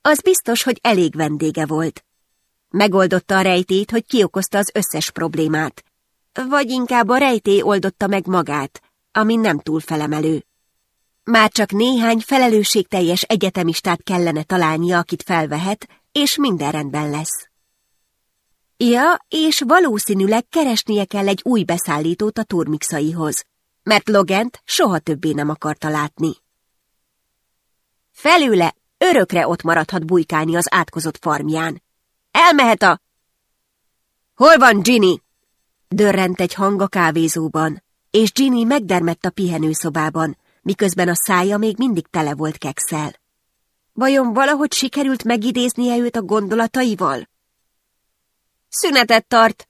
Az biztos, hogy elég vendége volt. Megoldotta a rejtét, hogy kiokozta az összes problémát. Vagy inkább a rejtély oldotta meg magát, ami nem túl felemelő. Már csak néhány felelősségteljes egyetemistát kellene találnia, akit felvehet, és minden rendben lesz. Ja, és valószínűleg keresnie kell egy új beszállítót a turmixaihoz, mert Logent soha többé nem akarta látni. Felőle örökre ott maradhat bujkálni az átkozott farmján. Elmehet a... Hol van Ginny? Dörrent egy hang a kávézóban, és Ginny megdermett a pihenőszobában, miközben a szája még mindig tele volt kekszel. Vajon valahogy sikerült megidéznie őt a gondolataival? Szünetet tart!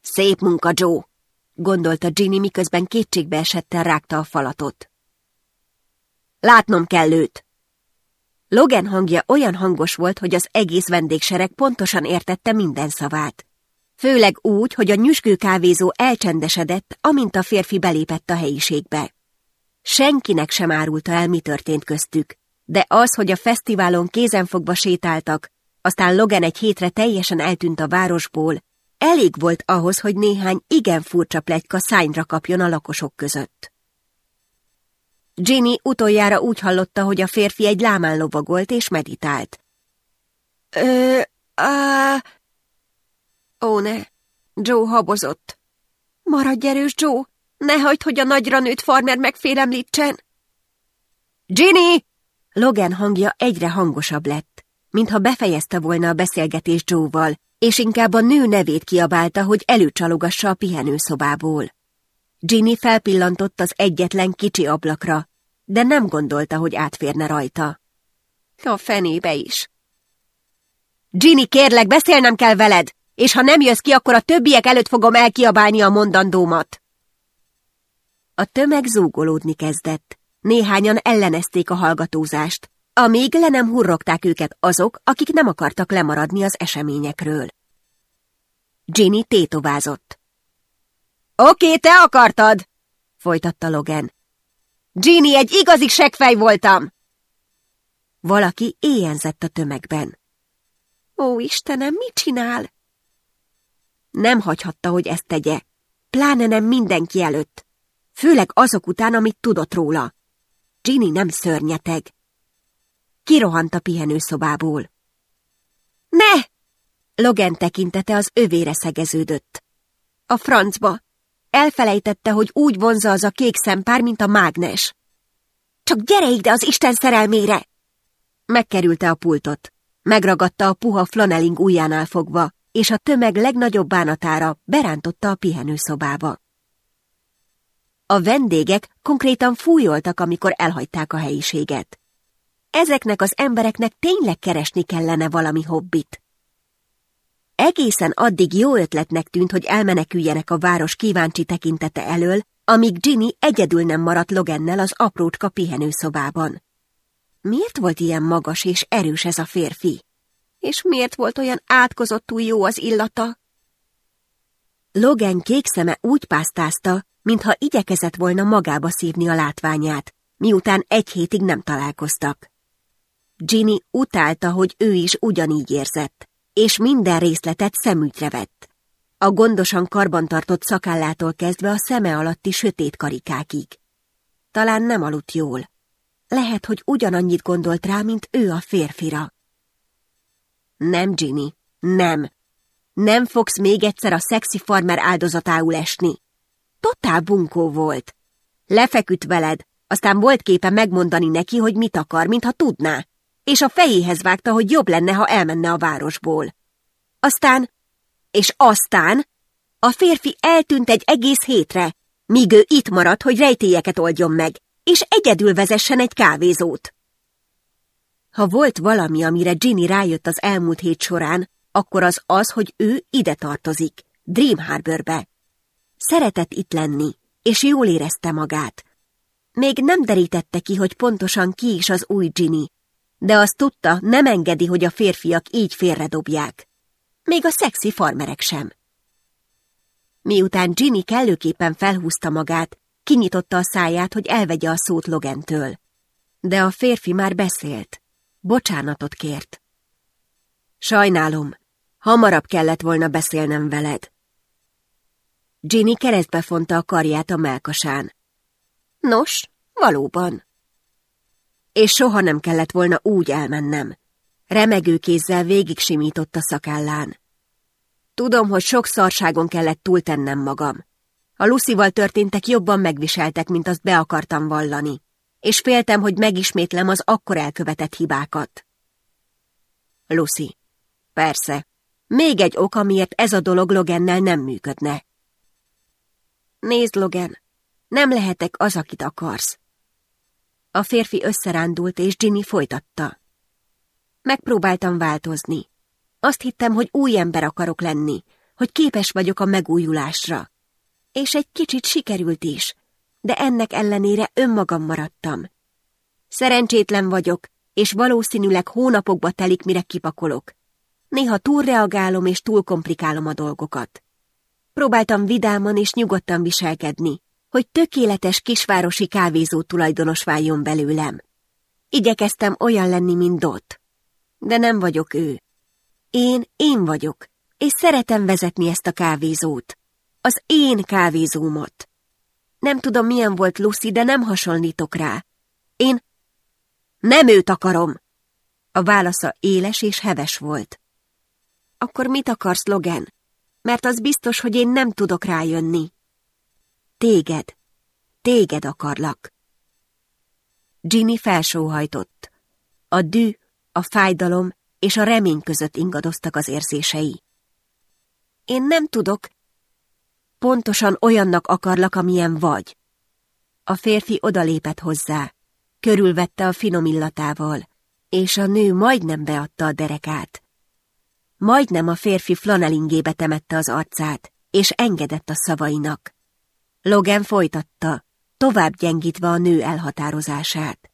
Szép munka, Joe! gondolta Ginny, miközben kétségbe esetten rágta a falatot. Látnom kell őt! Logan hangja olyan hangos volt, hogy az egész vendégsereg pontosan értette minden szavát. Főleg úgy, hogy a nyüzsgő kávézó elcsendesedett, amint a férfi belépett a helyiségbe. Senkinek sem árulta el, mi történt köztük, de az, hogy a fesztiválon kézenfogva sétáltak, aztán Logan egy hétre teljesen eltűnt a városból, elég volt ahhoz, hogy néhány igen furcsa plegyka szányra kapjon a lakosok között. Ginny utoljára úgy hallotta, hogy a férfi egy lámán lovagolt és meditált. Ö, á... Ó, ne! Joe habozott. Maradj erős, Joe! Ne hagyd, hogy a nagyra nőtt farmer megfélemlítsen! Ginny! Logan hangja egyre hangosabb lett, mintha befejezte volna a beszélgetést Joe-val, és inkább a nő nevét kiabálta, hogy előcsalogassa a pihenőszobából. Ginny felpillantott az egyetlen kicsi ablakra, de nem gondolta, hogy átférne rajta. A fenébe is. Ginny, kérlek, beszélnem kell veled, és ha nem jössz ki, akkor a többiek előtt fogom elkiabálni a mondandómat. A tömeg zúgolódni kezdett. Néhányan ellenezték a hallgatózást, amíg le nem hurrogták őket azok, akik nem akartak lemaradni az eseményekről. Ginny tétovázott. Oké, te akartad, folytatta Logan. Ginny, egy igazi segfej voltam! Valaki éjjenzett a tömegben. Ó, Istenem, mit csinál? Nem hagyhatta, hogy ezt tegye, pláne nem mindenki előtt, főleg azok után, amit tudott róla. Ginny nem szörnyeteg. Kirohant a pihenőszobából. Ne! Logan tekintete az övére szegeződött. A francba. Elfelejtette, hogy úgy vonza az a kék szempár, mint a mágnes. Csak gyere ide az Isten szerelmére! Megkerülte a pultot. Megragadta a puha flaneling ujjánál fogva, és a tömeg legnagyobb bánatára berántotta a pihenőszobába. A vendégek konkrétan fújoltak, amikor elhagyták a helyiséget. Ezeknek az embereknek tényleg keresni kellene valami hobbit. Egészen addig jó ötletnek tűnt, hogy elmeneküljenek a város kíváncsi tekintete elől, amíg Ginny egyedül nem maradt Logennel az aprócska pihenőszobában. Miért volt ilyen magas és erős ez a férfi? És miért volt olyan átkozottul jó az illata? Logan kék szeme úgy pásztázta, mintha igyekezett volna magába szívni a látványát, miután egy hétig nem találkoztak. Ginny utálta, hogy ő is ugyanígy érzett, és minden részletet szemügyre vett. A gondosan karbantartott szakállától kezdve a szeme alatti sötét karikákig. Talán nem aludt jól. Lehet, hogy ugyanannyit gondolt rá, mint ő a férfira. Nem, Ginny, nem. Nem fogsz még egyszer a szexi farmer áldozatául esni. Totál bunkó volt. Lefeküdt veled, aztán volt képe megmondani neki, hogy mit akar, mintha tudná, és a fejéhez vágta, hogy jobb lenne, ha elmenne a városból. Aztán, és aztán, a férfi eltűnt egy egész hétre, míg ő itt maradt, hogy rejtélyeket oldjon meg, és egyedül vezessen egy kávézót. Ha volt valami, amire Ginny rájött az elmúlt hét során, akkor az az, hogy ő ide tartozik, Dream Harborbe. Szeretett itt lenni, és jól érezte magát. Még nem derítette ki, hogy pontosan ki is az új Ginny, de azt tudta, nem engedi, hogy a férfiak így félredobják. Még a szexi farmerek sem. Miután Ginny kellőképpen felhúzta magát, kinyitotta a száját, hogy elvegye a szót Logentől. De a férfi már beszélt. Bocsánatot kért. Sajnálom, hamarabb kellett volna beszélnem veled. Ginny keresztbe fonta a karját a melkasán. Nos, valóban. És soha nem kellett volna úgy elmennem. Remegő kézzel végig simított a szakállán. Tudom, hogy sok szarságon kellett túltennem magam. A Lucival történtek jobban megviseltek, mint azt be akartam vallani, és féltem, hogy megismétlem az akkor elkövetett hibákat. Lucy. Persze. Még egy ok, amiért ez a dolog Logennel nem működne. Nézd, Logan, nem lehetek az, akit akarsz. A férfi összerándult, és Ginny folytatta. Megpróbáltam változni. Azt hittem, hogy új ember akarok lenni, hogy képes vagyok a megújulásra. És egy kicsit sikerült is, de ennek ellenére önmagam maradtam. Szerencsétlen vagyok, és valószínűleg hónapokba telik, mire kipakolok. Néha túlreagálom és túl komplikálom a dolgokat. Próbáltam vidáman és nyugodtan viselkedni, hogy tökéletes kisvárosi kávézó tulajdonos váljon belőlem. Igyekeztem olyan lenni, mint Dot. De nem vagyok ő. Én, én vagyok, és szeretem vezetni ezt a kávézót. Az én kávézómot. Nem tudom, milyen volt Lucy, de nem hasonlítok rá. Én nem őt akarom. A válasza éles és heves volt. Akkor mit akarsz, Logan? Mert az biztos, hogy én nem tudok rájönni. Téged. Téged akarlak. Ginny felsóhajtott. A dű, a fájdalom és a remény között ingadoztak az érzései. Én nem tudok. Pontosan olyannak akarlak, amilyen vagy. A férfi odalépett hozzá, körülvette a finom illatával, és a nő majdnem beadta a derekát. Majdnem a férfi flanelingébe temette az arcát, és engedett a szavainak. Logan folytatta, tovább gyengítve a nő elhatározását.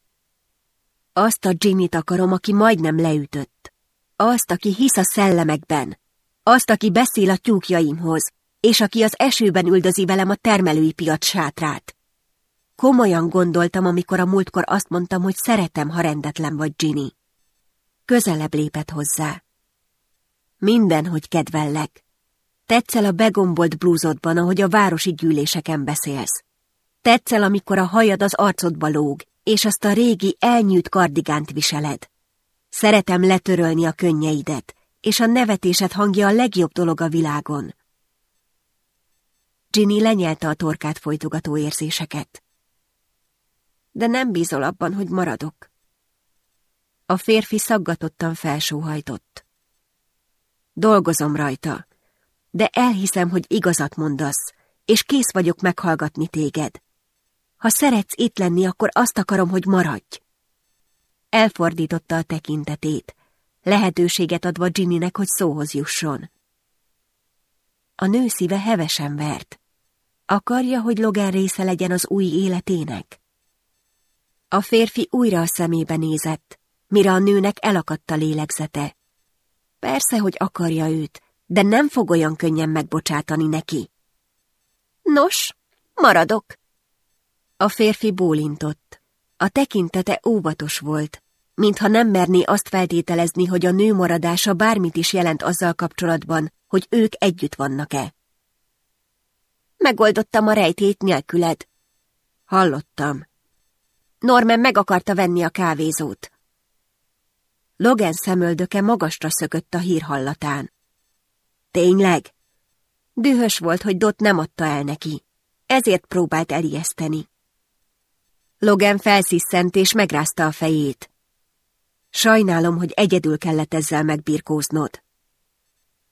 Azt a Jimmy-t akarom, aki majdnem leütött. Azt, aki hisz a szellemekben. Azt, aki beszél a tyúkjaimhoz, és aki az esőben üldözi velem a termelői piac sátrát. Komolyan gondoltam, amikor a múltkor azt mondtam, hogy szeretem, ha rendetlen vagy, Ginny. Közelebb lépett hozzá. Minden, hogy kedvellek. Tetszel a begombolt blúzodban, ahogy a városi gyűléseken beszélsz. Tetszel, amikor a hajad az arcodba lóg, és azt a régi, elnyűjt kardigánt viseled. Szeretem letörölni a könnyeidet, és a nevetésed hangja a legjobb dolog a világon. Ginny lenyelte a torkát folytogató érzéseket. De nem bízol abban, hogy maradok. A férfi szaggatottan felsóhajtott. Dolgozom rajta, de elhiszem, hogy igazat mondasz, és kész vagyok meghallgatni téged. Ha szeretsz itt lenni, akkor azt akarom, hogy maradj. Elfordította a tekintetét, lehetőséget adva Ginnynek, hogy szóhoz jusson. A nő szíve hevesen vert. Akarja, hogy Logan része legyen az új életének? A férfi újra a szemébe nézett, mire a nőnek elakadt a lélegzete. Persze, hogy akarja őt, de nem fog olyan könnyen megbocsátani neki. Nos, maradok. A férfi bólintott. A tekintete óvatos volt, mintha nem merné azt feltételezni, hogy a nő maradása bármit is jelent azzal kapcsolatban, hogy ők együtt vannak-e. Megoldottam a rejtét nélküled. Hallottam. Norman meg akarta venni a kávézót. Logan szemöldöke magasra szökött a hírhallatán. Tényleg? Dühös volt, hogy Dot nem adta el neki. Ezért próbált elijeszteni. Logan felsziszent és megrázta a fejét. Sajnálom, hogy egyedül kellett ezzel megbirkóznod.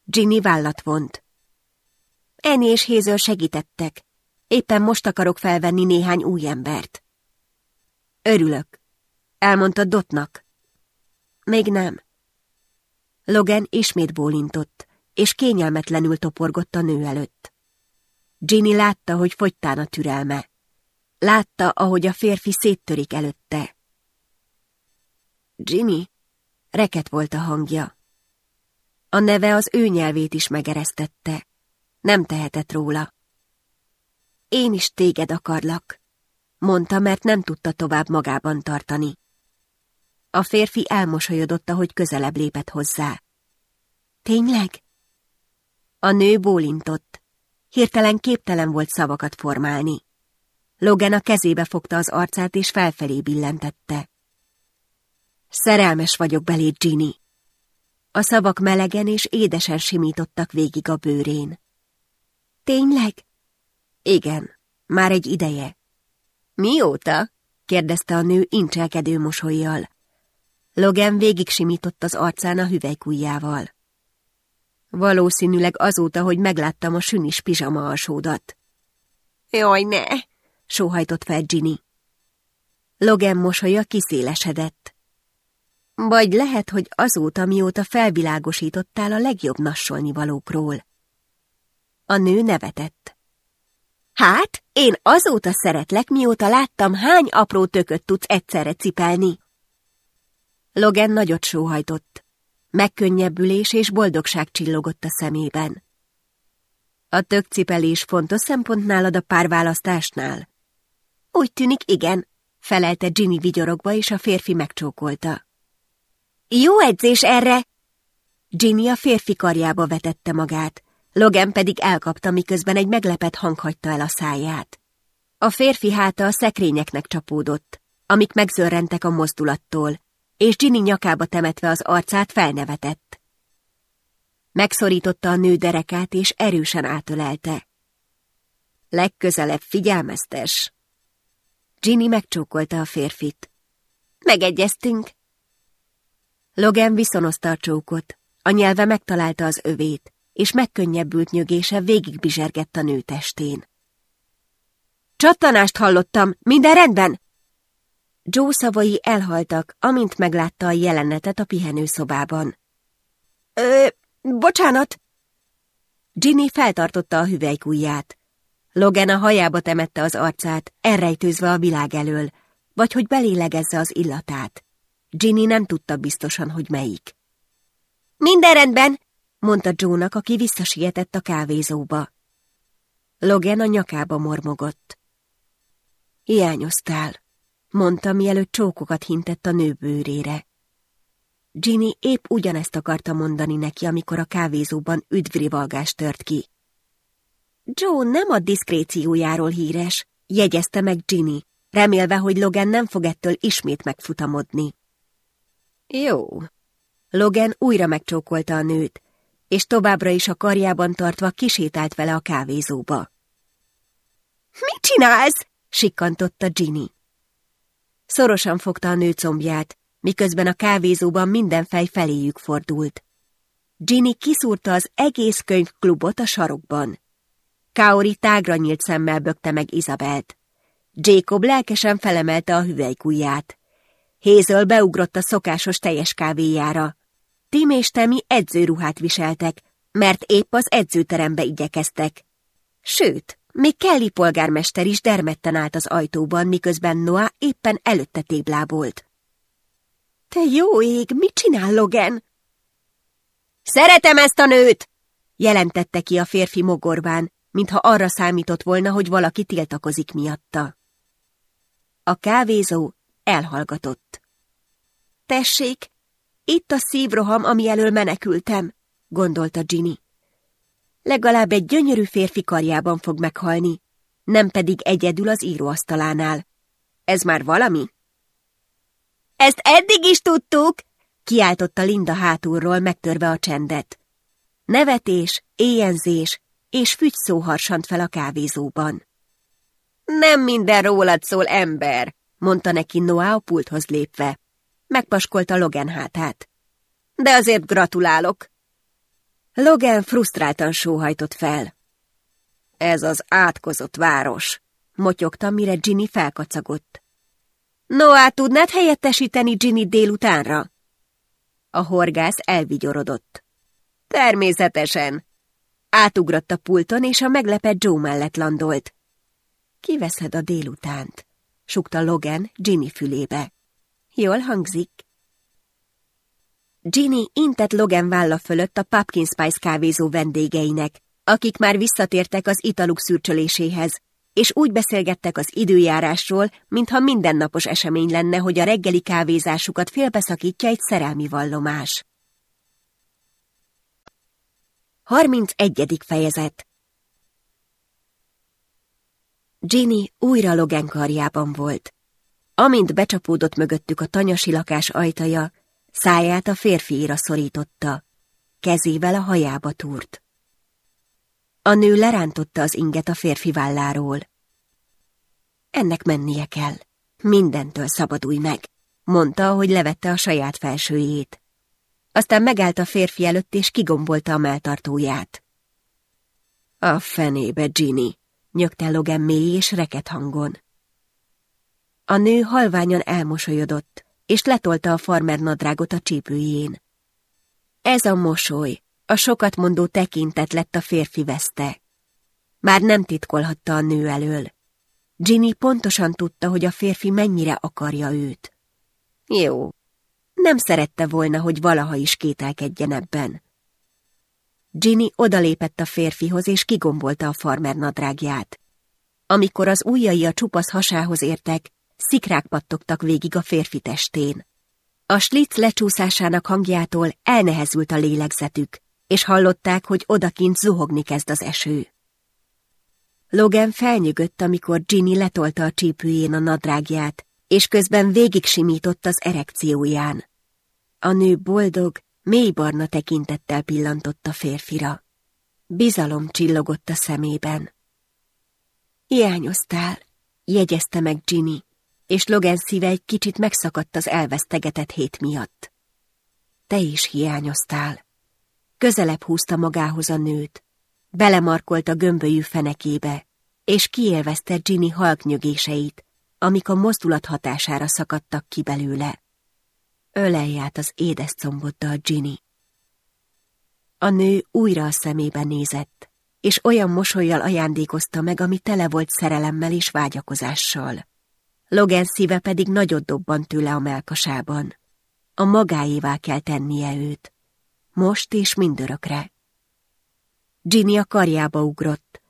Ginny vállat vont. Eni és Hézől segítettek. Éppen most akarok felvenni néhány új embert. Örülök. Elmondta Dotnak. Még nem. Logan ismét bólintott, és kényelmetlenül toporgott a nő előtt. Ginny látta, hogy fogytán a türelme. Látta, ahogy a férfi széttörik előtte. Ginny? Reket volt a hangja. A neve az ő nyelvét is megeresztette. Nem tehetett róla. Én is téged akarlak, mondta, mert nem tudta tovább magában tartani. A férfi elmosolyodott, ahogy közelebb lépett hozzá. Tényleg? A nő bólintott. Hirtelen képtelen volt szavakat formálni. Logan a kezébe fogta az arcát, és felfelé billentette. Szerelmes vagyok beléd, Ginny. A szavak melegen és édesen simítottak végig a bőrén. Tényleg? Igen, már egy ideje. Mióta? kérdezte a nő incselkedő mosolyjal. Logan végig simított az arcán a hüvelykujjával. Valószínűleg azóta, hogy megláttam a sünis pizsama alsódat. Jaj, ne! sóhajtott fel Ginny. Logan mosolya kiszélesedett. Vagy lehet, hogy azóta, mióta felvilágosítottál a legjobb nassolni valókról. A nő nevetett. Hát, én azóta szeretlek, mióta láttam, hány apró tököt tudsz egyszerre cipelni. Logan nagyot sóhajtott. Megkönnyebbülés és boldogság csillogott a szemében. A tökcipelés fontos szempont nálad a párválasztásnál? Úgy tűnik, igen, felelte Ginny vigyorogva, és a férfi megcsókolta. Jó edzés erre! Ginny a férfi karjába vetette magát, Logan pedig elkapta, miközben egy meglepett hang hagyta el a száját. A férfi háta a szekrényeknek csapódott, amik megzörrentek a mozdulattól, és Ginny nyakába temetve az arcát felnevetett. Megszorította a nő derekát, és erősen átölelte. Legközelebb figyelmeztes. Ginny megcsókolta a férfit. Megegyeztünk. Logan viszonozta a csókot, a nyelve megtalálta az övét, és megkönnyebbült nyögése végigbizsergett a nő testén. Csattanást hallottam, minden rendben? Joe szavai elhaltak, amint meglátta a jelenetet a pihenőszobában. Ö, bocsánat! Ginny feltartotta a hüvelykújját. Logan a hajába temette az arcát, elrejtőzve a világ elől, vagy hogy belélegezze az illatát. Ginny nem tudta biztosan, hogy melyik. Minden rendben, mondta Joe-nak, aki visszasietett a kávézóba. Logan a nyakába mormogott. Hiányoztál, mondta, mielőtt csókokat hintett a nő bőrére. Ginny épp ugyanezt akarta mondani neki, amikor a kávézóban üdvrivalgás tört ki. Joe nem a diszkréciójáról híres, jegyezte meg Ginny, remélve, hogy Logan nem fog ettől ismét megfutamodni. Jó. Logan újra megcsókolta a nőt, és továbbra is a karjában tartva kisétált vele a kávézóba. Mit csinálsz? sikkantotta Ginny. Szorosan fogta a nő combját, miközben a kávézóban minden fej feléjük fordult. Ginny kiszúrta az egész könyvklubot a sarokban. Kaori tágra nyílt szemmel bökte meg Izabelt. Jacob lelkesen felemelte a hüvelykujját. Hazel beugrott a szokásos teljes kávéjára. Tim és Temi edzőruhát viseltek, mert épp az edzőterembe igyekeztek. Sőt, még Kelly polgármester is dermedten állt az ajtóban, miközben Noah éppen előtte téblábolt. Te jó ég, mit csinál Logan? Szeretem ezt a nőt! jelentette ki a férfi mogorván, mintha arra számított volna, hogy valaki tiltakozik miatta. A kávézó elhallgatott. Tessék, itt a szívroham, ami elől menekültem, gondolta Ginny. Legalább egy gyönyörű férfi karjában fog meghalni, nem pedig egyedül az íróasztalánál. Ez már valami? Ezt eddig is tudtuk, kiáltotta Linda hátulról, megtörve a csendet. Nevetés, éjenzés és fügy szó harsant fel a kávézóban. Nem minden rólad szól, ember, mondta neki Noah a pulthoz lépve. Megpaskolta Logan hátát. De azért gratulálok. Logan frusztráltan sóhajtott fel. Ez az átkozott város, motyogta, mire Ginny felkacagott. Noah, tudnád helyettesíteni Ginny délutánra? A horgász elvigyorodott. Természetesen. Átugrott a pulton, és a meglepett Joe mellett landolt. Kiveszed a délutánt, sukta Logan Ginny fülébe. Jól hangzik? Ginny intett Logan válla fölött a Pumpkin Spice kávézó vendégeinek, akik már visszatértek az italuk szürcsöléséhez, és úgy beszélgettek az időjárásról, mintha mindennapos esemény lenne, hogy a reggeli kávézásukat félbeszakítja egy szerelmi vallomás. 31. fejezet Ginny újra Logan karjában volt. Amint becsapódott mögöttük a tanyasi lakás ajtaja, száját a férfiira szorította, kezével a hajába túrt. A nő lerántotta az inget a férfi válláról. Ennek mennie kell. Mindentől szabadulj meg, mondta, hogy levette a saját felsőjét. Aztán megállt a férfi előtt, és kigombolta a melltartóját. A fenébe, Ginny, nyögte Logan mély és reket hangon. A nő halványan elmosolyodott, és letolta a farmer nadrágot a csípőjén. Ez a mosoly, a sokat mondó tekintet lett a férfi veszte. Már nem titkolhatta a nő elől. Ginny pontosan tudta, hogy a férfi mennyire akarja őt. Jó, nem szerette volna, hogy valaha is kételkedjen ebben. Ginny odalépett a férfihoz, és kigombolta a farmer nadrágját. Amikor az ujjai a csupasz hasához értek, szikrák pattogtak végig a férfi testén. A slitz lecsúszásának hangjától elnehezült a lélegzetük, és hallották, hogy odakint zuhogni kezd az eső. Logan felnyögött, amikor Ginny letolta a csípőjén a nadrágját, és közben végig simított az erekcióján. A nő boldog, mélybarna tekintettel pillantott a férfira. Bizalom csillogott a szemében. Hiányoztál, jegyezte meg Ginny, és Logan szíve egy kicsit megszakadt az elvesztegetett hét miatt. Te is hiányoztál. Közelebb húzta magához a nőt, belemarkolt a gömbölyű fenekébe, és kiélvezte Ginny halknyögéseit, amik a mozdulat hatására szakadtak ki belőle. Ölelj át az édes comboddal, Ginny. A nő újra a szemébe nézett, és olyan mosolyjal ajándékozta meg, ami tele volt szerelemmel és vágyakozással. Logan szíve pedig nagyot dobban tőle a melkasában. A magáévá kell tennie őt. Most és mindörökre. Ginny a karjába ugrott.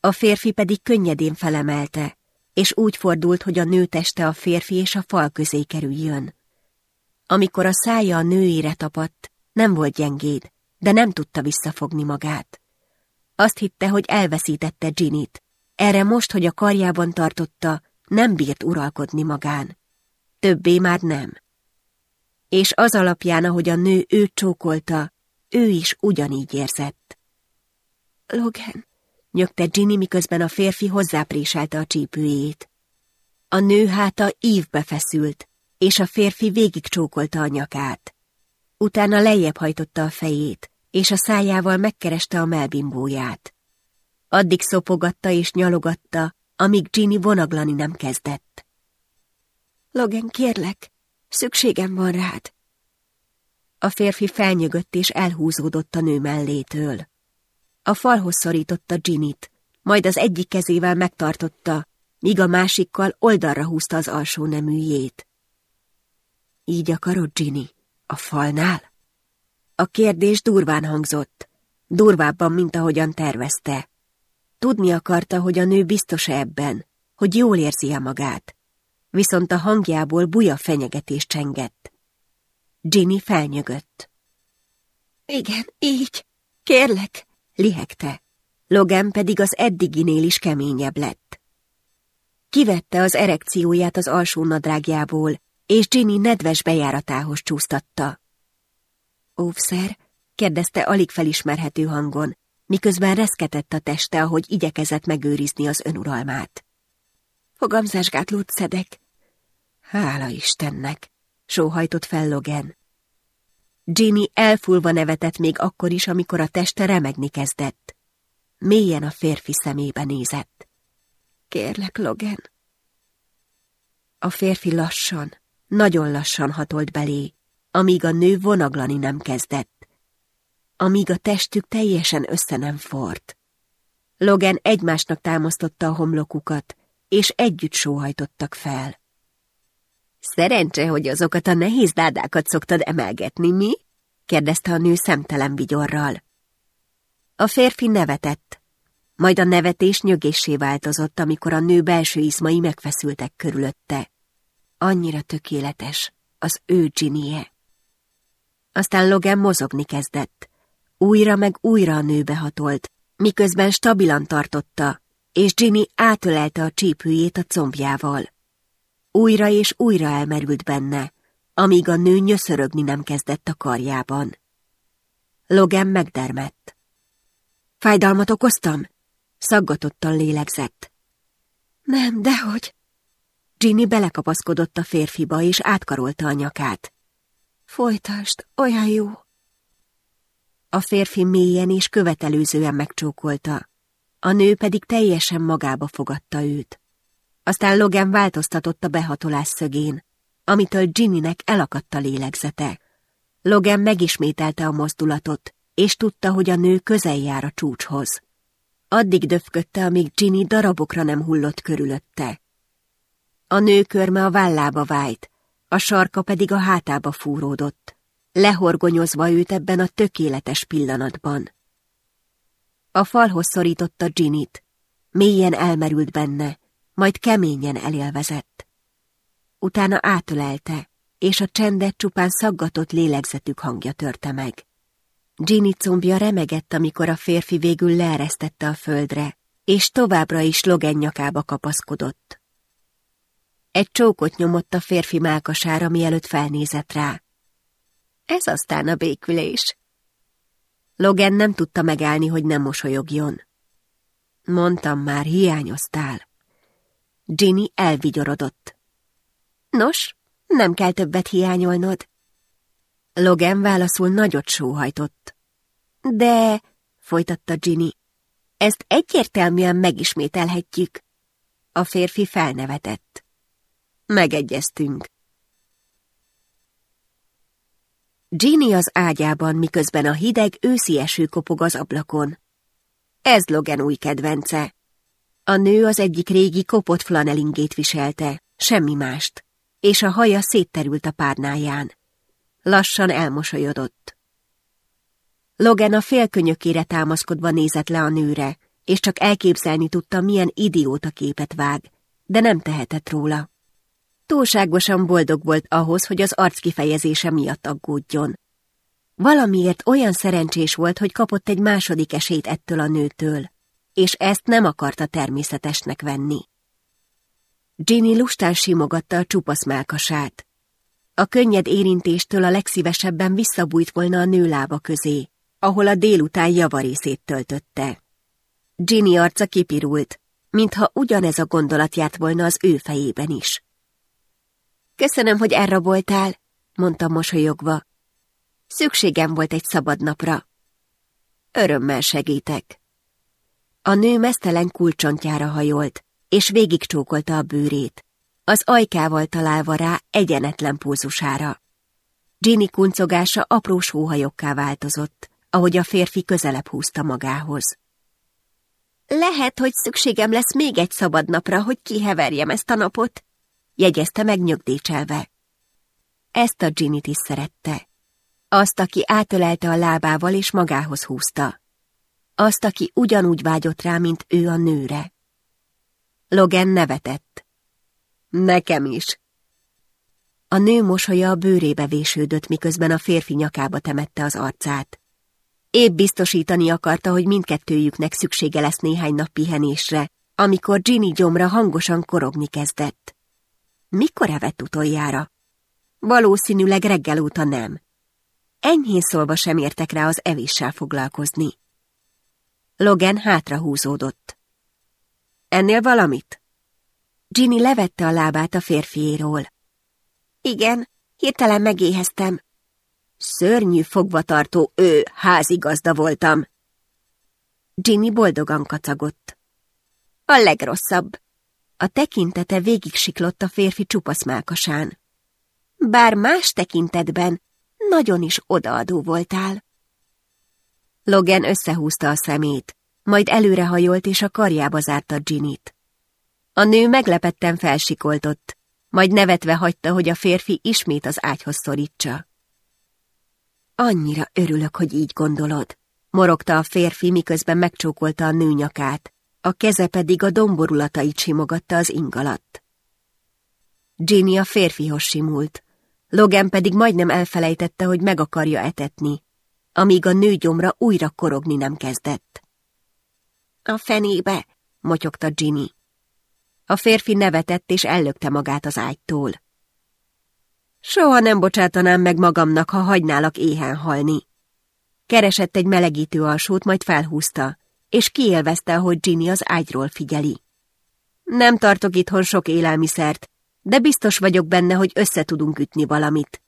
A férfi pedig könnyedén felemelte, és úgy fordult, hogy a nő teste a férfi és a fal közé kerüljön. Amikor a szája a nőére tapadt, nem volt gyengéd, de nem tudta visszafogni magát. Azt hitte, hogy elveszítette Ginnyt. Erre most, hogy a karjában tartotta, nem bírt uralkodni magán. Többé már nem. És az alapján, ahogy a nő őt csókolta, ő is ugyanígy érzett. Logan, nyögte Ginny, miközben a férfi hozzápréselte a csípőjét. A nő háta ívbe feszült, és a férfi végig csókolta a nyakát. Utána lejjebb hajtotta a fejét, és a szájával megkereste a melbimbóját. Addig szopogatta és nyalogatta, amíg Ginny vonaglani nem kezdett. Logan, kérlek, szükségem van rád. A férfi felnyögött és elhúzódott a nő mellétől. A falhoz szorította Ginnyt, majd az egyik kezével megtartotta, míg a másikkal oldalra húzta az alsó neműjét. Így akarod, Ginny? A falnál? A kérdés durván hangzott, durvábban, mint ahogyan tervezte. Tudni akarta, hogy a nő biztos-e ebben, hogy jól érzi-e magát. Viszont a hangjából buja fenyegetés csengett. Ginny felnyögött. Igen, így. Kérlek, lihegte. Logan pedig az eddiginél is keményebb lett. Kivette az erekcióját az alsó nadrágjából, és Ginny nedves bejáratához csúsztatta. Óvszer? kérdezte alig felismerhető hangon, miközben reszketett a teste, ahogy igyekezett megőrizni az önuralmát. Fogamzásgátlót szedek. Hála Istennek, sóhajtott fel Logan. Ginny elfulva nevetett még akkor is, amikor a teste remegni kezdett. Mélyen a férfi szemébe nézett. Kérlek, Logan. A férfi lassan, nagyon lassan hatolt belé, amíg a nő vonaglani nem kezdett, amíg a testük teljesen össze nem fort. Logan egymásnak támasztotta a homlokukat, és együtt sóhajtottak fel. Szerencse, hogy azokat a nehéz dádákat szoktad emelgetni, mi? kérdezte a nő szemtelen vigyorral. A férfi nevetett, majd a nevetés nyögéssé változott, amikor a nő belső izmai megfeszültek körülötte. Annyira tökéletes, az ő Ginnie. Aztán Logan mozogni kezdett. Újra meg újra a nőbe hatolt, miközben stabilan tartotta, és Ginny átölelte a csípőjét a combjával. Újra és újra elmerült benne, amíg a nő nyöszörögni nem kezdett a karjában. Logan megdermett. Fájdalmat okoztam? Szaggatottan lélegzett. Nem, dehogy. Ginny belekapaszkodott a férfiba, és átkarolta a nyakát. Folytasd, olyan jó. A férfi mélyen és követelőzően megcsókolta, a nő pedig teljesen magába fogadta őt. Aztán Logan változtatott a behatolás szögén, amitől Ginnynek elakadt a lélegzete. Logan megismételte a mozdulatot, és tudta, hogy a nő közel jár a csúcshoz. Addig döfködte, amíg Ginny darabokra nem hullott körülötte. A nő körme a vállába vájt, a sarka pedig a hátába fúródott, lehorgonyozva őt ebben a tökéletes pillanatban. A falhoz szorította Ginnyt, mélyen elmerült benne, majd keményen elélvezett. Utána átölelte, és a csendet csupán szaggatott lélegzetük hangja törte meg. Ginny combja remegett, amikor a férfi végül leeresztette a földre, és továbbra is Logan nyakába kapaszkodott. Egy csókot nyomott a férfi mákasára, mielőtt felnézett rá. Ez aztán a békülés. Logan nem tudta megállni, hogy nem mosolyogjon. Mondtam már, hiányoztál. Ginny elvigyorodott. Nos, nem kell többet hiányolnod. Logan válaszul nagyot sóhajtott. De, folytatta Ginny, ezt egyértelműen megismételhetjük. A férfi felnevetett. Megegyeztünk. Ginny az ágyában, miközben a hideg őszi eső kopog az ablakon. Ez Logan új kedvence. A nő az egyik régi kopott flanelingét viselte, semmi mást, és a haja szétterült a párnáján. Lassan elmosolyodott. Logan a félkönyökére támaszkodva nézett le a nőre, és csak elképzelni tudta, milyen idióta képet vág, de nem tehetett róla. Túlságosan boldog volt ahhoz, hogy az arc kifejezése miatt aggódjon. Valamiért olyan szerencsés volt, hogy kapott egy második esélyt ettől a nőtől, és ezt nem akarta természetesnek venni. Ginny lustán simogatta a csupasz melkasát. A könnyed érintéstől a legszívesebben visszabújt volna a nő lába közé, ahol a délután javarészét töltötte. Ginny arca kipirult, mintha ugyanez a gondolat járt volna az ő fejében is. Köszönöm, hogy elraboltál, mondta mosolyogva. Szükségem volt egy szabad napra. Örömmel segítek. A nő mesztelen kulcsontjára hajolt, és végigcsókolta a bőrét, az ajkával találva rá egyenetlen pulzusára. Ginny kuncogása apró sóhajokká változott, ahogy a férfi közelebb húzta magához. Lehet, hogy szükségem lesz még egy szabad napra, hogy kiheverjem ezt a napot, jegyezte meg nyögdécselve. Ezt a Ginnyt is szerette. Azt, aki átölelte a lábával és magához húzta. Azt, aki ugyanúgy vágyott rá, mint ő a nőre. Logan nevetett. Nekem is. A nő mosolya a bőrébe vésődött, miközben a férfi nyakába temette az arcát. Épp biztosítani akarta, hogy mindkettőjüknek szüksége lesz néhány nap pihenésre, amikor Ginny gyomra hangosan korogni kezdett. Mikor evett utoljára? Valószínűleg reggel óta nem. Enyhén szólva sem értek rá az evéssel foglalkozni. Logan hátra húzódott. Ennél valamit? Ginny levette a lábát a férfiéről. Igen, hirtelen megéheztem. Szörnyű fogvatartó ő, házigazda voltam. Ginny boldogan kacagott. A legrosszabb. A tekintete végig siklott a férfi csupaszmákasán. Bár más tekintetben nagyon is odaadó voltál. Logan összehúzta a szemét, majd előrehajolt és a karjába zárta Ginnyt. A nő meglepetten felsikoltott, majd nevetve hagyta, hogy a férfi ismét az ágyhoz szorítsa. Annyira örülök, hogy így gondolod, morogta a férfi, miközben megcsókolta a nő nyakát, a keze pedig a domborulatait simogatta az ingalatt. Ginny a férfihoz simult, Logan pedig majdnem elfelejtette, hogy meg akarja etetni, amíg a nő gyomra újra korogni nem kezdett. A fenébe, motyogta Ginny. A férfi nevetett és ellökte magát az ágytól. Soha nem bocsátanám meg magamnak, ha hagynálak éhen halni. Keresett egy melegítő alsót, majd felhúzta, és kiélvezte, ahogy Ginny az ágyról figyeli. Nem tartok itthon sok élelmiszert, de biztos vagyok benne, hogy össze tudunk ütni valamit.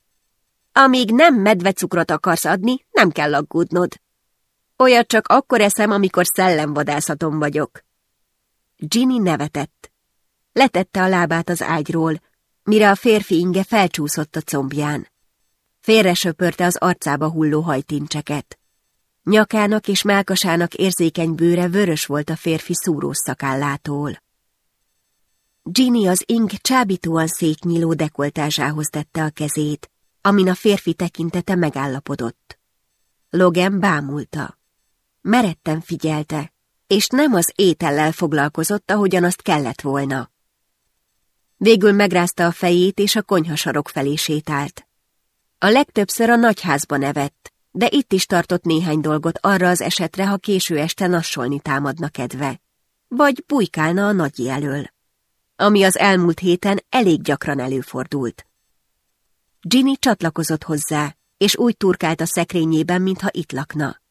Amíg nem medvecukrot akarsz adni, nem kell aggódnod. Olyat csak akkor eszem, amikor szellemvadászaton vagyok. Ginny nevetett. Letette a lábát az ágyról, mire a férfi inge felcsúszott a combján. Félre söpörte az arcába hulló hajtincseket. Nyakának és melkasának érzékeny bőre vörös volt a férfi szúrós szakállától. Ginny az ing csábítóan szétnyíló dekoltásához tette a kezét, amin a férfi tekintete megállapodott. Logan bámulta. Meretten figyelte, és nem az étellel foglalkozott, ahogyan azt kellett volna. Végül megrázta a fejét, és a konyhasarok felé sétált. A legtöbbször a nagyházban evett, de itt is tartott néhány dolgot arra az esetre, ha késő este nassolni támadna kedve, vagy bujkálna a nagyi elől, ami az elmúlt héten elég gyakran előfordult. Ginny csatlakozott hozzá, és úgy turkált a szekrényében, mintha itt lakna.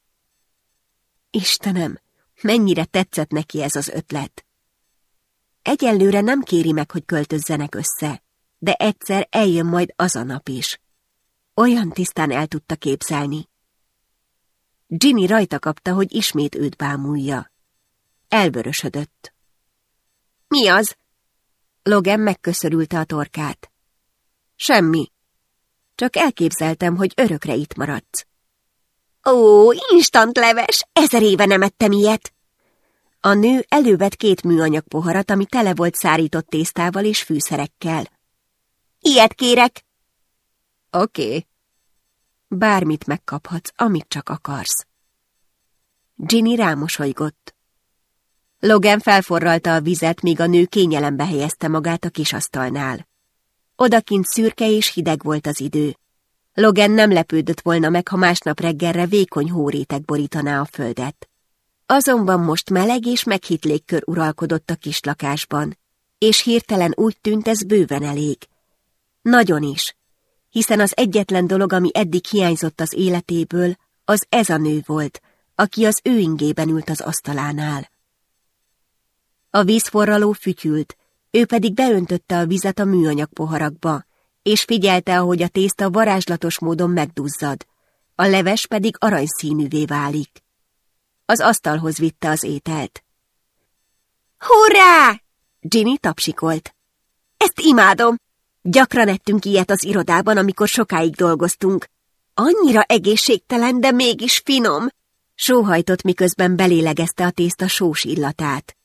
Istenem, mennyire tetszett neki ez az ötlet! Egyelőre nem kéri meg, hogy költözzenek össze, de egyszer eljön majd az a nap is. Olyan tisztán el tudta képzelni. Ginny rajta kapta, hogy ismét őt bámulja. Elvörösödött. Mi az? Logan megköszörülte a torkát. Semmi. Csak elképzeltem, hogy örökre itt maradsz. Ó, instant leves! Ezer éve nem ettem ilyet! A nő elővett két műanyag poharat, ami tele volt szárított tésztával és fűszerekkel. Ilyet kérek! Oké. Okay. Bármit megkaphatsz, amit csak akarsz. Ginny rámosolygott. Logan felforralta a vizet, míg a nő kényelembe helyezte magát a kisasztalnál. Odakint szürke és hideg volt az idő. Logan nem lepődött volna meg, ha másnap reggelre vékony hórétek borítaná a földet. Azonban most meleg és meghitt légkör uralkodott a kis lakásban, és hirtelen úgy tűnt ez bőven elég. Nagyon is, hiszen az egyetlen dolog, ami eddig hiányzott az életéből, az ez a nő volt, aki az ő ingében ült az asztalánál. A vízforraló fütyült, ő pedig beöntötte a vizet a műanyag poharakba, és figyelte, ahogy a tészta varázslatos módon megduzzad, a leves pedig aranyszínűvé válik. Az asztalhoz vitte az ételt. Hurrá! Ginny tapsikolt. Ezt imádom! Gyakran ettünk ilyet az irodában, amikor sokáig dolgoztunk. Annyira egészségtelen, de mégis finom! Sóhajtott, miközben belélegezte a tészta sós illatát.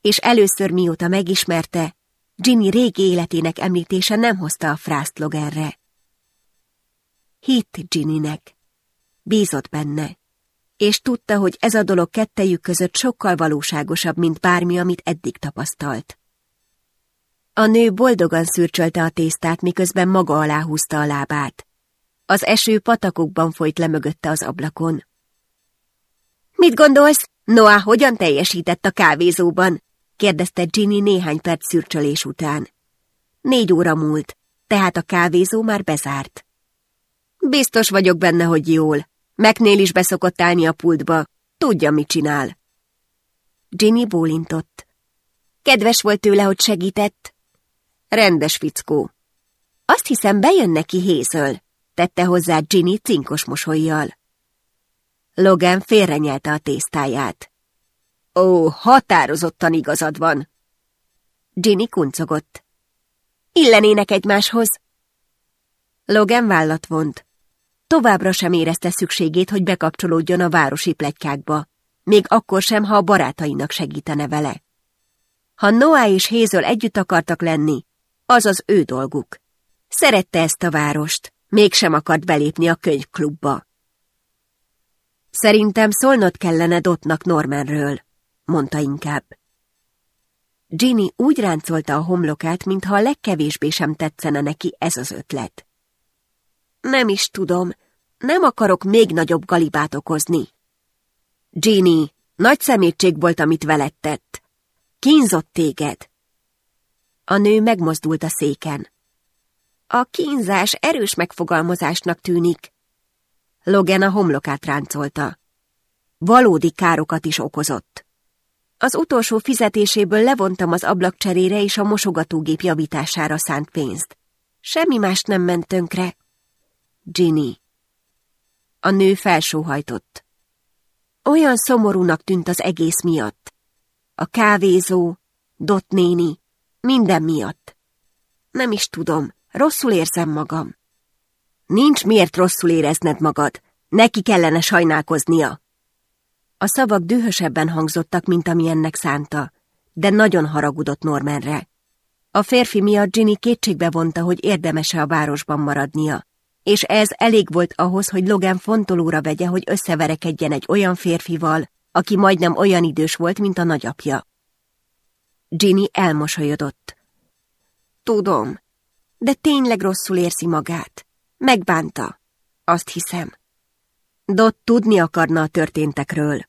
És először mióta megismerte, Ginny régi életének említése nem hozta a frászt Loganre. Hitt Ginnynek. Bízott benne. És tudta, hogy ez a dolog kettejük között sokkal valóságosabb, mint bármi, amit eddig tapasztalt. A nő boldogan szürcsölte a tésztát, miközben maga alá húzta a lábát. Az eső patakokban folyt le mögötte az ablakon. Mit gondolsz? Noah hogyan teljesített a kávézóban? kérdezte Ginny néhány perc szürcsölés után. Négy óra múlt, tehát a kávézó már bezárt. Biztos vagyok benne, hogy jól. Megnél is beszokott állni a pultba. Tudja, mit csinál. Ginny bólintott. Kedves volt tőle, hogy segített. Rendes fickó. Azt hiszem, bejön neki hézöl, tette hozzá Ginny cinkos mosolyjal. Logan félrenyelte a tésztáját. Ó, határozottan igazad van. Ginny kuncogott. Illenének egymáshoz. Logan vállat vont. Továbbra sem érezte szükségét, hogy bekapcsolódjon a városi pletykákba, még akkor sem, ha a barátainak segítene vele. Ha Noah és Hézöl együtt akartak lenni, az az ő dolguk. Szerette ezt a várost, mégsem akart belépni a könyvklubba. Szerintem szólnod kellene Dotnak Normanről mondta inkább. Ginny úgy ráncolta a homlokát, mintha a legkevésbé sem tetszene neki ez az ötlet. Nem is tudom, nem akarok még nagyobb galibát okozni. Ginny, nagy szemétség volt, amit veled tett. Kínzott téged. A nő megmozdult a széken. A kínzás erős megfogalmazásnak tűnik. Logan a homlokát ráncolta. Valódi károkat is okozott. Az utolsó fizetéséből levontam az ablakcserére és a mosogatógép javítására szánt pénzt. Semmi más nem ment tönkre. Ginny. A nő felsóhajtott. Olyan szomorúnak tűnt az egész miatt. A kávézó, Dot néni, minden miatt. Nem is tudom, rosszul érzem magam. Nincs miért rosszul érezned magad, neki kellene sajnálkoznia. A szavak dühösebben hangzottak, mint ami ennek szánta, de nagyon haragudott Normanre. A férfi miatt Ginny kétségbe vonta, hogy érdemese a városban maradnia, és ez elég volt ahhoz, hogy Logan fontolóra vegye, hogy összeverekedjen egy olyan férfival, aki majdnem olyan idős volt, mint a nagyapja. Ginny elmosolyodott. Tudom, de tényleg rosszul érzi magát. Megbánta. Azt hiszem. Dot tudni akarna a történtekről.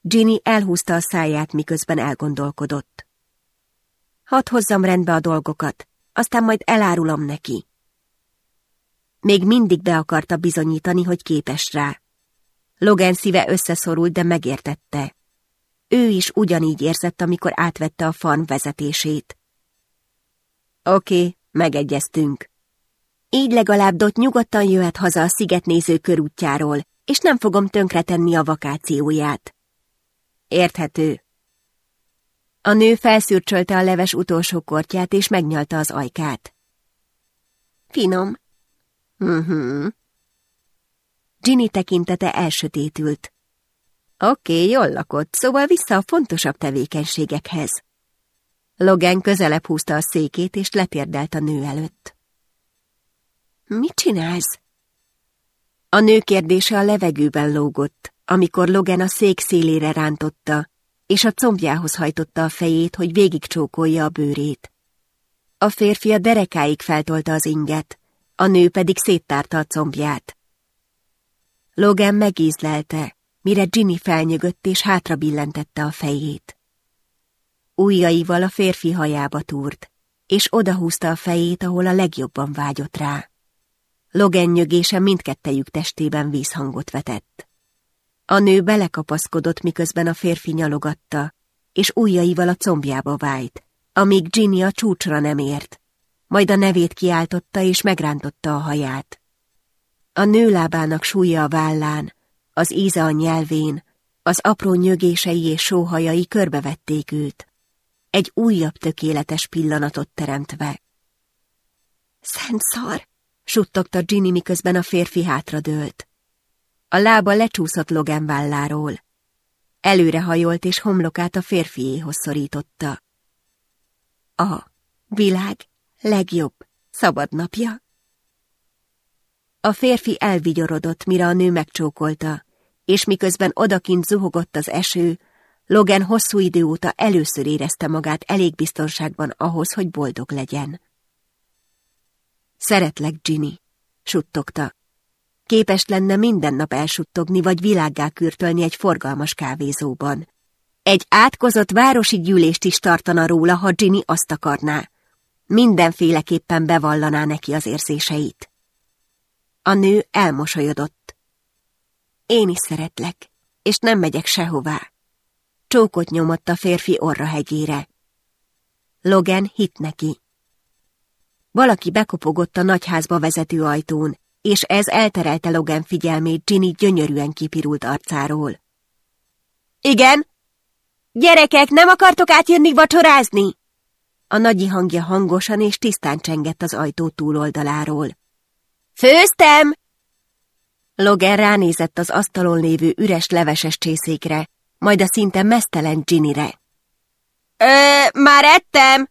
Ginny elhúzta a száját, miközben elgondolkodott. Hadd hozzam rendbe a dolgokat, aztán majd elárulom neki. Még mindig be akarta bizonyítani, hogy képes rá. Logan szíve összeszorult, de megértette. Ő is ugyanígy érzett, amikor átvette a farm vezetését. Oké, megegyeztünk. Így legalább Dot nyugodtan jöhet haza a szigetnéző körútjáról, és nem fogom tönkretenni a vakációját. Érthető. A nő felszürcsölte a leves utolsó kortját, és megnyalta az ajkát. Finom. Mhm. Uh Ginny tekintete elsötétült. Oké, jól lakott, szóval vissza a fontosabb tevékenységekhez. Logan közelebb húzta a székét, és letérdelt a nő előtt. Mit csinálsz? A nő kérdése a levegőben lógott amikor Logan a szék szélére rántotta, és a combjához hajtotta a fejét, hogy végigcsókolja a bőrét. A férfi a derekáig feltolta az inget, a nő pedig széttárta a combját. Logan megízlelte, mire Ginny felnyögött és hátra billentette a fejét. Újjaival a férfi hajába túrt, és odahúzta a fejét, ahol a legjobban vágyott rá. Logan nyögése mindkettejük testében vízhangot vetett. A nő belekapaszkodott, miközben a férfi nyalogatta, és ujjaival a combjába vájt, amíg Ginny a csúcsra nem ért. Majd a nevét kiáltotta, és megrántotta a haját. A nő lábának súlya a vállán, az íze a nyelvén, az apró nyögései és sóhajai körbevették őt. Egy újabb tökéletes pillanatot teremtve. Szent szar! suttogta Ginny, miközben a férfi hátradőlt. A lába lecsúszott Logan válláról. Előrehajolt és homlokát a férfiéhoz szorította. A világ legjobb szabad napja. A férfi elvigyorodott, mire a nő megcsókolta, és miközben odakint zuhogott az eső, Logan hosszú idő óta először érezte magát elég biztonságban ahhoz, hogy boldog legyen. Szeretlek, Ginny, suttogta. Képes lenne minden nap elsuttogni, vagy világgá kürtölni egy forgalmas kávézóban. Egy átkozott városi gyűlést is tartana róla, ha Ginny azt akarná. Mindenféleképpen bevallaná neki az érzéseit. A nő elmosolyodott. Én is szeretlek, és nem megyek sehová. Csókot nyomott a férfi orra hegyére. Logan hit neki. Valaki bekopogott a nagyházba vezető ajtón, és ez elterelte Logan figyelmét Ginny gyönyörűen kipirult arcáról. Igen? Gyerekek, nem akartok átjönni vacsorázni? A nagyi hangja hangosan és tisztán csengett az ajtó túloldaláról. Főztem! Logan ránézett az asztalon lévő üres leveses csészékre, majd a szinte mesztelen Ginnyre. Ö, már ettem!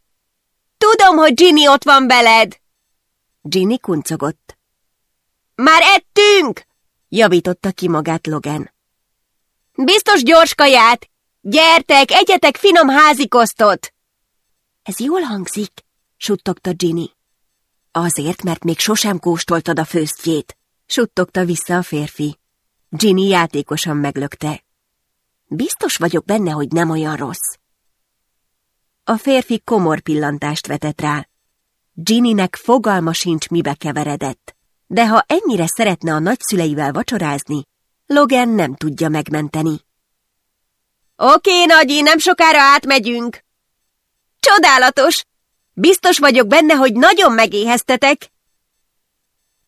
Tudom, hogy Ginny ott van beled! Ginny kuncogott. Már ettünk! javította ki magát Logan. Biztos gyors kaját! Gyertek, egyetek finom házikosztot! Ez jól hangzik, suttogta Ginny. Azért, mert még sosem kóstoltad a főztjét, suttogta vissza a férfi. Ginny játékosan meglökte. Biztos vagyok benne, hogy nem olyan rossz. A férfi komor pillantást vetett rá. Ginnynek fogalma sincs, mibe keveredett, de ha ennyire szeretne a nagyszüleivel vacsorázni, Logan nem tudja megmenteni. Oké, nagyi, nem sokára átmegyünk. Csodálatos! Biztos vagyok benne, hogy nagyon megéheztetek.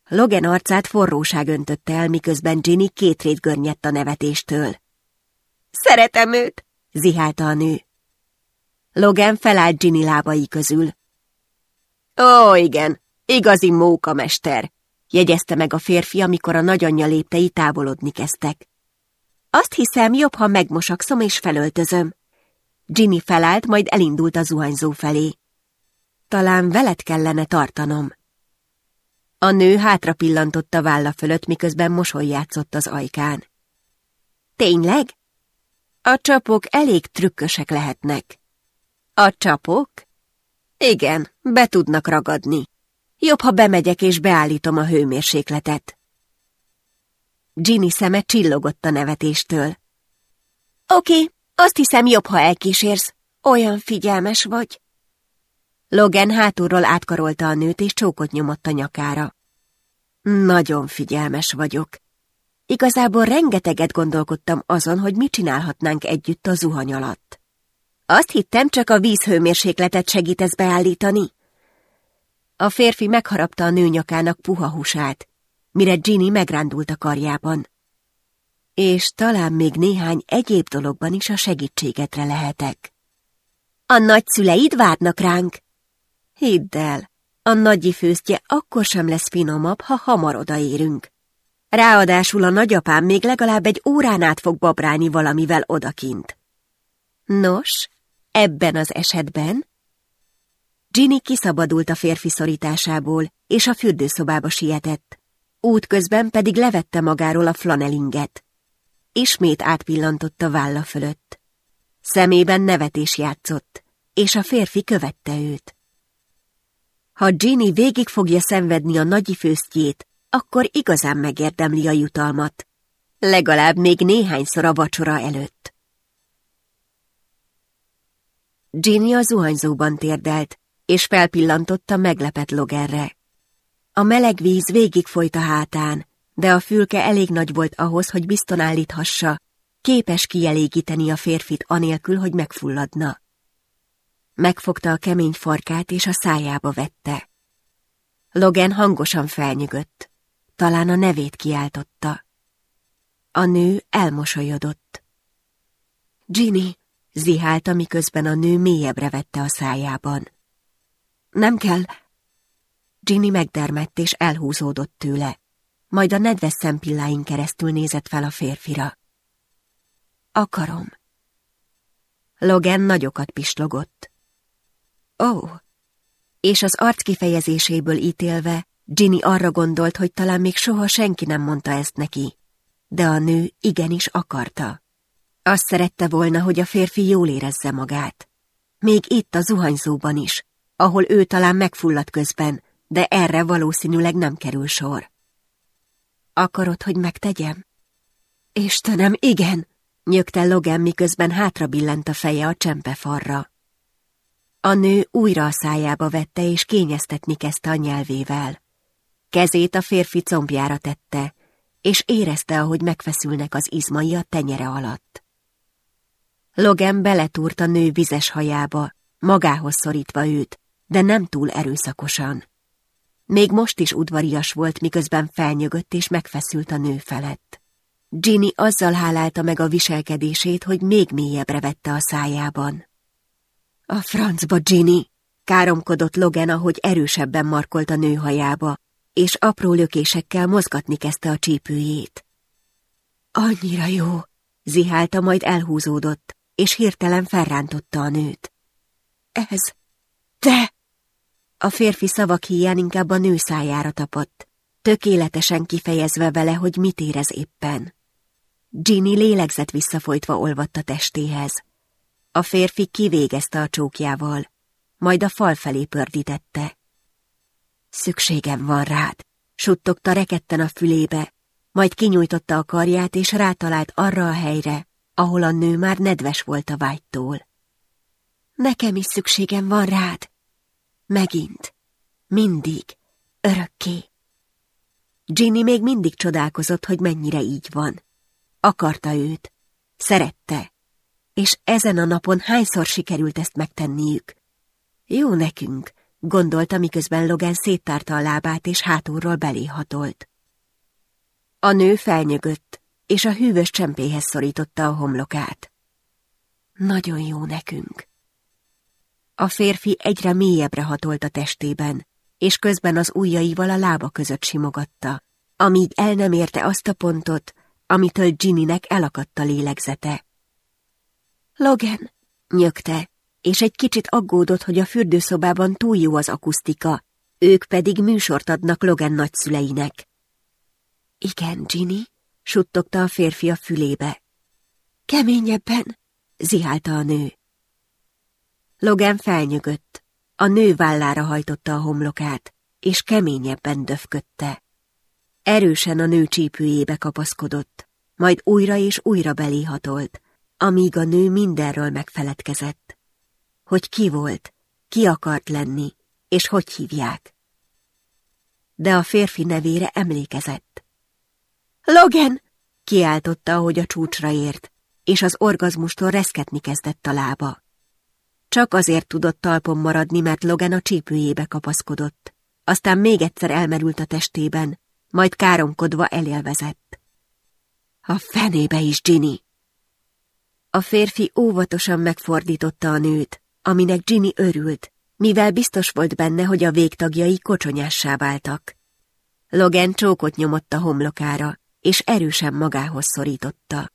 Logan arcát forróság öntötte el, miközben Ginny két görnyett a nevetéstől. Szeretem őt, zihálta a nő. Logan felállt Ginny lábai közül. Ó, igen, igazi mókamester, jegyezte meg a férfi, amikor a nagyanyja léptei távolodni kezdtek. Azt hiszem, jobb, ha megmosakszom és felöltözöm. Ginny felállt, majd elindult a zuhanyzó felé. Talán veled kellene tartanom. A nő hátra pillantott a válla fölött, miközben mosolyjátszott az ajkán. Tényleg? A csapok elég trükkösek lehetnek. A csapok? Igen, be tudnak ragadni. Jobb, ha bemegyek és beállítom a hőmérsékletet. Ginny szeme csillogott a nevetéstől. Oké, azt hiszem jobb, ha elkísérsz. Olyan figyelmes vagy. Logan hátulról átkarolta a nőt, és csókot nyomott a nyakára. Nagyon figyelmes vagyok. Igazából rengeteget gondolkodtam azon, hogy mit csinálhatnánk együtt a zuhany alatt. Azt hittem, csak a vízhőmérsékletet segítesz beállítani. A férfi megharapta a nő nyakának puha húsát, mire Ginny megrándult a karjában. És talán még néhány egyéb dologban is a segítségetre lehetek. A nagyszüleid várnak ránk. Hidd el, a nagyi főztje akkor sem lesz finomabb, ha hamar odaérünk. Ráadásul a nagyapám még legalább egy órán át fog babrálni valamivel odakint. Nos, ebben az esetben... Ginny kiszabadult a férfi szorításából, és a fürdőszobába sietett. Útközben pedig levette magáról a flanelinget. Ismét átpillantott a válla fölött. Szemében nevetés játszott, és a férfi követte őt. Ha Ginny végig fogja szenvedni a nagyi főztjét, akkor igazán megérdemli a jutalmat. Legalább még néhányszor a vacsora előtt. Ginny a zuhanyzóban térdelt, és felpillantotta meglepett Logerre. A meleg víz végigfolyt a hátán, de a fülke elég nagy volt ahhoz, hogy bizton állíthassa, képes kielégíteni a férfit anélkül, hogy megfulladna. Megfogta a kemény farkát, és a szájába vette. Logan hangosan felnyögött. Talán a nevét kiáltotta. A nő elmosolyodott. Ginny, zihálta, miközben a nő mélyebbre vette a szájában. Nem kell. Ginny megdermett és elhúzódott tőle, majd a nedves szempilláin keresztül nézett fel a férfira. Akarom. Logan nagyokat pislogott. Ó! Oh. És az arc kifejezéséből ítélve, Ginny arra gondolt, hogy talán még soha senki nem mondta ezt neki. De a nő igenis akarta. Azt szerette volna, hogy a férfi jól érezze magát. Még itt a zuhanyzóban is, ahol ő talán megfulladt közben, de erre valószínűleg nem kerül sor. Akarod, hogy megtegyem? Istenem, igen! nyögte Logan, miközben hátra billent a feje a csempefarra. A nő újra a szájába vette, és kényeztetni kezdte a nyelvével. Kezét a férfi combjára tette, és érezte, ahogy megfeszülnek az izmai a tenyere alatt. Logan beletúrt a nő vizes hajába, magához szorítva őt, de nem túl erőszakosan. Még most is udvarias volt, miközben felnyögött és megfeszült a nő felett. Ginny azzal hálálta meg a viselkedését, hogy még mélyebbre vette a szájában. A francba, Ginny! Káromkodott Logan, ahogy erősebben markolt a nő hajába, és apró lökésekkel mozgatni kezdte a csípőjét. Annyira jó! Zihálta, majd elhúzódott, és hirtelen felrántotta a nőt. Ez... Te! A férfi szavak híján inkább a nő szájára tapadt, tökéletesen kifejezve vele, hogy mit érez éppen. Ginny lélegzett visszafolytva olvadt a testéhez. A férfi kivégezte a csókjával, majd a fal felé pördítette. Szükségem van rád, suttogta reketten a fülébe, majd kinyújtotta a karját, és rátalált arra a helyre, ahol a nő már nedves volt a vágytól. Nekem is szükségem van rád. Megint. Mindig. Örökké. Ginny még mindig csodálkozott, hogy mennyire így van. Akarta őt. Szerette. És ezen a napon hányszor sikerült ezt megtenniük? Jó nekünk, gondolta, miközben Logan széttárta a lábát, és hátulról belé hatolt. A nő felnyögött, és a hűvös csempéhez szorította a homlokát. Nagyon jó nekünk. A férfi egyre mélyebbre hatolt a testében, és közben az ujjaival a lába között simogatta, amíg el nem érte azt a pontot, amitől Ginnynek elakadt a lélegzete. Logan, nyögte, és egy kicsit aggódott, hogy a fürdőszobában túl jó az akusztika, ők pedig műsort adnak Logan nagyszüleinek. Igen, Ginny, suttogta a férfi a fülébe. Keményebben, zihálta a nő. Logan felnyögött, a nő vállára hajtotta a homlokát, és keményebben döfködte. Erősen a nő csípőjébe kapaszkodott, majd újra és újra beléhatolt, amíg a nő mindenről megfeledkezett. Hogy ki volt, ki akart lenni, és hogy hívják. De a férfi nevére emlékezett. Logan! kiáltotta, ahogy a csúcsra ért, és az orgazmustól reszketni kezdett a lába. Csak azért tudott talpon maradni, mert Logan a csípőjébe kapaszkodott. Aztán még egyszer elmerült a testében, majd káromkodva elélvezett. A fenébe is, Ginny! A férfi óvatosan megfordította a nőt, aminek Ginny örült, mivel biztos volt benne, hogy a végtagjai kocsonyássá váltak. Logan csókot nyomott a homlokára, és erősen magához szorította.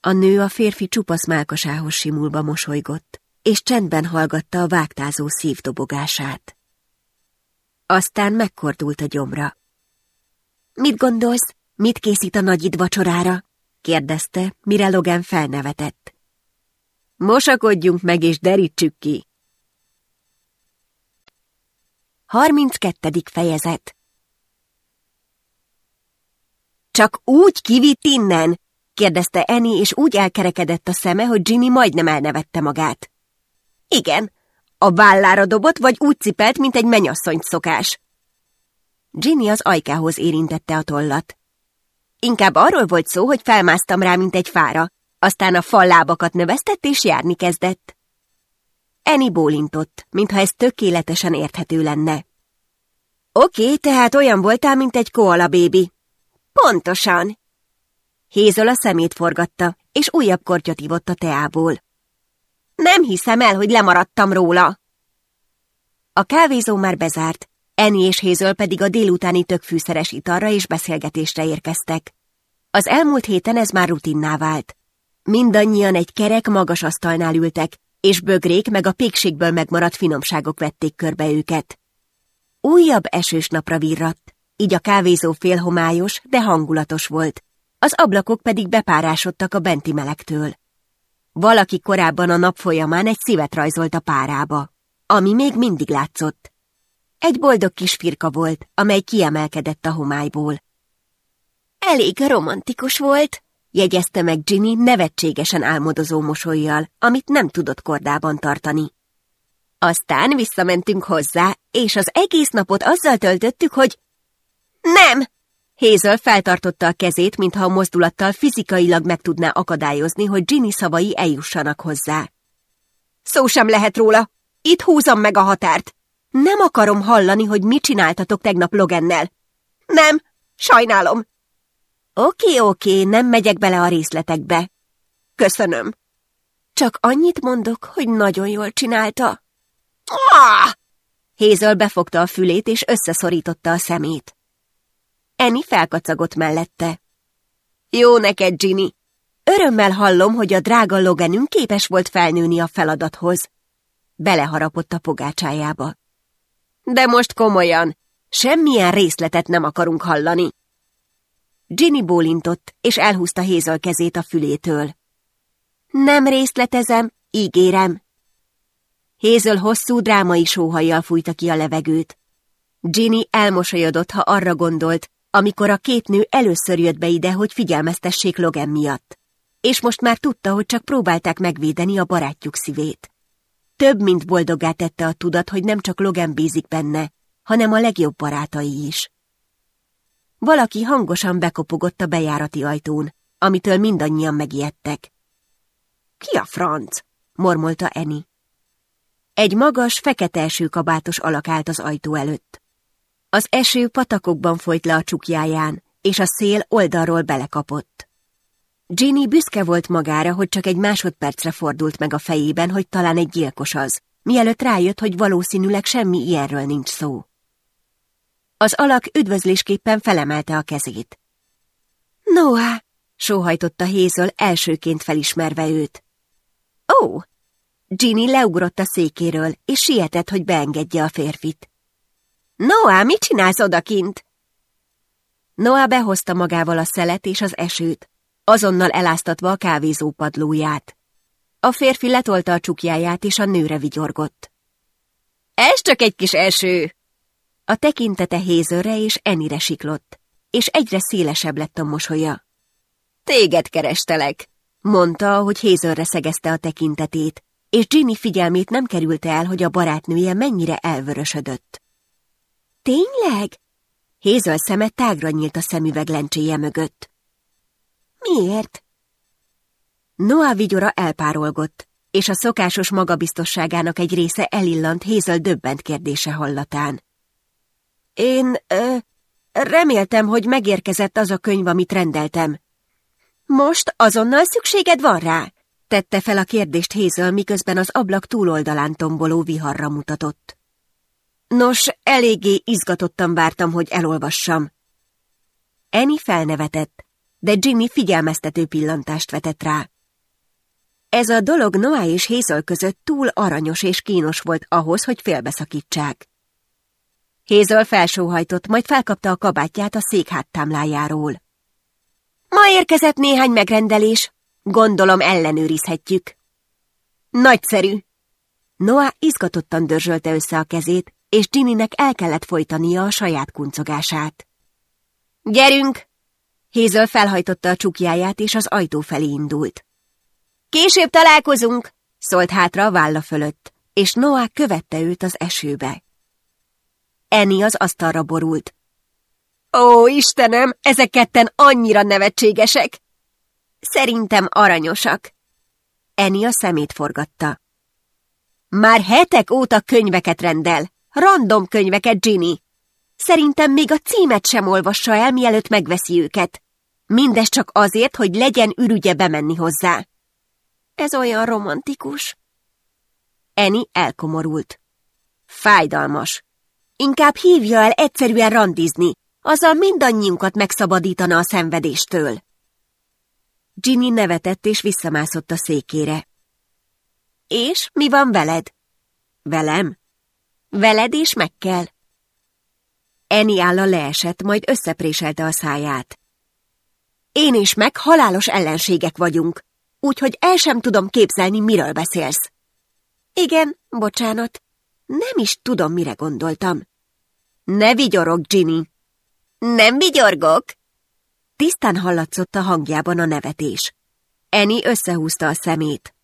A nő a férfi csupasz málkasához simulva mosolygott, és csendben hallgatta a vágtázó szívdobogását. Aztán megkordult a gyomra. Mit gondolsz, mit készít a nagyid vacsorára? Kérdezte, mire Logan felnevetett. Mosakodjunk meg és derítsük ki. 32. fejezet Csak úgy kivitt innen? kérdezte Eni, és úgy elkerekedett a szeme, hogy Ginny majdnem elnevette magát. Igen, a vállára dobott, vagy úgy cipelt, mint egy menyasszonyt szokás. Ginny az ajkához érintette a tollat. Inkább arról volt szó, hogy felmásztam rá, mint egy fára, aztán a fallábakat növesztett és járni kezdett. Eni bólintott, mintha ez tökéletesen érthető lenne. Oké, tehát olyan voltál, mint egy koala bébi. Pontosan. Hézol a szemét forgatta, és újabb kortyot ivott a teából. Nem hiszem el, hogy lemaradtam róla. A kávézó már bezárt, Eni és Hézöl pedig a délutáni tökfűszeres italra és beszélgetésre érkeztek. Az elmúlt héten ez már rutinná vált. Mindannyian egy kerek magas asztalnál ültek, és bögrék meg a pékségből megmaradt finomságok vették körbe őket. Újabb esős napra virratt, így a kávézó félhomályos, de hangulatos volt, az ablakok pedig bepárásodtak a benti melegtől. Valaki korábban a nap folyamán egy szívet rajzolt a párába, ami még mindig látszott. Egy boldog kis firka volt, amely kiemelkedett a homályból. Elég romantikus volt, jegyezte meg Ginny nevetségesen álmodozó mosolyjal, amit nem tudott kordában tartani. Aztán visszamentünk hozzá, és az egész napot azzal töltöttük, hogy... Nem! Hazel feltartotta a kezét, mintha a mozdulattal fizikailag meg tudná akadályozni, hogy Ginny szavai eljussanak hozzá. Szó sem lehet róla. Itt húzom meg a határt. Nem akarom hallani, hogy mit csináltatok tegnap Logennel. Nem, sajnálom. Oké, oké, nem megyek bele a részletekbe. Köszönöm. Csak annyit mondok, hogy nagyon jól csinálta. Ah! Hézöl befogta a fülét, és összeszorította a szemét. Eni felkacagott mellette. Jó neked, Ginny. Örömmel hallom, hogy a drága Loganünk képes volt felnőni a feladathoz. Beleharapott a pogácsájába. De most komolyan, semmilyen részletet nem akarunk hallani. Ginny bólintott, és elhúzta Hézol kezét a fülétől. Nem részletezem, ígérem. Hézöl hosszú drámai sóhajjal fújta ki a levegőt. Ginny elmosolyodott, ha arra gondolt, amikor a két nő először jött be ide, hogy figyelmeztessék Logan miatt. És most már tudta, hogy csak próbálták megvédeni a barátjuk szívét. Több, mint boldoggá tette a tudat, hogy nem csak Logan bízik benne, hanem a legjobb barátai is. Valaki hangosan bekopogott a bejárati ajtón, amitől mindannyian megijedtek. Ki a franc? mormolta Eni. Egy magas, fekete esőkabátos alak állt az ajtó előtt. Az eső patakokban folyt le a csukjáján, és a szél oldalról belekapott. Ginny büszke volt magára, hogy csak egy másodpercre fordult meg a fejében, hogy talán egy gyilkos az, mielőtt rájött, hogy valószínűleg semmi ilyenről nincs szó. Az alak üdvözlésképpen felemelte a kezét. Noah, sóhajtotta Hézöl elsőként felismerve őt. Ó, Ginny leugrott a székéről, és sietett, hogy beengedje a férfit. Noah, mit csinálsz odakint? Noah behozta magával a szelet és az esőt, azonnal eláztatva a kávézó padlóját. A férfi letolta a csukjáját, és a nőre vigyorgott. Ez csak egy kis eső! A tekintete Hézőre és Enire siklott, és egyre szélesebb lett a mosolya. Téged kerestelek, mondta, hogy Hézőre szegezte a tekintetét, és Ginny figyelmét nem került el, hogy a barátnője mennyire elvörösödött. Tényleg? Hézöl szeme tágra nyílt a szemüveg lencséje mögött. Miért? Noah vigyora elpárolgott, és a szokásos magabiztosságának egy része elillant Hézöl döbbent kérdése hallatán. Én ö, reméltem, hogy megérkezett az a könyv, amit rendeltem. Most azonnal szükséged van rá? Tette fel a kérdést Hézöl, miközben az ablak túloldalán tomboló viharra mutatott. Nos, eléggé izgatottan vártam, hogy elolvassam. Eni felnevetett, de Jimmy figyelmeztető pillantást vetett rá. Ez a dolog Noah és Hazel között túl aranyos és kínos volt ahhoz, hogy félbeszakítsák. Hazel felsóhajtott, majd felkapta a kabátját a szék háttámlájáról. Ma érkezett néhány megrendelés, gondolom ellenőrizhetjük. Nagyszerű! Noah izgatottan dörzsölte össze a kezét, és Ginnynek el kellett folytania a saját kuncogását. Gyerünk! Hézöl felhajtotta a csukjáját, és az ajtó felé indult. Később találkozunk! szólt hátra a válla fölött, és Noah követte őt az esőbe. Eni az asztalra borult. Ó, Istenem, ezek ketten annyira nevetségesek! Szerintem aranyosak. Eni a szemét forgatta. Már hetek óta könyveket rendel. Random könyveket, Ginny. Szerintem még a címet sem olvassa el, mielőtt megveszi őket. Mindez csak azért, hogy legyen ürügye bemenni hozzá. Ez olyan romantikus. Eni elkomorult. Fájdalmas. Inkább hívja el egyszerűen randizni, azzal mindannyiunkat megszabadítana a szenvedéstől. Ginny nevetett és visszamászott a székére. És mi van veled? Velem? Veled és meg kell. Eni álla leesett, majd összepréselte a száját. Én és meg halálos ellenségek vagyunk, úgyhogy el sem tudom képzelni, miről beszélsz. Igen, bocsánat, nem is tudom, mire gondoltam. Ne vigyorog, Ginny. Nem vigyorgok? Tisztán hallatszott a hangjában a nevetés. Eni összehúzta a szemét.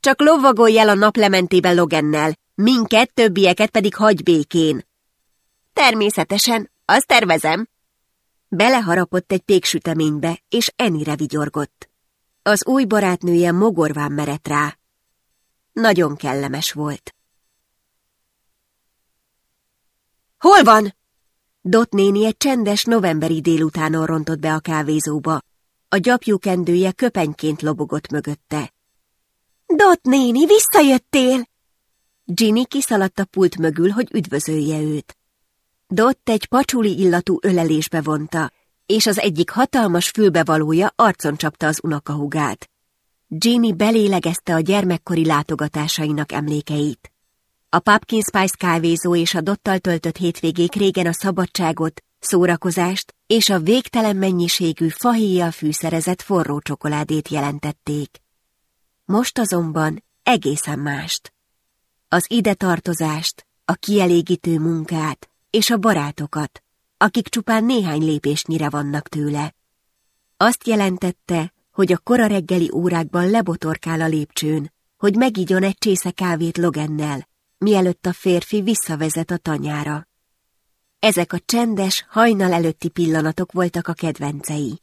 Csak lovagolj el a naplementébe Logennel, minket, többieket pedig hagy békén. Természetesen, azt tervezem. Beleharapott egy péksüteménybe, és Enire vigyorgott. Az új barátnője mogorván merett rá. Nagyon kellemes volt. Hol van? Dot néni egy csendes novemberi délutánon rontott be a kávézóba. A gyapjúkendője köpenyként lobogott mögötte. Dot néni, visszajöttél! Ginny kiszaladt a pult mögül, hogy üdvözölje őt. Dot egy pacsuli illatú ölelésbe vonta, és az egyik hatalmas fülbevalója arcon csapta az unokahugát. Ginny belélegezte a gyermekkori látogatásainak emlékeit. A Pumpkin Spice kávézó és a Dottal töltött hétvégék régen a szabadságot, szórakozást és a végtelen mennyiségű fahéjjal fűszerezett forró csokoládét jelentették. Most azonban egészen mást. Az ide tartozást, a kielégítő munkát és a barátokat, akik csupán néhány lépésnyire vannak tőle. Azt jelentette, hogy a kora reggeli órákban lebotorkál a lépcsőn, hogy megígyon egy csésze kávét Logennel, mielőtt a férfi visszavezet a tanyára. Ezek a csendes, hajnal előtti pillanatok voltak a kedvencei.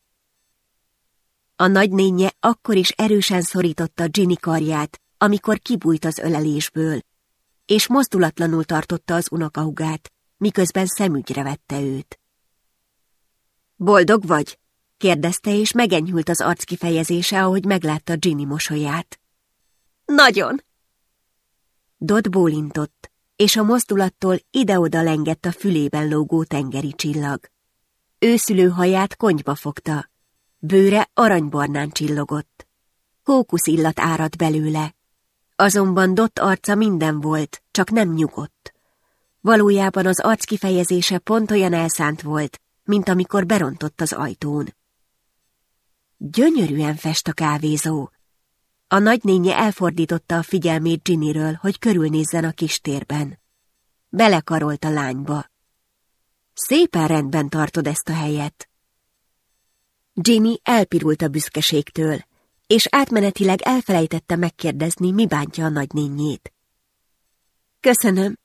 A nagynénye akkor is erősen szorította Ginny karját, amikor kibújt az ölelésből, és mozdulatlanul tartotta az unokahugát, miközben szemügyre vette őt. Boldog vagy? kérdezte, és megenyhült az arc kifejezése, ahogy meglátta Ginny mosolyát. Nagyon! Dodd bólintott, és a mozdulattól ide-oda lengett a fülében lógó tengeri csillag. Őszülő haját konyba fogta, bőre aranybarnán csillogott. Kókusz illat árad belőle, azonban Dott arca minden volt, csak nem nyugodt. Valójában az arc kifejezése pont olyan elszánt volt, mint amikor berontott az ajtón. Gyönyörűen fest a kávézó. A nagynénye elfordította a figyelmét Ginnyről, hogy körülnézzen a kis térben. Belekarolt a lányba. Szépen rendben tartod ezt a helyet. Ginny elpirult a büszkeségtől, és átmenetileg elfelejtette megkérdezni, mi bántja a nagynényét. Köszönöm.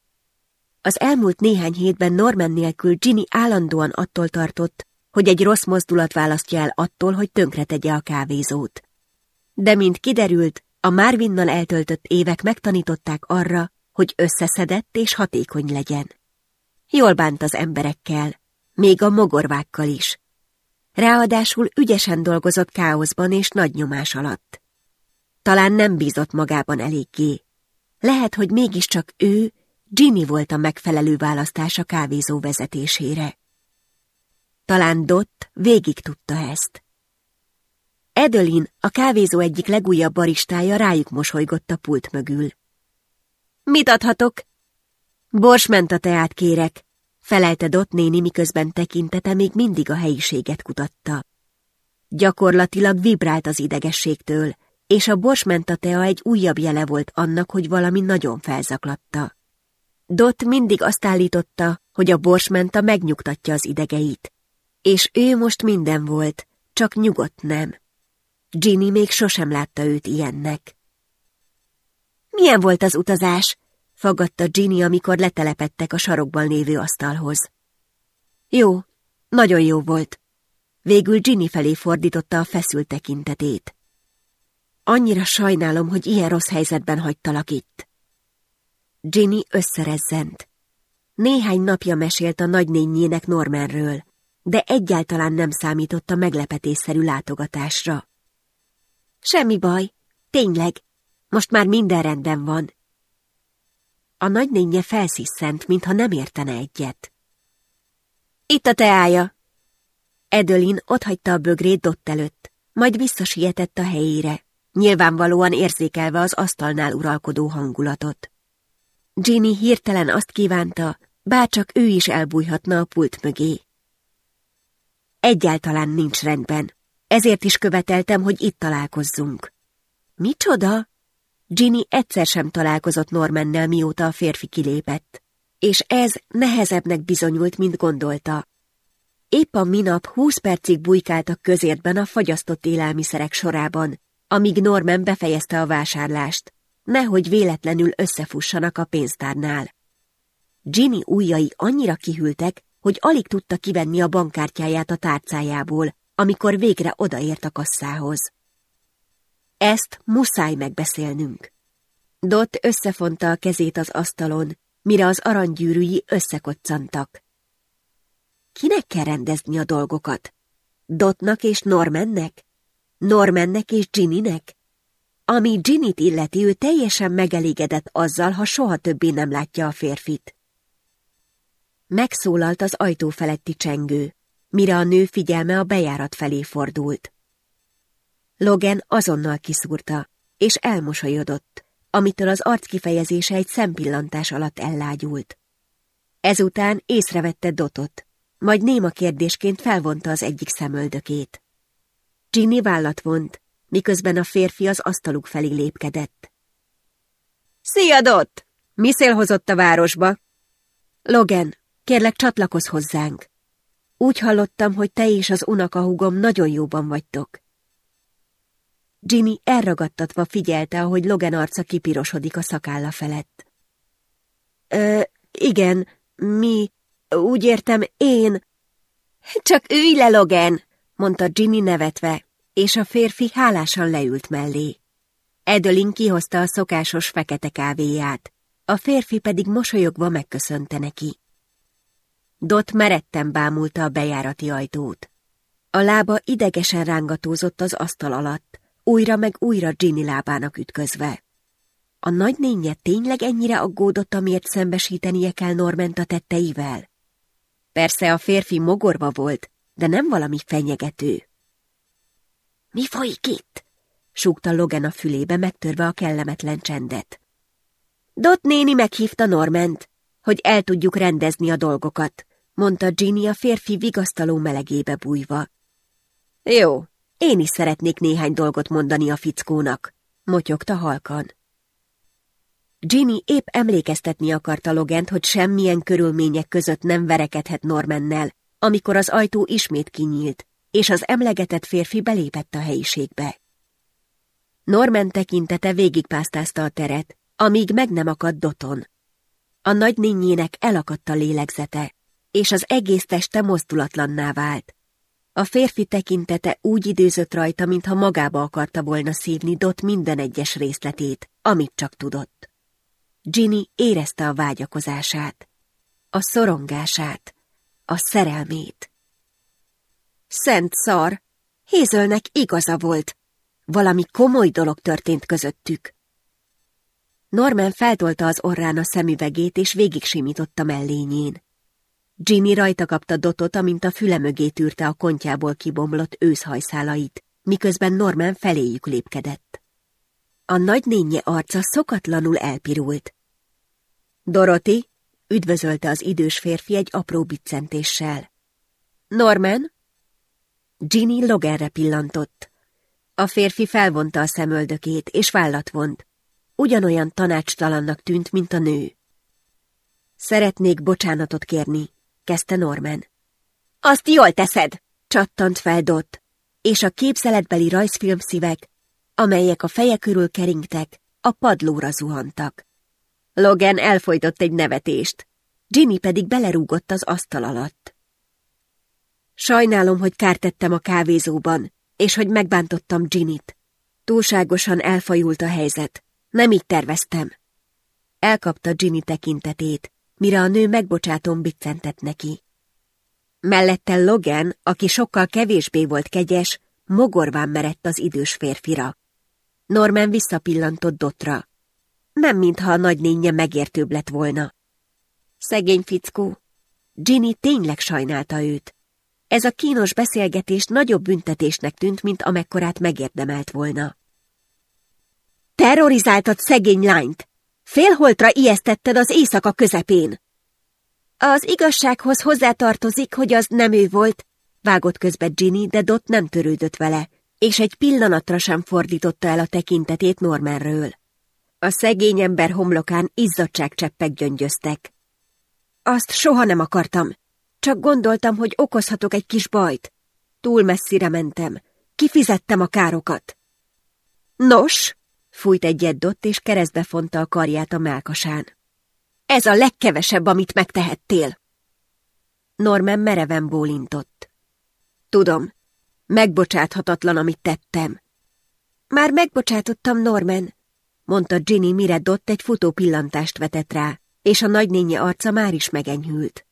Az elmúlt néhány hétben Norman nélkül Ginny állandóan attól tartott, hogy egy rossz mozdulat választja el attól, hogy tönkretegye a kávézót. De mint kiderült, a Marvinnal eltöltött évek megtanították arra, hogy összeszedett és hatékony legyen. Jól bánt az emberekkel, még a mogorvákkal is. Ráadásul ügyesen dolgozott káoszban és nagy nyomás alatt. Talán nem bízott magában eléggé. Lehet, hogy mégiscsak ő, Ginny volt a megfelelő választás a kávézó vezetésére. Talán Dott végig tudta ezt. Edelin, a kávézó egyik legújabb baristája rájuk mosolygott a pult mögül. Mit adhatok? Borsment a teát kérek, felelte Dott néni, miközben tekintete még mindig a helyiséget kutatta. Gyakorlatilag vibrált az idegességtől, és a borsmenta tea egy újabb jele volt annak, hogy valami nagyon felzaklatta. Dot mindig azt állította, hogy a borsmenta megnyugtatja az idegeit, és ő most minden volt, csak nyugodt nem. Ginny még sosem látta őt ilyennek. Milyen volt az utazás? Fagadta Ginny, amikor letelepettek a sarokban lévő asztalhoz. Jó, nagyon jó volt. Végül Ginny felé fordította a feszült tekintetét. Annyira sajnálom, hogy ilyen rossz helyzetben hagytalak itt. Ginny összerezzent. Néhány napja mesélt a nagynényének Normanről, de egyáltalán nem számított a meglepetésszerű látogatásra. Semmi baj, tényleg, most már minden rendben van. A nagynénye felsziszent, mintha nem értene egyet. Itt a teája! Edölin otthagyta a bögrét Dott előtt, majd visszasietett a helyére, nyilvánvalóan érzékelve az asztalnál uralkodó hangulatot. Ginny hirtelen azt kívánta, bárcsak ő is elbújhatna a pult mögé. Egyáltalán nincs rendben, ezért is követeltem, hogy itt találkozzunk. Micsoda? Ginny egyszer sem találkozott Normannel, mióta a férfi kilépett, és ez nehezebbnek bizonyult, mint gondolta. Épp a minap húsz percig bujkáltak közértben a fagyasztott élelmiszerek sorában, amíg Norman befejezte a vásárlást, nehogy véletlenül összefussanak a pénztárnál. Ginny ujjai annyira kihűltek, hogy alig tudta kivenni a bankkártyáját a tárcájából, amikor végre odaért a kasszához. Ezt muszáj megbeszélnünk. Dot összefonta a kezét az asztalon, mire az aranygyűrűi összekoccantak. Kinek kell rendezni a dolgokat? Dotnak és Normannek? Normannek és Ginnynek? Ami Ginnyt illeti, ő teljesen megelégedett azzal, ha soha többé nem látja a férfit. Megszólalt az ajtó feletti csengő, mire a nő figyelme a bejárat felé fordult. Logan azonnal kiszúrta, és elmosolyodott, amitől az arc kifejezése egy szempillantás alatt ellágyult. Ezután észrevette Dotot, majd néma kérdésként felvonta az egyik szemöldökét. Ginny vállat vont, miközben a férfi az asztaluk felé lépkedett. Szia, Dot! Mi szél hozott a városba? Logan, kérlek csatlakozz hozzánk. Úgy hallottam, hogy te és az unokahúgom nagyon jóban vagytok. Ginny elragadtatva figyelte, ahogy Logan arca kipirosodik a szakálla felett. Ö, igen, mi, úgy értem, én... Csak ülj le, Logan, mondta Ginny nevetve, és a férfi hálásan leült mellé. Edölin kihozta a szokásos fekete kávéját, a férfi pedig mosolyogva megköszönte neki. Dot meretten bámulta a bejárati ajtót. A lába idegesen rángatózott az asztal alatt, újra meg újra Ginny lábának ütközve. A nagynénye tényleg ennyire aggódott, amiért szembesítenie kell Norment a tetteivel? Persze a férfi mogorva volt, de nem valami fenyegető. Mi folyik itt? súgta Logan a fülébe, megtörve a kellemetlen csendet. Dot néni meghívta Norment, hogy el tudjuk rendezni a dolgokat, mondta Ginny a férfi vigasztaló melegébe bújva. Jó, én is szeretnék néhány dolgot mondani a fickónak, motyogta halkan. Ginny épp emlékeztetni akarta Logent, hogy semmilyen körülmények között nem verekedhet Normannel, amikor az ajtó ismét kinyílt, és az emlegetett férfi belépett a helyiségbe. Norman tekintete végigpásztázta a teret, amíg meg nem akadt Doton. A nagynényének elakadt a lélegzete, és az egész teste mozdulatlanná vált. A férfi tekintete úgy időzött rajta, mintha magába akarta volna szívni Dot minden egyes részletét, amit csak tudott. Ginny érezte a vágyakozását, a szorongását, a szerelmét. Szent szar! Hézölnek igaza volt. Valami komoly dolog történt közöttük. Norman feltolta az orrán a szemüvegét, és végig simította mellényén. Ginny rajta kapta Dotot, amint a füle mögé tűrte a kontjából kibomlott őszhajszálait, miközben Norman feléjük lépkedett. A nagynénye arca szokatlanul elpirult. Dorothy, üdvözölte az idős férfi egy apró biccentéssel. Norman? Ginny Loganre pillantott. A férfi felvonta a szemöldökét, és vállat vont. Ugyanolyan tanácstalannak tűnt, mint a nő. Szeretnék bocsánatot kérni, kezdte Norman. Azt jól teszed, csattant fel Dott, és a képzeletbeli rajzfilm szívek, amelyek a feje körül keringtek, a padlóra zuhantak. Logan elfolytott egy nevetést, Ginny pedig belerúgott az asztal alatt. Sajnálom, hogy kártettem a kávézóban, és hogy megbántottam Ginnyt. Túlságosan elfajult a helyzet. Nem így terveztem. Elkapta Ginny tekintetét, mire a nő megbocsátom biccentett neki. Mellette Logan, aki sokkal kevésbé volt kegyes, mogorván merett az idős férfira. Norman visszapillantott Dotra. Nem mintha a nagynénye megértőbb lett volna. Szegény fickó. Ginny tényleg sajnálta őt. Ez a kínos beszélgetés nagyobb büntetésnek tűnt, mint amekkorát megérdemelt volna. Terrorizáltad szegény lányt! Félholtra ijesztetted az éjszaka közepén! Az igazsághoz hozzátartozik, hogy az nem ő volt, vágott közbe Ginny, de Dot nem törődött vele, és egy pillanatra sem fordította el a tekintetét Normanről. A szegény ember homlokán izzadságcseppek gyöngyöztek. Azt soha nem akartam. Csak gondoltam, hogy okozhatok egy kis bajt. Túl messzire mentem. Kifizettem a károkat. Nos, fújt egyet Dott, és keresztbe fonta a karját a melkasán. Ez a legkevesebb, amit megtehettél. Norman mereven bólintott. Tudom, megbocsáthatatlan, amit tettem. Már megbocsátottam, Norman, mondta Ginny, mire Dott egy futó pillantást vetett rá, és a nagynénye arca már is megenyhült.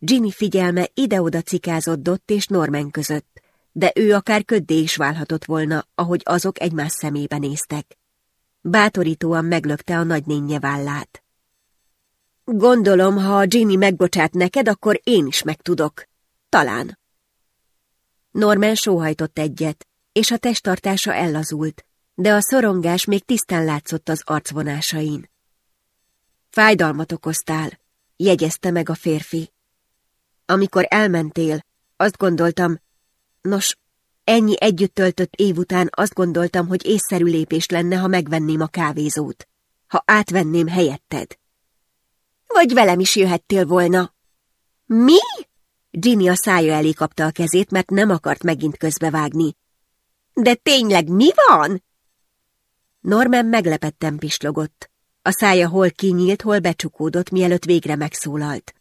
Ginny figyelme ide-oda cikázott Dott és Norman között, de ő akár köddé is válhatott volna, ahogy azok egymás szemébe néztek. Bátorítóan meglökte a nagynénye vállát. Gondolom, ha Ginny megbocsát neked, akkor én is megtudok. Talán. Norman sóhajtott egyet, és a testtartása ellazult, de a szorongás még tisztán látszott az arcvonásain. Fájdalmat okoztál, jegyezte meg a férfi. Amikor elmentél, azt gondoltam, nos, ennyi együtt töltött év után azt gondoltam, hogy észszerű lépés lenne, ha megvenném a kávézót, ha átvenném helyetted. Vagy velem is jöhettél volna. Mi? Ginny a szája elé kapta a kezét, mert nem akart megint közbevágni. De tényleg mi van? Norman meglepetten pislogott. A szája hol kinyílt, hol becsukódott, mielőtt végre megszólalt.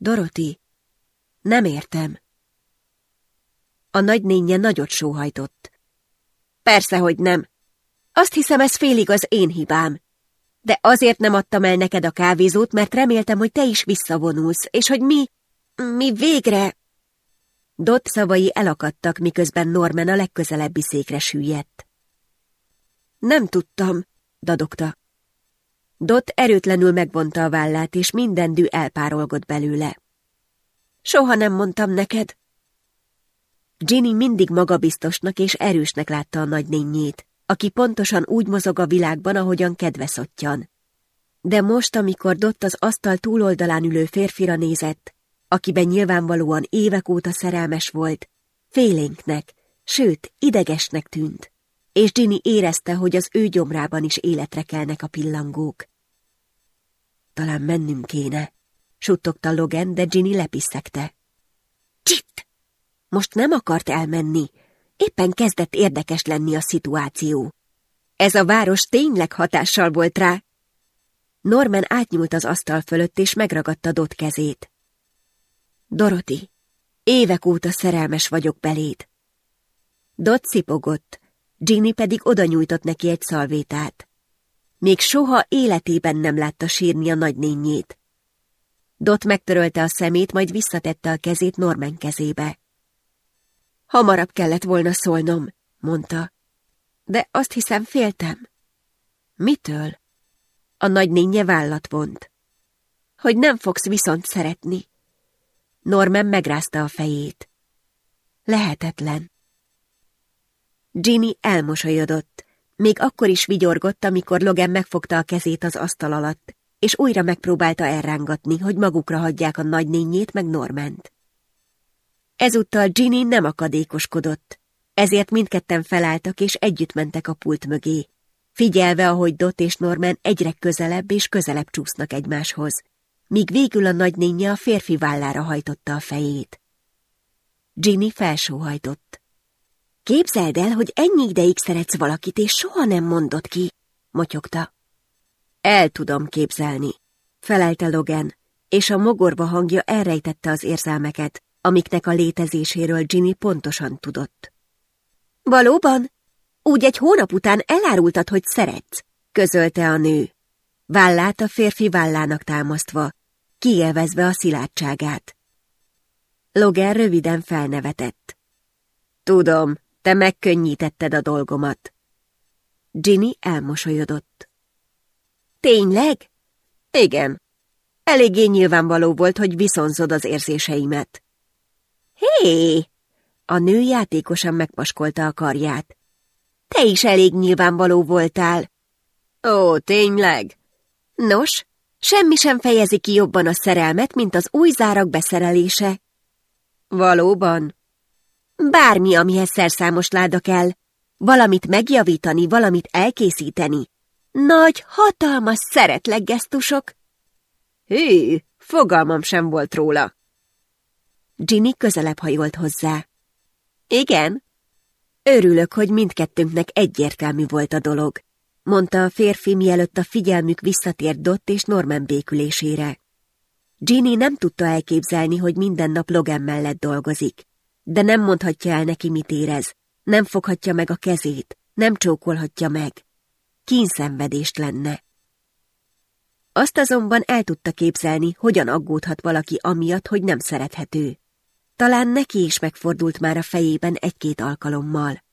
Doroti, nem értem. A nagynénye nagyot sóhajtott. Persze, hogy nem. Azt hiszem, ez félig az én hibám. De azért nem adtam el neked a kávézót, mert reméltem, hogy te is visszavonulsz, és hogy mi, mi végre... Dot szavai elakadtak, miközben Norman a legközelebbi székre süllyedt. Nem tudtam, dadogta. Dot erőtlenül megvonta a vállát, és minden dű elpárolgott belőle. Soha nem mondtam neked. Ginny mindig magabiztosnak és erősnek látta a nagynényét, aki pontosan úgy mozog a világban, ahogyan kedve szottyan. De most, amikor Dott az asztal túloldalán ülő férfira nézett, akiben nyilvánvalóan évek óta szerelmes volt, félénknek, sőt, idegesnek tűnt és Ginny érezte, hogy az ő gyomrában is életre kelnek a pillangók. Talán mennünk kéne, suttogta Logan, de Ginny lepiszegte. Csitt! Most nem akart elmenni, éppen kezdett érdekes lenni a szituáció. Ez a város tényleg hatással volt rá. Norman átnyúlt az asztal fölött, és megragadta Dot kezét. Doroti, évek óta szerelmes vagyok beléd. Dot szipogott, Ginny pedig oda nyújtott neki egy szalvétát. Még soha életében nem látta sírni a nagynényét. Dot megtörölte a szemét, majd visszatette a kezét Norman kezébe. Hamarabb kellett volna szólnom, mondta. De azt hiszem féltem. Mitől? A nagynénye vállat vont. Hogy nem fogsz viszont szeretni. Norman megrázta a fejét. Lehetetlen. Ginny elmosolyodott. Még akkor is vigyorgott, amikor Logan megfogta a kezét az asztal alatt, és újra megpróbálta elrángatni, hogy magukra hagyják a nagynényét meg Norment. Ezúttal Ginny nem akadékoskodott. ezért mindketten felálltak és együtt mentek a pult mögé, figyelve, ahogy Dot és Norman egyre közelebb és közelebb csúsznak egymáshoz, míg végül a nagynénye a férfi vállára hajtotta a fejét. Ginny felsóhajtott. Képzeld el, hogy ennyi ideig szeretsz valakit, és soha nem mondott ki, motyogta. El tudom képzelni, felelte Logan, és a mogorva hangja elrejtette az érzelmeket, amiknek a létezéséről Ginny pontosan tudott. Valóban? Úgy egy hónap után elárultad, hogy szeretsz, közölte a nő. Vállát a férfi vállának támasztva, kielvezve a szilárdságát. Logan röviden felnevetett. Tudom, te megkönnyítetted a dolgomat. Ginny elmosolyodott. Tényleg? Igen. Eléggé nyilvánvaló volt, hogy viszonzod az érzéseimet. Hé! A nő játékosan megpaskolta a karját. Te is elég nyilvánvaló voltál. Ó, tényleg? Nos, semmi sem fejezi ki jobban a szerelmet, mint az új zárak beszerelése. Valóban? Bármi, amihez szerszámos láda kell. Valamit megjavítani, valamit elkészíteni. Nagy, hatalmas szeretlek gesztusok. Hű, fogalmam sem volt róla. Ginny közelebb hajolt hozzá. Igen? Örülök, hogy mindkettőnknek egyértelmű volt a dolog, mondta a férfi, mielőtt a figyelmük visszatért Dott és Norman békülésére. Ginny nem tudta elképzelni, hogy minden nap Logan mellett dolgozik, de nem mondhatja el neki, mit érez, nem foghatja meg a kezét, nem csókolhatja meg. Kínszenvedést lenne. Azt azonban el tudta képzelni, hogyan aggódhat valaki amiatt, hogy nem szerethető. Talán neki is megfordult már a fejében egy-két alkalommal.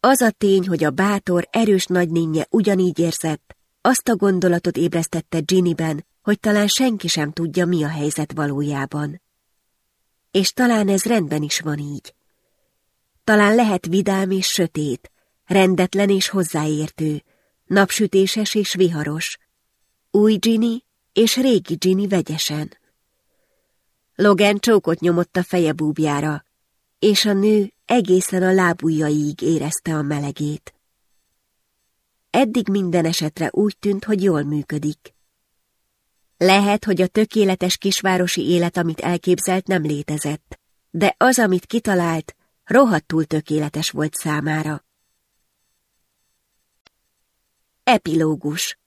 Az a tény, hogy a bátor, erős nagynénye ugyanígy érzett, azt a gondolatot ébresztette Ginnyben, hogy talán senki sem tudja, mi a helyzet valójában. És talán ez rendben is van így. Talán lehet vidám és sötét, rendetlen és hozzáértő, napsütéses és viharos, új Ginny és régi Ginny vegyesen. Logan csókot nyomott a feje búbjára, és a nő egészen a lábujjaiig érezte a melegét. Eddig minden esetre úgy tűnt, hogy jól működik. Lehet, hogy a tökéletes kisvárosi élet, amit elképzelt, nem létezett, de az, amit kitalált, rohadtul tökéletes volt számára. Epilógus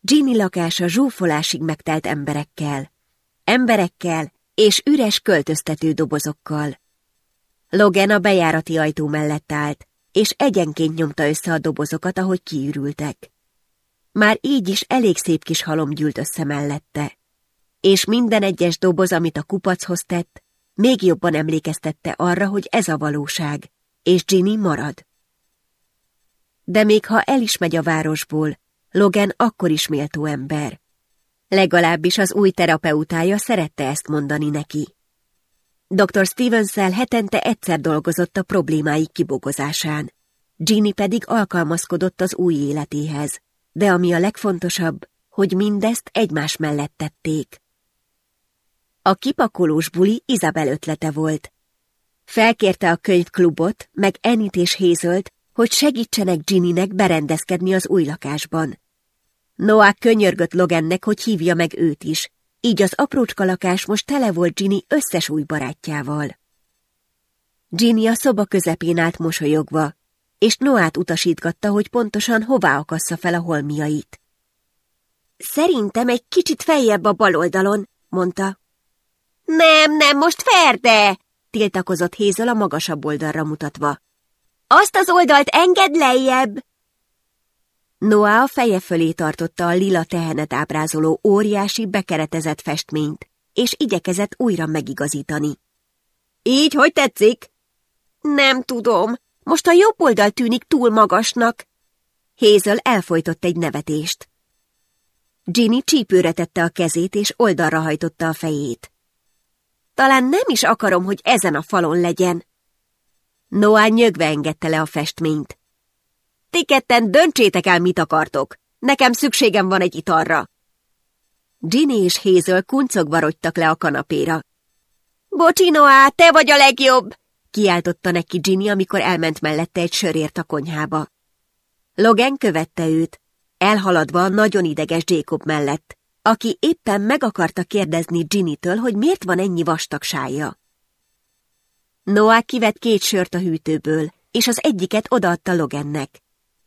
Ginny lakása zsúfolásig megtelt emberekkel. Emberekkel és üres költöztető dobozokkal. Logan a bejárati ajtó mellett állt, és egyenként nyomta össze a dobozokat, ahogy kiürültek. Már így is elég szép kis halom gyűlt össze mellette, és minden egyes doboz, amit a kupachoz tett, még jobban emlékeztette arra, hogy ez a valóság, és Ginny marad. De még ha el is megy a városból, Logan akkor is méltó ember. Legalábbis az új terapeutája szerette ezt mondani neki. Dr. stevens hetente egyszer dolgozott a problémái kibogozásán. Ginny pedig alkalmazkodott az új életéhez, de ami a legfontosabb, hogy mindezt egymás mellett tették. A kipakolós buli Izabel ötlete volt. Felkérte a könyvklubot, meg Enit és Hézölt, hogy segítsenek Ginnynek berendezkedni az új lakásban. Noah könyörgött Logannek, hogy hívja meg őt is, így az aprócska lakás most tele volt Ginny összes új barátjával. Ginny a szoba közepén állt mosolyogva, és Noát utasítgatta, hogy pontosan hová akassza fel a holmiait. Szerintem egy kicsit feljebb a bal oldalon, mondta. Nem, nem, most ferde! tiltakozott Hézel a magasabb oldalra mutatva. Azt az oldalt engedd lejjebb! Noah a feje fölé tartotta a lila tehenet ábrázoló óriási, bekeretezett festményt, és igyekezett újra megigazítani. Így hogy tetszik? Nem tudom, most a jobb oldal tűnik túl magasnak. Hézel elfolytott egy nevetést. Ginny csípőre tette a kezét, és oldalra hajtotta a fejét. Talán nem is akarom, hogy ezen a falon legyen. Noah nyögve engedte le a festményt. Ti ketten döntsétek el, mit akartok. Nekem szükségem van egy italra. Ginny és Hazel kuncogva rogytak le a kanapéra. Bocsi, Noá, te vagy a legjobb! Kiáltotta neki Ginny, amikor elment mellette egy sörért a konyhába. Logan követte őt, elhaladva a nagyon ideges Jacob mellett, aki éppen meg akarta kérdezni Ginny-től, hogy miért van ennyi vastag sája. Noah kivett két sört a hűtőből, és az egyiket odaadta Logannek.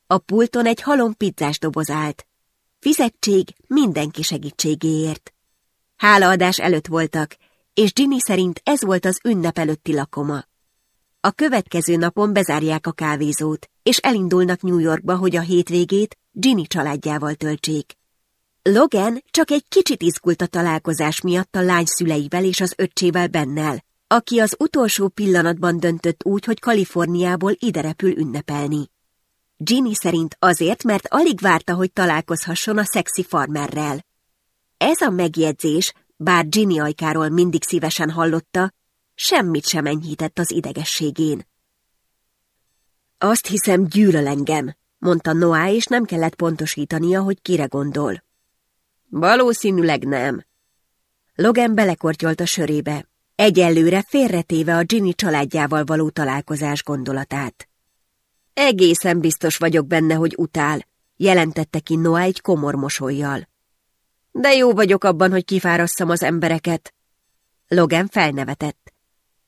A pulton egy halom pizzás doboz állt. Fizetség mindenki segítségéért. Hálaadás előtt voltak, és Ginny szerint ez volt az ünnep előtti lakoma. A következő napon bezárják a kávézót, és elindulnak New Yorkba, hogy a hétvégét Ginny családjával töltsék. Logan csak egy kicsit izgult a találkozás miatt a lány szüleivel és az öccsével bennel, aki az utolsó pillanatban döntött úgy, hogy Kaliforniából ide repül ünnepelni. Ginny szerint azért, mert alig várta, hogy találkozhasson a szexi farmerrel. Ez a megjegyzés, bár Ginny ajkáról mindig szívesen hallotta, semmit sem enyhített az idegességén. Azt hiszem, gyűlöl engem, mondta Noah, és nem kellett pontosítania, hogy kire gondol. Valószínűleg nem. Logan belekortyolt a sörébe, egyelőre félretéve a Ginny családjával való találkozás gondolatát. Egészen biztos vagyok benne, hogy utál, jelentette ki Noah egy komor mosolyjal. De jó vagyok abban, hogy kifárasszam az embereket. Logan felnevetett.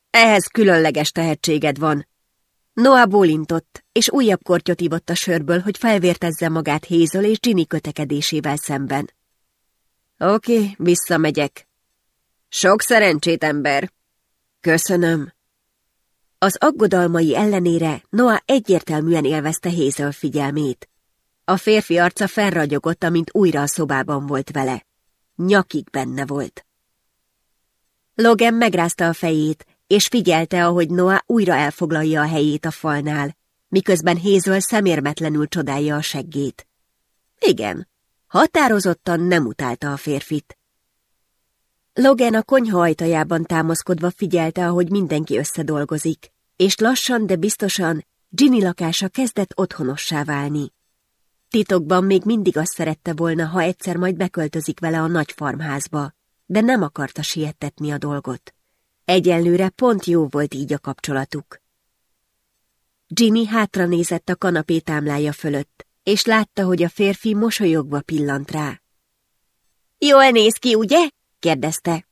Ehhez különleges tehetséged van. Noah bólintott, és újabb kortyot ívott a sörből, hogy felvértezze magát Hézol és Ginny kötekedésével szemben. Oké, okay, visszamegyek. Sok szerencsét, ember! Köszönöm. Az aggodalmai ellenére Noah egyértelműen élvezte Hézol figyelmét. A férfi arca felragyogott, amint újra a szobában volt vele. Nyakig benne volt. Logan megrázta a fejét, és figyelte, ahogy Noah újra elfoglalja a helyét a falnál, miközben Hézöl szemérmetlenül csodálja a seggét. Igen, határozottan nem utálta a férfit. Logan a konyha ajtajában támaszkodva figyelte, ahogy mindenki összedolgozik, és lassan, de biztosan Ginny lakása kezdett otthonossá válni. Titokban még mindig azt szerette volna, ha egyszer majd beköltözik vele a nagy farmházba, de nem akarta siettetni a dolgot. Egyelőre pont jó volt így a kapcsolatuk. Ginny hátra nézett a kanapé támlája fölött, és látta, hogy a férfi mosolyogva pillant rá. Jól néz ki, ugye? kérdezte.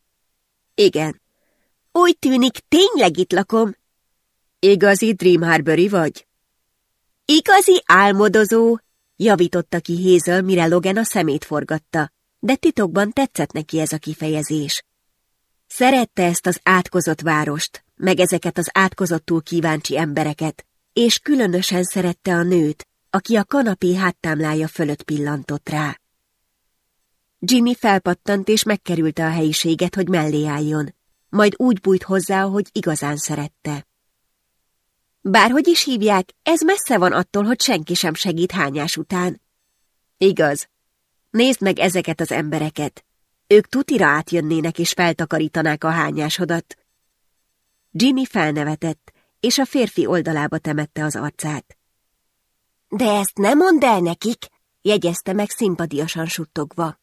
Igen. Úgy tűnik, tényleg itt lakom. Igazi Dream Harbori vagy? Igazi álmodozó, javította ki Hézöl, mire Logan a szemét forgatta, de titokban tetszett neki ez a kifejezés. Szerette ezt az átkozott várost, meg ezeket az átkozottul kíváncsi embereket, és különösen szerette a nőt, aki a kanapé háttámlája fölött pillantott rá. Ginny felpattant és megkerülte a helyiséget, hogy mellé álljon, majd úgy bújt hozzá, hogy igazán szerette. Bárhogy is hívják, ez messze van attól, hogy senki sem segít hányás után. Igaz. Nézd meg ezeket az embereket. Ők tutira átjönnének és feltakarítanák a hányásodat. Ginny felnevetett, és a férfi oldalába temette az arcát. De ezt nem mondd el nekik, jegyezte meg szimpadiasan suttogva.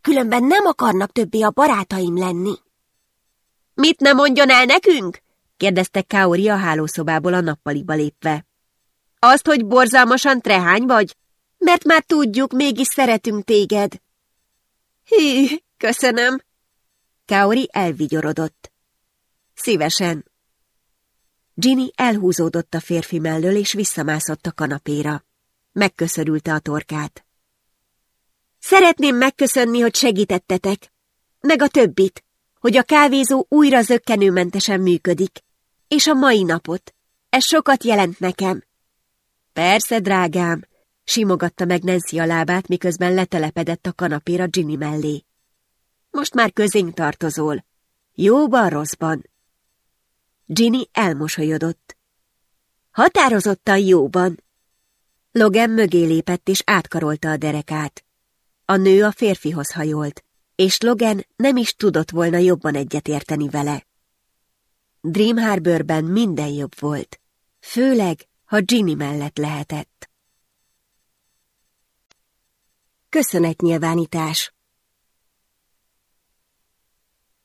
Különben nem akarnak többé a barátaim lenni. Mit nem mondjon el nekünk? kérdezte Kaori a hálószobából a nappaliba lépve. Azt, hogy borzalmasan trehány vagy? Mert már tudjuk, mégis szeretünk téged. Hű, köszönöm. Kaori elvigyorodott. Szívesen. Ginny elhúzódott a férfi mellől, és visszamászott a kanapéra. Megköszörülte a torkát. Szeretném megköszönni, hogy segítettetek, meg a többit, hogy a kávézó újra zöggenőmentesen működik, és a mai napot. Ez sokat jelent nekem. Persze, drágám, simogatta meg Nancy a lábát, miközben letelepedett a kanapéra Ginny mellé. Most már közénk tartozol. Jóban, rosszban. Ginny elmosolyodott. Határozottan jóban. Logan mögé lépett és átkarolta a derekát. A nő a férfihoz hajolt, és Logan nem is tudott volna jobban egyetérteni vele. Dream Harborben minden jobb volt, főleg, ha Ginny mellett lehetett. Köszönetnyilvánítás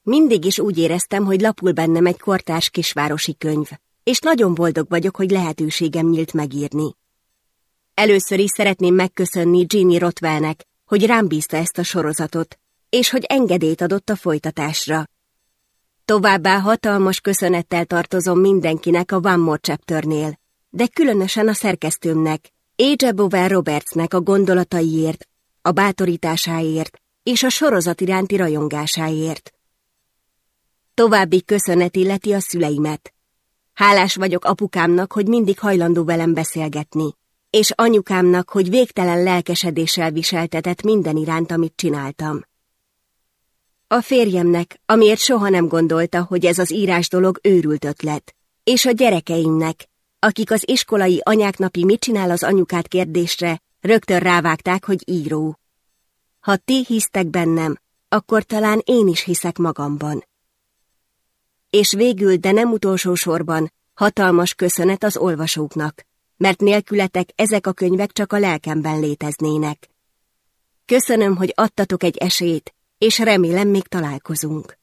Mindig is úgy éreztem, hogy lapul bennem egy kortárs kisvárosi könyv, és nagyon boldog vagyok, hogy lehetőségem nyílt megírni. Először is szeretném megköszönni Ginny Rotwellnek, hogy rám bízta ezt a sorozatot, és hogy engedélyt adott a folytatásra. Továbbá hatalmas köszönettel tartozom mindenkinek a One More Chapternél, de különösen a szerkesztőmnek, Age Bower Robertsnek a gondolataiért, a bátorításáért és a sorozat iránti rajongásáért. További köszönet illeti a szüleimet. Hálás vagyok apukámnak, hogy mindig hajlandó velem beszélgetni, és anyukámnak, hogy végtelen lelkesedéssel viseltetett minden iránt, amit csináltam. A férjemnek, amiért soha nem gondolta, hogy ez az írás dolog őrült ötlet, és a gyerekeimnek, akik az iskolai anyáknapi mit csinál az anyukát kérdésre, rögtön rávágták, hogy író. Ha ti hisztek bennem, akkor talán én is hiszek magamban. És végül, de nem utolsó sorban, hatalmas köszönet az olvasóknak, mert nélkületek ezek a könyvek csak a lelkemben léteznének. Köszönöm, hogy adtatok egy esélyt, és remélem még találkozunk.